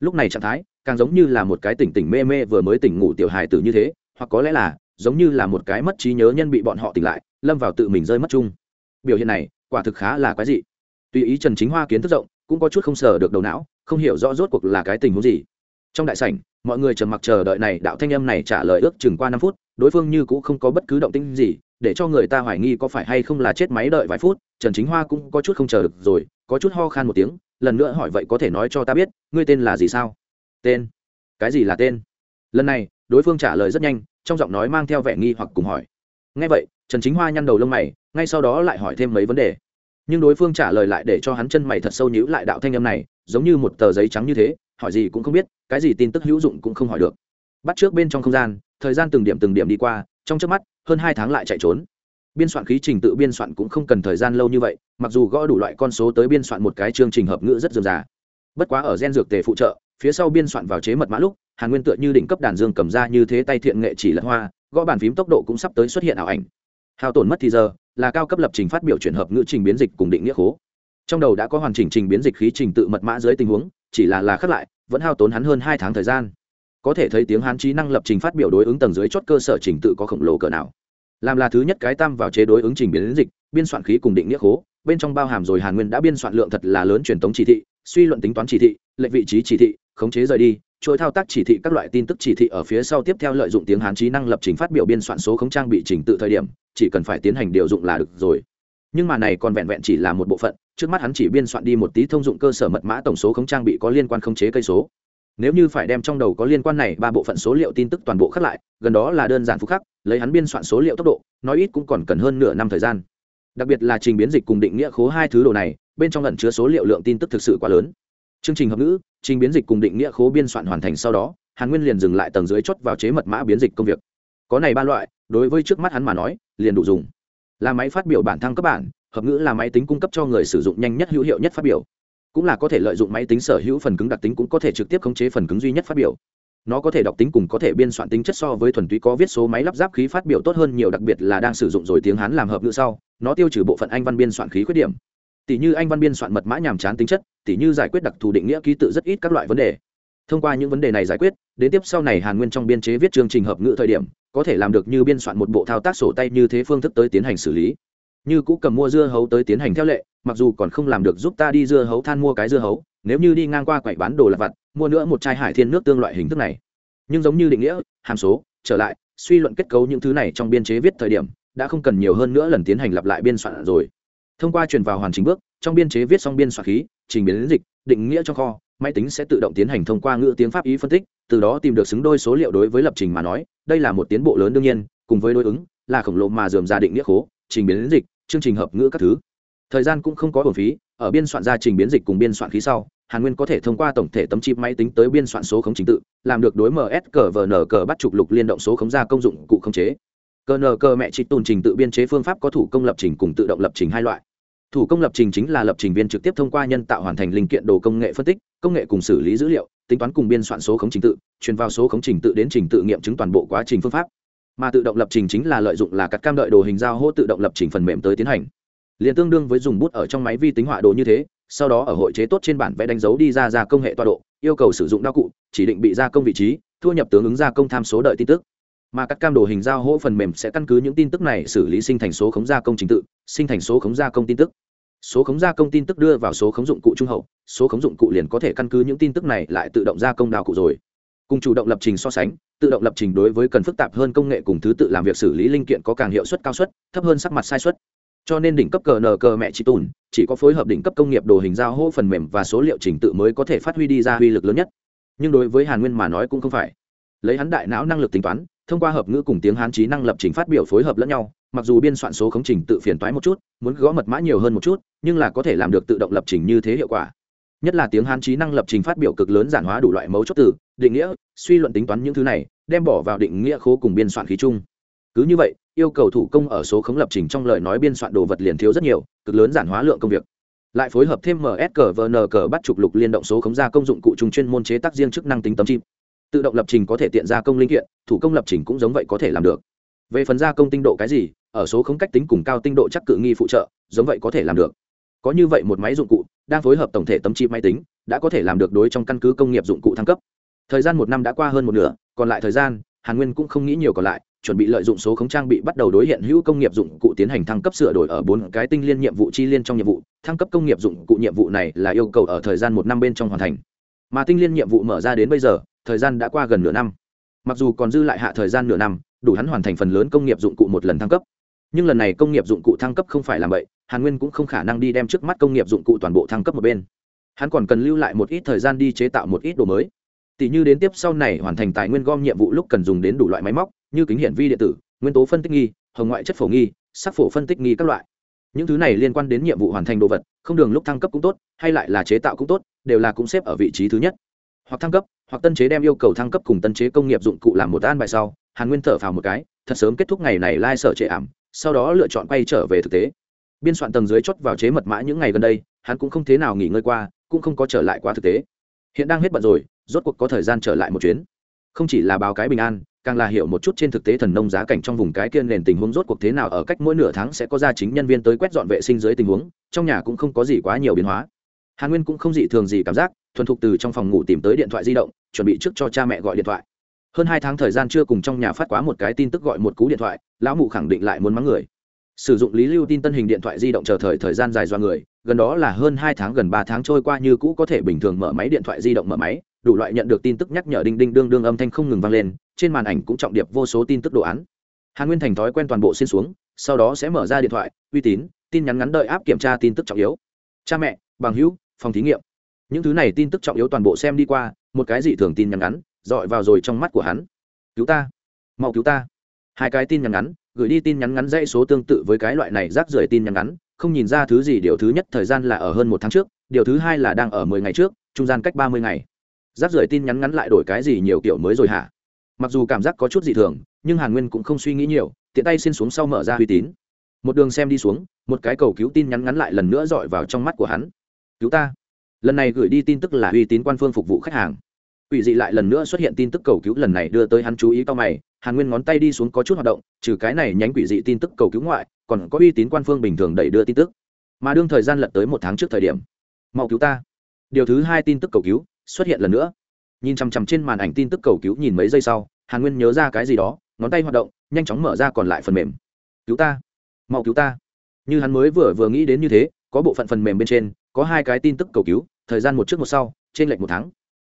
Lúc này trạng thái, càng giống như là một cái tỉnh tỉnh mê mê vừa mới tỉnh ngủ tiểu hài tử như thế, hoặc có lẽ là, giống như là một cái mất trí nhớ nhân bị bọn họ tỉnh lại, lâm vào tự mình rơi mất chung. Biểu hiện này, quả thực khá là quái dị. Tùy ý trần chính hoa kiến thức rộng, cũng có chút không sờ được đầu não, không hiểu rõ rốt cuộc là cái tình huống gì. Trong đại sảnh, mọi người trầm mặc chờ đợi này đạo thanh âm này trả lời ước chừng qua năm phút, đối phương như cũng không có bất cứ động tĩnh gì để cho người ta hoài nghi có phải hay không là chết máy đợi vài phút, trần chính hoa cũng có chút không chờ được rồi, có chút ho khan một tiếng, lần nữa hỏi vậy có thể nói cho ta biết, ngươi tên là gì sao? Tên? Cái gì là tên? Lần này, đối phương trả lời rất nhanh, trong giọng nói mang theo vẻ nghi hoặc cùng hỏi. Ngay vậy, trần chính hoa nhăn đầu lông mày, ngay sau đó lại hỏi thêm mấy vấn đề. Nhưng đối phương trả lời lại để cho hắn chân mày thật sâu nhữ lại đạo thanh âm này, giống như một tờ giấy trắng như thế, hỏi gì cũng không biết, cái gì tin tức hữu dụng cũng không hỏi được. Bắt trước bên trong không gian, thời gian từng điểm từng điểm đi qua trong trước mắt, hơn hai tháng lại chạy trốn. Biên soạn khí trình tự biên soạn cũng không cần thời gian lâu như vậy, mặc dù gõ đủ loại con số tới biên soạn một cái chương trình hợp ngữ rất dườm già. Bất quá ở gen dược tề phụ trợ, phía sau biên soạn vào chế mật mã lúc, hàn nguyên tựa như đỉnh cấp đàn dương cầm ra như thế tay thiện nghệ chỉ lẫn hoa, gõ bàn phím tốc độ cũng sắp tới xuất hiện ảo ảnh. Hao tổn mất thì giờ, là cao cấp lập trình phát biểu chuyển hợp ngữ trình biến dịch cùng định nghĩa khố. Trong đầu đã có hoàn chỉnh trình biến dịch khí trình tự mật mã dưới tình huống, chỉ là là khắc lại, vẫn hao tốn hắn hơn hai tháng thời gian có thể thấy tiếng hán trí năng lập trình phát biểu đối ứng tầng dưới chốt cơ sở trình tự có khổng lồ cỡ nào. Làm là thứ nhất cái tam vào chế đối ứng trình biến dịch, biên soạn khí cùng định nghĩa khố, bên trong bao hàm rồi hàn nguyên đã biên soạn lượng thật là lớn truyền thống chỉ thị, suy luận tính toán chỉ thị lệnh vị trí chỉ thị, khống chế rời đi, chuỗi thao tác chỉ thị các loại tin tức chỉ thị ở phía sau tiếp theo lợi dụng tiếng hán trí năng lập trình phát biểu biên soạn số không trang bị trình tự thời điểm, chỉ cần phải tiến hành điều dụng là được rồi. Nhưng mà này còn vẹn vẹn chỉ là một bộ phận, trước mắt hắn chỉ biên soạn đi một tí thông dụng cơ sở mật mã tổng số không trang bị có liên quan khống chế cây số nếu như phải đem trong đầu có liên quan này ba bộ phận số liệu tin tức toàn bộ khắc lại, gần đó là đơn giản phúc khắc, lấy hắn biên soạn số liệu tốc độ, nói ít cũng còn cần hơn nửa năm thời gian. Đặc biệt là trình biến dịch cùng định nghĩa khố hai thứ đồ này, bên trong lần chứa số liệu lượng tin tức thực sự quá lớn. Chương trình hợp ngữ, trình biến dịch cùng định nghĩa khố biên soạn hoàn thành sau đó, hàn nguyên liền dừng lại tầng dưới chốt vào chế mật mã biến dịch công việc. Có này ba loại, đối với trước mắt hắn mà nói, liền đủ dùng. Là máy phát biểu bản thăng cấp bản, hợp ngữ là máy tính cung cấp cho người sử dụng nhanh nhất hữu hiệu nhất phát biểu cũng là có thể lợi dụng máy tính sở hữu phần cứng đặc tính cũng có thể trực tiếp khống chế phần cứng duy nhất phát biểu. Nó có thể đọc tính cùng có thể biên soạn tính chất so với thuần túy có viết số máy lắp ráp khí phát biểu tốt hơn nhiều, đặc biệt là đang sử dụng rồi tiếng hán làm hợp ngữ sau, nó tiêu trừ bộ phận anh văn biên soạn khí khuyết điểm. Tỷ như anh văn biên soạn mật mã nhàm chán tính chất tỷ như giải quyết đặc thù định nghĩa ký tự rất ít các loại vấn đề. Thông qua những vấn đề này giải quyết, đến tiếp sau này hàn nguyên trong biên chế viết chương trình hợp ngữ thời điểm, có thể làm được như biên soạn một bộ thao tác sổ tay như thế phương thức tới tiến hành xử lý như cũ cầm mua dưa hấu tới tiến hành theo lệ, mặc dù còn không làm được giúp ta đi dưa hấu than mua cái dưa hấu, nếu như đi ngang qua quầy bán đồ lặt vặt, mua nữa một chai hải thiên nước tương loại hình thức này. Nhưng giống như định nghĩa, hàm số, trở lại, suy luận kết cấu những thứ này trong biên chế viết thời điểm, đã không cần nhiều hơn nữa lần tiến hành lặp lại biên soạn rồi. Thông qua truyền vào hoàn chỉnh bước, trong biên chế viết xong biên soạn khí, trình biến dịch, định nghĩa trong kho, máy tính sẽ tự động tiến hành thông qua ngữ tiếng pháp ý phân tích, từ đó tìm được xứng đôi số liệu đối với lập trình mà nói, đây là một tiến bộ lớn đương nhiên, cùng với đối ứng, là khổng lồ mà dườm ra định nghĩa khố trình biến dịch, chương trình hợp ngữ các thứ. Thời gian cũng không có bổ phí, ở biên soạn ra trình biến dịch cùng biên soạn khí sau, hàn nguyên có thể thông qua tổng thể tấm chip máy tính tới biên soạn số khống trình tự, làm được đối ms cờ vn cờ bắt trục lục liên động số khống ra công dụng cụ khống chế. Cờ n cờ mẹ trịch tồn trình tự biên chế phương pháp có thủ công lập trình cùng tự động lập trình hai loại. Thủ công lập trình chính là lập trình viên trực tiếp thông qua nhân tạo hoàn thành linh kiện đồ công nghệ phân tích, công nghệ cùng xử lý dữ liệu, tính toán cùng biên soạn số khống trình tự, truyền vào số khống trình tự đến trình tự nghiệm chứng toàn bộ quá trình phương pháp mà tự động lập trình chính là lợi dụng là cắt cam đợi đồ hình giao hô tự động lập trình phần mềm tới tiến hành. Liền tương đương với dùng bút ở trong máy vi tính họa đồ như thế, sau đó ở hội chế tốt trên bản vẽ đánh dấu đi ra ra công hệ tọa độ, yêu cầu sử dụng đao cụ, chỉ định bị gia công vị trí, thu nhập tướng ứng gia công tham số đợi tin tức. Mà các cam đồ hình giao hỗ phần mềm sẽ căn cứ những tin tức này xử lý sinh thành số khống gia công trình tự, sinh thành số khống gia công tin tức. Số khống gia công tin tức đưa vào số khống dụng cụ trung hậu, số khống dụng cụ liền có thể căn cứ những tin tức này lại tự động gia công đào cụ rồi. Cùng chủ động lập trình so sánh tự động lập trình đối với cần phức tạp hơn công nghệ cùng thứ tự làm việc xử lý linh kiện có càng hiệu suất cao suất, thấp hơn sắc mặt sai suất. Cho nên đỉnh cấp cờ nờ cờ mẹ chị tùn, chỉ có phối hợp đỉnh cấp công nghiệp đồ hình giao hô phần mềm và số liệu trình tự mới có thể phát huy đi ra uy lực lớn nhất. Nhưng đối với hàn nguyên mà nói cũng không phải. Lấy hắn đại não năng lực tính toán, thông qua hợp ngữ cùng tiếng hán trí năng lập trình phát biểu phối hợp lẫn nhau, mặc dù biên soạn số khống trình tự phiền toái một chút, muốn gõ mật mã nhiều hơn một chút, nhưng là có thể làm được tự động lập trình như thế hiệu quả. Nhất là tiếng hán trí năng lập trình phát biểu cực lớn giản hóa đủ loại mấu chốt từ định nghĩa, suy luận tính toán những thứ này, đem bỏ vào định nghĩa khố cùng biên soạn khí chung. Cứ như vậy, yêu cầu thủ công ở số khống lập trình trong lời nói biên soạn đồ vật liền thiếu rất nhiều, cực lớn giản hóa lượng công việc. Lại phối hợp thêm ms cờ vn cờ bắt trục lục liên động số khống ra công dụng cụ chung chuyên môn chế tác riêng chức năng tính tấm chip. Tự động lập trình có thể tiện gia công linh kiện, thủ công lập trình cũng giống vậy có thể làm được. Về phần gia công tinh độ cái gì, ở số không cách tính cùng cao tinh độ chắc cự nghi phụ trợ, giống vậy có thể làm được. Có như vậy một máy dụng cụ, đang phối hợp tổng thể tấm chip máy tính, đã có thể làm được đối trong căn cứ công nghiệp dụng cụ thăng cấp thời gian một năm đã qua hơn một nửa, còn lại thời gian, hàn nguyên cũng không nghĩ nhiều còn lại, chuẩn bị lợi dụng số khống trang bị bắt đầu đối hiện hữu công nghiệp dụng cụ tiến hành thăng cấp sửa đổi ở bốn cái tinh liên nhiệm vụ chi liên trong nhiệm vụ. Thăng cấp công nghiệp dụng cụ nhiệm vụ này là yêu cầu ở thời gian một năm bên trong hoàn thành. Mà tinh liên nhiệm vụ mở ra đến bây giờ, thời gian đã qua gần nửa năm. Mặc dù còn dư lại hạ thời gian nửa năm, đủ hắn hoàn thành phần lớn công nghiệp dụng cụ một lần thăng cấp. Nhưng lần này công nghiệp dụng cụ thăng cấp không phải làm vậy, hàn nguyên cũng không khả năng đi đem trước mắt công nghiệp dụng cụ toàn bộ thăng cấp một bên. Hắn còn cần lưu lại một ít thời gian đi chế tạo một ít đồ mới tỷ như đến tiếp sau này hoàn thành tài nguyên gom nhiệm vụ lúc cần dùng đến đủ loại máy móc, như kính hiển vi điện tử, nguyên tố phân tích nghi, hồng ngoại chất phổ nghi, sắc phổ phân tích nghi các loại. Những thứ này liên quan đến nhiệm vụ hoàn thành đồ vật, không đường lúc thăng cấp cũng tốt, hay lại là chế tạo cũng tốt, đều là cũng xếp ở vị trí thứ nhất. Hoặc thăng cấp, hoặc tân chế đem yêu cầu thăng cấp cùng tân chế công nghiệp dụng cụ làm một an bài sau, hàn nguyên thở phào một cái, thật sớm kết thúc ngày này lai sở trệ ảm, sau đó lựa chọn quay trở về thực tế. Biên soạn tầng dưới chốt vào chế mật mã những ngày gần đây, hắn cũng không thế nào nghỉ ngơi qua, cũng không có trở lại qua thực tế. Hiện đang hết bận rồi rốt cuộc có thời gian trở lại một chuyến. Không chỉ là báo cái bình an, càng là hiểu một chút trên thực tế thần nông giá cảnh trong vùng cái kiên nền tình huống rốt cuộc thế nào ở cách mỗi nửa tháng sẽ có gia chính nhân viên tới quét dọn vệ sinh dưới tình huống, trong nhà cũng không có gì quá nhiều biến hóa. Hàn nguyên cũng không dị thường gì cảm giác, thuần thục từ trong phòng ngủ tìm tới điện thoại di động, chuẩn bị trước cho cha mẹ gọi điện thoại. Hơn hai tháng thời gian chưa cùng trong nhà phát quá một cái tin tức gọi một cú điện thoại, lão mụ khẳng định lại muốn mắng người. Sử dụng lý lưu tin tân hình điện thoại di động chờ thời thời gian dài do người, gần đó là hơn hai tháng gần ba tháng trôi qua như cũ có thể bình thường mở máy điện thoại di động mở máy đủ loại nhận được tin tức nhắc nhở đinh đinh đương đương âm thanh không ngừng vang lên, trên màn ảnh cũng trọng điệp vô số tin tức đồ án. Hàn nguyên thành thói quen toàn bộ xin xuống, sau đó sẽ mở ra điện thoại, uy tín, tin nhắn ngắn đợi áp kiểm tra tin tức trọng yếu. Cha mẹ, bằng hữu, phòng thí nghiệm. Những thứ này tin tức trọng yếu toàn bộ xem đi qua, một cái gì thường tin nhắn ngắn, dọi vào rồi trong mắt của hắn. Cứu ta. Mau cứu ta. Hai cái tin nhắn ngắn, gửi đi tin nhắn ngắn dãy số tương tự với cái loại này rác rưởi tin nhắn ngắn, không nhìn ra thứ gì, điều thứ nhất thời gian là ở hơn một tháng trước, điều thứ hai là đang ở mười ngày trước, trung gian cách ba mươi ngày rác rưởi tin nhắn ngắn lại đổi cái gì nhiều kiểu mới rồi hả? Mặc dù cảm giác có chút dị thường nhưng hàn nguyên cũng không suy nghĩ nhiều tiện tay xin xuống sau mở ra uy tín. Một đường xem đi xuống một cái cầu cứu tin nhắn ngắn lại lần nữa dọi vào trong mắt của hắn. Cứu ta. Lần này gửi đi tin tức là uy tín quan phương phục vụ khách hàng. Quỷ dị lại lần nữa xuất hiện tin tức cầu cứu lần này đưa tới hắn chú ý cao mày, Hàn Nguyên ngón tay đi xuống có chút hoạt động, trừ cái này nhánh quỷ dị tin tức cầu cứu ngoại, còn có uy tín quan phương bình thường đẩy đưa tin tức. mà đương thời gian lật tới một tháng trước thời điểm. Mau cứu ta. Điều thứ hai tin tức cầu cứu xuất hiện lần nữa. Nhìn chằm chằm trên màn ảnh tin tức cầu cứu nhìn mấy giây sau, hàn nguyên nhớ ra cái gì đó, ngón tay hoạt động, nhanh chóng mở ra còn lại phần mềm. Cứu ta. Mau cứu ta. Như hắn mới vừa vừa nghĩ đến như thế, có bộ phận phần mềm bên trên, có hai cái tin tức cầu cứu, thời gian một trước một sau, trên lệch một tháng.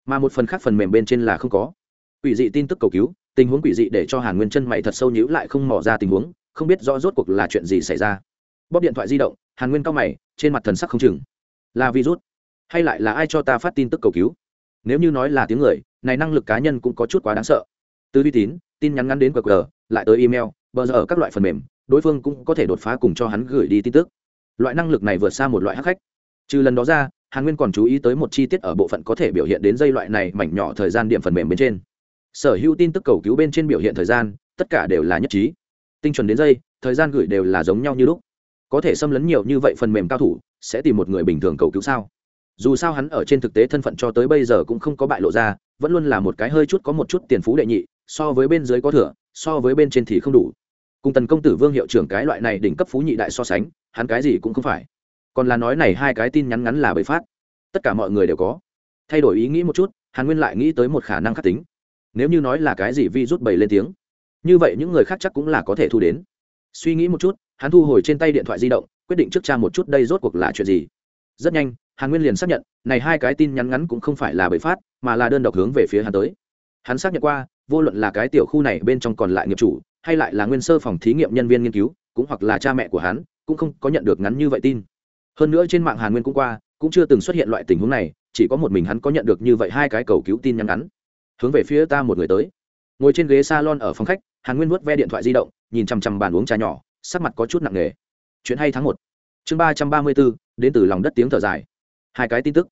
Mà một phần khác phần mềm bên trên là không có. Quỷ dị tin tức cầu cứu, tình huống quỷ dị để cho hàn nguyên chân mày thật sâu nhữ lại không mỏ ra tình huống, không biết rõ rốt cuộc là chuyện gì xảy ra. Bóp điện thoại di động, hàn nguyên cao mày, trên mặt thần sắc không chừng. Là virus hay lại là ai cho ta phát tin tức cầu cứu? Nếu như nói là tiếng người, này năng lực cá nhân cũng có chút quá đáng sợ. Từ uy tín, tin nhắn ngắn đến qr, lại tới email, bờ giờ ở các loại phần mềm, đối phương cũng có thể đột phá cùng cho hắn gửi đi tin tức. Loại năng lực này vượt xa một loại hắc khách. Trừ lần đó ra, hàn nguyên còn chú ý tới một chi tiết ở bộ phận có thể biểu hiện đến dây loại này mảnh nhỏ thời gian điểm phần mềm bên trên. Sở hữu tin tức cầu cứu bên trên biểu hiện thời gian, tất cả đều là nhất trí. Tinh chuẩn đến dây thời gian gửi đều là giống nhau như lúc. Có thể xâm lấn nhiều như vậy phần mềm cao thủ, sẽ tìm một người bình thường cầu cứu sao? Dù sao hắn ở trên thực tế thân phận cho tới bây giờ cũng không có bại lộ ra, vẫn luôn là một cái hơi chút có một chút tiền phú đệ nhị, so với bên dưới có thừa, so với bên trên thì không đủ. Cùng tần công tử vương hiệu trưởng cái loại này đỉnh cấp phú nhị đại so sánh, hắn cái gì cũng không phải. Còn là nói này hai cái tin nhắn ngắn là bậy phát. Tất cả mọi người đều có. Thay đổi ý nghĩ một chút, hàn nguyên lại nghĩ tới một khả năng khắc tính. Nếu như nói là cái gì vi rút bầy lên tiếng, như vậy những người khác chắc cũng là có thể thu đến. Suy nghĩ một chút, hắn thu hồi trên tay điện thoại di động, quyết định trước cha một chút đây rốt cuộc là chuyện gì. Rất nhanh hàn nguyên liền xác nhận, này hai cái tin nhắn ngắn cũng không phải là bậy phát, mà là đơn độc hướng về phía hắn tới. Hắn xác nhận qua, vô luận là cái tiểu khu này bên trong còn lại nghiệp chủ, hay lại là nguyên sơ phòng thí nghiệm nhân viên nghiên cứu, cũng hoặc là cha mẹ của hắn, cũng không có nhận được ngắn như vậy tin. Hơn nữa trên mạng hàn nguyên cũng qua, cũng chưa từng xuất hiện loại tình huống này, chỉ có một mình hắn có nhận được như vậy hai cái cầu cứu tin nhắn ngắn. Hướng về phía ta một người tới. Ngồi trên ghế salon ở phòng khách, hàn nguyên vuốt ve điện thoại di động, nhìn chằm chằm bàn uống trà nhỏ, sắc mặt có chút nặng nề. Chuyện hay tháng một. Chương ba trăm ba mươi bốn đến từ lòng đất tiếng thở dài hai cái tin tức.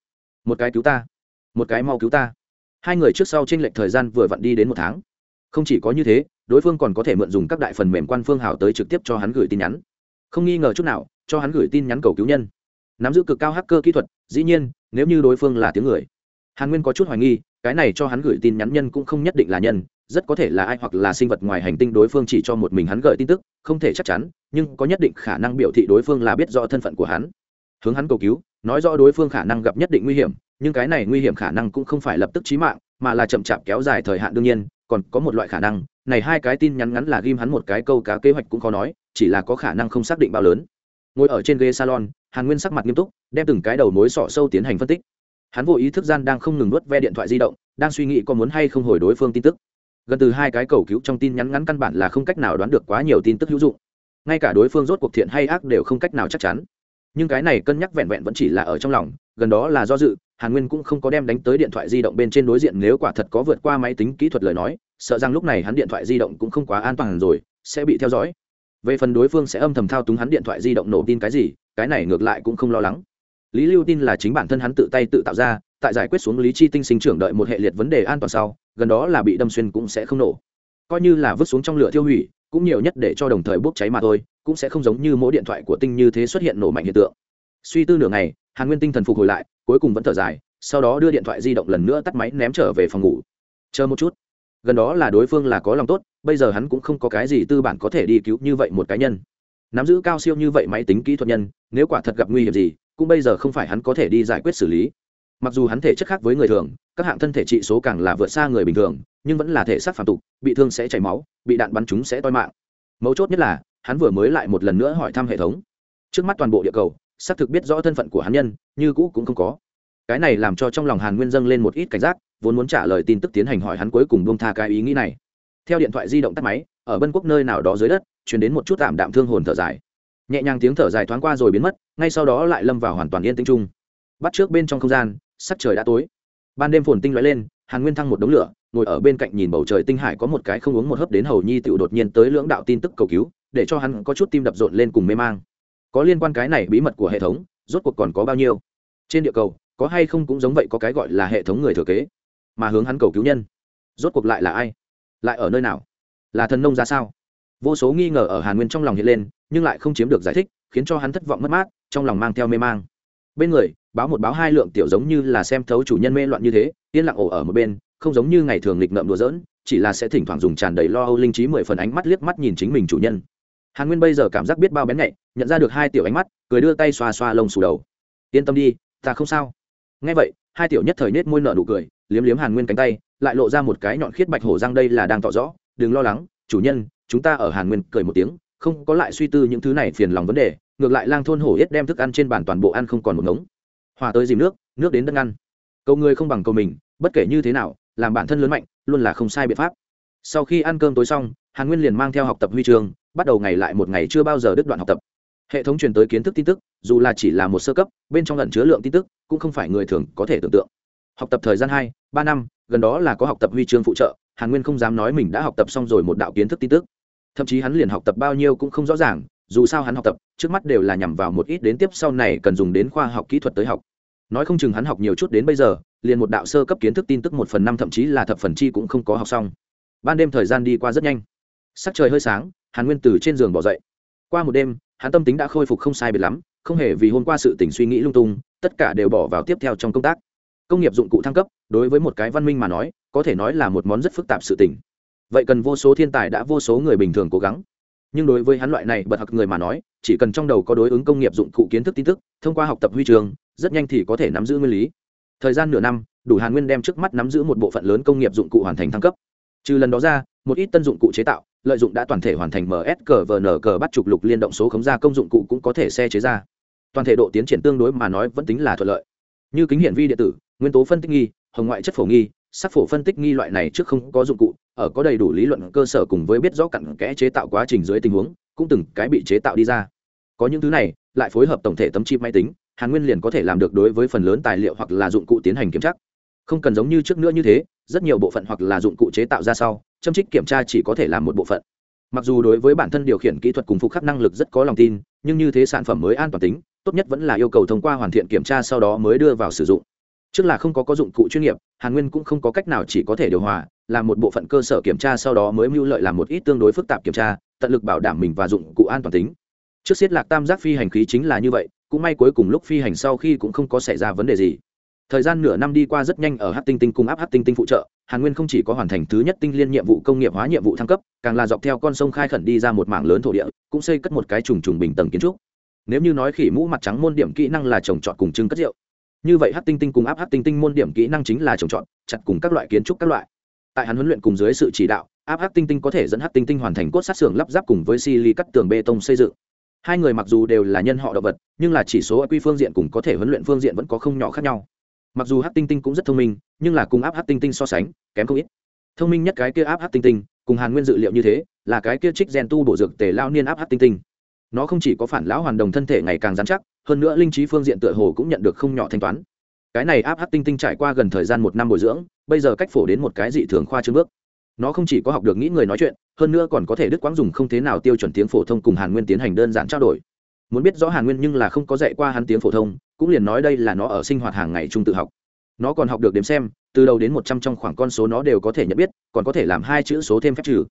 Một cái cứu ta, một cái mau cứu ta. Hai người trước sau t r ê n lệch thời gian vừa vặn đi đến một tháng. Không chỉ có như thế, đối phương còn có thể mượn dùng các đại phần mềm quan phương hào tới trực tiếp cho hắn gửi tin nhắn. Không nghi ngờ chút nào, cho hắn gửi tin nhắn cầu cứu nhân. Nắm giữ cực cao hacker kỹ thuật, dĩ nhiên, nếu như đối phương là tiếng người. Hàn nguyên có chút hoài nghi, cái này cho hắn gửi tin nhắn nhân cũng không nhất định là nhân, rất có thể là ai hoặc là sinh vật ngoài hành tinh đối phương chỉ cho một mình hắn gửi tin tức, không thể chắc chắn, nhưng có nhất định khả năng biểu thị đối phương là biết rõ thân phận của hắn. Hướng hắn cầu cứu nói rõ đối phương khả năng gặp nhất định nguy hiểm, nhưng cái này nguy hiểm khả năng cũng không phải lập tức chí mạng, mà là chậm chạp kéo dài thời hạn đương nhiên, còn có một loại khả năng, này hai cái tin nhắn ngắn là ghim hắn một cái câu cá kế hoạch cũng khó nói, chỉ là có khả năng không xác định bao lớn. Ngồi ở trên ghế salon, hàn nguyên sắc mặt nghiêm túc, đem từng cái đầu mối sọ sâu tiến hành phân tích. Hắn vô ý thức gian đang không ngừng nuốt ve điện thoại di động, đang suy nghĩ có muốn hay không hồi đối phương tin tức. Gần từ hai cái cầu cứu trong tin nhắn ngắn căn bản là không cách nào đoán được quá nhiều tin tức hữu dụng. Ngay cả đối phương rốt cuộc thiện hay ác đều không cách nào chắc chắn nhưng cái này cân nhắc vẹn vẹn vẫn chỉ là ở trong lòng, gần đó là do dự, hàn nguyên cũng không có đem đánh tới điện thoại di động bên trên đối diện nếu quả thật có vượt qua máy tính kỹ thuật lời nói, sợ rằng lúc này hắn điện thoại di động cũng không quá an toàn rồi, sẽ bị theo dõi. Về phần đối phương sẽ âm thầm thao túng hắn điện thoại di động nổ tin cái gì, cái này ngược lại cũng không lo lắng. Lý lưu tin là chính bản thân hắn tự tay tự tạo ra, tại giải quyết xuống lý chi tinh sinh trưởng đợi một hệ liệt vấn đề an toàn sau, gần đó là bị đâm xuyên cũng sẽ không nổ. Coi như là vứt xuống trong lửa tiêu hủy, cũng nhiều nhất để cho đồng thời bốc cháy mà thôi cũng sẽ không giống như mỗi điện thoại của tinh như thế xuất hiện nổ mạnh hiện tượng. Suy tư nửa ngày, hàn nguyên tinh thần phục hồi lại, cuối cùng vẫn thở dài, sau đó đưa điện thoại di động lần nữa tắt máy ném trở về phòng ngủ. Chờ một chút. Gần đó là đối phương là có lòng tốt, bây giờ hắn cũng không có cái gì tư bản có thể đi cứu như vậy một cá nhân. Nắm giữ cao siêu như vậy máy tính kỹ thuật nhân, nếu quả thật gặp nguy hiểm gì, cũng bây giờ không phải hắn có thể đi giải quyết xử lý. Mặc dù hắn thể chất khác với người thường, các hạng thân thể trị số càng là vượt xa người bình thường, nhưng vẫn là thể xác phản tục bị thương sẽ chảy máu, bị đạn bắn chúng sẽ toi mạng. Mấu chốt nhất là hắn vừa mới lại một lần nữa hỏi thăm hệ thống. Trước mắt toàn bộ địa cầu, xác thực biết rõ thân phận của hắn nhân, như cũ cũng không có. Cái này làm cho trong lòng hàn nguyên dâng lên một ít cảnh giác, vốn muốn trả lời tin tức tiến hành hỏi hắn cuối cùng buông tha cái ý nghĩ này. Theo điện thoại di động tắt máy, ở bân quốc nơi nào đó dưới đất chuyển đến một chút tạm đạm thương hồn thở dài. Nhẹ nhàng tiếng thở dài thoáng qua rồi biến mất, ngay sau đó lại lâm vào hoàn toàn yên tĩnh chung. bắt trước bên trong không gian, sắc trời đã tối. Ban đêm phồn tinh lóe lên, hàn nguyên thăng một đống lửa, ngồi ở bên cạnh nhìn bầu trời tinh hải có một cái không uống một hớp đến hầu nhi tựu đột nhiên tới lưỡng đạo tin tức cầu cứu để cho hắn có chút tim đập rộn lên cùng mê mang. Có liên quan cái này bí mật của hệ thống, rốt cuộc còn có bao nhiêu? Trên địa cầu, có hay không cũng giống vậy có cái gọi là hệ thống người thừa kế, mà hướng hắn cầu cứu nhân. Rốt cuộc lại là ai? Lại ở nơi nào? Là thần nông ra sao? Vô số nghi ngờ ở hàn nguyên trong lòng hiện lên, nhưng lại không chiếm được giải thích, khiến cho hắn thất vọng mất mát, trong lòng mang theo mê mang. Bên người, báo một báo hai lượng tiểu giống như là xem thấu chủ nhân mê loạn như thế, yên lặng ổ ở một bên, không giống như ngày thường nghịch ngợm đùa giỡn, chỉ là sẽ thỉnh thoảng dùng tràn đầy lo âu linh trí mười phần ánh mắt liếc mắt nhìn chính mình chủ nhân hàn nguyên bây giờ cảm giác biết bao bén nhạy, nhận ra được hai tiểu ánh mắt, cười đưa tay xoa xoa lông xù đầu. Yên tâm đi, ta không sao. Ngay vậy, hai tiểu nhất thời nết môi nợ nụ cười, liếm liếm hàn nguyên cánh tay, lại lộ ra một cái nhọn khiết bạch hổ răng đây là đang tỏ rõ, đừng lo lắng, chủ nhân, chúng ta ở hàn nguyên cười một tiếng, không có lại suy tư những thứ này phiền lòng vấn đề, ngược lại lang thôn hổ yết đem thức ăn trên bàn toàn bộ ăn không còn một ngống. Hòa tới dìm nước nước đến đất ăn cầu người không bằng cầu mình, bất kể như thế nào, làm bản thân lớn mạnh, luôn là không sai biện pháp. Sau khi ăn cơm tối xong, hàn nguyên liền mang theo học tập huy trường bắt đầu ngày lại một ngày chưa bao giờ đứt đoạn học tập. Hệ thống truyền tới kiến thức tin tức, dù là chỉ là một sơ cấp, bên trong lần chứa lượng tin tức, cũng không phải người thường có thể tưởng tượng. Học tập thời gian hai, ba năm, gần đó là có học tập huy chương phụ trợ, hàn nguyên không dám nói mình đã học tập xong rồi một đạo kiến thức tin tức. Thậm chí hắn liền học tập bao nhiêu cũng không rõ ràng, dù sao hắn học tập, trước mắt đều là nhằm vào một ít đến tiếp sau này cần dùng đến khoa học kỹ thuật tới học. Nói không chừng hắn học nhiều chút đến bây giờ, liền một đạo sơ cấp kiến thức tin tức một phần năm thậm chí là thập phần chi cũng không có học xong. Ban đêm thời gian đi qua rất nhanh. Sắc trời hơi sáng hàn nguyên từ trên giường bỏ dậy. Qua một đêm, hắn tâm tính đã khôi phục không sai biệt lắm, không hề vì hôm qua sự tỉnh suy nghĩ lung tung, tất cả đều bỏ vào tiếp theo trong công tác. Công nghiệp dụng cụ thăng cấp, đối với một cái văn minh mà nói, có thể nói là một món rất phức tạp sự tỉnh vậy cần vô số thiên tài đã vô số người bình thường cố gắng. Nhưng đối với hắn loại này bật học người mà nói, chỉ cần trong đầu có đối ứng công nghiệp dụng cụ kiến thức tin tức, thông qua học tập huy trường rất nhanh thì có thể nắm giữ nguyên lý. Thời gian nửa năm, đủ hàn nguyên đem trước mắt nắm giữ một bộ phận lớn công nghiệp dụng cụ hoàn thành thăng cấp. Trừ lần đó ra, một ít tân dụng cụ chế tạo lợi dụng đã toàn thể hoàn thành ms cờ vn cờ bắt trục lục liên động số khống ra công dụng cụ cũng có thể xe chế ra. Toàn thể độ tiến triển tương đối mà nói vẫn tính là thuận lợi. Như kính hiển vi điện tử, nguyên tố phân tích nghi, hồng ngoại chất phổ nghi, sắc phổ phân tích nghi loại này trước không có dụng cụ, ở có đầy đủ lý luận cơ sở cùng với biết rõ cặn kẽ chế tạo quá trình dưới tình huống, cũng từng cái bị chế tạo đi ra. Có những thứ này, lại phối hợp tổng thể tấm chip máy tính, hàn nguyên liền có thể làm được đối với phần lớn tài liệu hoặc là dụng cụ tiến hành kiểm tra. Không cần giống như trước nữa như thế, rất nhiều bộ phận hoặc là dụng cụ chế tạo ra sau châm trích kiểm tra chỉ có thể làm một bộ phận. Mặc dù đối với bản thân điều khiển kỹ thuật cùng phục khắc năng lực rất có lòng tin, nhưng như thế sản phẩm mới an toàn tính, tốt nhất vẫn là yêu cầu thông qua hoàn thiện kiểm tra sau đó mới đưa vào sử dụng. Trước là không có có dụng cụ chuyên nghiệp, hàn nguyên cũng không có cách nào chỉ có thể điều hòa làm một bộ phận cơ sở kiểm tra sau đó mới mưu lợi làm một ít tương đối phức tạp kiểm tra, tận lực bảo đảm mình và dụng cụ an toàn tính. Trước xiết lạc tam giác phi hành khí chính là như vậy, cũng may cuối cùng lúc phi hành sau khi cũng không có xảy ra vấn đề gì thời gian nửa năm đi qua rất nhanh ở hát tinh tinh cung áp hát tinh tinh phụ trợ, hàn nguyên không chỉ có hoàn thành thứ nhất tinh liên nhiệm vụ công nghiệp hóa nhiệm vụ thăng cấp, càng là dọc theo con sông khai khẩn đi ra một mảng lớn thổ địa, cũng xây cất một cái trùng trùng bình tầng kiến trúc. Nếu như nói khỉ mũ mặt trắng môn điểm kỹ năng là trồng trọt cùng trưng cất rượu. Như vậy hát tinh tinh cùng áp hát tinh tinh môn điểm kỹ năng chính là trồng trọt, chặt cùng các loại kiến trúc các loại. Tại hắn huấn luyện cùng dưới sự chỉ đạo, áp hát tinh tinh có thể dẫn hát tinh tinh hoàn thành cốt sát xưởng lắp ráp cùng với si ly cắt tường bê tông xây dựng. Hai người mặc dù đều là nhân họ động vật, nhưng là chỉ số ở quy phương diện cùng có thể huấn luyện phương diện vẫn có không nhỏ khác nhau mặc dù hát tinh tinh cũng rất thông minh, nhưng là cùng áp hát tinh tinh so sánh, kém không ít. Thông minh nhất cái kia áp hát tinh tinh, cùng hàn nguyên dự liệu như thế, là cái kia trích gen tu bổ dược tề lao niên áp hát tinh tinh. Nó không chỉ có phản lão hoàn đồng thân thể ngày càng dán chắc, hơn nữa linh trí phương diện tựa hồ cũng nhận được không nhỏ thanh toán. Cái này áp hát tinh tinh trải qua gần thời gian một năm bồi dưỡng, bây giờ cách phổ đến một cái dị thường khoa trương bước. Nó không chỉ có học được nghĩ người nói chuyện, hơn nữa còn có thể đức quãng dùng không thế nào tiêu chuẩn tiếng phổ thông cùng hàn nguyên tiến hành đơn giản trao đổi. Muốn biết rõ hàn nguyên nhưng là không có dạy qua hắn tiếng phổ thông cũng liền nói đây là nó ở sinh hoạt hàng ngày trung tự học. Nó còn học được đếm xem, từ đầu đến một trăm trong khoảng con số nó đều có thể nhận biết, còn có thể làm hai chữ số thêm phép trừ.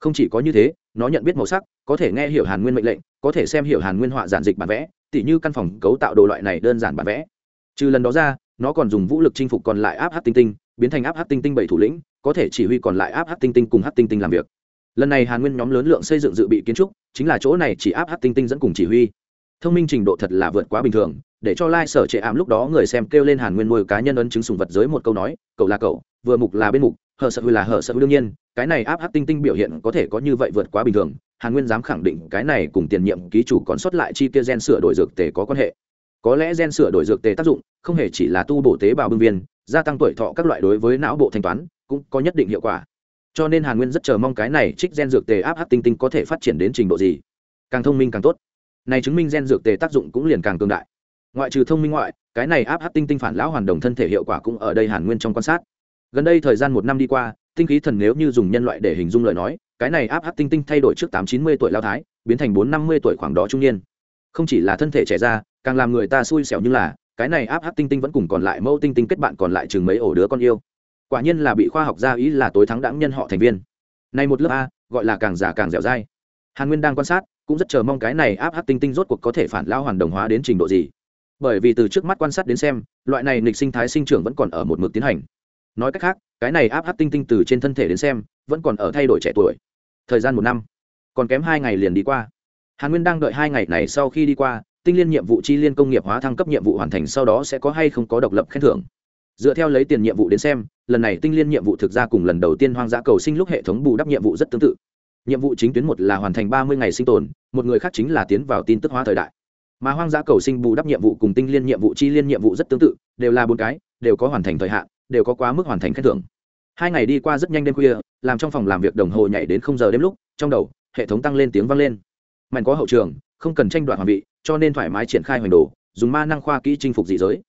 Không chỉ có như thế, nó nhận biết màu sắc, có thể nghe hiểu hàn nguyên mệnh lệnh, có thể xem hiểu hàn nguyên họa giản dịch bản vẽ, tỉ như căn phòng cấu tạo đồ loại này đơn giản bản vẽ. Trừ lần đó ra, nó còn dùng vũ lực chinh phục còn lại áp hát tinh tinh, biến thành áp hát tinh tinh bảy thủ lĩnh, có thể chỉ huy còn lại áp hát tinh tinh cùng hát tinh tinh làm việc. Lần này hàn nguyên nhóm lớn lượng xây dựng dự bị kiến trúc, chính là chỗ này chỉ áp hát tinh tinh dẫn cùng chỉ huy. Thông minh trình độ thật là vượt quá bình thường để cho lai、like、sở trệ ảm lúc đó người xem kêu lên hàn nguyên nuôi cá nhân ấn chứng sùng vật giới một câu nói, cậu là cậu, vừa mục là bên mục, hờ sợ hư là hờ sợ hư đương nhiên, cái này áp hát tinh tinh biểu hiện có thể có như vậy vượt quá bình thường, hàn nguyên dám khẳng định cái này cùng tiền nhiệm ký chủ còn xuất lại chi kia gen sửa đổi dược tề có quan hệ. Có lẽ gen sửa đổi dược tề tác dụng, không hề chỉ là tu bổ tế bào bưng viên, gia tăng tuổi thọ các loại đối với não bộ thanh toán, cũng có nhất định hiệu quả. Cho nên hàn nguyên rất chờ mong cái này trích gen dược tề áp hát tinh tinh có thể phát triển đến trình độ gì. Càng thông minh càng tốt. Này chứng minh gen dược tề tác dụng cũng liền càng cương đại ngoại trừ thông minh ngoại, cái này áp hát tinh tinh phản lão hoàn đồng thân thể hiệu quả cũng ở đây hàn nguyên trong quan sát. Gần đây thời gian một năm đi qua, tinh khí thần nếu như dùng nhân loại để hình dung lời nói, cái này áp hát tinh tinh thay đổi trước tám chín mươi tuổi lao thái, biến thành bốn năm mươi tuổi khoảng đó trung niên. Không chỉ là thân thể trẻ ra càng làm người ta xui xẻo như là, cái này áp hát tinh tinh vẫn cùng còn lại mẫu tinh tinh kết bạn còn lại chừng mấy ổ đứa con yêu. Quả nhiên là bị khoa học gia ý là tối thắng đẳng nhân họ thành viên. Này một lớp a, gọi là càng già càng dẻo dai. Hàn nguyên đang quan sát, cũng rất chờ mong cái này áp hát tinh tinh rốt cuộc có thể phản lao hoàn đồng hóa đến trình độ gì bởi vì từ trước mắt quan sát đến xem, loại này nịch sinh thái sinh trưởng vẫn còn ở một mực tiến hành. Nói cách khác, cái này áp áp tinh tinh từ trên thân thể đến xem, vẫn còn ở thay đổi trẻ tuổi. Thời gian một năm, còn kém hai ngày liền đi qua. Hàn nguyên đang đợi hai ngày này sau khi đi qua, tinh liên nhiệm vụ chi liên công nghiệp hóa thăng cấp nhiệm vụ hoàn thành sau đó sẽ có hay không có độc lập khen thưởng. Dựa theo lấy tiền nhiệm vụ đến xem, lần này tinh liên nhiệm vụ thực ra cùng lần đầu tiên hoang dã cầu sinh lúc hệ thống bù đắp nhiệm vụ rất tương tự. Nhiệm vụ chính tuyến một là hoàn thành ba mươi ngày sinh tồn, một người khác chính là tiến vào tin tức hóa thời đại mà hoang dã cầu sinh bù đắp nhiệm vụ cùng tinh liên nhiệm vụ chi liên nhiệm vụ rất tương tự, đều là bốn cái, đều có hoàn thành thời hạn, đều có quá mức hoàn thành khen thưởng. Hai ngày đi qua rất nhanh đêm khuya, làm trong phòng làm việc đồng hồ nhảy đến không giờ đêm lúc, trong đầu, hệ thống tăng lên tiếng vang lên. Mạnh có hậu trường, không cần tranh đoạt hoàng vị, cho nên thoải mái triển khai hoành đồ, dùng ma năng khoa kỹ chinh phục dị giới.